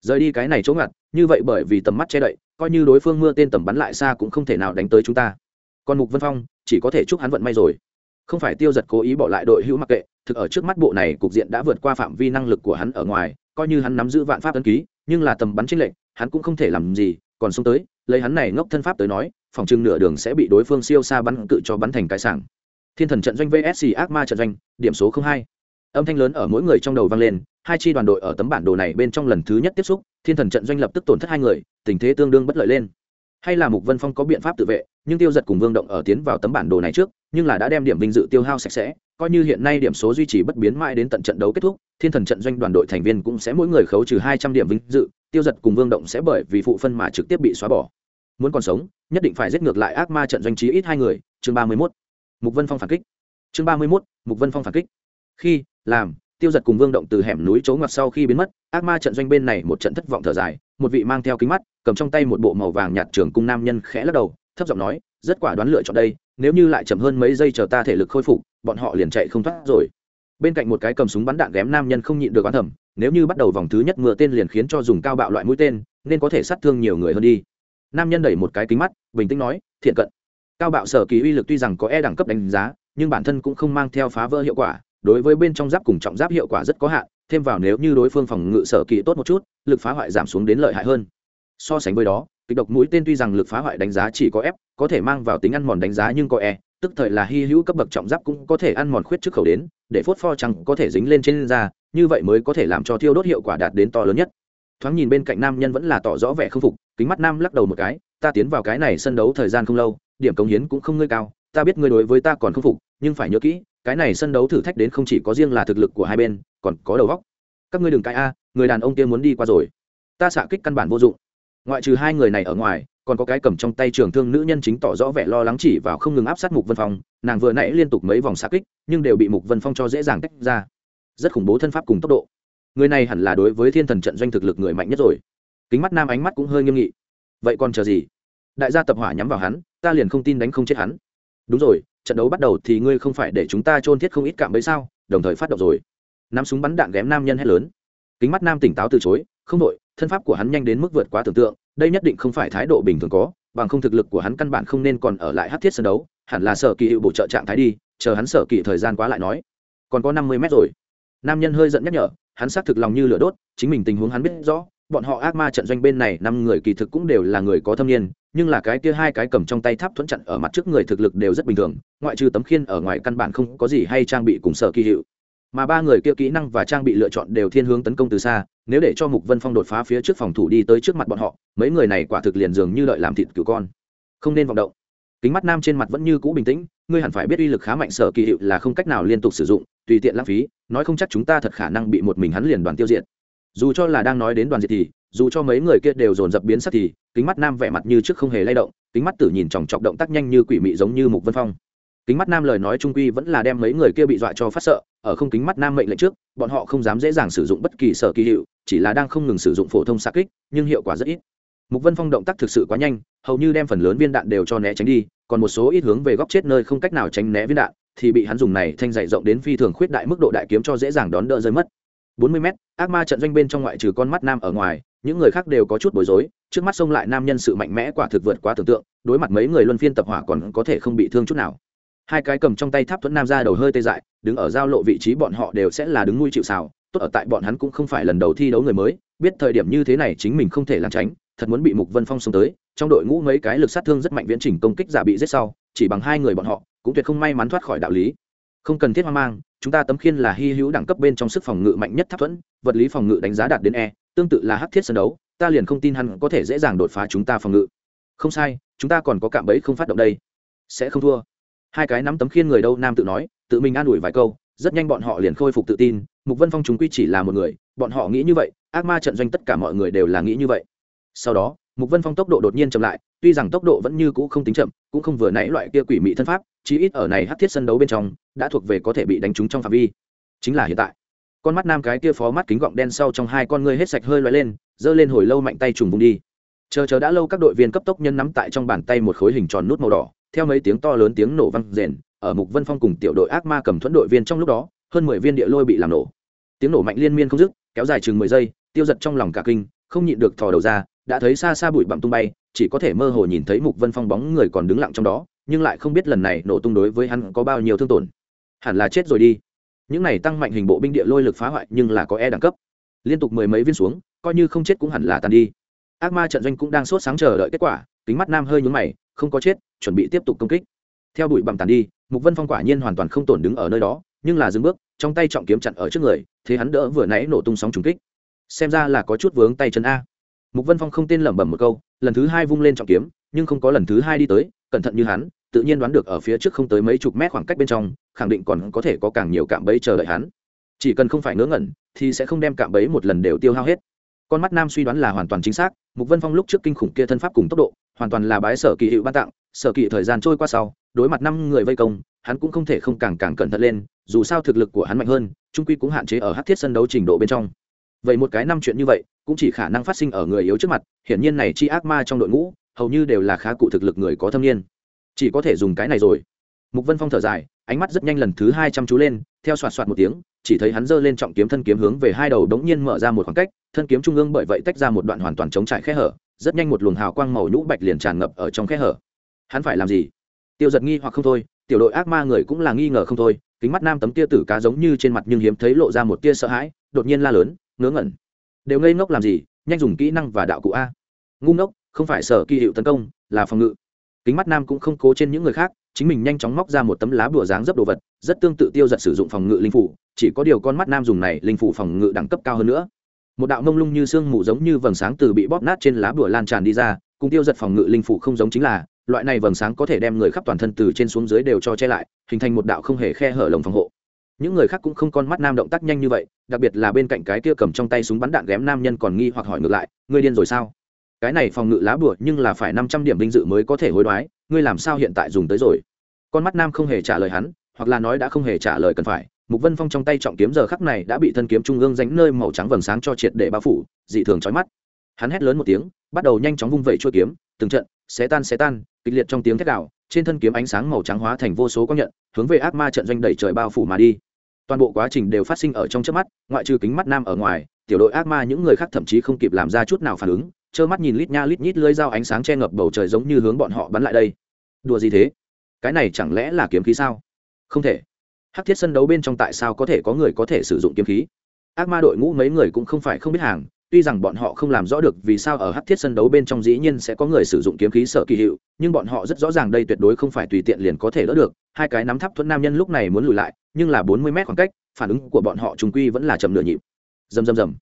Rời đi cái này chỗ ngặt như vậy bởi vì tầm mắt che đậy, coi như đối phương mưa tên tầm bắn lại xa cũng không thể nào đánh tới chúng ta. Còn mục vân phong, chỉ có thể chúc hắn vận may rồi. Không phải tiêu giật cố ý bỏ lại đội hữu mặc kệ, thực ở trước mắt bộ này cục diện đã vượt qua phạm vi năng lực của hắn ở ngoài, coi như hắn nắm giữ vạn pháp ấn ký, nhưng là tầm bắn chính lệnh hắn cũng không thể làm gì, còn xuống tới, lấy hắn này ngốc thân pháp tới nói, phòng trưng nửa đường sẽ bị đối phương siêu xa bắn cự cho bắn thành cái sảng. Thiên thần trận doanh vsc ác ma trận doanh, điểm số hai. Âm thanh lớn ở mỗi người trong đầu vang lên hai chi đoàn đội ở tấm bản đồ này bên trong lần thứ nhất tiếp xúc, thiên thần trận doanh lập tức tổn thất hai người, tình thế tương đương bất lợi lên. Hay là mục vân phong có biện pháp tự vệ, nhưng tiêu giật cùng vương động ở tiến vào tấm bản đồ này trước, nhưng là đã đem điểm vinh dự tiêu hao sạch sẽ, coi như hiện nay điểm số duy trì bất biến mãi đến tận trận đấu kết thúc, thiên thần trận doanh đoàn đội thành viên cũng sẽ mỗi người khấu trừ hai trăm điểm vinh dự, tiêu giật cùng vương động sẽ bởi vì phụ phân mà trực tiếp bị xóa bỏ. Muốn còn sống, nhất định phải giết ngược lại ác ma trận doanh trí ít hai người. Chương ba mươi mốt. Mục vân phong phản kích. Chương ba mươi mốt, mục vân phong phản kích. Khi, làm tiêu giật cùng vương động từ hẻm núi chỗ ngoặt sau khi biến mất ác ma trận doanh bên này một trận thất vọng thở dài một vị mang theo kính mắt cầm trong tay một bộ màu vàng nhạt trường cung nam nhân khẽ lắc đầu thấp giọng nói rất quả đoán lựa chọn đây nếu như lại chậm hơn mấy giây chờ ta thể lực khôi phục bọn họ liền chạy không thoát rồi. Bên cạnh một cái cầm súng bắn đạn ghém nam nhân không nhịn được oán thầm, nếu như bắt đầu vòng thứ nhất mưa tên liền khiến cho dùng cao bạo loại mũi tên nên có thể sát thương nhiều người hơn đi. Nam nhân đẩy một cái kính mắt bình tĩnh nói thiện cận. Cao bạo sở kỳ uy lực tuy rằng có e đẳng cấp đánh giá nhưng bản thân cũng không mang theo phá vỡ hiệu quả đối với bên trong giáp cùng trọng giáp hiệu quả rất có hạn, thêm vào nếu như đối phương phòng ngự sở kỳ tốt một chút, lực phá hoại giảm xuống đến lợi hại hơn. So sánh với đó, kịch độc mũi tên tuy rằng lực phá hoại đánh giá chỉ có f có thể mang vào tính ăn mòn đánh giá nhưng có e tức thời là hy hữu cấp bậc trọng giáp cũng có thể ăn mòn khuyết trước khẩu đến, để phốt pho chẳng có thể dính lên trên da, như vậy mới có thể làm cho thiêu đốt hiệu quả đạt đến to lớn nhất. Thoáng nhìn bên cạnh nam nhân vẫn là tỏ rõ vẻ không phục, kính mắt nam lắc đầu một cái, ta tiến vào cái này sân đấu thời gian không lâu, điểm cống hiến cũng không ngơi cao, ta biết ngươi đối với ta còn không phục nhưng phải nhớ kỹ, cái này sân đấu thử thách đến không chỉ có riêng là thực lực của hai bên, còn có đầu góc các ngươi đừng cãi a, người đàn ông kia muốn đi qua rồi. Ta xạ kích căn bản vô dụng. Ngoại trừ hai người này ở ngoài, còn có cái cầm trong tay trường thương nữ nhân chính tỏ rõ vẻ lo lắng chỉ vào không ngừng áp sát mục vân phong. Nàng vừa nãy liên tục mấy vòng xạ kích, nhưng đều bị mục vân phong cho dễ dàng tách ra. Rất khủng bố thân pháp cùng tốc độ. Người này hẳn là đối với thiên thần trận doanh thực lực người mạnh nhất rồi. Kính mắt nam ánh mắt cũng hơi nghiêm nghị. Vậy còn chờ gì? Đại gia tập hỏa nhắm vào hắn, ta liền không tin đánh không chết hắn. Đúng rồi trận đấu bắt đầu thì ngươi không phải để chúng ta chôn thiết không ít cạm bẫy sao? Đồng thời phát động rồi. Nắm súng bắn đạn ghém nam nhân hét lớn. Kính mắt nam tỉnh táo từ chối. Không đội, thân pháp của hắn nhanh đến mức vượt quá tưởng tượng. Đây nhất định không phải thái độ bình thường có. Bằng không thực lực của hắn căn bản không nên còn ở lại hát thiết sân đấu. Hẳn là sở kỳ hiệu bổ trợ trạng thái đi. Chờ hắn sở kỳ thời gian quá lại nói. Còn có năm mươi mét rồi. Nam nhân hơi giận nhắc nhở. Hắn xác thực lòng như lửa đốt. Chính mình tình huống hắn biết rõ bọn họ ác ma trận doanh bên này năm người kỳ thực cũng đều là người có thâm niên, nhưng là cái kia hai cái cầm trong tay tháp thuẫn chặn ở mặt trước người thực lực đều rất bình thường, ngoại trừ tấm khiên ở ngoài căn bản không có gì hay trang bị cùng sở kỳ hiệu. Mà ba người kia kỹ năng và trang bị lựa chọn đều thiên hướng tấn công từ xa, nếu để cho mục vân phong đột phá phía trước phòng thủ đi tới trước mặt bọn họ, mấy người này quả thực liền dường như đợi làm thịt cứu con. Không nên vọng động. Kính mắt nam trên mặt vẫn như cũ bình tĩnh, ngươi hẳn phải biết uy lực khá mạnh sở kỳ hiệu là không cách nào liên tục sử dụng, tùy tiện lãng phí, nói không chắc chúng ta thật khả năng bị một mình hắn liền đoàn tiêu diệt dù cho là đang nói đến đoàn diệt thì, dù cho mấy người kia đều dồn dập biến sắc thì, kính mắt nam vẻ mặt như trước không hề lay động, kính mắt tử nhìn chòng chọc động tác nhanh như quỷ mị giống như mục vân phong. Kính mắt nam lời nói trung quy vẫn là đem mấy người kia bị dọa cho phát sợ, ở không kính mắt nam mệnh lệnh trước, bọn họ không dám dễ dàng sử dụng bất kỳ sở kỳ hiệu, chỉ là đang không ngừng sử dụng phổ thông xa kích, nhưng hiệu quả rất ít. Mục vân phong động tác thực sự quá nhanh, hầu như đem phần lớn viên đạn đều cho né tránh đi, còn một số ít hướng về góc chết nơi không cách nào tránh né viên đạn, thì bị hắn dùng này thanh dày rộng đến phi thường khuyết đại mức độ đại kiếm cho dễ dàng đón đỡ rơi mất. 40 m ác ma trận doanh bên trong ngoại trừ con mắt nam ở ngoài, những người khác đều có chút bối rối, trước mắt xông lại nam nhân sự mạnh mẽ quả thực vượt quá tưởng tượng, đối mặt mấy người luân phiên tập hỏa còn có thể không bị thương chút nào. Hai cái cầm trong tay tháp thuẫn nam ra đầu hơi tê dại, đứng ở giao lộ vị trí bọn họ đều sẽ là đứng nuôi chịu xào tốt ở tại bọn hắn cũng không phải lần đầu thi đấu người mới, biết thời điểm như thế này chính mình không thể làm tránh, thật muốn bị mục vân phong xông tới, trong đội ngũ mấy cái lực sát thương rất mạnh viễn trình công kích giả bị giết sau, chỉ bằng hai người bọn họ, cũng tuyệt không may mắn thoát khỏi đạo lý không cần thiết hoang mang, chúng ta tấm khiên là hy hữu đẳng cấp bên trong sức phòng ngự mạnh nhất tháp thuẫn, vật lý phòng ngự đánh giá đạt đến e tương tự là hắc thiết sân đấu, ta liền không tin hắn có thể dễ dàng đột phá chúng ta phòng ngự. Không sai, chúng ta còn có cạm bẫy không phát động đây. Sẽ không thua. Hai cái nắm tấm khiên người đâu nam tự nói, tự mình an ủi vài câu, rất nhanh bọn họ liền khôi phục tự tin, mục vân phong chúng quy chỉ là một người, bọn họ nghĩ như vậy, ác ma trận doanh tất cả mọi người đều là nghĩ như vậy. Sau đó, mục vân phong tốc độ đột nhiên chậm lại tuy rằng tốc độ vẫn như cũ không tính chậm, cũng không vừa nãy loại kia quỷ mị thân pháp, chí ít ở này hắc thiết sân đấu bên trong, đã thuộc về có thể bị đánh trúng trong phạm vi. Chính là hiện tại. Con mắt nam cái kia phó mắt kính gọng đen sau trong hai con ngươi hết sạch hơi loay lên, giơ lên hồi lâu mạnh tay trùng vùng đi. Chờ chờ đã lâu các đội viên cấp tốc nhân nắm tại trong bàn tay một khối hình tròn nút màu đỏ, theo mấy tiếng to lớn tiếng nổ vang rền, ở mục vân phong cùng tiểu đội ác ma cầm thuẫn đội viên trong lúc đó, hơn mười viên địa lôi bị làm nổ. Tiếng nổ mạnh liên miên không dứt, kéo dài chừng mười giây, tiêu giật trong lòng cả kinh, không nhịn được thò đầu ra, đã thấy xa xa bụi bặm tung bay chỉ có thể mơ hồ nhìn thấy mục vân phong bóng người còn đứng lặng trong đó, nhưng lại không biết lần này nổ tung đối với hắn có bao nhiêu thương tổn. Hẳn là chết rồi đi. Những này tăng mạnh hình bộ binh địa lôi lực phá hoại, nhưng là có e đẳng cấp. Liên tục mười mấy viên xuống, coi như không chết cũng hẳn là tàn đi. Ác ma trận doanh cũng đang sốt sáng chờ đợi kết quả, kính mắt nam hơi nhúng mày, không có chết, chuẩn bị tiếp tục công kích. Theo bụi bặm tàn đi, mục vân phong quả nhiên hoàn toàn không tổn đứng ở nơi đó, nhưng là dừng bước, trong tay trọng kiếm chặn ở trước người, thế hắn đỡ vừa nãy nổ tung sóng trùng kích. Xem ra là có chút vướng tay chân a. Mục vân phong không tên lẩm bẩm một câu lần thứ hai vung lên trọng kiếm, nhưng không có lần thứ hai đi tới, cẩn thận như hắn, tự nhiên đoán được ở phía trước không tới mấy chục mét khoảng cách bên trong, khẳng định còn có thể có càng nhiều cạm bẫy chờ đợi hắn. Chỉ cần không phải ngớ ngẩn, thì sẽ không đem cạm bẫy một lần đều tiêu hao hết. Con mắt nam suy đoán là hoàn toàn chính xác, mục vân phong lúc trước kinh khủng kia thân pháp cùng tốc độ, hoàn toàn là bái sở kỳ hiệu ban tặng, sở kỳ thời gian trôi qua sau, đối mặt năm người vây công, hắn cũng không thể không càng càng cẩn thận lên, dù sao thực lực của hắn mạnh hơn, trung quy cũng hạn chế ở hát thiết sân đấu trình độ bên trong vậy một cái năm chuyện như vậy, cũng chỉ khả năng phát sinh ở người yếu trước mặt, hiển nhiên này chi ác ma trong đội ngũ, hầu như đều là khá cụ thực lực người có thâm niên. Chỉ có thể dùng cái này rồi. Mục vân phong thở dài, ánh mắt rất nhanh lần thứ hai chăm chú lên, theo soạt soạt một tiếng, chỉ thấy hắn giơ lên trọng kiếm thân kiếm hướng về hai đầu đống nhiên mở ra một khoảng cách, thân kiếm trung ương bởi vậy tách ra một đoạn hoàn toàn chống trải khe hở, rất nhanh một luồng hào quang màu nhũ bạch liền tràn ngập ở trong khe hở. Hắn phải làm gì? Tiêu giật nghi hoặc không thôi, tiểu đội ác ma người cũng là nghi ngờ không thôi, kính mắt nam tấm tia tử cá giống như trên mặt nhưng hiếm thấy lộ ra một tia sợ hãi, đột nhiên la lớn ngớ ngẩn. Đều ngây ngốc làm gì, nhanh dùng kỹ năng và đạo cụ a. Ngu ngốc, không phải sở kỳ hiệu tấn công, là phòng ngự. Kính mắt nam cũng không cố trên những người khác, chính mình nhanh chóng móc ra một tấm lá bùa dáng dấp đồ vật, rất tương tự tiêu giật sử dụng phòng ngự linh phủ, chỉ có điều con mắt nam dùng này linh phủ phòng ngự đẳng cấp cao hơn nữa. Một đạo mông lung như sương mù giống như vầng sáng từ bị bóp nát trên lá bùa lan tràn đi ra, cùng tiêu giật phòng ngự linh phủ không giống chính là, loại này vầng sáng có thể đem người khắp toàn thân từ trên xuống dưới đều cho che lại, hình thành một đạo không hề khe hở lồng phòng hộ những người khác cũng không con mắt nam động tác nhanh như vậy, đặc biệt là bên cạnh cái kia cầm trong tay súng bắn đạn ghém nam nhân còn nghi hoặc hỏi ngược lại, ngươi điên rồi sao? Cái này phòng ngự lá bùa, nhưng là phải năm trăm điểm vinh dự mới có thể hối đoái, ngươi làm sao hiện tại dùng tới rồi? Con mắt nam không hề trả lời hắn, hoặc là nói đã không hề trả lời cần phải. Mục vân phong trong tay trọng kiếm giờ khắc này đã bị thân kiếm trung ương dánh nơi màu trắng vầng sáng cho triệt để bao phủ, dị thường chói mắt. Hắn hét lớn một tiếng, bắt đầu nhanh chóng vung vẩy chuôi kiếm, từng trận, xé tan xé tan, kịch liệt trong tiếng thét đạo trên thân kiếm ánh sáng màu trắng hóa thành vô số quang nhận, hướng về ác ma trận doanh đẩy trời bao phủ mà đi toàn bộ quá trình đều phát sinh ở trong chớp mắt, ngoại trừ kính mắt nam ở ngoài, tiểu đội ác ma những người khác thậm chí không kịp làm ra chút nào phản ứng, trơ mắt nhìn lít nha lít nhít lưới dao ánh sáng che ngập bầu trời giống như hướng bọn họ bắn lại đây. Đùa gì thế? Cái này chẳng lẽ là kiếm khí sao? Không thể. Hắc thiết sân đấu bên trong tại sao có thể có người có thể sử dụng kiếm khí? Ác ma đội ngũ mấy người cũng không phải không biết hàng tuy rằng bọn họ không làm rõ được vì sao ở hắc thiết sân đấu bên trong dĩ nhiên sẽ có người sử dụng kiếm khí sở kỳ hiệu, nhưng bọn họ rất rõ ràng đây tuyệt đối không phải tùy tiện liền có thể đỡ được. Hai cái nắm tháp thuẫn nam nhân lúc này muốn lùi lại, nhưng là bốn mươi mét khoảng cách, phản ứng của bọn họ trùng quy vẫn là chậm nửa nhịp. Rầm rầm rầm.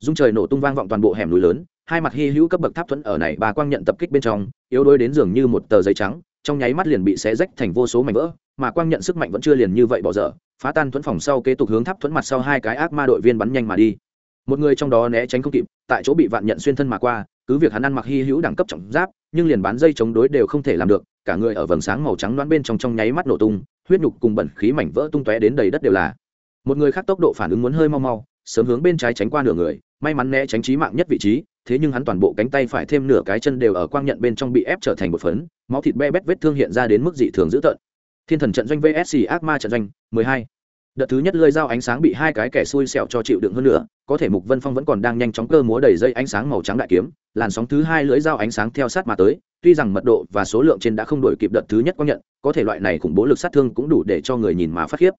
Dung trời nổ tung vang vọng toàn bộ hẻm núi lớn, hai mặt hy hữu cấp bậc tháp thuẫn ở này bà quang nhận tập kích bên trong, yếu đuối đến dường như một tờ giấy trắng, trong nháy mắt liền bị xé rách thành vô số mảnh vỡ, mà quang nhận sức mạnh vẫn chưa liền như vậy bỏ dở, phá tan thuẫn phòng sau kế tục hướng tháp thuẫn mặt sau hai cái ác ma đội viên bắn nhanh mà đi một người trong đó né tránh không kịp, tại chỗ bị vạn nhận xuyên thân mà qua, cứ việc hắn ăn mặc hy hữu đẳng cấp trọng giáp, nhưng liền bán dây chống đối đều không thể làm được, cả người ở vầng sáng màu trắng đoán bên trong trong nháy mắt nổ tung, huyết nhục cùng bẩn khí mảnh vỡ tung tóe đến đầy đất đều là một người khác tốc độ phản ứng muốn hơi mau mau, sớm hướng bên trái tránh qua nửa người, may mắn né tránh trí mạng nhất vị trí, thế nhưng hắn toàn bộ cánh tay phải thêm nửa cái chân đều ở quang nhận bên trong bị ép trở thành một phấn, máu thịt be bét vết thương hiện ra đến mức dị thường dữ tợn thiên thần trận doanh vsc ác ma trận doanh 12 đợt thứ nhất lơi dao ánh sáng bị hai cái kẻ xui xẹo cho chịu đựng hơn nữa, có thể mục vân phong vẫn còn đang nhanh chóng cơ múa đầy dây ánh sáng màu trắng đại kiếm, làn sóng thứ hai lưỡi dao ánh sáng theo sát mà tới, tuy rằng mật độ và số lượng trên đã không đổi kịp đợt thứ nhất quang nhận, có thể loại này khủng bố lực sát thương cũng đủ để cho người nhìn mà phát khiếp.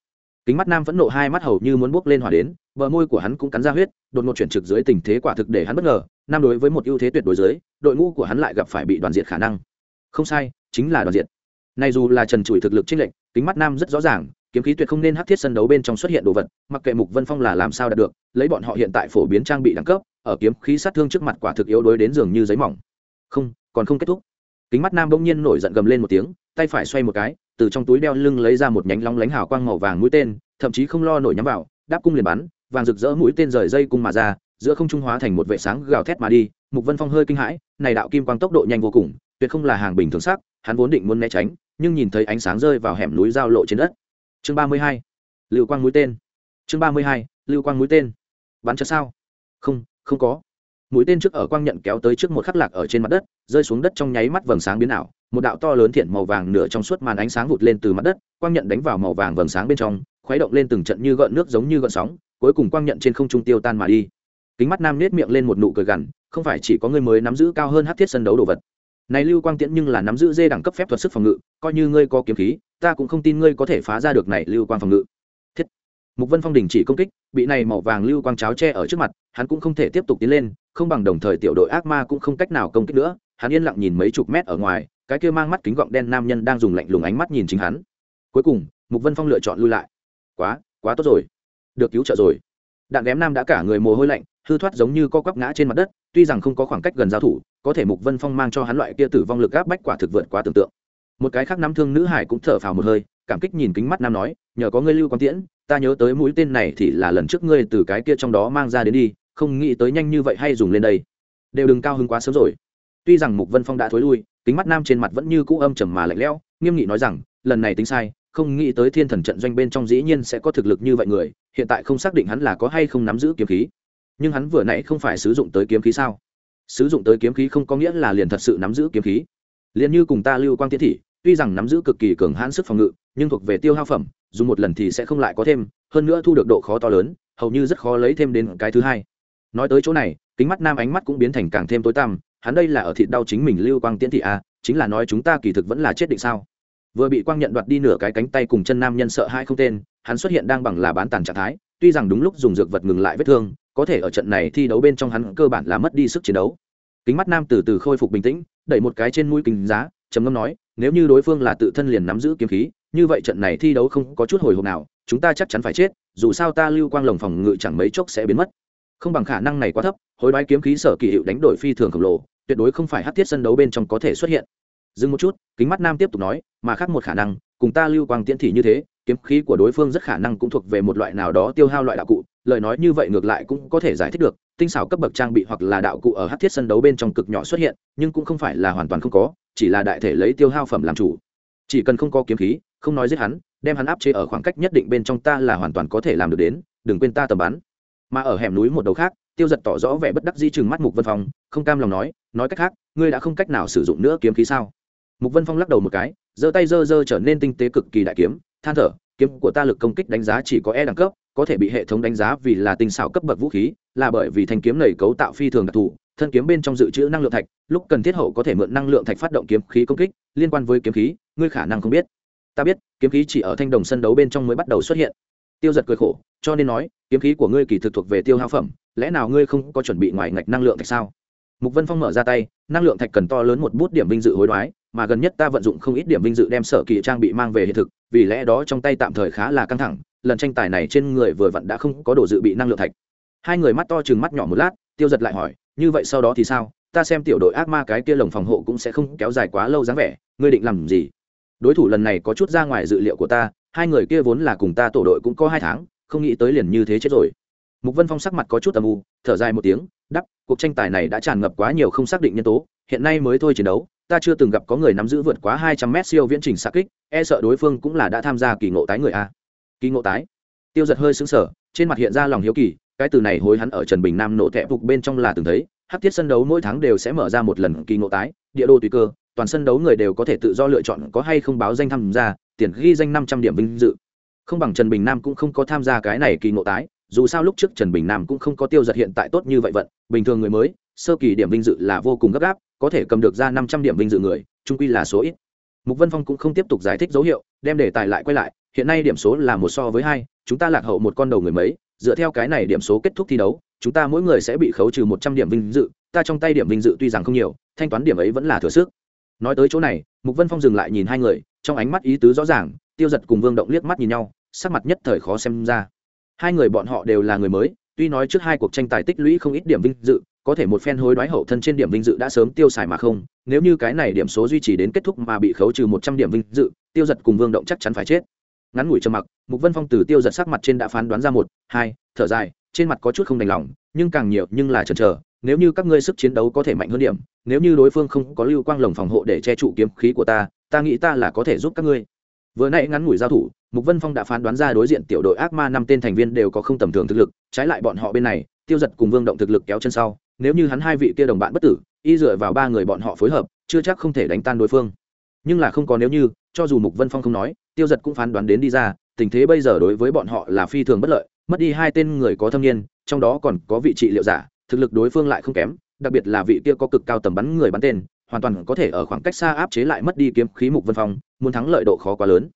Kính mắt nam vẫn nộ hai mắt hầu như muốn buốc lên hỏa đến, bờ môi của hắn cũng cắn ra huyết, đột ngột chuyển trực dưới tình thế quả thực để hắn bất ngờ, nam đối với một ưu thế tuyệt đối dưới, đội ngũ của hắn lại gặp phải bị đoàn diệt khả năng. Không sai, chính là đoàn diệt. Này dù là trần trụi thực lực trên lệnh kính mắt nam rất rõ ràng kiếm khí tuyệt không nên hắc thiết sân đấu bên trong xuất hiện đồ vật, mặc kệ mục vân phong là làm sao đạt được, lấy bọn họ hiện tại phổ biến trang bị đẳng cấp, ở kiếm khí sát thương trước mặt quả thực yếu đối đến dường như giấy mỏng. Không, còn không kết thúc. Kính mắt nam bỗng nhiên nổi giận gầm lên một tiếng, tay phải xoay một cái, từ trong túi đeo lưng lấy ra một nhánh long lánh hào quang màu vàng mũi tên, thậm chí không lo nổi nhắm vào, đáp cung liền bắn, vàng rực rỡ mũi tên rời dây cung mà ra, giữa không trung hóa thành một vệ sáng gào thét mà đi, mục vân phong hơi kinh hãi, này đạo kim quang tốc độ nhanh vô cùng, tuyệt không là hàng bình thường sắc, hắn vốn định muốn né tránh, nhưng nhìn thấy ánh sáng rơi vào hẻm núi giao lộ trên đất chương ba mươi hai, lưu quang mũi tên. Chương ba mươi hai, lưu quang mũi tên. Bắn chớ sao? Không không có. Mũi tên trước ở quang nhận kéo tới trước một khắc lạc ở trên mặt đất, rơi xuống đất trong nháy mắt vầng sáng biến ảo. Một đạo to lớn thiện màu vàng nửa trong suốt màn ánh sáng vụt lên từ mặt đất, quang nhận đánh vào màu vàng vầng sáng bên trong, khuấy động lên từng trận như gợn nước giống như gợn sóng, cuối cùng quang nhận trên không trung tiêu tan mà đi. Kính mắt nam nết miệng lên một nụ cười gằn, không phải chỉ có người mới nắm giữ cao hơn hát thiết sân đấu đồ vật. Này lưu quang tiễn nhưng là nắm giữ dê đẳng cấp phép thuật sức phòng ngự, coi như ngươi có kiếm khí ta cũng không tin ngươi có thể phá ra được này lưu quang phòng ngự. Thiết. Mục vân phong đình chỉ công kích, bị này màu vàng lưu quang cháo che ở trước mặt, hắn cũng không thể tiếp tục tiến lên, không bằng đồng thời tiểu đội ác ma cũng không cách nào công kích nữa. Hắn yên lặng nhìn mấy chục mét ở ngoài, cái kia mang mắt kính gọng đen nam nhân đang dùng lạnh lùng ánh mắt nhìn chính hắn. Cuối cùng, mục vân phong lựa chọn lui lại. Quá quá tốt rồi. Được cứu trợ rồi. Đạn ghém nam đã cả người mồ hôi lạnh, hư thoát giống như co quắp ngã trên mặt đất, tuy rằng không có khoảng cách gần giao thủ, có thể mục vân phong mang cho hắn loại kia tử vong lực áp bách quả thực vượt quá tưởng tượng một cái khác nắm thương nữ hải cũng thở phào một hơi, cảm kích nhìn kính mắt nam nói, nhờ có ngươi lưu quang tiễn, ta nhớ tới mũi tên này thì là lần trước ngươi từ cái kia trong đó mang ra đến đi, không nghĩ tới nhanh như vậy hay dùng lên đây. Đều đừng cao hứng quá sớm rồi. Tuy rằng mục vân phong đã thối lui, kính mắt nam trên mặt vẫn như cũ âm trầm mà lạnh lẽo, nghiêm nghị nói rằng, lần này tính sai, không nghĩ tới thiên thần trận doanh bên trong dĩ nhiên sẽ có thực lực như vậy người, hiện tại không xác định hắn là có hay không nắm giữ kiếm khí. Nhưng hắn vừa nãy không phải sử dụng tới kiếm khí sao? Sử dụng tới kiếm khí không có nghĩa là liền thật sự nắm giữ kiếm khí liền như cùng ta lưu quang tiến thị tuy rằng nắm giữ cực kỳ cường hãn sức phòng ngự nhưng thuộc về tiêu hao phẩm dùng một lần thì sẽ không lại có thêm hơn nữa thu được độ khó to lớn hầu như rất khó lấy thêm đến cái thứ hai. Nói tới chỗ này kính mắt nam ánh mắt cũng biến thành càng thêm tối tăm hắn đây là ở thịt đau chính mình lưu quang tiễn thị a à, chính là nói chúng ta kỳ thực vẫn là chết định sao? Vừa bị quang nhận đoạt đi nửa cái cánh tay cùng chân nam nhân sợ hai không tên hắn xuất hiện đang bằng là bán tàn trạng thái tuy rằng đúng lúc dùng dược vật ngừng lại vết thương có thể ở trận này thi đấu bên trong hắn cơ bản là mất đi sức chiến đấu. Kính mắt nam từ từ khôi phục bình tĩnh đẩy một cái trên mũi kính giá, trầm ngâm nói, nếu như đối phương là tự thân liền nắm giữ kiếm khí, như vậy trận này thi đấu không có chút hồi hộp nào, chúng ta chắc chắn phải chết, dù sao ta lưu quang lồng phòng ngự chẳng mấy chốc sẽ biến mất. Không bằng khả năng này quá thấp, hối đoái kiếm khí sở kỳ hiệu đánh đổi phi thường khổng lồ, tuyệt đối không phải hát thiết sân đấu bên trong có thể xuất hiện. Dừng một chút, kính mắt nam tiếp tục nói, mà khác một khả năng, cùng ta lưu quang tiễn thị như thế kiếm khí của đối phương rất khả năng cũng thuộc về một loại nào đó tiêu hao loại đạo cụ, lời nói như vậy ngược lại cũng có thể giải thích được, tinh xảo cấp bậc trang bị hoặc là đạo cụ ở hát thiết sân đấu bên trong cực nhỏ xuất hiện, nhưng cũng không phải là hoàn toàn không có, chỉ là đại thể lấy tiêu hao phẩm làm chủ. Chỉ cần không có kiếm khí, không nói giết hắn, đem hắn áp chế ở khoảng cách nhất định bên trong ta là hoàn toàn có thể làm được đến, đừng quên ta tầm bắn. Mà ở hẻm núi một đầu khác, tiêu giật tỏ rõ vẻ bất đắc di chừng mắt mục vân phong, không cam lòng nói nói cách khác, ngươi đã không cách nào sử dụng nữa kiếm khí sao? Mục vân phong lắc đầu một cái, giơ tay giơ giơ trở nên tinh tế cực kỳ đại kiếm than thở, kiếm của ta lực công kích đánh giá chỉ có e đẳng cấp, có thể bị hệ thống đánh giá vì là tinh xảo cấp bậc vũ khí, là bởi vì thanh kiếm này cấu tạo phi thường đặc thù, thân kiếm bên trong dự trữ năng lượng thạch, lúc cần thiết hậu có thể mượn năng lượng thạch phát động kiếm khí công kích, liên quan với kiếm khí, ngươi khả năng không biết. Ta biết, kiếm khí chỉ ở thanh đồng sân đấu bên trong mới bắt đầu xuất hiện. Tiêu giật cười khổ, cho nên nói, kiếm khí của ngươi kỳ thực thuộc về tiêu hao phẩm, lẽ nào ngươi không có chuẩn bị ngoài ngạch năng lượng thạch sao? Mục vân phong mở ra tay, năng lượng thạch cần to lớn một bút điểm vinh dự hối đoái mà gần nhất ta vận dụng không ít điểm vinh dự đem sở kỳ trang bị mang về hiện thực, vì lẽ đó trong tay tạm thời khá là căng thẳng, lần tranh tài này trên người vừa vặn đã không có đồ dự bị năng lượng thạch. Hai người mắt to chừng mắt nhỏ một lát, tiêu giật lại hỏi, như vậy sau đó thì sao? Ta xem tiểu đội ác ma cái kia lồng phòng hộ cũng sẽ không kéo dài quá lâu dáng vẻ, ngươi định làm gì? Đối thủ lần này có chút ra ngoài dự liệu của ta, hai người kia vốn là cùng ta tổ đội cũng có hai tháng, không nghĩ tới liền như thế chết rồi. Mục vân phong sắc mặt có chút âm u, thở dài một tiếng đắp cuộc tranh tài này đã tràn ngập quá nhiều không xác định nhân tố, hiện nay mới thôi chiến đấu ta chưa từng gặp có người nắm giữ vượt quá hai trăm mét siêu viễn trình xạ kích e sợ đối phương cũng là đã tham gia kỳ ngộ tái người a. Kỳ ngộ tái? Tiêu giật hơi sững sờ, trên mặt hiện ra lòng hiếu kỳ, cái từ này hối hắn ở trần bình nam nổ thẹp phục bên trong là từng thấy hắc tiết sân đấu mỗi tháng đều sẽ mở ra một lần kỳ ngộ tái, địa đô tùy cơ, toàn sân đấu người đều có thể tự do lựa chọn có hay không báo danh tham gia, tiền ghi danh năm trăm điểm vinh dự. Không bằng trần bình nam cũng không có tham gia cái này kỳ ngộ tái, dù sao lúc trước trần bình nam cũng không có tiêu giật hiện tại tốt như vậy vận, bình thường người mới, sơ kỳ điểm vinh dự là vô cùng gấp gáp có thể cầm được ra năm trăm điểm vinh dự người trung quy là số ít. Mục vân phong cũng không tiếp tục giải thích dấu hiệu, đem đề tài lại quay lại, hiện nay điểm số là một so với hai, chúng ta lạc hậu một con đầu người mấy, dựa theo cái này điểm số kết thúc thi đấu, chúng ta mỗi người sẽ bị khấu trừ một trăm điểm vinh dự, ta trong tay điểm vinh dự tuy rằng không nhiều, thanh toán điểm ấy vẫn là thừa sức. Nói tới chỗ này, mục vân phong dừng lại nhìn hai người, trong ánh mắt ý tứ rõ ràng, tiêu giật cùng vương động liếc mắt nhìn nhau, sắc mặt nhất thời khó xem ra. Hai người bọn họ đều là người mới, tuy nói trước hai cuộc tranh tài tích lũy không ít điểm vinh dự có thể một phen hối đoái hậu thân trên điểm vinh dự đã sớm tiêu xài mà không, nếu như cái này điểm số duy trì đến kết thúc mà bị khấu trừ một trăm điểm vinh dự, tiêu giật cùng vương động chắc chắn phải chết. Ngắn ngủi trầm mặc, mục vân phong từ tiêu giật sắc mặt trên đã phán đoán ra một, hai, thở dài, trên mặt có chút không đành lòng, nhưng càng nhiều nhưng là chần chờ, nếu như các ngươi sức chiến đấu có thể mạnh hơn điểm, nếu như đối phương không có lưu quang lồng phòng hộ để che trụ kiếm khí của ta ta nghĩ ta là có thể giúp các ngươi. Vừa nãy ngắn ngủi giao thủ, mục vân phong đã phán đoán ra đối diện tiểu đội ác ma năm tên thành viên đều có không tầm thường thực lực, trái lại bọn họ bên này, tiêu giật cùng vương động thực lực kéo chân sau nếu như hắn hai vị kia đồng bạn bất tử, y dựa vào ba người bọn họ phối hợp, chưa chắc không thể đánh tan đối phương. Nhưng là không có nếu như, cho dù mục vân phong không nói, tiêu giật cũng phán đoán đến đi ra, tình thế bây giờ đối với bọn họ là phi thường bất lợi, mất đi hai tên người có thâm niên, trong đó còn có vị trị liệu giả, thực lực đối phương lại không kém, đặc biệt là vị kia có cực cao tầm bắn người bắn tên, hoàn toàn có thể ở khoảng cách xa áp chế lại mất đi kiếm khí mục vân phong, muốn thắng lợi độ khó quá lớn.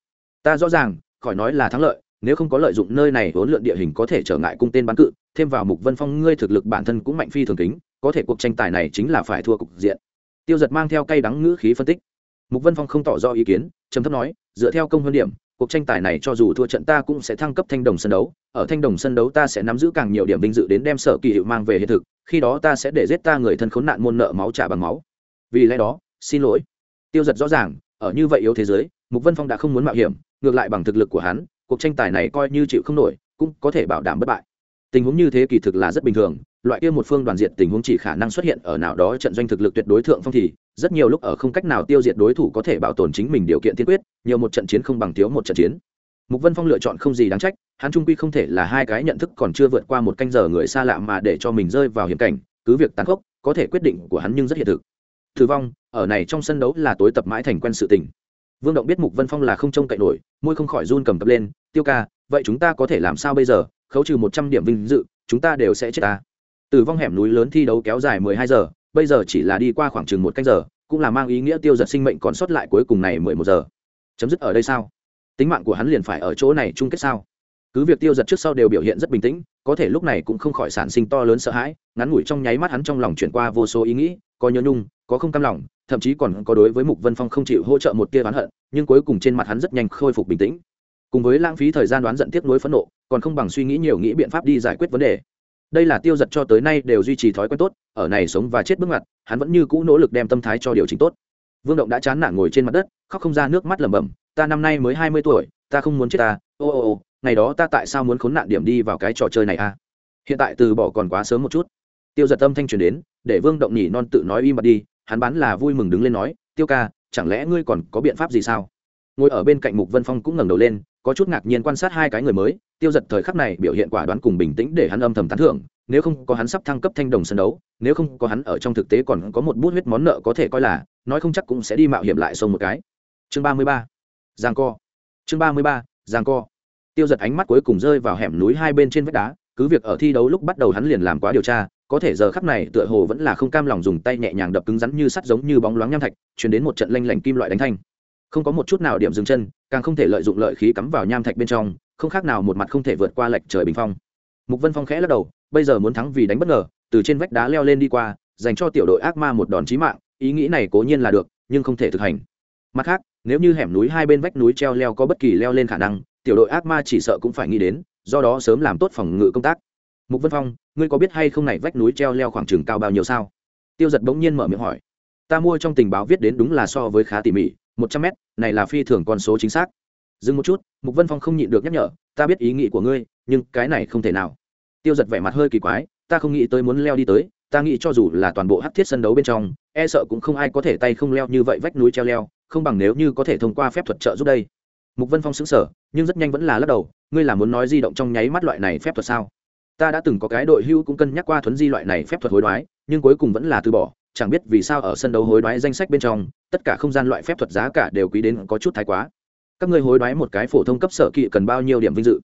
Ta rõ ràng, khỏi nói là thắng lợi nếu không có lợi dụng nơi này huấn lượn địa hình có thể trở ngại cung tên bắn cự, thêm vào mục vân phong ngươi thực lực bản thân cũng mạnh phi thường kính, có thể cuộc tranh tài này chính là phải thua cục diện. Tiêu giật mang theo cây đắng ngữ khí phân tích. Mục vân phong không tỏ rõ ý kiến, trầm thấp nói, dựa theo công hơn điểm, cuộc tranh tài này cho dù thua trận ta cũng sẽ thăng cấp thanh đồng sân đấu, ở thanh đồng sân đấu ta sẽ nắm giữ càng nhiều điểm vinh dự đến đem sở kỳ hiệu mang về hiện thực, khi đó ta sẽ để giết ta người thân khốn nạn môn nợ máu trả bằng máu. Vì lẽ đó, xin lỗi. Tiêu giật rõ ràng, ở như vậy yếu thế giới, mục vân phong đã không muốn mạo hiểm, ngược lại bằng thực lực của hắn cuộc tranh tài này coi như chịu không nổi, cũng có thể bảo đảm bất bại. Tình huống như thế kỳ thực là rất bình thường, loại kia một phương đoàn diện tình huống chỉ khả năng xuất hiện ở nào đó trận doanh thực lực tuyệt đối thượng phong thì, rất nhiều lúc ở không cách nào tiêu diệt đối thủ có thể bảo tồn chính mình điều kiện tiên quyết, nhiều một trận chiến không bằng thiếu một trận chiến. Mục vân phong lựa chọn không gì đáng trách, hắn trung quy không thể là hai cái nhận thức còn chưa vượt qua một canh giờ người xa lạ mà để cho mình rơi vào hiểm cảnh, cứ việc tàn khốc, có thể quyết định của hắn nhưng rất hiện thực. Thử vong, ở này trong sân đấu là tối tập mãi thành quen sự tình vương động biết mục vân phong là không trông cậy nổi, môi không khỏi run cầm cập lên, tiêu ca, vậy chúng ta có thể làm sao bây giờ? Khấu trừ một trăm điểm vinh dự, chúng ta đều sẽ chết ta. Từ vong hẻm núi lớn thi đấu kéo dài mười hai giờ, bây giờ chỉ là đi qua khoảng chừng một canh giờ, cũng là mang ý nghĩa tiêu giật sinh mệnh còn sót lại cuối cùng này mười một giờ. Chấm dứt ở đây sao? Tính mạng của hắn liền phải ở chỗ này chung kết sao? Cứ việc tiêu giật trước sau đều biểu hiện rất bình tĩnh, có thể lúc này cũng không khỏi sản sinh to lớn sợ hãi, ngắn ngủi trong nháy mắt hắn trong lòng chuyển qua vô số ý nghĩ có nhớ nhung, có không cam lòng, thậm chí còn có đối với mục vân phong không chịu hỗ trợ một tia oán hận, nhưng cuối cùng trên mặt hắn rất nhanh khôi phục bình tĩnh. Cùng với lãng phí thời gian đoán giận tiếc nuối phẫn nộ, còn không bằng suy nghĩ nhiều nghĩ biện pháp đi giải quyết vấn đề. Đây là tiêu giật cho tới nay đều duy trì thói quen tốt, ở này sống và chết bước ngoặt, hắn vẫn như cũ nỗ lực đem tâm thái cho điều chỉnh tốt. Vương động đã chán nản ngồi trên mặt đất, khóc không ra nước mắt lẩm bẩm, ta năm nay mới hai mươi tuổi, ta không muốn chết ta, ô ô ô, ngày đó ta tại sao muốn khốn nạn điểm đi vào cái trò chơi này a hiện tại từ bỏ còn quá sớm một chút tiêu giật âm thanh truyền đến, để vương động nhỉ non tự nói im bặt đi, hắn bán là vui mừng đứng lên nói, tiêu ca, chẳng lẽ ngươi còn có biện pháp gì sao? Ngồi ở bên cạnh mục vân phong cũng ngẩng đầu lên, có chút ngạc nhiên quan sát hai cái người mới, tiêu giật thời khắc này biểu hiện quả đoán cùng bình tĩnh để hắn âm thầm tán thưởng, nếu không có hắn sắp thăng cấp thanh đồng sân đấu, nếu không có hắn ở trong thực tế còn có một bút huyết món nợ có thể coi là, nói không chắc cũng sẽ đi mạo hiểm lại sông một cái. Chương ba mươi ba, giang co. Chương ba mươi ba, giang co. Tiêu giật ánh mắt cuối cùng rơi vào hẻm núi hai bên trên vách đá cứ việc ở thi đấu lúc bắt đầu hắn liền làm quá điều tra, có thể giờ khắc này tựa hồ vẫn là không cam lòng dùng tay nhẹ nhàng đập cứng rắn như sắt giống như bóng loáng nham thạch, chuyển đến một trận lanh lảnh kim loại đánh thanh. Không có một chút nào điểm dừng chân, càng không thể lợi dụng lợi khí cắm vào nham thạch bên trong, không khác nào một mặt không thể vượt qua lệch trời bình phong. Mục vân phong khẽ lắc đầu, bây giờ muốn thắng vì đánh bất ngờ, từ trên vách đá leo lên đi qua, dành cho tiểu đội ác ma một đòn chí mạng, ý nghĩ này cố nhiên là được, nhưng không thể thực hành. Mặt khác, nếu như hẻm núi hai bên vách núi treo leo có bất kỳ leo lên khả năng, tiểu đội ác ma chỉ sợ cũng phải nghĩ đến do đó sớm làm tốt phòng ngự công tác. Mục vân phong, ngươi có biết hay không này vách núi treo leo khoảng trường cao bao nhiêu sao? Tiêu giật bỗng nhiên mở miệng hỏi. Ta mua trong tình báo viết đến đúng là so với khá tỉ mỉ, một trăm mét, này là phi thường con số chính xác. Dừng một chút, mục vân phong không nhịn được nhắc nhở, ta biết ý nghĩ của ngươi, nhưng cái này không thể nào. Tiêu giật vẻ mặt hơi kỳ quái, ta không nghĩ tới muốn leo đi tới, ta nghĩ cho dù là toàn bộ hắc thiết sân đấu bên trong e sợ cũng không ai có thể tay không leo như vậy vách núi treo leo, không bằng nếu như có thể thông qua phép thuật trợ giúp đây. Mục vân phong xứng sở nhưng rất nhanh vẫn là lắc đầu ngươi là muốn nói di động trong nháy mắt loại này phép thuật sao? Ta đã từng có cái đội hưu cũng cân nhắc qua thuấn di loại này phép thuật hối đoái, nhưng cuối cùng vẫn là từ bỏ, chẳng biết vì sao ở sân đấu hối đoái danh sách bên trong, tất cả không gian loại phép thuật giá cả đều quý đến có chút thái quá. Các ngươi hối đoái một cái phổ thông cấp sở kỵ cần bao nhiêu điểm vinh dự?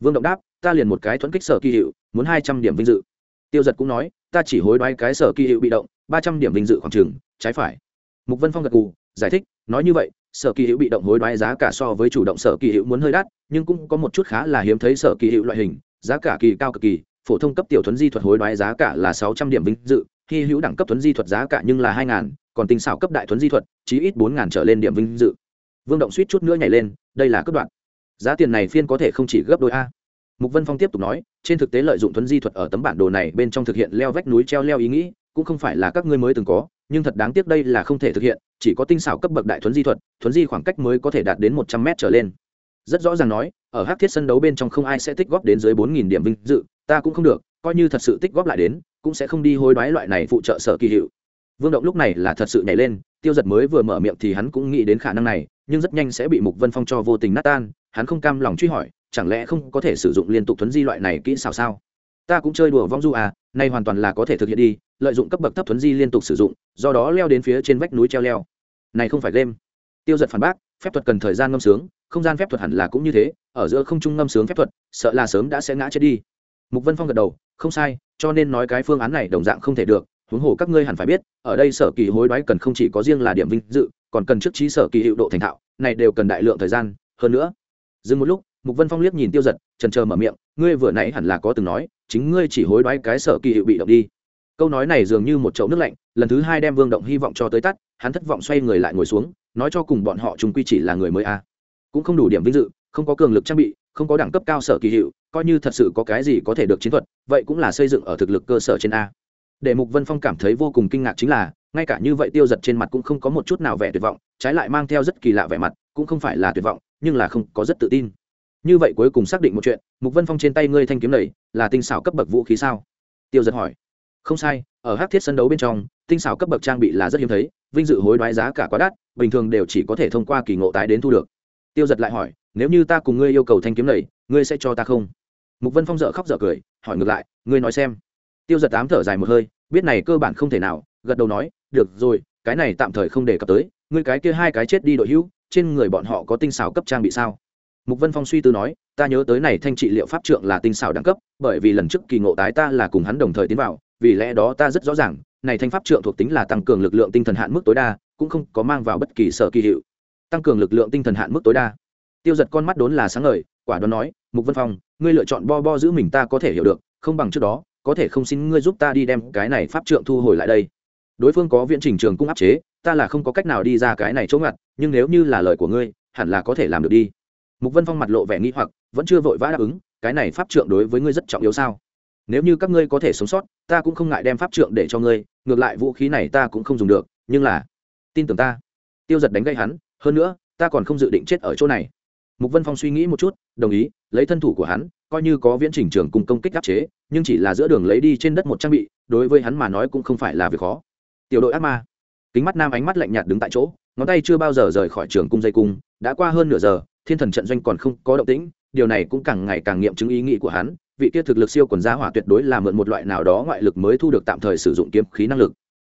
Vương động đáp, ta liền một cái thuẫn kích sở kỳ hiệu, muốn hai trăm điểm vinh dự. Tiêu giật cũng nói, ta chỉ hối đoái cái sở kỳ hiệu bị động, ba trăm điểm vinh dự khoảng trừng trái phải. Mục vân phong gật cù giải thích nói như vậy, sở kỳ hiệu bị động hối đoái giá cả so với chủ động sở kỳ hiệu muốn hơi đắt, nhưng cũng có một chút khá là hiếm thấy sở kỳ hiệu loại hình, giá cả kỳ cao cực kỳ, phổ thông cấp tiểu thuấn di thuật hối đoái giá cả là sáu trăm điểm vinh dự, hy hữu đẳng cấp thuấn di thuật giá cả nhưng là hai ngàn, còn tinh xảo cấp đại thuấn di thuật, chí ít bốn ngàn trở lên điểm vinh dự. Vương động suýt chút nữa nhảy lên, đây là cấp đoạn giá tiền này phiên có thể không chỉ gấp đôi a. Mục vân phong tiếp tục nói, trên thực tế lợi dụng thuấn di thuật ở tấm bản đồ này bên trong thực hiện leo vách núi treo leo ý nghĩ, cũng không phải là các ngươi mới từng có nhưng thật đáng tiếc đây là không thể thực hiện, chỉ có tinh xảo cấp bậc đại thuấn di thuật, thuấn di khoảng cách mới có thể đạt đến một trăm m trở lên. Rất rõ ràng nói, ở hát thiết sân đấu bên trong không ai sẽ tích góp đến dưới bốn nghìn điểm vinh dự, ta cũng không được, coi như thật sự tích góp lại đến, cũng sẽ không đi hối đoái loại này phụ trợ sở kỳ hiệu. Vương động lúc này là thật sự nhảy lên, tiêu giật mới vừa mở miệng thì hắn cũng nghĩ đến khả năng này, nhưng rất nhanh sẽ bị mục vân phong cho vô tình nát tan, hắn không cam lòng truy hỏi, chẳng lẽ không có thể sử dụng liên tục thuấn di loại này kỹ xảo sao? Ta cũng chơi đùa vong du à nay hoàn toàn là có thể thực hiện đi, lợi dụng cấp bậc thấp thuấn di liên tục sử dụng, do đó leo đến phía trên vách núi treo leo. Này không phải game. Tiêu giật phản bác, phép thuật cần thời gian ngâm sướng, không gian phép thuật hẳn là cũng như thế, ở giữa không trung ngâm sướng phép thuật, sợ là sớm đã sẽ ngã chết đi. Mục vân phong gật đầu, không sai, cho nên nói cái phương án này đồng dạng không thể được, huống hồ các ngươi hẳn phải biết, ở đây sở kỳ hối đoái cần không chỉ có riêng là điểm vinh dự, còn cần trước trí sở kỳ hiệu độ thành thạo, này đều cần đại lượng thời gian. Hơn nữa, dừng một lúc, mục vân phong liếc nhìn tiêu giật trần chờ mở miệng ngươi vừa nãy hẳn là có từng nói, chính ngươi chỉ hối đoái cái sở kỳ hiệu bị động đi. Câu nói này dường như một chậu nước lạnh, lần thứ hai đem vương động hy vọng cho tới tắt, hắn thất vọng xoay người lại ngồi xuống, nói cho cùng bọn họ chúng quy chỉ là người mới a. Cũng không đủ điểm vinh dự, không có cường lực trang bị, không có đẳng cấp cao sở kỳ hiệu, coi như thật sự có cái gì có thể được chiến thuật, vậy cũng là xây dựng ở thực lực cơ sở trên a. Để mục vân phong cảm thấy vô cùng kinh ngạc chính là, ngay cả như vậy tiêu giật trên mặt cũng không có một chút nào vẻ tuyệt vọng, trái lại mang theo rất kỳ lạ vẻ mặt, cũng không phải là tuyệt vọng, nhưng là không có rất tự tin như vậy cuối cùng xác định một chuyện, mục vân phong trên tay ngươi thanh kiếm này là tinh xảo cấp bậc vũ khí sao? Tiêu giật hỏi. Không sai, ở hát thiết sân đấu bên trong, tinh xảo cấp bậc trang bị là rất hiếm thấy, vinh dự hối đoái giá cả quá đắt, bình thường đều chỉ có thể thông qua kỳ ngộ tái đến thu được. Tiêu giật lại hỏi, nếu như ta cùng ngươi yêu cầu thanh kiếm này, ngươi sẽ cho ta không? Mục vân phong dợ khóc dợ cười, hỏi ngược lại, ngươi nói xem. Tiêu giật tám thở dài một hơi, biết này cơ bản không thể nào, gật đầu nói, được rồi, cái này tạm thời không đề cập tới, ngươi cái kia hai cái chết đi đội hữu, trên người bọn họ có tinh xảo cấp trang bị sao? Mục vân phong suy tư nói, ta nhớ tới này thanh trị liệu pháp trượng là tinh xảo đẳng cấp, bởi vì lần trước kỳ ngộ tái ta là cùng hắn đồng thời tiến vào, vì lẽ đó ta rất rõ ràng, này thanh pháp trượng thuộc tính là tăng cường lực lượng tinh thần hạn mức tối đa, cũng không có mang vào bất kỳ sở kỳ hiệu. Tăng cường lực lượng tinh thần hạn mức tối đa? Tiêu giật con mắt đốn là sáng ngời, quả đoán nói, mục vân phong, ngươi lựa chọn bo bo giữ mình ta có thể hiểu được, không bằng trước đó, có thể không xin ngươi giúp ta đi đem cái này pháp trượng thu hồi lại đây. Đối phương có viễn trình trường cung áp chế, ta là không có cách nào đi ra cái này chỗ ngặt, nhưng nếu như là lời của ngươi, hẳn là có thể làm được đi mục vân phong mặt lộ vẻ nghi hoặc, vẫn chưa vội vã đáp ứng, cái này pháp trượng đối với ngươi rất trọng yếu sao? Nếu như các ngươi có thể sống sót, ta cũng không ngại đem pháp trượng để cho ngươi, ngược lại vũ khí này ta cũng không dùng được, nhưng là, tin tưởng ta. Tiêu giật đánh gây hắn, hơn nữa, ta còn không dự định chết ở chỗ này. Mục vân phong suy nghĩ một chút, đồng ý, lấy thân thủ của hắn, coi như có viễn trình trường cùng công kích áp chế, nhưng chỉ là giữa đường lấy đi trên đất một trang bị, đối với hắn mà nói cũng không phải là việc khó. Tiểu đội ác ma. Kính mắt nam ánh mắt lạnh nhạt đứng tại chỗ, ngón tay chưa bao giờ rời khỏi trường cung dây cung, đã qua hơn nửa giờ thiên thần trận doanh còn không có động tĩnh, điều này cũng càng ngày càng nghiệm chứng ý nghĩ của hắn, vị kia thực lực siêu quần gia hỏa tuyệt đối là mượn một loại nào đó ngoại lực mới thu được tạm thời sử dụng kiếm khí năng lực.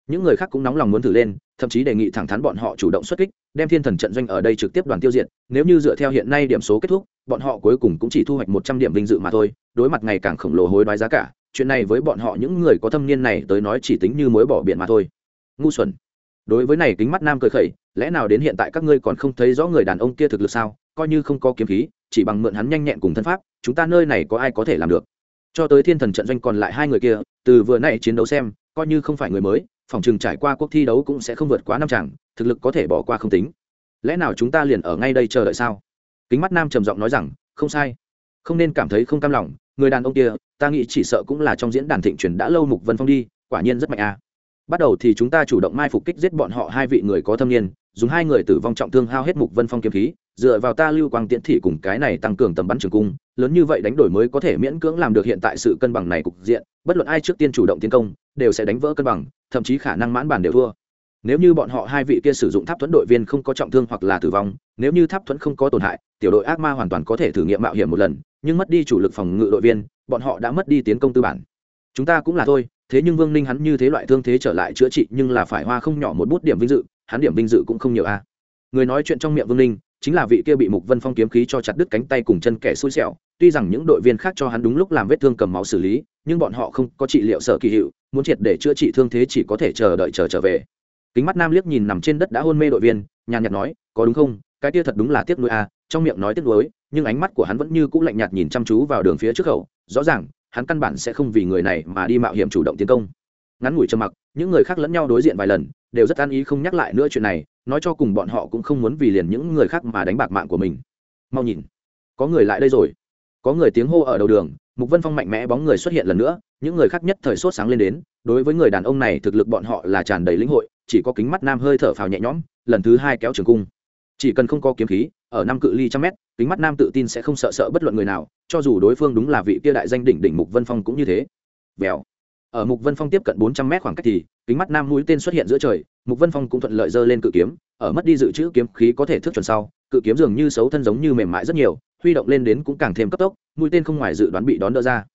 Những người khác cũng nóng lòng muốn thử lên, thậm chí đề nghị thẳng thắn bọn họ chủ động xuất kích, đem thiên thần trận doanh ở đây trực tiếp đoàn tiêu diệt, nếu như dựa theo hiện nay điểm số kết thúc, bọn họ cuối cùng cũng chỉ thu hoạch một trăm điểm vinh dự mà thôi, đối mặt ngày càng khổng lồ hối đoái giá cả, chuyện này với bọn họ những người có thâm niên này tới nói chỉ tính như mối bỏ biển mà thôi. Ngu xuẩn. Đối với này kính mắt nam cười khẩy, lẽ nào đến hiện tại các ngươi còn không thấy rõ người đàn ông kia thực lực sao? Coi như không có kiếm khí, chỉ bằng mượn hắn nhanh nhẹn cùng thân pháp, chúng ta nơi này có ai có thể làm được. Cho tới thiên thần trận doanh còn lại hai người kia, từ vừa nãy chiến đấu xem, coi như không phải người mới, phòng trường trải qua cuộc thi đấu cũng sẽ không vượt quá năm chẳng thực lực có thể bỏ qua không tính. Lẽ nào chúng ta liền ở ngay đây chờ đợi sao? Kính mắt nam trầm giọng nói rằng, không sai. Không nên cảm thấy không cam lòng, người đàn ông kia, ta nghĩ chỉ sợ cũng là trong diễn đàn thịnh truyền đã lâu mục vân phong đi, quả nhiên rất mạnh a bắt đầu thì chúng ta chủ động mai phục kích giết bọn họ hai vị người có thâm niên, dùng hai người tử vong trọng thương hao hết mục vân phong kiếm khí dựa vào ta lưu quang tiễn thị cùng cái này tăng cường tầm bắn trường cung, lớn như vậy đánh đổi mới có thể miễn cưỡng làm được hiện tại sự cân bằng này cục diện, bất luận ai trước tiên chủ động tiến công, đều sẽ đánh vỡ cân bằng, thậm chí khả năng mãn bản đều thua. Nếu như bọn họ hai vị kia sử dụng tháp thuẫn đội viên không có trọng thương hoặc là tử vong, nếu như tháp thuẫn không có tổn hại, tiểu đội ác ma hoàn toàn có thể thử nghiệm mạo hiểm một lần, nhưng mất đi chủ lực phòng ngự đội viên, bọn họ đã mất đi tiến công tư bản. Chúng ta cũng là thôi, thế nhưng vương ninh hắn như thế loại thương thế trở lại chữa trị nhưng là phải hoa không nhỏ một bút điểm vinh dự, hắn điểm vinh dự cũng không nhiều a. Người nói chuyện trong miệng vương ninh chính là vị kia bị mục vân phong kiếm khí cho chặt đứt cánh tay cùng chân kẻ xui xẻo, tuy rằng những đội viên khác cho hắn đúng lúc làm vết thương cầm máu xử lý, nhưng bọn họ không có trị liệu sở kỳ hiệu, muốn triệt để chữa trị thương thế chỉ có thể chờ đợi chờ trở về. Kính mắt nam liếc nhìn nằm trên đất đã hôn mê đội viên, nhàn nhạt nói, có đúng không? Cái kia thật đúng là tiếc nuối a trong miệng nói tiếc nuối, nhưng ánh mắt của hắn vẫn như cũ lạnh nhạt nhìn chăm chú vào đường phía trước khẩu rõ ràng, hắn căn bản sẽ không vì người này mà đi mạo hiểm chủ động tiến công. Ngắn ngủi trầm mặc, những người khác lẫn nhau đối diện vài lần đều rất an ý không nhắc lại nữa chuyện này, nói cho cùng bọn họ cũng không muốn vì liền những người khác mà đánh bạc mạng của mình. Mau nhìn, có người lại đây rồi. Có người tiếng hô ở đầu đường, mục vân phong mạnh mẽ bóng người xuất hiện lần nữa, những người khác nhất thời sốt sáng lên đến, đối với người đàn ông này thực lực bọn họ là tràn đầy lĩnh hội, chỉ có kính mắt nam hơi thở phào nhẹ nhõm, lần thứ hai kéo trường cung. Chỉ cần không có kiếm khí, ở năm cự ly trăm mét, kính mắt nam tự tin sẽ không sợ sợ bất luận người nào, cho dù đối phương đúng là vị kia đại danh đỉnh đỉnh mục vân phong cũng như thế. Vèo ở mục vân phong tiếp cận bốn trăm mét khoảng cách thì, kính mắt nam mũi tên xuất hiện giữa trời, mục vân phong cũng thuận lợi dơ lên cự kiếm, ở mất đi dự trữ kiếm khí có thể thước chuẩn sau, cự kiếm dường như xấu thân giống như mềm mại rất nhiều, huy động lên đến cũng càng thêm cấp tốc, mũi tên không ngoài dự đoán bị đón đỡ ra.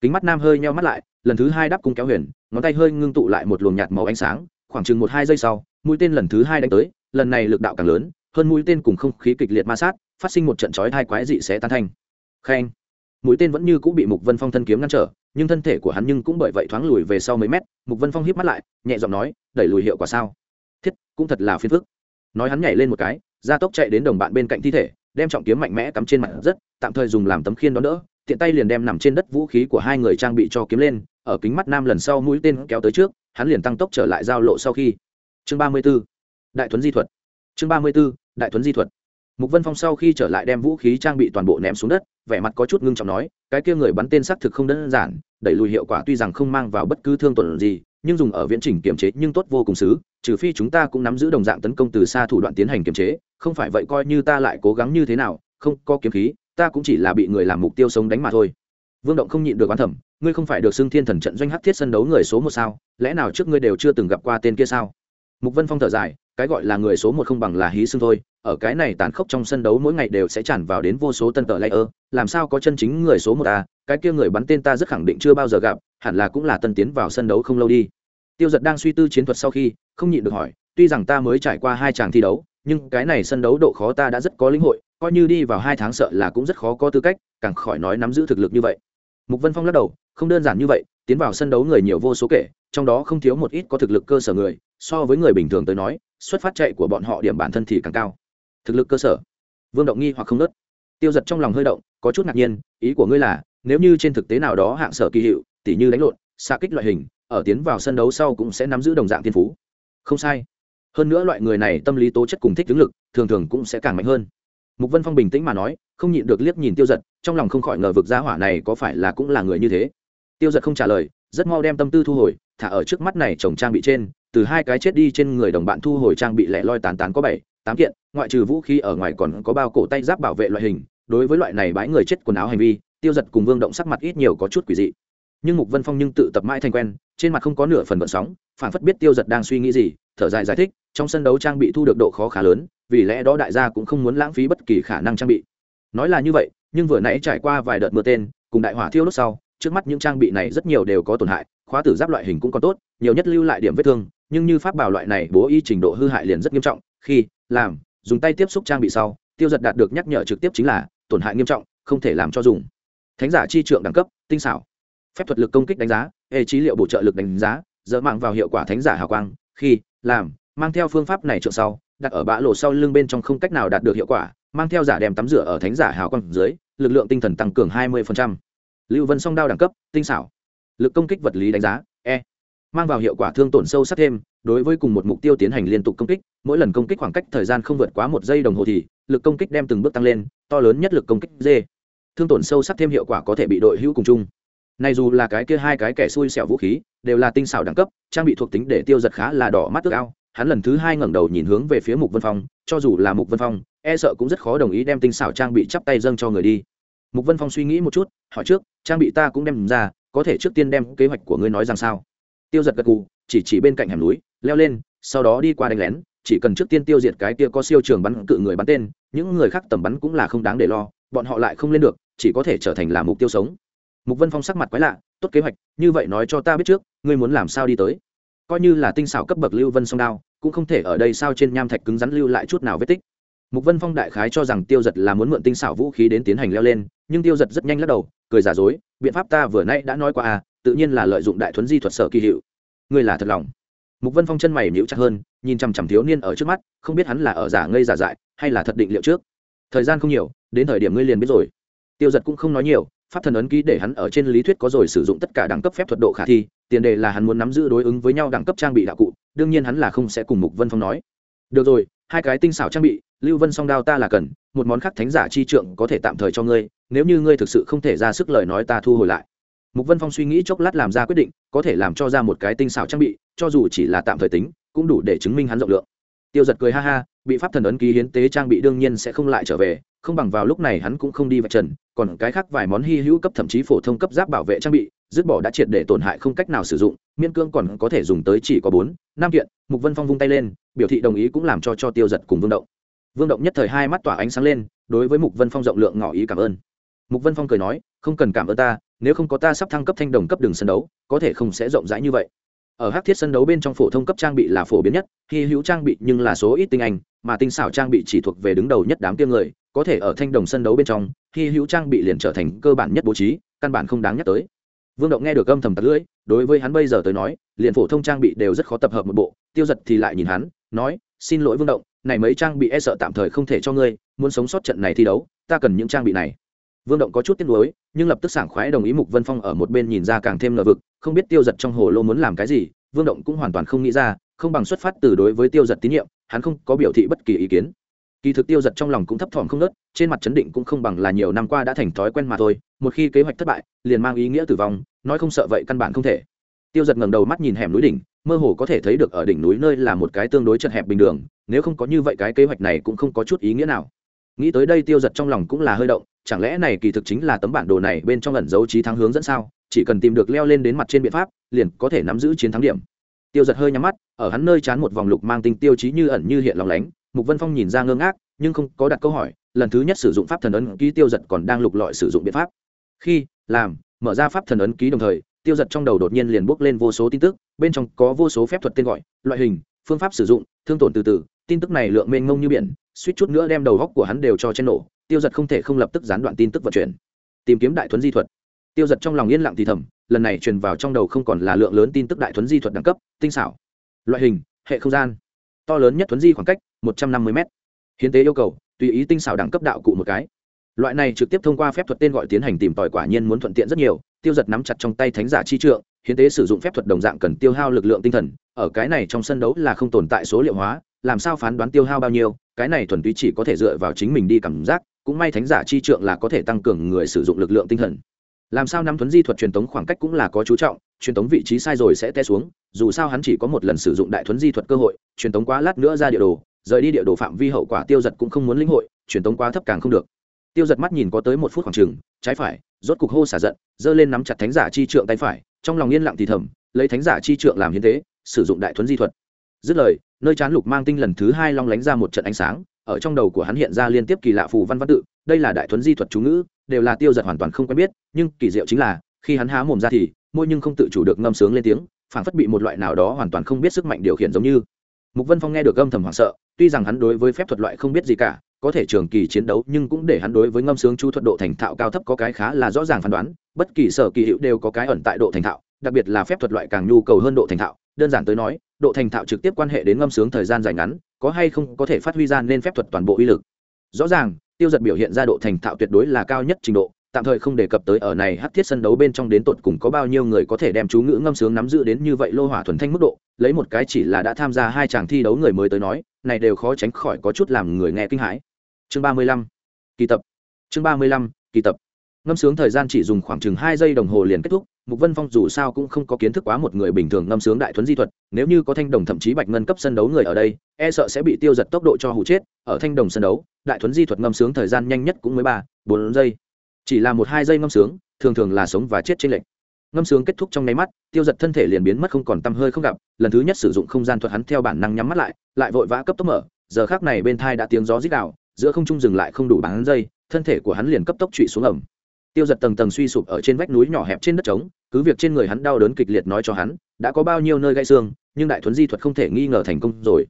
Kính mắt nam hơi nheo mắt lại, lần thứ hai đắp cung kéo huyền, ngón tay hơi ngưng tụ lại một luồng nhạt màu ánh sáng, khoảng chừng một hai giây sau, mũi tên lần thứ hai đánh tới, lần này lực đạo càng lớn, hơn mũi tên cùng không khí kịch liệt ma sát, phát sinh một trận chói thai quái dị sẽ tan thanh khen. Mũi tên vẫn như cũng bị mục vân phong thân kiếm ngăn trở nhưng thân thể của hắn nhưng cũng bởi vậy thoáng lùi về sau mấy mét, mục vân phong hiếp mắt lại, nhẹ giọng nói, đẩy lùi hiệu quả sao thiết, cũng thật là phiền phức nói hắn nhảy lên một cái, gia tốc chạy đến đồng bạn bên cạnh thi thể, đem trọng kiếm mạnh mẽ cắm trên mặt đất, tạm thời dùng làm tấm khiên đón đỡ, tiện tay liền đem nằm trên đất vũ khí của hai người trang bị cho kiếm lên, ở kính mắt nam lần sau mũi tên kéo tới trước, hắn liền tăng tốc trở lại giao lộ sau khi chương ba mươi 34. đại thuấn di thuật chương ba mươi 34. đại thuấn di thuật mục vân phong sau khi trở lại đem vũ khí trang bị toàn bộ ném xuống đất vẻ mặt có chút ngưng trọng nói, cái kia người bắn tên xác thực không đơn giản, đẩy lùi hiệu quả tuy rằng không mang vào bất cứ thương tổn gì, nhưng dùng ở viễn trình kiểm chế nhưng tốt vô cùng xứ, trừ phi chúng ta cũng nắm giữ đồng dạng tấn công từ xa thủ đoạn tiến hành kiểm chế, không phải vậy coi như ta lại cố gắng như thế nào, không có kiếm khí, ta cũng chỉ là bị người làm mục tiêu sống đánh mà thôi. Vương động không nhịn được oán thẩm ngươi không phải được xưng thiên thần trận doanh hắc thiết sân đấu người số một sao, lẽ nào trước ngươi đều chưa từng gặp qua tên kia sao? Mục vân phong thở dài, cái gọi là người số một không bằng là hí xưng thôi ở cái này tàn khốc trong sân đấu mỗi ngày đều sẽ tràn vào đến vô số tân tờ layer làm sao có chân chính người số một a cái kia người bắn tên ta rất khẳng định chưa bao giờ gặp, hẳn là cũng là tân tiến vào sân đấu không lâu đi. Tiêu giật đang suy tư chiến thuật sau khi, không nhịn được hỏi, tuy rằng ta mới trải qua hai tràng thi đấu, nhưng cái này sân đấu độ khó ta đã rất có lĩnh hội, coi như đi vào hai tháng sợ là cũng rất khó có tư cách, càng khỏi nói nắm giữ thực lực như vậy. Mục vân phong lắc đầu, không đơn giản như vậy, tiến vào sân đấu người nhiều vô số kể, trong đó không thiếu một ít có thực lực cơ sở người, so với người bình thường tới nói, xuất phát chạy của bọn họ điểm bản thân thì càng cao thực lực cơ sở. Vương động nghi hoặc không nớt. Tiêu giật trong lòng hơi động, có chút ngạc nhiên, ý của ngươi là, nếu như trên thực tế nào đó hạng sở kỳ hiệu, tỉ như đánh lộn xa kích loại hình, ở tiến vào sân đấu sau cũng sẽ nắm giữ đồng dạng thiên phú. Không sai. Hơn nữa loại người này tâm lý tố chất cùng thích tướng lực, thường thường cũng sẽ càng mạnh hơn. Mục vân phong bình tĩnh mà nói, không nhịn được liếc nhìn tiêu giật, trong lòng không khỏi ngờ vực gia hỏa này có phải là cũng là người như thế. Tiêu giật không trả lời, rất mau đem tâm tư thu hồi, thả ở trước mắt này chồng trang bị trên, từ hai cái chết đi trên người đồng bạn thu hồi trang bị lẻ loi tán tán có bảy tám kiện, ngoại trừ vũ khí ở ngoài còn có bao cổ tay giáp bảo vệ loại hình. Đối với loại này bãi người chết quần áo hành vi, tiêu giật cùng vương động sắc mặt ít nhiều có chút quỷ dị. Nhưng mục vân phong nhưng tự tập mãi thành quen, trên mặt không có nửa phần bận sóng, phản phất biết tiêu giật đang suy nghĩ gì, thở dài giải thích, trong sân đấu trang bị thu được độ khó khá lớn, vì lẽ đó đại gia cũng không muốn lãng phí bất kỳ khả năng trang bị. Nói là như vậy, nhưng vừa nãy trải qua vài đợt mưa tên, cùng đại hỏa thiêu lúc sau, trước mắt những trang bị này rất nhiều đều có tổn hại, khóa tử giáp loại hình cũng còn tốt, nhiều nhất lưu lại điểm vết thương, nhưng như pháp bảo loại này, bố y trình độ hư hại liền rất nghiêm trọng, khi làm, dùng tay tiếp xúc trang bị sau, tiêu giật đạt được nhắc nhở trực tiếp chính là, tổn hại nghiêm trọng, không thể làm cho dùng. Thánh giả chi trượng đẳng cấp, tinh xảo. Phép thuật lực công kích đánh giá, hệ trí liệu bổ trợ lực đánh giá, dỡ mạng vào hiệu quả thánh giả hào quang, khi, làm, mang theo phương pháp này trượng sau, đặt ở bã lộ sau lưng bên trong không cách nào đạt được hiệu quả, mang theo giả đem tắm rửa ở thánh giả hào quang dưới, lực lượng tinh thần tăng cường 20%. lưu vân song đao đẳng cấp, tinh xảo. Lực công kích vật lý đánh giá e. Mang vào hiệu quả thương tổn sâu sắc thêm đối với cùng một mục tiêu tiến hành liên tục công kích mỗi lần công kích khoảng cách thời gian không vượt quá một giây đồng hồ thì lực công kích đem từng bước tăng lên to lớn nhất lực công kích d thương tổn sâu sắc thêm hiệu quả có thể bị đội hữu cùng chung. Này dù là cái kia hai cái kẻ xui xẻo vũ khí đều là tinh xảo đẳng cấp trang bị thuộc tính để tiêu giật khá là đỏ mắt tức ao. Hắn lần thứ hai ngẩng đầu nhìn hướng về phía mục vân phong cho dù là mục vân phong e sợ cũng rất khó đồng ý đem tinh xảo trang bị chắp tay dâng cho người đi. Mục vân phong suy nghĩ một chút hỏi trước trang bị ta cũng đem ra có thể trước tiên đem kế hoạch của ngươi nói rằng sao? Tiêu giật gật cụ, chỉ chỉ bên cạnh hẻm núi leo lên, sau đó đi qua đánh lén, chỉ cần trước tiên tiêu diệt cái kia có siêu trường bắn cự người bắn tên, những người khác tầm bắn cũng là không đáng để lo, bọn họ lại không lên được, chỉ có thể trở thành là mục tiêu sống. Mục vân phong sắc mặt quái lạ, tốt kế hoạch, như vậy nói cho ta biết trước, ngươi muốn làm sao đi tới? Coi như là tinh xảo cấp bậc lưu vân song đao, cũng không thể ở đây sao trên nham thạch cứng rắn lưu lại chút nào vết tích. Mục vân phong đại khái cho rằng tiêu giật là muốn mượn tinh xảo vũ khí đến tiến hành leo lên, nhưng tiêu giật rất nhanh lắc đầu, cười giả dối, biện pháp ta vừa nãy đã nói qua à tự nhiên là lợi dụng đại thuấn di thuật sở kỳ hiệu. Ngươi là thật lòng mục vân phong chân mày nhíu chặt hơn, nhìn chằm chằm thiếu niên ở trước mắt, không biết hắn là ở giả ngây giả dại, hay là thật định liệu trước. Thời gian không nhiều, đến thời điểm ngươi liền biết rồi. Tiêu giật cũng không nói nhiều, pháp thần ấn ký để hắn ở trên lý thuyết có rồi sử dụng tất cả đẳng cấp phép thuật độ khả thi, tiền đề là hắn muốn nắm giữ đối ứng với nhau đẳng cấp trang bị đạo cụ, đương nhiên hắn là không sẽ cùng mục vân phong nói. Được rồi, hai cái tinh xảo trang bị, lưu vân song đao ta là cần, một món khác thánh giả chi trượng có thể tạm thời cho ngươi, nếu như ngươi thực sự không thể ra sức lời nói ta thu hồi lại mục vân phong suy nghĩ chốc lát làm ra quyết định, có thể làm cho ra một cái tinh xảo trang bị, cho dù chỉ là tạm thời tính, cũng đủ để chứng minh hắn rộng lượng. Tiêu giật cười ha ha, bị pháp thần ấn ký hiến tế trang bị đương nhiên sẽ không lại trở về, không bằng vào lúc này hắn cũng không đi vạch trần, còn cái khác vài món hy hữu cấp thậm chí phổ thông cấp giáp bảo vệ trang bị, dứt bỏ đã triệt để tổn hại không cách nào sử dụng miên cương còn có thể dùng tới chỉ có bốn, năm kiện, mục vân phong vung tay lên, biểu thị đồng ý cũng làm cho cho tiêu giật cùng vương động. Vương động nhất thời hai mắt tỏa ánh sáng lên, đối với mục vân phong rộng lượng ngỏ ý cảm ơn. Mục vân phong cười nói, không cần cảm ơn ta nếu không có ta sắp thăng cấp thanh đồng cấp đường sân đấu, có thể không sẽ rộng rãi như vậy. Ở hắc thiết sân đấu bên trong phổ thông cấp trang bị là phổ biến nhất, hy hữu trang bị nhưng là số ít tinh anh, mà tinh xảo trang bị chỉ thuộc về đứng đầu nhất đám tiêm người, có thể ở thanh đồng sân đấu bên trong, hy hữu trang bị liền trở thành cơ bản nhất bố trí, căn bản không đáng nhắc tới. Vương động nghe được âm thầm tật lưỡi, đối với hắn bây giờ tới nói, liền phổ thông trang bị đều rất khó tập hợp một bộ, tiêu giật thì lại nhìn hắn, nói, xin lỗi vương động, này mấy trang bị e sợ tạm thời không thể cho ngươi, muốn sống sót trận này thi đấu, ta cần những trang bị này vương động có chút tiếc nuối, nhưng lập tức sảng khoái đồng ý mục vân phong ở một bên nhìn ra càng thêm ngờ vực, không biết tiêu giật trong hồ lô muốn làm cái gì, vương động cũng hoàn toàn không nghĩ ra, không bằng xuất phát từ đối với tiêu giật tín nhiệm, hắn không có biểu thị bất kỳ ý kiến. Kỳ thực tiêu giật trong lòng cũng thấp thỏm không nớt, trên mặt chấn định cũng không bằng là nhiều năm qua đã thành thói quen mà thôi, một khi kế hoạch thất bại, liền mang ý nghĩa tử vong, nói không sợ vậy căn bản không thể. Tiêu giật ngẩng đầu mắt nhìn hẻm núi đỉnh, mơ hồ có thể thấy được ở đỉnh núi nơi là một cái tương đối chật hẹp bình đường, nếu không có như vậy cái kế hoạch này cũng không có chút ý nghĩa nào. Nghĩ tới đây tiêu giật trong lòng cũng là hơi động chẳng lẽ này kỳ thực chính là tấm bản đồ này bên trong ẩn dấu trí thắng hướng dẫn sao? Chỉ cần tìm được leo lên đến mặt trên biện pháp, liền có thể nắm giữ chiến thắng điểm. Tiêu giật hơi nhắm mắt, ở hắn nơi chán một vòng lục mang tinh tiêu chí như ẩn như hiện lòng lánh, mục vân phong nhìn ra ngơ ngác, nhưng không có đặt câu hỏi, lần thứ nhất sử dụng pháp thần ấn ký tiêu giật còn đang lục lọi sử dụng biện pháp. Khi, làm, mở ra pháp thần ấn ký đồng thời, tiêu giật trong đầu đột nhiên liền bốc lên vô số tin tức, bên trong có vô số phép thuật tên gọi, loại hình, phương pháp sử dụng, thương tổn từ từ, tin tức này lượng mênh mông như biển, suýt chút nữa đem đầu góc của hắn đều cho chen nổ tiêu giật không thể không lập tức gián đoạn tin tức vận chuyển, tìm kiếm đại thuấn di thuật. Tiêu giật trong lòng yên lặng thì thầm, lần này truyền vào trong đầu không còn là lượng lớn tin tức đại thuấn di thuật đẳng cấp, tinh xảo, loại hình, hệ không gian. To lớn nhất thuấn di khoảng cách, một trăm năm mươi m hiến tế yêu cầu, tùy ý tinh xảo đẳng cấp đạo cụ một cái. Loại này trực tiếp thông qua phép thuật tên gọi tiến hành tìm tòi quả nhiên muốn thuận tiện rất nhiều, tiêu giật nắm chặt trong tay thánh giả chi trượng, hiến tế sử dụng phép thuật đồng dạng cần tiêu hao lực lượng tinh thần, ở cái này trong sân đấu là không tồn tại số liệu hóa, làm sao phán đoán tiêu hao bao nhiêu, cái này thuần túy chỉ có thể dựa vào chính mình đi cảm giác cũng may thánh giả chi trượng là có thể tăng cường người sử dụng lực lượng tinh thần. Làm sao năm thuấn di thuật truyền tống khoảng cách cũng là có chú trọng, truyền tống vị trí sai rồi sẽ té xuống, dù sao hắn chỉ có một lần sử dụng đại thuấn di thuật cơ hội, truyền tống quá lát nữa ra địa đồ, rời đi địa đồ phạm vi hậu quả tiêu giật cũng không muốn lĩnh hội, truyền tống quá thấp càng không được. Tiêu giật mắt nhìn có tới một phút khoảng trừng trái phải, rốt cục hô xả giận, giơ lên nắm chặt thánh giả chi trượng tay phải, trong lòng yên lặng thì thầm, lấy thánh giả chi trượng làm hiến tế, sử dụng đại thuấn di thuật. Dứt lời, nơi chán lục mang tinh lần thứ hai long lánh ra một trận ánh sáng ở trong đầu của hắn hiện ra liên tiếp kỳ lạ phù văn văn tự, đây là đại thuấn di thuật chú ngữ, đều là tiêu giật hoàn toàn không quen biết, nhưng kỳ diệu chính là, khi hắn há mồm ra thì, môi nhưng không tự chủ được ngâm sướng lên tiếng phản phất bị một loại nào đó hoàn toàn không biết sức mạnh điều khiển giống như. Mục vân phong nghe được âm thầm hoảng sợ, tuy rằng hắn đối với phép thuật loại không biết gì cả, có thể trường kỳ chiến đấu, nhưng cũng để hắn đối với ngâm sướng chu thuật độ thành thạo cao thấp có cái khá là rõ ràng phán đoán, bất kỳ sở kỳ hiệu đều có cái ẩn tại độ thành thạo, đặc biệt là phép thuật loại càng nhu cầu hơn độ thành thạo đơn giản tới nói, độ thành thạo trực tiếp quan hệ đến ngâm sướng thời gian dài ngắn, có hay không có thể phát huy ra nên phép thuật toàn bộ uy lực. Rõ ràng, tiêu giật biểu hiện ra độ thành thạo tuyệt đối là cao nhất trình độ, tạm thời không đề cập tới ở này hát thiết sân đấu bên trong đến tột cùng có bao nhiêu người có thể đem chú ngữ ngâm sướng nắm giữ đến như vậy lô hỏa thuần thanh mức độ, lấy một cái chỉ là đã tham gia hai chàng thi đấu người mới tới nói, này đều khó tránh khỏi có chút làm người nghe kinh hãi. Chương ba mươi lăm, kỳ tập. Chương ba mươi lăm, kỳ tập. Ngâm sướng thời gian chỉ dùng khoảng chừng hai giây đồng hồ liền kết thúc mục vân phong dù sao cũng không có kiến thức quá một người bình thường ngâm sướng đại thuấn di thuật, nếu như có thanh đồng thậm chí bạch ngân cấp sân đấu người ở đây e sợ sẽ bị tiêu giật tốc độ cho hụ chết, ở thanh đồng sân đấu, đại thuấn di thuật ngâm sướng thời gian nhanh nhất cũng mới ba, bốn giây. Chỉ là một hai giây ngâm sướng, thường thường là sống và chết trên lệnh ngâm sướng kết thúc trong nháy mắt, tiêu giật thân thể liền biến mất không còn tăm hơi không gặp, lần thứ nhất sử dụng không gian thuật hắn theo bản năng nhắm mắt lại lại vội vã cấp tốc mở, giờ khác này bên thai đã tiếng gió rít đạo giữa không trung dừng lại không đủ bán giây, thân thể của hắn liền cấp tốc trụy xuống ẩm tiêu giật tầng tầng suy sụp ở trên vách núi nhỏ hẹp trên đất trống cứ việc trên người hắn đau đớn kịch liệt nói cho hắn, đã có bao nhiêu nơi gãy xương, nhưng đại thuấn di thuật không thể nghi ngờ thành công rồi.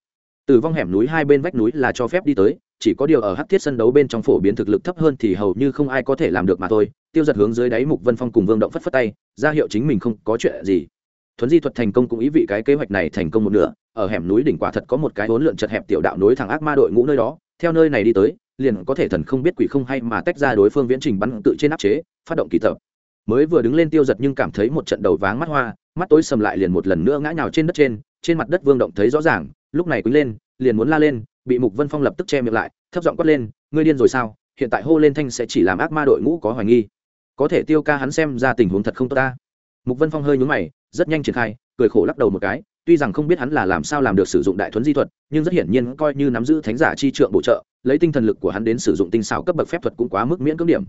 Từ vong hẻm núi hai bên vách núi là cho phép đi tới, chỉ có điều ở hắc thiết sân đấu bên trong phổ biến thực lực thấp hơn thì hầu như không ai có thể làm được mà thôi. Tiêu giật hướng dưới đáy mục vân phong cùng vương động phất phất tay, ra hiệu chính mình không có chuyện gì. Thuấn di thuật thành công cũng ý vị cái kế hoạch này thành công một nửa. Ở hẻm núi đỉnh quả thật có một cái hỗn lượn chật hẹp tiểu đạo nối thẳng ác ma đội ngũ nơi đó. Theo nơi này đi tới, liền có thể thần không biết quỷ không hay mà tách ra đối phương viễn trình bắn tự trên áp chế, phát động kỳ tập mới vừa đứng lên tiêu giật nhưng cảm thấy một trận đầu váng mắt hoa, mắt tối sầm lại liền một lần nữa ngã nhào trên đất trên trên mặt đất vương động thấy rõ ràng, lúc này quý lên, liền muốn la lên, bị mục vân phong lập tức che miệng lại, thấp giọng quát lên, ngươi điên rồi sao? Hiện tại hô lên thanh sẽ chỉ làm ác ma đội ngũ có hoài nghi. Có thể tiêu ca hắn xem ra tình huống thật không tốt ta. Mục vân phong hơi nhướng mày, rất nhanh triển khai, cười khổ lắc đầu một cái, tuy rằng không biết hắn là làm sao làm được sử dụng đại thuấn di thuật, nhưng rất hiển nhiên coi như nắm giữ thánh giả chi trượng bổ trợ, lấy tinh thần lực của hắn đến sử dụng tinh xảo cấp bậc phép thuật cũng quá mức miễn cưỡng điểm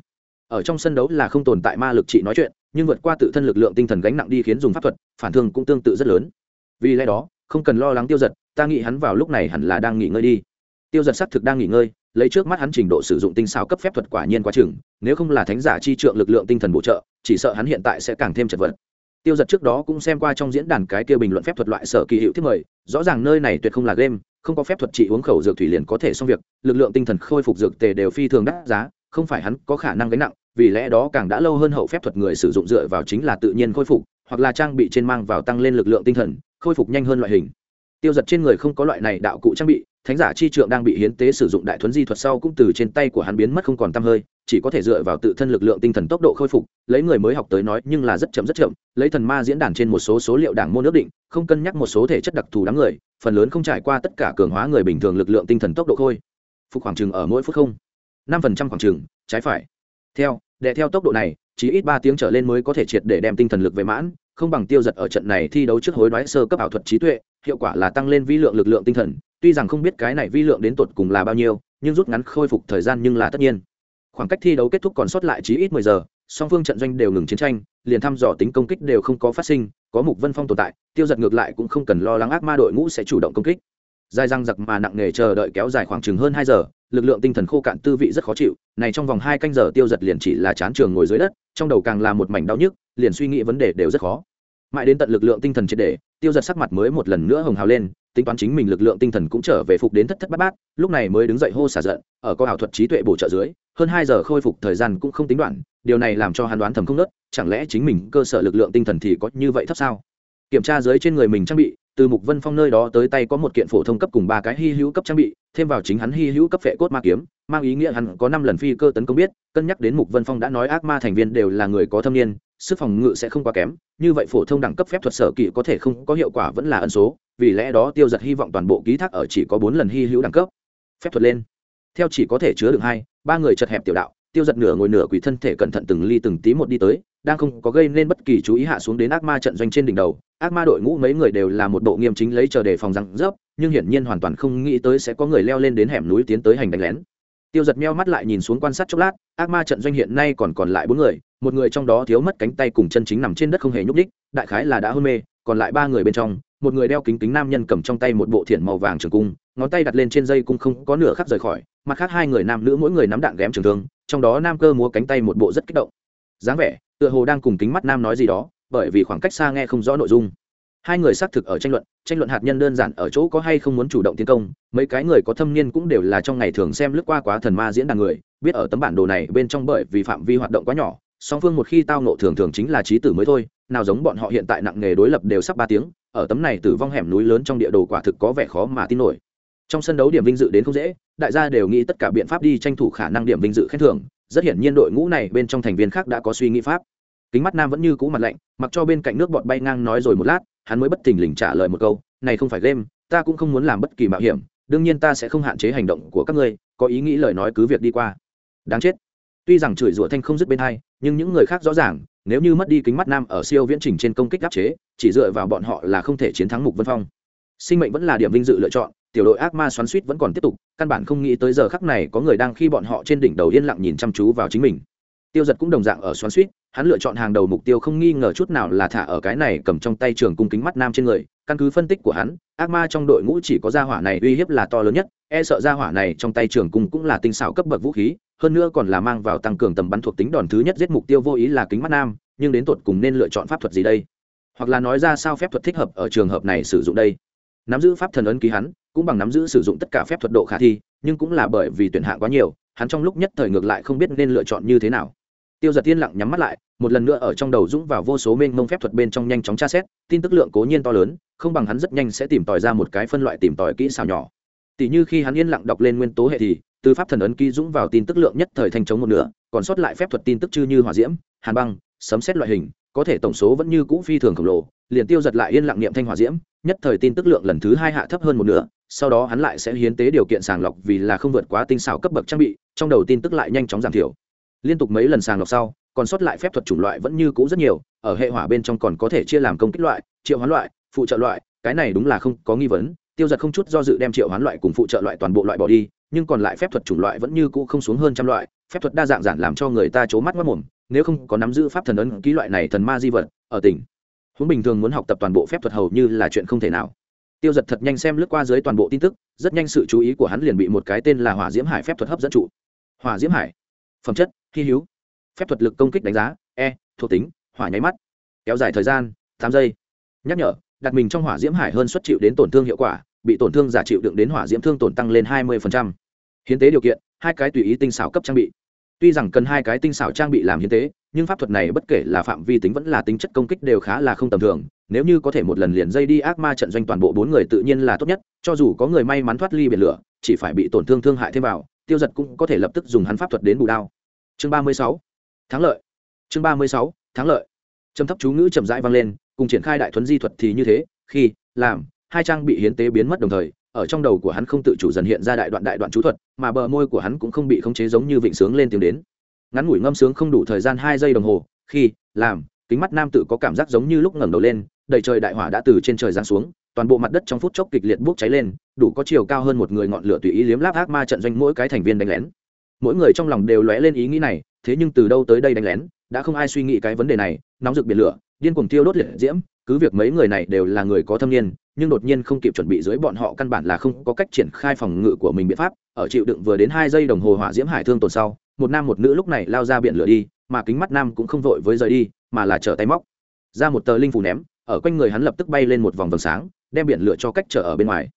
ở trong sân đấu là không tồn tại ma lực trị nói chuyện, nhưng vượt qua tự thân lực lượng tinh thần gánh nặng đi khiến dùng pháp thuật, phản thương cũng tương tự rất lớn. Vì lẽ đó, không cần lo lắng tiêu giật, ta nghĩ hắn vào lúc này hẳn là đang nghỉ ngơi đi. Tiêu giật xác thực đang nghỉ ngơi, lấy trước mắt hắn trình độ sử dụng tinh sao cấp phép thuật quả nhiên quá chừng, nếu không là thánh giả chi trượng lực lượng tinh thần bổ trợ, chỉ sợ hắn hiện tại sẽ càng thêm chật vật. Tiêu giật trước đó cũng xem qua trong diễn đàn cái kia bình luận phép thuật loại sở kỳ hiệu thiết mời, rõ ràng nơi này tuyệt không là game, không có phép thuật trị uống khẩu dược thủy liền có thể xong việc, lực lượng tinh thần khôi phục dược tề đều phi thường đắt giá không phải hắn có khả năng gánh nặng, vì lẽ đó càng đã lâu hơn hậu phép thuật người sử dụng dựa vào chính là tự nhiên khôi phục, hoặc là trang bị trên mang vào tăng lên lực lượng tinh thần, khôi phục nhanh hơn loại hình. Tiêu giật trên người không có loại này đạo cụ trang bị, thánh giả chi trượng đang bị hiến tế sử dụng đại thuấn di thuật sau cũng từ trên tay của hắn biến mất không còn t hơi, chỉ có thể dựa vào tự thân lực lượng tinh thần tốc độ khôi phục, lấy người mới học tới nói nhưng là rất chậm rất chậm, lấy thần ma diễn đàn trên một số số liệu đảng môn ước định, không cân nhắc một số thể chất đặc thù đám người, phần lớn không trải qua tất cả cường hóa người bình thường lực lượng tinh thần tốc độ khôi. Phục khoảng chừng ở mỗi phút không năm phần trăm khoảng trường trái phải. Theo đệ theo tốc độ này, chỉ ít ba tiếng trở lên mới có thể triệt để đem tinh thần lực về mãn, không bằng tiêu giật ở trận này thi đấu trước hối đoái sơ cấp ảo thuật trí tuệ, hiệu quả là tăng lên vi lượng lực lượng tinh thần. Tuy rằng không biết cái này vi lượng đến tột cùng là bao nhiêu, nhưng rút ngắn khôi phục thời gian nhưng là tất nhiên. Khoảng cách thi đấu kết thúc còn sót lại chí ít mười giờ, song phương trận doanh đều ngừng chiến tranh, liền thăm dò tính công kích đều không có phát sinh, có mục vân phong tồn tại, tiêu giật ngược lại cũng không cần lo lắng ác ma đội ngũ sẽ chủ động công kích dài răng giặc mà nặng nề chờ đợi kéo dài khoảng chừng hơn hai giờ, lực lượng tinh thần khô cạn tư vị rất khó chịu, này trong vòng hai canh giờ tiêu giật liền chỉ là chán trường ngồi dưới đất, trong đầu càng là một mảnh đau nhức, liền suy nghĩ vấn đề đều rất khó. Mãi đến tận lực lượng tinh thần triệt để, tiêu giật sắc mặt mới một lần nữa hồng hào lên, tính toán chính mình lực lượng tinh thần cũng trở về phục đến thất thất bát bát, lúc này mới đứng dậy hô xả giận, ở có ảo thuật trí tuệ bổ trợ dưới, hơn hai giờ khôi phục thời gian cũng không tính đoạn, điều này làm cho hắn đoán thầm không nớt, chẳng lẽ chính mình cơ sở lực lượng tinh thần thì có như vậy thấp sao? Kiểm tra dưới trên người mình trang bị từ mục vân phong nơi đó tới tay có một kiện phổ thông cấp cùng ba cái hy hữu cấp trang bị, thêm vào chính hắn hy hữu cấp phệ cốt ma kiếm, mang ý nghĩa hắn có năm lần phi cơ tấn công biết, cân nhắc đến mục vân phong đã nói ác ma thành viên đều là người có thâm niên, sức phòng ngự sẽ không quá kém, như vậy phổ thông đẳng cấp phép thuật sở kỵ có thể không có hiệu quả vẫn là ẩn số, vì lẽ đó tiêu giật hy vọng toàn bộ ký thác ở chỉ có bốn lần hy hữu đẳng cấp. Phép thuật lên. Theo chỉ có thể chứa được hai, ba người chật hẹp tiểu đạo, tiêu giật nửa ngồi nửa quỳ thân thể cẩn thận từng ly từng tí một đi tới đang không có gây nên bất kỳ chú ý hạ xuống đến ác ma trận doanh trên đỉnh đầu. Ác ma đội ngũ mấy người đều là một bộ nghiêm chính lấy chờ đề phòng răng rớp, nhưng hiển nhiên hoàn toàn không nghĩ tới sẽ có người leo lên đến hẻm núi tiến tới hành đánh lén. Tiêu giật meo mắt lại nhìn xuống quan sát chốc lát, ác ma trận doanh hiện nay còn còn lại bốn người, một người trong đó thiếu mất cánh tay cùng chân chính nằm trên đất không hề nhúc ních đại khái là đã hôn mê, còn lại ba người bên trong, một người đeo kính kính nam nhân cầm trong tay một bộ thiển màu vàng trường cung, ngón tay đặt lên trên dây cung không có nửa khắc rời khỏi, mặt khác hai người nam nữ mỗi người nắm đạn ghém trường thương, trong đó nam cơ múa cánh tay một bộ rất kích động. Dáng vẻ tựa hồ đang cùng kính mắt nam nói gì đó, bởi vì khoảng cách xa nghe không rõ nội dung. Hai người xác thực ở tranh luận tranh luận hạt nhân đơn giản ở chỗ có hay không muốn chủ động tiến công, mấy cái người có thâm niên cũng đều là trong ngày thường xem lướt qua quá thần ma diễn đàn người, biết ở tấm bản đồ này bên trong bởi vì phạm vi hoạt động quá nhỏ, song phương một khi tao nộ thường thường chính là trí tử mới thôi, nào giống bọn họ hiện tại nặng nghề đối lập đều sắp ba tiếng, ở tấm này tử vong hẻm núi lớn trong địa đồ quả thực có vẻ khó mà tin nổi. Trong sân đấu điểm vinh dự đến không dễ đại gia đều nghĩ tất cả biện pháp đi tranh thủ khả năng điểm vinh dự khen thưởng, rất hiển nhiên đội ngũ này bên trong thành viên khác đã có suy nghĩ pháp. Kính mắt nam vẫn như cũ mặt lạnh, mặc cho bên cạnh nước bọt bay ngang nói rồi một lát, hắn mới bất thình lình trả lời một câu, này không phải game, ta cũng không muốn làm bất kỳ mạo hiểm, đương nhiên ta sẽ không hạn chế hành động của các ngươi, có ý nghĩ lời nói cứ việc đi qua. Đáng chết. Tuy rằng chửi rủa thanh không dứt bên hai, nhưng những người khác rõ ràng, nếu như mất đi kính mắt nam ở siêu viễn trình trên công kích áp chế, chỉ dựa vào bọn họ là không thể chiến thắng mục vân phong sinh mệnh vẫn là điểm vinh dự lựa chọn, tiểu đội ác ma xoắn suýt vẫn còn tiếp tục, căn bản không nghĩ tới giờ khắc này có người đang khi bọn họ trên đỉnh đầu yên lặng nhìn chăm chú vào chính mình. Tiêu giật cũng đồng dạng ở xoắn suýt, hắn lựa chọn hàng đầu mục tiêu không nghi ngờ chút nào là thả ở cái này cầm trong tay trường cung kính mắt nam trên người, căn cứ phân tích của hắn, ác ma trong đội ngũ chỉ có gia hỏa này uy hiếp là to lớn nhất e sợ gia hỏa này trong tay trường cung cũng là tinh xảo cấp bậc vũ khí, hơn nữa còn là mang vào tăng cường tầm bắn thuộc tính đòn thứ nhất giết mục tiêu vô ý là kính mắt nam, nhưng đến tột cùng nên lựa chọn pháp thuật gì đây? Hoặc là nói ra sao phép thuật thích hợp ở trường hợp này sử dụng đây? Nắm giữ pháp thần ấn ký hắn, cũng bằng nắm giữ sử dụng tất cả phép thuật độ khả thi, nhưng cũng là bởi vì tuyển hạng quá nhiều, hắn trong lúc nhất thời ngược lại không biết nên lựa chọn như thế nào. Tiêu giật tiên lặng nhắm mắt lại, một lần nữa ở trong đầu dũng vào vô số mênh mông phép thuật bên trong nhanh chóng tra xét, tin tức lượng cố nhiên to lớn, không bằng hắn rất nhanh sẽ tìm tòi ra một cái phân loại tìm tòi kỹ xảo nhỏ. Tỷ như khi hắn yên lặng đọc lên nguyên tố hệ thì, từ pháp thần ấn ký dũng vào tin tức lượng nhất thời thành chống một nửa, còn sót lại phép thuật tin tức chư như hỏa diễm, hàn băng, sấm xét loại hình, có thể tổng số vẫn như cũ phi thường khổng lồ liền tiêu giật lại yên lặng niệm thanh hỏa diễm, nhất thời tin tức lượng lần thứ hai hạ thấp hơn một nửa, sau đó hắn lại sẽ hiến tế điều kiện sàng lọc vì là không vượt quá tinh xảo cấp bậc trang bị, trong đầu tin tức lại nhanh chóng giảm thiểu. Liên tục mấy lần sàng lọc sau, còn sót lại phép thuật chủng loại vẫn như cũ rất nhiều, ở hệ hỏa bên trong còn có thể chia làm công kích loại, triệu hoán loại, phụ trợ loại, cái này đúng là không có nghi vấn, tiêu giật không chút do dự đem triệu hoán loại cùng phụ trợ loại toàn bộ loại bỏ đi, nhưng còn lại phép thuật chủng loại vẫn như cũ không xuống hơn trăm loại, phép thuật đa dạng giản làm cho người ta c mắt mất mồm, nếu không có nắm giữ pháp thần ấn ký loại này thần ma di vật, ở tỉnh huống bình thường muốn học tập toàn bộ phép thuật hầu như là chuyện không thể nào. Tiêu giật thật nhanh xem lướt qua dưới toàn bộ tin tức, rất nhanh sự chú ý của hắn liền bị một cái tên là hỏa diễm hải phép thuật hấp dẫn trụ. Hỏa diễm hải, phẩm chất, hy hữu. Phép thuật lực công kích đánh giá e thuộc tính, hỏa nháy mắt. Kéo dài thời gian, tám giây. Nhắc nhở, đặt mình trong hỏa diễm hải hơn xuất chịu đến tổn thương hiệu quả, bị tổn thương giả chịu đựng đến hỏa diễm thương tổn tăng lên hai mươi hiến tế điều kiện, hai cái tùy ý tinh xảo cấp trang bị tuy rằng cần hai cái tinh xảo trang bị làm hiến tế, nhưng pháp thuật này bất kể là phạm vi tính vẫn là tính chất công kích đều khá là không tầm thường. Nếu như có thể một lần liền dây đi ác ma trận doanh toàn bộ bốn người tự nhiên là tốt nhất, cho dù có người may mắn thoát ly biển lửa, chỉ phải bị tổn thương thương hại thêm vào, tiêu giật cũng có thể lập tức dùng hắn pháp thuật đến bù đao. Chương ba mươi sáu, thắng lợi. Chương ba mươi sáu, thắng lợi. Trầm thấp chú ngữ chậm rãi vang lên, cùng triển khai đại thuấn di thuật thì như thế, khi, làm, hai trang bị hiến tế biến mất đồng thời ở trong đầu của hắn không tự chủ dần hiện ra đại đoạn đại đoạn chú thuật, mà bờ môi của hắn cũng không bị khống chế giống như vịnh sướng lên tiếng đến. Ngắn ngủi ngâm sướng không đủ thời gian hai giây đồng hồ, khi, làm, kính mắt nam tự có cảm giác giống như lúc ngẩng đầu lên, đầy trời đại hỏa đã từ trên trời giáng xuống, toàn bộ mặt đất trong phút chốc kịch liệt bốc cháy lên, đủ có chiều cao hơn một người ngọn lửa tùy ý liếm láp ác ma trận doanh mỗi cái thành viên đánh lén. Mỗi người trong lòng đều lóe lên ý nghĩ này, thế nhưng từ đâu tới đây đánh lén, đã không ai suy nghĩ cái vấn đề này, nóng rực biển lửa, điên cuồng tiêu đốt liệt diễm, cứ việc mấy người này đều là người có thâm niên nhưng đột nhiên không kịp chuẩn bị dưới bọn họ căn bản là không có cách triển khai phòng ngự của mình biện pháp, ở chịu đựng vừa đến hai giây đồng hồ hỏa diễm hải thương tồn sau, một nam một nữ lúc này lao ra biển lửa đi, mà kính mắt nam cũng không vội với rời đi, mà là trở tay móc. Ra một tờ linh phủ ném, ở quanh người hắn lập tức bay lên một vòng vầng sáng, đem biển lửa cho cách trở ở bên ngoài.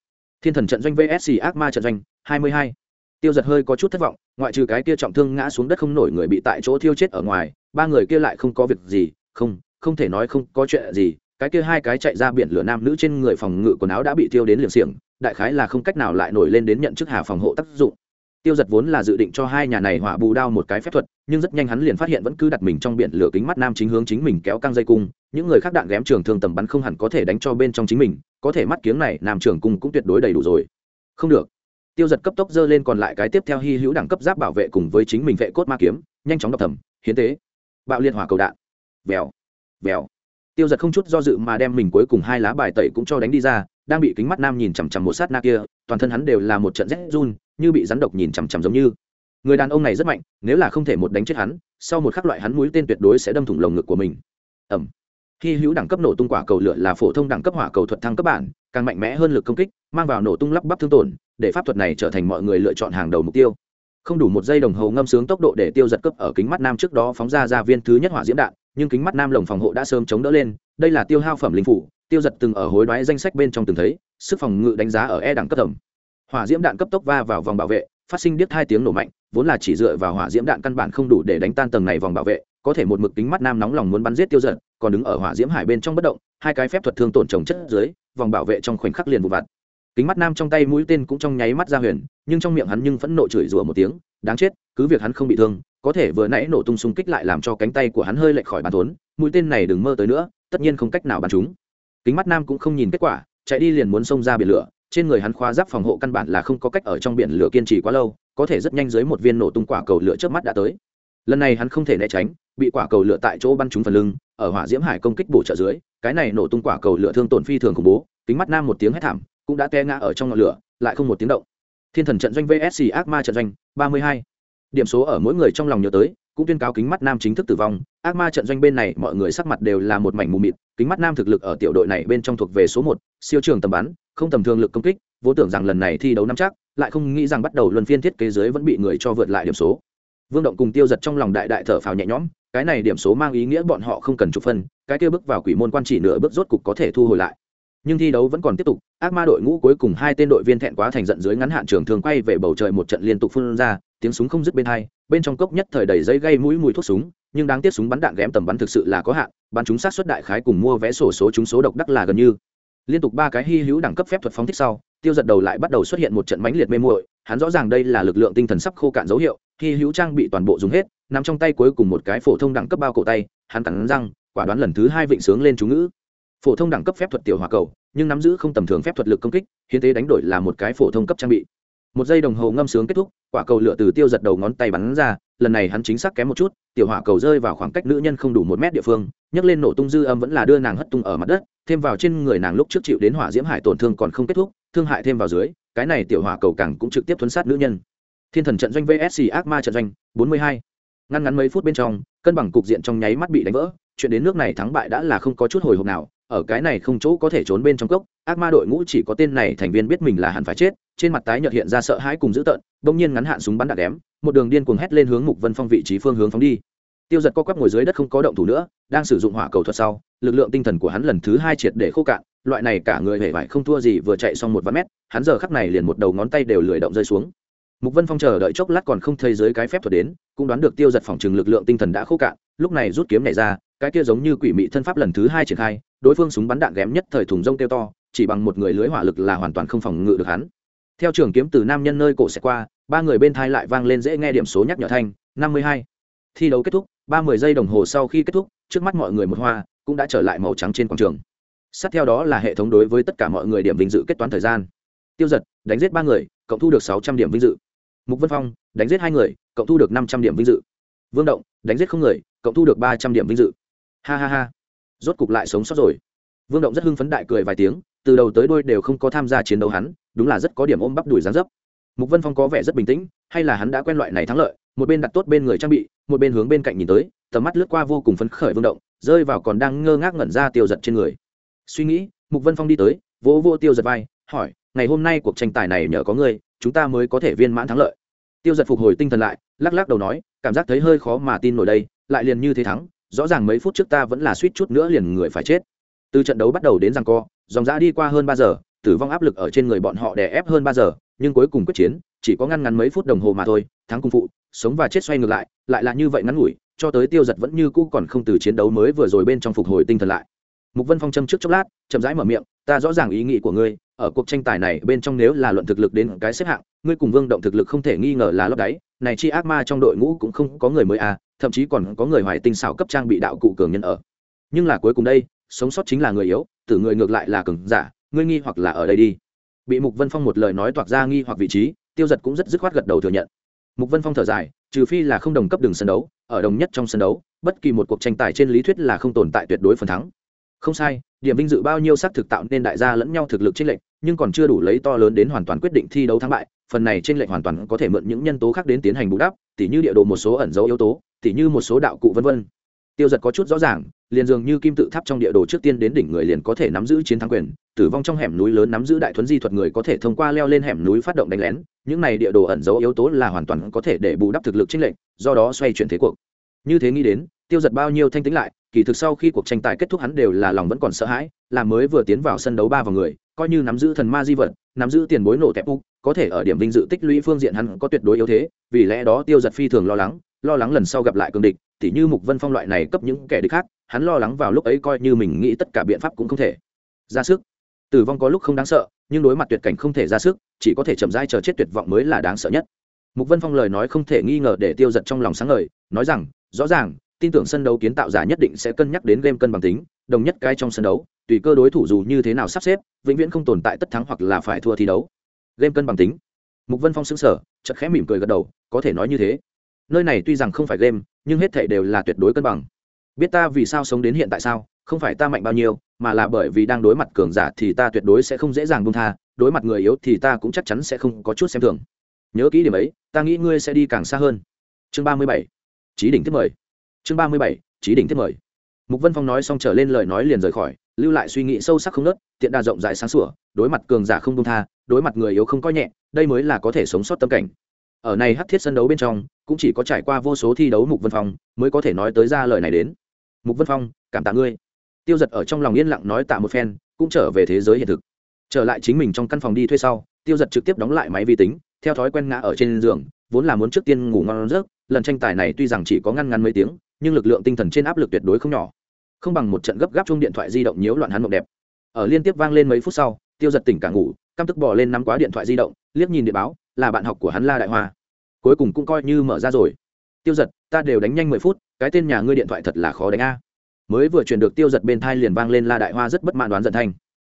Thiên thần trận doanh vsc ác ma trận doanh, hai mươi hai. Tiêu giật hơi có chút thất vọng, ngoại trừ cái kia trọng thương ngã xuống đất không nổi người bị tại chỗ thiêu chết ở ngoài, ba người kia lại không có việc gì, không không thể nói không có chuyện gì cái kia hai cái chạy ra biển lửa nam nữ trên người phòng ngự quần áo đã bị tiêu đến liềm xiềng, đại khái là không cách nào lại nổi lên đến nhận chức hà phòng hộ tác dụng. Tiêu giật vốn là dự định cho hai nhà này hỏa bù đao một cái phép thuật, nhưng rất nhanh hắn liền phát hiện vẫn cứ đặt mình trong biển lửa kính mắt nam chính hướng chính mình kéo căng dây cung, những người khác đạn ghém trường thương tầm bắn không hẳn có thể đánh cho bên trong chính mình, có thể mắt kiếng này nam trường cung cũng tuyệt đối đầy đủ rồi. Không được. Tiêu giật cấp tốc dơ lên còn lại cái tiếp theo hy hữu đẳng cấp giáp bảo vệ cùng với chính mình vệ cốt ma kiếm, nhanh chóng đọc thầm, hiến tế. Bạo liên hỏa cầu đạn. Vèo. Vèo tiêu giật không chút do dự mà đem mình cuối cùng hai lá bài tẩy cũng cho đánh đi ra, đang bị kính mắt nam nhìn chằm chằm một sát na kia, toàn thân hắn đều là một trận rét run, như bị rắn độc nhìn chằm chằm giống như. Người đàn ông này rất mạnh, nếu là không thể một đánh chết hắn, sau một khắc loại hắn mũi tên tuyệt đối sẽ đâm thủng lồng ngực của mình. Ẩm. Khi hữu đẳng cấp nổ tung quả cầu lửa là phổ thông đẳng cấp hỏa cầu thuật thăng cấp bản, càng mạnh mẽ hơn lực công kích, mang vào nổ tung lắp bắp thương tổn, để pháp thuật này trở thành mọi người lựa chọn hàng đầu mục tiêu. Không đủ một giây đồng hồ ngâm sướng tốc độ để tiêu giật cấp ở kính mắt nam trước đó phóng ra ra viên thứ nhất hỏa diễm đạn nhưng kính mắt nam lồng phòng hộ đã sớm chống đỡ lên, đây là tiêu hao phẩm linh phủ, tiêu giật từng ở hối đoái danh sách bên trong từng thấy, sức phòng ngự đánh giá ở e đẳng cấp thẩm. Hỏa diễm đạn cấp tốc va vào vòng bảo vệ, phát sinh điếc hai tiếng nổ mạnh, vốn là chỉ dựa vào hỏa diễm đạn căn bản không đủ để đánh tan tầng này vòng bảo vệ, có thể một mực kính mắt nam nóng lòng muốn bắn giết tiêu giật, còn đứng ở hỏa diễm hải bên trong bất động, hai cái phép thuật thương tổn trồng chất dưới, vòng bảo vệ trong khoảnh khắc liền vụ vặt. Kính mắt nam trong tay mũi tên cũng trong nháy mắt ra huyền, nhưng trong miệng hắn nhưng phẫn nộ chửi rủa một tiếng, đáng chết, cứ việc hắn không bị thương có thể vừa nãy nổ tung xung kích lại làm cho cánh tay của hắn hơi lệch khỏi bàn thốn, mũi tên này đừng mơ tới nữa, tất nhiên không cách nào bắn chúng kính mắt nam cũng không nhìn kết quả, chạy đi liền muốn xông ra biển lửa, trên người hắn khoa giáp phòng hộ căn bản là không có cách ở trong biển lửa kiên trì quá lâu, có thể rất nhanh dưới một viên nổ tung quả cầu lửa trước mắt đã tới. Lần này hắn không thể né tránh, bị quả cầu lửa tại chỗ bắn trúng phần lưng, ở hỏa diễm hải công kích bổ trợ dưới, cái này nổ tung quả cầu lửa thương tổn phi thường khủng bố, kính mắt nam một tiếng hét thảm, cũng đã té ngã ở trong ngọn lửa, lại không một tiếng động. Thiên thần trận doanh vsc ác ma trận doanh, ba mươi hai điểm số ở mỗi người trong lòng nhớ tới, cũng tuyên cáo kính mắt nam chính thức tử vong. Ác ma trận doanh bên này, mọi người sắc mặt đều là một mảnh mù mịt. Kính mắt nam thực lực ở tiểu đội này bên trong thuộc về số một, siêu trường tầm bắn, không tầm thường lực công kích. Vô tưởng rằng lần này thi đấu năm chắc, lại không nghĩ rằng bắt đầu luân phiên thiết kế giới vẫn bị người cho vượt lại điểm số. Vương động cùng tiêu giật trong lòng đại đại thở phào nhẹ nhõm, cái này điểm số mang ý nghĩa bọn họ không cần chụp phân, cái kia bước vào quỷ môn quan chỉ nửa bước rốt cục có thể thu hồi lại. Nhưng thi đấu vẫn còn tiếp tục, ác ma đội ngũ cuối cùng hai tên đội viên thẹn quá thành giận dưới ngắn hạn trường thường quay về bầu trời một trận liên tục phun ra tiếng súng không dứt bên hai, bên trong cốc nhất thời đầy dây gây mũi mùi thuốc súng, nhưng đáng tiếc súng bắn đạn ghém tầm bắn thực sự là có hạn, bắn chúng sát xuất đại khái cùng mua vé sổ số chúng số độc đắc là gần như. Liên tục ba cái hy hữu đẳng cấp phép thuật phóng thích sau, tiêu giật đầu lại bắt đầu xuất hiện một trận mãnh liệt mê muội, hắn rõ ràng đây là lực lượng tinh thần sắp khô cạn dấu hiệu, hy hữu trang bị toàn bộ dùng hết nằm trong tay cuối cùng một cái phổ thông đẳng cấp bao cổ tay, hắn cắn răng, quả đoán lần thứ hai vịnh sướng lên chú ngữ. Phổ thông đẳng cấp phép thuật tiểu hòa cầu, nhưng nắm giữ không tầm thường phép thuật lực công kích, hiến tế đánh đổi là một cái phổ thông cấp trang bị một giây đồng hồ ngâm sướng kết thúc, quả cầu lửa từ tiêu giật đầu ngón tay bắn ra, lần này hắn chính xác kém một chút, tiểu hỏa cầu rơi vào khoảng cách nữ nhân không đủ một mét địa phương, nhấc lên nổ tung dư âm vẫn là đưa nàng hất tung ở mặt đất, thêm vào trên người nàng lúc trước chịu đến hỏa diễm hải tổn thương còn không kết thúc, thương hại thêm vào dưới, cái này tiểu hỏa cầu càng cũng trực tiếp thuấn sát nữ nhân. Thiên thần trận doanh vsc ác ma trận doanh, bốn mươi hai. Ngăn ngắn mấy phút bên trong, cân bằng cục diện trong nháy mắt bị đánh vỡ, chuyện đến nước này thắng bại đã là không có chút hồi hộp nào ở cái này không chỗ có thể trốn bên trong cốc, ác ma đội ngũ chỉ có tên này thành viên biết mình là hẳn phải chết, trên mặt tái nhợt hiện ra sợ hãi cùng dữ tợn bỗng nhiên ngắn hạn súng bắn đạn đém, một đường điên cuồng hét lên hướng mục vân phong vị trí phương hướng phóng đi. Tiêu giật co quắp ngồi dưới đất không có động thủ nữa, đang sử dụng hỏa cầu thuật sau, lực lượng tinh thần của hắn lần thứ hai triệt để khô cạn, loại này cả người hề vải không thua gì vừa chạy xong một vạn mét, hắn giờ khắc này liền một đầu ngón tay đều lười động rơi xuống. Mục vân phong chờ đợi chốc lát còn không thấy dưới cái phép thuật đến, cũng đoán được tiêu giật phòng trừng lực lượng tinh thần đã khô cạn, lúc này rút kiếm này ra, cái kia giống như quỷ mị thân pháp lần thứ hai triển khai đối phương súng bắn đạn ghém nhất thời thùng rông kêu to, chỉ bằng một người lưới hỏa lực là hoàn toàn không phòng ngự được hắn. Theo trường kiếm từ nam nhân nơi cổ sẽ qua, ba người bên thai lại vang lên dễ nghe điểm số nhắc nhở thanh, năm mươi hai. Thi đấu kết thúc, ba mươi giây đồng hồ sau khi kết thúc, trước mắt mọi người một hoa, cũng đã trở lại màu trắng trên quảng trường. Sát theo đó là hệ thống đối với tất cả mọi người điểm vinh dự kết toán thời gian. Tiêu giật, đánh giết ba người, cộng thu được sáu trăm điểm vinh dự. Mục vân phong, đánh giết hai người, cộng thu được năm trăm điểm vinh dự. Vương động, đánh giết không người, cộng thu được ba trăm điểm vinh dự. Ha ha ha rốt cục lại sống sót rồi. Vương động rất hưng phấn đại cười vài tiếng, từ đầu tới đôi đều không có tham gia chiến đấu hắn, đúng là rất có điểm ôm bắp đùi dán dấp. Mục vân phong có vẻ rất bình tĩnh, hay là hắn đã quen loại này thắng lợi, một bên đặt tốt bên người trang bị, một bên hướng bên cạnh nhìn tới, tầm mắt lướt qua vô cùng phấn khởi vương động, rơi vào còn đang ngơ ngác ngẩn ra tiêu giật trên người. Suy nghĩ, mục vân phong đi tới, vỗ vô tiêu giật vai, hỏi, ngày hôm nay cuộc tranh tài này nhờ có ngươi, chúng ta mới có thể viên mãn thắng lợi. Tiêu giật phục hồi tinh thần lại, lắc lắc đầu nói, cảm giác thấy hơi khó mà tin nổi đây, lại liền như thế thắng rõ ràng mấy phút trước ta vẫn là suýt chút nữa liền người phải chết. Từ trận đấu bắt đầu đến rằng co, dòng giã đi qua hơn ba giờ, tử vong áp lực ở trên người bọn họ đè ép hơn ba giờ, nhưng cuối cùng quyết chiến, chỉ có ngăn ngắn mấy phút đồng hồ mà thôi, thắng cung phụ, sống và chết xoay ngược lại lại là như vậy ngắn ngủi, cho tới tiêu giật vẫn như cũ còn không từ chiến đấu mới vừa rồi bên trong phục hồi tinh thần lại. Mục vân phong châm trước chốc lát, chậm rãi mở miệng, ta rõ ràng ý nghĩ của ngươi, ở cuộc tranh tài này bên trong nếu là luận thực lực đến cái xếp hạng, ngươi cùng vương động thực lực không thể nghi ngờ là lấp đáy, này chi ác ma trong đội ngũ cũng không có người mới à thậm chí còn có người hoài tinh xảo cấp trang bị đạo cụ cường nhân ở. Nhưng là cuối cùng đây, sống sót chính là người yếu, tử người ngược lại là cường giả, ngươi nghi hoặc là ở đây đi. Bị mục vân phong một lời nói toạc ra nghi hoặc vị trí, tiêu giật cũng rất dứt khoát gật đầu thừa nhận. Mục vân phong thở dài, trừ phi là không đồng cấp đường sân đấu, ở đồng nhất trong sân đấu, bất kỳ một cuộc tranh tài trên lý thuyết là không tồn tại tuyệt đối phần thắng. Không sai, điểm vinh dự bao nhiêu xác thực tạo nên đại gia lẫn nhau thực lực chênh lệch, nhưng còn chưa đủ lấy to lớn đến hoàn toàn quyết định thi đấu thắng bại, phần này chênh lệch hoàn toàn có thể mượn những nhân tố khác đến tiến hành bù đắp, tỉ như địa đồ một số ẩn dấu yếu tố tỉ như một số đạo cụ vân vân. Tiêu giật có chút rõ ràng liền dường như kim tự tháp trong địa đồ trước tiên đến đỉnh người liền có thể nắm giữ chiến thắng quyền tử vong trong hẻm núi lớn nắm giữ đại thuấn di thuật người có thể thông qua leo lên hẻm núi phát động đánh lén những này địa đồ ẩn dấu yếu tố là hoàn toàn có thể để bù đắp thực lực chênh lệnh, do đó xoay chuyển thế cuộc. Như thế nghĩ đến tiêu giật bao nhiêu thanh tính lại kỳ thực sau khi cuộc tranh tài kết thúc hắn đều là lòng vẫn còn sợ hãi là mới vừa tiến vào sân đấu ba vào người coi như nắm giữ thần ma di vật nắm giữ tiền bối nổ tẹp u, có thể ở điểm vinh dự tích lũy phương diện hắn có tuyệt đối yếu thế vì lẽ đó tiêu giật phi thường lo lắng lo lắng lần sau gặp lại cường địch thì như mục vân phong loại này cấp những kẻ địch khác, hắn lo lắng vào lúc ấy coi như mình nghĩ tất cả biện pháp cũng không thể. Ra sức. Tử vong có lúc không đáng sợ, nhưng đối mặt tuyệt cảnh không thể ra sức, chỉ có thể chậm rãi chờ chết tuyệt vọng mới là đáng sợ nhất. Mục vân phong lời nói không thể nghi ngờ để tiêu giật trong lòng sáng ngời, nói rằng, rõ ràng, tin tưởng sân đấu kiến tạo giả nhất định sẽ cân nhắc đến game cân bằng tính, đồng nhất cái trong sân đấu, tùy cơ đối thủ dù như thế nào sắp xếp, vĩnh viễn không tồn tại tất thắng hoặc là phải thua thi đấu. Game cân bằng tính. Mục vân phong xứng sở chật khẽ mỉm cười gật đầu, có thể nói như thế nơi này tuy rằng không phải game, nhưng hết thảy đều là tuyệt đối cân bằng. Biết ta vì sao sống đến hiện tại sao? Không phải ta mạnh bao nhiêu, mà là bởi vì đang đối mặt cường giả thì ta tuyệt đối sẽ không dễ dàng buông tha, đối mặt người yếu thì ta cũng chắc chắn sẽ không có chút xem thường. Nhớ kỹ điểm ấy, ta nghĩ ngươi sẽ đi càng xa hơn. Chương ba mươi bảy trí đỉnh tiếp mời. Chương ba mươi bảy trí đỉnh tiếp mời. Mục vân phong nói xong trở lên lời nói liền rời khỏi, lưu lại suy nghĩ sâu sắc không nớt tiện đa rộng rãi sáng sủa, đối mặt cường giả không buông tha, đối mặt người yếu không coi nhẹ, đây mới là có thể sống sót tâm cảnh ở này hắc thiết sân đấu bên trong, cũng chỉ có trải qua vô số thi đấu mục vân phong mới có thể nói tới ra lời này đến. Mục vân phong, cảm tạ ngươi. Tiêu giật ở trong lòng yên lặng nói tạ một phen, cũng trở về thế giới hiện thực. Trở lại chính mình trong căn phòng đi thuê sau, tiêu giật trực tiếp đóng lại máy vi tính, theo thói quen ngã ở trên giường, vốn là muốn trước tiên ngủ ngon giấc, lần tranh tài này tuy rằng chỉ có ngăn ngắn mấy tiếng, nhưng lực lượng tinh thần trên áp lực tuyệt đối không nhỏ. Không bằng một trận gấp gáp chung điện thoại di động nhiễu loạn hắn mộng đẹp. Ở liên tiếp vang lên mấy phút sau, tiêu giật tỉnh cả ngủ, căm tức bỏ lên nắm quá điện thoại di động, liếc nhìn điện báo là bạn học của hắn la đại hoa. Cuối cùng cũng coi như mở ra rồi. Tiêu giật, ta đều đánh nhanh mười phút, cái tên nhà ngươi điện thoại thật là khó đánh a. Mới vừa chuyển được tiêu giật bên thai liền vang lên la đại hoa rất bất mãn đoán giận thanh.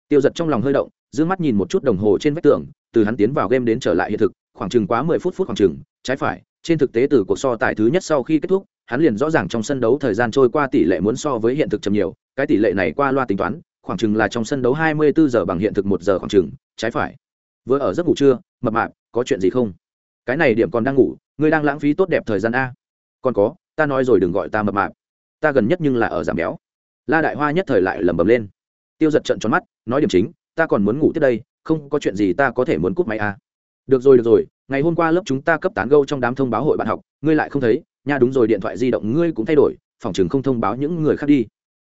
Tiêu giật trong lòng hơi động d ư ơ n g mắt nhìn một chút đồng hồ trên vách tường, từ hắn tiến vào game đến trở lại hiện thực, khoảng chừng quá mười phút phút khoảng chừng, trái phải, trên thực tế từ cuộc so tài thứ nhất sau khi kết thúc, hắn liền rõ ràng trong sân đấu thời gian trôi qua tỷ lệ muốn so với hiện thực chậm nhiều, cái tỷ lệ này qua loa tính toán, khoảng chừng là trong sân đấu hai mươi bốn giờ bằng hiện thực một giờ khoảng chừng, trái phải. Vừa ở giấc ngủ trưa, mập mạp có chuyện gì không? Cái này điểm còn đang ngủ, ngươi đang lãng phí tốt đẹp thời gian a. Còn có, ta nói rồi đừng gọi ta mập mạp. Ta gần nhất nhưng là ở giảm béo. La đại hoa nhất thời lại lẩm bẩm lên. Tiêu giật trận tròn mắt, nói điểm chính, ta còn muốn ngủ tiếp đây, không có chuyện gì ta có thể muốn cúp máy à. được rồi được rồi, ngày hôm qua lớp chúng ta cấp tán gâu trong đám thông báo hội bạn học, ngươi lại không thấy, nha đúng rồi điện thoại di động ngươi cũng thay đổi, phòng chừng không thông báo những người khác đi.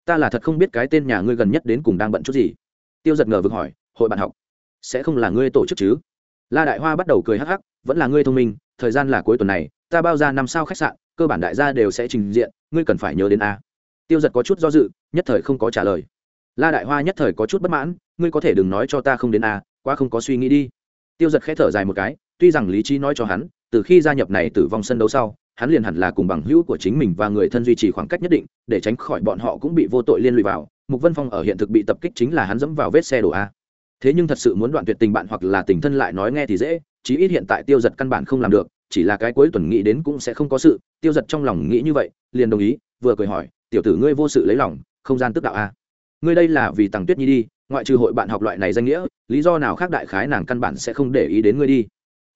Ta là thật không biết cái tên nhà ngươi gần nhất đến cùng đang bận chút gì. Tiêu giật ngờ vực hỏi, hội bạn học, sẽ không là ngươi tổ chức chứ? La đại hoa bắt đầu cười hắc hắc, vẫn là ngươi thông minh, thời gian là cuối tuần này, ta bao ra năm sao khách sạn, cơ bản đại gia đều sẽ trình diện, ngươi cần phải nhớ đến a. Tiêu giật có chút do dự, nhất thời không có trả lời. La đại hoa nhất thời có chút bất mãn, ngươi có thể đừng nói cho ta không đến a, quá không có suy nghĩ đi. Tiêu giật khẽ thở dài một cái, tuy rằng lý trí nói cho hắn, từ khi gia nhập này tử vong sân đấu sau, hắn liền hẳn là cùng bằng hữu của chính mình và người thân duy trì khoảng cách nhất định, để tránh khỏi bọn họ cũng bị vô tội liên lụy vào. Mục vân phong ở hiện thực bị tập kích chính là hắn dẫm vào vết xe đổ a thế nhưng thật sự muốn đoạn tuyệt tình bạn hoặc là tình thân lại nói nghe thì dễ, chí ít hiện tại tiêu giật căn bản không làm được, chỉ là cái cuối tuần nghĩ đến cũng sẽ không có sự, tiêu giật trong lòng nghĩ như vậy, liền đồng ý, vừa cười hỏi, tiểu tử ngươi vô sự lấy lòng, không gian tức đạo a ngươi đây là vì tằng tuyết nhi đi, ngoại trừ hội bạn học loại này danh nghĩa, lý do nào khác đại khái nàng căn bản sẽ không để ý đến ngươi đi.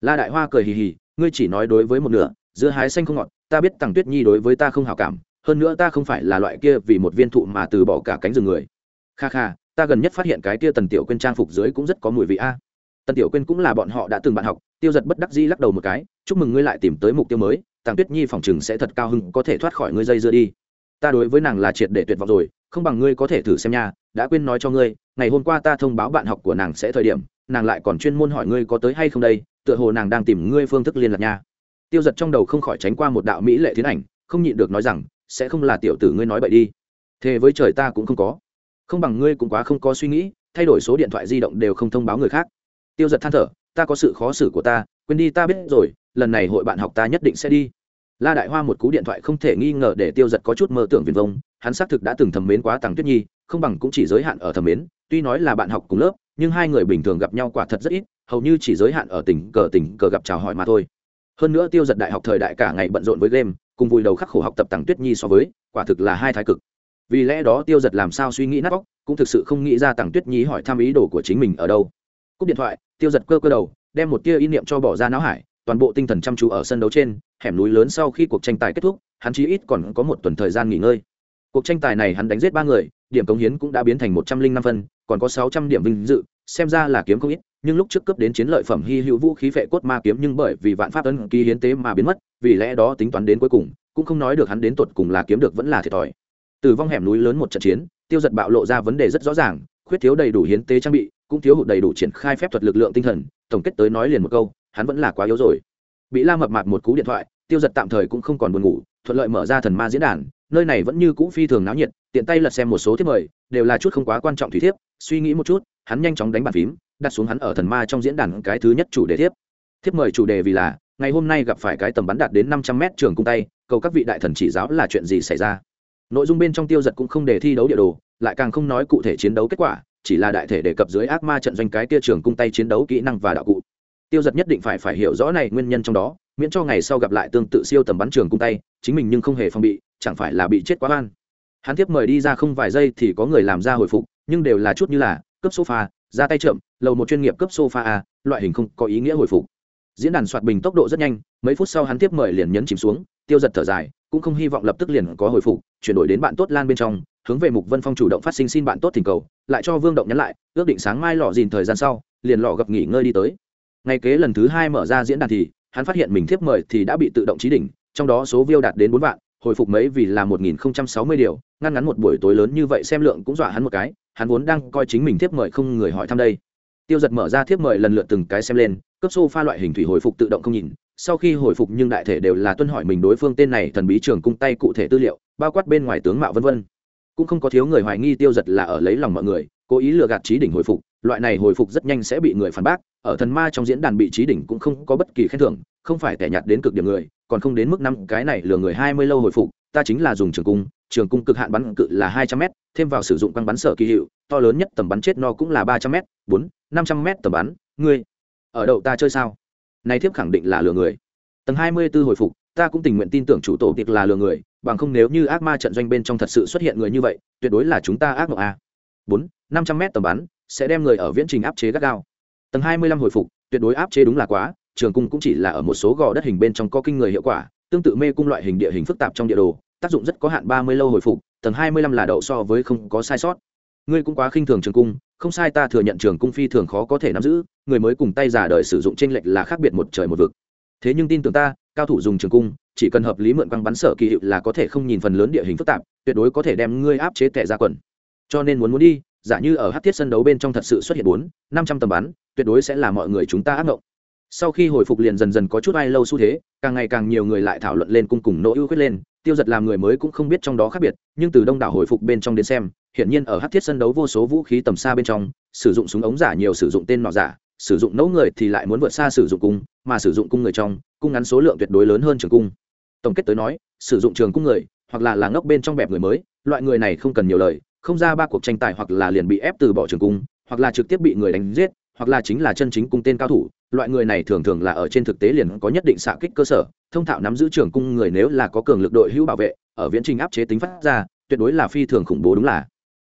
La đại hoa cười hì hì, ngươi chỉ nói đối với một nửa, giữa hái xanh không ngọt, ta biết tằng tuyết nhi đối với ta không hào cảm, hơn nữa ta không phải là loại kia vì một viên thụ mà từ bỏ cả cánh rừng người. Kha kha ta gần nhất phát hiện cái kia tần tiểu quên trang phục dưới cũng rất có mùi vị a. Tần tiểu quên cũng là bọn họ đã từng bạn học, tiêu giật bất đắc dĩ lắc đầu một cái, chúc mừng ngươi lại tìm tới mục tiêu mới, tàng tuyết nhi phòng chừng sẽ thật cao hưng có thể thoát khỏi ngươi dây dưa đi. Ta đối với nàng là triệt để tuyệt vọng rồi, không bằng ngươi có thể thử xem nha, đã quên nói cho ngươi, ngày hôm qua ta thông báo bạn học của nàng sẽ thời điểm, nàng lại còn chuyên môn hỏi ngươi có tới hay không đây, tựa hồ nàng đang tìm ngươi phương thức liên lạc nha. Tiêu giật trong đầu không khỏi tránh qua một đạo mỹ lệ thiến ảnh, không nhịn được nói rằng, sẽ không là tiểu tử ngươi nói bậy đi. Thế với trời ta cũng không có không bằng ngươi cũng quá không có suy nghĩ, thay đổi số điện thoại di động đều không thông báo người khác. Tiêu giật than thở, ta có sự khó xử của ta, quên đi ta biết rồi, lần này hội bạn học ta nhất định sẽ đi. La đại hoa một cú điện thoại không thể nghi ngờ để tiêu giật có chút mơ tưởng viền vông, hắn xác thực đã từng thầm mến quá tàng tuyết nhi, không bằng cũng chỉ giới hạn ở thầm mến, tuy nói là bạn học cùng lớp, nhưng hai người bình thường gặp nhau quả thật rất ít, hầu như chỉ giới hạn ở tỉnh cờ tỉnh cờ gặp chào hỏi mà thôi. Hơn nữa tiêu giật đại học thời đại cả ngày bận rộn với game, cùng vùi đầu khắc khổ học tập tàng tuyết nhi so với, quả thực là hai thái cực vì lẽ đó tiêu giật làm sao suy nghĩ nát vóc cũng thực sự không nghĩ ra tặng tuyết nhi hỏi thăm ý đồ của chính mình ở đâu. Cúp điện thoại, tiêu giật cơ cơ đầu, đem một tia ý niệm cho bỏ ra não hải, toàn bộ tinh thần chăm chú ở sân đấu trên, hẻm núi lớn sau khi cuộc tranh tài kết thúc, hắn chí ít còn có một tuần thời gian nghỉ ngơi. Cuộc tranh tài này hắn đánh giết ba người, điểm cống hiến cũng đã biến thành một trăm linh năm phân, còn có sáu trăm điểm vinh dự, xem ra là kiếm không ít, nhưng lúc trước cấp đến chiến lợi phẩm hy hữu vũ khí vệ cốt ma kiếm nhưng bởi vì vạn pháp ấn ký hiến tế mà biến mất, vì lẽ đó tính toán đến cuối cùng, cũng không nói được hắn đến tột cùng là kiếm được vẫn là thiệt thòi từ vong hẻm núi lớn một trận chiến, tiêu giật bạo lộ ra vấn đề rất rõ ràng, khuyết thiếu đầy đủ hiến tế trang bị, cũng thiếu hụt đầy đủ triển khai phép thuật lực lượng tinh thần, tổng kết tới nói liền một câu, hắn vẫn là quá yếu rồi. Bị la mập mạp một cú điện thoại, tiêu giật tạm thời cũng không còn buồn ngủ, thuận lợi mở ra thần ma diễn đàn, nơi này vẫn như cũ phi thường náo nhiệt, tiện tay lật xem một số thiếp mời, đều là chút không quá quan trọng thủy thiếp, suy nghĩ một chút, hắn nhanh chóng đánh bàn phím, đặt xuống hắn ở thần ma trong diễn đàn cái thứ nhất chủ đề thiếp. Thiếp mời chủ đề vì là, ngày hôm nay gặp phải cái tầm bắn đạt đến năm trăm mét trường cung tay, cầu các vị đại thần chỉ giáo là chuyện gì xảy ra? Nội dung bên trong tiêu giật cũng không để thi đấu địa đồ, lại càng không nói cụ thể chiến đấu kết quả, chỉ là đại thể đề cập dưới ác ma trận doanh cái tia trường cung tay chiến đấu kỹ năng và đạo cụ. Tiêu giật nhất định phải phải hiểu rõ này nguyên nhân trong đó, miễn cho ngày sau gặp lại tương tự siêu tầm bắn trường cung tay, chính mình nhưng không hề phong bị, chẳng phải là bị chết quá oan. Hắn tiếp mời đi ra không vài giây thì có người làm ra hồi phục, nhưng đều là chút như là cấp sofa, ra tay chậm, lầu một chuyên nghiệp cấp sofa a, loại hình không có ý nghĩa hồi phục. Diễn đàn soạt bình tốc độ rất nhanh, mấy phút sau hắn tiếp mời liền nhấn chìm xuống, tiêu giật thở dài cũng không hy vọng lập tức liền có hồi phục, chuyển đổi đến bạn tốt lan bên trong, hướng về mục vân phong chủ động phát sinh xin bạn tốt thỉnh cầu, lại cho vương động nhắn lại, ước định sáng mai lọ dìn thời gian sau, liền lọ gặp nghỉ ngơi đi tới. Ngày kế lần thứ hai mở ra diễn đàn thì, hắn phát hiện mình thiếp mời thì đã bị tự động trí đỉnh, trong đó số view đạt đến bốn vạn, hồi phục mấy vì là một nghìn sáu mươi điều, ngăn ngắn một buổi tối lớn như vậy xem lượng cũng dọa hắn một cái, hắn vốn đang coi chính mình thiếp mời không người hỏi thăm đây. Tiêu giật mở ra thiếp mời lần lượt từng cái xem lên cấp số pha loại hình thủy hồi phục tự động không nhìn sau khi hồi phục nhưng đại thể đều là tuân hỏi mình đối phương tên này, thần bí trường cung tay cụ thể tư liệu, bao quát bên ngoài tướng mạo vân vân. Cũng không có thiếu người hoài nghi tiêu giật là ở lấy lòng mọi người, cố ý lừa gạt trí đỉnh hồi phục, loại này hồi phục rất nhanh sẽ bị người phản bác, ở thần ma trong diễn đàn bị trí đỉnh cũng không có bất kỳ khen thưởng, không phải tẻ nhạt đến cực điểm người, còn không đến mức năm, cái này lừa người hai mươi lâu hồi phục, ta chính là dùng trường cung trường cung cực hạn bắn cự là hai trăm m thêm vào sử dụng băng bắn sở kỳ hiệu, to lớn nhất tầm bắn chết no cũng là ba trăm m bốn, năm trăm m tầm bắn, ngươi, ở đậu ta chơi sao? Này thiếp khẳng định là lừa người. Tầng hai mươi b ố hồi phục, ta cũng tình nguyện tin tưởng chủ tổ tiệc là lừa người, bằng không nếu như ác ma trận doanh bên trong thật sự xuất hiện người như vậy, tuyệt đối là chúng ta ác mộng a. Bốn, năm trăm m tầm bắn, sẽ đem người ở viễn trình áp chế gắt gao. Tầng hai mươi lăm hồi phục, tuyệt đối áp chế đúng là quá, trường cung cũng chỉ là ở một số gò đất hình bên trong có kinh người hiệu quả, tương tự mê cung loại hình địa hình phức tạp trong địa đồ, tác dụng rất có hạn ba mươi lâu hồi phục, tầng hai mươi lăm là đậu so với không có sai sót. Ngươi cũng quá khinh thường trường cung không sai ta thừa nhận trường cung phi thường khó có thể nắm giữ, người mới cùng tay giả đời sử dụng tranh lệch là khác biệt một trời một vực. Thế nhưng tin tưởng ta, cao thủ dùng trường cung, chỉ cần hợp lý mượn quăng bắn sở kỳ hiệu là có thể không nhìn phần lớn địa hình phức tạp, tuyệt đối có thể đem ngươi áp chế tệ ra quần. Cho nên muốn muốn đi, giả như ở hát thiết sân đấu bên trong thật sự xuất hiện bốn, năm trăm tầm bắn, tuyệt đối sẽ là mọi người chúng ta ác mộng sau khi hồi phục liền dần dần có chút ai lâu xu thế, càng ngày càng nhiều người lại thảo luận lên cung cùng nỗi ưu quyết lên, tiêu giật làm người mới cũng không biết trong đó khác biệt, nhưng từ đông đảo hồi phục bên trong đến xem hiện nhiên ở hát thiết sân đấu vô số vũ khí tầm xa bên trong, sử dụng súng ống giả nhiều sử dụng tên nọ giả, sử dụng nấu người thì lại muốn vượt xa sử dụng cung, mà sử dụng cung người trong, cung ngắn số lượng tuyệt đối lớn hơn trường cung. Tổng kết tới nói, sử dụng trường cung người, hoặc là là ngốc bên trong bẹp người mới, loại người này không cần nhiều lời, không ra ba cuộc tranh tài hoặc là liền bị ép từ bỏ trường cung, hoặc là trực tiếp bị người đánh giết, hoặc là chính là chân chính cung tên cao thủ, loại người này thường thường là ở trên thực tế liền có nhất định xạ kích cơ sở, thông thạo nắm giữ trường cung người nếu là có cường lực đội hữu bảo vệ, ở viễn trình áp chế tính phát ra, tuyệt đối là phi thường khủng bố đúng là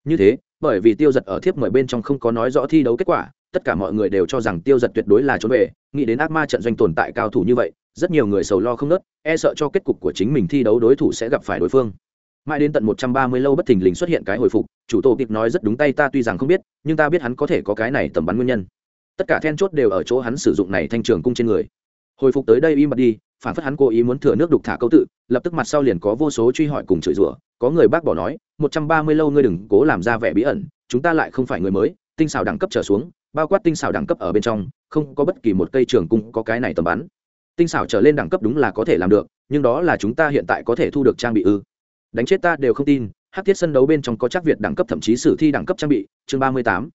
như thế, bởi vì tiêu giật ở thiếp mời bên trong không có nói rõ thi đấu kết quả, tất cả mọi người đều cho rằng tiêu giật tuyệt đối là trốn về, nghĩ đến ác ma trận doanh tồn tại cao thủ như vậy, rất nhiều người sầu lo không nớt e sợ cho kết cục của chính mình thi đấu đối thủ sẽ gặp phải đối phương. Mãi đến tận một trăm ba mươi lâu bất thình lình xuất hiện cái hồi phục, chủ tổ kịp nói rất đúng tay ta tuy rằng không biết, nhưng ta biết hắn có thể có cái này tầm bắn nguyên nhân. Tất cả then chốt đều ở chỗ hắn sử dụng này thanh trường cung trên người hồi phục tới đây im bặt đi, phản phất hắn cố ý muốn thừa nước đục thả câu tự, lập tức mặt sau liền có vô số truy hỏi cùng chửi rủa. Có người bác bỏ nói, một trăm ba mươi lâu ngươi đừng cố làm ra vẻ bí ẩn, chúng ta lại không phải người mới, tinh xảo đẳng cấp trở xuống, bao quát tinh xảo đẳng cấp ở bên trong, không có bất kỳ một cây trường cung có cái này tầm bắn. Tinh xảo trở lên đẳng cấp đúng là có thể làm được, nhưng đó là chúng ta hiện tại có thể thu được trang bị ư. Đánh chết ta đều không tin hát thiết sân đấu bên trong có chắc việt đẳng cấp thậm chí sử thi đẳng cấp trang bị. Chương ba mươi tám.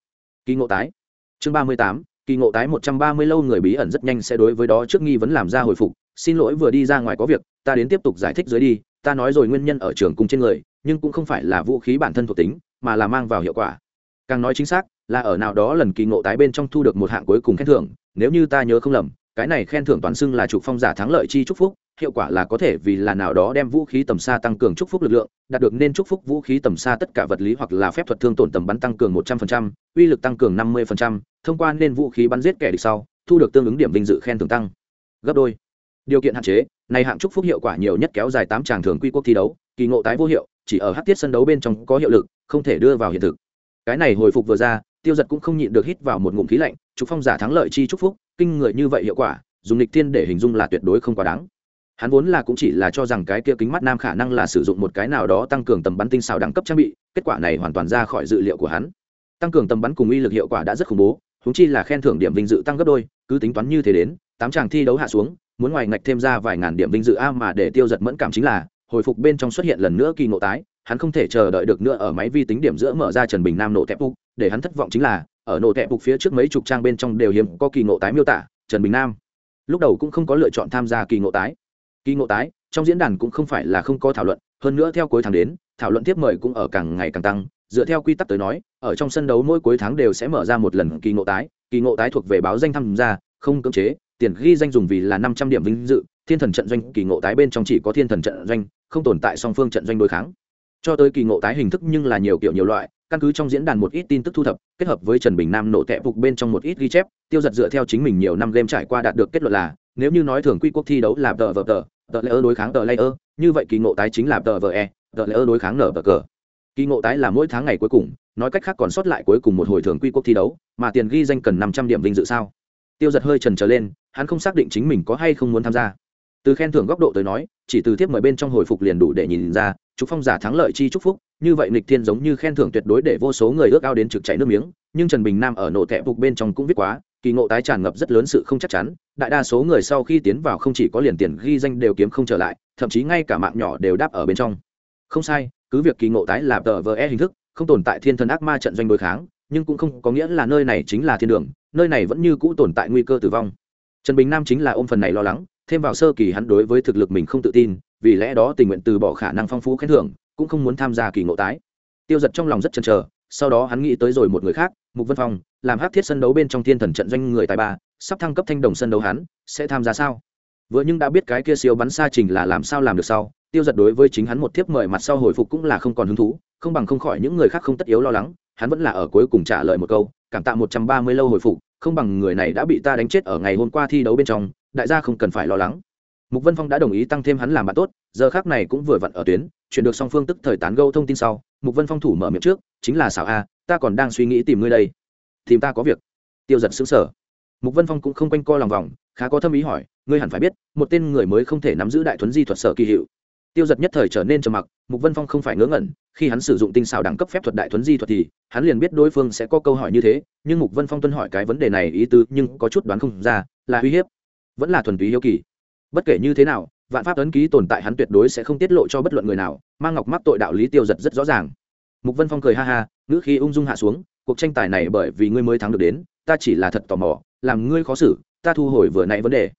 Kỳ ngộ tái. Chương ba mươi tám kỳ ngộ tái một trăm ba mươi lâu người bí ẩn rất nhanh sẽ đối với đó trước nghi vấn làm ra hồi phục. Xin lỗi vừa đi ra ngoài có việc, ta đến tiếp tục giải thích dưới đi. Ta nói rồi nguyên nhân ở trường cung trên người, nhưng cũng không phải là vũ khí bản thân thuộc tính, mà là mang vào hiệu quả. Càng nói chính xác, là ở nào đó lần kỳ ngộ tái bên trong thu được một hạng cuối cùng khen thưởng, nếu như ta nhớ không lầm, cái này khen thưởng toàn xưng là trục phong giả thắng lợi chi chúc phúc, hiệu quả là có thể vì là nào đó đem vũ khí tầm xa tăng cường chúc phúc lực lượng, đạt được nên chúc phúc vũ khí tầm xa tất cả vật lý hoặc là phép thuật thương tổn tầm bắn tăng cường một trăm phần trăm, uy lực tăng cường năm mươi phần trăm thông qua nên vũ khí bắn giết kẻ địch sau, thu được tương ứng điểm vinh dự khen thưởng tăng. Gấp đôi. Điều kiện hạn chế, này hạng chúc phúc hiệu quả nhiều nhất kéo dài tám tràng thường quy quốc thi đấu, kỳ ngộ tái vô hiệu, chỉ ở hát tiết sân đấu bên trong có hiệu lực, không thể đưa vào hiện thực. Cái này hồi phục vừa ra, tiêu giật cũng không nhịn được hít vào một ngụm khí lạnh, Trúc phong giả thắng lợi chi chúc phúc, kinh người như vậy hiệu quả, dùng lịch tiên để hình dung là tuyệt đối không quá đáng. Hắn vốn là cũng chỉ là cho rằng cái kia kính mắt nam khả năng là sử dụng một cái nào đó tăng cường tầm bắn tinh xào đẳng cấp trang bị, kết quả này hoàn toàn ra khỏi dự liệu của hắn. Tăng cường tầm bắn cùng uy lực hiệu quả đã rất khủng bố huống chi là khen thưởng điểm vinh dự tăng gấp đôi, cứ tính toán như thế đến, tám chàng thi đấu hạ xuống, muốn ngoài ngạch thêm ra vài ngàn điểm vinh dự a mà để tiêu giật mẫn cảm chính là, hồi phục bên trong xuất hiện lần nữa kỳ ngộ tái, hắn không thể chờ đợi được nữa ở máy vi tính điểm giữa mở ra trần bình nam nổ tẹp phục, để hắn thất vọng chính là, ở nổ tẹp phục phía trước mấy chục trang bên trong đều hiếm có kỳ ngộ tái miêu tả, trần bình nam. Lúc đầu cũng không có lựa chọn tham gia kỳ ngộ tái. Kỳ ngộ tái, trong diễn đàn cũng không phải là không có thảo luận, hơn nữa theo cuối tháng đến, thảo luận tiếp mời cũng ở càng ngày càng tăng dựa theo quy tắc tới nói ở trong sân đấu mỗi cuối tháng đều sẽ mở ra một lần kỳ ngộ tái kỳ ngộ tái thuộc về báo danh tham gia không cưỡng chế tiền ghi danh dùng vì là năm trăm điểm vinh dự thiên thần trận doanh kỳ ngộ tái bên trong chỉ có thiên thần trận doanh không tồn tại song phương trận doanh đối kháng. Cho tới kỳ ngộ tái hình thức nhưng là nhiều kiểu nhiều loại căn cứ trong diễn đàn một ít tin tức thu thập kết hợp với trần bình nam nổ tệ phục bên trong một ít ghi chép tiêu giật dựa theo chính mình nhiều năm game trải qua đạt được kết luận là nếu như nói thường quy quốc thi đấu là tờ vờ tờ tờ lê ơ đối kháng tờ lê, ơ như vậy kỳ ngộ tái chính là tờ vờ e tờ lê ơ đối kháng nở tờ cờ kỳ ngộ tái là mỗi tháng ngày cuối cùng, nói cách khác còn sót lại cuối cùng một hồi thường quy quốc thi đấu, mà tiền ghi danh cần năm trăm điểm vinh dự sao? Tiêu giật hơi trần trở lên, hắn không xác định chính mình có hay không muốn tham gia. Từ khen thưởng góc độ tới nói, chỉ từ tiếp mời bên trong hồi phục liền đủ để nhìn ra, chúc phong giả thắng lợi chi chúc phúc, như vậy nịch thiên giống như khen thưởng tuyệt đối để vô số người ước ao đến trực chạy nước miếng, nhưng trần bình nam ở nổ thẹp phục bên trong cũng viết quá, kỳ ngộ tái tràn ngập rất lớn sự không chắc chắn, đại đa số người sau khi tiến vào không chỉ có liền tiền ghi danh đều kiếm không trở lại, thậm chí ngay cả mạng nhỏ đều đáp ở bên trong. Không sai cứ việc kỳ ngộ tái là tờ vờ e hình thức, không tồn tại thiên thần ác ma trận doanh đối kháng, nhưng cũng không có nghĩa là nơi này chính là thiên đường, nơi này vẫn như cũ tồn tại nguy cơ tử vong. Trần bình nam chính là ôm phần này lo lắng, thêm vào sơ kỳ hắn đối với thực lực mình không tự tin, vì lẽ đó tình nguyện từ bỏ khả năng phong phú khen thưởng, cũng không muốn tham gia kỳ ngộ tái. Tiêu giật trong lòng rất chần chờ, sau đó hắn nghĩ tới rồi một người khác, mục vân phong, làm hát thiết sân đấu bên trong thiên thần trận doanh người tài ba, sắp thăng cấp thanh đồng sân đấu hắn, sẽ tham gia sao? Vừa nhưng đã biết cái kia siêu bắn xa trình là làm sao làm được sau tiêu giật đối với chính hắn một thiếp mời mặt sau hồi phục cũng là không còn hứng thú, không bằng không khỏi những người khác không tất yếu lo lắng, hắn vẫn là ở cuối cùng trả lời một câu, cảm tạ một trăm ba mươi lâu hồi phục, không bằng người này đã bị ta đánh chết ở ngày hôm qua thi đấu bên trong, đại gia không cần phải lo lắng. Mục vân phong đã đồng ý tăng thêm hắn làm bạn tốt, giờ khác này cũng vừa vặn ở tuyến, chuyển được song phương tức thời tán gâu thông tin sau, mục vân phong thủ mở miệng trước, chính là xảo a, ta còn đang suy nghĩ tìm ngươi đây. Tìm ta có việc. Tiêu giật xứng sở mục vân phong cũng không quanh co lòng vòng, khá có thâm ý hỏi, ngươi hẳn phải biết, một tên người mới không thể nắm giữ đại thuấn di thuật sở kỳ hiệu tiêu giật nhất thời trở nên trầm mặc, mục vân phong không phải ngớ ngẩn, khi hắn sử dụng tinh xảo đẳng cấp phép thuật đại thuấn di thuật thì, hắn liền biết đối phương sẽ có câu hỏi như thế, nhưng mục vân phong tuân hỏi cái vấn đề này ý tứ nhưng có chút đoán không ra, là uy hiếp, vẫn là thuần túy hiếu kỳ. Bất kể như thế nào, vạn pháp ấn ký tồn tại hắn tuyệt đối sẽ không tiết lộ cho bất luận người nào, mang ngọc mắc tội đạo lý tiêu giật rất rõ ràng. Mục vân phong cười ha ha, ngữ khi ung dung hạ xuống, cuộc tranh tài này bởi vì ngươi mới thắng được đến, ta chỉ là thật tò mò, làm ngươi khó xử, ta thu hồi vừa nãy vấn đề.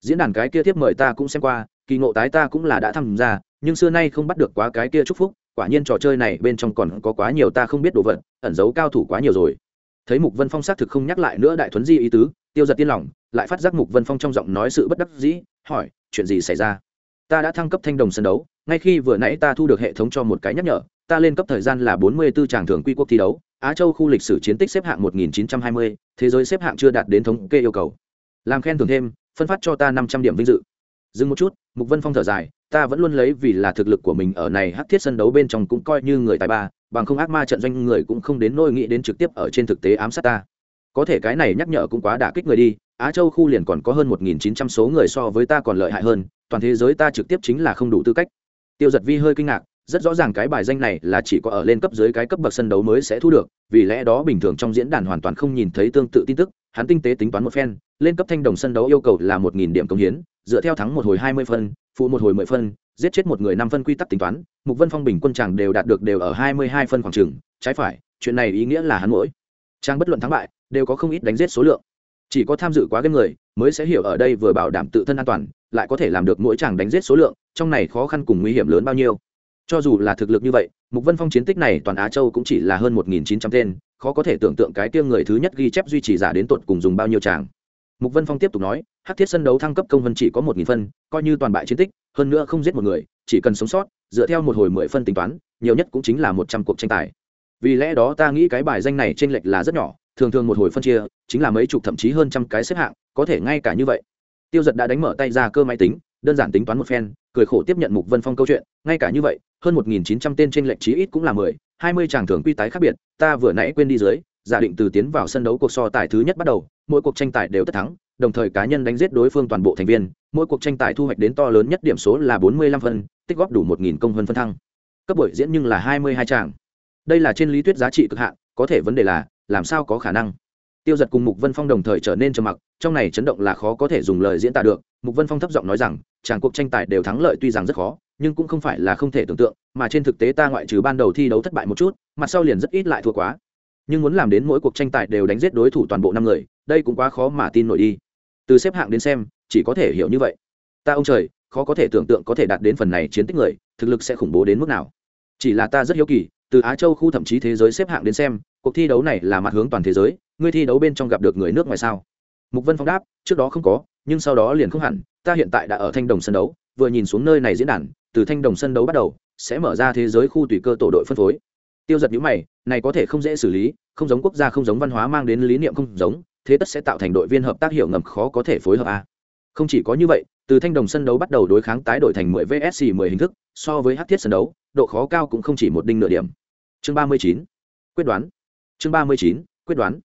Diễn đàn cái kia tiếp mời ta cũng xem qua kỳ ngộ tái ta cũng là đã tham gia, nhưng xưa nay không bắt được quá cái kia chúc phúc, quả nhiên trò chơi này bên trong còn có quá nhiều ta không biết đồ vật, ẩn giấu cao thủ quá nhiều rồi. Thấy mục vân phong xác thực không nhắc lại nữa đại thuấn di ý tứ, tiêu giật tiên lòng, lại phát giác mục vân phong trong giọng nói sự bất đắc dĩ, hỏi, chuyện gì xảy ra? Ta đã thăng cấp thanh đồng sân đấu, ngay khi vừa nãy ta thu được hệ thống cho một cái nhắc nhở, ta lên cấp thời gian là bốn mươi 44 tràng thường quy quốc thi đấu, á châu khu lịch sử chiến tích xếp hạng một nghìn chín trăm hai mươi, thế giới xếp hạng chưa đạt đến thống kê yêu cầu. Làm khen thưởng thêm, phân phát cho ta năm trăm điểm vinh dự dừng một chút, mục vân phong thở dài, ta vẫn luôn lấy vì là thực lực của mình ở này hắc thiết sân đấu bên trong cũng coi như người tài ba, bằng không ác ma trận doanh người cũng không đến nôi nghĩ đến trực tiếp ở trên thực tế ám sát ta. Có thể cái này nhắc nhở cũng quá đả kích người đi, á châu khu liền còn có hơn một nghìn chín trăm số người so với ta còn lợi hại hơn, toàn thế giới ta trực tiếp chính là không đủ tư cách. Tiêu giật vi hơi kinh ngạc rất rõ ràng cái bài danh này là chỉ có ở lên cấp dưới cái cấp bậc sân đấu mới sẽ thu được, vì lẽ đó bình thường trong diễn đàn hoàn toàn không nhìn thấy tương tự tin tức, hắn tinh tế tính toán một phen, lên cấp thanh đồng sân đấu yêu cầu là một nghìn điểm công hiến, dựa theo thắng một hồi hai mươi phân, phụ một hồi mười phân, giết chết một người năm phân quy tắc tính toán, mục vân phong bình quân chàng đều đạt được đều ở hai mươi hai phân khoảng trừng trái phải, chuyện này ý nghĩa là hắn mỗi trang bất luận thắng bại, đều có không ít đánh giết số lượng. Chỉ có tham dự quá game người mới sẽ hiểu ở đây vừa bảo đảm tự thân an toàn, lại có thể làm được mỗi chàng đánh giết số lượng, trong này khó khăn cùng nguy hiểm lớn bao nhiêu cho dù là thực lực như vậy, mục vân phong chiến tích này toàn á châu cũng chỉ là hơn một nghìn chín trăm tên, khó có thể tưởng tượng cái tiêu người thứ nhất ghi chép duy trì giả đến tột cùng dùng bao nhiêu tràng mục vân phong tiếp tục nói hát thiết sân đấu thăng cấp công vân chỉ có một nghìn phân, coi như toàn bại chiến tích, hơn nữa không giết một người, chỉ cần sống sót, dựa theo một hồi mười phân tính toán, nhiều nhất cũng chính là một trăm cuộc tranh tài. Vì lẽ đó ta nghĩ cái bài danh này t r ê n lệch là rất nhỏ, thường thường một hồi phân chia, chính là mấy chục thậm chí hơn trăm cái xếp hạng, có thể ngay cả như vậy. Tiêu giật đã đánh mở tay ra cơ máy tính, đơn giản tính toán một phen, cười khổ tiếp nhận mục vân phong câu chuyện, ngay cả như vậy hơn một nghìn chín trăm tên trên lệch chí ít cũng là mười, hai mươi tràng thường quy tái khác biệt, ta vừa nãy quên đi dưới, giả định từ tiến vào sân đấu cuộc so tài thứ nhất bắt đầu, mỗi cuộc tranh tài đều tất thắng, đồng thời cá nhân đánh giết đối phương toàn bộ thành viên, mỗi cuộc tranh tài thu hoạch đến to lớn nhất điểm số là bốn mươi lăm phân, tích góp đủ một nghìn công phân phân thăng. Cấp buổi diễn nhưng là hai mươi hai tràng đây là trên lý thuyết giá trị cực hạn, có thể vấn đề là, làm sao có khả năng? Tiêu giật cùng mục vân phong đồng thời trở nên trầm mặc, trong này chấn động là khó có thể dùng lời diễn tả được. Mục vân phong thấp giọng nói rằng, chàng cuộc tranh tài đều thắng lợi tuy rằng rất khó nhưng cũng không phải là không thể tưởng tượng, mà trên thực tế ta ngoại trừ ban đầu thi đấu thất bại một chút mặt sau liền rất ít lại thua quá. Nhưng muốn làm đến mỗi cuộc tranh tài đều đánh giết đối thủ toàn bộ năm người, đây cũng quá khó mà tin nổi đi. Từ xếp hạng đến xem, chỉ có thể hiểu như vậy. Ta ông trời, khó có thể tưởng tượng có thể đạt đến phần này chiến tích người, thực lực sẽ khủng bố đến mức nào. Chỉ là ta rất hiếu kỳ, từ á châu khu thậm chí thế giới xếp hạng đến xem, cuộc thi đấu này là mặt hướng toàn thế giới, ngươi thi đấu bên trong gặp được người nước ngoài sao? Mục vân phong đáp, trước đó không có, nhưng sau đó liền không hẳn, ta hiện tại đã ở thanh đồng sân đấu, vừa nhìn xuống nơi này diễn đàn từ thanh đồng sân đấu bắt đầu, sẽ mở ra thế giới khu tùy cơ tổ đội phân phối tiêu giật nhữ mày, này có thể không dễ xử lý, không giống quốc gia, không giống văn hóa mang đến lý niệm không giống, thế tất sẽ tạo thành đội viên hợp tác hiệu ngầm khó có thể phối hợp a không chỉ có như vậy, từ thanh đồng sân đấu bắt đầu đối kháng tái đổi thành 10 vsc 10 hình thức, so với hát thiết sân đấu, độ khó cao cũng không chỉ một đinh nửa điểm chương 39. quyết đoán chương 39. quyết đoán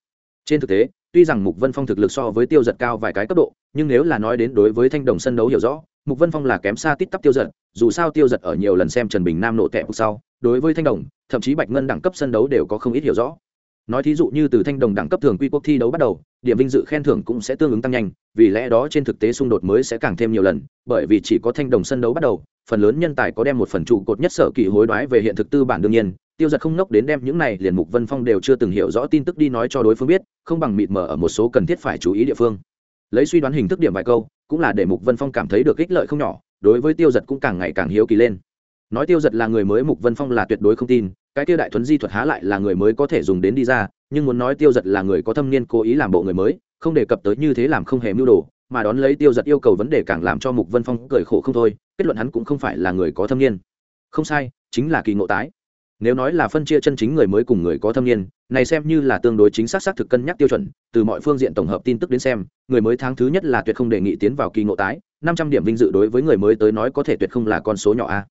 trên thực tế, tuy rằng mục vân phong thực lực so với tiêu giật cao vài cái cấp độ, nhưng nếu là nói đến đối với thanh đồng sân đấu hiểu rõ mục vân phong là kém xa tít tắp tiêu giật, dù sao tiêu giật ở nhiều lần xem trần bình nam nộ tẹp sau, đối với thanh đồng, thậm chí bạch ngân đẳng cấp sân đấu đều có không ít hiểu rõ. Nói thí dụ như từ thanh đồng đẳng cấp thường quy quốc thi đấu bắt đầu, điểm vinh dự khen thưởng cũng sẽ tương ứng tăng nhanh, vì lẽ đó trên thực tế xung đột mới sẽ càng thêm nhiều lần, bởi vì chỉ có thanh đồng sân đấu bắt đầu, phần lớn nhân tài có đem một phần trụ cột nhất sở kỳ hối đoái về hiện thực tư bản đương nhiên, tiêu giật không nốc đến đem những này liền mục vân phong đều chưa từng hiểu rõ tin tức đi nói cho đối phương biết, không bằng mịt mờ ở một số cần thiết phải chú ý địa phương. Lấy suy đoán hình thức điểm vài câu cũng là để mục vân phong cảm thấy được ích lợi không nhỏ, đối với tiêu giật cũng càng ngày càng hiếu kỳ lên. Nói tiêu giật là người mới, mục vân phong là tuyệt đối không tin, cái tiêu đại thuấn di thuật há lại là người mới có thể dùng đến đi ra, nhưng muốn nói tiêu giật là người có thâm niên cố ý làm bộ người mới, không đề cập tới như thế làm không hề mưu đồ, mà đón lấy tiêu giật yêu cầu vấn đề càng làm cho mục vân phong cười khổ không thôi, kết luận hắn cũng không phải là người có thâm niên. Không sai, chính là kỳ ngộ tái nếu nói là phân chia chân chính người mới cùng người có thâm niên, này xem như là tương đối chính xác xác thực cân nhắc tiêu chuẩn, từ mọi phương diện tổng hợp tin tức đến xem, người mới tháng thứ nhất là tuyệt không đề nghị tiến vào kỳ ngộ tái, năm trăm điểm vinh dự đối với người mới tới nói có thể tuyệt không là con số nhỏ a.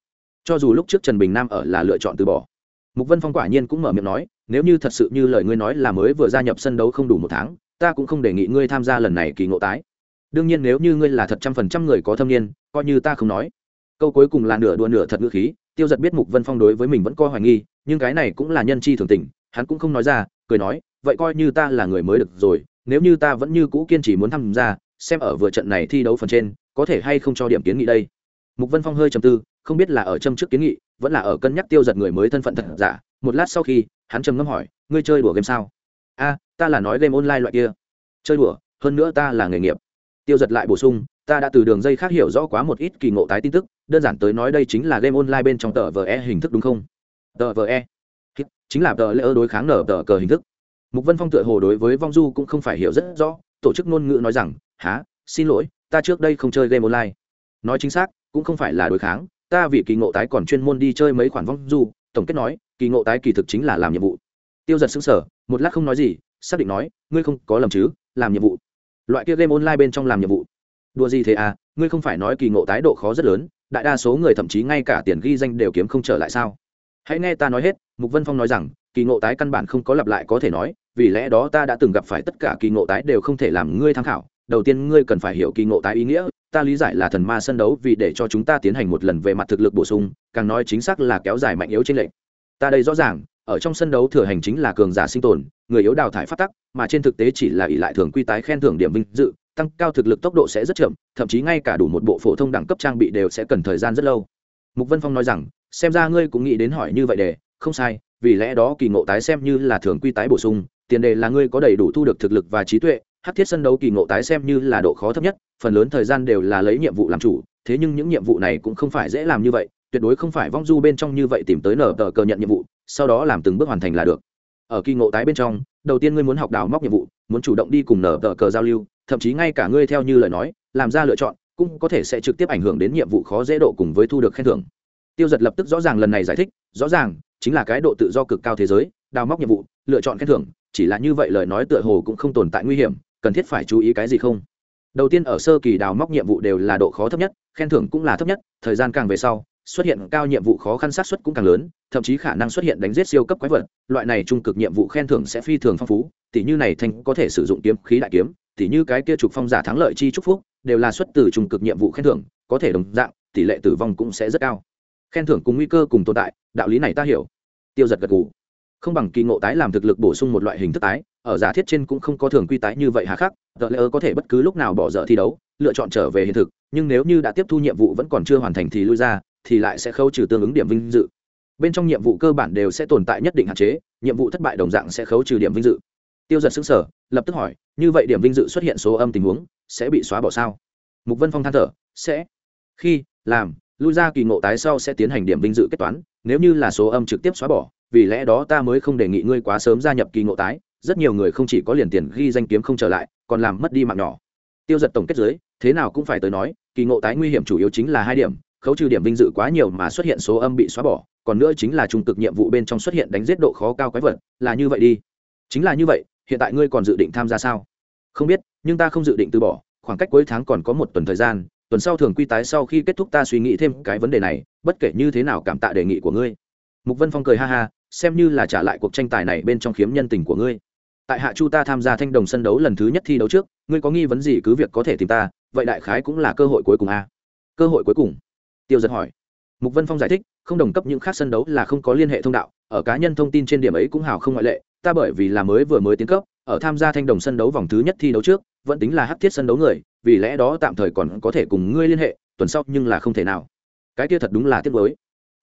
Cho dù lúc trước trần bình nam ở là lựa chọn từ bỏ. Mục vân phong quả nhiên cũng mở miệng nói, nếu như thật sự như lời ngươi nói là mới vừa gia nhập sân đấu không đủ một tháng, ta cũng không đề nghị ngươi tham gia lần này kỳ ngộ tái. Đương nhiên nếu như ngươi là thật trăm phần trăm người có thâm niên, coi như ta không nói. Câu cuối cùng là nửa đùa nửa thật ngữ khí tiêu giật biết mục vân phong đối với mình vẫn coi hoài nghi, nhưng cái này cũng là nhân chi thường tình, hắn cũng không nói ra, cười nói, vậy coi như ta là người mới được rồi, nếu như ta vẫn như cũ kiên trì muốn tham gia, xem ở vừa trận này thi đấu phần trên, có thể hay không cho điểm kiến nghị đây? Mục vân phong hơi trầm tư, không biết là ở châm trước kiến nghị, vẫn là ở cân nhắc tiêu giật người mới thân phận thật giả, một lát sau khi, hắn trầm ngâm hỏi, ngươi chơi đùa game sao? A, ta là nói game online loại kia. Chơi đùa, hơn nữa ta là nghề nghiệp. Tiêu giật lại bổ sung ta đã từ đường dây khác hiểu rõ quá một ít kỳ ngộ tái tin tức, đơn giản tới nói đây chính là game online bên trong tờ vờ e hình thức đúng không? Tờ vờ e. Chính là tờ lễ đối kháng nở tờ cờ hình thức. Mục vân phong tựa hồ đối với vong du cũng không phải hiểu rất rõ, tổ chức ngôn ngữ nói rằng há xin lỗi, ta trước đây không chơi game online. Nói chính xác, cũng không phải là đối kháng, ta vì kỳ ngộ tái còn chuyên môn đi chơi mấy khoản vong du, tổng kết nói, kỳ ngộ tái kỳ thực chính là làm nhiệm vụ. Tiêu giật xứng sở một lát không nói gì, xác định nói, ngươi không có lầm chứ, làm nhiệm vụ. Loại kia game online bên trong làm nhiệm vụ đùa gì thế à ngươi không phải nói kỳ ngộ tái độ khó rất lớn, đại đa số người thậm chí ngay cả tiền ghi danh đều kiếm không trở lại sao? Hãy nghe ta nói hết, mục vân phong nói rằng, kỳ ngộ tái căn bản không có lặp lại có thể nói, vì lẽ đó ta đã từng gặp phải tất cả kỳ ngộ tái đều không thể làm ngươi tham khảo. Đầu tiên ngươi cần phải hiểu kỳ ngộ tái ý nghĩa, ta lý giải là thần ma sân đấu vì để cho chúng ta tiến hành một lần về mặt thực lực bổ sung, càng nói chính xác là kéo dài mạnh yếu trên lệnh ta đây rõ ràng, ở trong sân đấu thừa hành chính là cường giả sinh tồn, người yếu đào thải phát tắc, mà trên thực tế chỉ là ỷ lại thường quy tái khen thưởng điểm vinh dự tăng cao thực lực tốc độ sẽ rất chậm, thậm chí ngay cả đủ một bộ phổ thông đẳng cấp trang bị đều sẽ cần thời gian rất lâu. Mục vân phong nói rằng, xem ra ngươi cũng nghĩ đến hỏi như vậy để, không sai, vì lẽ đó kỳ ngộ tái xem như là thường quy tái bổ sung, tiền đề là ngươi có đầy đủ thu được thực lực và trí tuệ, hát thiết sân đấu kỳ ngộ tái xem như là độ khó thấp nhất, phần lớn thời gian đều là lấy nhiệm vụ làm chủ, thế nhưng những nhiệm vụ này cũng không phải dễ làm như vậy, tuyệt đối không phải vong du bên trong như vậy tìm tới nở tờ cờ nhận nhiệm vụ, sau đó làm từng bước hoàn thành là được. Ở kỳ ngộ tái bên trong, đầu tiên ngươi muốn học đào móc nhiệm vụ, muốn chủ động đi cùng nở tờ cờ giao lưu thậm chí ngay cả ngươi theo như lời nói, làm ra lựa chọn, cũng có thể sẽ trực tiếp ảnh hưởng đến nhiệm vụ khó dễ độ cùng với thu được khen thưởng. Tiêu giật lập tức rõ ràng lần này giải thích, rõ ràng, chính là cái độ tự do cực cao thế giới, đào móc nhiệm vụ, lựa chọn khen thưởng, chỉ là như vậy lời nói tựa hồ cũng không tồn tại nguy hiểm, cần thiết phải chú ý cái gì không? Đầu tiên ở sơ kỳ đào móc nhiệm vụ đều là độ khó thấp nhất, khen thưởng cũng là thấp nhất, thời gian càng về sau, xuất hiện cao nhiệm vụ khó khăn sát xuất cũng càng lớn, thậm chí khả năng xuất hiện đánh giết siêu cấp quái vật, loại này trung cực nhiệm vụ khen thưởng sẽ phi thường phong phú tỷ như này thành có thể sử dụng kiếm khí đại kiếm tỉ như cái kia trục phong giả thắng lợi chi chúc phúc, đều là xuất từ trung cực nhiệm vụ khen thưởng, có thể đồng dạng, tỷ lệ tử vong cũng sẽ rất cao. Khen thưởng cùng nguy cơ cùng tồn tại, đạo lý này ta hiểu. Tiêu giật gật gù. Không bằng kỳ ngộ tái làm thực lực bổ sung một loại hình thức tái, ở giả thiết trên cũng không có thường quy tái như vậy hà khắc, tờ lỡ có thể bất cứ lúc nào bỏ dở thi đấu, lựa chọn trở về hiện thực, nhưng nếu như đã tiếp thu nhiệm vụ vẫn còn chưa hoàn thành thì lui ra, thì lại sẽ khấu trừ tương ứng điểm vinh dự. Bên trong nhiệm vụ cơ bản đều sẽ tồn tại nhất định hạn chế, nhiệm vụ thất bại đồng dạng sẽ khấu trừ điểm vinh dự. Tiêu giật xứng sở lập tức hỏi, như vậy điểm vinh dự xuất hiện số âm tình huống sẽ bị xóa bỏ sao? Mục vân phong than thở, sẽ. Khi, làm, lui ra kỳ ngộ tái sau sẽ tiến hành điểm vinh dự kết toán, nếu như là số âm trực tiếp xóa bỏ, vì lẽ đó ta mới không đề nghị ngươi quá sớm gia nhập kỳ ngộ tái, rất nhiều người không chỉ có liền tiền ghi danh kiếm không trở lại, còn làm mất đi mạng nhỏ. Tiêu giật tổng kết giới thế nào cũng phải tới nói, kỳ ngộ tái nguy hiểm chủ yếu chính là hai điểm, khấu trừ điểm vinh dự quá nhiều mà xuất hiện số âm bị xóa bỏ, còn nữa chính là trung cực nhiệm vụ bên trong xuất hiện đánh giết độ khó cao quái vật, là như vậy đi. Chính là như vậy hiện tại ngươi còn dự định tham gia sao? Không biết, nhưng ta không dự định từ bỏ, khoảng cách cuối tháng còn có một tuần thời gian, tuần sau thường quy tái sau khi kết thúc ta suy nghĩ thêm cái vấn đề này, bất kể như thế nào cảm tạ đề nghị của ngươi. Mục vân phong cười ha ha, xem như là trả lại cuộc tranh tài này bên trong khiếm nhân tình của ngươi. Tại hạ chu ta tham gia thanh đồng sân đấu lần thứ nhất thi đấu trước, ngươi có nghi vấn gì cứ việc có thể tìm ta, vậy đại khái cũng là cơ hội cuối cùng à? cơ hội cuối cùng? Tiêu giật hỏi. Mục vân phong giải thích, không đồng cấp những khác sân đấu là không có liên hệ thông đạo, ở cá nhân thông tin trên điểm ấy cũng hào không ngoại lệ ta bởi vì là mới vừa mới tiến cấp, ở tham gia thanh đồng sân đấu vòng thứ nhất thi đấu trước, vẫn tính là hắc thiết sân đấu người, vì lẽ đó tạm thời còn có thể cùng ngươi liên hệ, tuần sau nhưng là không thể nào. Cái kia thật đúng là tiếc mới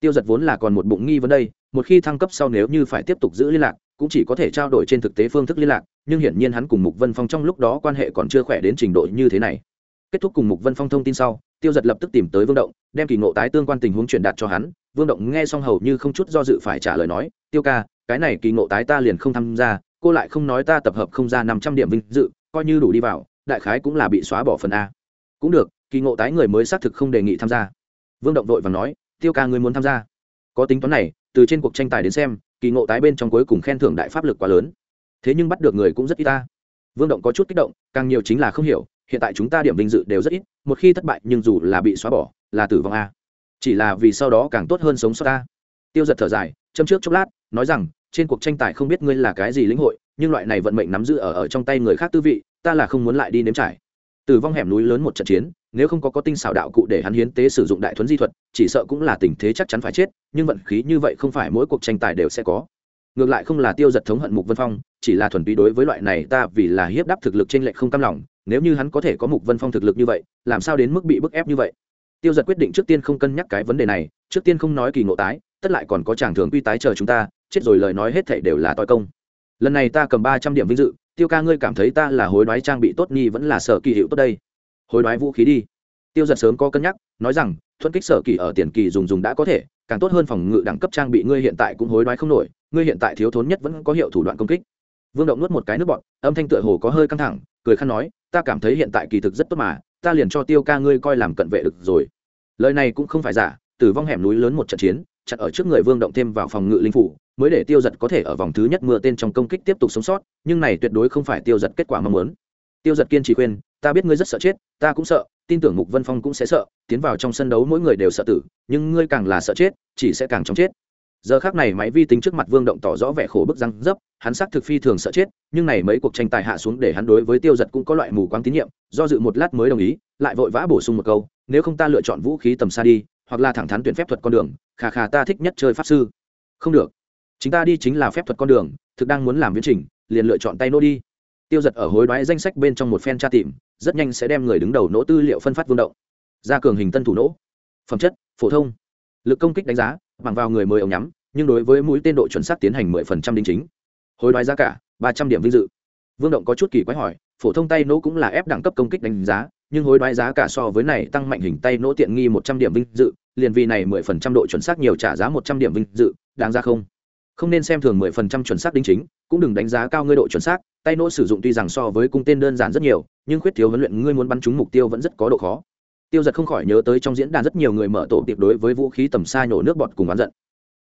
tiêu giật vốn là còn một bụng nghi vấn đây, một khi thăng cấp sau nếu như phải tiếp tục giữ liên lạc, cũng chỉ có thể trao đổi trên thực tế phương thức liên lạc, nhưng hiển nhiên hắn cùng mục vân phong trong lúc đó quan hệ còn chưa khỏe đến trình độ như thế này. Kết thúc cùng mục vân phong thông tin sau, tiêu giật lập tức tìm tới vương động, đem kỳ ngộ tái tương quan tình huống truyền đạt cho hắn. Vương động nghe xong hầu như không chút do dự phải trả lời nói, tiêu ca cái này kỳ ngộ tái ta liền không tham gia, cô lại không nói ta tập hợp không ra năm trăm điểm vinh dự, coi như đủ đi vào, đại khái cũng là bị xóa bỏ phần a. Cũng được, kỳ ngộ tái người mới xác thực không đề nghị tham gia. Vương động vội và nói, tiêu ca ngươi muốn tham gia? Có tính toán này, từ trên cuộc tranh tài đến xem, kỳ ngộ tái bên trong cuối cùng khen thưởng đại pháp lực quá lớn. Thế nhưng bắt được người cũng rất ít ta. Vương động có chút kích động, càng nhiều chính là không hiểu, hiện tại chúng ta điểm vinh dự đều rất ít, một khi thất bại, nhưng dù là bị xóa bỏ, là tử vong a. Chỉ là vì sau đó càng tốt hơn sống sót ta tiêu giật thở dài, châm trước chốc lát, nói rằng trên cuộc tranh tài không biết ngươi là cái gì lĩnh hội, nhưng loại này vận mệnh nắm giữ ở ở trong tay người khác tư vị, ta là không muốn lại đi nếm trải. Tử vong hẻm núi lớn một trận chiến, nếu không có có tinh xảo đạo cụ để hắn hiến tế sử dụng đại thuấn di thuật, chỉ sợ cũng là tình thế chắc chắn phải chết, nhưng vận khí như vậy không phải mỗi cuộc tranh tài đều sẽ có. Ngược lại không là tiêu giật thống hận mục vân phong, chỉ là thuần túy đối với loại này ta vì là hiếp đáp thực lực trên lệch không cam lòng, nếu như hắn có thể có mục vân phong thực lực như vậy, làm sao đến mức bị bức ép như vậy? Tiêu giật quyết định trước tiên không cân nhắc cái vấn đề này, trước tiên không nói kỳ ngộ tái, tất lại còn có chàng thường quy tái chờ chúng ta chết rồi lời nói hết thảy đều là toi công. Lần này ta cầm ba trăm điểm vinh dự, tiêu ca ngươi cảm thấy ta là hối đoái trang bị tốt nhi vẫn là sở kỳ hiệu tốt đây. Hối đoái vũ khí đi. Tiêu giật sớm có cân nhắc, nói rằng, thuận kích sở kỳ ở tiền kỳ dùng dùng đã có thể, càng tốt hơn phòng ngự đẳng cấp trang bị ngươi hiện tại cũng hối đoái không nổi, ngươi hiện tại thiếu thốn nhất vẫn có hiệu thủ đoạn công kích. Vương động nuốt một cái nước bọt, âm thanh tựa hồ có hơi căng thẳng, cười khăn nói, ta cảm thấy hiện tại kỳ thực rất tốt mà, ta liền cho tiêu ca ngươi coi làm cận vệ được rồi. Lời này cũng không phải giả, tử vong hẻm núi lớn một trận chiến chặt ở trước người vương động thêm vào phòng ngự linh phủ, mới để tiêu giật có thể ở vòng thứ nhất mưa tên trong công kích tiếp tục sống sót, nhưng này tuyệt đối không phải tiêu giật kết quả mong muốn. Tiêu giật kiên trì khuyên, ta biết ngươi rất sợ chết, ta cũng sợ, tin tưởng mục vân phong cũng sẽ sợ, tiến vào trong sân đấu mỗi người đều sợ tử, nhưng ngươi càng là sợ chết, chỉ sẽ càng chóng chết. Giờ khác này máy vi tính trước mặt vương động tỏ rõ vẻ khổ bức răng dấp, hắn xác thực phi thường sợ chết, nhưng này mấy cuộc tranh tài hạ xuống để hắn đối với tiêu giật cũng có loại mù quáng tín nhiệm, do dự một lát mới đồng ý, lại vội vã bổ sung một câu, nếu không ta lựa chọn vũ khí tầm xa đi hoặc là thẳng thắn tuyển phép thuật con đường khà khà ta thích nhất chơi pháp sư. Không được. Chính ta đi chính là phép thuật con đường, thực đang muốn làm viễn trình, liền lựa chọn tay nô đi. Tiêu giật ở hối đoái danh sách bên trong một phen tra tìm, rất nhanh sẽ đem người đứng đầu nỗ tư liệu phân phát vương động. Ra cường hình tân thủ nỗ. Phẩm chất, phổ thông. Lực công kích đánh giá, bằng vào người mời ống nhắm, nhưng đối với mũi tên độ chuẩn xác tiến hành mười phần trăm đính chính. Hối đoái giá cả, ba trăm điểm vinh dự. Vương động có chút kỳ quái hỏi, phổ thông tay nỗ cũng là ép đẳng cấp công kích đánh giá nhưng hối đoái giá cả so với này tăng mạnh hình tay nỗ tiện nghi một trăm điểm vinh dự, liền vì này mười phần trăm độ chuẩn xác nhiều trả giá một trăm điểm vinh dự, đáng ra không? Không nên xem thường mười phần trăm chuẩn xác đính chính, cũng đừng đánh giá cao ngươi độ chuẩn xác, tay nỗ sử dụng tuy rằng so với cung tên đơn giản rất nhiều, nhưng khuyết thiếu huấn luyện ngươi muốn bắn trúng mục tiêu vẫn rất có độ khó. Tiêu giật không khỏi nhớ tới trong diễn đàn rất nhiều người mở tổ tiệp đối với vũ khí tầm xa nhổ nước bọt cùng oán giận.